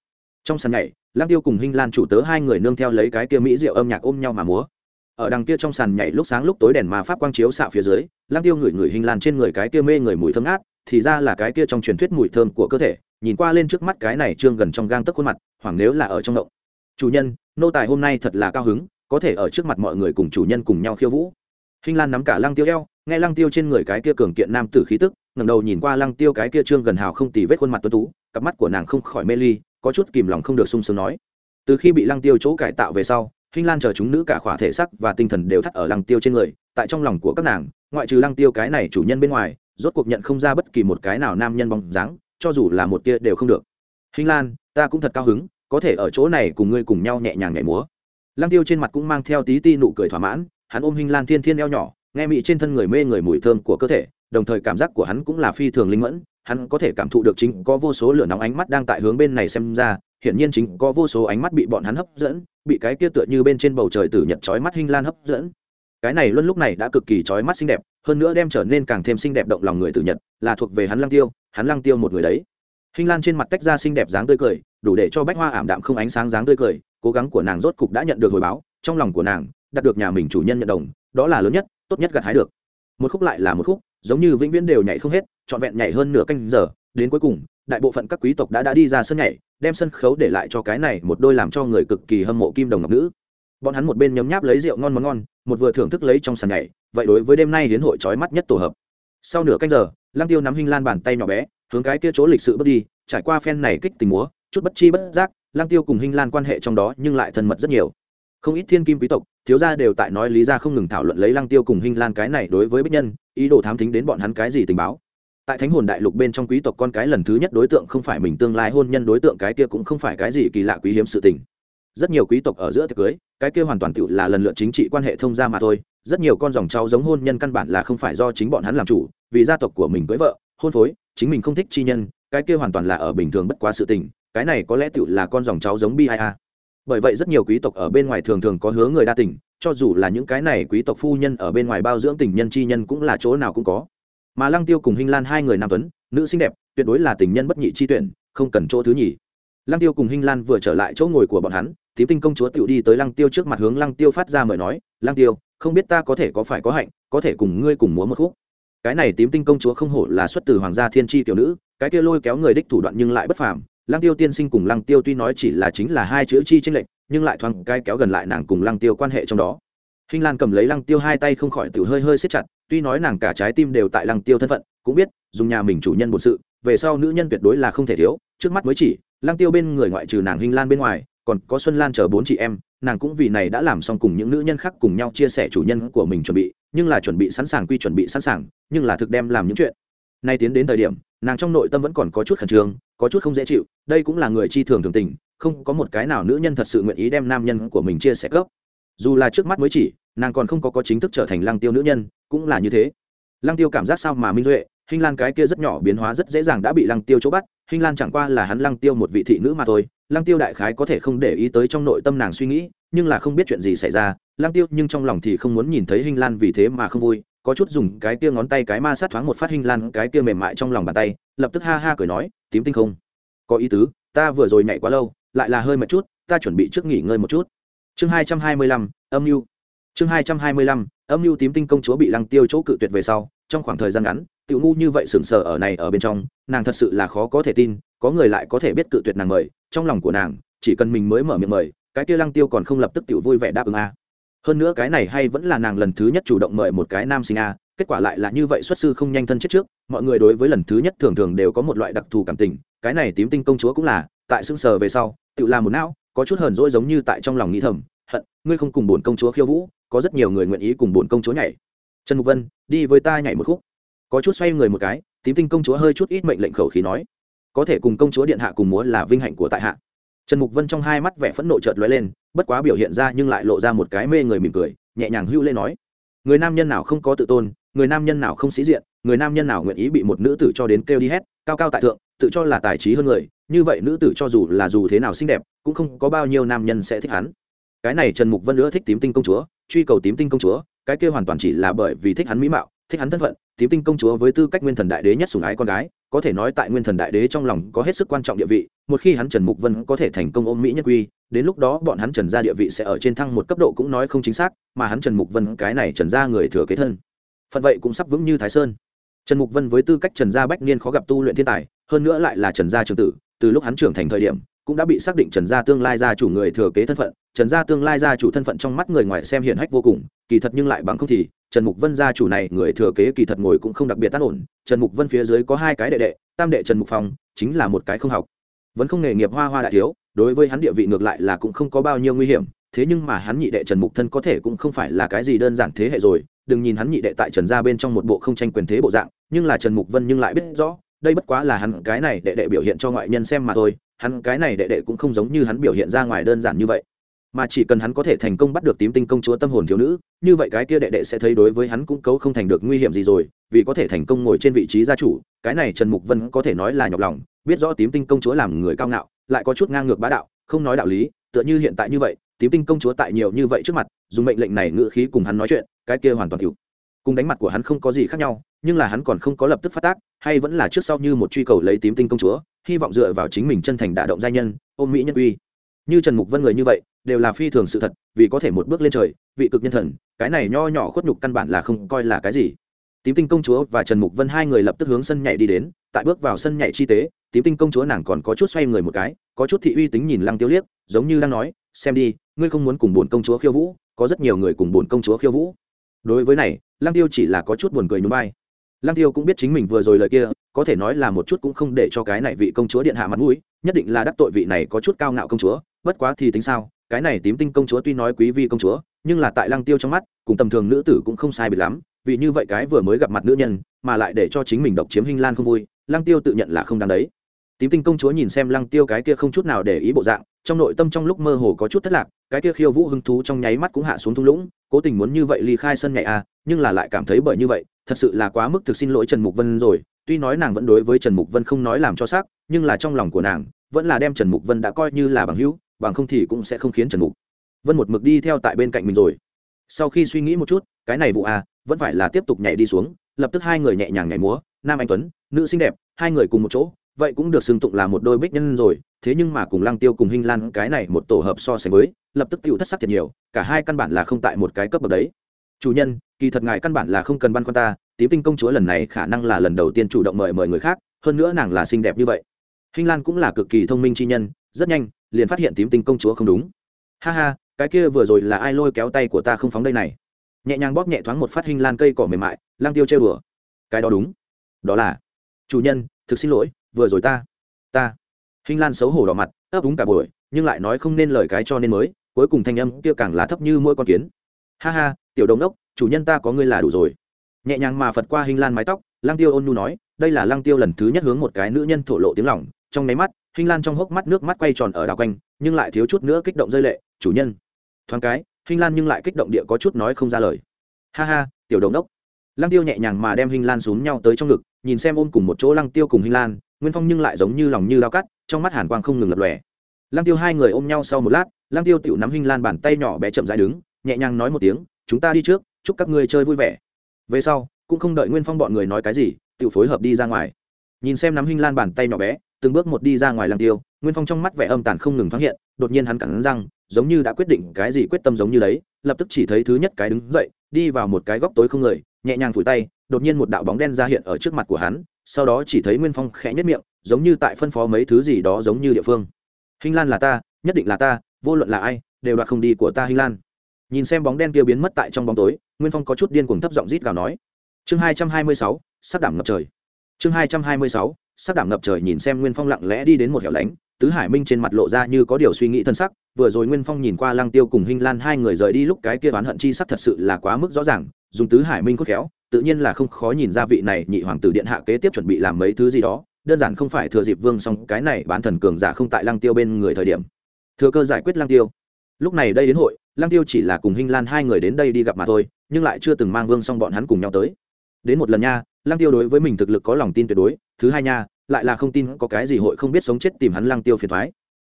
trong sàn nhảy lang tiêu cùng hinh lan chủ tớ hai người nương theo lấy cái kia mỹ diệu âm nhạc ôm nhau mà múa. Ở đằng kia trong sàn nhảy lúc sáng lúc tối đèn mà pháp quang chiếu xạ phía dưới lang tiêu ngửi ngửi hình lan trên người cái kia mê người mùi thơm ngát, thì ra là cái kia trong truyền thuyết mùi thơm của cơ thể, nhìn qua lên trước mắt cái này trương gần trong gang tấc khuôn mặt, hoảng nếu là ở trong động. Chủ nhân, nô tài hôm nay thật là cao hứng, có thể ở trước mặt mọi người cùng chủ nhân cùng nhau khiêu vũ. Hình lan nắm cả lang tiêu eo, nghe lang tiêu trên người cái kia cường kiện nam tử khí tức, ngẩng đầu nhìn qua lang tiêu cái kia trương gần hào không tì vết khuôn mặt tuấn tú, cặp mắt của nàng không khỏi mê ly có chút kìm lòng không được sung sướng nói. Từ khi bị lăng tiêu chỗ cải tạo về sau, hinh lan chờ chúng nữ cả khỏa thể sắc và tinh thần đều thắt ở lăng tiêu trên người, tại trong lòng của các nàng, ngoại trừ lăng tiêu cái này chủ nhân bên ngoài, rốt cuộc nhận không ra bất kỳ một cái nào nam nhân bóng dáng, cho dù là một tia đều không được. Hinh lan, ta cũng thật cao hứng, có thể ở chỗ này cùng ngươi cùng nhau nhẹ nhàng nhảy múa. Lăng tiêu trên mặt cũng mang theo tí ti nụ cười thỏa mãn, hắn ôm hinh lan thiên thiên eo nhỏ, nghe mị trên thân người mê người mùi thơm của cơ thể, đồng thời cảm giác của hắn cũng là phi thường linh mẫn hắn có thể cảm thụ được chính có vô số lửa nóng ánh mắt đang tại hướng bên này xem ra, hiển nhiên chính có vô số ánh mắt bị bọn hắn hấp dẫn, bị cái kia tựa như bên trên bầu trời tử nhật chói mắt hinh lan hấp dẫn. Cái này luân lúc này đã cực kỳ chói mắt xinh đẹp, hơn nữa đem trở nên càng thêm xinh đẹp động lòng người tử nhật, là thuộc về hắn lăng tiêu, hắn lăng tiêu một người đấy. Hinh lan trên mặt tách ra xinh đẹp dáng tươi cười, đủ để cho bách hoa ảm đạm không ánh sáng dáng tươi cười, cố gắng của nàng rốt cục đã nhận được hồi báo, trong lòng của nàng, đạt được nhà mình chủ nhân nhận đồng, đó là lớn nhất, tốt nhất gặt hái được. Một khúc lại là một khúc, giống như vĩnh viễn đều nhảy không hết trọn vẹn nhảy hơn nửa canh giờ, đến cuối cùng, đại bộ phận các quý tộc đã đã đi ra sân nhảy, đem sân khấu để lại cho cái này một đôi làm cho người cực kỳ hâm mộ kim đồng ngọc nữ. Bọn hắn một bên nhấm nháp lấy rượu ngon món ngon, một vừa thưởng thức lấy trong sàn nhảy, vậy đối với đêm nay đến hội trói mắt nhất tổ hợp. Sau nửa canh giờ, lăng tiêu nắm hinh lan bàn tay nhỏ bé, hướng cái kia chỗ lịch sự bước đi, trải qua phen này kích tình múa, chút bất chi bất giác, lăng tiêu cùng hinh lan quan hệ trong đó nhưng lại thân mật rất nhiều. Không ít thiên kim quý tộc, thiếu gia đều tại nói lý ra không ngừng thảo luận lấy lăng tiêu cùng hinh lan cái này đối với bích nhân, ý đồ thám thính đến bọn hắn cái gì tình báo tại thánh hồn đại lục bên trong quý tộc con cái lần thứ nhất đối tượng không phải mình, tương lai hôn nhân đối tượng cái kia cũng không phải cái gì kỳ lạ quý hiếm sự tình. Rất nhiều quý tộc ở giữa tiệc cưới, cái kia hoàn toàn tự là lần lượt chính trị quan hệ thông gia mà thôi. Rất nhiều con dòng cháu giống hôn nhân căn bản là không phải do chính bọn hắn làm chủ, vì gia tộc của mình cưới vợ, hôn phối, chính mình không thích chi nhân, cái kia hoàn toàn là ở bình thường bất quá sự tình. Cái này có lẽ tự là con dòng cháu giống bi a. Bởi vậy rất nhiều quý tộc ở bên ngoài thường thường có hứa người đa tình, cho dù là những cái này quý tộc phu nhân ở bên ngoài bao dưỡng tình nhân chi nhân cũng là chỗ nào cũng có mà lăng tiêu cùng hinh lan hai người nam tuấn, nữ xinh đẹp, tuyệt đối là tình nhân bất nhị chi tuyển, không cần chỗ thứ nhì. Lăng tiêu cùng hinh lan vừa trở lại chỗ ngồi của bọn hắn, tím tinh công chúa tiểu đi tới lăng tiêu trước mặt hướng lăng tiêu phát ra mời nói, lăng tiêu, không biết ta có thể có phải có hạnh, có thể cùng ngươi cùng múa một khúc. Cái này tím tinh công chúa không hổ là xuất từ hoàng gia thiên tri tiểu nữ, cái kia lôi kéo người đích thủ đoạn nhưng lại bất phàm. Lăng tiêu tiên sinh cùng lăng tiêu tuy nói chỉ là chính là hai chữ chi tranh lệch, nhưng lại thoáng cái kéo gần lại nàng cùng lăng tiêu quan hệ trong đó. Hinh lan cầm lấy lăng tiêu hai tay không khỏi tự hơi hơi siết chặt tuy nói nàng cả trái tim đều tại lăng tiêu thân phận, cũng biết, dùng nhà mình chủ nhân một sự, về sau nữ nhân tuyệt đối là không thể thiếu, trước mắt mới chỉ, lăng tiêu bên người ngoại trừ nàng hinh lan bên ngoài, còn có xuân lan chờ bốn chị em, nàng cũng vì này đã làm xong cùng những nữ nhân khác cùng nhau chia sẻ chủ nhân của mình chuẩn bị, nhưng là chuẩn bị sẵn sàng quy chuẩn bị sẵn sàng, nhưng là thực đem làm những chuyện. Nay tiến đến thời điểm, nàng trong nội tâm vẫn còn có chút khẩn trương, có chút không dễ chịu, đây cũng là người chi thường thường tình, không có một cái nào nữ nhân thật sự nguyện ý đem nam nhân của mình chia sẻ cấp dù là trước mắt mới chỉ nàng còn không có có chính thức trở thành lăng tiêu nữ nhân cũng là như thế lăng tiêu cảm giác sao mà minh duệ Hinh Lan cái kia rất nhỏ biến hóa rất dễ dàng đã bị Lăng Tiêu chỗ bắt, Hinh Lan chẳng qua là hắn Lăng Tiêu một vị thị nữ mà thôi, Lăng Tiêu đại khái có thể không để ý tới trong nội tâm nàng suy nghĩ, nhưng là không biết chuyện gì xảy ra, Lăng Tiêu nhưng trong lòng thì không muốn nhìn thấy Hinh Lan vì thế mà không vui, có chút dùng cái kia ngón tay cái ma sát thoáng một phát Hinh Lan cái kia mềm mại trong lòng bàn tay, lập tức ha ha cười nói, tím tinh không, có ý tứ, ta vừa rồi nhảy quá lâu, lại là hơi mệt chút, ta chuẩn bị trước nghỉ ngơi một chút. Chương hai hai mươi lăm, âm lưu. Chương hai hai mươi lăm, âm lưu tím tinh công chúa bị Lăng Tiêu chỗ cự tuyệt về sau, trong khoảng thời gian ngắn tiểu ngu như vậy sừng sờ ở này ở bên trong nàng thật sự là khó có thể tin có người lại có thể biết cự tuyệt nàng mời trong lòng của nàng chỉ cần mình mới mở miệng mời cái kia lăng tiêu còn không lập tức tiểu vui vẻ đáp ứng a hơn nữa cái này hay vẫn là nàng lần thứ nhất chủ động mời một cái nam sinh a kết quả lại là như vậy xuất sư không nhanh thân chết trước mọi người đối với lần thứ nhất thường thường đều có một loại đặc thù cảm tình cái này tím tinh công chúa cũng là tại sững sờ về sau tự làm một não có chút hờn dỗi giống như tại trong lòng nghĩ thầm, hận, ngươi không cùng bổn công chúa khiêu vũ, có rất nhiều người nguyện ý cùng bổn công chúa nhảy. Trần mục vân, đi với ta nhảy một khúc. Có chút xoay người một cái, tím tinh công chúa hơi chút ít mệnh lệnh khẩu khí nói, có thể cùng công chúa điện hạ cùng múa là vinh hạnh của tại hạ. Trần mục vân trong hai mắt vẻ phẫn nộ trợt lóe lên, bất quá biểu hiện ra nhưng lại lộ ra một cái mê người mỉm cười, nhẹ nhàng hưu lên nói, người nam nhân nào không có tự tôn, người nam nhân nào không sĩ diện, người nam nhân nào nguyện ý bị một nữ tử cho đến kêu đi hết, cao cao tại thượng, tự cho là tài trí hơn người như vậy nữ tử cho dù là dù thế nào xinh đẹp, cũng không có bao nhiêu nam nhân sẽ thích hắn. Cái này trần mục vân nữa thích tím tinh công chúa, truy cầu tím tinh công chúa, cái kia hoàn toàn chỉ là bởi vì thích hắn mỹ mạo, thích hắn thân phận, tím tinh công chúa với tư cách nguyên thần đại đế nhất sủng ái con gái, có thể nói tại nguyên thần đại đế trong lòng có hết sức quan trọng địa vị, một khi hắn trần mục vân có thể thành công ôm mỹ nhất quy, đến lúc đó bọn hắn trần gia địa vị sẽ ở trên thăng một cấp độ cũng nói không chính xác, mà hắn trần mục vân cái này trần gia người thừa kế thân. Phận vậy cũng sắp vững như thái sơn. Trần mục vân với tư cách trần gia bách niên khó gặp tu luyện thiên tài, hơn nữa lại là trần gia trường tử từ lúc hắn trưởng thành thời điểm, cũng đã bị xác định trần gia tương lai gia chủ người thừa kế thân phận. Trần gia tương lai gia chủ thân phận trong mắt người ngoài xem hiển hách vô cùng, kỳ thật nhưng lại bằng không thì, trần mục vân gia chủ này người thừa kế kỳ thật ngồi cũng không đặc biệt tác ổn. Trần mục vân phía dưới có hai cái đệ đệ, tam đệ trần mục phong, chính là một cái không học. Vẫn không nghề nghiệp hoa hoa đại thiếu, đối với hắn địa vị ngược lại là cũng không có bao nhiêu nguy hiểm, thế nhưng mà hắn nhị đệ trần mục thân có thể cũng không phải là cái gì đơn giản thế hệ rồi. Đừng nhìn hắn nhị đệ tại trần gia bên trong một bộ không tranh quyền thế bộ dạng, nhưng là trần mục vân nhưng lại biết rõ đây bất quá là hắn cái này đệ đệ biểu hiện cho ngoại nhân xem mà thôi, hắn cái này đệ đệ cũng không giống như hắn biểu hiện ra ngoài đơn giản như vậy. Mà chỉ cần hắn có thể thành công bắt được tím tinh công chúa tâm hồn thiếu nữ, như vậy cái kia đệ đệ sẽ thấy đối với hắn cũng cấu không thành được nguy hiểm gì rồi, vì có thể thành công ngồi trên vị trí gia chủ, cái này trần mục vân có thể nói là nhọc lòng, biết rõ tím tinh công chúa làm người cao ngạo, lại có chút ngang ngược bá đạo, không nói đạo lý, tựa như hiện tại như vậy, tím tinh công chúa tại nhiều như vậy trước mặt, dùng mệnh lệnh này ngự khí cùng hắn nói chuyện, cái kia hoàn toàn thiếu cùng đánh mặt của hắn không có gì khác nhau, nhưng là hắn còn không có lập tức phát tác, hay vẫn là trước sau như một truy cầu lấy tím tinh công chúa, hy vọng dựa vào chính mình chân thành đả động gia nhân, ôm mỹ nhân uy. Như trần mục vân người như vậy, đều là phi thường sự thật, vì có thể một bước lên trời, vị cực nhân thần, cái này nho nhỏ khuất nhục căn bản là không coi là cái gì. Tím tinh công chúa và trần mục vân hai người lập tức hướng sân nhảy đi đến, tại bước vào sân nhảy chi tế, tím tinh công chúa nàng còn có chút xoay người một cái, có chút thị uy tính nhìn lăng tiêu liếc, giống như đang nói, xem đi, ngươi không muốn cùng bồn công chúa khiêu vũ, có rất nhiều người cùng bồn công chúa khiêu vũ. Đối với này lăng tiêu chỉ là có chút buồn cười nhún vai. Lăng tiêu cũng biết chính mình vừa rồi lời kia, có thể nói là một chút cũng không để cho cái này vị công chúa điện hạ mặt mũi, nhất định là đắc tội vị này có chút cao ngạo công chúa, bất quá thì tính sao, cái này tím tinh công chúa tuy nói quý vi công chúa, nhưng là tại lăng tiêu trong mắt, cùng tầm thường nữ tử cũng không sai biệt lắm, vì như vậy cái vừa mới gặp mặt nữ nhân, mà lại để cho chính mình độc chiếm hình lan không vui, lăng tiêu tự nhận là không đáng đấy. Tím tinh công chúa nhìn xem lăng tiêu cái kia không chút nào để ý bộ dạng, trong nội tâm trong lúc mơ hồ có chút thất lạc, cái kia khiêu vũ hứng thú trong nháy mắt cũng hạ xuống thung lũng cố tình muốn như vậy ly khai sân nhảy a à, nhưng là lại cảm thấy bởi như vậy thật sự là quá mức thực xin lỗi trần mục vân rồi. Tuy nói nàng vẫn đối với trần mục vân không nói làm cho xác nhưng là trong lòng của nàng vẫn là đem trần mục vân đã coi như là bằng hữu bằng không thì cũng sẽ không khiến trần mục vân một mực đi theo tại bên cạnh mình rồi. Sau khi suy nghĩ một chút cái này vụ à vẫn phải là tiếp tục nhảy đi xuống lập tức hai người nhẹ nhàng nhảy múa nam anh tuấn nữ xinh đẹp hai người cùng một chỗ vậy cũng được xưng tụng là một đôi bích nhân rồi, thế nhưng mà cùng lăng tiêu cùng hinh lan cái này một tổ hợp so sánh với, lập tức tựu thất sắc thiệt nhiều, cả hai căn bản là không tại một cái cấp bậc đấy. Chủ nhân, kỳ thật ngài căn bản là không cần băn khoăn ta, tím tinh công chúa lần này khả năng là lần đầu tiên chủ động mời mời người khác, hơn nữa nàng là xinh đẹp như vậy. Hinh lan cũng là cực kỳ thông minh chi nhân, rất nhanh, liền phát hiện tím tinh công chúa không đúng. Ha ha, cái kia vừa rồi là ai lôi kéo tay của ta không phóng đây này? Nhẹ nhàng bóp nhẹ thoáng một phát hình lan cây cỏ mềm mại lang tiêu chơi đùa. Cái đó đúng. Đó là, chủ nhân, thực xin lỗi vừa rồi ta ta. Hình lan xấu hổ đỏ mặt, ấp úng cả buổi, nhưng lại nói không nên lời cái cho nên mới, cuối cùng thanh âm kia càng là thấp như mỗi con kiến. Ha ha, tiểu đồng đốc, chủ nhân ta có ngươi là đủ rồi. Nhẹ nhàng mà phật qua hình lan mái tóc lang tiêu ôn nhu nói, đây là lang tiêu lần thứ nhất hướng một cái nữ nhân thổ lộ tiếng lòng. Trong nháy mắt, hình lan trong hốc mắt nước mắt quay tròn ở đào quanh, nhưng lại thiếu chút nữa kích động rơi lệ, chủ nhân. Thoáng cái, hình lan nhưng lại kích động địa có chút nói không ra lời. Ha ha, tiểu đồng đốc. Lăng tiêu nhẹ nhàng mà đem hình lan xuống nhau tới trong ngực, nhìn xem ôm cùng một chỗ lăng tiêu cùng hình lan nguyên phong nhưng lại giống như lòng như lao cắt, trong mắt hàn quang không ngừng lập lòe. Lăng tiêu hai người ôm nhau sau một lát, lăng tiêu tựu nắm Hinh lan bàn tay nhỏ bé chậm rãi đứng, nhẹ nhàng nói một tiếng, chúng ta đi trước, chúc các ngươi chơi vui vẻ. Về sau, cũng không đợi nguyên phong bọn người nói cái gì, tiểu phối hợp đi ra ngoài. Nhìn xem nắm Hinh lan bàn tay nhỏ bé, từng bước một đi ra ngoài lăng tiêu, nguyên phong trong mắt vẻ âm tàn không ngừng thoáng hiện, đột nhiên hắn cắn răng, giống như đã quyết định cái gì quyết tâm giống như đấy, lập tức chỉ thấy thứ nhất cái đứng dậy, đi vào một cái góc tối không người, nhẹ nhàng phủi tay đột nhiên một đạo bóng đen ra hiện ở trước mặt của hắn, sau đó chỉ thấy nguyên phong khẽ nhất miệng, giống như tại phân phó mấy thứ gì đó giống như địa phương. Hình lan là ta, nhất định là ta, vô luận là ai, đều đoạt không đi của ta hình lan. Nhìn xem bóng đen kia biến mất tại trong bóng tối, nguyên phong có chút điên cuồng thấp giọng rít gào nói. Chương hai trăm hai mươi sáu sắc đảm ngập trời. Chương hai trăm hai mươi sáu sắc đảm ngập trời nhìn xem nguyên phong lặng lẽ đi đến một hẻo lánh, tứ hải minh trên mặt lộ ra như có điều suy nghĩ thân sắc, vừa rồi nguyên phong nhìn qua lăng tiêu cùng hinh lan hai người rời đi lúc cái kia oán hận chi sắc thật sự là quá mức rõ ràng, dùng tứ hải minh cốt khéo tự nhiên là không khó nhìn ra vị này nhị hoàng tử điện hạ kế tiếp chuẩn bị làm mấy thứ gì đó, đơn giản không phải thừa dịp vương xong cái này bán thần cường giả không tại lăng tiêu bên người thời điểm. Thừa cơ giải quyết lăng tiêu. Lúc này đây đến hội, lăng tiêu chỉ là cùng hinh lan hai người đến đây đi gặp mà thôi, nhưng lại chưa từng mang vương xong bọn hắn cùng nhau tới. Đến một lần nha, lăng tiêu đối với mình thực lực có lòng tin tuyệt đối, thứ hai nha, lại là không tin có cái gì hội không biết sống chết tìm hắn lăng tiêu phiền thoái.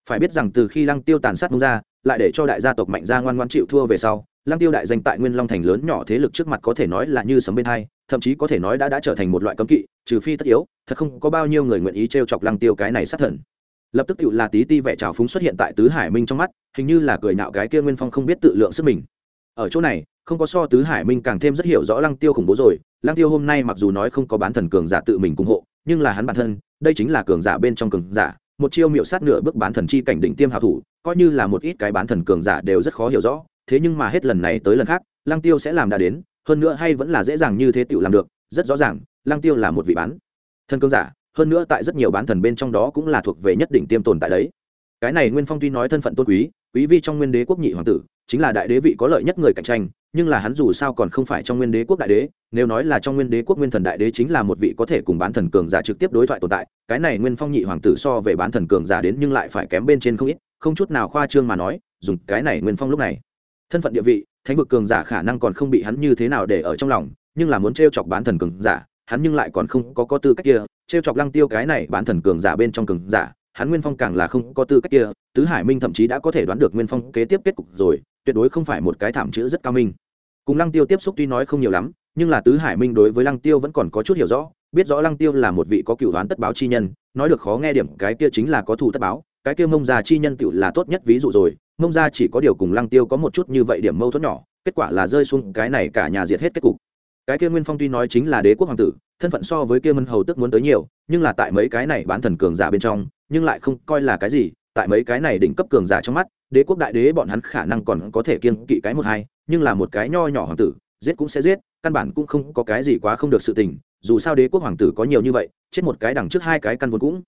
Phải biết rằng từ khi lăng tiêu tàn sát mông ra lại để cho đại gia tộc mạnh gia ngoan ngoan chịu thua về sau lăng tiêu đại danh tại nguyên long thành lớn nhỏ thế lực trước mặt có thể nói là như sấm bên hai, thậm chí có thể nói đã đã trở thành một loại cấm kỵ, trừ phi tất yếu, thật không có bao nhiêu người nguyện ý t chọc lăng tiêu cái này sát thần. Lập tức tự là tí ti vẻ trào phúng xuất hiện tại tứ hải minh trong mắt, hình như là cười nạo cái kia nguyên phong không biết tự lượng sức mình. Ở chỗ này, không có so tứ hải minh càng thêm rất hiểu rõ lăng tiêu khủng bố rồi, lăng tiêu hôm nay mặc dù nói không có bán thần cường giả tự mình ủng hộ, nhưng là hắn bản thân, đây chính là cường giả bên trong cường giả, một chiêu miệu sát nửa bước bán thần chi cảnh đỉnh tiêm hảo thủ, coi như là một ít cái bán thần cường giả đều rất khó hiểu rõ thế nhưng mà hết lần này tới lần khác, lăng tiêu sẽ làm đã đến, hơn nữa hay vẫn là dễ dàng như thế Tiểu làm được, rất rõ ràng, lăng tiêu là một vị bán thần cương giả, hơn nữa tại rất nhiều bán thần bên trong đó cũng là thuộc về nhất định tiêm tồn tại đấy. Cái này nguyên phong tuy nói thân phận tôn quý quý vi trong nguyên đế quốc nhị hoàng tử, chính là đại đế vị có lợi nhất người cạnh tranh, nhưng là hắn dù sao còn không phải trong nguyên đế quốc đại đế, nếu nói là trong nguyên đế quốc nguyên thần đại đế chính là một vị có thể cùng bán thần cường giả trực tiếp đối thoại tồn tại, cái này nguyên phong nhị hoàng tử so về bán thần cường giả đến nhưng lại phải kém bên trên không ít, không chút nào khoa trương mà nói, dùng cái này nguyên phong lúc này thân phận địa vị, thánh vực cường giả khả năng còn không bị hắn như thế nào để ở trong lòng, nhưng là muốn t chọc bán thần cường giả, hắn nhưng lại còn không có có tư cách kia. T chọc lăng tiêu cái này bán thần cường giả bên trong cường giả, hắn nguyên phong càng là không có tư cách kia. Tứ hải minh thậm chí đã có thể đoán được nguyên phong kế tiếp kết cục rồi, tuyệt đối không phải một cái thảm chữ rất cao minh. Cùng lăng tiêu tiếp xúc tuy nói không nhiều lắm, nhưng là tứ hải minh đối với lăng tiêu vẫn còn có chút hiểu rõ, biết rõ lăng tiêu là một vị có cựu đoán tất báo chi nhân, nói được khó nghe điểm cái kia chính là có thù tất báo, cái kia mông già chi nhân tựu là tốt nhất ví dụ rồi mông gia chỉ có điều cùng lăng tiêu có một chút như vậy điểm mâu thuẫn nhỏ, kết quả là rơi xuống cái này cả nhà diệt hết kết cục. Cái kia nguyên phong tuy nói chính là đế quốc hoàng tử, thân phận so với kia mân hầu tức muốn tới nhiều, nhưng là tại mấy cái này bán thần cường giả bên trong, nhưng lại không coi là cái gì, tại mấy cái này đỉnh cấp cường giả trong mắt, đế quốc đại đế bọn hắn khả năng còn có thể kiên kỵ cái một hai, nhưng là một cái nho nhỏ hoàng tử, giết cũng sẽ giết, căn bản cũng không có cái gì quá không được sự tình, dù sao đế quốc hoàng tử có nhiều như vậy, chết một cái đằng trước hai cái căn vốn cũng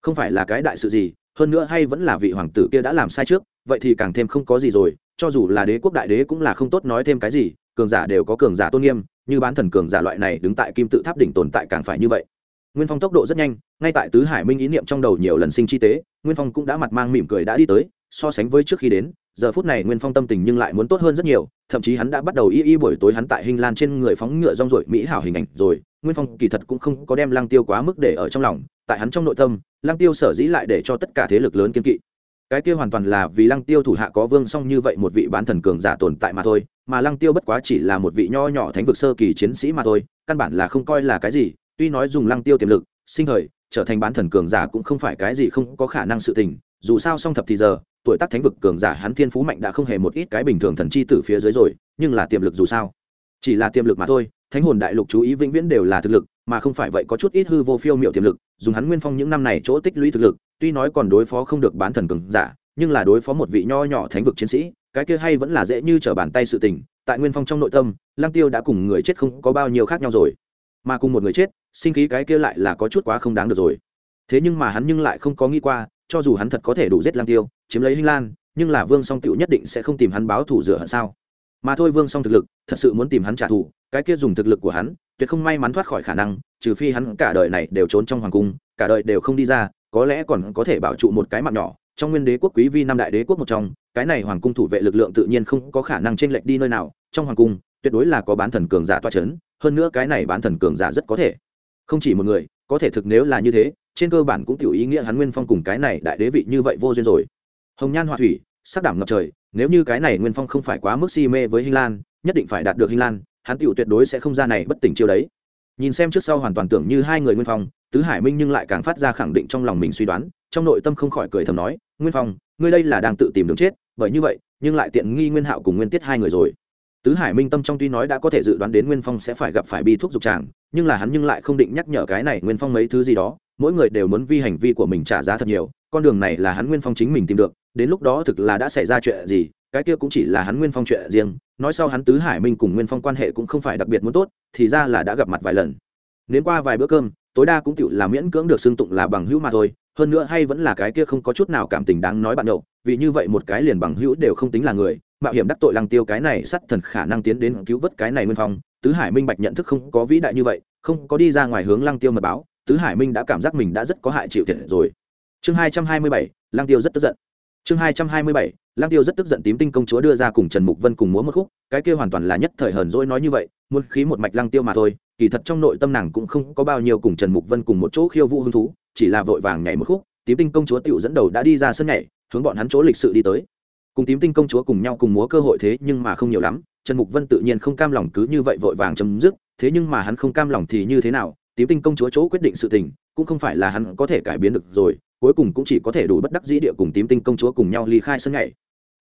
không phải là cái đại sự gì, hơn nữa hay vẫn là vị hoàng tử kia đã làm sai trước vậy thì càng thêm không có gì rồi, cho dù là đế quốc đại đế cũng là không tốt nói thêm cái gì, cường giả đều có cường giả tôn nghiêm, như bán thần cường giả loại này đứng tại kim tự tháp đỉnh tồn tại càng phải như vậy. Nguyên phong tốc độ rất nhanh, ngay tại tứ hải minh ý niệm trong đầu nhiều lần sinh chi tế, nguyên phong cũng đã mặt mang mỉm cười đã đi tới, so sánh với trước khi đến, giờ phút này nguyên phong tâm tình nhưng lại muốn tốt hơn rất nhiều, thậm chí hắn đã bắt đầu y y buổi tối hắn tại hình lan trên người phóng ngựa rong rổi mỹ hảo hình ảnh rồi, nguyên phong kỳ thật cũng không có đem lăng tiêu quá mức để ở trong lòng, tại hắn trong nội tâm, lăng tiêu sở dĩ lại để cho tất cả thế lực lớn kiên kỵ cái kia hoàn toàn là vì lăng tiêu thủ hạ có vương song như vậy một vị bán thần cường giả tồn tại mà thôi, mà lăng tiêu bất quá chỉ là một vị nho nhỏ thánh vực sơ kỳ chiến sĩ mà thôi, căn bản là không coi là cái gì, tuy nói dùng lăng tiêu tiềm lực, sinh thời, trở thành bán thần cường giả cũng không phải cái gì không có khả năng sự tình, dù sao song thập thì giờ, tuổi tác thánh vực cường giả hắn thiên phú mạnh đã không hề một ít cái bình thường thần chi từ phía dưới rồi, nhưng là tiềm lực dù sao, chỉ là tiềm lực mà thôi, thánh hồn đại lục chú ý vĩnh viễn đều là thực lực, mà không phải vậy có chút ít hư vô phiêu miệu tiềm lực, dùng hắn nguyên phong những năm này chỗ tích lũy thực lực tuy nói còn đối phó không được bán thần cường giả, nhưng là đối phó một vị nho nhỏ thánh vực chiến sĩ, cái kia hay vẫn là dễ như trở bàn tay sự tình, tại nguyên phong trong nội tâm lang tiêu đã cùng người chết không có bao nhiêu khác nhau rồi. Mà cùng một người chết, sinh khí cái kia lại là có chút quá không đáng được rồi. Thế nhưng mà hắn nhưng lại không có nghĩ qua, cho dù hắn thật có thể đủ giết lang tiêu, chiếm lấy Linh lan, nhưng là vương song tựu nhất định sẽ không tìm hắn báo thủ rửa hận sao? Mà thôi vương song thực lực, thật sự muốn tìm hắn trả thù, cái kia dùng thực lực của hắn, tuyệt không may mắn thoát khỏi khả năng, trừ phi hắn cả đời này đều trốn trong hoàng cung, cả đời đều không đi ra có lẽ còn có thể bảo trụ một cái mạng nhỏ, trong nguyên đế quốc quý vi năm đại đế quốc một trong, cái này hoàng cung thủ vệ lực lượng tự nhiên không có khả năng chênh lệch đi nơi nào, trong hoàng cung, tuyệt đối là có bán thần cường giả toa chấn, hơn nữa cái này bán thần cường giả rất có thể. Không chỉ một người, có thể thực nếu là như thế, trên cơ bản cũng tiểu ý nghĩa hắn nguyên phong cùng cái này đại đế vị như vậy vô duyên rồi. Hồng nhan họa thủy, sắc đảm ngập trời, nếu như cái này nguyên phong không phải quá mức si mê với hinh lan, nhất định phải đạt được hinh lan, hắn tiểu tuyệt đối sẽ không ra này bất tỉnh chiêu đấy. Nhìn xem trước sau hoàn toàn tưởng như hai người nguyên phong tứ hải minh nhưng lại càng phát ra khẳng định trong lòng mình suy đoán, trong nội tâm không khỏi cười thầm nói, nguyên phong, ngươi đây là đang tự tìm đường chết, bởi như vậy, nhưng lại tiện nghi nguyên hạo cùng nguyên tiết hai người rồi. Tứ hải minh tâm trong tuy nói đã có thể dự đoán đến nguyên phong sẽ phải gặp phải bi thuốc dục tràng, nhưng là hắn nhưng lại không định nhắc nhở cái này nguyên phong mấy thứ gì đó, mỗi người đều muốn vi hành vi của mình trả giá thật nhiều, con đường này là hắn nguyên phong chính mình tìm được, đến lúc đó thực là đã xảy ra chuyện gì, cái kia cũng chỉ là hắn nguyên phong chuyện riêng, nói sau hắn tứ hải minh cùng nguyên phong quan hệ cũng không phải đặc biệt muốn tốt, thì ra là đã gặp mặt vài lần. Nếu qua vài bữa cơm tối đa cũng tựu là miễn cưỡng được xưng tụng là bằng hữu mà thôi, hơn nữa hay vẫn là cái kia không có chút nào cảm tình đáng nói bạn nhậu, vì như vậy một cái liền bằng hữu đều không tính là người, mạo hiểm đắc tội lăng tiêu cái này sắt thần khả năng tiến đến cứu vớt cái này nguyên phong, tứ hải minh bạch nhận thức không có vĩ đại như vậy, không có đi ra ngoài hướng lăng tiêu mật báo, tứ hải minh đã cảm giác mình đã rất có hại chịu thiệt rồi. Chương hai trăm hai mươi bảy, lăng tiêu rất tức giận. Chương hai trăm hai mươi bảy Lang tiêu rất tức giận tím tinh công chúa đưa ra cùng trần mục vân cùng múa một khúc, cái kia hoàn toàn là nhất thời hờn dỗi nói như vậy, muốn khí một mạch Lang tiêu mà thôi, kỳ thật trong nội tâm nàng cũng không có bao nhiêu cùng trần mục vân cùng một chỗ khiêu vũ hứng thú, chỉ là vội vàng nhảy một khúc, tím tinh công chúa tựu dẫn đầu đã đi ra sân nhảy, hướng bọn hắn chỗ lịch sự đi tới. Cùng tím tinh công chúa cùng nhau cùng múa cơ hội thế nhưng mà không nhiều lắm, trần mục vân tự nhiên không cam lòng cứ như vậy vội vàng chấm dứt, thế nhưng mà hắn không cam lòng thì như thế nào, tím tinh công chúa chỗ quyết định sự tình, cũng không phải là hắn có thể cải biến được rồi cuối cùng cũng chỉ có thể đủ bất đắc dĩ địa cùng tím tinh công chúa cùng nhau ly khai sân nhảy.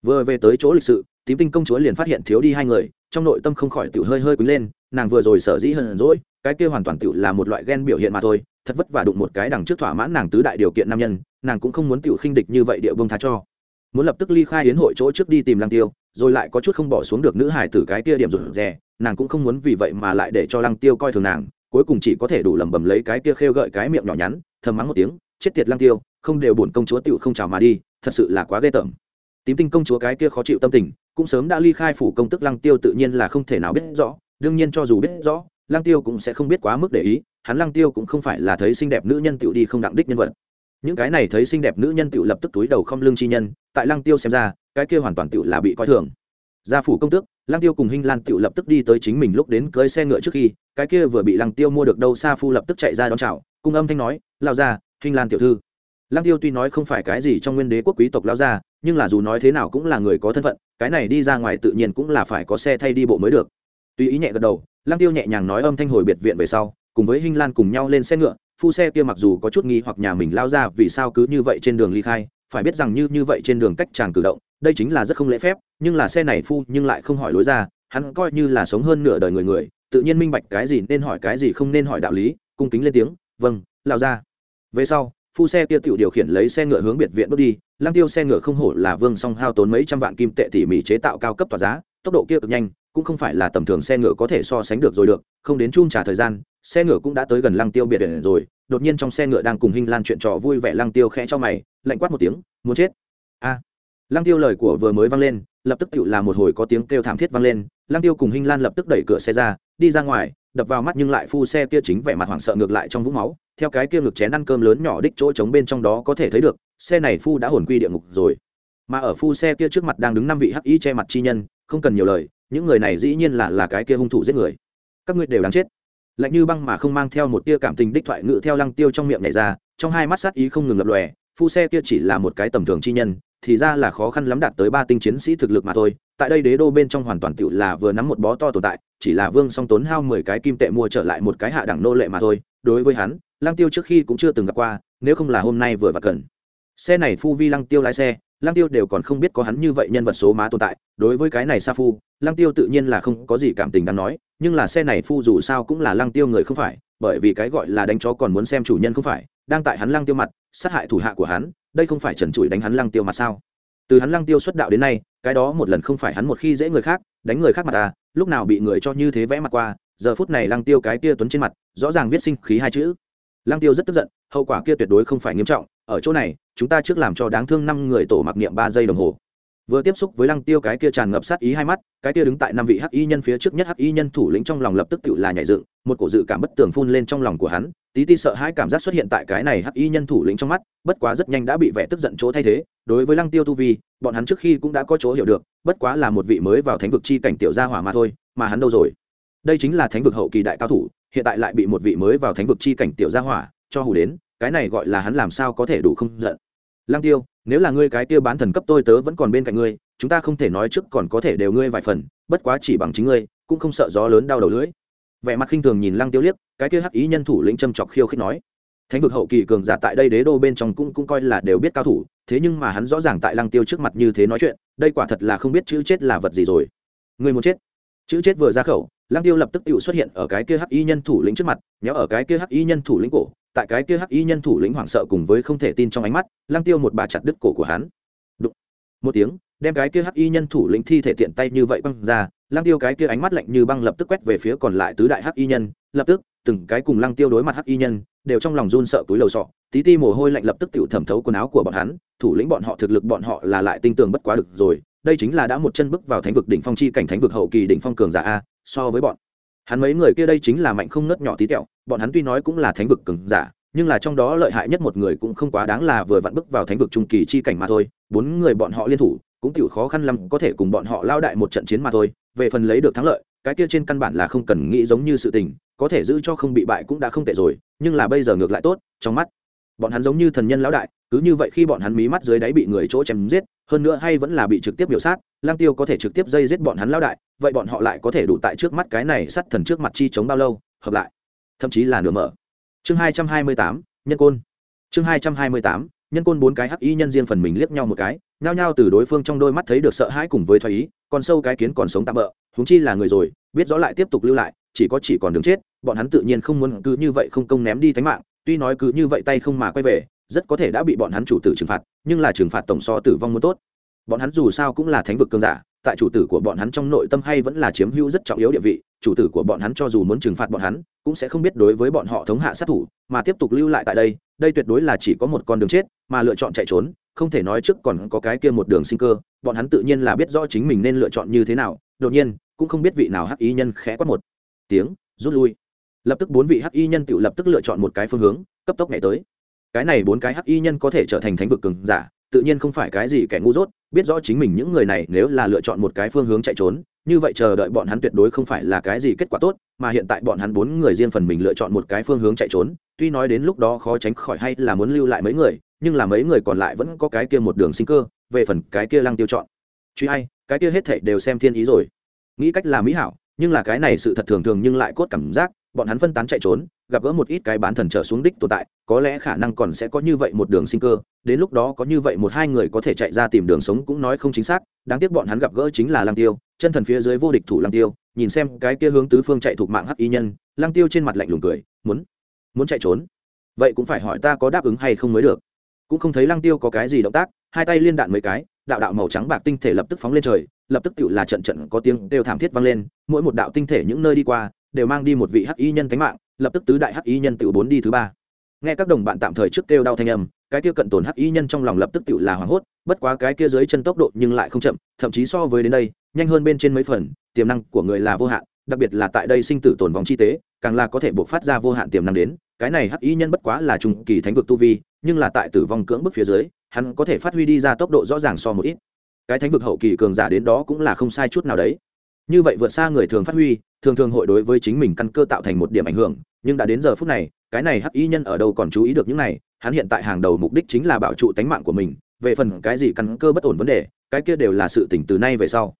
Vừa về tới chỗ lịch sự, tím tinh công chúa liền phát hiện thiếu đi hai người, trong nội tâm không khỏi tự hơi hơi quý lên, nàng vừa rồi sở dĩ hơn rỗi cái kia hoàn toàn tự là một loại ghen biểu hiện mà thôi, thật vất vả đụng một cái đằng trước thỏa mãn nàng tứ đại điều kiện nam nhân, nàng cũng không muốn tự khinh địch như vậy địa bông tha cho. Muốn lập tức ly khai hiến hội chỗ trước đi tìm lăng tiêu, rồi lại có chút không bỏ xuống được nữ hải tử cái kia điểm rụt rè, nàng cũng không muốn vì vậy mà lại để cho lăng tiêu coi thường nàng, cuối cùng chỉ có thể đủ lẩm bẩm lấy cái kia khêu gợi cái miệng nhỏ nhắn, thầm mắng một tiếng, chết tiệt lăng tiêu không đều bổn công chúa tựu không chào mà đi, thật sự là quá ghê tởm. Tím tinh công chúa cái kia khó chịu tâm tình, cũng sớm đã ly khai phủ công tức lăng tiêu tự nhiên là không thể nào biết rõ, đương nhiên cho dù biết rõ, lăng tiêu cũng sẽ không biết quá mức để ý, hắn lăng tiêu cũng không phải là thấy xinh đẹp nữ nhân tựu đi không đặng đích nhân vật. Những cái này thấy xinh đẹp nữ nhân tựu lập tức túi đầu không lương chi nhân, tại lăng tiêu xem ra, cái kia hoàn toàn tựu là bị coi thường. Gia phủ công tước, lăng tiêu cùng hinh lan tựu lập tức đi tới chính mình lúc đến cưới xe ngựa trước khi, cái kia vừa bị lăng tiêu mua được đâu sa phu lập tức chạy ra đón chào, cung âm thanh nói lao ra hinh lan tiểu thư lăng tiêu tuy nói không phải cái gì trong nguyên đế quốc quý tộc lao ra nhưng là dù nói thế nào cũng là người có thân phận, cái này đi ra ngoài tự nhiên cũng là phải có xe thay đi bộ mới được. Tuy ý nhẹ gật đầu, lăng tiêu nhẹ nhàng nói âm thanh hồi biệt viện về sau, cùng với hinh lan cùng nhau lên xe ngựa, phu xe kia mặc dù có chút nghi hoặc nhà mình lao ra vì sao cứ như vậy trên đường ly khai, phải biết rằng như như vậy trên đường cách chàng cử động, đây chính là rất không lễ phép, nhưng là xe này phu nhưng lại không hỏi lối ra, hắn coi như là sống hơn nửa đời người người, tự nhiên minh bạch cái gì nên hỏi cái gì không nên hỏi đạo lý, cung kính lên tiếng vâng lao ra về sau phu xe kia tiểu điều khiển lấy xe ngựa hướng biệt viện bước đi Lang tiêu xe ngựa không hổ là vương song hao tốn mấy trăm vạn kim tệ tỉ mỉ chế tạo cao cấp tỏa giá, tốc độ kia cực nhanh, cũng không phải là tầm thường xe ngựa có thể so sánh được rồi được, không đến chung trả thời gian, xe ngựa cũng đã tới gần lăng tiêu biệt viện rồi, đột nhiên trong xe ngựa đang cùng hinh lan chuyện trò vui vẻ lăng tiêu khẽ cho mày, lạnh quát một tiếng, muốn chết? A. Lăng tiêu lời của vừa mới vang lên, lập tức tự là một hồi có tiếng kêu thảm thiết vang lên, lăng tiêu cùng hinh lan lập tức đẩy cửa xe ra, đi ra ngoài, đập vào mắt nhưng lại phu xe kia chính vẻ mặt hoảng sợ ngược lại trong vũng máu theo cái kia ngực chén ăn cơm lớn nhỏ đích chỗ trống bên trong đó có thể thấy được, xe này phu đã hồn quy địa ngục rồi. Mà ở phu xe kia trước mặt đang đứng năm vị hắc y che mặt chi nhân, không cần nhiều lời, những người này dĩ nhiên là là cái kia hung thủ giết người. Các ngươi đều đáng chết. Lạnh như băng mà không mang theo một tia cảm tình đích thoại ngự theo lăng tiêu trong miệng này ra, trong hai mắt sát ý không ngừng lập lòe, phu xe kia chỉ là một cái tầm thường chi nhân, thì ra là khó khăn lắm đạt tới ba tinh chiến sĩ thực lực mà thôi. Tại đây đế đô bên trong hoàn toàn tựu là vừa nắm một bó to tồn tại, chỉ là vương song tốn hao mười cái kim tệ mua trở lại một cái hạ đẳng nô lệ mà thôi. Đối với hắn lăng tiêu trước khi cũng chưa từng gặp qua, nếu không là hôm nay vừa và cần. Xe này phu vi lăng tiêu lái xe, lăng tiêu đều còn không biết có hắn như vậy nhân vật số má tồn tại. Đối với cái này sa phu, lăng tiêu tự nhiên là không có gì cảm tình đáng nói, nhưng là xe này phu dù sao cũng là lăng tiêu người không phải, bởi vì cái gọi là đánh chó còn muốn xem chủ nhân không phải, đang tại hắn lăng tiêu mặt, sát hại thủ hạ của hắn, đây không phải trần trụi đánh hắn lăng tiêu mặt sao? Từ hắn lăng tiêu xuất đạo đến nay, cái đó một lần không phải hắn một khi dễ người khác, đánh người khác mặt ta lúc nào bị người cho như thế vẽ mặt qua, giờ phút này lăng tiêu cái kia tuấn trên mặt, rõ ràng viết sinh khí hai chữ lăng tiêu rất tức giận, hậu quả kia tuyệt đối không phải nghiêm trọng, ở chỗ này, chúng ta trước làm cho đáng thương năm người tổ mặc niệm ba giây đồng hồ. Vừa tiếp xúc với lăng tiêu cái kia tràn ngập sát ý hai mắt, cái kia đứng tại năm vị hắc y nhân phía trước nhất hắc y nhân thủ lĩnh trong lòng lập tức tự là nhảy dựng, một cổ dự cảm bất tường phun lên trong lòng của hắn, tí ti sợ hãi cảm giác xuất hiện tại cái này hắc y nhân thủ lĩnh trong mắt, bất quá rất nhanh đã bị vẻ tức giận chỗ thay thế, đối với lăng tiêu tu vi, bọn hắn trước khi cũng đã có chỗ hiểu được, bất quá là một vị mới vào thánh vực chi cảnh tiểu gia hỏa mà thôi, mà hắn đâu rồi? Đây chính là thánh vực hậu kỳ đại cao thủ hiện tại lại bị một vị mới vào thánh vực chi cảnh tiểu gia hỏa cho hù đến, cái này gọi là hắn làm sao có thể đủ không giận. Lang tiêu, nếu là ngươi cái tiêu bán thần cấp tôi tớ vẫn còn bên cạnh ngươi, chúng ta không thể nói trước còn có thể đều ngươi vài phần, bất quá chỉ bằng chính ngươi, cũng không sợ gió lớn đau đầu lưỡi. Vẻ mặt khinh thường nhìn lăng tiêu liếc, cái kia hắc ý nhân thủ lĩnh châm chọc khiêu khích nói. Thánh vực hậu kỳ cường giả tại đây đế đô bên trong cũng cũng coi là đều biết cao thủ, thế nhưng mà hắn rõ ràng tại lăng tiêu trước mặt như thế nói chuyện, đây quả thật là không biết chữ chết là vật gì rồi. Người muốn chết? Chữ chết vừa ra khẩu lăng tiêu lập tức tựu xuất hiện ở cái kia hắc y nhân thủ lĩnh trước mặt, nhéo ở cái kia hắc y nhân thủ lĩnh cổ. Tại cái kia hắc y nhân thủ lĩnh hoảng sợ cùng với không thể tin trong ánh mắt, lăng tiêu một bà chặt đứt cổ của hắn. Đụng. một tiếng, đem cái kia hắc y nhân thủ lĩnh thi thể tiện tay như vậy băng ra, lăng tiêu cái kia ánh mắt lạnh như băng lập tức quét về phía còn lại tứ đại hắc y nhân, lập tức, từng cái cùng lăng tiêu đối mặt hắc y nhân, đều trong lòng run sợ túi lầu sọ. Tí ti mồ hôi lạnh lập tức tựu thẩm thấu quần áo của bọn hắn, thủ lĩnh bọn họ thực lực bọn họ là lại tinh tường bất quá được rồi, đây chính là đã một chân bước vào thánh vực đỉnh phong chi cảnh thánh vực hậu kỳ đỉnh phong cường giả a so với bọn. Hắn mấy người kia đây chính là mạnh không nớt nhỏ tí tẹo, bọn hắn tuy nói cũng là thánh vực cường giả, nhưng là trong đó lợi hại nhất một người cũng không quá đáng là vừa vặn bước vào thánh vực trung kỳ chi cảnh mà thôi. Bốn người bọn họ liên thủ, cũng chịu khó khăn lắm có thể cùng bọn họ lao đại một trận chiến mà thôi. Về phần lấy được thắng lợi, cái kia trên căn bản là không cần nghĩ giống như sự tình, có thể giữ cho không bị bại cũng đã không tệ rồi, nhưng là bây giờ ngược lại tốt, trong mắt, bọn hắn giống như thần nhân lão đại, cứ như vậy khi bọn hắn mí mắt dưới đáy bị người chỗ chém giết hơn nữa hay vẫn là bị trực tiếp biểu sát, lang tiêu có thể trực tiếp dây giết bọn hắn lao đại, vậy bọn họ lại có thể đủ tại trước mắt cái này sắt thần trước mặt chi chống bao lâu, hợp lại. Thậm chí là nửa mở. Chương hai trăm hai mươi tám, nhân côn. Chương hai trăm hai mươi tám, nhân côn bốn cái hắc y nhân riêng phần mình liếc nhau một cái, nhao nhao từ đối phương trong đôi mắt thấy được sợ hãi cùng với thoái ý, còn sâu cái kiến còn sống tạm bỡ huống chi là người rồi, biết rõ lại tiếp tục lưu lại, chỉ có chỉ còn đứng chết, bọn hắn tự nhiên không muốn cứ như vậy không công ném đi thánh mạng, tuy nói cứ như vậy tay không mà quay về rất có thể đã bị bọn hắn chủ tử trừng phạt, nhưng là trừng phạt tổng so tử vong muốn tốt. Bọn hắn dù sao cũng là thánh vực cương giả, tại chủ tử của bọn hắn trong nội tâm hay vẫn là chiếm hữu rất trọng yếu địa vị, chủ tử của bọn hắn cho dù muốn trừng phạt bọn hắn, cũng sẽ không biết đối với bọn họ thống hạ sát thủ, mà tiếp tục lưu lại tại đây đây tuyệt đối là chỉ có một con đường chết, mà lựa chọn chạy trốn, không thể nói trước còn có cái kia một đường sinh cơ, bọn hắn tự nhiên là biết rõ chính mình nên lựa chọn như thế nào, đột nhiên, cũng không biết vị nào hắc y nhân khẽ quát một tiếng, rút lui. Lập tức bốn vị hắc y nhân tự lập tức lựa chọn một cái phương hướng, cấp tốc nhảy tới cái này bốn cái hắc y nhân có thể trở thành thánh vực cường giả, tự nhiên không phải cái gì kẻ ngu dốt, biết rõ chính mình những người này nếu là lựa chọn một cái phương hướng chạy trốn, như vậy chờ đợi bọn hắn tuyệt đối không phải là cái gì kết quả tốt, mà hiện tại bọn hắn bốn người riêng phần mình lựa chọn một cái phương hướng chạy trốn, tuy nói đến lúc đó khó tránh khỏi hay là muốn lưu lại mấy người, nhưng là mấy người còn lại vẫn có cái kia một đường sinh cơ, về phần cái kia lăng tiêu chọn. Truy hay cái kia hết thảy đều xem thiên ý rồi. Nghĩ cách là mỹ hảo, nhưng là cái này sự thật thường thường nhưng lại cốt cảm giác bọn hắn phân tán chạy trốn, gặp gỡ một ít cái bán thần trở xuống đích tồn tại, có lẽ khả năng còn sẽ có như vậy một đường sinh cơ, đến lúc đó có như vậy một hai người có thể chạy ra tìm đường sống cũng nói không chính xác, đáng tiếc bọn hắn gặp gỡ chính là Lang tiêu, chân thần phía dưới vô địch thủ Lang tiêu, nhìn xem cái kia hướng tứ phương chạy thuộc mạng hắc y nhân Lang tiêu trên mặt lạnh lùng cười, muốn muốn chạy trốn? Vậy cũng phải hỏi ta có đáp ứng hay không mới được. Cũng không thấy Lang tiêu có cái gì động tác, hai tay liên đạn mấy cái, đạo đạo màu trắng bạc tinh thể lập tức phóng lên trời, lập tức tựu là trận trận có tiếng đều thảm thiết vang lên, mỗi một đạo tinh thể những nơi đi qua đều mang đi một vị hắc y nhân thánh mạng, lập tức tứ đại hắc y nhân tự bốn đi thứ ba. Nghe các đồng bạn tạm thời trước kêu đau thanh âm, cái kia cận tổn hắc y nhân trong lòng lập tức tự là hoảng hốt, bất quá cái kia dưới chân tốc độ nhưng lại không chậm, thậm chí so với đến đây, nhanh hơn bên trên mấy phần, tiềm năng của người là vô hạn, đặc biệt là tại đây sinh tử tồn vòng chi tế, càng là có thể buộc phát ra vô hạn tiềm năng đến, cái này hắc y nhân bất quá là trung kỳ thánh vực tu vi, nhưng là tại tử vong cưỡng bức phía dưới, hắn có thể phát huy đi ra tốc độ rõ ràng so một ít. Cái thánh vực hậu kỳ cường giả đến đó cũng là không sai chút nào đấy như vậy vượt xa người thường phát huy, thường thường hội đối với chính mình căn cơ tạo thành một điểm ảnh hưởng, nhưng đã đến giờ phút này, cái này hắc y nhân ở đâu còn chú ý được những này, hắn hiện tại hàng đầu mục đích chính là bảo trụ tánh mạng của mình, về phần cái gì căn cơ bất ổn vấn đề, cái kia đều là sự tỉnh từ nay về sau.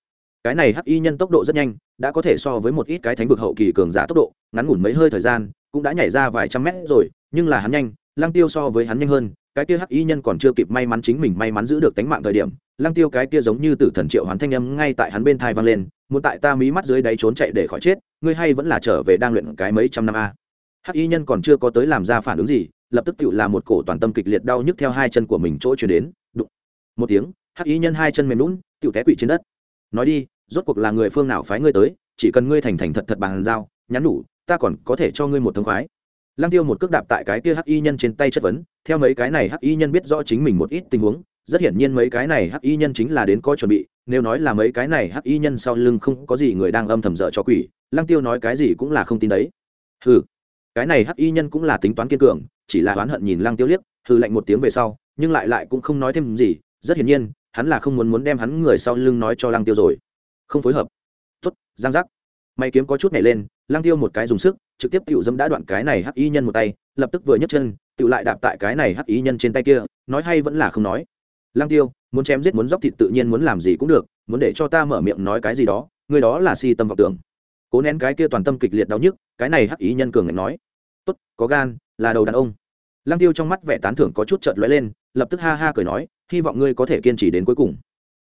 Cái này hắc y nhân tốc độ rất nhanh, đã có thể so với một ít cái thánh vực hậu kỳ cường giả tốc độ, ngắn ngủn mấy hơi thời gian, cũng đã nhảy ra vài trăm mét rồi, nhưng là hắn nhanh lang tiêu so với hắn nhanh hơn, cái kia hắc y nhân còn chưa kịp may mắn chính mình may mắn giữ được tánh mạng thời điểm lang tiêu cái kia giống như tử thần triệu hoán thanh âm ngay tại hắn bên thai vang lên muốn tại ta mí mắt dưới đáy trốn chạy để khỏi chết, ngươi hay vẫn là trở về đang luyện cái mấy trăm năm a. Hắc y nhân còn chưa có tới làm ra phản ứng gì, lập tức tự là một cổ toàn tâm kịch liệt đau nhức theo hai chân của mình chỗ chuyển đến, đụng. Một tiếng, hắc y nhân hai chân mềm lún tự té quỵ trên đất. Nói đi, rốt cuộc là người phương nào phái ngươi tới, chỉ cần ngươi thành thành thật thật bằng dao, nhắn đủ ta còn có thể cho ngươi một thông khoái. Lăng tiêu một cước đạp tại cái kia hắc y nhân trên tay chất vấn, theo mấy cái này hắc y nhân biết rõ chính mình một ít tình huống rất hiển nhiên mấy cái này hắc y nhân chính là đến có chuẩn bị, nếu nói là mấy cái này hắc y nhân sau lưng không có gì người đang âm thầm dở cho quỷ, lăng tiêu nói cái gì cũng là không tin đấy. Hừ, cái này hắc y nhân cũng là tính toán kiên cường, chỉ là oán hận nhìn lăng tiêu liếc, hừ lạnh một tiếng về sau, nhưng lại lại cũng không nói thêm gì, rất hiển nhiên, hắn là không muốn muốn đem hắn người sau lưng nói cho lăng tiêu rồi. Không phối hợp. Tốt, giang giác. Mày kiếm có chút nhảy lên, lăng tiêu một cái dùng sức, trực tiếp tiểu dâm đã đoạn cái này hắc y nhân một tay, lập tức vừa nhấc chân tựu lại đạp tại cái này hắc y nhân trên tay kia, nói hay vẫn là không nói lăng tiêu, muốn chém giết muốn dóc thịt tự nhiên muốn làm gì cũng được, muốn để cho ta mở miệng nói cái gì đó người đó là si tâm vọng tưởng. Cố nén cái kia toàn tâm kịch liệt đau nhức, cái này hắc ý nhân cường ngạnh nói. Tốt, có gan, là đầu đàn ông. Lăng tiêu trong mắt vẻ tán thưởng có chút chợt lóe lên, lập tức ha ha cười nói, hy vọng ngươi có thể kiên trì đến cuối cùng.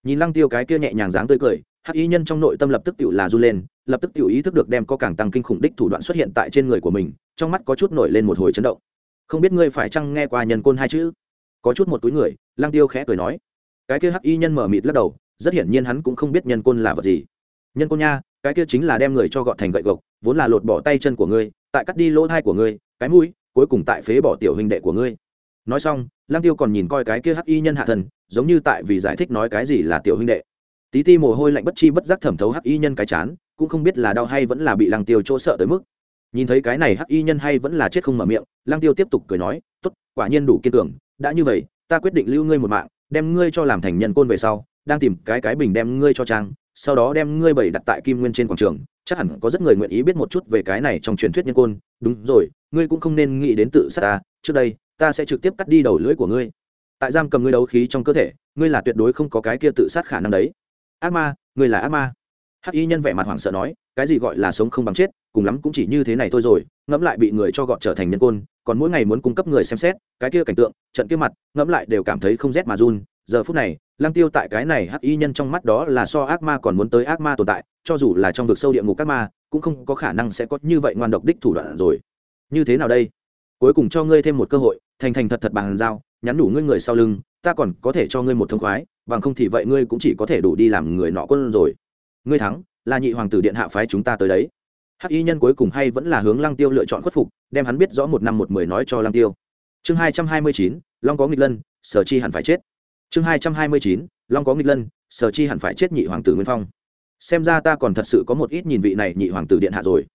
Nhìn lăng tiêu cái kia nhẹ nhàng dáng tươi cười, hắc ý nhân trong nội tâm lập tức tự là run lên, lập tức tự ý thức được đem có càng tăng kinh khủng đích thủ đoạn xuất hiện tại trên người của mình, trong mắt có chút nổi lên một hồi chấn động. Không biết ngươi phải chăng nghe qua nhân côn hai chữ? Có chút một túi người Lang tiêu khẽ cười nói. Cái kia hắc y nhân mở mịt lắc đầu, rất hiển nhiên hắn cũng không biết nhân côn là vật gì. Nhân côn nha, cái kia chính là đem người cho gọn thành gậy gộc, vốn là lột bỏ tay chân của ngươi, tại cắt đi lỗ thai của ngươi, cái mũi, cuối cùng tại phế bỏ tiểu huynh đệ của ngươi. Nói xong Lang tiêu còn nhìn coi cái kia hắc y nhân hạ thần, giống như tại vì giải thích nói cái gì là tiểu huynh đệ. Tí ti mồ hôi lạnh bất chi bất giác thẩm thấu hắc y nhân cái chán, cũng không biết là đau hay vẫn là bị Lang tiêu chỗ sợ tới mức. Nhìn thấy cái này hắc y nhân hay vẫn là chết không mở miệng Lang tiêu tiếp tục cười nói, tốt, quả nhiên đủ kiên cường đã như vậy, ta quyết định lưu ngươi một mạng, đem ngươi cho làm thành nhân côn về sau, đang tìm cái cái bình đem ngươi cho trang, sau đó đem ngươi bày đặt tại kim nguyên trên quảng trường, chắc hẳn có rất người nguyện ý biết một chút về cái này trong truyền thuyết nhân côn. Đúng rồi, ngươi cũng không nên nghĩ đến tự sát ta, trước đây, ta sẽ trực tiếp cắt đi đầu lưỡi của ngươi. Tại giam cầm ngươi đấu khí trong cơ thể, ngươi là tuyệt đối không có cái kia tự sát khả năng đấy. Ác ma, ngươi là ác ma. Hắc y nhân vẻ mặt hoảng sợ nói, cái gì gọi là sống không bằng chết cùng lắm cũng chỉ như thế này thôi rồi, ngẫm lại bị người cho gọn trở thành nhân côn, còn mỗi ngày muốn cung cấp người xem xét, cái kia cảnh tượng, trận kia mặt, ngẫm lại đều cảm thấy không rét mà run. Giờ phút này, lăng tiêu tại cái này hắc y nhân trong mắt đó là so ác ma còn muốn tới ác ma tồn tại, cho dù là trong vực sâu địa ngục các ma, cũng không có khả năng sẽ có như vậy ngoan độc đích thủ đoạn rồi. Như thế nào đây? Cuối cùng cho ngươi thêm một cơ hội, thành thành thật thật bằng dao, nhắn đủ ngươi người sau lưng, ta còn có thể cho ngươi một thông khoái, bằng không thì vậy ngươi cũng chỉ có thể đủ đi làm người nọ quân rồi. Ngươi thắng, là nhị hoàng tử điện hạ phái chúng ta tới đấy hắc y nhân cuối cùng hay vẫn là hướng lăng tiêu lựa chọn khuất phục, đem hắn biết rõ một năm một mười nói cho lăng tiêu. Chương hai trăm hai mươi chín, long có nghịch lân, sở chi hẳn phải chết. Chương hai trăm hai mươi chín, long có nghịch lân, sở chi hẳn phải chết nhị hoàng tử nguyên phong. Xem ra ta còn thật sự có một ít nhìn vị này nhị hoàng tử điện hạ rồi.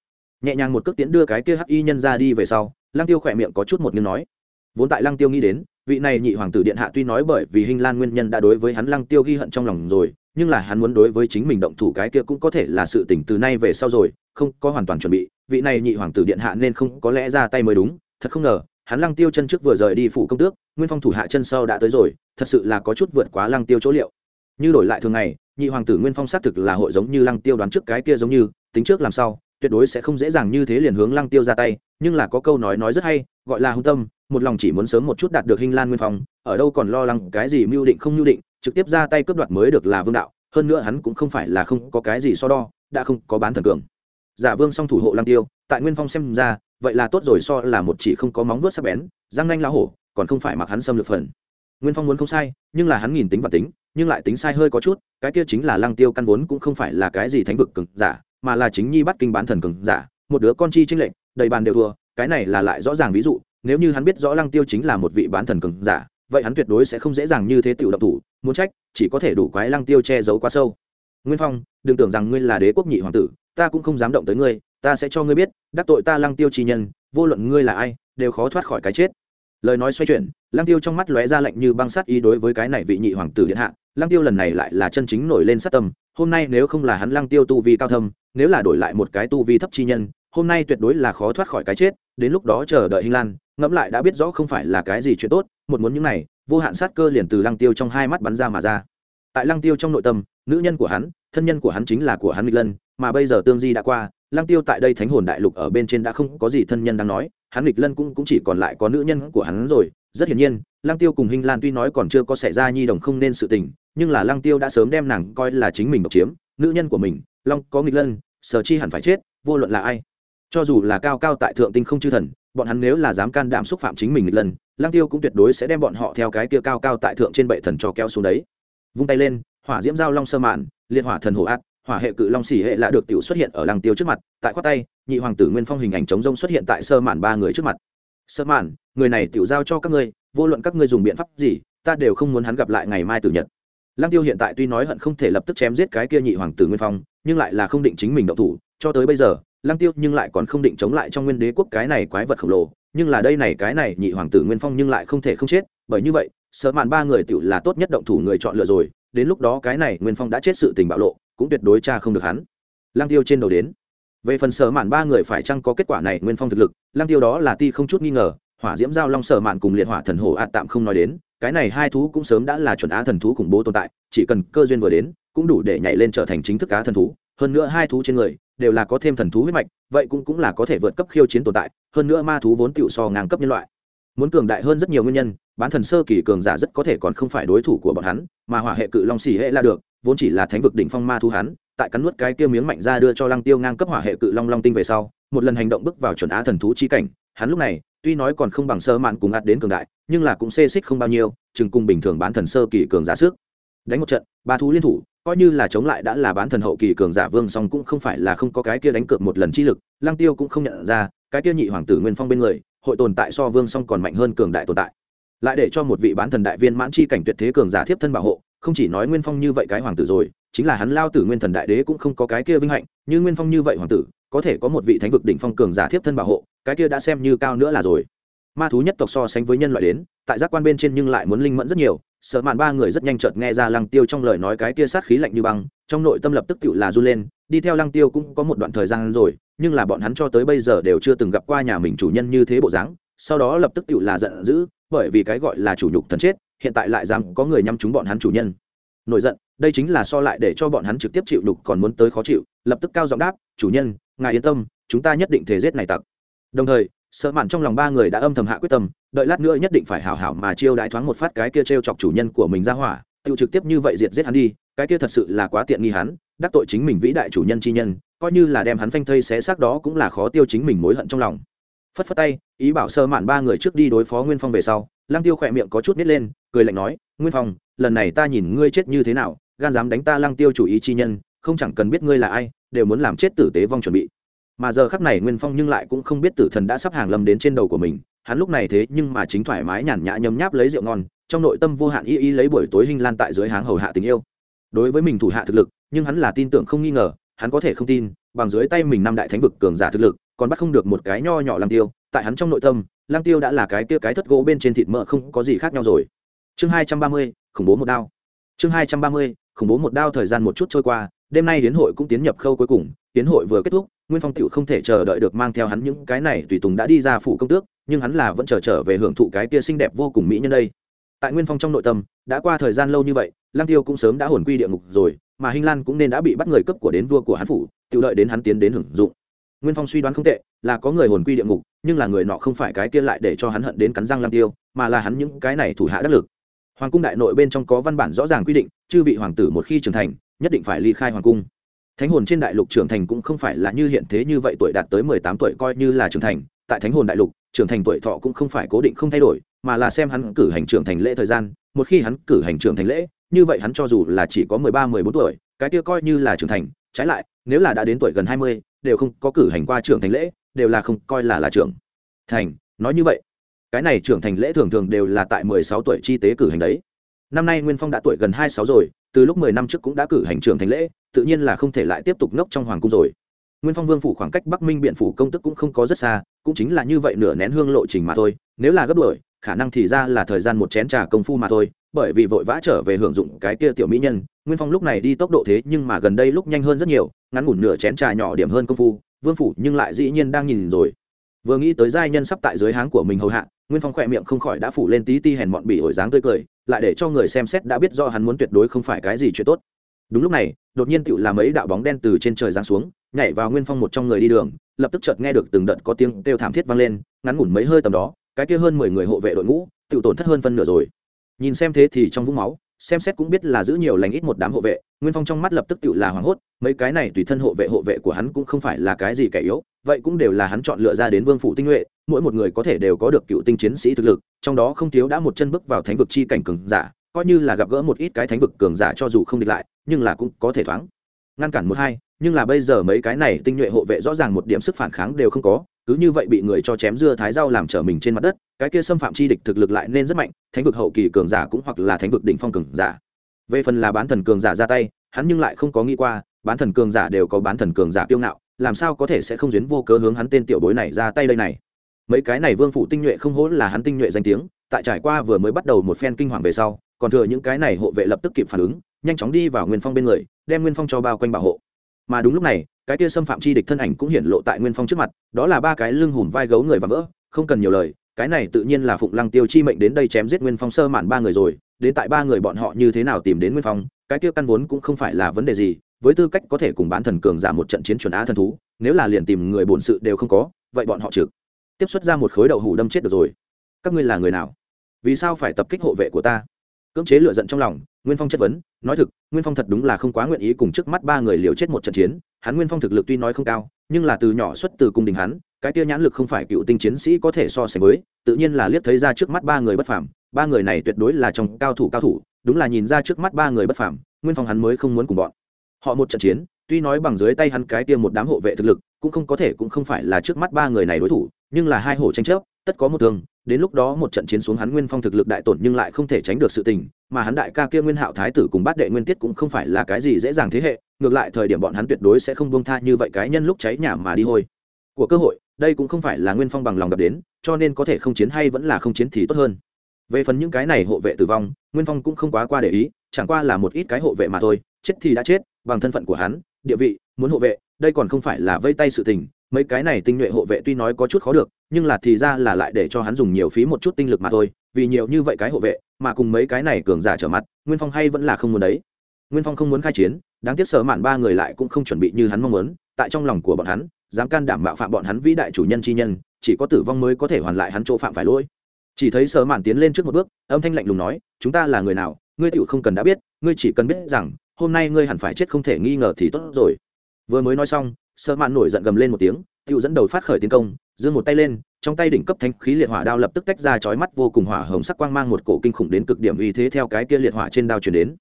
Nhẹ nhàng một cước tiến đưa cái kia hắc y nhân ra đi về sau, lăng tiêu khỏe miệng có chút một nghiêng nói vốn tại lăng tiêu nghĩ đến, vị này nhị hoàng tử điện hạ tuy nói bởi vì hình lan nguyên nhân đã đối với hắn lăng tiêu ghi hận trong lòng rồi, nhưng là hắn muốn đối với chính mình động thủ cái kia cũng có thể là sự tỉnh từ nay về sau rồi, không có hoàn toàn chuẩn bị. Vị này nhị hoàng tử điện hạ nên không có lẽ ra tay mới đúng, thật không ngờ, hắn lăng tiêu chân trước vừa rời đi phủ công tước, nguyên phong thủ hạ chân sau đã tới rồi, thật sự là có chút vượt quá lăng tiêu chỗ liệu. Như đổi lại thường ngày, nhị hoàng tử nguyên phong xác thực là hội giống như lăng tiêu đoán trước cái kia giống như, tính trước làm sao tuyệt đối sẽ không dễ dàng như thế liền hướng lăng tiêu ra tay, nhưng là có câu nói nói rất hay, gọi là hung tâm một lòng chỉ muốn sớm một chút đạt được hình lan nguyên phong, ở đâu còn lo lắng cái gì mưu định không mưu định, trực tiếp ra tay cướp đoạt mới được là vương đạo, hơn nữa hắn cũng không phải là không có cái gì so đo, đã không có bán thần cường. Giả vương song thủ hộ Lang tiêu, tại nguyên phong xem ra, vậy là tốt rồi so là một chỉ không có móng vuốt sắc bén, răng nanh lá hổ, còn không phải mặc hắn xâm lược phần. Nguyên phong muốn không sai, nhưng là hắn nghìn tính và tính, nhưng lại tính sai hơi có chút, cái kia chính là Lang tiêu căn vốn cũng không phải là cái gì thánh vực cường giả, mà là chính nhi bắt kinh bán thần cường giả, một đứa con chi trinh lệnh đầy bàn đều thua, cái này là lại rõ ràng ví dụ nếu như hắn biết rõ lăng tiêu chính là một vị bán thần cường giả, vậy hắn tuyệt đối sẽ không dễ dàng như thế tiểu động thủ, muốn trách, chỉ có thể đủ quái lăng tiêu che giấu quá sâu. Nguyên phong, đừng tưởng rằng ngươi là đế quốc nhị hoàng tử, ta cũng không dám động tới ngươi, ta sẽ cho ngươi biết, đắc tội ta lăng tiêu chi nhân, vô luận ngươi là ai, đều khó thoát khỏi cái chết. Lời nói xoay chuyển, lăng tiêu trong mắt lóe ra lạnh như băng sát ý đối với cái này vị nhị hoàng tử điện hạ, lăng tiêu lần này lại là chân chính nổi lên sát tâm, hôm nay nếu không là hắn lăng tiêu tu vi cao thâm, nếu là đổi lại một cái tu vi thấp chi nhân hôm nay tuyệt đối là khó thoát khỏi cái chết đến lúc đó chờ đợi hình lan ngẫm lại đã biết rõ không phải là cái gì chuyện tốt một muốn những này vô hạn sát cơ liền từ lăng tiêu trong hai mắt bắn ra mà ra. Tại lăng tiêu trong nội tâm nữ nhân của hắn thân nhân của hắn chính là của hắn nghịch lân mà bây giờ tương di đã qua lăng tiêu tại đây thánh hồn đại lục ở bên trên đã không có gì thân nhân đang nói hắn nghịch lân cũng, cũng chỉ còn lại có nữ nhân của hắn rồi. Rất hiển nhiên lăng tiêu cùng hình lan tuy nói còn chưa có xảy ra nhi đồng không nên sự tình nhưng là lăng tiêu đã sớm đem nàng coi là chính mình độc chiếm nữ nhân của mình long có nghịch lân sở chi hẳn phải chết vô luận là ai cho dù là cao cao tại thượng tinh không chư thần, bọn hắn nếu là dám can đảm xúc phạm chính mình một lần lang tiêu cũng tuyệt đối sẽ đem bọn họ theo cái kia cao cao tại thượng trên bệ thần cho kéo xuống đấy. Vung tay lên, hỏa diễm giao long sơ mạn, liệt hỏa thần hổ át hỏa hệ cự long xỉ hệ lạ được tiểu xuất hiện ở lăng tiêu trước mặt, tại khoát tay, nhị hoàng tử nguyên phong hình ảnh chống rông xuất hiện tại sơ mạn ba người trước mặt. Sơ mạn, người này tiểu giao cho các ngươi, vô luận các ngươi dùng biện pháp gì, ta đều không muốn hắn gặp lại ngày mai tử nhật. Lăng tiêu hiện tại tuy nói hận không thể lập tức chém giết cái kia nhị hoàng tử nguyên phong, nhưng lại là không định chính mình động thủ, cho tới bây giờ lăng tiêu nhưng lại còn không định chống lại trong nguyên đế quốc cái này quái vật khổng lồ, nhưng là đây này cái này nhị hoàng tử nguyên phong nhưng lại không thể không chết, bởi như vậy, sợ mạn ba người tựu là tốt nhất động thủ người chọn lựa rồi, đến lúc đó cái này nguyên phong đã chết sự tình bạo lộ, cũng tuyệt đối cha không được hắn. Lăng tiêu trên đầu đến. Về phần sở mạn ba người phải chăng có kết quả này nguyên phong thực lực, lăng tiêu đó là ti không chút nghi ngờ, hỏa diễm giao long sở mạn cùng liệt hỏa thần hổ ạt tạm không nói đến, cái này hai thú cũng sớm đã là chuẩn á thần thú khủng bố tồn tại, chỉ cần cơ duyên vừa đến, cũng đủ để nhảy lên trở thành chính thức cá thần thú, hơn nữa hai thú trên người đều là có thêm thần thú huyết mạch, vậy cũng cũng là có thể vượt cấp khiêu chiến tồn tại, hơn nữa ma thú vốn tựu so ngang cấp nhân loại. Muốn cường đại hơn rất nhiều nguyên nhân, bán thần sơ kỳ cường giả rất có thể còn không phải đối thủ của bọn hắn, mà hỏa hệ cự long xỉ hệ là được, vốn chỉ là thánh vực đỉnh phong ma thú hắn, tại cắn nuốt cái kia miếng mạnh ra đưa cho lăng tiêu ngang cấp hỏa hệ cự long long tinh về sau, một lần hành động bước vào chuẩn á thần thú chi cảnh, hắn lúc này, tuy nói còn không bằng sơ mạn cùng ạt đến cường đại, nhưng là cũng xê xích không bao nhiêu, chừng cùng bình thường bán thần sơ kỳ cường giả sức. Đánh một trận, ba thú liên thủ coi như là chống lại đã là bán thần hậu kỳ cường giả vương song cũng không phải là không có cái kia đánh cược một lần chi lực, lăng tiêu cũng không nhận ra, cái kia nhị hoàng tử nguyên phong bên người, hội tồn tại so vương song còn mạnh hơn cường đại tồn tại. Lại để cho một vị bán thần đại viên mãn chi cảnh tuyệt thế cường giả thiếp thân bảo hộ, không chỉ nói nguyên phong như vậy cái hoàng tử rồi, chính là hắn lao tử nguyên thần đại đế cũng không có cái kia vinh hạnh, như nguyên phong như vậy hoàng tử, có thể có một vị thánh vực đỉnh phong cường giả thiếp thân bảo hộ, cái kia đã xem như cao nữa là rồi. Ma thú nhất tộc so sánh với nhân loại đến, tại giác quan bên trên nhưng lại muốn linh mẫn rất nhiều sợ mạn ba người rất nhanh chợt nghe ra lăng tiêu trong lời nói cái kia sát khí lạnh như băng, trong nội tâm lập tức tự là run lên, đi theo lăng tiêu cũng có một đoạn thời gian rồi, nhưng là bọn hắn cho tới bây giờ đều chưa từng gặp qua nhà mình chủ nhân như thế bộ dáng, sau đó lập tức tự là giận dữ, bởi vì cái gọi là chủ nhục thần chết, hiện tại lại rằng có người nhắm chúng bọn hắn chủ nhân. Nổi giận, đây chính là so lại để cho bọn hắn trực tiếp chịu đục còn muốn tới khó chịu, lập tức cao giọng đáp, chủ nhân, ngài yên tâm, chúng ta nhất định thể giết này tặc. Đồng thời, sợ mạn trong lòng ba người đã âm thầm hạ quyết tâm đợi lát nữa nhất định phải hảo hảo mà chiêu đãi thoáng một phát cái kia trêu chọc chủ nhân của mình ra hỏa, tiêu trực tiếp như vậy diệt giết hắn đi, cái kia thật sự là quá tiện nghi hắn, đắc tội chính mình vĩ đại chủ nhân chi nhân, coi như là đem hắn phanh thây xé xác đó cũng là khó tiêu chính mình mối hận trong lòng. Phất phất tay, ý bảo sơ mạn ba người trước đi đối phó nguyên phong về sau, lăng tiêu khỏe miệng có chút nít lên, cười lạnh nói, nguyên phong, lần này ta nhìn ngươi chết như thế nào, gan dám đánh ta lăng tiêu chủ ý chi nhân, không chẳng cần biết ngươi là ai, đều muốn làm chết tử tế vong chuẩn bị. Mà giờ khắc này nguyên phong nhưng lại cũng không biết tử thần đã sắp hàng lâm đến trên đầu của mình hắn lúc này thế nhưng mà chính thoải mái nhàn nhã nhấm nháp lấy rượu ngon, trong nội tâm vô hạn y y lấy buổi tối hình lan tại dưới háng hầu hạ tình yêu. Đối với mình thủ hạ thực lực, nhưng hắn là tin tưởng không nghi ngờ, hắn có thể không tin, bằng dưới tay mình năm đại thánh vực cường giả thực lực, còn bắt không được một cái nho nhỏ lang tiêu. Tại hắn trong nội tâm lang tiêu đã là cái tia cái thất gỗ bên trên thịt mỡ không có gì khác nhau rồi. Chương hai trăm ba mươi, khủng bố một đao. Chương hai trăm ba mươi, khủng bố một đao thời gian một chút trôi qua, đêm nay hiến hội cũng tiến nhập khâu cuối cùng Tiến hội vừa kết thúc, nguyên phong tựu không thể chờ đợi được mang theo hắn những cái này tùy tùng đã đi ra phủ công tước, nhưng hắn là vẫn chờ trở về hưởng thụ cái kia xinh đẹp vô cùng mỹ nhân đây. Tại nguyên phong trong nội tâm, đã qua thời gian lâu như vậy lang tiêu cũng sớm đã hồn quy địa ngục rồi, mà hinh lan cũng nên đã bị bắt người cấp của đến vua của hắn phủ tự đợi đến hắn tiến đến hưởng dụng. Nguyên phong suy đoán không tệ, là có người hồn quy địa ngục, nhưng là người nọ không phải cái kia lại để cho hắn hận đến cắn răng lang tiêu, mà là hắn những cái này thủ hạ đắc lực. Hoàng cung đại nội bên trong có văn bản rõ ràng quy định, chư vị hoàng tử một khi trưởng thành, nhất định phải ly khai hoàng cung thánh hồn trên đại lục trưởng thành cũng không phải là như hiện thế như vậy tuổi đạt tới mười tám tuổi coi như là trưởng thành. Tại thánh hồn đại lục, trưởng thành tuổi thọ cũng không phải cố định không thay đổi, mà là xem hắn cử hành trưởng thành lễ thời gian. Một khi hắn cử hành trưởng thành lễ, như vậy hắn cho dù là chỉ có mười ba, mười bốn tuổi, cái kia coi như là trưởng thành. Trái lại, nếu là đã đến tuổi gần hai mươi, đều không có cử hành qua trưởng thành lễ, đều là không coi là là trưởng thành. Nói như vậy, cái này trưởng thành lễ thường thường đều là tại mười sáu tuổi chi tế cử hành đấy. Năm nay nguyên phong đã tuổi gần hai sáu rồi, từ lúc mười năm trước cũng đã cử hành trưởng thành lễ tự nhiên là không thể lại tiếp tục ngốc trong hoàng cung rồi. Nguyên phong vương phủ khoảng cách bắc minh biện phủ công tức cũng không có rất xa, cũng chính là như vậy nửa nén hương lộ trình mà thôi. Nếu là gấp đuổi khả năng thì ra là thời gian một chén trà công phu mà thôi, bởi vì vội vã trở về hưởng dụng cái kia tiểu mỹ nhân. Nguyên phong lúc này đi tốc độ thế nhưng mà gần đây lúc nhanh hơn rất nhiều, ngắn ngủn nửa chén trà nhỏ điểm hơn công phu, vương phủ nhưng lại dĩ nhiên đang nhìn rồi. Vừa nghĩ tới giai nhân sắp tại dưới háng của mình hầu hạ, nguyên phong khỏe miệng không khỏi đã phủ lên tí ti hèn mọn bỉ ổi dáng tươi cười, lại để cho người xem xét đã biết do hắn muốn tuyệt đối không phải cái gì chuyện tốt đúng lúc này, đột nhiên tựu làm ấy đạo bóng đen từ trên trời giáng xuống, nhảy vào nguyên phong một trong người đi đường, lập tức chợt nghe được từng đợt có tiếng kêu thảm thiết vang lên, ngắn ngủn mấy hơi tầm đó, cái kia hơn mười người hộ vệ đội ngũ, tựu tổn thất hơn phân nửa rồi. Nhìn xem thế thì trong vũng máu, xem xét cũng biết là giữ nhiều lành ít một đám hộ vệ, nguyên phong trong mắt lập tức tự là hoảng hốt, mấy cái này tùy thân hộ vệ hộ vệ của hắn cũng không phải là cái gì kẻ yếu, vậy cũng đều là hắn chọn lựa ra đến vương phủ tinh nhuệ, mỗi một người có thể đều có được cựu tinh chiến sĩ thực lực, trong đó không thiếu đã một chân bước vào thánh vực chi cảnh cường giả coi như là gặp gỡ một ít cái thánh vực cường giả cho dù không địch lại, nhưng là cũng có thể thoáng. Ngăn cản một hai, nhưng là bây giờ mấy cái này tinh nhuệ hộ vệ rõ ràng một điểm sức phản kháng đều không có, cứ như vậy bị người cho chém dưa thái rau làm trở mình trên mặt đất, cái kia xâm phạm chi địch thực lực lại nên rất mạnh, thánh vực hậu kỳ cường giả cũng hoặc là thánh vực đỉnh phong cường giả. Về phần là bán thần cường giả ra tay, hắn nhưng lại không có nghĩ qua, bán thần cường giả đều có bán thần cường giả kiêu ngạo, làm sao có thể sẽ không duyến vô cớ hướng hắn tên tiểu bối này ra tay đây này? Mấy cái này vương phủ tinh nhuệ không hỗn là hắn tinh nhuệ danh tiếng, tại trải qua vừa mới bắt đầu một phen kinh hoàng về sau còn thừa những cái này hộ vệ lập tức kịp phản ứng, nhanh chóng đi vào nguyên phong bên người, đem nguyên phong cho bao quanh bảo hộ. Mà đúng lúc này, cái kia xâm phạm chi địch thân ảnh cũng hiện lộ tại nguyên phong trước mặt, đó là ba cái lưng hùm vai gấu người và vỡ, không cần nhiều lời, cái này tự nhiên là phụng lăng tiêu chi mệnh đến đây chém giết nguyên phong sơ mạn ba người rồi, đến tại ba người bọn họ như thế nào tìm đến nguyên phong, cái kia căn vốn cũng không phải là vấn đề gì, với tư cách có thể cùng bán thần cường giả một trận chiến chuẩn á thần thú, nếu là liền tìm người bổn sự đều không có, vậy bọn họ trực tiếp xuất ra một khối đậu hủ đâm chết được rồi. Các ngươi là người nào? Vì sao phải tập kích hộ vệ của ta? Cưỡng chế lựa giận trong lòng, nguyên phong chất vấn, nói thực, nguyên phong thật đúng là không quá nguyện ý cùng trước mắt ba người liều chết một trận chiến, hắn nguyên phong thực lực tuy nói không cao, nhưng là từ nhỏ xuất từ cung đình hắn, cái kia nhãn lực không phải cựu tinh chiến sĩ có thể so sánh với, tự nhiên là liếc thấy ra trước mắt ba người bất phàm, ba người này tuyệt đối là trong cao thủ cao thủ, đúng là nhìn ra trước mắt ba người bất phàm, nguyên phong hắn mới không muốn cùng bọn họ một trận chiến, tuy nói bằng dưới tay hắn cái kia một đám hộ vệ thực lực, cũng không có thể cũng không phải là trước mắt ba người này đối thủ nhưng là hai hổ tranh chấp, tất có một thương đến lúc đó một trận chiến xuống hắn nguyên phong thực lực đại tổn nhưng lại không thể tránh được sự tình, mà hắn đại ca kia nguyên hạo thái tử cùng bát đệ nguyên tiết cũng không phải là cái gì dễ dàng thế hệ, ngược lại thời điểm bọn hắn tuyệt đối sẽ không buông tha như vậy cái nhân lúc cháy nhà mà đi hôi của cơ hội, đây cũng không phải là nguyên phong bằng lòng gặp đến, cho nên có thể không chiến hay vẫn là không chiến thì tốt hơn. Về phần những cái này hộ vệ tử vong, nguyên phong cũng không quá qua để ý, chẳng qua là một ít cái hộ vệ mà thôi, chết thì đã chết, bằng thân phận của hắn, địa vị, muốn hộ vệ, đây còn không phải là vây tay sự tình mấy cái này tinh nhuệ hộ vệ tuy nói có chút khó được, nhưng là thì ra là lại để cho hắn dùng nhiều phí một chút tinh lực mà thôi, vì nhiều như vậy cái hộ vệ, mà cùng mấy cái này cường giả trở mặt, nguyên phong hay vẫn là không muốn đấy. Nguyên phong không muốn khai chiến, đáng tiếc sở mạn ba người lại cũng không chuẩn bị như hắn mong muốn, tại trong lòng của bọn hắn, dám can đảm bạo phạm bọn hắn vĩ đại chủ nhân chi nhân, chỉ có tử vong mới có thể hoàn lại hắn chỗ phạm phải lỗi. Chỉ thấy sở mạn tiến lên trước một bước, âm thanh lạnh lùng nói, chúng ta là người nào, ngươi tựu không cần đã biết, ngươi chỉ cần biết rằng, hôm nay ngươi hẳn phải chết không thể nghi ngờ thì tốt rồi. Vừa mới nói xong sợ mạn nổi giận gầm lên một tiếng tự dẫn đầu phát khởi tiến công, giương một tay lên, trong tay đỉnh cấp thanh khí liệt hỏa đao lập tức tách ra chói mắt vô cùng hỏa hồng sắc quang mang một cổ kinh khủng đến cực điểm uy thế theo cái kia liệt hỏa trên đao chuyển đến.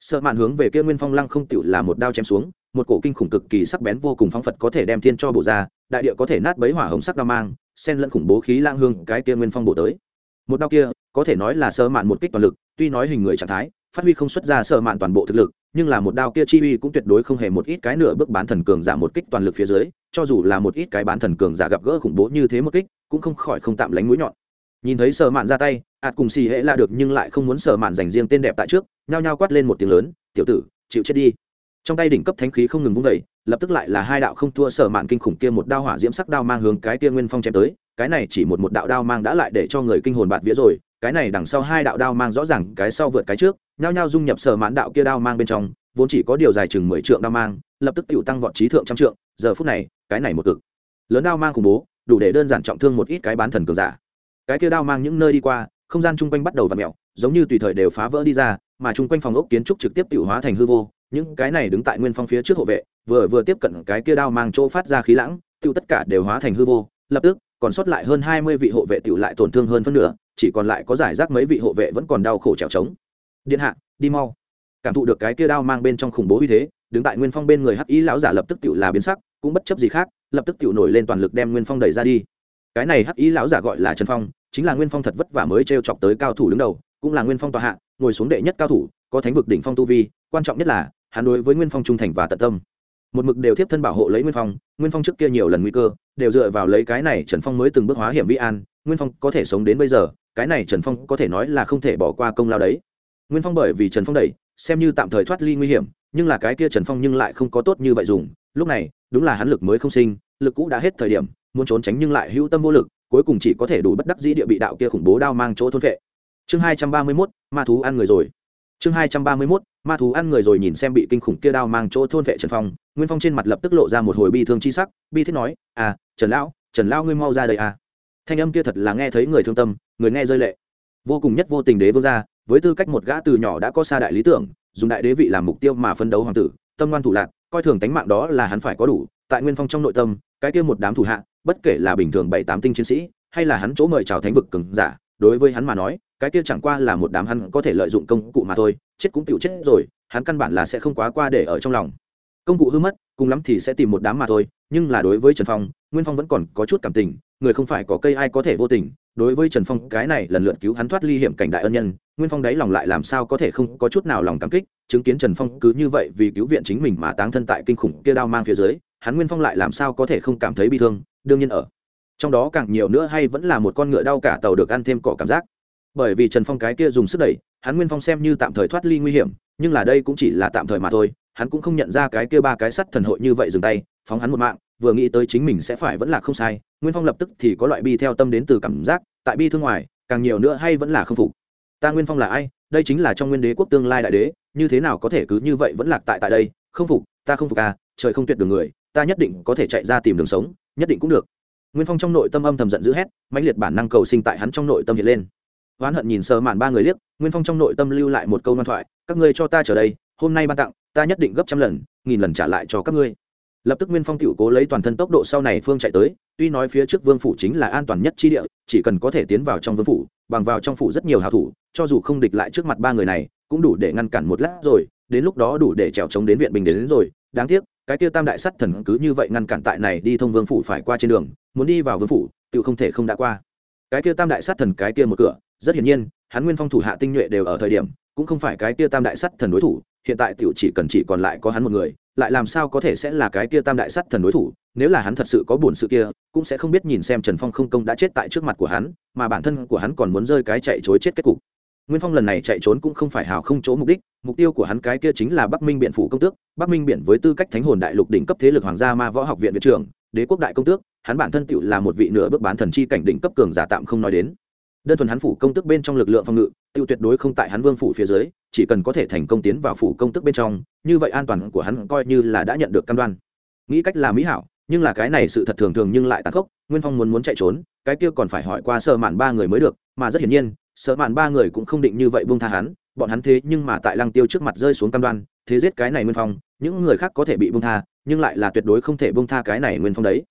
Sợ mạn hướng về kia nguyên phong lăng không tựu là một đao chém xuống, một cổ kinh khủng cực kỳ sắc bén vô cùng phóng phật có thể đem thiên cho bổ ra, đại địa có thể nát bấy hỏa hồng sắc đao mang sen lẫn khủng bố khí lang hương cái kia nguyên phong bổ tới. Một đao kia, có thể nói là sợ mạn một kích toàn lực, tuy nói hình người trạng thái, phát huy không xuất ra sợ mạn toàn bộ thực lực nhưng là một đao kia chi uy cũng tuyệt đối không hề một ít cái nửa bước bán thần cường giả một kích toàn lực phía dưới, cho dù là một ít cái bán thần cường giả gặp gỡ khủng bố như thế một kích, cũng không khỏi không tạm lánh mũi nhọn. Nhìn thấy sở mạn ra tay, ạt cùng xì hễ là được nhưng lại không muốn sở mạn dành riêng tên đẹp tại trước, nhao nhao quát lên một tiếng lớn, tiểu tử, chịu chết đi. Trong tay đỉnh cấp thánh khí không ngừng vung vẩy lập tức lại là hai đạo không thua sở mạn kinh khủng kia một đao hỏa diễm sắc đao mang hướng cái kia nguyên phong chém tới, cái này chỉ một một đạo đao mang đã lại để cho người kinh hồn bạt vía rồi cái này đằng sau hai đạo đao mang rõ ràng cái sau vượt cái trước, nhao nhao dung nhập sở mãn đạo kia đao mang bên trong, vốn chỉ có điều dài chừng mười trượng đao mang, lập tức tự tăng vọt trí thượng trăm trượng, giờ phút này, cái này một cực. Lớn đao mang khủng bố, đủ để đơn giản trọng thương một ít cái bán thần cường giả. Cái kia đao mang những nơi đi qua, không gian chung quanh bắt đầu v ặ mẹo giống như tùy thời đều phá vỡ đi ra, mà chung quanh phòng ốc kiến trúc trực tiếp tự hóa thành hư vô, những cái này đứng tại nguyên phong phía trước hộ vệ, vừa vừa tiếp cận cái kia đao mang chỗ phát ra khí lãng tiêu tất cả đều hóa thành hư vô, lập tức, còn sót lại hơn hai mươi vị hộ vệ tiểu lại tổn thương hơn phân nửa chỉ còn lại có giải rác mấy vị hộ vệ vẫn còn đau khổ trèo trống. Điện hạ, đi mau. Cảm thụ được cái kia đao mang bên trong khủng bố uy thế, đứng tại nguyên phong bên người hắc ý lão giả lập tức tự là biến sắc, cũng bất chấp gì khác, lập tức tự nổi lên toàn lực đem nguyên phong đẩy ra đi. Cái này hắc ý lão giả gọi là trần phong, chính là nguyên phong thật vất vả mới t chọc tới cao thủ đứng đầu, cũng là nguyên phong tòa hạ, ngồi xuống đệ nhất cao thủ, có thánh vực đỉnh phong tu vi, quan trọng nhất là, hắn đối với nguyên phong trung thành và tận tâm. Một mực đều tiếp thân bảo hộ lấy nguyên phong nguyên phong trước kia nhiều lần nguy cơ, đều dựa vào lấy cái này trần phong mới từng bước hóa hiểm vi an, nguyên phong có thể sống đến bây giờ cái này trần phong có thể nói là không thể bỏ qua công lao đấy. Nguyên phong bởi vì trần phong đẩy, xem như tạm thời thoát ly nguy hiểm, nhưng là cái kia trần phong nhưng lại không có tốt như vậy dùng. Lúc này, đúng là hắn lực mới không sinh, lực cũ đã hết thời điểm, muốn trốn tránh nhưng lại hữu tâm vô lực, cuối cùng chỉ có thể đủ bất đắc dĩ địa bị đạo kia khủng bố đao mang chỗ thôn vệ. Chương hai trăm ba mươi mốt, ma thú ăn người rồi. Chương hai trăm ba mươi mốt, ma thú ăn người rồi nhìn xem bị kinh khủng kia đao mang chỗ thôn vệ trần phong, nguyên phong trên mặt lập tức lộ ra một hồi bi thương chi sắc, bi thiết nói à trần lão trần lão ngươi mau ra đây à thanh âm kia thật là nghe thấy người thương tâm, người nghe rơi lệ. Vô cùng nhất vô tình đế vương gia, với tư cách một gã từ nhỏ đã có xa đại lý tưởng, dùng đại đế vị làm mục tiêu mà phân đấu hoàng tử, tâm ngoan thủ lạc, coi thường tánh mạng đó là hắn phải có đủ, tại nguyên phong trong nội tâm, cái kia một đám thủ hạ, bất kể là bình thường bảy tám tinh chiến sĩ, hay là hắn chỗ mời chào thánh vực cường giả, đối với hắn mà nói, cái kia chẳng qua là một đám hắn có thể lợi dụng công cụ mà thôi, chết cũng tựu chết rồi, hắn căn bản là sẽ không quá qua để ở trong lòng. Công cụ hư mất, cùng lắm thì sẽ tìm một đám mà thôi, nhưng là đối với trần phong, nguyên phong vẫn còn có chút cảm tình người không phải có cây ai có thể vô tình. Đối với trần phong, cái này lần lượt cứu hắn thoát ly hiểm cảnh đại ân nhân, nguyên phong đáy lòng lại làm sao có thể không có chút nào lòng cảm kích, chứng kiến trần phong cứ như vậy vì cứu viện chính mình mà táng thân tại kinh khủng kia đao mang phía dưới, hắn nguyên phong lại làm sao có thể không cảm thấy bi thương, đương nhiên ở. Trong đó càng nhiều nữa hay vẫn là một con ngựa đau cả tàu được ăn thêm cỏ cảm giác. Bởi vì trần phong cái kia dùng sức đẩy, hắn nguyên phong xem như tạm thời thoát ly nguy hiểm, nhưng là đây cũng chỉ là tạm thời mà thôi, hắn cũng không nhận ra cái kia ba cái sắt thần hội như vậy dừng tay, phóng hắn một mạng vừa nghĩ tới chính mình sẽ phải vẫn là không sai, nguyên phong lập tức thì có loại bi theo tâm đến từ cảm giác, tại bi thương ngoài, càng nhiều nữa hay vẫn là không phục. Ta nguyên phong là ai? Đây chính là trong nguyên đế quốc tương lai đại đế, như thế nào có thể cứ như vậy vẫn lạc tại tại đây? Không phục, ta không phục à trời không tuyệt đường người, ta nhất định có thể chạy ra tìm đường sống, nhất định cũng được. Nguyên phong trong nội tâm âm thầm giận dữ hét, mãnh liệt bản năng cầu sinh tại hắn trong nội tâm hiện lên. Oán hận nhìn sờ màn ba người liếc, nguyên phong trong nội tâm lưu lại một câu ngoan thoại, các ngươi cho ta trở đây, hôm nay ban tặng, ta nhất định gấp trăm lần, nghìn lần trả lại cho các ngươi lập tức nguyên phong tiểu cố lấy toàn thân tốc độ sau này phương chạy tới tuy nói phía trước vương phủ chính là an toàn nhất chi địa chỉ cần có thể tiến vào trong vương phủ bằng vào trong phủ rất nhiều hào thủ cho dù không địch lại trước mặt ba người này cũng đủ để ngăn cản một lát rồi đến lúc đó đủ để trèo chống đến viện bình đến, đến rồi. Đáng tiếc cái kia tam đại sắt thần cứ như vậy ngăn cản tại này đi thông vương phủ phải qua trên đường muốn đi vào vương phủ tự không thể không đã qua. Cái kia tam đại sắt thần cái kia một cửa rất hiển nhiên hắn nguyên phong thủ hạ tinh nhuệ đều ở thời điểm cũng không phải cái kia tam đại sắt thần đối thủ hiện tại tiểu chỉ cần chỉ còn lại có hắn một người lại làm sao có thể sẽ là cái kia tam đại sát thần đối thủ, nếu là hắn thật sự có buồn sự kia, cũng sẽ không biết nhìn xem trần phong không công đã chết tại trước mặt của hắn, mà bản thân của hắn còn muốn rơi cái chạy chối chết kết cục. Nguyên phong lần này chạy trốn cũng không phải hào không chỗ mục đích, mục tiêu của hắn cái kia chính là bắc minh biện phủ công tước. Bắc minh biện với tư cách thánh hồn đại lục đỉnh cấp thế lực hoàng gia ma võ học viện viện trưởng, đế quốc đại công tước, hắn bản thân tựu là một vị nửa bước bán thần chi cảnh đỉnh cấp cường giả tạm không nói đến. Đơn thuần hắn phủ công tước bên trong lực lượng phòng ngự tiêu tuyệt đối không tại hắn vương phủ phía dưới, chỉ cần có thể thành công tiến vào phủ công tức bên trong, như vậy an toàn của hắn coi như là đã nhận được căn đoan. Nghĩ cách là mỹ hảo, nhưng là cái này sự thật thường thường nhưng lại tàn khốc, nguyên phong muốn muốn chạy trốn, cái kia còn phải hỏi qua sơ mạn ba người mới được, mà rất hiển nhiên sợ mạn ba người cũng không định như vậy buông tha hắn, bọn hắn thế nhưng mà tại lăng tiêu trước mặt rơi xuống cam đoan, thế giết cái này nguyên phong, những người khác có thể bị buông tha, nhưng lại là tuyệt đối không thể buông tha cái này nguyên phong đấy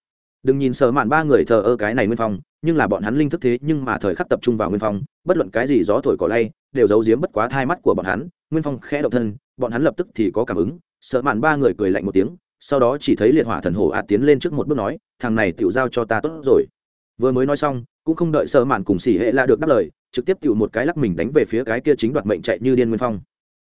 đừng nhìn sợ mạn ba người thờ ơ cái này nguyên phong, nhưng là bọn hắn linh thức thế nhưng mà thời khắc tập trung vào nguyên phong, bất luận cái gì gió thổi cỏ lay, đều giấu giếm bất quá thai mắt của bọn hắn, nguyên phong khẽ động thân, bọn hắn lập tức thì có cảm ứng sợ mạn ba người cười lạnh một tiếng, sau đó chỉ thấy liệt hỏa thần hổ ạt tiến lên trước một bước nói, thằng này tựu giao cho ta tốt rồi. Vừa mới nói xong, cũng không đợi sợ mạn cùng xỉ hệ la được đáp lời, trực tiếp tựu một cái lắc mình đánh về phía cái kia chính đoạt mệnh chạy như điên nguyên phong.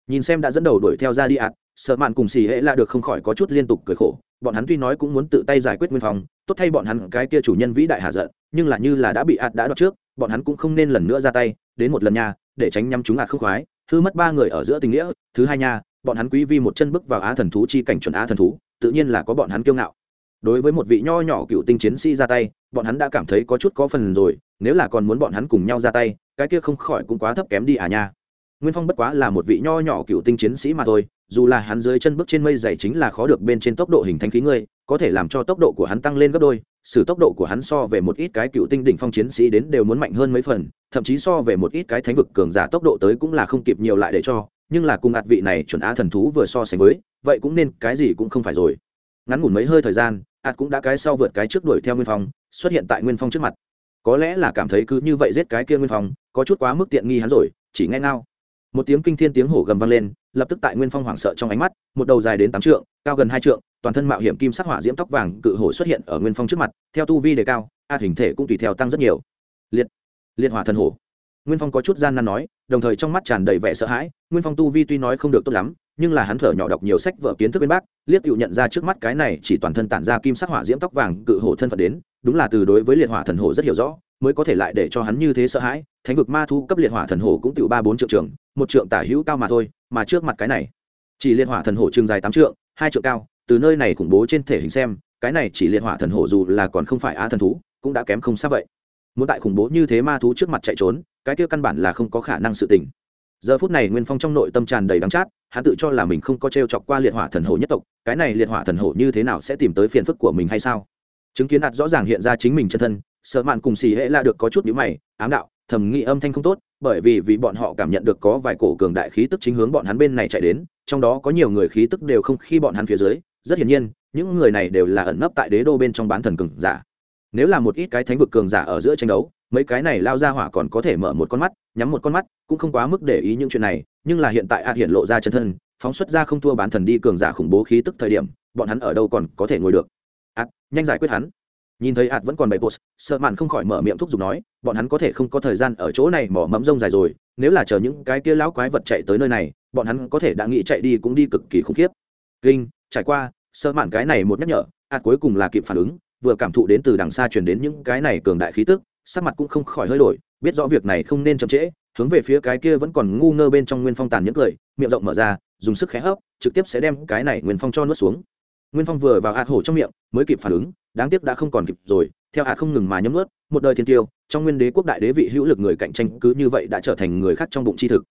Nhìn xem đã dẫn đầu đuổi theo ra đi ạt sợ mạn cùng xỉ hệ la được không khỏi có chút liên tục cười khổ, bọn hắn tuy nói cũng muốn tự tay giải quyết nguyên phong tốt thay bọn hắn cái kia chủ nhân vĩ đại hạ giận, nhưng là như là đã bị ạt đã đoạt trước, bọn hắn cũng không nên lần nữa ra tay, đến một lần nha, để tránh nhắm chúng ạt không khoái thứ mất ba người ở giữa tình nghĩa, thứ hai nha, bọn hắn quý vi một chân bước vào á thần thú chi cảnh chuẩn á thần thú, tự nhiên là có bọn hắn kiêu ngạo. Đối với một vị nho nhỏ cựu tinh chiến sĩ ra tay, bọn hắn đã cảm thấy có chút có phần rồi, nếu là còn muốn bọn hắn cùng nhau ra tay, cái kia không khỏi cũng quá thấp kém đi à nha nguyên phong bất quá là một vị nho nhỏ cựu tinh chiến sĩ mà thôi, dù là hắn dưới chân bước trên mây dày chính là khó được bên trên tốc độ hình thành khí ngươi, có thể làm cho tốc độ của hắn tăng lên gấp đôi sự tốc độ của hắn so về một ít cái cựu tinh đỉnh phong chiến sĩ đến đều muốn mạnh hơn mấy phần, thậm chí so về một ít cái thánh vực cường giả tốc độ tới cũng là không kịp nhiều lại để cho, nhưng là cùng ạt vị này chuẩn á thần thú vừa so sánh với, vậy cũng nên cái gì cũng không phải rồi. Ngắn ngủn mấy hơi thời gian, ạt cũng đã cái sau vượt cái trước đuổi theo nguyên phong, xuất hiện tại nguyên phong trước mặt. Có lẽ là cảm thấy cứ như vậy giết cái kia nguyên phong, có chút quá mức tiện nghi hắn rồi, chỉ nghe ngao một tiếng kinh thiên tiếng hổ gầm vang lên, lập tức tại nguyên phong hoảng sợ trong ánh mắt, một đầu dài đến tám trượng, cao gần hai trượng, toàn thân mạo hiểm kim sắc hỏa diễm tóc vàng cự hổ xuất hiện ở nguyên phong trước mặt, theo tu vi đề cao, a hình thể cũng tùy theo tăng rất nhiều. Liệt liệt hỏa thần hổ. Nguyên phong có chút gian nan nói, đồng thời trong mắt tràn đầy vẻ sợ hãi, nguyên phong tu vi tuy nói không được tốt lắm, nhưng là hắn thở nhỏ đọc nhiều sách vở kiến thức bên bác, liếc tự nhận ra trước mắt cái này chỉ toàn thân tản ra kim sắc hỏa diễm tóc vàng cự hổ thân phận đến, đúng là từ đối với liệt hỏa thần hổ rất hiểu rõ, mới có thể lại để cho hắn như thế sợ hãi, thánh vực ma thu cấp liệt hỏa thần hổ cũng tựu ba bốn trượng trường một trượng tả hữu cao mà thôi, mà trước mặt cái này, chỉ liệt hỏa thần hổ trường dài tám trượng, hai trượng cao, từ nơi này khủng bố trên thể hình xem, cái này chỉ liệt hỏa thần hổ dù là còn không phải á thần thú, cũng đã kém không xa vậy. Muốn tại khủng bố như thế ma thú trước mặt chạy trốn, cái kia căn bản là không có khả năng sự tình. Giờ phút này nguyên phong trong nội tâm tràn đầy đắng chát, hắn tự cho là mình không có t r e o chọc qua liệt hỏa thần hổ nhất tộc, cái này liệt hỏa thần hổ như thế nào sẽ tìm tới phiền phức của mình hay sao? Chứng kiến đạt rõ ràng hiện ra chính mình chân thân, sợ mạn cùng xì hệ là được có chút nhữ mày, ám đạo, thầm nghĩ âm thanh không tốt bởi vì vì bọn họ cảm nhận được có vài cổ cường đại khí tức chính hướng bọn hắn bên này chạy đến, trong đó có nhiều người khí tức đều không khi bọn hắn phía dưới. Rất hiển nhiên, những người này đều là ẩn nấp tại đế đô bên trong bán thần cường giả. Nếu là một ít cái thánh vực cường giả ở giữa tranh đấu, mấy cái này lao ra hỏa còn có thể mở một con mắt, nhắm một con mắt, cũng không quá mức để ý những chuyện này. Nhưng là hiện tại ạt hiện lộ ra chân thân, phóng xuất ra không thua bán thần đi cường giả khủng bố khí tức thời điểm, bọn hắn ở đâu còn có thể ngồi được? Ạt nhanh giải quyết hắn nhìn thấy ạt vẫn còn bày post sợ mạn không khỏi mở miệng thúc giục nói, bọn hắn có thể không có thời gian ở chỗ này mỏ mẫm rông dài rồi, nếu là chờ những cái kia lão quái vật chạy tới nơi này, bọn hắn có thể đã nghĩ chạy đi cũng đi cực kỳ khủng khiếp. Kinh, trải qua, sợ mạn cái này một nhắc nhở, ạt cuối cùng là kịp phản ứng, vừa cảm thụ đến từ đằng xa truyền đến những cái này cường đại khí tức, sắc mặt cũng không khỏi hơi đổi, biết rõ việc này không nên chậm trễ, hướng về phía cái kia vẫn còn ngu ngơ bên trong nguyên phong tàn nhẫn cười, miệng rộng mở ra, dùng sức khẽ hấp, trực tiếp sẽ đem cái này nguyên phong cho nuốt xuống nguyên phong vừa vào hạt hổ trong miệng, mới kịp phản ứng, đáng tiếc đã không còn kịp rồi, theo hạt không ngừng mà nhấm nuốt, một đời thiên tiêu, trong nguyên đế quốc đại đế vị hữu lực người cạnh tranh cứ như vậy đã trở thành người khác trong bụng chi thực.